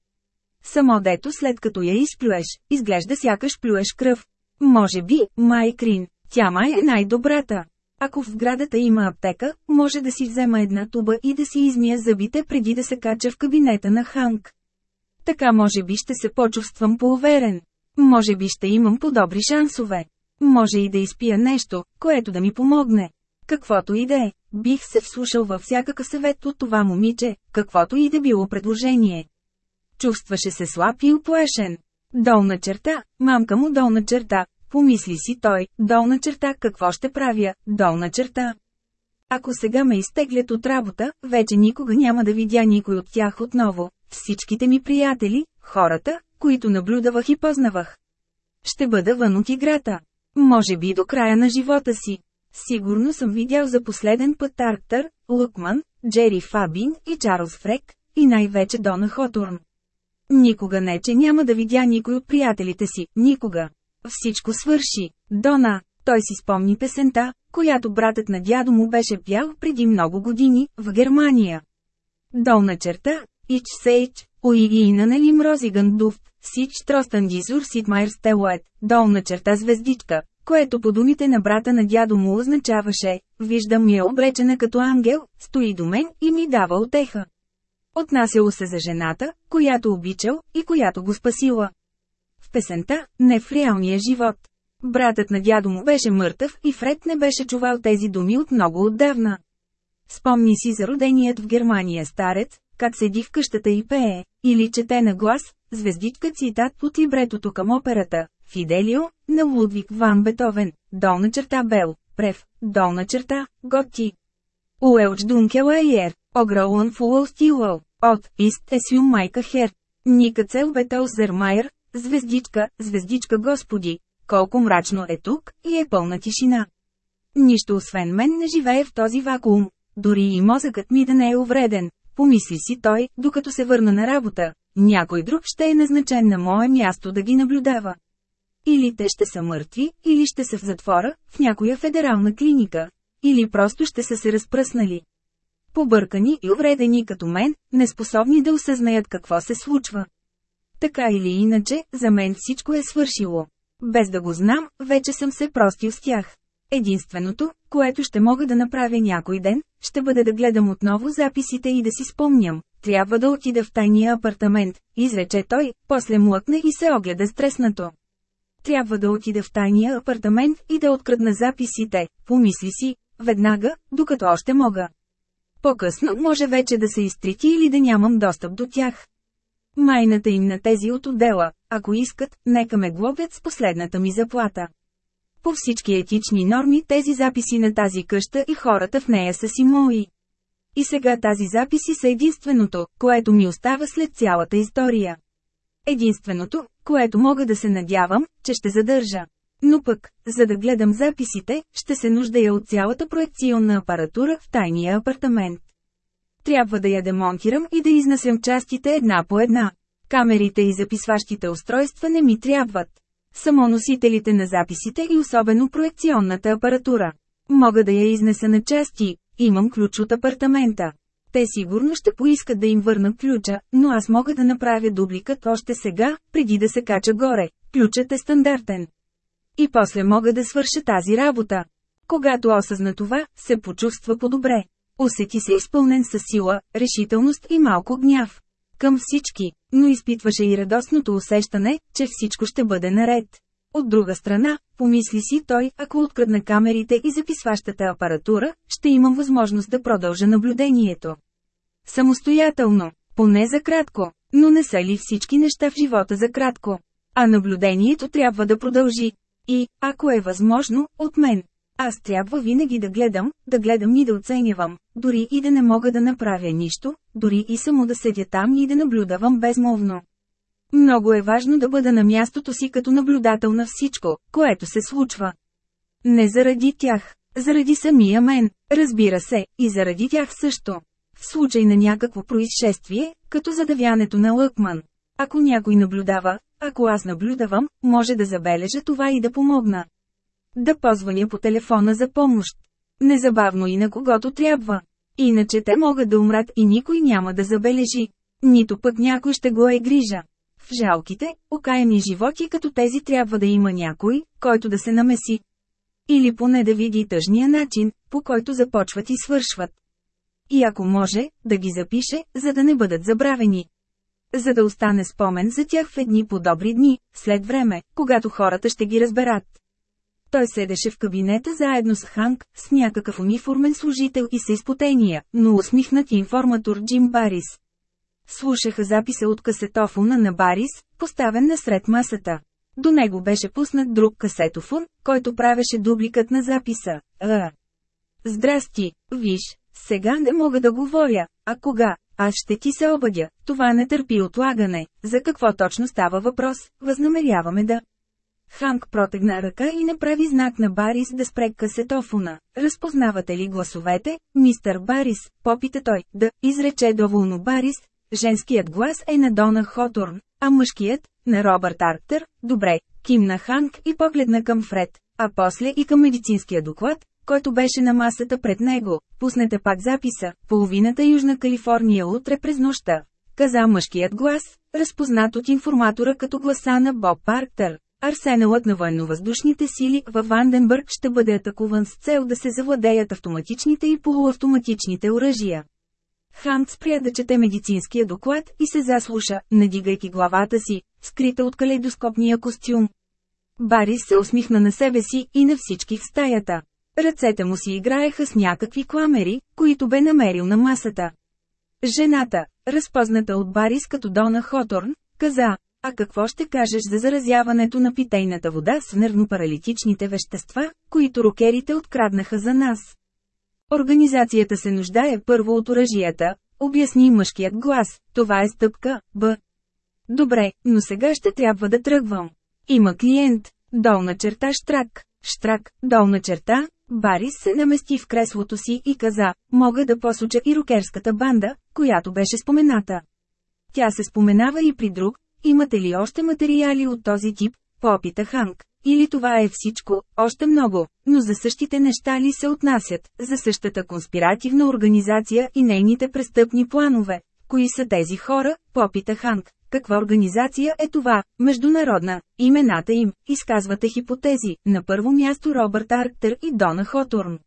Само дето след като я изплюеш, изглежда сякаш плюеш кръв. Може би, Майкрин, тя май е най-добрата. Ако в сградата има аптека, може да си взема една туба и да си измия зъбите преди да се кача в кабинета на Ханк. Така може би ще се почувствам по-уверен. Може би ще имам по-добри шансове. Може и да изпия нещо, което да ми помогне. Каквото и да е, бих се вслушал във всякакъв съвет от това момиче, каквото и да било предложение. Чувстваше се слаб и оплашен. Долна черта, мамка му долна черта, помисли си той, долна черта какво ще правя, долна черта. Ако сега ме изтеглят от работа, вече никога няма да видя никой от тях отново, всичките ми приятели, хората, които наблюдавах и познавах. Ще бъда вън от играта. Може би до края на живота си. Сигурно съм видял за последен път Арктър, Лукман, Джери Фабин и Чарлз Фрек, и най-вече Дона Хотурн. Никога не, че няма да видя никой от приятелите си, никога. Всичко свърши. Дона, той си спомни песента, която братът на дядо му беше пял преди много години, в Германия. Долна черта, Ич Сейч, Уигиина нали мрозиган дуфт, Сич Тростан Дизур Ситмайр Стелует, долна черта звездичка, което по думите на брата на дядо му означаваше, виждам е обречена като ангел, стои до мен и ми дава отеха. Отнасяло се за жената, която обичал и която го спасила. В песента, не в реалния живот. Братът на дядо му беше мъртъв и Фред не беше чувал тези думи от много отдавна. Спомни си за роденият в Германия старец, как седи в къщата и пее, или чете на глас, звездичка цитат от либретото към операта, Фиделио, на Лудвиг Ван Бетовен, долна черта Бел, Прев, долна черта, Готти. Уелч Дункелайер, Огроуан Фулъл Стилъл, от Ист Есю Майка Хер. Ника Цел Бетел Зермайер, звездичка, звездичка Господи, колко мрачно е тук, и е пълна тишина. Нищо освен мен не живее в този вакуум, дори и мозъкът ми да не е увреден, помисли си той, докато се върна на работа. Някой друг ще е назначен на мое място да ги наблюдава. Или те ще са мъртви, или ще са в затвора, в някоя федерална клиника. Или просто ще са се разпръснали. Побъркани и увредени като мен, неспособни да осъзнаят какво се случва. Така или иначе, за мен всичко е свършило. Без да го знам, вече съм се простил с тях. Единственото, което ще мога да направя някой ден, ще бъде да гледам отново записите и да си спомням. Трябва да отида в тайния апартамент, изрече той, после млъкне и се огледа стреснато. Трябва да отида в тайния апартамент и да открадна записите, помисли си, веднага, докато още мога. По-късно може вече да се изтрити или да нямам достъп до тях. Майната им на тези от отдела, ако искат, нека ме глобят с последната ми заплата. По всички етични норми тези записи на тази къща и хората в нея са си мои. И сега тази записи са единственото, което ми остава след цялата история. Единственото, което мога да се надявам, че ще задържа. Но пък, за да гледам записите, ще се нуждая от цялата проекционна апаратура в тайния апартамент. Трябва да я демонтирам и да изнасям частите една по една. Камерите и записващите устройства не ми трябват. Само носителите на записите и особено проекционната апаратура. Мога да я изнеса на части, имам ключ от апартамента. Те сигурно ще поискат да им върна ключа, но аз мога да направя дубликът още сега, преди да се кача горе. Ключът е стандартен. И после мога да свърша тази работа. Когато осъзна това, се почувства по-добре. Усети се изпълнен със сила, решителност и малко гняв. Към всички, но изпитваше и радостното усещане, че всичко ще бъде наред. От друга страна, помисли си той, ако открадна камерите и записващата апаратура, ще имам възможност да продължа наблюдението. Самостоятелно, поне за кратко, но не са ли всички неща в живота за кратко? А наблюдението трябва да продължи. И, ако е възможно, от мен. Аз трябва винаги да гледам, да гледам и да оценявам, дори и да не мога да направя нищо, дори и само да седя там и да наблюдавам безмолвно. Много е важно да бъда на мястото си като наблюдател на всичко, което се случва. Не заради тях, заради самия мен, разбира се, и заради тях също. В случай на някакво происшествие, като задавянето на Лъкман. Ако някой наблюдава, ако аз наблюдавам, може да забележа това и да помогна. Да позваня по телефона за помощ. Незабавно и на когото трябва. Иначе те могат да умрат и никой няма да забележи. Нито пък някой ще го е грижа. В жалките, окаяни животи като тези трябва да има някой, който да се намеси. Или поне да види тъжния начин, по който започват и свършват. И ако може, да ги запише, за да не бъдат забравени. За да остане спомен за тях в едни по-добри дни, след време, когато хората ще ги разберат. Той седеше в кабинета заедно с Ханк, с някакъв униформен служител и с изпотения, но усмихнат информатор Джим Барис. Слушаха записа от касетофона на Барис, поставен насред масата. До него беше пуснат друг касетофон, който правеше дубликът на записа. А. Здрасти, виж, сега не мога да говоря, а кога? Аз ще ти се обадя, това не търпи отлагане. За какво точно става въпрос, възнамеряваме да. Ханк протегна ръка и направи знак на Барис да спре касетофона. Разпознавате ли гласовете, мистър Барис? Попита той, да, изрече доволно Барис. Женският глас е на Дона Хоторн, а мъжкият – на Робърт Арктер. Добре, кимна Ханк и погледна към Фред, а после и към медицинския доклад, който беше на масата пред него. Пуснете пак записа, половината Южна Калифорния утре през нощта. Каза мъжкият глас, разпознат от информатора като гласа на Боб Парктър. Арсеналът на военновъздушните сили във Ванденбърг ще бъде атакуван с цел да се завладеят автоматичните и полуавтоматичните оръжия. Хант спря да чете медицинския доклад и се заслуша, надигайки главата си, скрита от калейдоскопния костюм. Барис се усмихна на себе си и на всички в стаята. Ръцете му си играеха с някакви кламери, които бе намерил на масата. Жената, разпозната от Барис като Дона Хоторн, каза, а какво ще кажеш за заразяването на питейната вода с нервно-паралитичните вещества, които рокерите откраднаха за нас? Организацията се нуждае първо от оръжията, обясни мъжкият глас, това е стъпка, Б. Добре, но сега ще трябва да тръгвам. Има клиент, долна черта Штрак, Штрак, долна черта, Барис се намести в креслото си и каза, мога да посоча и рокерската банда, която беше спомената. Тя се споменава и при друг, имате ли още материали от този тип, попита Ханк. Или това е всичко, още много, но за същите неща ли се отнасят, за същата конспиративна организация и нейните престъпни планове. Кои са тези хора, попита Ханк. Каква организация е това, международна, имената им, изказвате хипотези, на първо място Робърт Арктер и Дона Хоторн.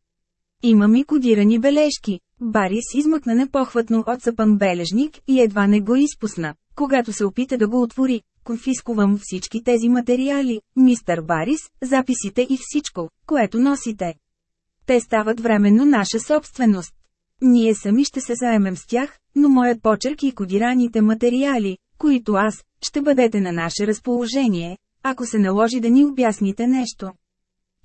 Имам и кодирани бележки. Барис измъкна непохватно отсъпан бележник и едва не го изпусна, когато се опита да го отвори. Конфискувам всички тези материали, мистър Барис, записите и всичко, което носите. Те стават временно наша собственост. Ние сами ще се заемем с тях, но моят почерк и кодираните материали, които аз, ще бъдете на наше разположение, ако се наложи да ни обясните нещо.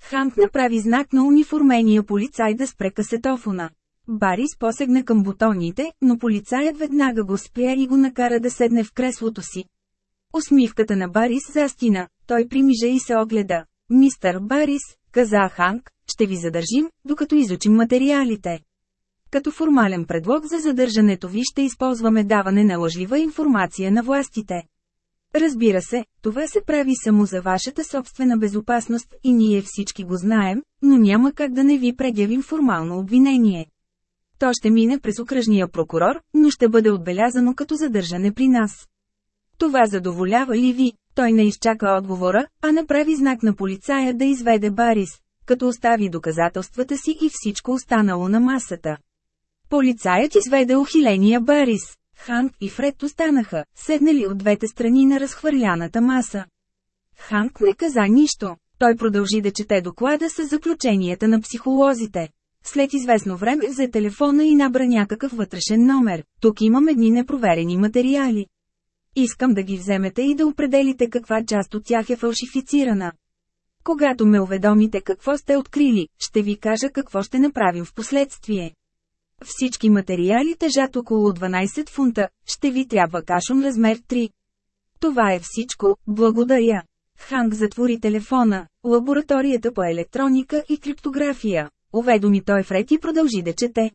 Хант направи знак на униформения полицай да спре касетофона. Барис посегна към бутоните, но полицаят веднага го спря и го накара да седне в креслото си. Усмивката на Барис застина, той примиже и се огледа. Мистър Барис, каза Ханк, ще ви задържим, докато изучим материалите. Като формален предлог за задържането ви ще използваме даване на лъжлива информация на властите. Разбира се, това се прави само за вашата собствена безопасност и ние всички го знаем, но няма как да не ви предявим формално обвинение. То ще мине през окръжния прокурор, но ще бъде отбелязано като задържане при нас. Това задоволява ли ви? Той не изчака отговора, а направи знак на полицая да изведе Барис, като остави доказателствата си и всичко останало на масата. Полицаят изведе ухиления Барис. Ханк и Фред останаха, седнали от двете страни на разхвърляната маса. Ханк не каза нищо. Той продължи да чете доклада с заключенията на психолозите. След известно време взе телефона и набра някакъв вътрешен номер. Тук имам едни непроверени материали. Искам да ги вземете и да определите каква част от тях е фалшифицирана. Когато ме уведомите какво сте открили, ще ви кажа какво ще направим в последствие. Всички материали тежат около 12 фунта, ще ви трябва кашон размер 3. Това е всичко, благодаря. Ханк затвори телефона, лабораторията по електроника и криптография. Уведоми той Фред и продължи да чете.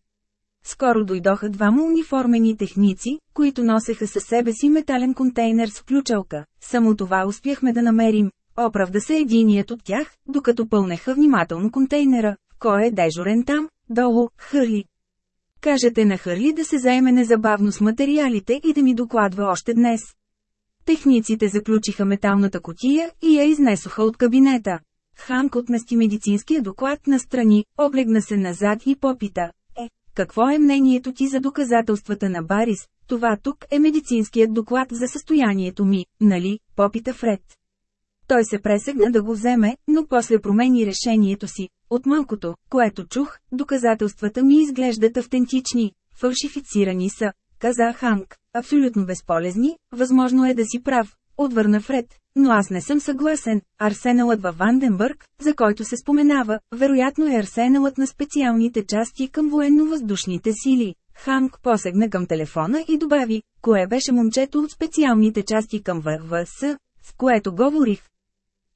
Скоро дойдоха двама униформени техници, които носеха със себе си метален контейнер с включалка. Само това успяхме да намерим. Оправда се единият от тях, докато пълнеха внимателно контейнера. Кой е дежурен там? Долу, Хърли. Кажете на Хърли да се заеме незабавно с материалите и да ми докладва още днес. Техниците заключиха металната котия и я изнесоха от кабинета. Ханк отмести медицинския доклад на страни, облегна се назад и попита. Е, какво е мнението ти за доказателствата на Барис? Това тук е медицинският доклад за състоянието ми, нали? Попита Фред. Той се пресегна да го вземе, но после промени решението си. От малкото, което чух, доказателствата ми изглеждат автентични, фалшифицирани са, каза Ханк, абсолютно безполезни, възможно е да си прав, отвърна Фред, но аз не съм съгласен. Арсеналът във Ванденбърг, за който се споменава, вероятно е арсеналът на специалните части към военно-въздушните сили. Ханк посегна към телефона и добави, кое беше момчето от специалните части към ВВС, с което говорих.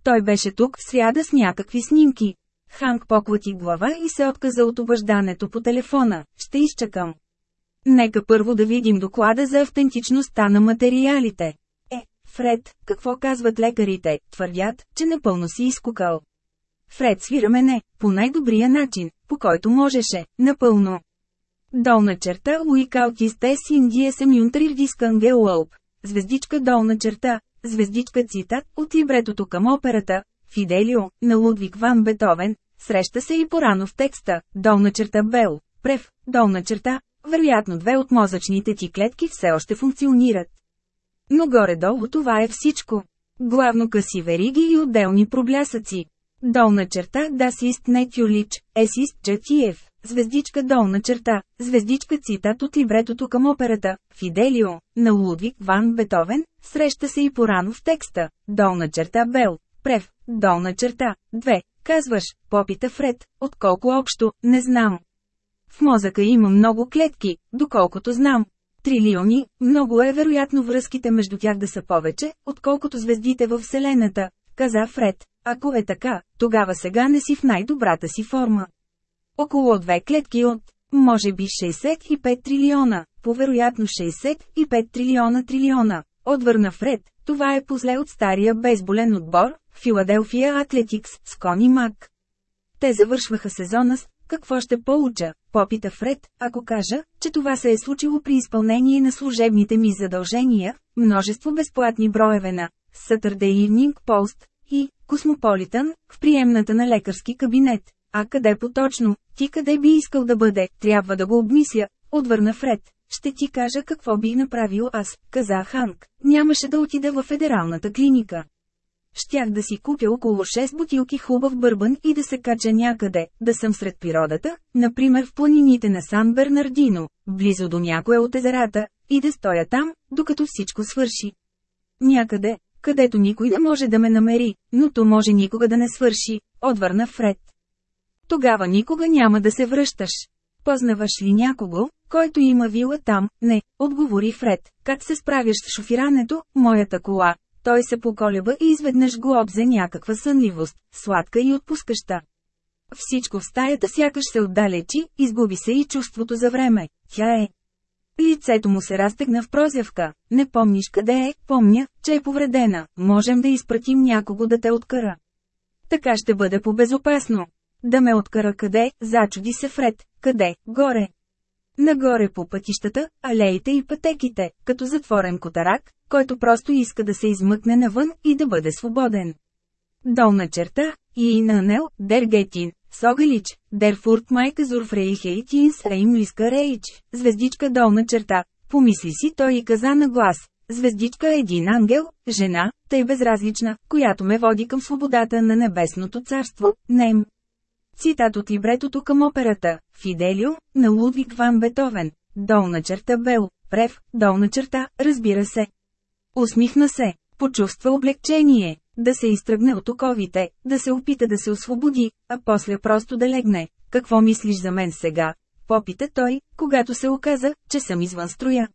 Той беше тук в сряда с някакви снимки. Ханк поклати глава и се отказа от обаждането по телефона. Ще изчакам. Нека първо да видим доклада за автентичността на материалите. Фред, какво казват лекарите? Твърдят, че напълно си изкукал. Фред свира мене, по най-добрия начин, по който можеше, напълно. Долна черта Уикалтисте Синдие Семюнтри Дискангелълб. Звездичка долна черта, звездичка цитат от либретото към операта, Фиделио, на Лудвиг Ван Бетовен, среща се и порано в текста, долна черта Бел, прев, долна черта, вероятно две от мозъчните ти клетки все още функционират. Но горе-долу това е всичко. Главно къси вериги и отделни проблясъци. Долна черта Дасист Нетюлич, Есист Джатиев, звездичка долна черта, звездичка цитат от либретото към операта, Фиделио, на Лудвиг Ван Бетовен, среща се и порано в текста, долна черта Бел, Прев, долна черта, 2, казваш, попита Фред, отколко общо, не знам. В мозъка има много клетки, доколкото знам. Трилиони, много е вероятно връзките между тях да са повече, отколкото звездите във Вселената, каза Фред. Ако е така, тогава сега не си в най-добрата си форма. Около две клетки от, може би 65 трилиона, повероятно 65 трилиона трилиона, отвърна Фред, това е позле от стария бейсболен отбор, Филаделфия Атлетикс, с Кони Мак. Те завършваха сезона с «Какво ще получа?» попита Фред, ако кажа, че това се е случило при изпълнение на служебните ми задължения, множество безплатни броеве на Saturday Evening Post и Космополитън в приемната на лекарски кабинет. А къде поточно, ти къде би искал да бъде, трябва да го обмисля, отвърна Фред. Ще ти кажа какво би направил аз, каза Ханк. Нямаше да отида в федералната клиника. Щях да си купя около 6 бутилки хубав бърбан и да се кача някъде, да съм сред природата, например в планините на Сан Бернардино, близо до някоя от езерата, и да стоя там, докато всичко свърши. Някъде, където никой не може да ме намери, но то може никога да не свърши, отвърна Фред. Тогава никога няма да се връщаш. Познаваш ли някого, който има вила там? Не, отговори Фред. Как се справяш с шофирането, моята кола? Той се поколеба и изведнъж го обзе някаква сънливост, сладка и отпускаща. Всичко в стаята сякаш се отдалечи, изгуби се и чувството за време. Тя е. Лицето му се разтегна в прозявка. Не помниш къде е, помня, че е повредена. Можем да изпратим някого да те откара. Така ще бъде по-безопасно. Да ме откара къде, зачуди се Фред, къде, горе. Нагоре по пътищата, алеите и пътеките, като затворен котарак, който просто иска да се измъкне навън и да бъде свободен. Долна черта, и Нанел, Дергетин, Согалич, Дерфурт Майка Зурфрейхейтинс Реймлиска Рейч, звездичка долна черта, помисли си той и каза на глас. Звездичка е един ангел, жена, тъй безразлична, която ме води към свободата на небесното царство, Нем. Цитат от либретото към операта «Фиделио» на Лудвиг ван Бетовен. Долна черта Бел, Прев, долна черта, разбира се. Усмихна се, почувства облегчение, да се изтръгне от оковите, да се опита да се освободи, а после просто да легне. Какво мислиш за мен сега? Попита той, когато се оказа, че съм извън строя.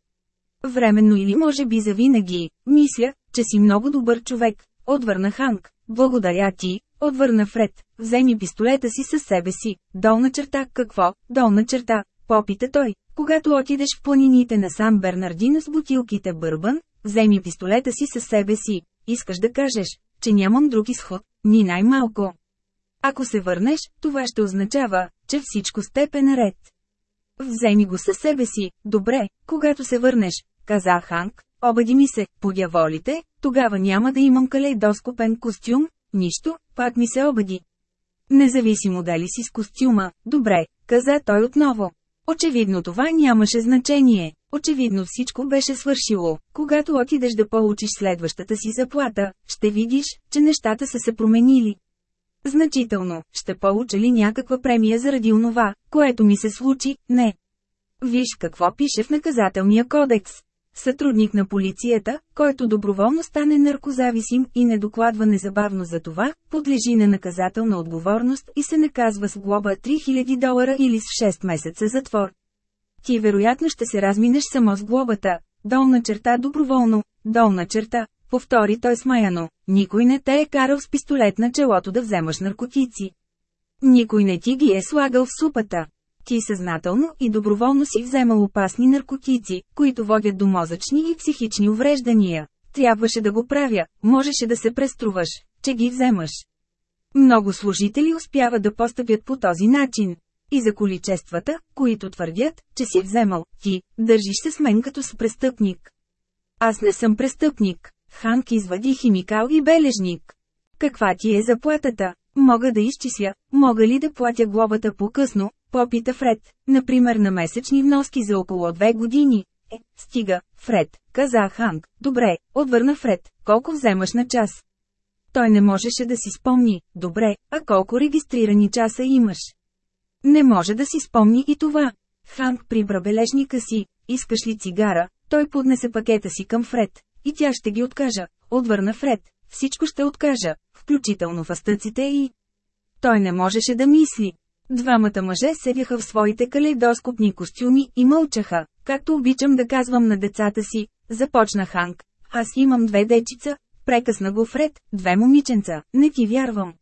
Временно или може би завинаги, мисля, че си много добър човек, отвърна Ханк. Благодаря ти, отвърна Фред. Вземи пистолета си със себе си. Долна черта, какво? Долна черта, попита той. Когато отидеш в планините на Сан Бернардино с бутилките бърбан, вземи пистолета си със себе си. Искаш да кажеш, че нямам друг изход, ни най-малко. Ако се върнеш, това ще означава, че всичко с теб е наред. Вземи го със себе си, добре, когато се върнеш, каза Ханк, обади ми се, подяволите, тогава няма да имам калейдоскопен костюм, нищо, пак ми се обади. Независимо дали си с костюма, добре, каза той отново. Очевидно това нямаше значение. Очевидно всичко беше свършило. Когато отидеш да получиш следващата си заплата, ще видиш, че нещата са се променили. Значително, ще получа ли някаква премия заради онова, което ми се случи, не. Виж какво пише в наказателния кодекс. Сътрудник на полицията, който доброволно стане наркозависим и не докладва незабавно за това, подлежи на наказателна отговорност и се наказва с глоба 3000 долара или с 6 месеца затвор. Ти вероятно ще се разминеш само с глобата. Долна черта доброволно, долна черта, повтори той смаяно. Никой не те е карал с пистолет на челото да вземаш наркотици. Никой не ти ги е слагал в супата ти съзнателно и доброволно си вземал опасни наркотици, които водят до мозъчни и психични увреждания. Трябваше да го правя, можеше да се преструваш, че ги вземаш. Много служители успяват да постъпят по този начин. И за количествата, които твърдят, че си вземал, ти, държиш се с мен като с престъпник. Аз не съм престъпник. Ханк извади химикал и бележник. Каква ти е заплатата? Мога да изчисля, мога ли да платя глобата по-късно, Попита Фред, например на месечни вноски за около две години. Е, стига, Фред, каза Ханк. Добре, отвърна Фред, колко вземаш на час? Той не можеше да си спомни, добре, а колко регистрирани часа имаш? Не може да си спомни и това. Ханк прибра бележника си, искаш ли цигара, той поднесе пакета си към Фред, и тя ще ги откажа, отвърна Фред, всичко ще откажа, включително въстъците и... Той не можеше да мисли, Двамата мъже седяха в своите калейдоскопни костюми и мълчаха, както обичам да казвам на децата си, започна Ханк. Аз имам две дечица, прекъсна го Фред, две момиченца, не ти вярвам.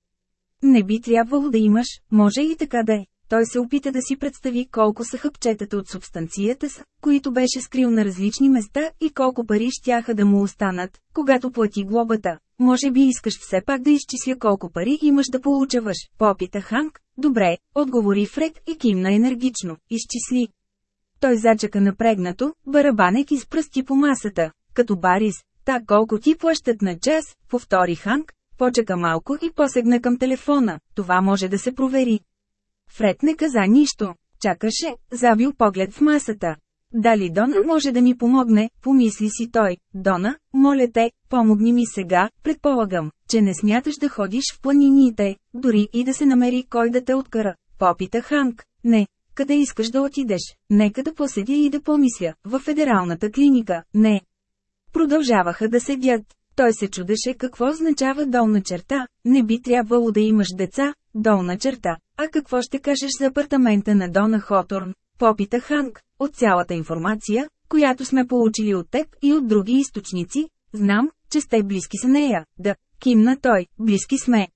Не би трябвало да имаш, може и така да е. Той се опита да си представи колко са хъпчетата от субстанцията са, които беше скрил на различни места и колко пари щяха да му останат, когато плати глобата. Може би искаш все пак да изчисля колко пари имаш да получаваш, попита Ханк. Добре, отговори Фред и кимна енергично, изчисли. Той зачака напрегнато, барабанек из пръсти по масата, като Барис. Так колко ти плащат на час, повтори Ханк, почека малко и посегна към телефона, това може да се провери. Фред не каза нищо, чакаше, завил поглед в масата. Дали Дона може да ми помогне, помисли си той. Дона, моля те, помогни ми сега, предполагам, че не смяташ да ходиш в планините, дори и да се намери кой да те откара. Попита Ханк. Не. Къде искаш да отидеш? Нека да поседя и да помисля. В федералната клиника. Не. Продължаваха да седят. Той се чудеше какво означава долна черта, не би трябвало да имаш деца, долна черта. А какво ще кажеш за апартамента на Дона Хоторн? Попита Ханк. От цялата информация, която сме получили от теб и от други източници, знам, че сте близки с нея. Да, кимна той, близки сме.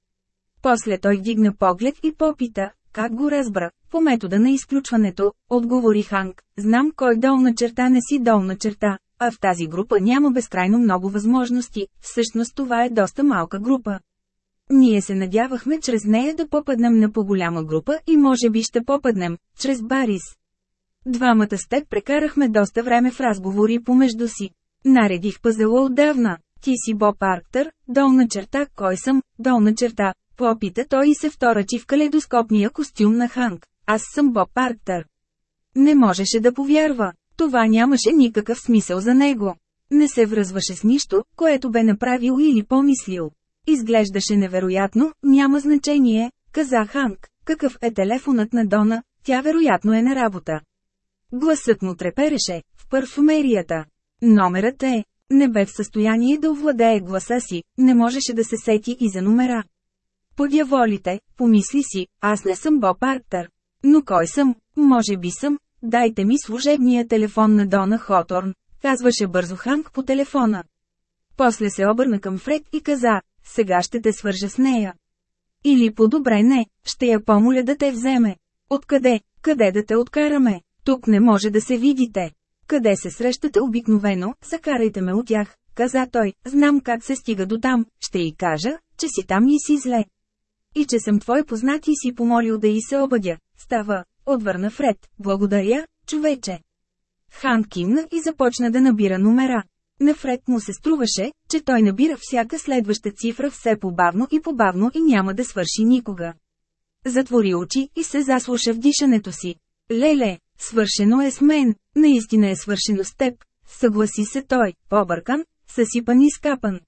После той вдигна поглед и попита, как го разбра, по метода на изключването, отговори Ханк, знам кой долна черта не си долна черта, а в тази група няма безкрайно много възможности, всъщност това е доста малка група. Ние се надявахме чрез нея да попаднем на по-голяма група и може би ще попаднем, чрез Барис. Двамата с теб прекарахме доста време в разговори помежду си. Наредих пазела отдавна. Ти си Боб Арктър, долна черта, кой съм, долна черта. Попита той и се вторачи в калейдоскопния костюм на Ханк. Аз съм Боб Арктър. Не можеше да повярва. Това нямаше никакъв смисъл за него. Не се връзваше с нищо, което бе направил или помислил. Изглеждаше невероятно, няма значение, каза Ханк. Какъв е телефонът на Дона, тя вероятно е на работа. Гласът му трепереше, в парфумерията. Номерът е. Не бе в състояние да овладее гласа си, не можеше да се сети и за номера. Подяволите, помисли си, аз не съм Боб Арктър. Но кой съм? Може би съм. Дайте ми служебния телефон на Дона Хоторн, казваше бързо Ханк по телефона. После се обърна към Фред и каза, сега ще те свържа с нея. Или по-добре не, ще я помоля да те вземе. Откъде, къде да те откараме? Тук не може да се видите. Къде се срещате обикновено, закарайте ме от тях, каза той, знам как се стига до там, ще й кажа, че си там и си зле. И че съм твой познат и си помолил да й се обадя. Става, отвърна Фред, благодаря, човече. Хан кимна и започна да набира номера. На Фред му се струваше, че той набира всяка следваща цифра все побавно и побавно и няма да свърши никога. Затвори очи и се заслуша в дишането си. Леле, свършено е с мен, наистина е свършено с теб, съгласи се той, побъркан, съсипан и скапан.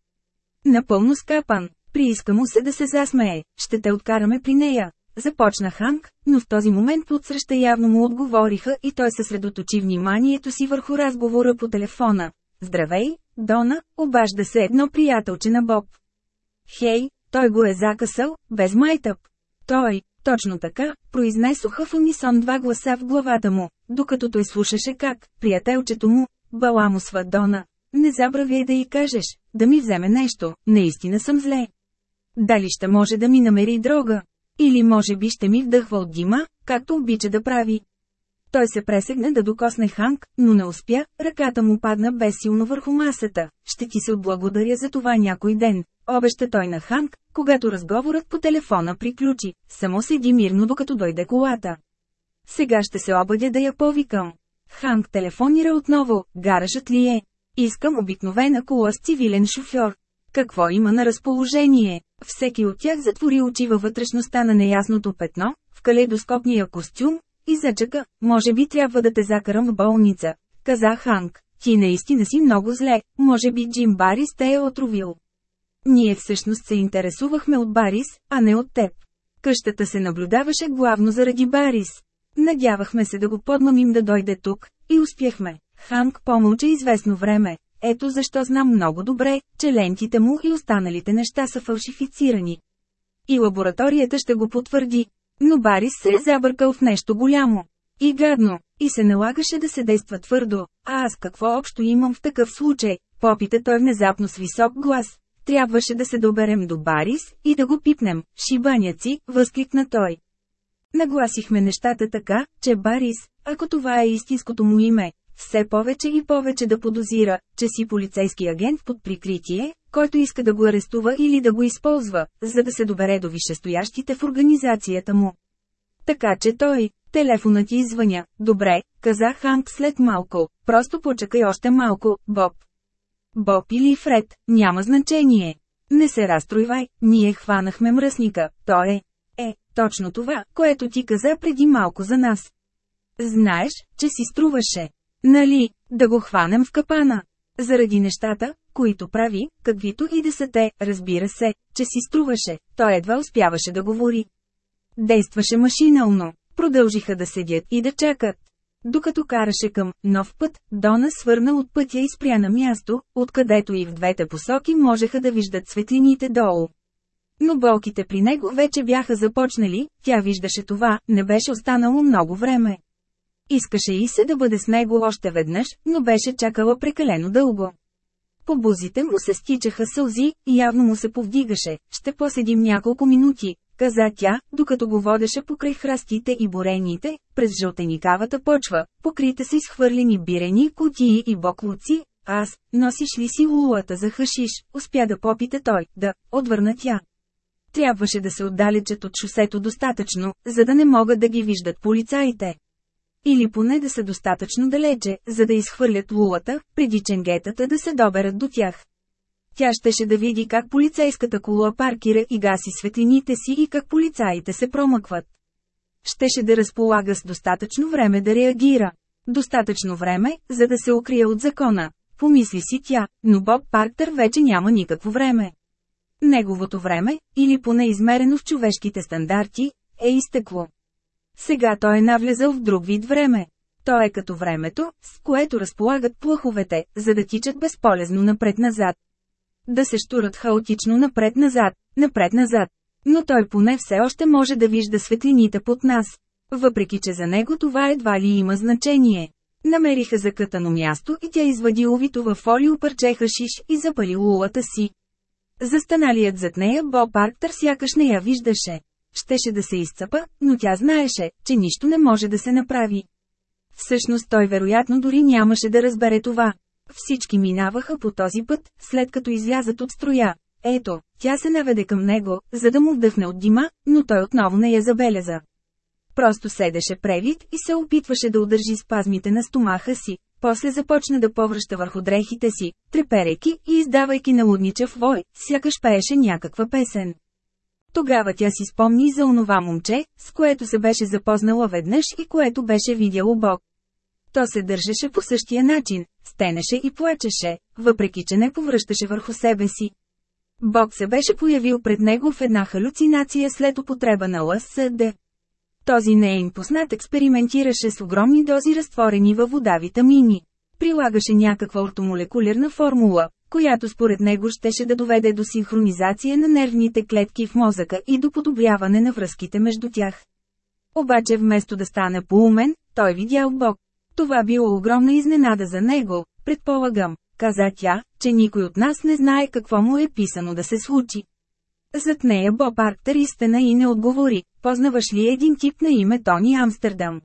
Напълно скапан, прииска му се да се засмее, ще те откараме при нея. Започна Ханк, но в този момент отсреща явно му отговориха и той съсредоточи вниманието си върху разговора по телефона. Здравей, Дона, обажда се едно приятелче на Боб. Хей, той го е закъсал, без майтъп. Той, точно така, произнесоха в унисон два гласа в главата му, докато той слушаше как, приятелчето му, баламусва Дона. Не забравяй да й кажеш, да ми вземе нещо, наистина съм зле. Дали ще може да ми намери дрога? Или може би ще ми вдъхва от дима, както обича да прави. Той се пресегна да докосне Ханк, но не успя, ръката му падна безсилно върху масата. Ще ти се отблагодаря за това някой ден, обеща той на Ханк, когато разговорът по телефона приключи. Само седи мирно докато дойде колата. Сега ще се обадя да я повикам. Ханк телефонира отново, гаражът ли е? Искам обикновена кола с цивилен шофьор. Какво има на разположение? Всеки от тях затвори очи във вътрешността на неясното петно, в калейдоскопния костюм, и зачака, може би трябва да те закарам в болница, каза Ханк. Ти наистина си много зле, може би Джим Барис те е отровил. Ние всъщност се интересувахме от Барис, а не от теб. Къщата се наблюдаваше главно заради Барис. Надявахме се да го подмамим да дойде тук, и успяхме. Ханк помълча известно време. Ето защо знам много добре, че лентите му и останалите неща са фалшифицирани. И лабораторията ще го потвърди. Но Барис се е забъркал в нещо голямо. И гадно. И се налагаше да се действа твърдо. А аз какво общо имам в такъв случай? Попита той внезапно с висок глас. Трябваше да се доберем до Барис и да го пипнем. Шибаняци, възкликна той. Нагласихме нещата така, че Барис, ако това е истинското му име, все повече и повече да подозира, че си полицейски агент под прикритие, който иска да го арестува или да го използва, за да се добере до висшестоящите в организацията му. Така че той, телефонът ти извъня, добре, каза Ханк след малко, просто почакай още малко, Боб. Боб или Фред, няма значение. Не се разстройвай, ние хванахме мръсника, той е. Е, точно това, което ти каза преди малко за нас. Знаеш, че си струваше. Нали, да го хванем в капана. Заради нещата, които прави, каквито и да са те, разбира се, че си струваше, той едва успяваше да говори. Действаше машинално, продължиха да седят и да чакат. Докато караше към нов път, Дона свърна от пътя и спря на място, откъдето и в двете посоки можеха да виждат светлините долу. Но болките при него вече бяха започнали, тя виждаше това, не беше останало много време. Искаше и се да бъде с него още веднъж, но беше чакала прекалено дълго. По бузите му се стичаха сълзи, и явно му се повдигаше. Ще поседим няколко минути, каза тя, докато го водеше покрай храстите и борените, през жълтеникавата почва, покрита с изхвърлени бирени, кутии и боклуци. Аз, носиш ли си лулата за хашиш, успя да попита той, да, отвърна тя. Трябваше да се отдалечат от шосето достатъчно, за да не могат да ги виждат полицаите. Или поне да са достатъчно далече, за да изхвърлят лулата, преди ченгетата да се доберат до тях. Тя щеше да види как полицейската кола паркира и гаси светлините си и как полицаите се промъкват. Щеше да разполага с достатъчно време да реагира. Достатъчно време, за да се укрие от закона, помисли си тя, но Боб Парктър вече няма никакво време. Неговото време, или поне измерено в човешките стандарти, е изтекло. Сега той е навлезал в друг вид време. То е като времето, с което разполагат плъховете, за да тичат безполезно напред-назад. Да се штурат хаотично напред-назад, напред-назад. Но той поне все още може да вижда светлините под нас. Въпреки че за него това едва ли има значение. Намериха закътано място и тя извади увито във фолио парче хашиш и запали лулата си. Застаналият зад нея Боб Арктър сякаш не я виждаше. Щеше да се изцъпа, но тя знаеше, че нищо не може да се направи. Всъщност той вероятно дори нямаше да разбере това. Всички минаваха по този път, след като излязат от строя. Ето, тя се наведе към него, за да му вдъхне от дима, но той отново не я забеляза. Просто седеше превид и се опитваше да удържи спазмите на стомаха си, после започна да повръща върху дрехите си, треперейки и издавайки налудничав вой, сякаш пееше някаква песен. Тогава тя си спомни за онова момче, с което се беше запознала веднъж и което беше видяло Бог. То се държеше по същия начин, стенеше и плачеше, въпреки че не повръщаше върху себе си. Бог се беше появил пред него в една халюцинация след употреба на ЛСД. Този неин познат експериментираше с огромни дози разтворени във вода витамини. Прилагаше някаква ортомолекулярна формула, която според него щеше да доведе до синхронизация на нервните клетки в мозъка и до подобряване на връзките между тях. Обаче вместо да стане поумен, той видял Бог. Това било огромна изненада за него, предполагам, каза тя, че никой от нас не знае какво му е писано да се случи. Зад нея Боб Арктер изтена и не отговори, познаваш ли един тип на име Тони Амстердам?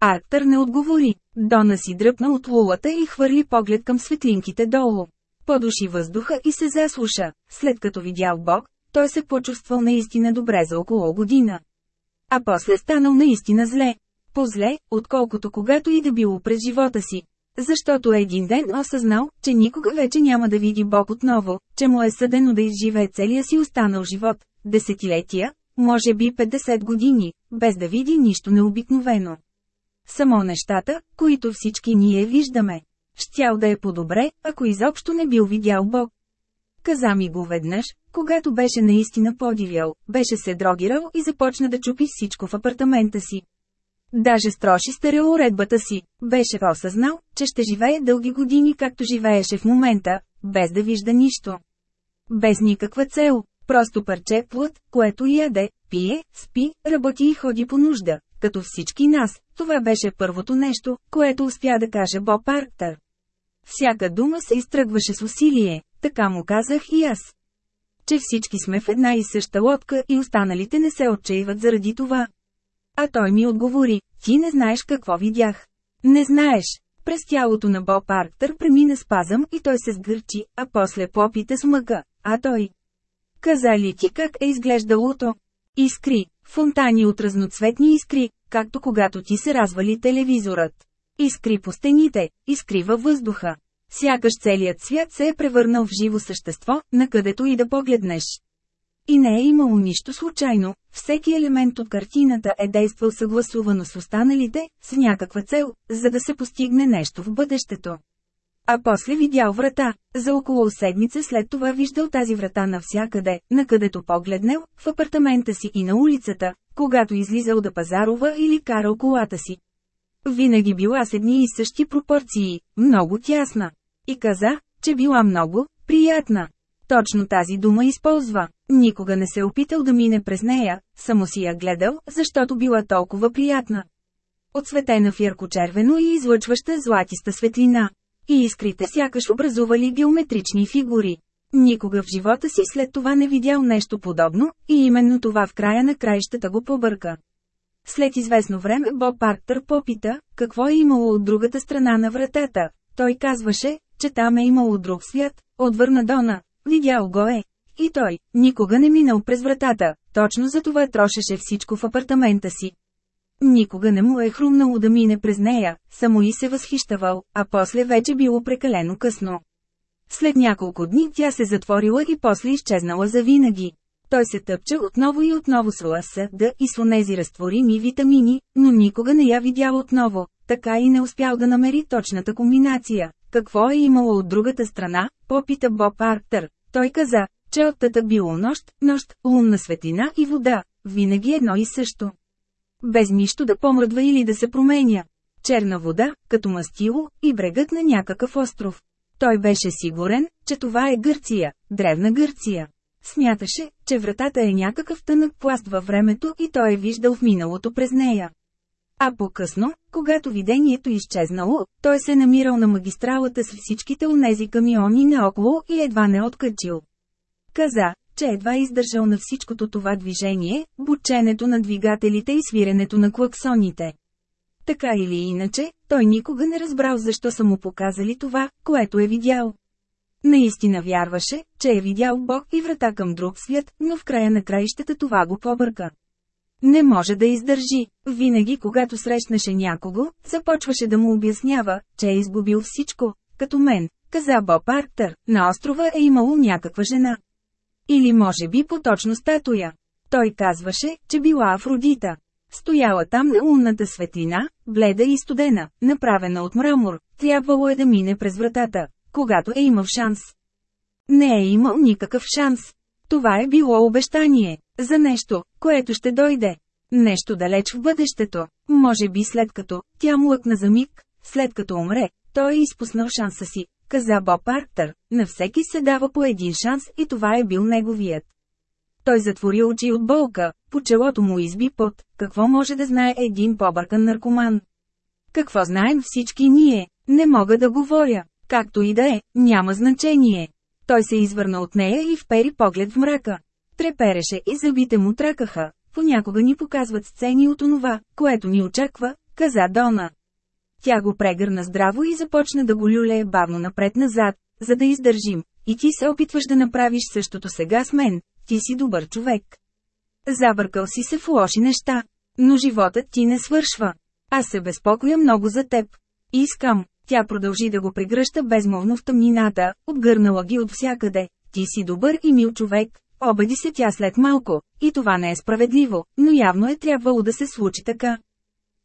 Арктер не отговори, Дона си дръпна от лулата и хвърли поглед към светлинките долу. Подуши въздуха и се заслуша, след като видял Бог, той се почувствал наистина добре за около година. А после станал наистина зле. По-зле, отколкото когато и да било през живота си. Защото един ден осъзнал, че никога вече няма да види Бог отново, че му е съдено да изживее целия си останал живот, десетилетия, може би 50 години, без да види нищо необикновено. Само нещата, които всички ние виждаме. Щял да е по-добре, ако изобщо не бил видял Бог. Каза ми го веднъж, когато беше наистина подивял, беше се дрогирал и започна да чупи всичко в апартамента си. Даже строши стереоуредбата си, беше осъзнал, че ще живее дълги години както живееше в момента, без да вижда нищо. Без никаква цел, просто парче плът, което яде, пие, спи, работи и ходи по нужда, като всички нас, това беше първото нещо, което успя да каже Боб Арктър. Всяка дума се изтръгваше с усилие, така му казах и аз. Че всички сме в една и съща лодка и останалите не се отчаиват заради това. А той ми отговори, ти не знаеш какво видях. Не знаеш. През тялото на Боб Арктър премина спазъм и той се сгърчи, а после попита с мъка, а той. Каза ли ти как е изглеждалото? Искри, фонтани от разноцветни искри, както когато ти се развали телевизорът. Искри по стените, искри във въздуха. Сякаш целият свят се е превърнал в живо същество, накъдето и да погледнеш. И не е имало нищо случайно, всеки елемент от картината е действал съгласувано с останалите, с някаква цел, за да се постигне нещо в бъдещето. А после видял врата. За около седмица след това виждал тази врата навсякъде, накъдето погледнел, в апартамента си и на улицата, когато излизал да пазарува или карал колата си. Винаги била с едни и същи пропорции, много тясна. И каза, че била много приятна. Точно тази дума използва. Никога не се опитал да мине през нея, само си я гледал, защото била толкова приятна. Отсветена в ярко-червено и излъчваща златиста светлина. И искрите сякаш образували геометрични фигури. Никога в живота си след това не видял нещо подобно, и именно това в края на краищата го побърка. След известно време Боб Парктър попита, какво е имало от другата страна на вратата. Той казваше, че там е имало друг свят, отвърна Дона. Видял го е. И той, никога не минал през вратата, точно за това трошеше всичко в апартамента си. Никога не му е хрумнало да мине през нея, само и се възхищавал, а после вече било прекалено късно. След няколко дни тя се затворила и после изчезнала завинаги. Той се тъпча отново и отново с ЛСД и с онези разтворими витамини, но никога не я видял отново, така и не успял да намери точната комбинация. Какво е имало от другата страна, попита Боб Арктър. Той каза, че оттата било нощ, нощ, лунна светлина и вода, винаги едно и също. Без нищо да помръдва или да се променя. Черна вода, като мастило, и брегът на някакъв остров. Той беше сигурен, че това е Гърция, древна Гърция. Смяташе, че вратата е някакъв тънък пласт във времето и той е виждал в миналото през нея. А по-късно, когато видението изчезнало, той се намирал на магистралата с всичките онези камиони наоколо и едва не откачил. Каза, че едва издържал на всичкото това движение, бученето на двигателите и свиренето на клаксоните. Така или иначе, той никога не разбрал защо са му показали това, което е видял. Наистина вярваше, че е видял Бог и врата към друг свят, но в края на краищата това го побърка. Не може да издържи. Винаги когато срещнаше някого, започваше да му обяснява, че е изгубил всичко, като мен, каза Боб Арктър, на острова е имало някаква жена. Или може би поточно статуя. Той казваше, че била Афродита. Стояла там на лунната светлина, бледа и студена, направена от мрамор, трябвало е да мине през вратата, когато е имал шанс. Не е имал никакъв шанс. Това е било обещание. За нещо, което ще дойде. Нещо далеч в бъдещето. Може би след като, тя млъкна за миг, след като умре, той е изпуснал шанса си, каза Боб Арктър. На всеки се дава по един шанс и това е бил неговият. Той затвори очи от болка, по челото му изби пот. Какво може да знае един побъркан наркоман? Какво знаем всички ние? Не мога да говоря. Както и да е, няма значение. Той се извърна от нея и впери поглед в мрака. Трепереше и зъбите му тракаха. Понякога ни показват сцени от онова, което ни очаква, каза Дона. Тя го прегърна здраво и започна да го люлее бавно напред-назад, за да издържим. И ти се опитваш да направиш същото сега с мен, ти си добър човек. Забъркал си се в лоши неща. Но животът ти не свършва. Аз се безпокоя много за теб. Искам. Тя продължи да го прегръща безмолвно в тъмнината, отгърнала ги от всякъде. Ти си добър и мил човек. Обади се тя след малко. И това не е справедливо, но явно е трябвало да се случи така.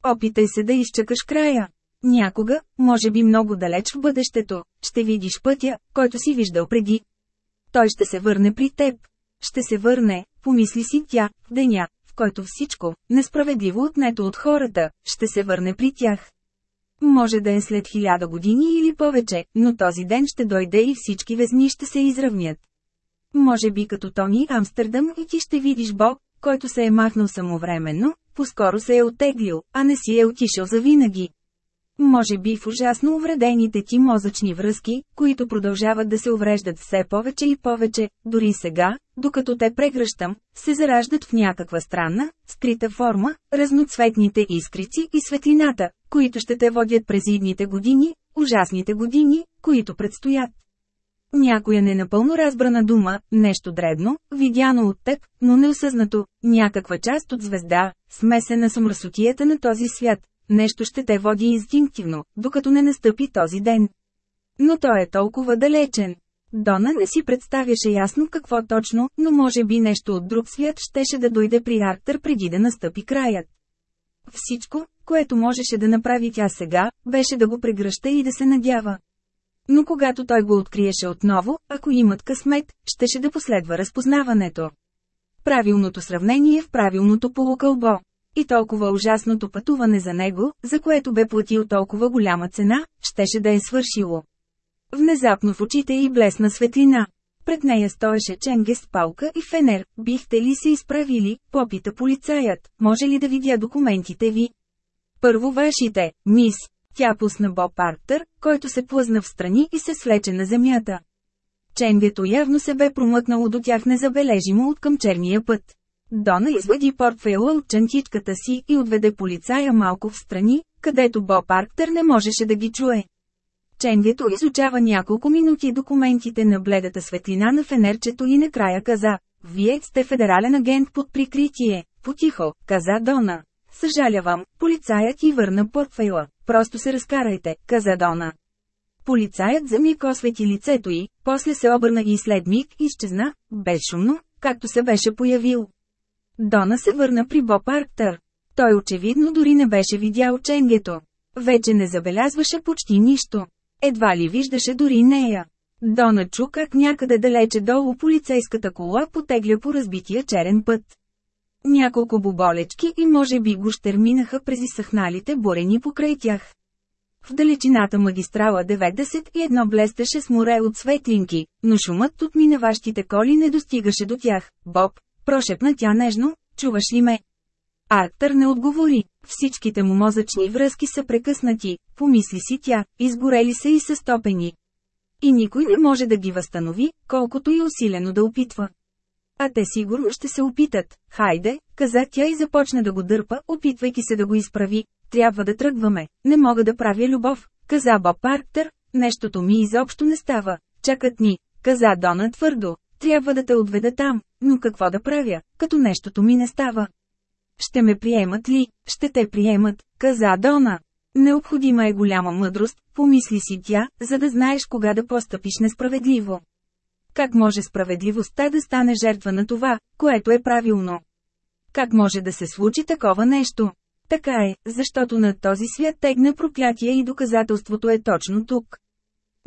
Опитай се да изчакаш края. Някога, може би много далеч в бъдещето, ще видиш пътя, който си виждал преди. Той ще се върне при теб. Ще се върне, помисли си тя, в деня, в който всичко, несправедливо отнето от хората, ще се върне при тях. Може да е след хиляда години или повече, но този ден ще дойде и всички везни ще се изравнят. Може би като Тони Амстердам и ти ще видиш Бог, който се е махнал самовременно, поскоро се е оттеглил, а не си е отишъл за винаги. Може би в ужасно увредените ти мозъчни връзки, които продължават да се увреждат все повече и повече, дори сега, докато те прегръщам, се зараждат в някаква странна, скрита форма, разноцветните искрици и светлината, които ще те водят през идните години, ужасните години, които предстоят. Някоя ненапълно разбрана дума, нещо дребно, видяно от теб, но неосъзнато, някаква част от звезда, смесена с мръсотията на този свят, нещо ще те води инстинктивно, докато не настъпи този ден. Но той е толкова далечен. Дона не си представяше ясно какво точно, но може би нещо от друг свят щеше да дойде при Арктър преди да настъпи краят. Всичко, което можеше да направи тя сега, беше да го прегръща и да се надява. Но когато той го откриеше отново, ако имат късмет, щеше да последва разпознаването. Правилното сравнение в правилното полукълбо. И толкова ужасното пътуване за него, за което бе платил толкова голяма цена, щеше да е свършило. Внезапно в очите й блесна светлина. Пред нея стоеше Ченгес с палка и фенер. Бихте ли се изправили, попита полицаят, може ли да видя документите ви? Първо вашите, мис. Тя пусна Боб Арктър, който се плъзна в страни и се свлече на земята. Ченгето явно се бе промъкнало до тях незабележимо от към черния път. Дона извади портфейла от чантичката си и отведе полицая малко в страни, където Боб Арктър не можеше да ги чуе. Ченгето изучава няколко минути документите на бледата светлина на фенерчето и накрая каза, «Вие сте федерален агент под прикритие», потихо, каза Дона. Съжалявам, полицаят и върна портфейла. Просто се разкарайте, каза Дона. Полицаят за миг освети лицето й, после се обърна и след миг изчезна, безшумно, както се беше появил. Дона се върна при Боб Арктър. Той очевидно дори не беше видял ченгето. вече не забелязваше почти нищо. Едва ли виждаше дори нея. Дона чу как някъде далече долу полицейската кола потегля по разбития черен път. Няколко боболечки и може би гущер минаха през изсъхналите борени покрай тях. В далечината магистрала 91 блестеше с море от светлинки, но шумът от минаващите коли не достигаше до тях. Боб, прошепна тя нежно, чуваш ли ме? Арктър не отговори. Всичките му мозъчни връзки са прекъснати, помисли си тя, изгорели са и са стопени. И никой не може да ги възстанови, колкото и усилено да опитва. А те сигурно ще се опитат. Хайде, каза тя и започна да го дърпа, опитвайки се да го изправи. Трябва да тръгваме. Не мога да правя любов, каза Боб Парктер. Нещото ми изобщо не става. Чакат ни, каза Дона твърдо. Трябва да те отведа там, но какво да правя, като нещото ми не става? Ще ме приемат ли? Ще те приемат, каза Дона. Необходима е голяма мъдрост, помисли си тя, за да знаеш кога да постъпиш несправедливо. Как може справедливостта да стане жертва на това, което е правилно? Как може да се случи такова нещо? Така е, защото на този свят тегне проклятие и доказателството е точно тук.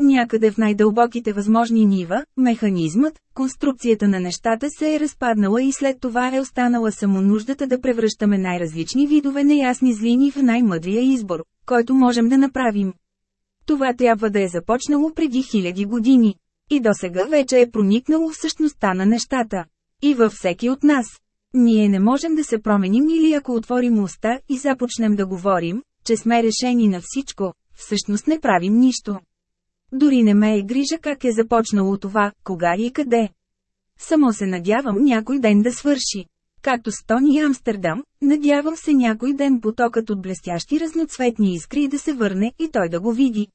Някъде в най-дълбоките възможни нива, механизмът, конструкцията на нещата се е разпаднала и след това е останала само нуждата да превръщаме най-различни видове неясни злини в най-мъдрия избор, който можем да направим. Това трябва да е започнало преди хиляди години. И до сега вече е проникнало в същността на нещата. И във всеки от нас. Ние не можем да се променим или ако отворим уста и започнем да говорим, че сме решени на всичко, всъщност не правим нищо. Дори не ме е грижа как е започнало това, кога и къде. Само се надявам някой ден да свърши. Както с Тони Амстердам, надявам се някой ден потокът от блестящи разноцветни искри да се върне и той да го види.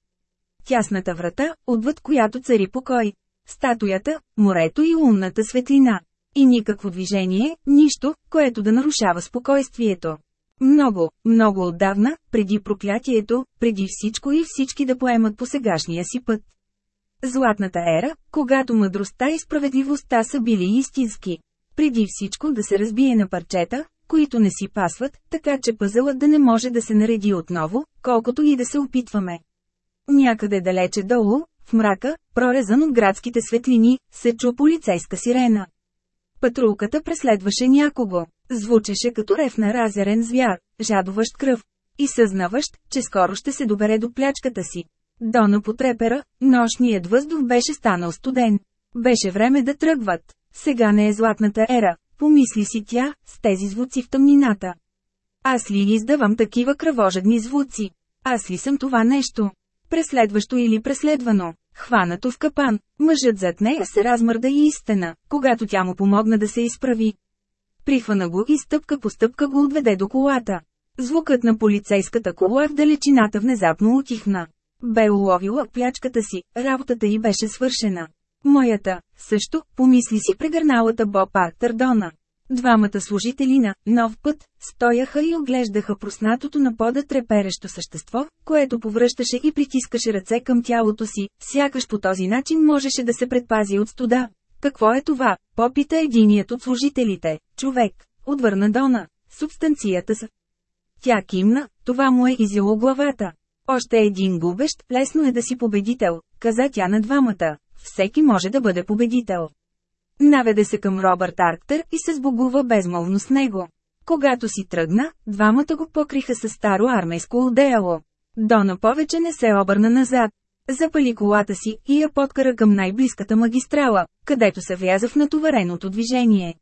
Тясната врата, отвъд която цари покой. Статуята, морето и лунната светлина. И никакво движение, нищо, което да нарушава спокойствието. Много, много отдавна, преди проклятието, преди всичко и всички да поемат по сегашния си път. Златната ера, когато мъдростта и справедливостта са били истински. Преди всичко да се разбие на парчета, които не си пасват, така че пъзълът да не може да се нареди отново, колкото и да се опитваме. Някъде далече долу, в мрака, прорезан от градските светлини, се чу полицейска сирена. Патрулката преследваше някого. Звучеше като рев на разерен звяр, жадуващ кръв. И съзнаващ, че скоро ще се добере до плячката си. Дона потрепера, нощният въздух беше станал студен. Беше време да тръгват. Сега не е златната ера, помисли си тя, с тези звуци в тъмнината. Аз ли издавам такива кръвожедни звуци? Аз ли съм това нещо? Преследващо или преследвано? Хванато в капан, мъжът зад нея се размърда и истина, когато тя му помогна да се изправи. Прихвана го и стъпка по стъпка го отведе до колата. Звукът на полицейската кола в далечината внезапно отихна. Бе уловила плячката си, работата й беше свършена. Моята, също, помисли си прегърналата Боб Артърдона. Двамата служители на «Нов път» стояха и оглеждаха проснатото на пода треперещо същество, което повръщаше и притискаше ръце към тялото си, сякаш по този начин можеше да се предпази от студа. Какво е това? Попита единият от служителите. Човек. Отвърна Дона. Субстанцията са. Тя кимна, това му е изяло главата. Още един губещ, лесно е да си победител, каза тя на двамата. Всеки може да бъде победител. Наведе се към Робърт Арктер и се сбогува безмолвно с него. Когато си тръгна, двамата го покриха със старо армейско одеяло. Дона повече не се обърна назад. Запали колата си и я подкара към най-близката магистрала, където се вляза в натовареното движение.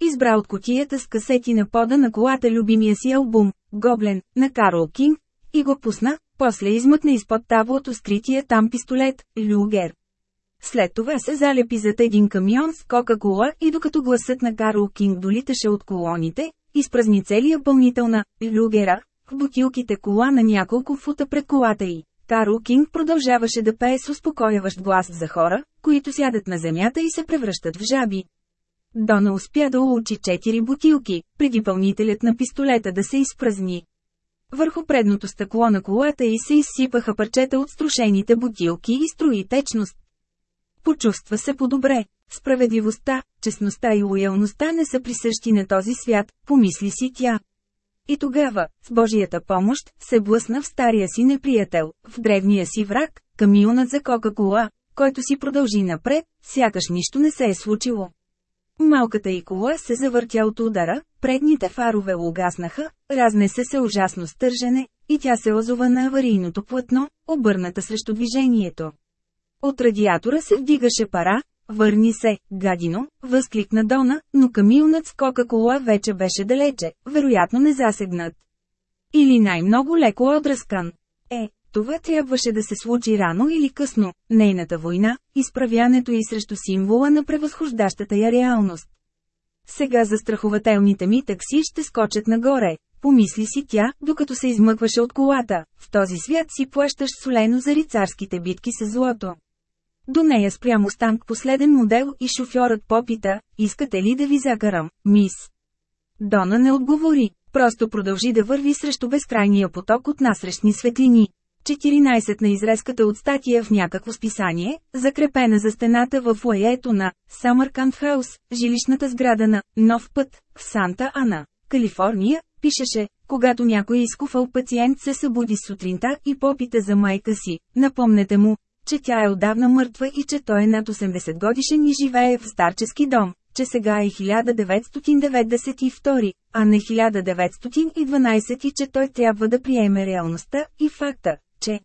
Избра от котията с касети на пода на колата любимия си албум, Гоблен, на Карл Кинг, и го пусна, после измъкна изпод таблото скрития там пистолет, Люгер. След това се залепи зад един камион с Кока-Кола и докато гласът на Карл Кинг долиташе от колоните, изпразни целия пълнител на «Люгера» в бутилките кола на няколко фута пред колата й. Карл Кинг продължаваше да пее с успокояващ глас за хора, които сядат на земята и се превръщат в жаби. Дона успя да улучи четири бутилки, преди пълнителят на пистолета да се изпразни. Върху предното стъкло на колата й се изсипаха парчета от струшените бутилки и строи течност. Почувства се по-добре. Справедливостта, честността и лоялността не са присъщи на този свят, помисли си тя. И тогава, с Божията помощ, се блъсна в стария си неприятел, в древния си враг, камионът за Кока-Кола, който си продължи напред, сякаш нищо не се е случило. Малката и кола се завъртя от удара, предните фарове угаснаха, разнесе се ужасно стържене, и тя се озова на аварийното платно, обърната срещу движението. От радиатора се вдигаше пара, върни се, гадино, възкликна Дона, но камионът с Кока-Кола вече беше далече, вероятно не засегнат. Или най-много леко отръскан. Е, това трябваше да се случи рано или късно, нейната война, изправянето и срещу символа на превъзхождащата я реалност. Сега застрахователните ми такси ще скочат нагоре, помисли си тя, докато се измъкваше от колата. В този свят си плащаш солено за рицарските битки с злото. До нея спря Мустанг последен модел и шофьорът попита, искате ли да ви закарам, мис? Дона не отговори, просто продължи да върви срещу безкрайния поток от насрещни светлини. 14 на изрезката от статия в някакво списание, закрепена за стената в лаето на Самарканд Хаус, жилищната сграда на Нов път, в Санта Ана, Калифорния, пишеше, когато някой изкуфал пациент се събуди сутринта и попита за майка си, напомнете му, че тя е отдавна мъртва и че той е над 80 годишен и живее в старчески дом, че сега е 1992, а не 1912 и че той трябва да приеме реалността и факта, че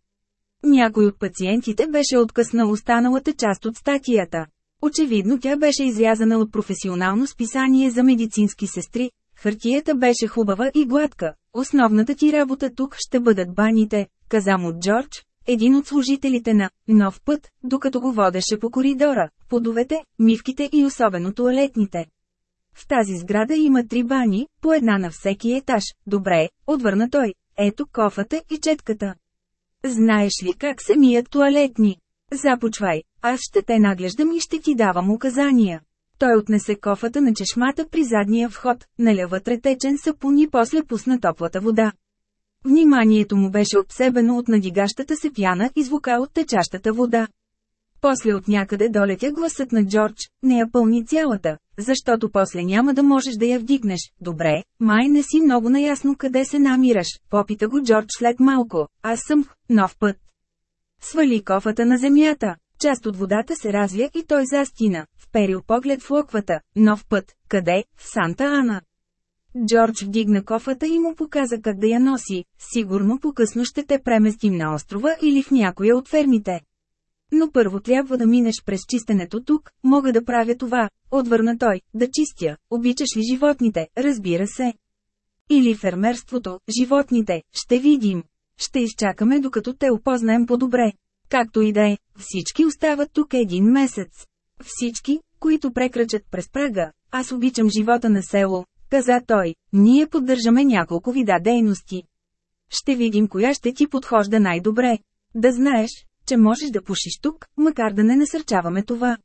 някой от пациентите беше откъснал останалата част от статията. Очевидно тя беше изрязана от професионално списание за медицински сестри, хартията беше хубава и гладка. Основната ти работа тук ще бъдат баните, каза му Джордж, един от служителите на «Нов път», докато го водеше по коридора, подовете, мивките и особено туалетните. В тази сграда има три бани, по една на всеки етаж. Добре, отвърна той. Ето кофата и четката. Знаеш ли как се мият туалетни? Започвай, аз ще те наглеждам и ще ти давам указания. Той отнесе кофата на чешмата при задния вход, наля вътре течен сапун и после пусна топлата вода. Вниманието му беше обсебено от надигащата се пяна и звука от течащата вода. После от някъде долетя гласът на Джордж, не я пълни цялата, защото после няма да можеш да я вдигнеш. Добре, май не си много наясно къде се намираш, попита го Джордж след малко. Аз съм нов път. Свали кофата на земята. Част от водата се развя и той застина, вперил поглед в локвата. Нов път. Къде? В Санта Ана. Джордж вдигна кофата и му показа как да я носи. Сигурно по-късно ще те преместим на острова или в някоя от фермите. Но първо трябва да минеш през чистенето тук, мога да правя това, отвърна той, да чистя, обичаш ли животните, разбира се. Или фермерството, животните, ще видим. Ще изчакаме докато те опознаем по-добре. Както и да е, всички остават тук един месец. Всички, които прекрачат през прага, аз обичам живота на село, каза той, ние поддържаме няколко вида дейности. Ще видим коя ще ти подхожда най-добре. Да знаеш, че можеш да пушиш тук, макар да не насърчаваме това.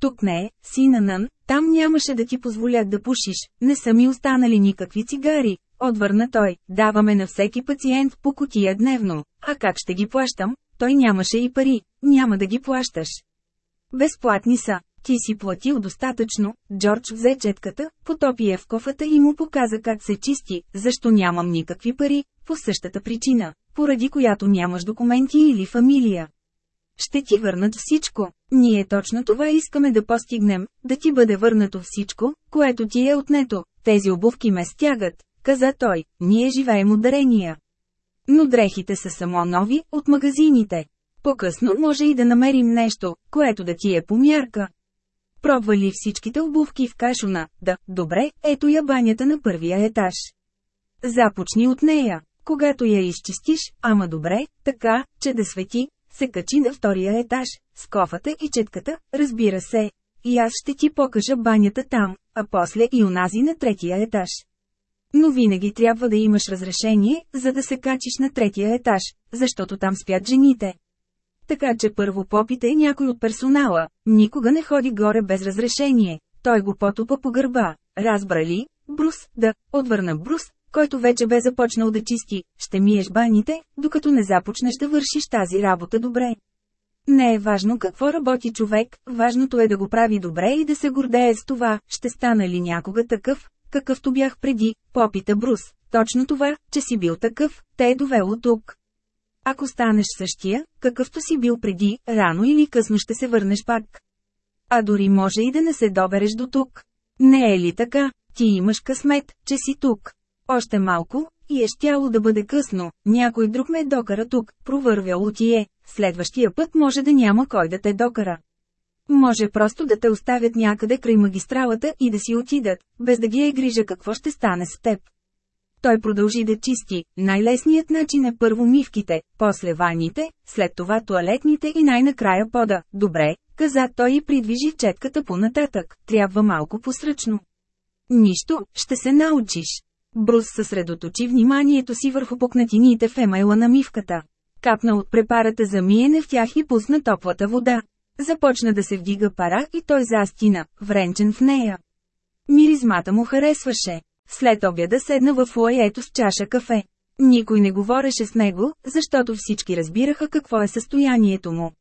Тук не е, сина Нън, там нямаше да ти позволят да пушиш, не са ми останали никакви цигари, отвърна той, даваме на всеки пациент по котия дневно, а как ще ги плащам, той нямаше и пари, няма да ги плащаш. Безплатни са, ти си платил достатъчно, Джордж взе четката, потопи я в кофата и му показа как се чисти, защо нямам никакви пари, по същата причина, поради която нямаш документи или фамилия. Ще ти върнат всичко. Ние точно това искаме да постигнем, да ти бъде върнато всичко, което ти е отнето. Тези обувки ме стягат, каза той, ние живеем от дарения. Но дрехите са само нови, от магазините. По-късно може и да намерим нещо, което да ти е по мярка. Пробва ли всичките обувки в кашуна? Да, добре, ето я банята на първия етаж. Започни от нея. Когато я изчистиш, ама добре, така, че да свети, се качи на втория етаж, с кофата и четката, разбира се. И аз ще ти покажа банята там, а после и унази на третия етаж. Но винаги трябва да имаш разрешение, за да се качиш на третия етаж, защото там спят жените. Така че първо попитай някой от персонала, никога не ходи горе без разрешение. Той го потопа по гърба. Разбра ли? Брус, да, отвърна Брус, който вече бе започнал да чисти, ще миеш баните, докато не започнеш да вършиш тази работа добре. Не е важно какво работи човек, важното е да го прави добре и да се гордее с това, ще стана ли някога такъв, какъвто бях преди, попита Брус. Точно това, че си бил такъв, те е довело тук. Ако станеш същия, какъвто си бил преди, рано или късно ще се върнеш пак. А дори може и да не се добереш до тук. Не е ли така? Ти имаш късмет, че си тук. Още малко, и е щяло да бъде късно, някой друг ме е докара тук, провървяло ти е, следващия път може да няма кой да те докара. Може просто да те оставят някъде край магистралата и да си отидат, без да ги е грижа какво ще стане с теб. Той продължи да чисти. Най-лесният начин е първо мивките, после ваните, след това туалетните и най-накрая пода. Добре, каза той и придвижи четката по-нататък. Трябва малко посръчно. Нищо, ще се научиш. Брус съсредоточи вниманието си върху пукнатините в емайла на мивката. Капна от препарата за миене в тях и пусна топлата вода. Започна да се вдига пара и той застина, вренчен в нея. Миризмата му харесваше. След обяда седна в лоето с чаша кафе. Никой не говореше с него, защото всички разбираха какво е състоянието му.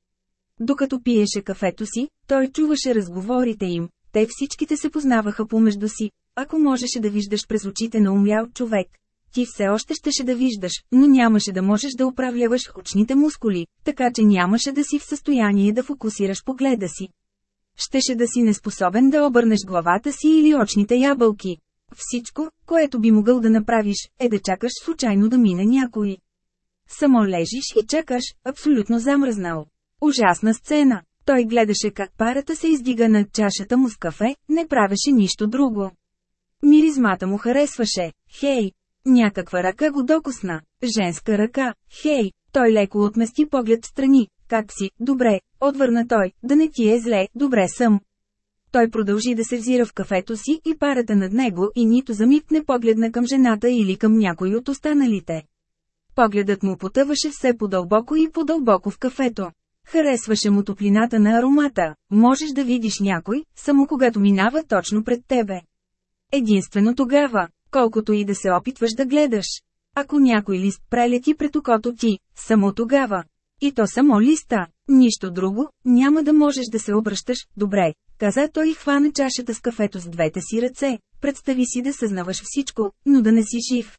Докато пиеше кафето си, той чуваше разговорите им, те всичките се познаваха помежду си. Ако можеше да виждаш през очите на умрял човек, ти все още щеше да виждаш, но нямаше да можеш да управляваш очните мускули, така че нямаше да си в състояние да фокусираш погледа си. Щеше да си неспособен да обърнеш главата си или очните ябълки. Всичко, което би могъл да направиш, е да чакаш случайно да мине някой. Само лежиш и чакаш, абсолютно замръзнал. Ужасна сцена. Той гледаше как парата се издига над чашата му с кафе, не правеше нищо друго. Миризмата му харесваше. Хей! Някаква ръка го докосна. Женска ръка. Хей! Той леко отмести поглед страни. Как си? Добре, отвърна той. Да не ти е зле, добре съм. Той продължи да се взира в кафето си и парата над него и нито за миг не погледна към жената или към някой от останалите. Погледът му потъваше все по-дълбоко и по-дълбоко в кафето. Харесваше му топлината на аромата, можеш да видиш някой, само когато минава точно пред тебе. Единствено тогава, колкото и да се опитваш да гледаш. Ако някой лист прелети пред окото ти, само тогава. И то само листа, нищо друго, няма да можеш да се обръщаш, добре, каза той и хвана чашата с кафето с двете си ръце. Представи си да съзнаваш всичко, но да не си жив.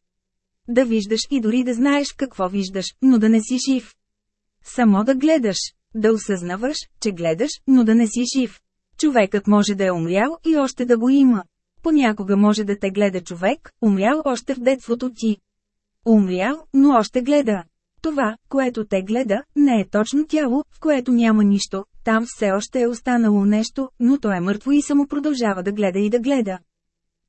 Да виждаш и дори да знаеш какво виждаш, но да не си жив. Само да гледаш, да осъзнаваш, че гледаш, но да не си жив. Човекът може да е умрял и още да го има. Понякога може да те гледа човек, умрял още в детството ти. Умрял, но още гледа. Това, което те гледа, не е точно тяло, в което няма нищо, там все още е останало нещо, но то е мъртво и само продължава да гледа и да гледа.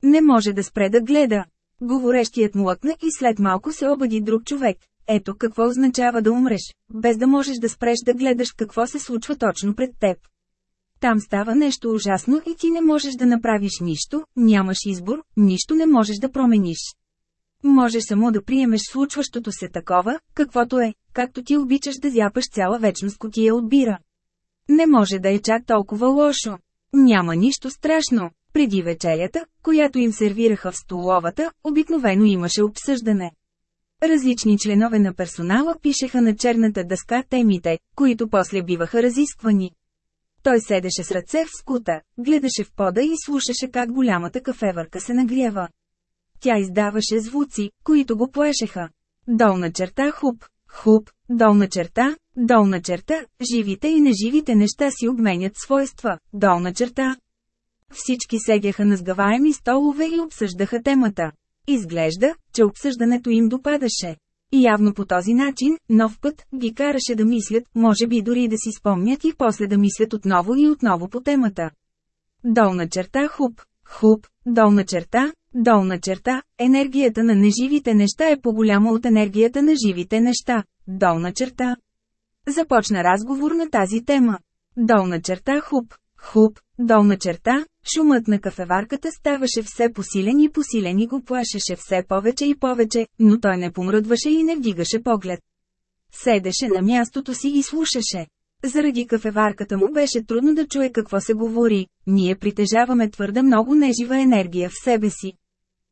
Не може да спре да гледа. Говорещият му лъкна и след малко се обади друг човек. Ето какво означава да умреш, без да можеш да спреш да гледаш какво се случва точно пред теб. Там става нещо ужасно и ти не можеш да направиш нищо, нямаш избор, нищо не можеш да промениш. Можеш само да приемеш случващото се такова, каквото е, както ти обичаш да зяпаш цяла вечност котия от бира. Не може да е чак толкова лошо. Няма нищо страшно. Преди вечерята, която им сервираха в столовата, обикновено имаше обсъждане. Различни членове на персонала пишеха на черната дъска темите, които после биваха разисквани. Той седеше с ръце в скута, гледаше в пода и слушаше как голямата кафевърка се нагрява. Тя издаваше звуци, които го плешеха. Долна черта хуп, хуп, долна черта, долна черта, живите и неживите неща си обменят свойства, долна черта. Всички седяха на сгаваеми столове и обсъждаха темата. Изглежда, че обсъждането им допадаше. Явно по този начин, нов път, ги караше да мислят, може би дори да си спомнят и после да мислят отново и отново по темата. Долна черта хуп, хуп, долна черта, долна черта, енергията на неживите неща е по-голяма от енергията на живите неща, долна черта. Започна разговор на тази тема. Долна черта хуп, хуп, долна черта, шумът на кафеварката ставаше все посилен и посилен и го плашеше все повече и повече, но той не помръдваше и не вдигаше поглед. Седеше на мястото си и слушаше. Заради кафеварката му беше трудно да чуе какво се говори, ние притежаваме твърде много нежива енергия в себе си.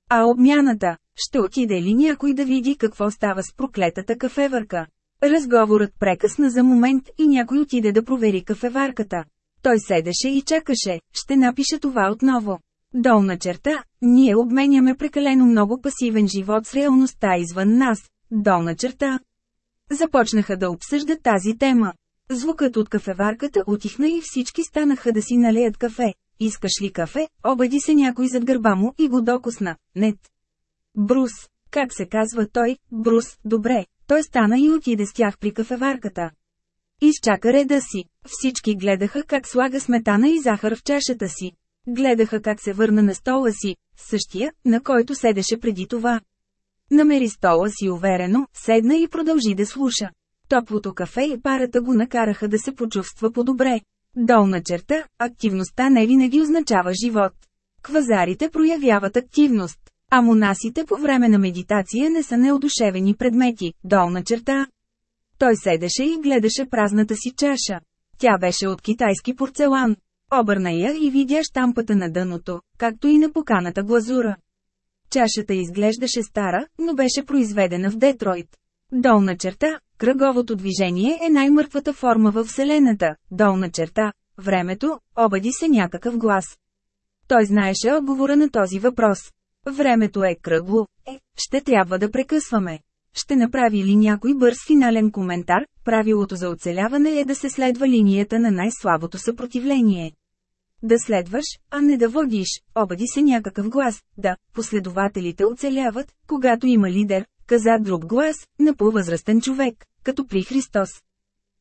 А обмяната, ще отиде ли някой да види какво става с проклетата кафеварка? Разговорът прекъсна за момент и някой отиде да провери кафеварката. Той седеше и чакаше, ще напиша това отново. Долна черта, Ние обменяме прекалено много пасивен живот с реалността извън нас. Долна черта. Започнаха да обсъждат тази тема. Звукът от кафеварката отихна и всички станаха да си налеят кафе. Искаш ли кафе? Обади се някой зад гърба му и го докосна. Нет. Брус. Как се казва той? Брус. Добре. Той стана и отиде с тях при кафеварката. Изчака реда си. Всички гледаха как слага сметана и захар в чашата си. Гледаха как се върна на стола си, същия, на който седеше преди това. Намери стола си уверено, седна и продължи да слуша. Топлото кафе и парата го накараха да се почувства по-добре. Долна черта, активността не винаги означава живот. Квазарите проявяват активност, а монасите по време на медитация не са неодушевени предмети, долна черта. Той седеше и гледаше празната си чаша. Тя беше от китайски порцелан. Обърна я и видя штампата на дъното, както и на поканата глазура. Чашата изглеждаше стара, но беше произведена в Детройт. Долна черта, кръговото движение е най-мъртвата форма във Вселената, долна черта, времето, обади се някакъв глас. Той знаеше отговора на този въпрос. Времето е кръгло, е, ще трябва да прекъсваме. Ще направи ли някой бърз финален коментар, правилото за оцеляване е да се следва линията на най-слабото съпротивление. Да следваш, а не да водиш, обади се някакъв глас, да, последователите оцеляват, когато има лидер, каза друг глас, на по-възрастен човек, като при Христос.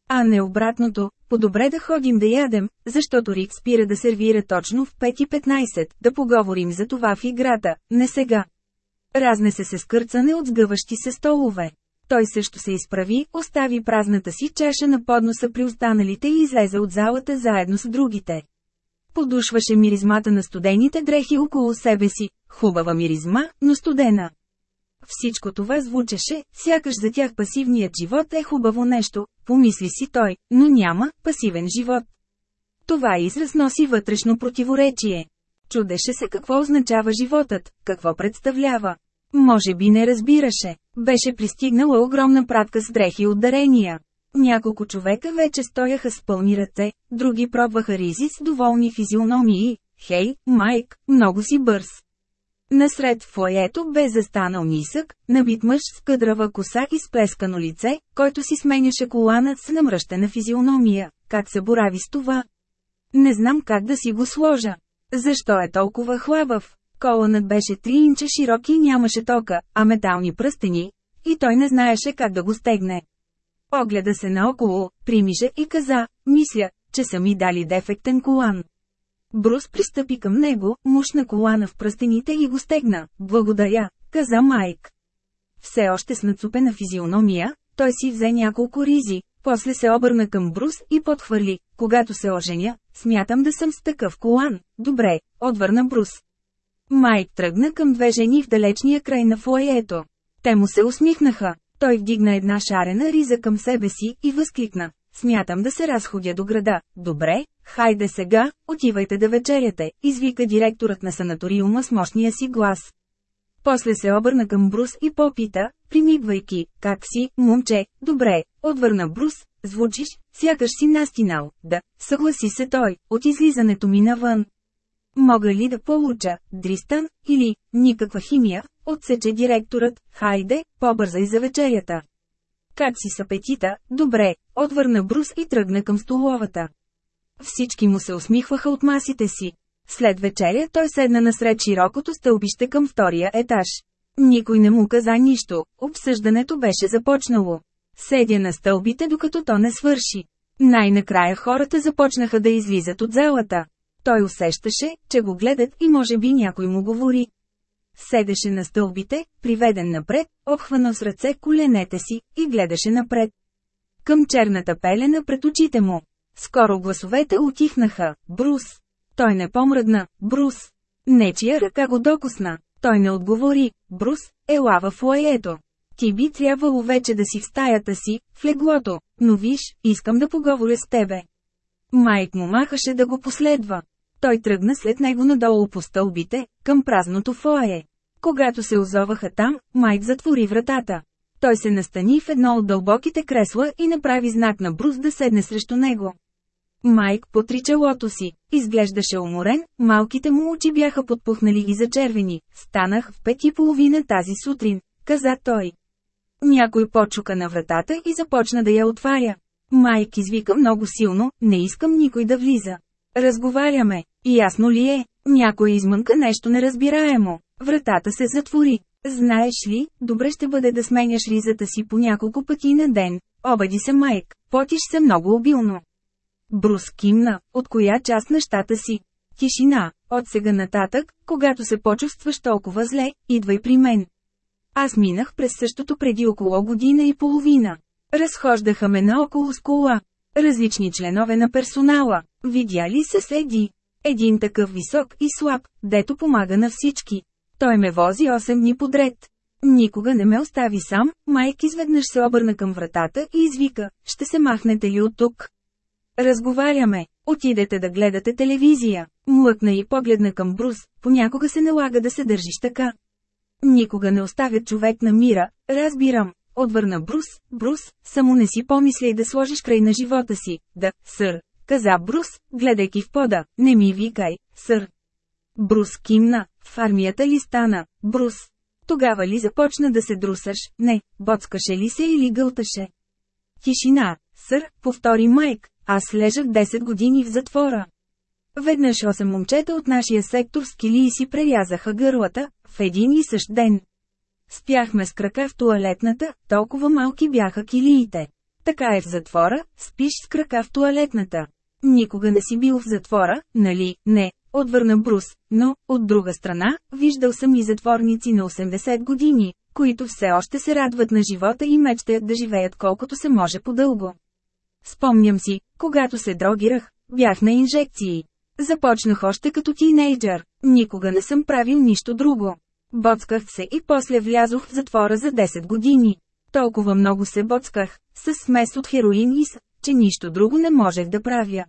А не обратното, по-добре да ходим да ядем, защото Рик спира да сервира точно в 5.15, да поговорим за това в играта, не сега. Разнесе се скърцане от сгъващи се столове. Той също се изправи, остави празната си чаша на подноса при останалите и излезе от залата заедно с другите. Подушваше миризмата на студените дрехи около себе си, хубава миризма, но студена. Всичко това звучеше, сякаш за тях пасивният живот е хубаво нещо, помисли си той, но няма пасивен живот. Това израз носи вътрешно противоречие. Чудеше се какво означава животът, какво представлява. Може би не разбираше. Беше пристигнала огромна пратка с дрехи от дарения. Няколко човека вече стояха с пълни ръце, други пробваха ризи с доволни физиономии. Хей, Майк, много си бърз. Насред фоето бе застанал нисък, набит мъж с къдрава коса и сплескано лице, който си сменяше коланът с намръщена физиономия. Как се борави с това? Не знам как да си го сложа. Защо е толкова хлабав? Коланът беше 3 инча широк и нямаше тока, а метални пръстени, и той не знаеше как да го стегне. Огледа се наоколо, примише и каза, мисля, че са ми дали дефектен колан. Брус пристъпи към него, мушна колана в пръстените и го стегна. Благодаря, каза Майк. Все още с нацупена физиономия, той си взе няколко ризи, после се обърна към Брус и подхвърли. Когато се оженя, смятам да съм с такъв колан. Добре, отвърна Брус. Майк тръгна към две жени в далечния край на фоето. Те му се усмихнаха. Той вдигна една шарена риза към себе си и възкликна. Смятам да се разходя до града. Добре, хайде сега, отивайте да вечеряте, извика директорът на санаториума с мощния си глас. После се обърна към Брус и попита, примигвайки, как си, момче, добре, отвърна Брус, звучиш, сякаш си настинал, да, съгласи се той, от излизането ми навън. Мога ли да получа, Дристан, или, никаква химия, отсече директорът, хайде, побързай за вечерята. Как си с апетита, добре, отвърна Брус и тръгна към столовата. Всички му се усмихваха от масите си. След вечеря той седна насред широкото стълбище към втория етаж. Никой не му каза нищо, обсъждането беше започнало. Седя на стълбите докато то не свърши. Най-накрая хората започнаха да излизат от залата. Той усещаше, че го гледат и може би някой му говори. Седеше на стълбите, приведен напред, обхванал с ръце коленете си, и гледаше напред. Към черната пелена пред очите му. Скоро гласовете отихнаха. Брус. Той не помръдна. Брус. Нечия ръка го докосна. Той не отговори. Брус, ела в лаето. Ти би трябвало вече да си в стаята си, в леглото, но виж, искам да поговоря с тебе. Майк му махаше да го последва. Той тръгна след него надолу по стълбите, към празното фое. Когато се озоваха там, Майк затвори вратата. Той се настани в едно от дълбоките кресла и направи знак на Брус да седне срещу него. Майк потри челото си. Изглеждаше уморен, малките му очи бяха подпухнали и зачервени. Станах в пет и половина тази сутрин, каза той. Някой почука на вратата и започна да я отваря. Майк извика много силно, не искам никой да влиза. Разговаряме. Ясно ли е? Някой измънка нещо неразбираемо. Вратата се затвори. Знаеш ли, добре ще бъде да сменяш ризата си по няколко пъти на ден. Обади се Майк, потиш се много обилно. Брус кимна, от коя част на щата си. Тишина, от сега нататък, когато се почувстваш толкова зле, идвай при мен. Аз минах през същото преди около година и половина. Разхождаха ме наоколо с кола. Различни членове на персонала. Видя ли се седи? Един такъв висок и слаб, дето помага на всички. Той ме вози 8 дни подред. Никога не ме остави сам, майк изведнъж се обърна към вратата и извика, ще се махнете ли от тук? Разговаряме, отидете да гледате телевизия. Млъкна и погледна към Брус, понякога се налага да се държиш така. Никога не оставя човек на мира, разбирам, отвърна Брус, Брус, само не си помисляй да сложиш край на живота си, да, сър, каза Брус, гледайки в пода, не ми викай, сър. Брус кимна, в армията ли стана, Брус? Тогава ли започна да се друсаш, не, боцкаше ли се или гълташе? Тишина, сър, повтори Майк, аз лежах 10 години в затвора. Веднъж 8 момчета от нашия сектор с килии си прерязаха гърлата, в един и същ ден. Спяхме с крака в туалетната, толкова малки бяха килиите. Така е в затвора, спиш с крака в туалетната. Никога не си бил в затвора, нали, не, отвърна Брус, но, от друга страна, виждал съм и затворници на 80 години, които все още се радват на живота и мечтаят да живеят колкото се може по-дълго. Спомням си, когато се дрогирах, бях на инжекции. Започнах още като тинейджър, никога не съм правил нищо друго. Боцках се и после влязох в затвора за 10 години. Толкова много се боцках, с смес от хероин и с, че нищо друго не можех да правя.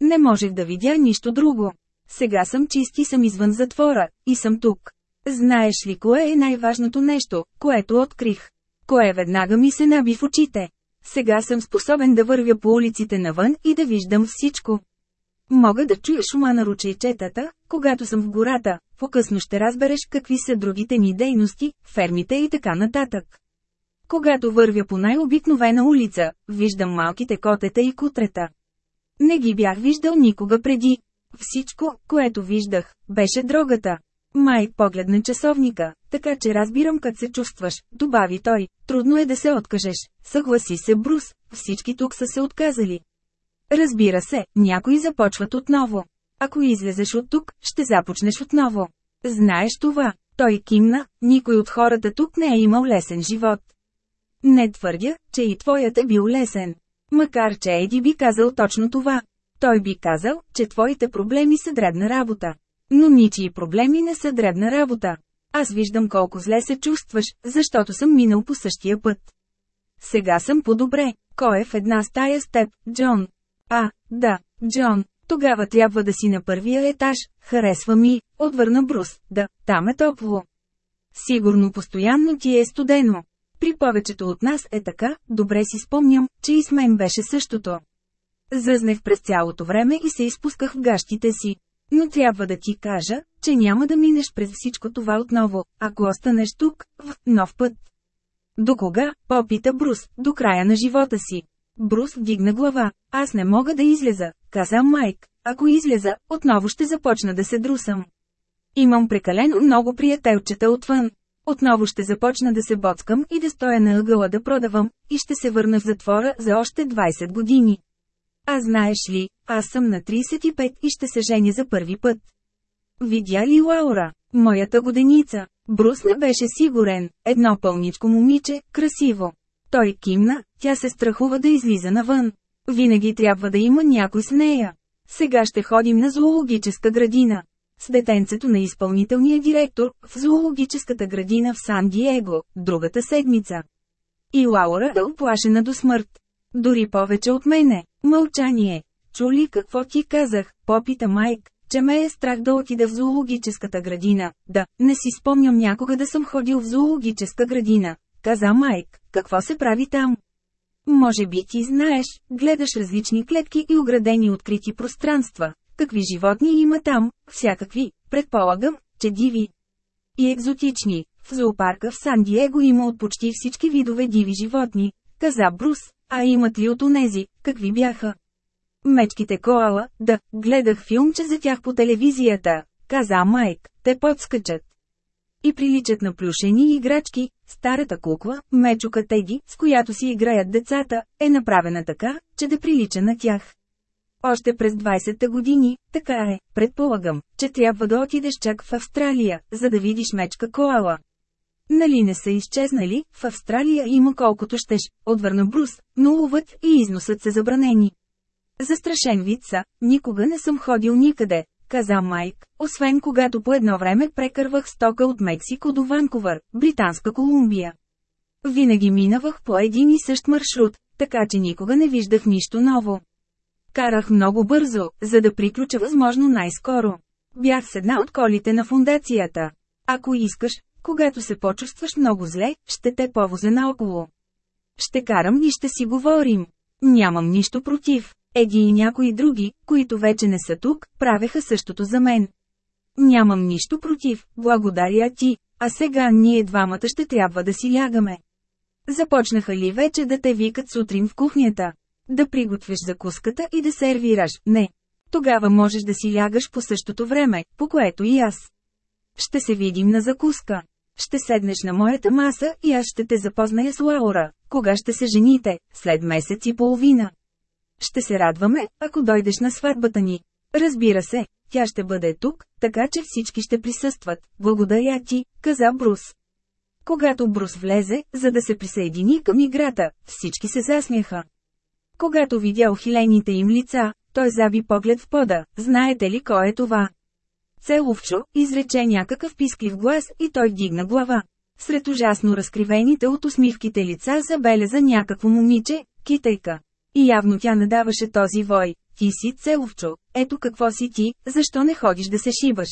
Не можех да видя нищо друго. Сега съм чист и съм извън затвора, и съм тук. Знаеш ли кое е най-важното нещо, което открих? Кое веднага ми се наби в очите? Сега съм способен да вървя по улиците навън и да виждам всичко. Мога да чуя шума на ручейчетата, когато съм в гората, по-късно ще разбереш какви са другите ми дейности, фермите и така нататък. Когато вървя по най-обикновена улица, виждам малките котета и кутрета. Не ги бях виждал никога преди. Всичко, което виждах, беше дрогата. Май погледна часовника, така че разбирам как се чувстваш, добави той. Трудно е да се откажеш. Съгласи се Брус, всички тук са се отказали. Разбира се, някои започват отново. Ако излезеш от тук, ще започнеш отново. Знаеш това, той кимна, никой от хората тук не е имал лесен живот. Не твърдя, че и твоят е бил лесен. Макар че Еди би казал точно това. Той би казал, че твоите проблеми са дребна работа. Но ничии проблеми не са дребна работа. Аз виждам колко зле се чувстваш, защото съм минал по същия път. Сега съм по-добре. Кой е в една стая с теб, Джон? А, да, Джон. Тогава трябва да си на първия етаж, харесва ми, отвърна Брус, да, там е топло. Сигурно постоянно ти е студено. При повечето от нас е така, добре си спомням, че и с мен беше същото. Зъзнех през цялото време и се изпусках в гащите си. Но трябва да ти кажа, че няма да минеш през всичко това отново, ако останеш тук, в нов път. До кога? Попита Брус, до края на живота си. Брус вдигна глава. Аз не мога да излеза, каза Майк. Ако излеза, отново ще започна да се друсам. Имам прекалено много приятелчета отвън. Отново ще започна да се боцкам и да стоя на ъгъла да продавам, и ще се върна в затвора за още 20 години. А знаеш ли, аз съм на 35 и ще се женя за първи път. Видя ли Лаура, моята годеница? Брус не беше сигурен, едно пълничко момиче, красиво. Той кимна, тя се страхува да излиза навън. Винаги трябва да има някой с нея. Сега ще ходим на зоологическа градина. С детенцето на изпълнителния директор, в зоологическата градина в Сан-Диего, другата седмица. И Лаура е оплашена до смърт. Дори повече от мене. Мълчание. Чули какво ти казах, попита Майк, че ме е страх да отида в зоологическата градина. Да, не си спомням някога да съм ходил в зоологическа градина, каза Майк. Какво се прави там? Може би ти знаеш, гледаш различни клетки и оградени открити пространства. Какви животни има там? Всякакви, предполагам, че диви. И екзотични. В зоопарка в Сан-Диего има от почти всички видове диви животни, каза Брус, а имат ли от онези, какви бяха? Мечките коала, да, гледах филмче за тях по телевизията, каза Майк, те подскачат. И приличат на плюшени играчки, старата кукла, мечука Теди, с която си играят децата, е направена така, че да прилича на тях. Още през 20-те години, така е, предполагам, че трябва да отидеш чак в Австралия, за да видиш мечка коала. Нали не са изчезнали, в Австралия има колкото щеш, отвърна Брус, но ловът и износът са забранени. Застрашен вид са, никога не съм ходил никъде, каза Майк, освен когато по едно време прекървах стока от Мексико до Ванкувър, Британска Колумбия. Винаги минавах по един и същ маршрут, така че никога не виждах нищо ново. Карах много бързо, за да приключа възможно най-скоро. Бях с една от колите на фундацията. Ако искаш, когато се почувстваш много зле, ще те повозя наоколо. Ще карам и ще си говорим. Нямам нищо против. Еди и някои други, които вече не са тук, правеха същото за мен. Нямам нищо против, благодаря ти, а сега ние двамата ще трябва да си лягаме. Започнаха ли вече да те викат сутрин в кухнята? Да приготвиш закуската и да сервираш, не. Тогава можеш да си лягаш по същото време, по което и аз. Ще се видим на закуска. Ще седнеш на моята маса и аз ще те запозная с Лаура. Кога ще се жените? След месец и половина. Ще се радваме, ако дойдеш на сватбата ни. Разбира се, тя ще бъде тук, така че всички ще присъстват. Благодаря ти, каза Брус. Когато Брус влезе, за да се присъедини към играта, всички се засмяха. Когато видя ухилените им лица, той заби поглед в пода. Знаете ли кой е това? Целовчо, изрече някакъв писклив глас и той вдигна глава. Сред ужасно разкривените от усмивките лица забеляза някакво момиче, китайка. И явно тя надаваше този вой. Ти си целовчо, ето какво си ти, защо не ходиш да се шибаш?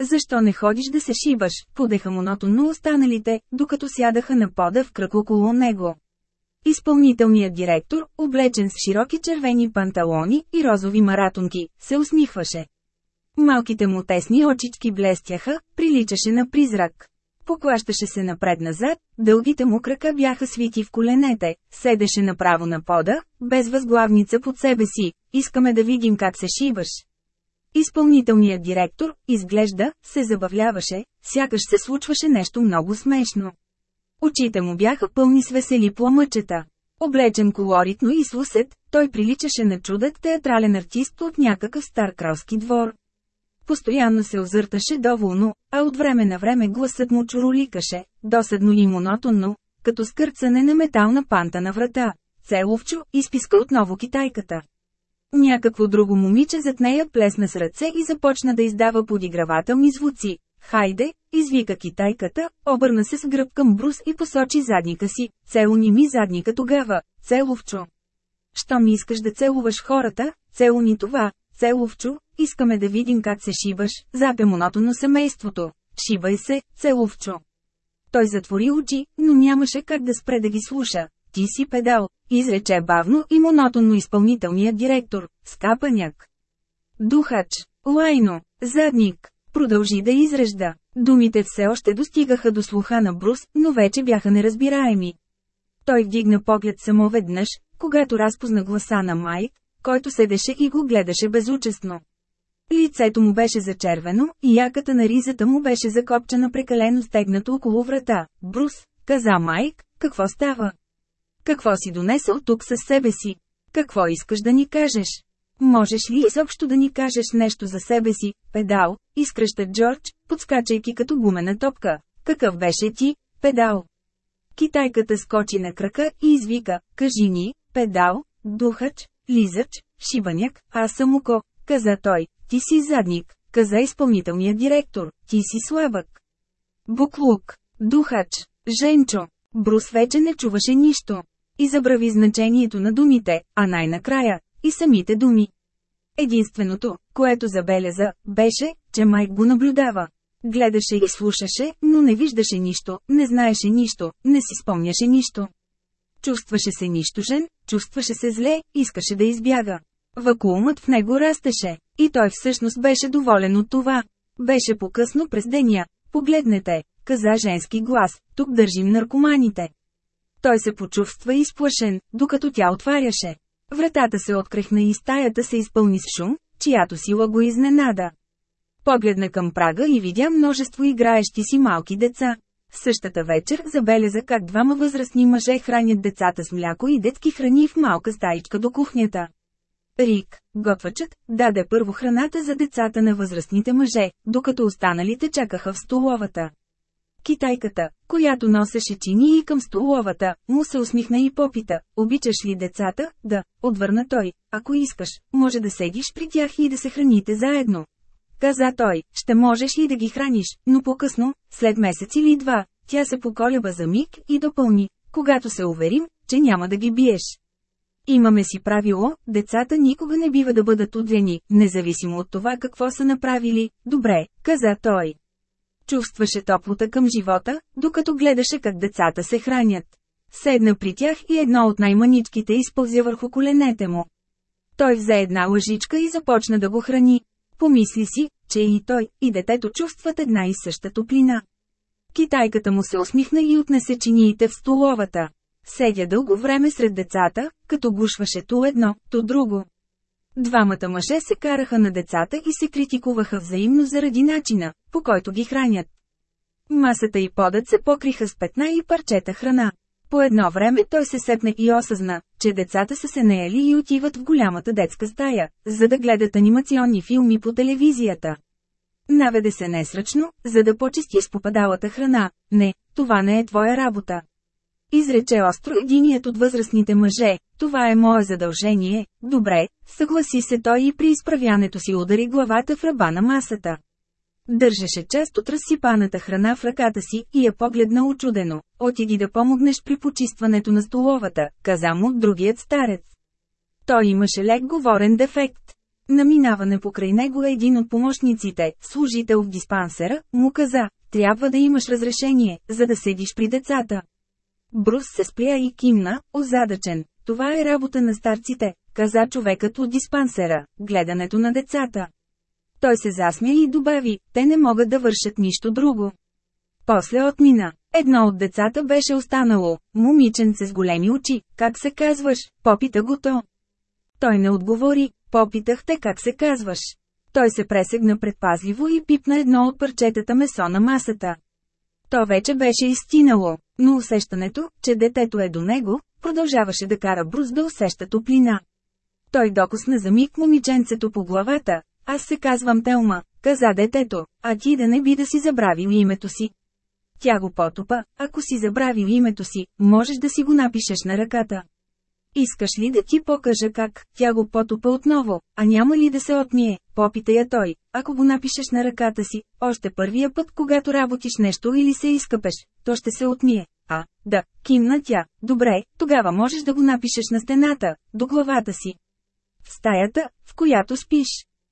Защо не ходиш да се шибаш, подеха монотонно останалите, докато сядаха на пода в кръг около него. Изпълнителният директор, облечен с широки червени панталони и розови маратонки, се усмихваше. Малките му тесни очички блестяха, приличаше на призрак. Поклащаше се напред-назад, дългите му крака бяха свити в коленете, седеше направо на пода, без възглавница под себе си, искаме да видим как се шиваш. Изпълнителният директор, изглежда, се забавляваше, сякаш се случваше нещо много смешно. Очите му бяха пълни с весели пламъчета. Облечен колоритно и с усет, той приличаше на чудът театрален артист от някакъв стар кралски двор. Постоянно се озърташе доволно, а от време на време гласът му чуроликаше, досадно и монотонно, като скърцане на метална панта на врата. Целовчо, изписка отново китайката. Някакво друго момиче зад нея плесна с ръце и започна да издава подигравателни звуци. Хайде, извика китайката, обърна се с гръб към Брус и посочи задника си. Целуни ми задника тогава, целовчо. Що ми искаш да целуваш хората, целуни това, целовчо, искаме да видим как се шибаш, запе монотонно семейството. Шибай се, целовчо. Той затвори очи, но нямаше как да спре да ги слуша. Ти си педал, изрече бавно и монотонно изпълнителният директор, скапаняк. Духач, лайно, задник, продължи да изрежда. Думите все още достигаха до слуха на Брус, но вече бяха неразбираеми. Той вдигна поглед само веднъж, когато разпозна гласа на Майк, който седеше и го гледаше безучестно. Лицето му беше зачервено, и яката на ризата му беше закопчена прекалено стегнато около врата. Брус, каза Майк, какво става? Какво си донесъл тук със себе си? Какво искаш да ни кажеш? Можеш ли изобщо да ни кажеш нещо за себе си, педал, изкръща Джордж, подскачайки като гумена топка. Какъв беше ти, педал? Китайката скочи на крака и извика, кажи ни, педал, духач, лизач, шибаняк, аз съм око, каза той, ти си задник, каза изпълнителният директор, ти си слабък. Буклук, духач, женчо, Брус вече не чуваше нищо. И забрави значението на думите, а най-накрая, и самите думи. Единственото, което забеляза, беше, че Майк го наблюдава. Гледаше и слушаше, но не виждаше нищо, не знаеше нищо, не си спомняше нищо. Чувстваше се нищожен, чувстваше се зле, искаше да избяга. Вакуумът в него растеше, и той всъщност беше доволен от това. Беше покъсно през деня. Погледнете, каза женски глас, тук държим наркоманите. Той се почувства изплашен, докато тя отваряше. Вратата се открехна и стаята се изпълни с шум, чиято сила го изненада. Погледна към прага и видя множество играещи си малки деца. Същата вечер забеляза как двама възрастни мъже хранят децата с мляко и детски храни в малка стаичка до кухнята. Рик, готвачът, даде първо храната за децата на възрастните мъже, докато останалите чакаха в столовата. Китайката, която носеше чини и към столовата, му се усмихна и попита, обичаш ли децата? Да, отвърна той, ако искаш, може да седиш при тях и да се храните заедно. Каза той, ще можеш и да ги храниш, но по-късно, след месец или два, тя се поколеба за миг и допълни, когато се уверим, че няма да ги биеш. Имаме си правило, децата никога не бива да бъдат удрени, независимо от това какво са направили. Добре, каза той. Чувстваше топлота към живота, докато гледаше как децата се хранят. Седна при тях и едно от най-маничките изпълзя върху коленете му. Той взе една лъжичка и започна да го храни. Помисли си, че и той, и детето чувстват една и съща топлина. Китайката му се усмихна и отнесе чиниите в столовата. Седя дълго време сред децата, като гушваше то едно, то друго. Двамата мъже се караха на децата и се критикуваха взаимно заради начина, по който ги хранят. Масата и подът се покриха с петна и парчета храна. По едно време той се сепна и осъзна, че децата са се наели и отиват в голямата детска стая, за да гледат анимационни филми по телевизията. Наведе се несръчно, за да почисти с попадалата храна. Не, това не е твоя работа. Изрече остро единият от възрастните мъже, това е мое задължение, добре, съгласи се той и при изправянето си удари главата в ръба на масата. Държеше част от разсипаната храна в ръката си и я погледна очудено. Отиди да помогнеш при почистването на столовата, каза му другият старец. Той имаше лек говорен дефект. На минаване покрай него един от помощниците, служител в диспансера, му каза, трябва да имаш разрешение, за да седиш при децата. Брус се спря и кимна, озадачен. Това е работа на старците, каза човекът от диспансера, гледането на децата. Той се засмя и добави, те не могат да вършат нищо друго. После отмина. Едно от децата беше останало, момиченце с големи очи, как се казваш, попита го то. Той не отговори, попитах те как се казваш. Той се пресегна предпазливо и пипна едно от парчетата месо на масата. То вече беше изтинало, но усещането, че детето е до него, продължаваше да кара Брус да усеща топлина. Той докосна за миг момиченцето по главата. Аз се казвам Телма, каза детето, а ти да не би да си забравил името си. Тя го потопа, ако си забравил името си, можеш да си го напишеш на ръката. Искаш ли да ти покажа как? Тя го потопа отново, а няма ли да се отмие? Попита я той, ако го напишеш на ръката си, още първия път, когато работиш нещо или се изкъпеш, то ще се отмие. А, да, кимна тя, добре, тогава можеш да го напишеш на стената, до главата си. В стаята, в която спиш.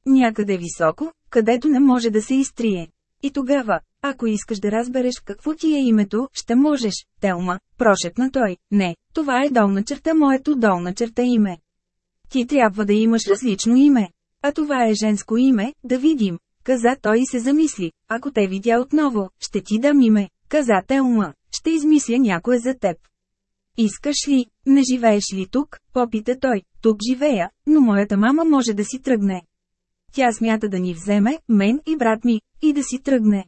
Някъде високо, където не може да се изтрие. И тогава, ако искаш да разбереш какво ти е името, ще можеш, Телма, прошепна той. Не, това е долна черта моето долна черта име. Ти трябва да имаш различно име. А това е женско име, да видим. Каза той и се замисли. Ако те видя отново, ще ти дам име. Каза Телма, ще измисля някое за теб. Искаш ли, не живееш ли тук? Попита той. Тук живея, но моята мама може да си тръгне. Тя смята да ни вземе, мен и брат ми, и да си тръгне.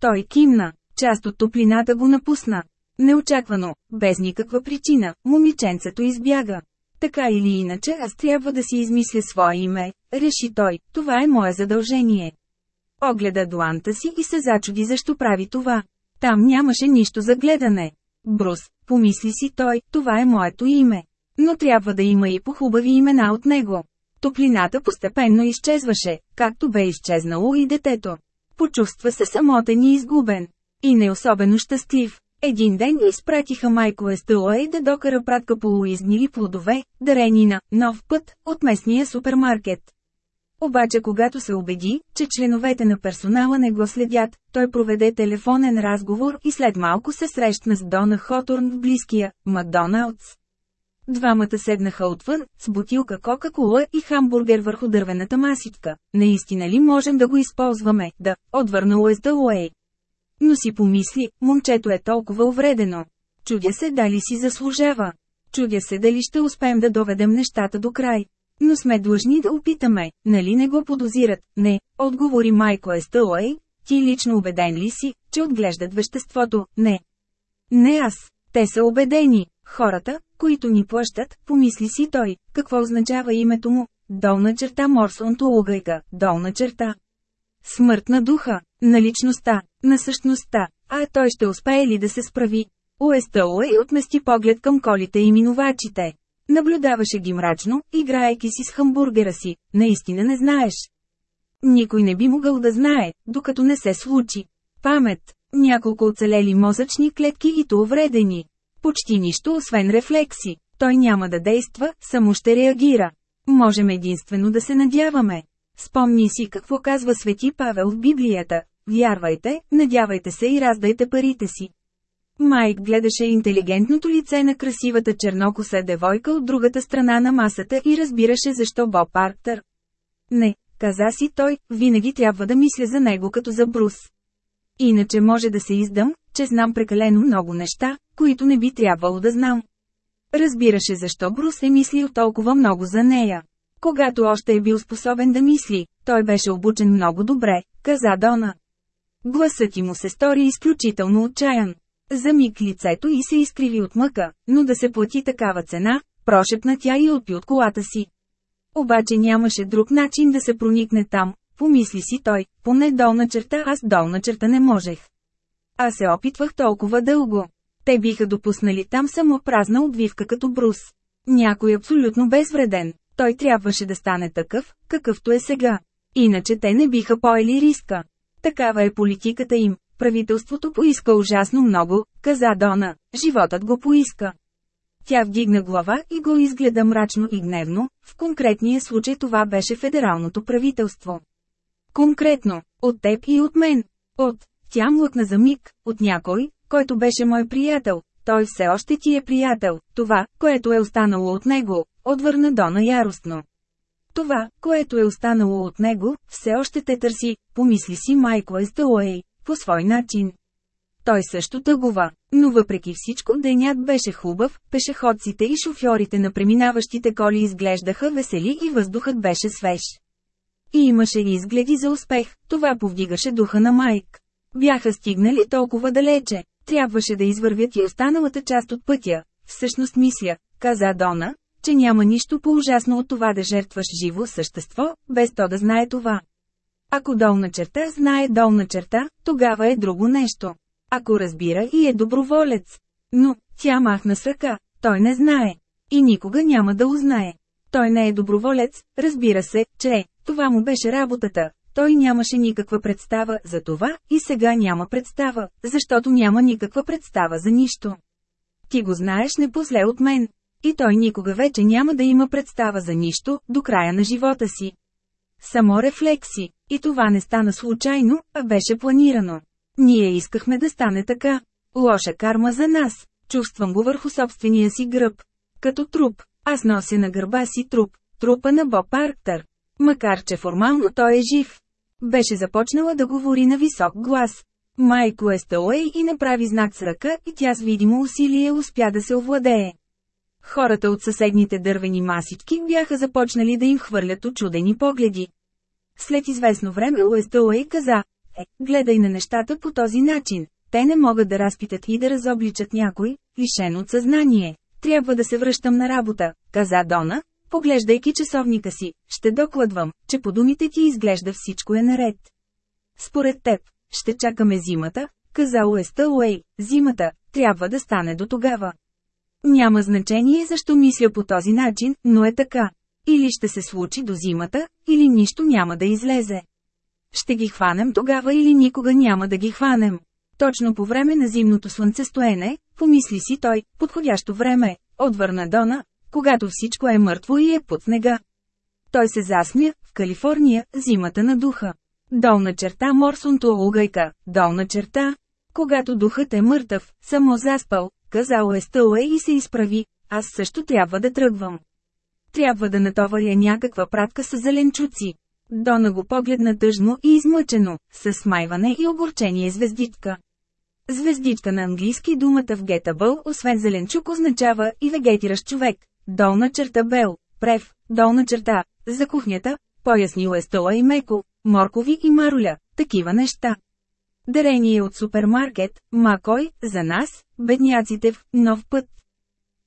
Той кимна, част от топлината го напусна. Неочаквано, без никаква причина, момиченцето избяга. Така или иначе аз трябва да си измисля свое име, реши той, това е мое задължение. Огледа дуанта си и се зачуди защо прави това. Там нямаше нищо за гледане. Брус, помисли си той, това е моето име. Но трябва да има и похубави имена от него. Топлината постепенно изчезваше, както бе изчезнало и детето. Почувства се самотен и изгубен. И не особено щастлив. Един ден изпратиха майко Естелоей и да пратка полуизнили плодове, дарени на «нов път» от местния супермаркет. Обаче когато се убеди, че членовете на персонала не го следят, той проведе телефонен разговор и след малко се срещна с Дона Хоторн в близкия Макдоналдс. Двамата седнаха отвън, с бутилка Кока-Кола и хамбургер върху дървената масичка. Наистина ли можем да го използваме? Да, отвърна Уездалуей. Но си помисли, момчето е толкова увредено. Чудя се дали си заслужава. Чудя се дали ще успеем да доведем нещата до край. Но сме длъжни да опитаме, нали не го подозират? Не, отговори Майко Естълъй, ти лично убеден ли си, че отглеждат веществото? Не. Не аз. Те са убедени. Хората, които ни плащат, помисли си той, какво означава името му? Долна черта морс онтологайка, долна черта. Смърт на духа, на личността, на същността, а той ще успее ли да се справи? Уестълъй отмести поглед към колите и минувачите. Наблюдаваше ги мрачно, играейки си с хамбургера си, наистина не знаеш. Никой не би могъл да знае, докато не се случи. Памет, няколко оцелели мозъчни клетки и то увредени. Почти нищо освен рефлекси. Той няма да действа, само ще реагира. Можем единствено да се надяваме. Спомни си какво казва Свети Павел в Библията. Вярвайте, надявайте се и раздайте парите си. Майк гледаше интелигентното лице на красивата чернокоса девойка от другата страна на масата и разбираше защо Боб Арктър. Не, каза си той, винаги трябва да мисля за него като за Брус. Иначе може да се издам, че знам прекалено много неща, които не би трябвало да знам. Разбираше защо Брус е мислил толкова много за нея. Когато още е бил способен да мисли, той беше обучен много добре, каза Дона. Гласът му се стори изключително отчаян. За миг лицето и се изкриви от мъка, но да се плати такава цена, прошепна тя и отпи от колата си. Обаче нямаше друг начин да се проникне там, помисли си той, поне долна черта аз долна черта не можех. Аз се опитвах толкова дълго. Те биха допуснали там само празна отвивка като брус. Някой абсолютно безвреден. Той трябваше да стане такъв, какъвто е сега. Иначе те не биха поели риска. Такава е политиката им. Правителството поиска ужасно много, каза Дона. Животът го поиска. Тя вдигна глава и го изгледа мрачно и гневно, в конкретния случай това беше федералното правителство. Конкретно, от теб и от мен. От, тя млъкна за миг, от някой, който беше мой приятел. Той все още ти е приятел, това, което е останало от него, отвърна Дона яростно. Това, което е останало от него, все още те търси, помисли си Майкъл Естелуей, по свой начин. Той също тъгува, но въпреки всичко денят беше хубав, пешеходците и шофьорите на преминаващите коли изглеждаха весели и въздухът беше свеж. И имаше изгледи за успех, това повдигаше духа на Майк. Бяха стигнали толкова далече, трябваше да извървят и останалата част от пътя. Всъщност мисля, каза Дона, че няма нищо по-ужасно от това да жертваш живо същество, без то да знае това. Ако долна черта знае долна черта, тогава е друго нещо. Ако разбира и е доброволец. Но, тя махна с ръка, той не знае. И никога няма да узнае. Той не е доброволец, разбира се, че това му беше работата. Той нямаше никаква представа за това и сега няма представа, защото няма никаква представа за нищо. Ти го знаеш не после от мен. И той никога вече няма да има представа за нищо, до края на живота си. Само рефлекси. И това не стана случайно, а беше планирано. Ние искахме да стане така. Лоша карма за нас. Чувствам го върху собствения си гръб. Като труп. Аз нося на гърба си труп. Трупа на Боб Арктър. Макар че формално той е жив. Беше започнала да говори на висок глас. Майко е Стауей и направи знак с ръка и тя с видимо усилие успя да се овладее. Хората от съседните дървени масички бяха започнали да им хвърлят очудени погледи. След известно време Уестауей каза, е, гледай на нещата по този начин. Те не могат да разпитат и да разобличат някой, лишен от съзнание. Трябва да се връщам на работа, каза Дона, поглеждайки часовника си. Ще докладвам, че по думите ти изглежда всичко е наред. Според теб, ще чакаме зимата, каза Уестауей, зимата, трябва да стане до тогава. Няма значение защо мисля по този начин, но е така. Или ще се случи до зимата, или нищо няма да излезе. Ще ги хванем тогава или никога няма да ги хванем. Точно по време на зимното слънцестоене, помисли си той, подходящо време, отвърна Дона, когато всичко е мъртво и е под снега. Той се засмя, Калифорния, зимата на духа. Долна черта Морсунто лугайка, долна черта. Когато духът е мъртъв, само заспал, казал е стъла и се изправи, аз също трябва да тръгвам. Трябва да натоваря някаква пратка с зеленчуци. Дона го погледна тъжно и измъчено, с смайване и огорчение звездичка. Звездичка на английски думата в гетабъл, освен зеленчук означава и вегетиращ човек. Долна черта бел, прев, долна черта, за кухнята, пояснил е стола и меко, моркови и маруля, такива неща. Дарение от супермаркет, макой, за нас, бедняците в нов път.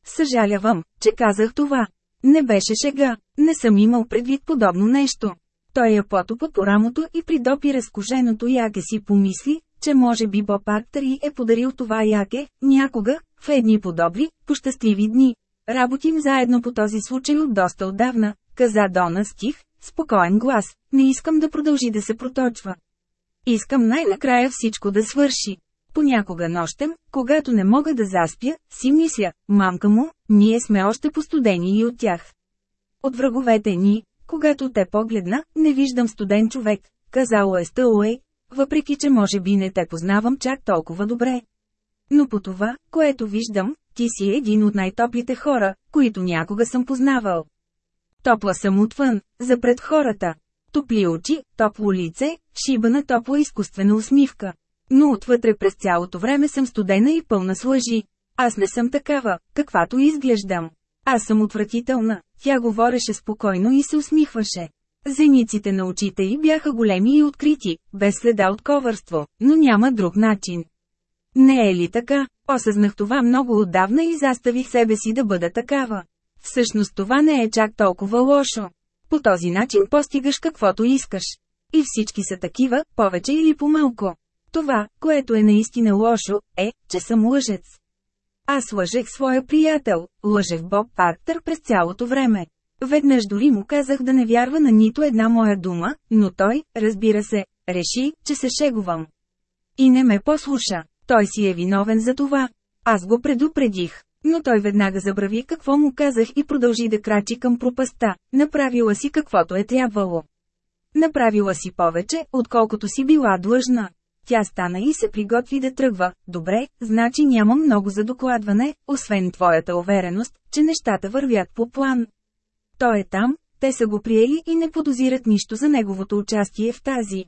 Съжалявам, че казах това. Не беше шега, не съм имал предвид подобно нещо. Той я потопа по рамото и при допи разкоженото яке си помисли, че може би Боб Актъри е подарил това яке, някога, в едни подобри, пощастливи дни. Работим заедно по този случай от доста отдавна, каза Дона стих, спокоен глас, не искам да продължи да се проточва. Искам най-накрая всичко да свърши. Понякога нощем, когато не мога да заспя, си мисля, мамка му, ние сме още постудени и от тях. От враговете ни, когато те погледна, не виждам студен човек, казало е Стълуей, въпреки че може би не те познавам чак толкова добре. Но по това, което виждам, ти си един от най-топлите хора, които някога съм познавал. Топла съм отвън, за пред хората. Топли очи, топло лице, шибана топла изкуствена усмивка. Но отвътре през цялото време съм студена и пълна с лъжи. Аз не съм такава, каквато изглеждам. Аз съм отвратителна. Тя говореше спокойно и се усмихваше. Зениците на очите й бяха големи и открити, без следа от ковърство, но няма друг начин. Не е ли така? Осъзнах това много отдавна и заставих себе си да бъда такава. Всъщност това не е чак толкова лошо. По този начин постигаш каквото искаш. И всички са такива, повече или по-малко. Това, което е наистина лошо, е, че съм лъжец. Аз лъжех своя приятел, лъжех Боб Партер през цялото време. Веднъж дори му казах да не вярва на нито една моя дума, но той, разбира се, реши, че се шегувам. И не ме послуша. Той си е виновен за това. Аз го предупредих. Но той веднага забрави какво му казах и продължи да крачи към пропаста. Направила си каквото е трябвало. Направила си повече, отколкото си била длъжна. Тя стана и се приготви да тръгва. Добре, значи няма много за докладване, освен твоята увереност, че нещата вървят по план. Той е там, те са го приели и не подозират нищо за неговото участие в тази.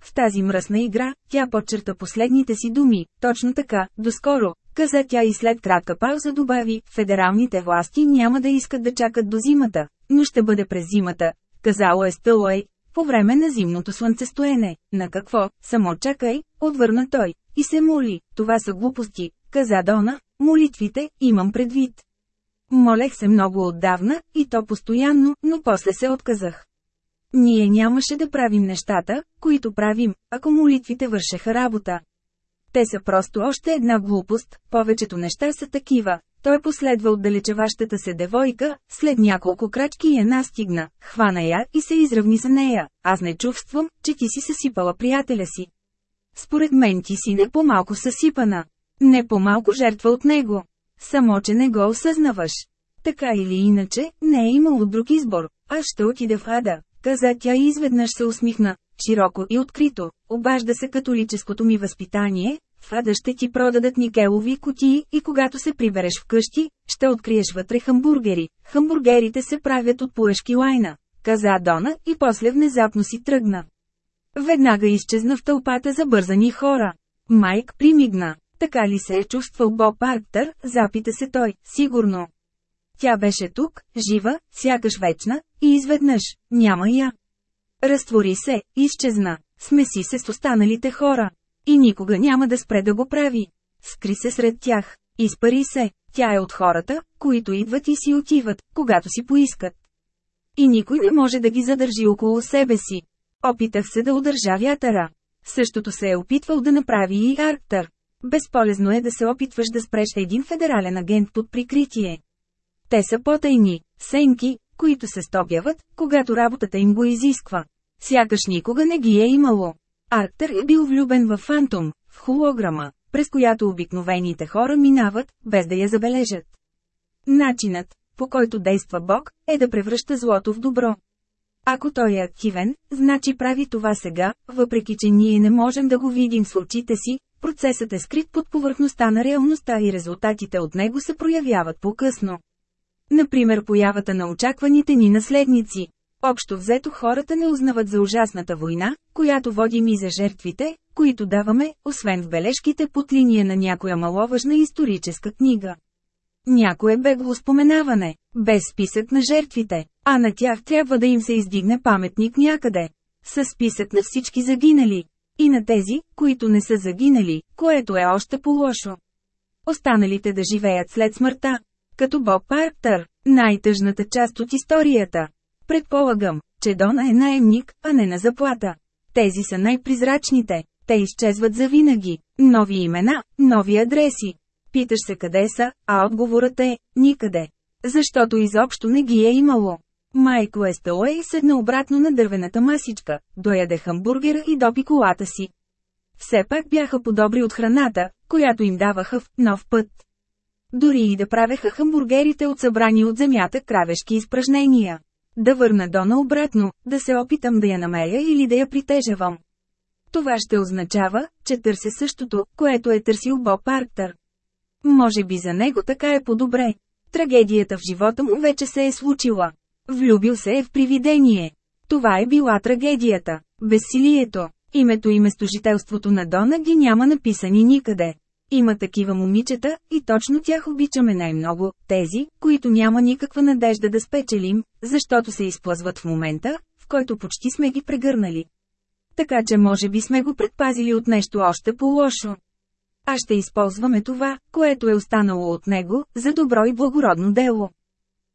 В тази мръсна игра, тя подчерта последните си думи, точно така, доскоро, каза тя и след кратка пауза добави, федералните власти няма да искат да чакат до зимата, но ще бъде през зимата, казало е Стълуей, по време на зимното слънцестоене. На какво? Само чакай, отвърна той, и се моли, това са глупости, каза Дона, молитвите, имам предвид. Молех се много отдавна, и то постоянно, но после се отказах. Ние нямаше да правим нещата, които правим, ако молитвите вършеха работа. Те са просто още една глупост, повечето неща са такива. Той последва отдалечаващата се девойка, след няколко крачки я настигна, хвана я и се изравни за нея. Аз не чувствам, че ти си съсипала приятеля си. Според мен ти си не по-малко съсипана. Не по-малко жертва от него. Само, че не го осъзнаваш. Така или иначе, не е имало друг избор. Аз ще отида в ада, каза тя и изведнъж се усмихна, широко и открито. Обажда се католическото ми възпитание, в ада ще ти продадат никелови кутии и когато се прибереш вкъщи, ще откриеш вътре хамбургери. Хамбургерите се правят от пуешки лайна, каза Дона и после внезапно си тръгна. Веднага изчезна в тълпата за бързани хора. Майк примигна. Така ли се е чувствал Боб Арктър, запита се той, сигурно. Тя беше тук, жива, сякаш вечна, и изведнъж, няма я. Разтвори се, изчезна, смеси се с останалите хора. И никога няма да спре да го прави. Скри се сред тях, изпари се, тя е от хората, които идват и си отиват, когато си поискат. И никой не може да ги задържи около себе си. Опитах се да удържа вятъра. Същото се е опитвал да направи и Арктър. Безполезно е да се опитваш да спреш един федерален агент под прикритие. Те са потайни, сенки, които се стопяват, когато работата им го изисква. Сякаш никога не ги е имало. Арктер е бил влюбен в Фантом, в холограма, през която обикновените хора минават, без да я забележат. Начинът, по който действа Бог, е да превръща злото в добро. Ако той е активен, значи прави това сега, въпреки че ние не можем да го видим с очите си, процесът е скрит под повърхността на реалността и резултатите от него се проявяват по-късно. Например появата на очакваните ни наследници. Общо взето хората не узнават за ужасната война, която водим и за жертвите, които даваме, освен в бележките под линия на някоя маловажна историческа книга. Някое бегло споменаване, без списък на жертвите, а на тях трябва да им се издигне паметник някъде. С списък на всички загинали. И на тези, които не са загинали, което е още по-лошо. Останалите да живеят след смъртта. Като Боб Парктър, най-тъжната част от историята. Предполагам, че Дона е наемник, а не на заплата. Тези са най-призрачните. Те изчезват завинаги. Нови имена, нови адреси. Питаш се къде са, а отговорът е – никъде. Защото изобщо не ги е имало. Майко Естелуей седна обратно на дървената масичка, дояде хамбургера и допи колата си. Все пак бяха подобри от храната, която им даваха в нов път. Дори и да правеха хамбургерите от събрани от земята кравешки изпражнения. Да върна Дона обратно, да се опитам да я намеря или да я притежавам. Това ще означава, че търся същото, което е търсил Боб Арктър. Може би за него така е по-добре. Трагедията в живота му вече се е случила. Влюбил се е в привидение. Това е била трагедията. Безсилието. Името и местожителството на Дона ги няма написани никъде. Има такива момичета, и точно тях обичаме най-много, тези, които няма никаква надежда да спечелим, защото се изплъзват в момента, в който почти сме ги прегърнали. Така че може би сме го предпазили от нещо още по-лошо. А ще използваме това, което е останало от него, за добро и благородно дело.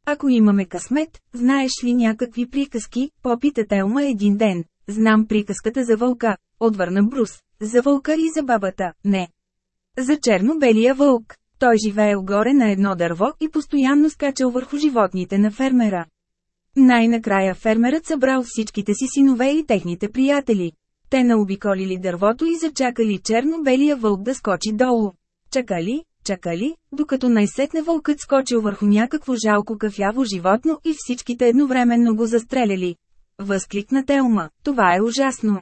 Ако имаме късмет, знаеш ли някакви приказки, попита Телма един ден. Знам приказката за вълка, отвърна Брус. За вълка и за бабата, не. За черно-белия вълк. Той живеел горе на едно дърво и постоянно скачал върху животните на фермера. Най-накрая фермерът събрал всичките си синове и техните приятели. Те наобиколили дървото и зачакали черно-белия вълк да скочи долу. Чакали, чакали, докато най-сетне вълкът скочил върху някакво жалко кафяво животно и всичките едновременно го застреляли. Възкликна Телма, това е ужасно.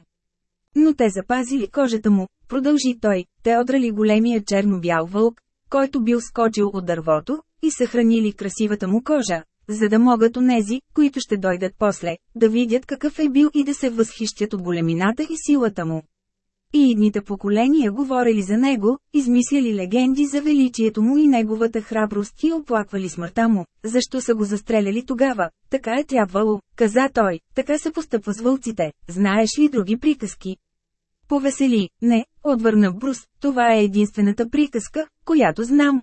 Но те запазили кожата му, продължи той, те отрали големия черно-бял вълк, който бил скочил от дървото, и съхранили красивата му кожа, за да могат онези, които ще дойдат после, да видят какъв е бил и да се възхищят от големината и силата му. И идните поколения говорили за него, измисляли легенди за величието му и неговата храброст и оплаквали смъртта му. Защо са го застреляли тогава? Така е трябвало, каза той, така се постъпва с вълците. Знаеш ли други приказки? Повесели, не, отвърна Брус, това е единствената приказка, която знам.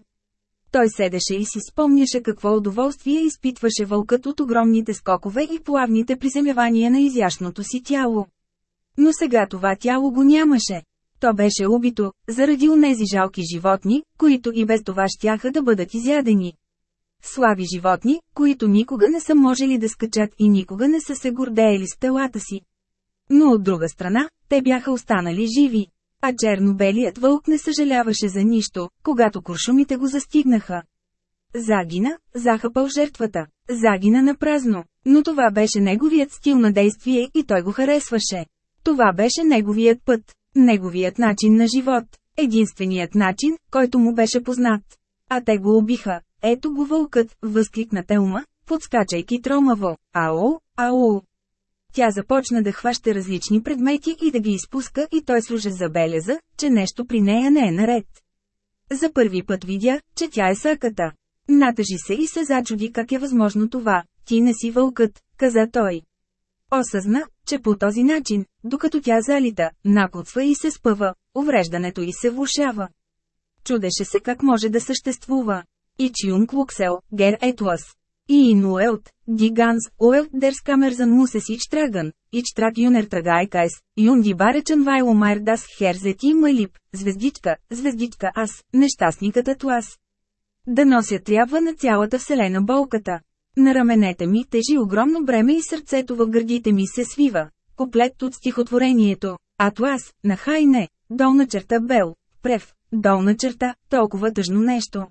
Той седеше и си спомняше какво удоволствие изпитваше вълкът от огромните скокове и плавните приземявания на изящното си тяло. Но сега това тяло го нямаше. То беше убито, заради онези жалки животни, които и без това щяха да бъдат изядени. Слаби животни, които никога не са можели да скачат и никога не са се гордеели с телата си. Но от друга страна, те бяха останали живи. А черно-белият вълк не съжаляваше за нищо, когато куршумите го застигнаха. Загина, захапал жертвата, загина на празно, но това беше неговият стил на действие и той го харесваше. Това беше неговият път, неговият начин на живот, единственият начин, който му беше познат. А те го убиха. Ето го вълкът, възкликна Телма, подскачайки тромаво. Ау, ау. Тя започна да хваща различни предмети и да ги изпуска и той служа забеляза, че нещо при нея не е наред. За първи път видя, че тя е саката. Натъжи се и се зачуди как е възможно това. Ти не си вълкът, каза той. Осъзна, че по този начин, докато тя залита, накоцва и се спъва, увреждането й се влушава. Чудеше се как може да съществува. И Чиун Клуксел, Гер Етлас. И Инуелт, Диганс, Уелт Дерскамерзан Мусесич Траган, Ичтрак Юнер Трагайкайс, Юнди Баречен Вайло Майрдас Херзет и Малип, звездичка, звездичка аз, нещастникът Атлас. Да нося трябва на цялата вселена болката. На раменете ми тежи огромно бреме и сърцето в гърдите ми се свива. Куплет от стихотворението. Атлас, на Хайне, долна черта Бел, Прев, долна черта, толкова тъжно нещо.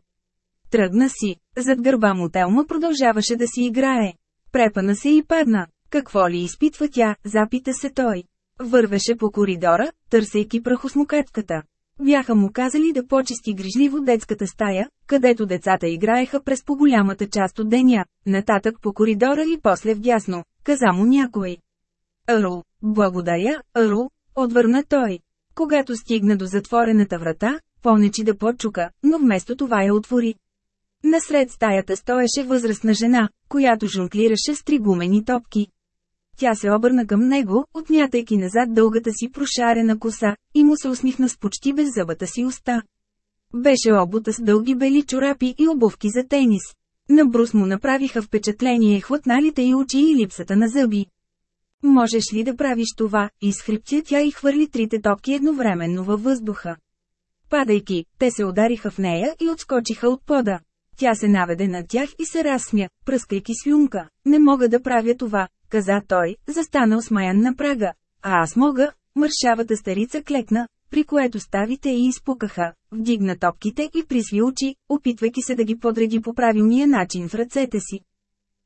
Тръгна си, зад гърба му Телма продължаваше да си играе. Препана се и падна. Какво ли изпитва тя, запита се той. Вървеше по коридора, търсейки прахосмокатката. Бяха му казали да почисти грижливо детската стая, където децата играеха през по-голямата част от деня, нататък по коридора и после вдясно, каза му някой. Арул, благодаря, Арул, отвърна той. Когато стигна до затворената врата, понечи да почука, но вместо това я отвори. Насред стаята стоеше възрастна жена, която жонглираше с три гумени топки. Тя се обърна към него, отмятайки назад дългата си прошарена коса, и му се усмихна с почти беззъбата си уста. Беше обута с дълги бели чорапи и обувки за тенис. На Брус му направиха впечатление хватналите и очи и липсата на зъби. Можеш ли да правиш това, изхриптя тя и хвърли трите топки едновременно във въздуха. Падайки, те се удариха в нея и отскочиха от пода. Тя се наведе на тях и се разсмя, пръскайки слюнка. Не мога да правя това, каза той, застанал смаян на прага. А аз мога, мършавата старица клекна, при което ставите и изпукаха, вдигна топките и присви очи, опитвайки се да ги подреди по правилния начин в ръцете си.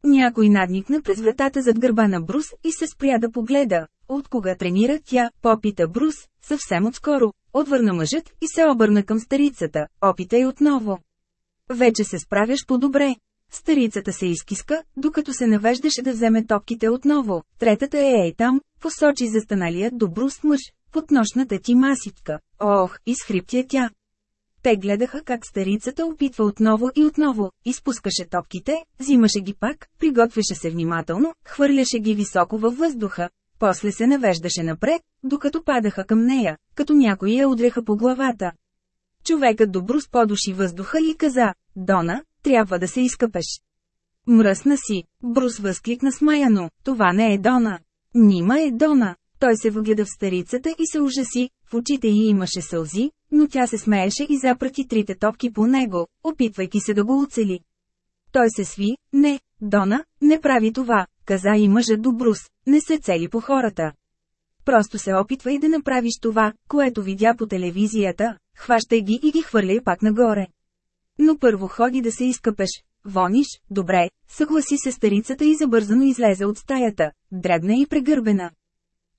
Някой надникна през вратата зад гърба на Брус и се спря да погледа. От кога тренира тя, попита Брус, съвсем отскоро. Отвърна мъжът и се обърна към старицата, опитай отново. Вече се справяш по-добре. Старицата се изкиска, докато се навеждаше да вземе топките отново. Третата е ей там, посочи застаналият до Брус мъж, под нощната ти масичка. Ох, изхриптя тя. Те гледаха как старицата опитва отново и отново, изпускаше топките, взимаше ги пак, приготвяше се внимателно, хвърляше ги високо във въздуха, после се навеждаше напред, докато падаха към нея, като някои я удряха по главата. Човекът до Брус подуши въздуха и каза, Дона, трябва да се изкъпеш. Мръсна си, Брус възкликна смаяно, това не е Дона. Нима е Дона. Той се въгледа в старицата и се ужаси, в очите й имаше сълзи, но тя се смееше и запрати трите топки по него, опитвайки се да го оцели. Той се сви, не, Дона, не прави това, каза и мъжът до Брус, не се цели по хората. Просто се опитвай да направиш това, което видя по телевизията, хващай ги и ги хвърляй пак нагоре. Но първо ходи да се изкъпеш. Вониш, добре, съгласи се старицата и забързано излезе от стаята, дребна и прегърбена.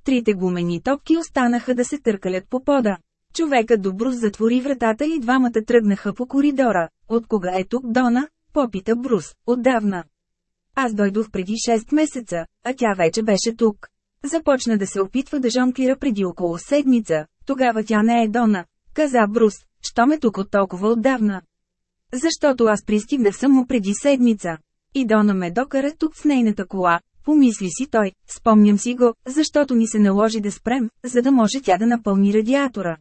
Трите гумени топки останаха да се търкалят по пода. Човекът до затвори вратата и двамата тръгнаха по коридора. От кога е тук Дона? Попита Брус, отдавна. Аз дойдох преди 6 месеца, а тя вече беше тук. Започна да се опитва да жонклира преди около седмица, тогава тя не е Дона, каза Брус, що ме тук от толкова отдавна. Защото аз пристигнах само преди седмица. И Дона ме докара тук с нейната кола, помисли си той, спомням си го, защото ни се наложи да спрем, за да може тя да напълни радиатора.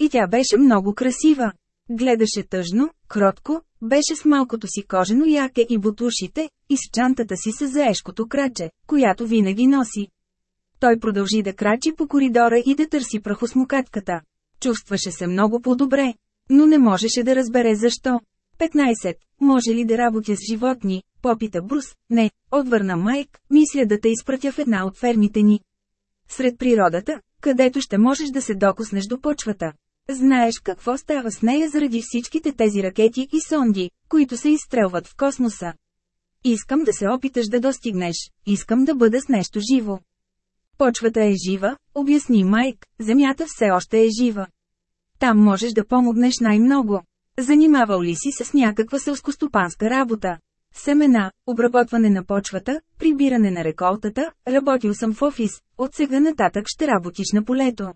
И тя беше много красива. Гледаше тъжно, кротко, беше с малкото си кожено яке и бутушите, и с чантата си с заешкото краче, която винаги носи. Той продължи да крачи по коридора и да търси прахосмокатката. Чувстваше се много по-добре, но не можеше да разбере защо. 15. Може ли да работя с животни? Попита Брус. Не, отвърна Майк, мисля да те изпратя в една от фермите ни. Сред природата, където ще можеш да се докоснеш до почвата. Знаеш какво става с нея заради всичките тези ракети и сонди, които се изстрелват в космоса. Искам да се опиташ да достигнеш, искам да бъда с нещо живо. Почвата е жива, обясни Майк, земята все още е жива. Там можеш да помогнеш най-много. Занимавал ли си с някаква селскостопанска работа? Семена, обработване на почвата, прибиране на реколтата, работил съм в офис, от сега нататък ще работиш на полето.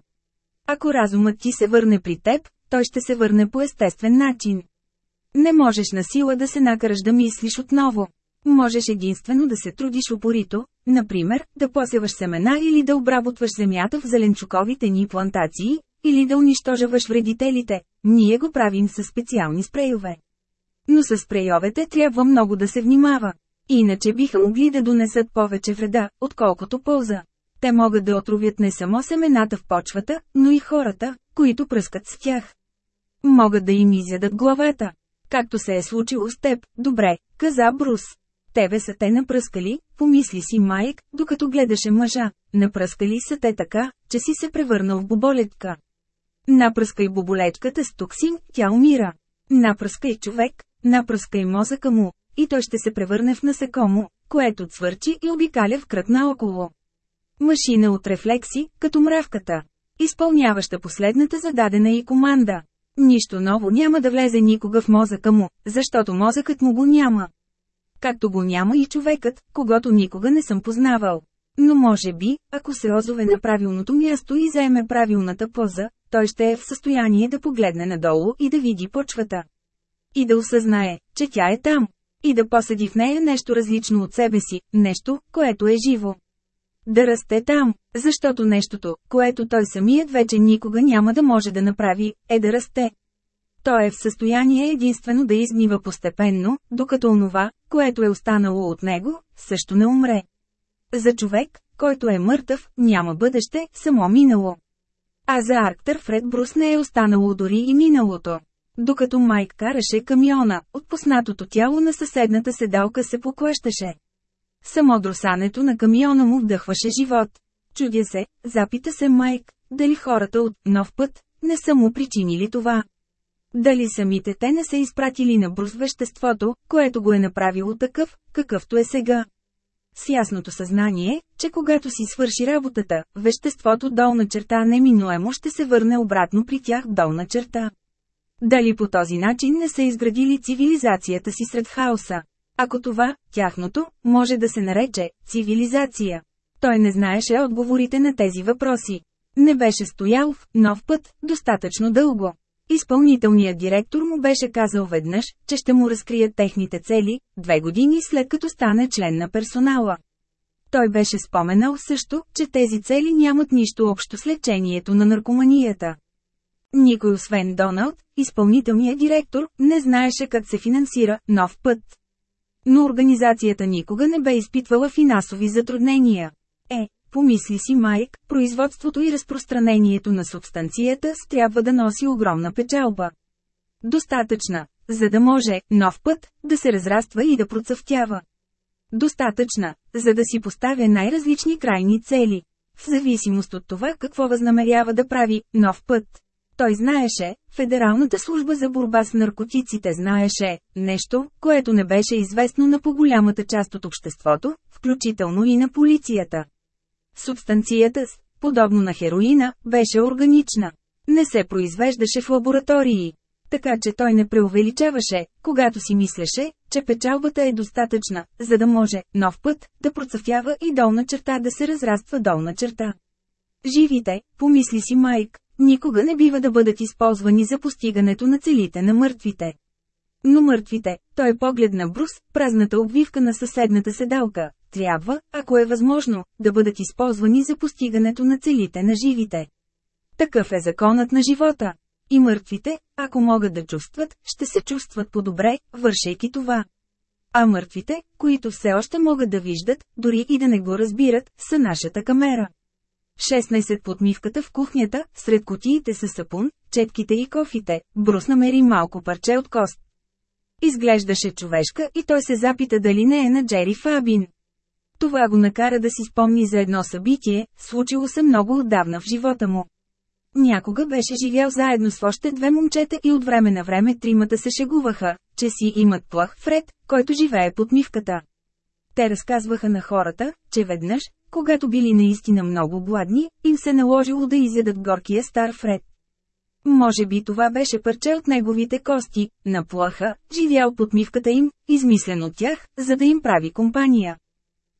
Ако разумът ти се върне при теб, той ще се върне по естествен начин. Не можеш на сила да се накараш да мислиш отново. Можеш единствено да се трудиш упорито, например, да посеваш семена или да обработваш земята в зеленчуковите ни плантации, или да унищожаваш вредителите. Ние го правим с специални спрейове. Но с спрейовете трябва много да се внимава. Иначе биха могли да донесат повече вреда, отколкото полза. Те могат да отровят не само семената в почвата, но и хората, които пръскат с тях. Могат да им изядат главата. Както се е случило с теб, добре, каза Брус. Тебе са те напръскали, помисли си Майк, докато гледаше мъжа. Напръскали са те така, че си се превърнал в боболетка. Напръскай боболечката с токсин, тя умира. Напръскай човек, напръскай мозъка му, и той ще се превърне в насекомо, което цвърчи и обикаля в кръг наоколо. Машина от рефлекси, като мравката. Изпълняваща последната зададена и команда. Нищо ново няма да влезе никога в мозъка му, защото мозъкът му го няма. Както го няма и човекът, когато никога не съм познавал. Но може би, ако се озове на правилното място и заеме правилната поза, той ще е в състояние да погледне надолу и да види почвата. И да осъзнае, че тя е там. И да посади в нея нещо различно от себе си, нещо, което е живо. Да расте там, защото нещото, което той самият вече никога няма да може да направи, е да расте. Той е в състояние единствено да изгнива постепенно, докато онова, което е останало от него, също не умре. За човек, който е мъртъв, няма бъдеще, само минало. А за Арктър Фред Брус не е останало дори и миналото. Докато Майк караше камиона, отпуснатото тяло на съседната седалка се поклащаше. Само друсането на камиона му вдъхваше живот. Чудя се, запита се Майк, дали хората от «нов път» не са му причинили това. Дали самите те не са изпратили на Брус веществото, което го е направило такъв, какъвто е сега. С ясното съзнание, че когато си свърши работата, веществото долна черта неминуемо ще се върне обратно при тях долна черта. Дали по този начин не са изградили цивилизацията си сред хаоса? Ако това, тяхното, може да се нарече цивилизация. Той не знаеше отговорите на тези въпроси. Не беше стоял в нов път достатъчно дълго. Изпълнителният директор му беше казал веднъж, че ще му разкрият техните цели, две години след като стане член на персонала. Той беше споменал също, че тези цели нямат нищо общо с лечението на наркоманията. Никой освен Доналд, изпълнителният директор, не знаеше как се финансира нов път. Но организацията никога не бе изпитвала финансови затруднения. Е, помисли си Майк, производството и разпространението на субстанцията с трябва да носи огромна печалба. Достатъчна, за да може, нов път, да се разраства и да процъфтява. Достатъчна, за да си поставя най-различни крайни цели. В зависимост от това какво възнамерява да прави, нов път. Той знаеше, Федералната служба за борба с наркотиците знаеше нещо, което не беше известно на по-голямата част от обществото, включително и на полицията. Субстанцията с, подобно на хероина, беше органична. Не се произвеждаше в лаборатории. Така че той не преувеличаваше, когато си мислеше, че печалбата е достатъчна, за да може, нов път, да процъфява и долна черта да се разраства долна черта. Живите, помисли си Майк, никога не бива да бъдат използвани за постигането на целите на мъртвите. Но мъртвите, той погледна Брус, празната обвивка на съседната седалка, трябва, ако е възможно, да бъдат използвани за постигането на целите на живите. Такъв е законът на живота. И мъртвите, ако могат да чувстват, ще се чувстват по-добре, вършейки това. А мъртвите, които все още могат да виждат, дори и да не го разбират, са нашата камера. 16 подмивката в кухнята, сред котиите с сапун, четките и кофите, Брус намери малко парче от кост. Изглеждаше човешка и той се запита дали не е на Джери Фабин. Това го накара да си спомни за едно събитие, случило се много отдавна в живота му. Някога беше живял заедно с още две момчета и от време на време тримата се шегуваха, че си имат плах Фред, който живее под мивката. Те разказваха на хората, че веднъж, когато били наистина много гладни, им се наложило да изядат горкия стар Фред. Може би това беше парче от неговите кости, на плаха, живял под мивката им, измислен от тях, за да им прави компания.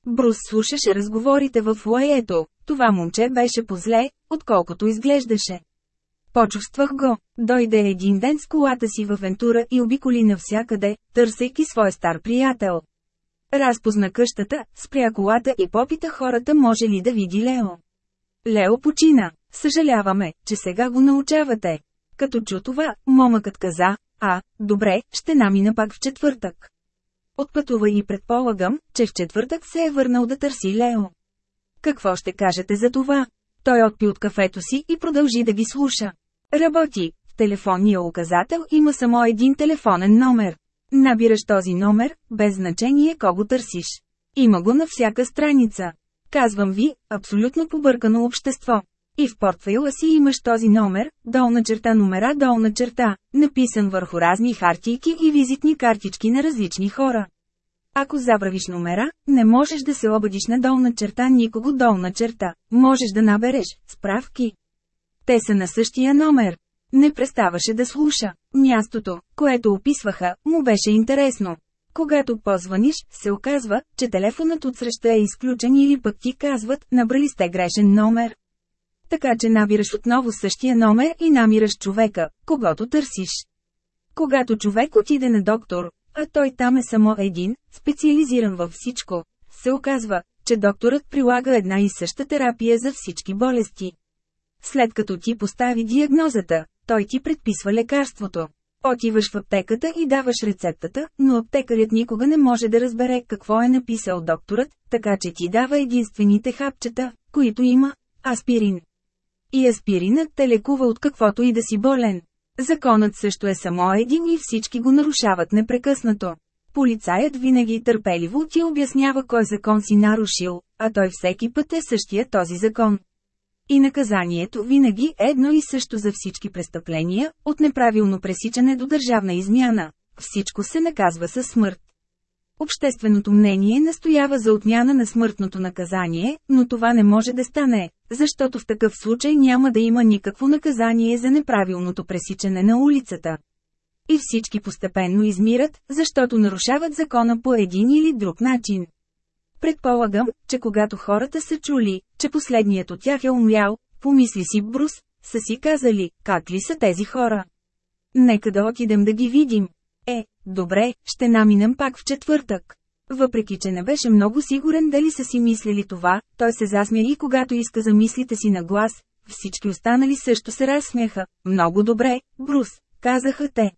Брус слушаше разговорите в лоето, това момче беше позле, отколкото изглеждаше. Почувствах го. Дойде един ден с колата си в Вентура и обиколи навсякъде, търсейки свой стар приятел. Разпозна къщата, спря колата и попита хората може ли да види Лео. Лео почина. Съжаляваме, че сега го научавате. Като чу това, момъкът каза, а, добре, ще намина пак в четвъртък. Отпътува и предполагам, че в четвъртък се е върнал да търси Лео. Какво ще кажете за това? Той отпи от кафето си и продължи да ги слуша. Работи. В телефонния указател има само един телефонен номер. Набираш този номер, без значение кого търсиш. Има го на всяка страница. Казвам ви, абсолютно побъркано общество. И в портфейла си имаш този номер, долна черта номера долна черта, написан върху разни хартийки и визитни картички на различни хора. Ако забравиш номера, не можеш да се обадиш на долна черта никого долна черта, можеш да набереш справки. Те са на същия номер. Не преставаше да слуша. Мястото, което описваха, му беше интересно. Когато позваниш, се оказва, че телефонът отсреща е изключен или пък ти казват, набрали сте грешен номер. Така че набираш отново същия номер и намираш човека, когато търсиш. Когато човек отиде на доктор, а той там е само един, специализиран във всичко, се оказва, че докторът прилага една и съща терапия за всички болести. След като ти постави диагнозата, той ти предписва лекарството. Отиваш в аптеката и даваш рецептата, но аптекарят никога не може да разбере какво е написал докторът, така че ти дава единствените хапчета, които има – аспирин. И аспиринът те лекува от каквото и да си болен. Законът също е само един и всички го нарушават непрекъснато. Полицаят винаги търпеливо ти обяснява кой закон си нарушил, а той всеки път е същия този закон. И наказанието винаги е едно и също за всички престъпления, от неправилно пресичане до държавна измяна. Всичко се наказва със смърт. Общественото мнение настоява за отмяна на смъртното наказание, но това не може да стане, защото в такъв случай няма да има никакво наказание за неправилното пресичане на улицата. И всички постепенно измират, защото нарушават закона по един или друг начин. Предполагам, че когато хората са чули, че последният от тях е умрял, помисли си Брус, са си казали, как ли са тези хора. Нека да отидем да ги видим. Е, добре, ще наминем пак в четвъртък. Въпреки, че не беше много сигурен дали са си мислили това, той се засмя и когато иска за мислите си на глас, всички останали също се разсмяха. Много добре, Брус, казаха те.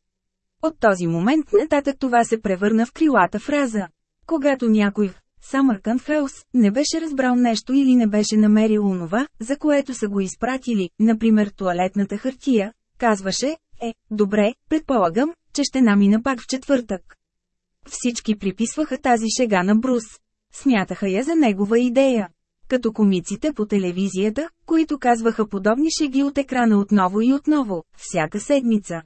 От този момент нататък това се превърна в крилата фраза. Когато някой в Самъркан Хаус не беше разбрал нещо или не беше намерил онова, за което са го изпратили, например туалетната хартия, казваше, е, добре, предполагам, че ще намина пак в четвъртък. Всички приписваха тази шега на Брус. Смятаха я за негова идея. Като комиците по телевизията, които казваха подобни шеги от екрана отново и отново, всяка седмица.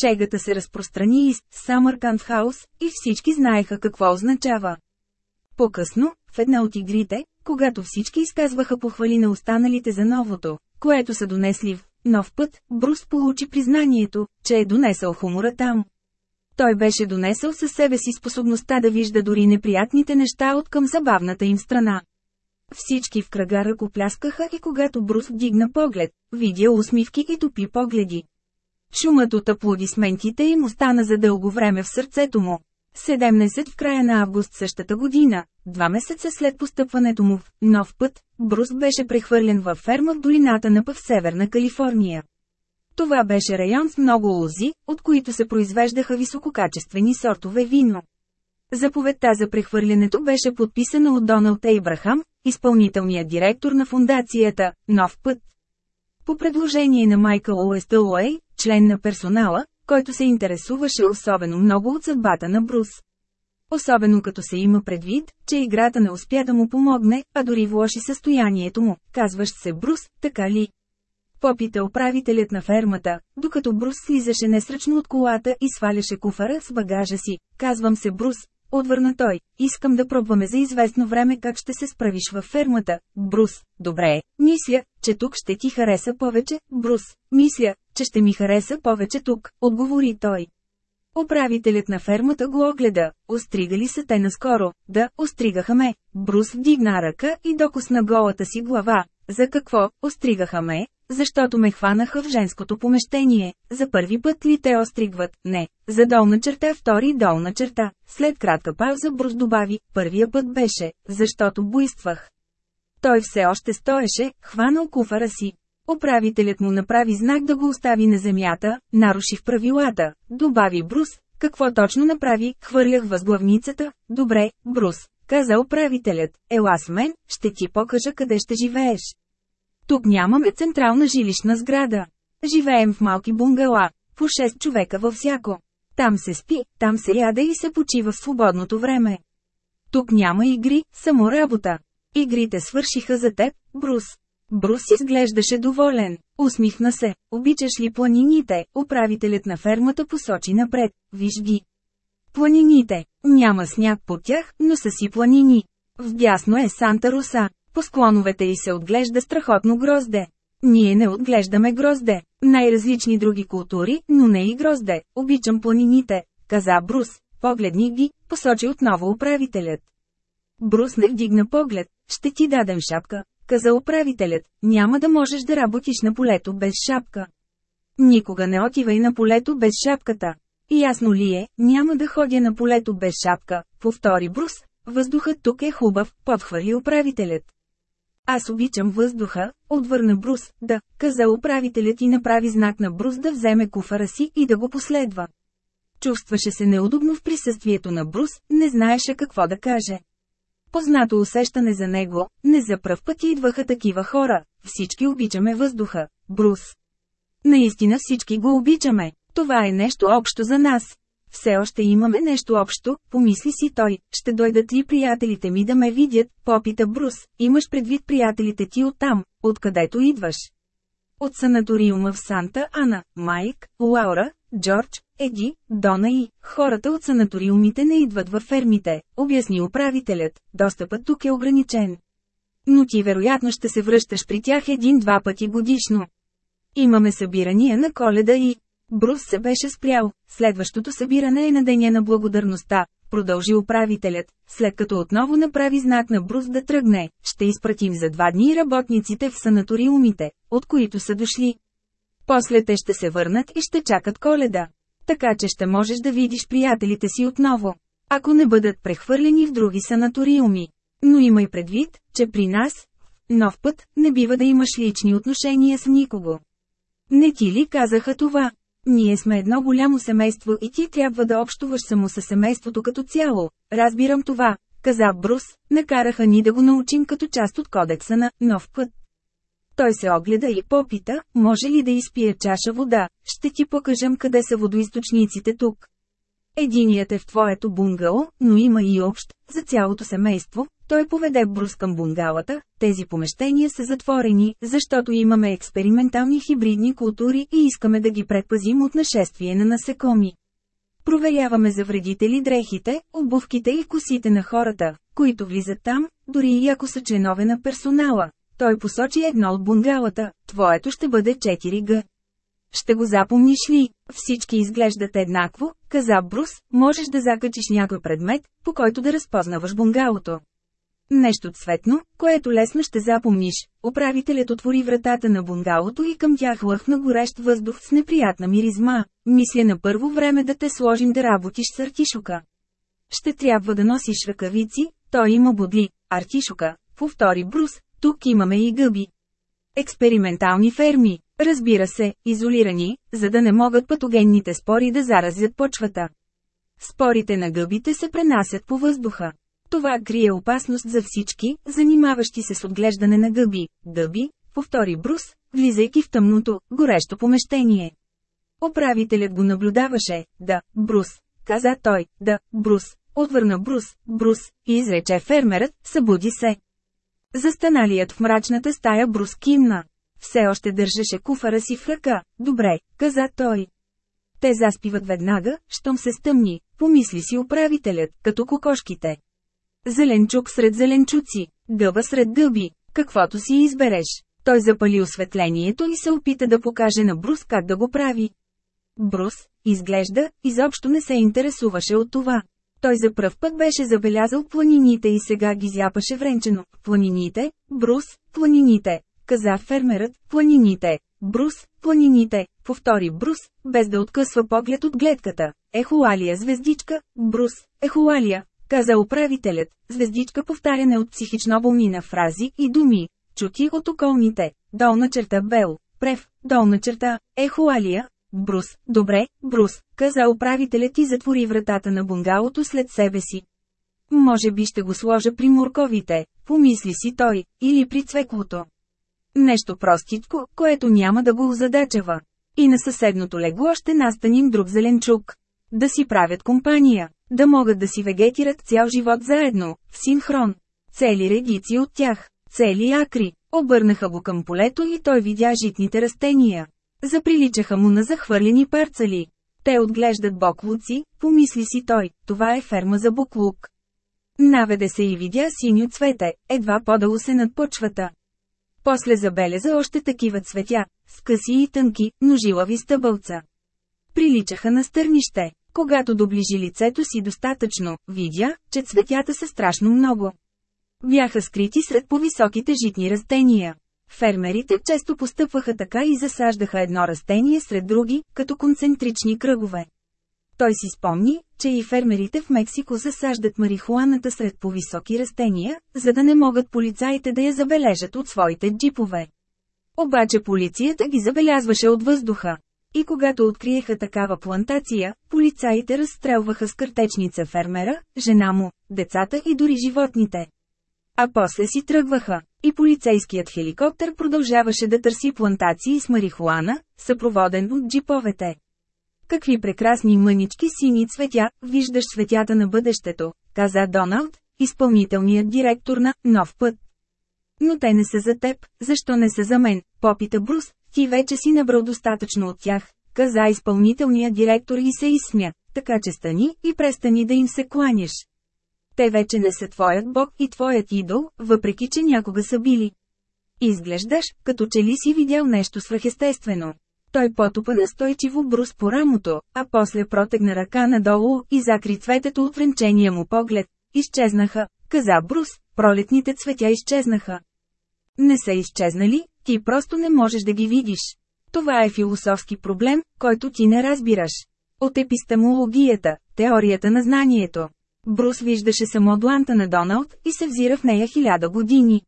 Шегата се разпространи из Самъркант Хаус и всички знаеха какво означава. По-късно, в една от игрите, когато всички изказваха похвали на останалите за новото, което са донесли в нов път, Брус получи признанието, че е донесъл хумора там. Той беше донесъл със себе си способността да вижда дори неприятните неща от към забавната им страна. Всички в кръга ръкопляскаха и когато Брус вдигна поглед, видя усмивки и топи погледи. Шумът от аплодисментите им остана за дълго време в сърцето му. 17 в края на август същата година, два месеца след постъпването му в нов път, Брус беше прехвърлен във ферма в долината на Пъв Северна Калифорния. Това беше район с много лози, от които се произвеждаха висококачествени сортове вино. Заповедта за прехвърлянето беше подписана от Доналд Ейбрахам, изпълнителният директор на фундацията «Нов път». По предложение на Майкъл Уестълуей, член на персонала, който се интересуваше особено много от съдбата на Брус. Особено като се има предвид, че играта не успя да му помогне, а дори влоши състоянието му, казваш се Брус, така ли? Попита управителят на фермата, докато Брус слизаше несръчно от колата и сваляше куфара с багажа си. Казвам се Брус, отвърна той. Искам да пробваме за известно време как ще се справиш във фермата. Брус, добре, мисля, че тук ще ти хареса повече. Брус, мисля, че ще ми хареса повече тук, отговори той. Управителят на фермата го огледа. Остригали са те наскоро. Да, остригаха ме. Брус вдигна ръка и докосна голата си глава. За какво? Остригаха ме, защото ме хванаха в женското помещение. За първи път ли те остригват? Не. За долна черта втори долна черта. След кратка пауза Брус добави, първия път беше, защото буйствах. Той все още стоеше, хванал куфара си. Управителят му направи знак да го остави на земята, наруших правилата, добави Брус. Какво точно направи, хвърлях възглавницата, добре, Брус, каза управителят, ела с мен, ще ти покажа къде ще живееш. Тук нямаме централна жилищна сграда. Живеем в малки бунгала, по 6 човека във всяко. Там се спи, там се яде и се почива в свободното време. Тук няма игри, само работа. Игрите свършиха за теб, Брус. Брус изглеждаше доволен. Усмихна се. Обичаш ли планините? Управителят на фермата посочи напред. Виж ги. Планините. Няма сняг по тях, но са си планини. Вдясно е Санта Руса. По склоновете й се отглежда страхотно грозде. Ние не отглеждаме грозде. Най-различни други култури, но не и грозде. Обичам планините, каза Брус. Погледни ги, посочи отново управителят. Брус не вдигна поглед. Ще ти дадем шапка, каза управителят. Няма да можеш да работиш на полето без шапка. Никога не отивай на полето без шапката. Ясно ли е, няма да ходя на полето без шапка, повтори Брус. Въздухът тук е хубав, подхвърли управителят. Аз обичам въздуха, отвърна Брус, да, каза управителят и направи знак на Брус да вземе куфара си и да го последва. Чувстваше се неудобно в присъствието на Брус, не знаеше какво да каже. Познато усещане за него, не за пръв път идваха такива хора, всички обичаме въздуха, Брус. Наистина всички го обичаме, това е нещо общо за нас. Все още имаме нещо общо, помисли си той, ще дойдат ли приятелите ми да ме видят, попита Брус, имаш предвид приятелите ти оттам, откъдето идваш. От санаториума в Санта Ана, Майк, Лаура, Джордж, Еди, Дона и хората от санаториумите не идват във фермите, обясни управителят, достъпът тук е ограничен. Но ти вероятно ще се връщаш при тях един-два пъти годишно. Имаме събирания на коледа и... Брус се беше спрял, следващото събиране е на Деня на благодарността, продължи управителят, след като отново направи знак на Брус да тръгне, ще изпратим за два дни работниците в санаториумите, от които са дошли. После те ще се върнат и ще чакат коледа. Така че ще можеш да видиш приятелите си отново. Ако не бъдат прехвърлени в други санаториуми. Но имай предвид, че при нас, нов път, не бива да имаш лични отношения с никого. Не ти ли казаха това? Ние сме едно голямо семейство и ти трябва да общуваш само с семейството като цяло. Разбирам това, каза Брус, накараха ни да го научим като част от кодекса на «Нов път». Той се огледа и попита, може ли да изпие чаша вода, ще ти покажем къде са водоисточниците тук. Единият е в твоето бунгало, но има и общ, за цялото семейство. Той поведе Брус към бунгалата, тези помещения са затворени, защото имаме експериментални хибридни култури и искаме да ги предпазим от нашествие на насекоми. Проверяваме за вредители дрехите, обувките и косите на хората, които влизат там, дори и ако са членове на персонала. Той посочи едно от бунгалата, твоето ще бъде 4Г. Ще го запомниш ли? Всички изглеждат еднакво, каза Брус, можеш да закачиш някой предмет, по който да разпознаваш бунгалото. Нещо цветно, което лесно ще запомниш. Управителят отвори вратата на бунгалото и към тях лъхна горещ въздух с неприятна миризма. Мисля на първо време да те сложим да работиш с артишока. Ще трябва да носиш ръкавици, той има бодли, артишока, повтори Брус, тук имаме и гъби. Експериментални ферми, разбира се, изолирани, за да не могат патогенните спори да заразят почвата. Спорите на гъбите се пренасят по въздуха. Това крие опасност за всички, занимаващи се с отглеждане на гъби. Гъби, повтори Брус, влизайки в тъмното, горещо помещение. Управителят го наблюдаваше, да, Брус, каза той, да, Брус, отвърна Брус, Брус, и изрече фермерът, събуди се. Застаналият в мрачната стая Брус кимна. Все още държеше куфара си в ръка. Добре, каза той. Те заспиват веднага, щом се стъмни, помисли си управителят, като кокошките. Зеленчук сред зеленчуци, гъба сред гъби, каквото си избереш. Той запали осветлението и се опита да покаже на Брус как да го прави. Брус, изглежда, изобщо не се интересуваше от това. Той за пръв път беше забелязал планините и сега ги зяпаше вренчено. Планините, Брус, планините, каза фермерът, планините, Брус, планините, повтори Брус, без да откъсва поглед от гледката. Ехуалия звездичка, Брус, ехуалия, каза управителят, звездичка повтаряне от психично болни на фрази и думи, чути от околните, долна черта Бел, Прев, долна черта, Ехуалия, Брус, добре, Брус, каза управителят и затвори вратата на бунгалото след себе си. Може би ще го сложа при морковите, помисли си той, или при цвеклото. Нещо простичко, което няма да го озадачава. И на съседното легло ще настаним друг зеленчук. Да си правят компания, да могат да си вегетират цял живот заедно, в синхрон. Цели редици от тях, цели акри, обърнаха го към полето и той видя житните растения. Заприличаха му на захвърлени парцали. Те отглеждат боклуци, помисли си той, това е ферма за буклук. Наведе се и видя синьо цвете, едва подало се над почвата. После забеляза още такива цветя, скъси и тънки, но жилави стъбълца. Приличаха на стърнище. Когато доближи лицето си достатъчно, видя, че цветята са страшно много. Бяха скрити сред повисоките житни растения. Фермерите често постъпваха така и засаждаха едно растение сред други, като концентрични кръгове. Той си спомни, че и фермерите в Мексико засаждат марихуаната сред повисоки растения, за да не могат полицаите да я забележат от своите джипове. Обаче полицията ги забелязваше от въздуха. И когато откриеха такава плантация, полицаите разстрелваха с картечница фермера, жена му, децата и дори животните. А после си тръгваха, и полицейският хеликоптер продължаваше да търси плантации с марихуана, съпроводен от джиповете. Какви прекрасни мънички сини цветя, виждаш светята на бъдещето, каза Доналд, изпълнителният директор на «Нов път». Но те не са за теб, защо не са за мен, попита Брус, ти вече си набрал достатъчно от тях, каза изпълнителният директор и се изсмя, така че стани и престани да им се кланяш. Те вече не са твоят бог и твоят идол, въпреки че някога са били. Изглеждаш, като че ли си видял нещо свръхестествено. Той потопа настойчиво брус по рамото, а после протегна ръка надолу и закри цветето от вренчения му поглед. Изчезнаха, каза Брус, пролетните цветя изчезнаха. Не са изчезнали, ти просто не можеш да ги видиш. Това е философски проблем, който ти не разбираш. От епистемологията, теорията на знанието. Брус виждаше само дланта на Доналд и се взира в нея хиляда години.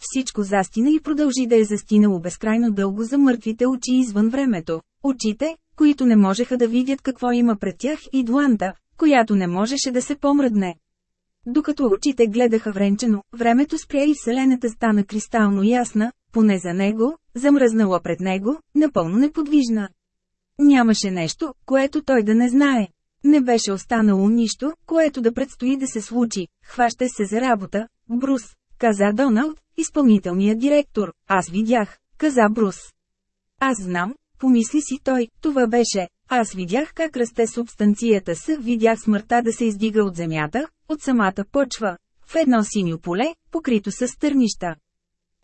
Всичко застина и продължи да е застинало безкрайно дълго за мъртвите очи извън времето. Очите, които не можеха да видят какво има пред тях и дланта, която не можеше да се помръдне. Докато очите гледаха вренчено, времето спря и Вселената стана кристално ясна, поне за него, замръзнала пред него, напълно неподвижна. Нямаше нещо, което той да не знае. Не беше останало нищо, което да предстои да се случи. Хваща се за работа, Брус, каза Доналд, изпълнителният директор. Аз видях, каза Брус. Аз знам, помисли си той, това беше. Аз видях как расте субстанцията с, видях смъртта да се издига от земята, от самата почва, в едно синьо поле, покрито с стърнища.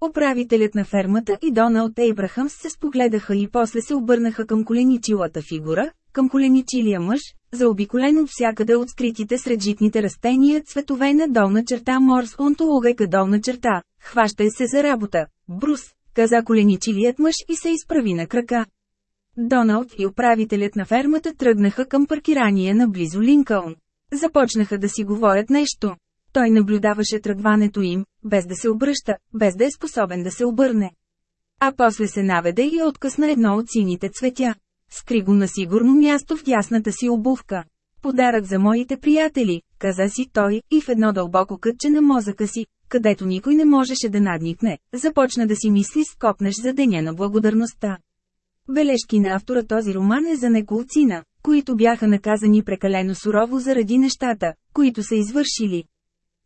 Управителят на фермата и Доналд Ейбрахамс се спогледаха и после се обърнаха към коленичилата фигура, към коленичилия мъж, заобиколен от всякъде от скритите сред житните растения цветове на долна черта Морс онтологайка долна черта. Хващай се за работа, Брус, каза коленичилият мъж и се изправи на крака. Доналд и управителят на фермата тръгнаха към паркирание на близо Линкълн. Започнаха да си говорят нещо. Той наблюдаваше тръгването им, без да се обръща, без да е способен да се обърне. А после се наведе и откъсна едно от сините цветя. Скри го на сигурно място в дясната си обувка. Подарък за моите приятели, каза си той, и в едно дълбоко кътче на мозъка си, където никой не можеше да надникне, започна да си мисли скопнеш за деня на благодарността. Бележки на автора този роман е за неколцина, които бяха наказани прекалено сурово заради нещата, които са извършили.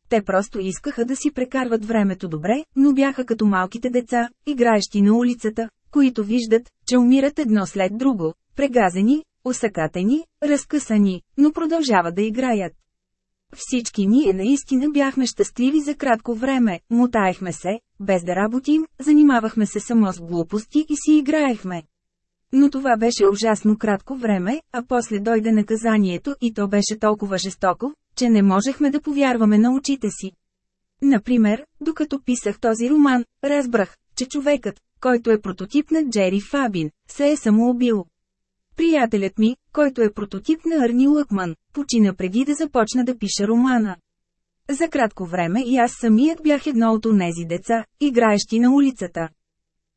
Те просто искаха да си прекарват времето добре, но бяха като малките деца, играещи на улицата, които виждат, че умират едно след друго, прегазени, усъкатени, разкъсани, но продължават да играят. Всички ние наистина бяхме щастливи за кратко време, мутаехме се, без да работим, занимавахме се само с глупости и си играехме. Но това беше ужасно кратко време, а после дойде наказанието и то беше толкова жестоко, че не можехме да повярваме на очите си. Например, докато писах този роман, разбрах, че човекът, който е прототип на Джери Фабин, се е самоубил. Приятелят ми, който е прототип на Арни Лъкман, почина преди да започна да пиша романа. За кратко време и аз самият бях едно от онези деца, играещи на улицата.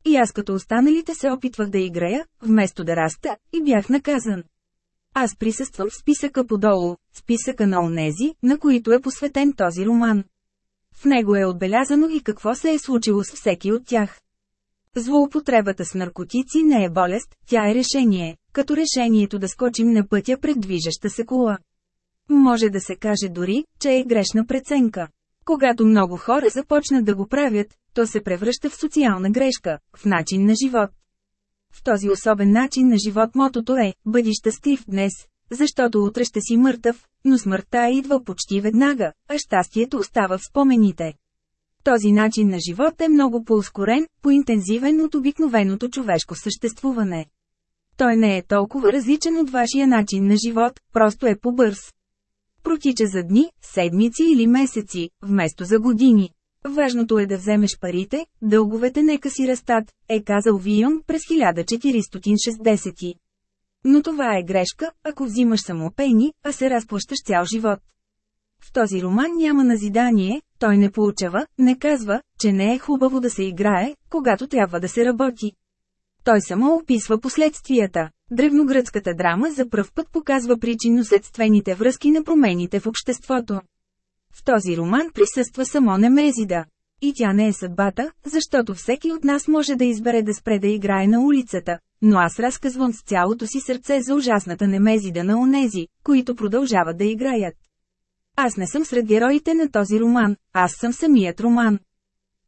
И аз като останалите се опитвах да играя, вместо да раста, и бях наказан. Аз присъствам в списъка подолу, списъка на онези, на които е посветен този роман. В него е отбелязано и какво се е случило с всеки от тях. Злоупотребата с наркотици не е болест, тя е решение, като решението да скочим на пътя пред движеща се кола. Може да се каже дори, че е грешна преценка. Когато много хора започнат да го правят, то се превръща в социална грешка, в начин на живот. В този особен начин на живот мотото е «Бъди щастлив днес», защото утре ще си мъртъв, но смъртта идва почти веднага, а щастието остава в спомените. Този начин на живот е много по-ускорен, по-интензивен от обикновеното човешко съществуване. Той не е толкова различен от вашия начин на живот, просто е по-бърз. Протича за дни, седмици или месеци, вместо за години. Важното е да вземеш парите, дълговете нека си растат, е казал Вион през 1460. Но това е грешка, ако взимаш само пени, а се разплащаш цял живот. В този роман няма назидание, той не получава, не казва, че не е хубаво да се играе, когато трябва да се работи. Той само описва последствията. Древногръцката драма за пръв път показва причинно-следствените връзки на промените в обществото. В този роман присъства само Немезида. И тя не е съдбата, защото всеки от нас може да избере да спре да играе на улицата, но аз разказвам с цялото си сърце за ужасната Немезида на онези, които продължават да играят. Аз не съм сред героите на този роман, аз съм самият роман.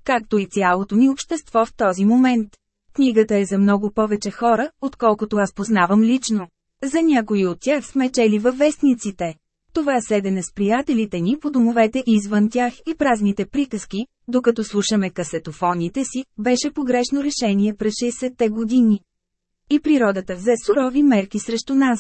Както и цялото ни общество в този момент. Книгата е за много повече хора, отколкото аз познавам лично. За някои от тях сме чели във вестниците. Това седене с приятелите ни по домовете извън тях и празните приказки, докато слушаме касетофоните си, беше погрешно решение през 60-те години. И природата взе сурови мерки срещу нас.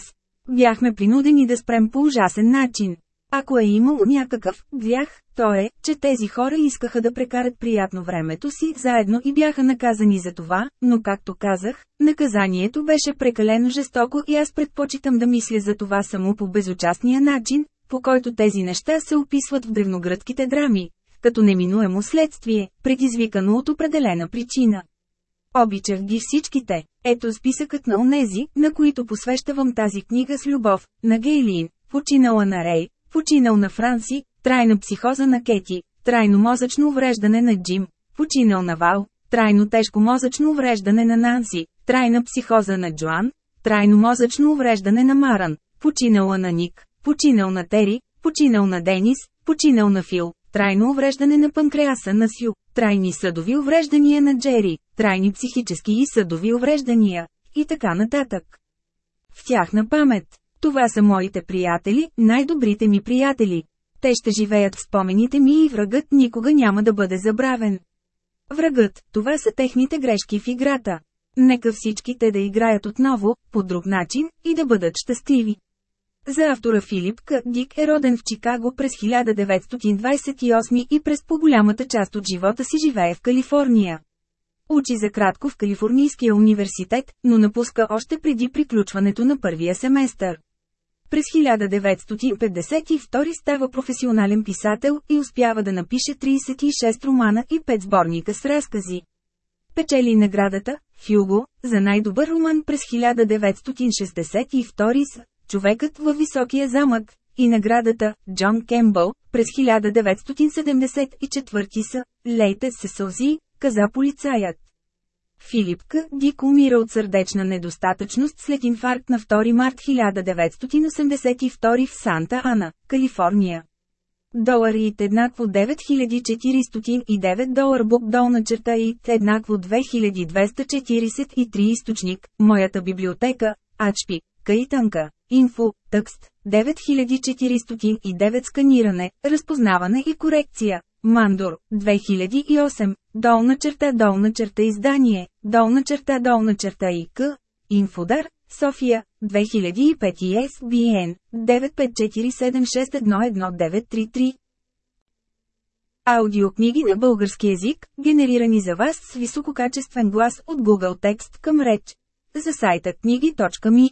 Бяхме принудени да спрем по ужасен начин. Ако е имало някакъв грях, то е, че тези хора искаха да прекарат приятно времето си заедно и бяха наказани за това, но както казах, наказанието беше прекалено жестоко и аз предпочитам да мисля за това само по безучастния начин, по който тези неща се описват в древногръцките драми, като неминуемо следствие, предизвикано от определена причина. Обичах ги всичките. Ето списъкът на онези, на които посвещавам тази книга с любов, на Гейлин, починала на Рей, починал на Франси, трайна психоза на Кети, трайно мозъчно увреждане на Джим, починал на Вал, трайно тежко мозъчно увреждане на Нанси, трайна психоза на Джоан, трайно мозъчно увреждане на Маран, починала на Ник, починал на Тери, починал на Денис, починал на Фил, трайно увреждане на панкреаса на Сю, трайни съдови увреждания на Джери, трайни психически и съдови увреждания, и така нататък. В тяхна памет. Това са моите приятели, най-добрите ми приятели. Те ще живеят в спомените ми и врагът никога няма да бъде забравен. Врагът, това са техните грешки в играта. Нека всички те да играят отново, по друг начин, и да бъдат щастливи. За автора Филип К. Дик е роден в Чикаго през 1928 и през по-голямата част от живота си живее в Калифорния. Учи за кратко в Калифорнийския университет, но напуска още преди приключването на първия семестър. През 1952 става професионален писател и успява да напише 36 романа и 5 сборника с разкази. Печели наградата Фюго за най-добър роман през 1962 с Човекът във високия замък и наградата Джон Кембъл през 1974 са Лейте се сълзи, каза полицаят. Филипка Дик умира от сърдечна недостатъчност след инфаркт на 2 март 1982 в Санта Ана, Калифорния. Долари еднакво 9409 долар бук долна черта и еднакво 2243 източник, моята библиотека, Ачпи, Каитанка, Инфо, текст, 9409 сканиране, разпознаване и корекция. Мандор, 2008, долна черта долна черта издание, долна черта долна черта и к. Инфодар, София, 2005 SBN, 95476111933. Аудиокниги на български язик, генерирани за вас с висококачествен глас от Google Текст към реч. За сайта книги.ми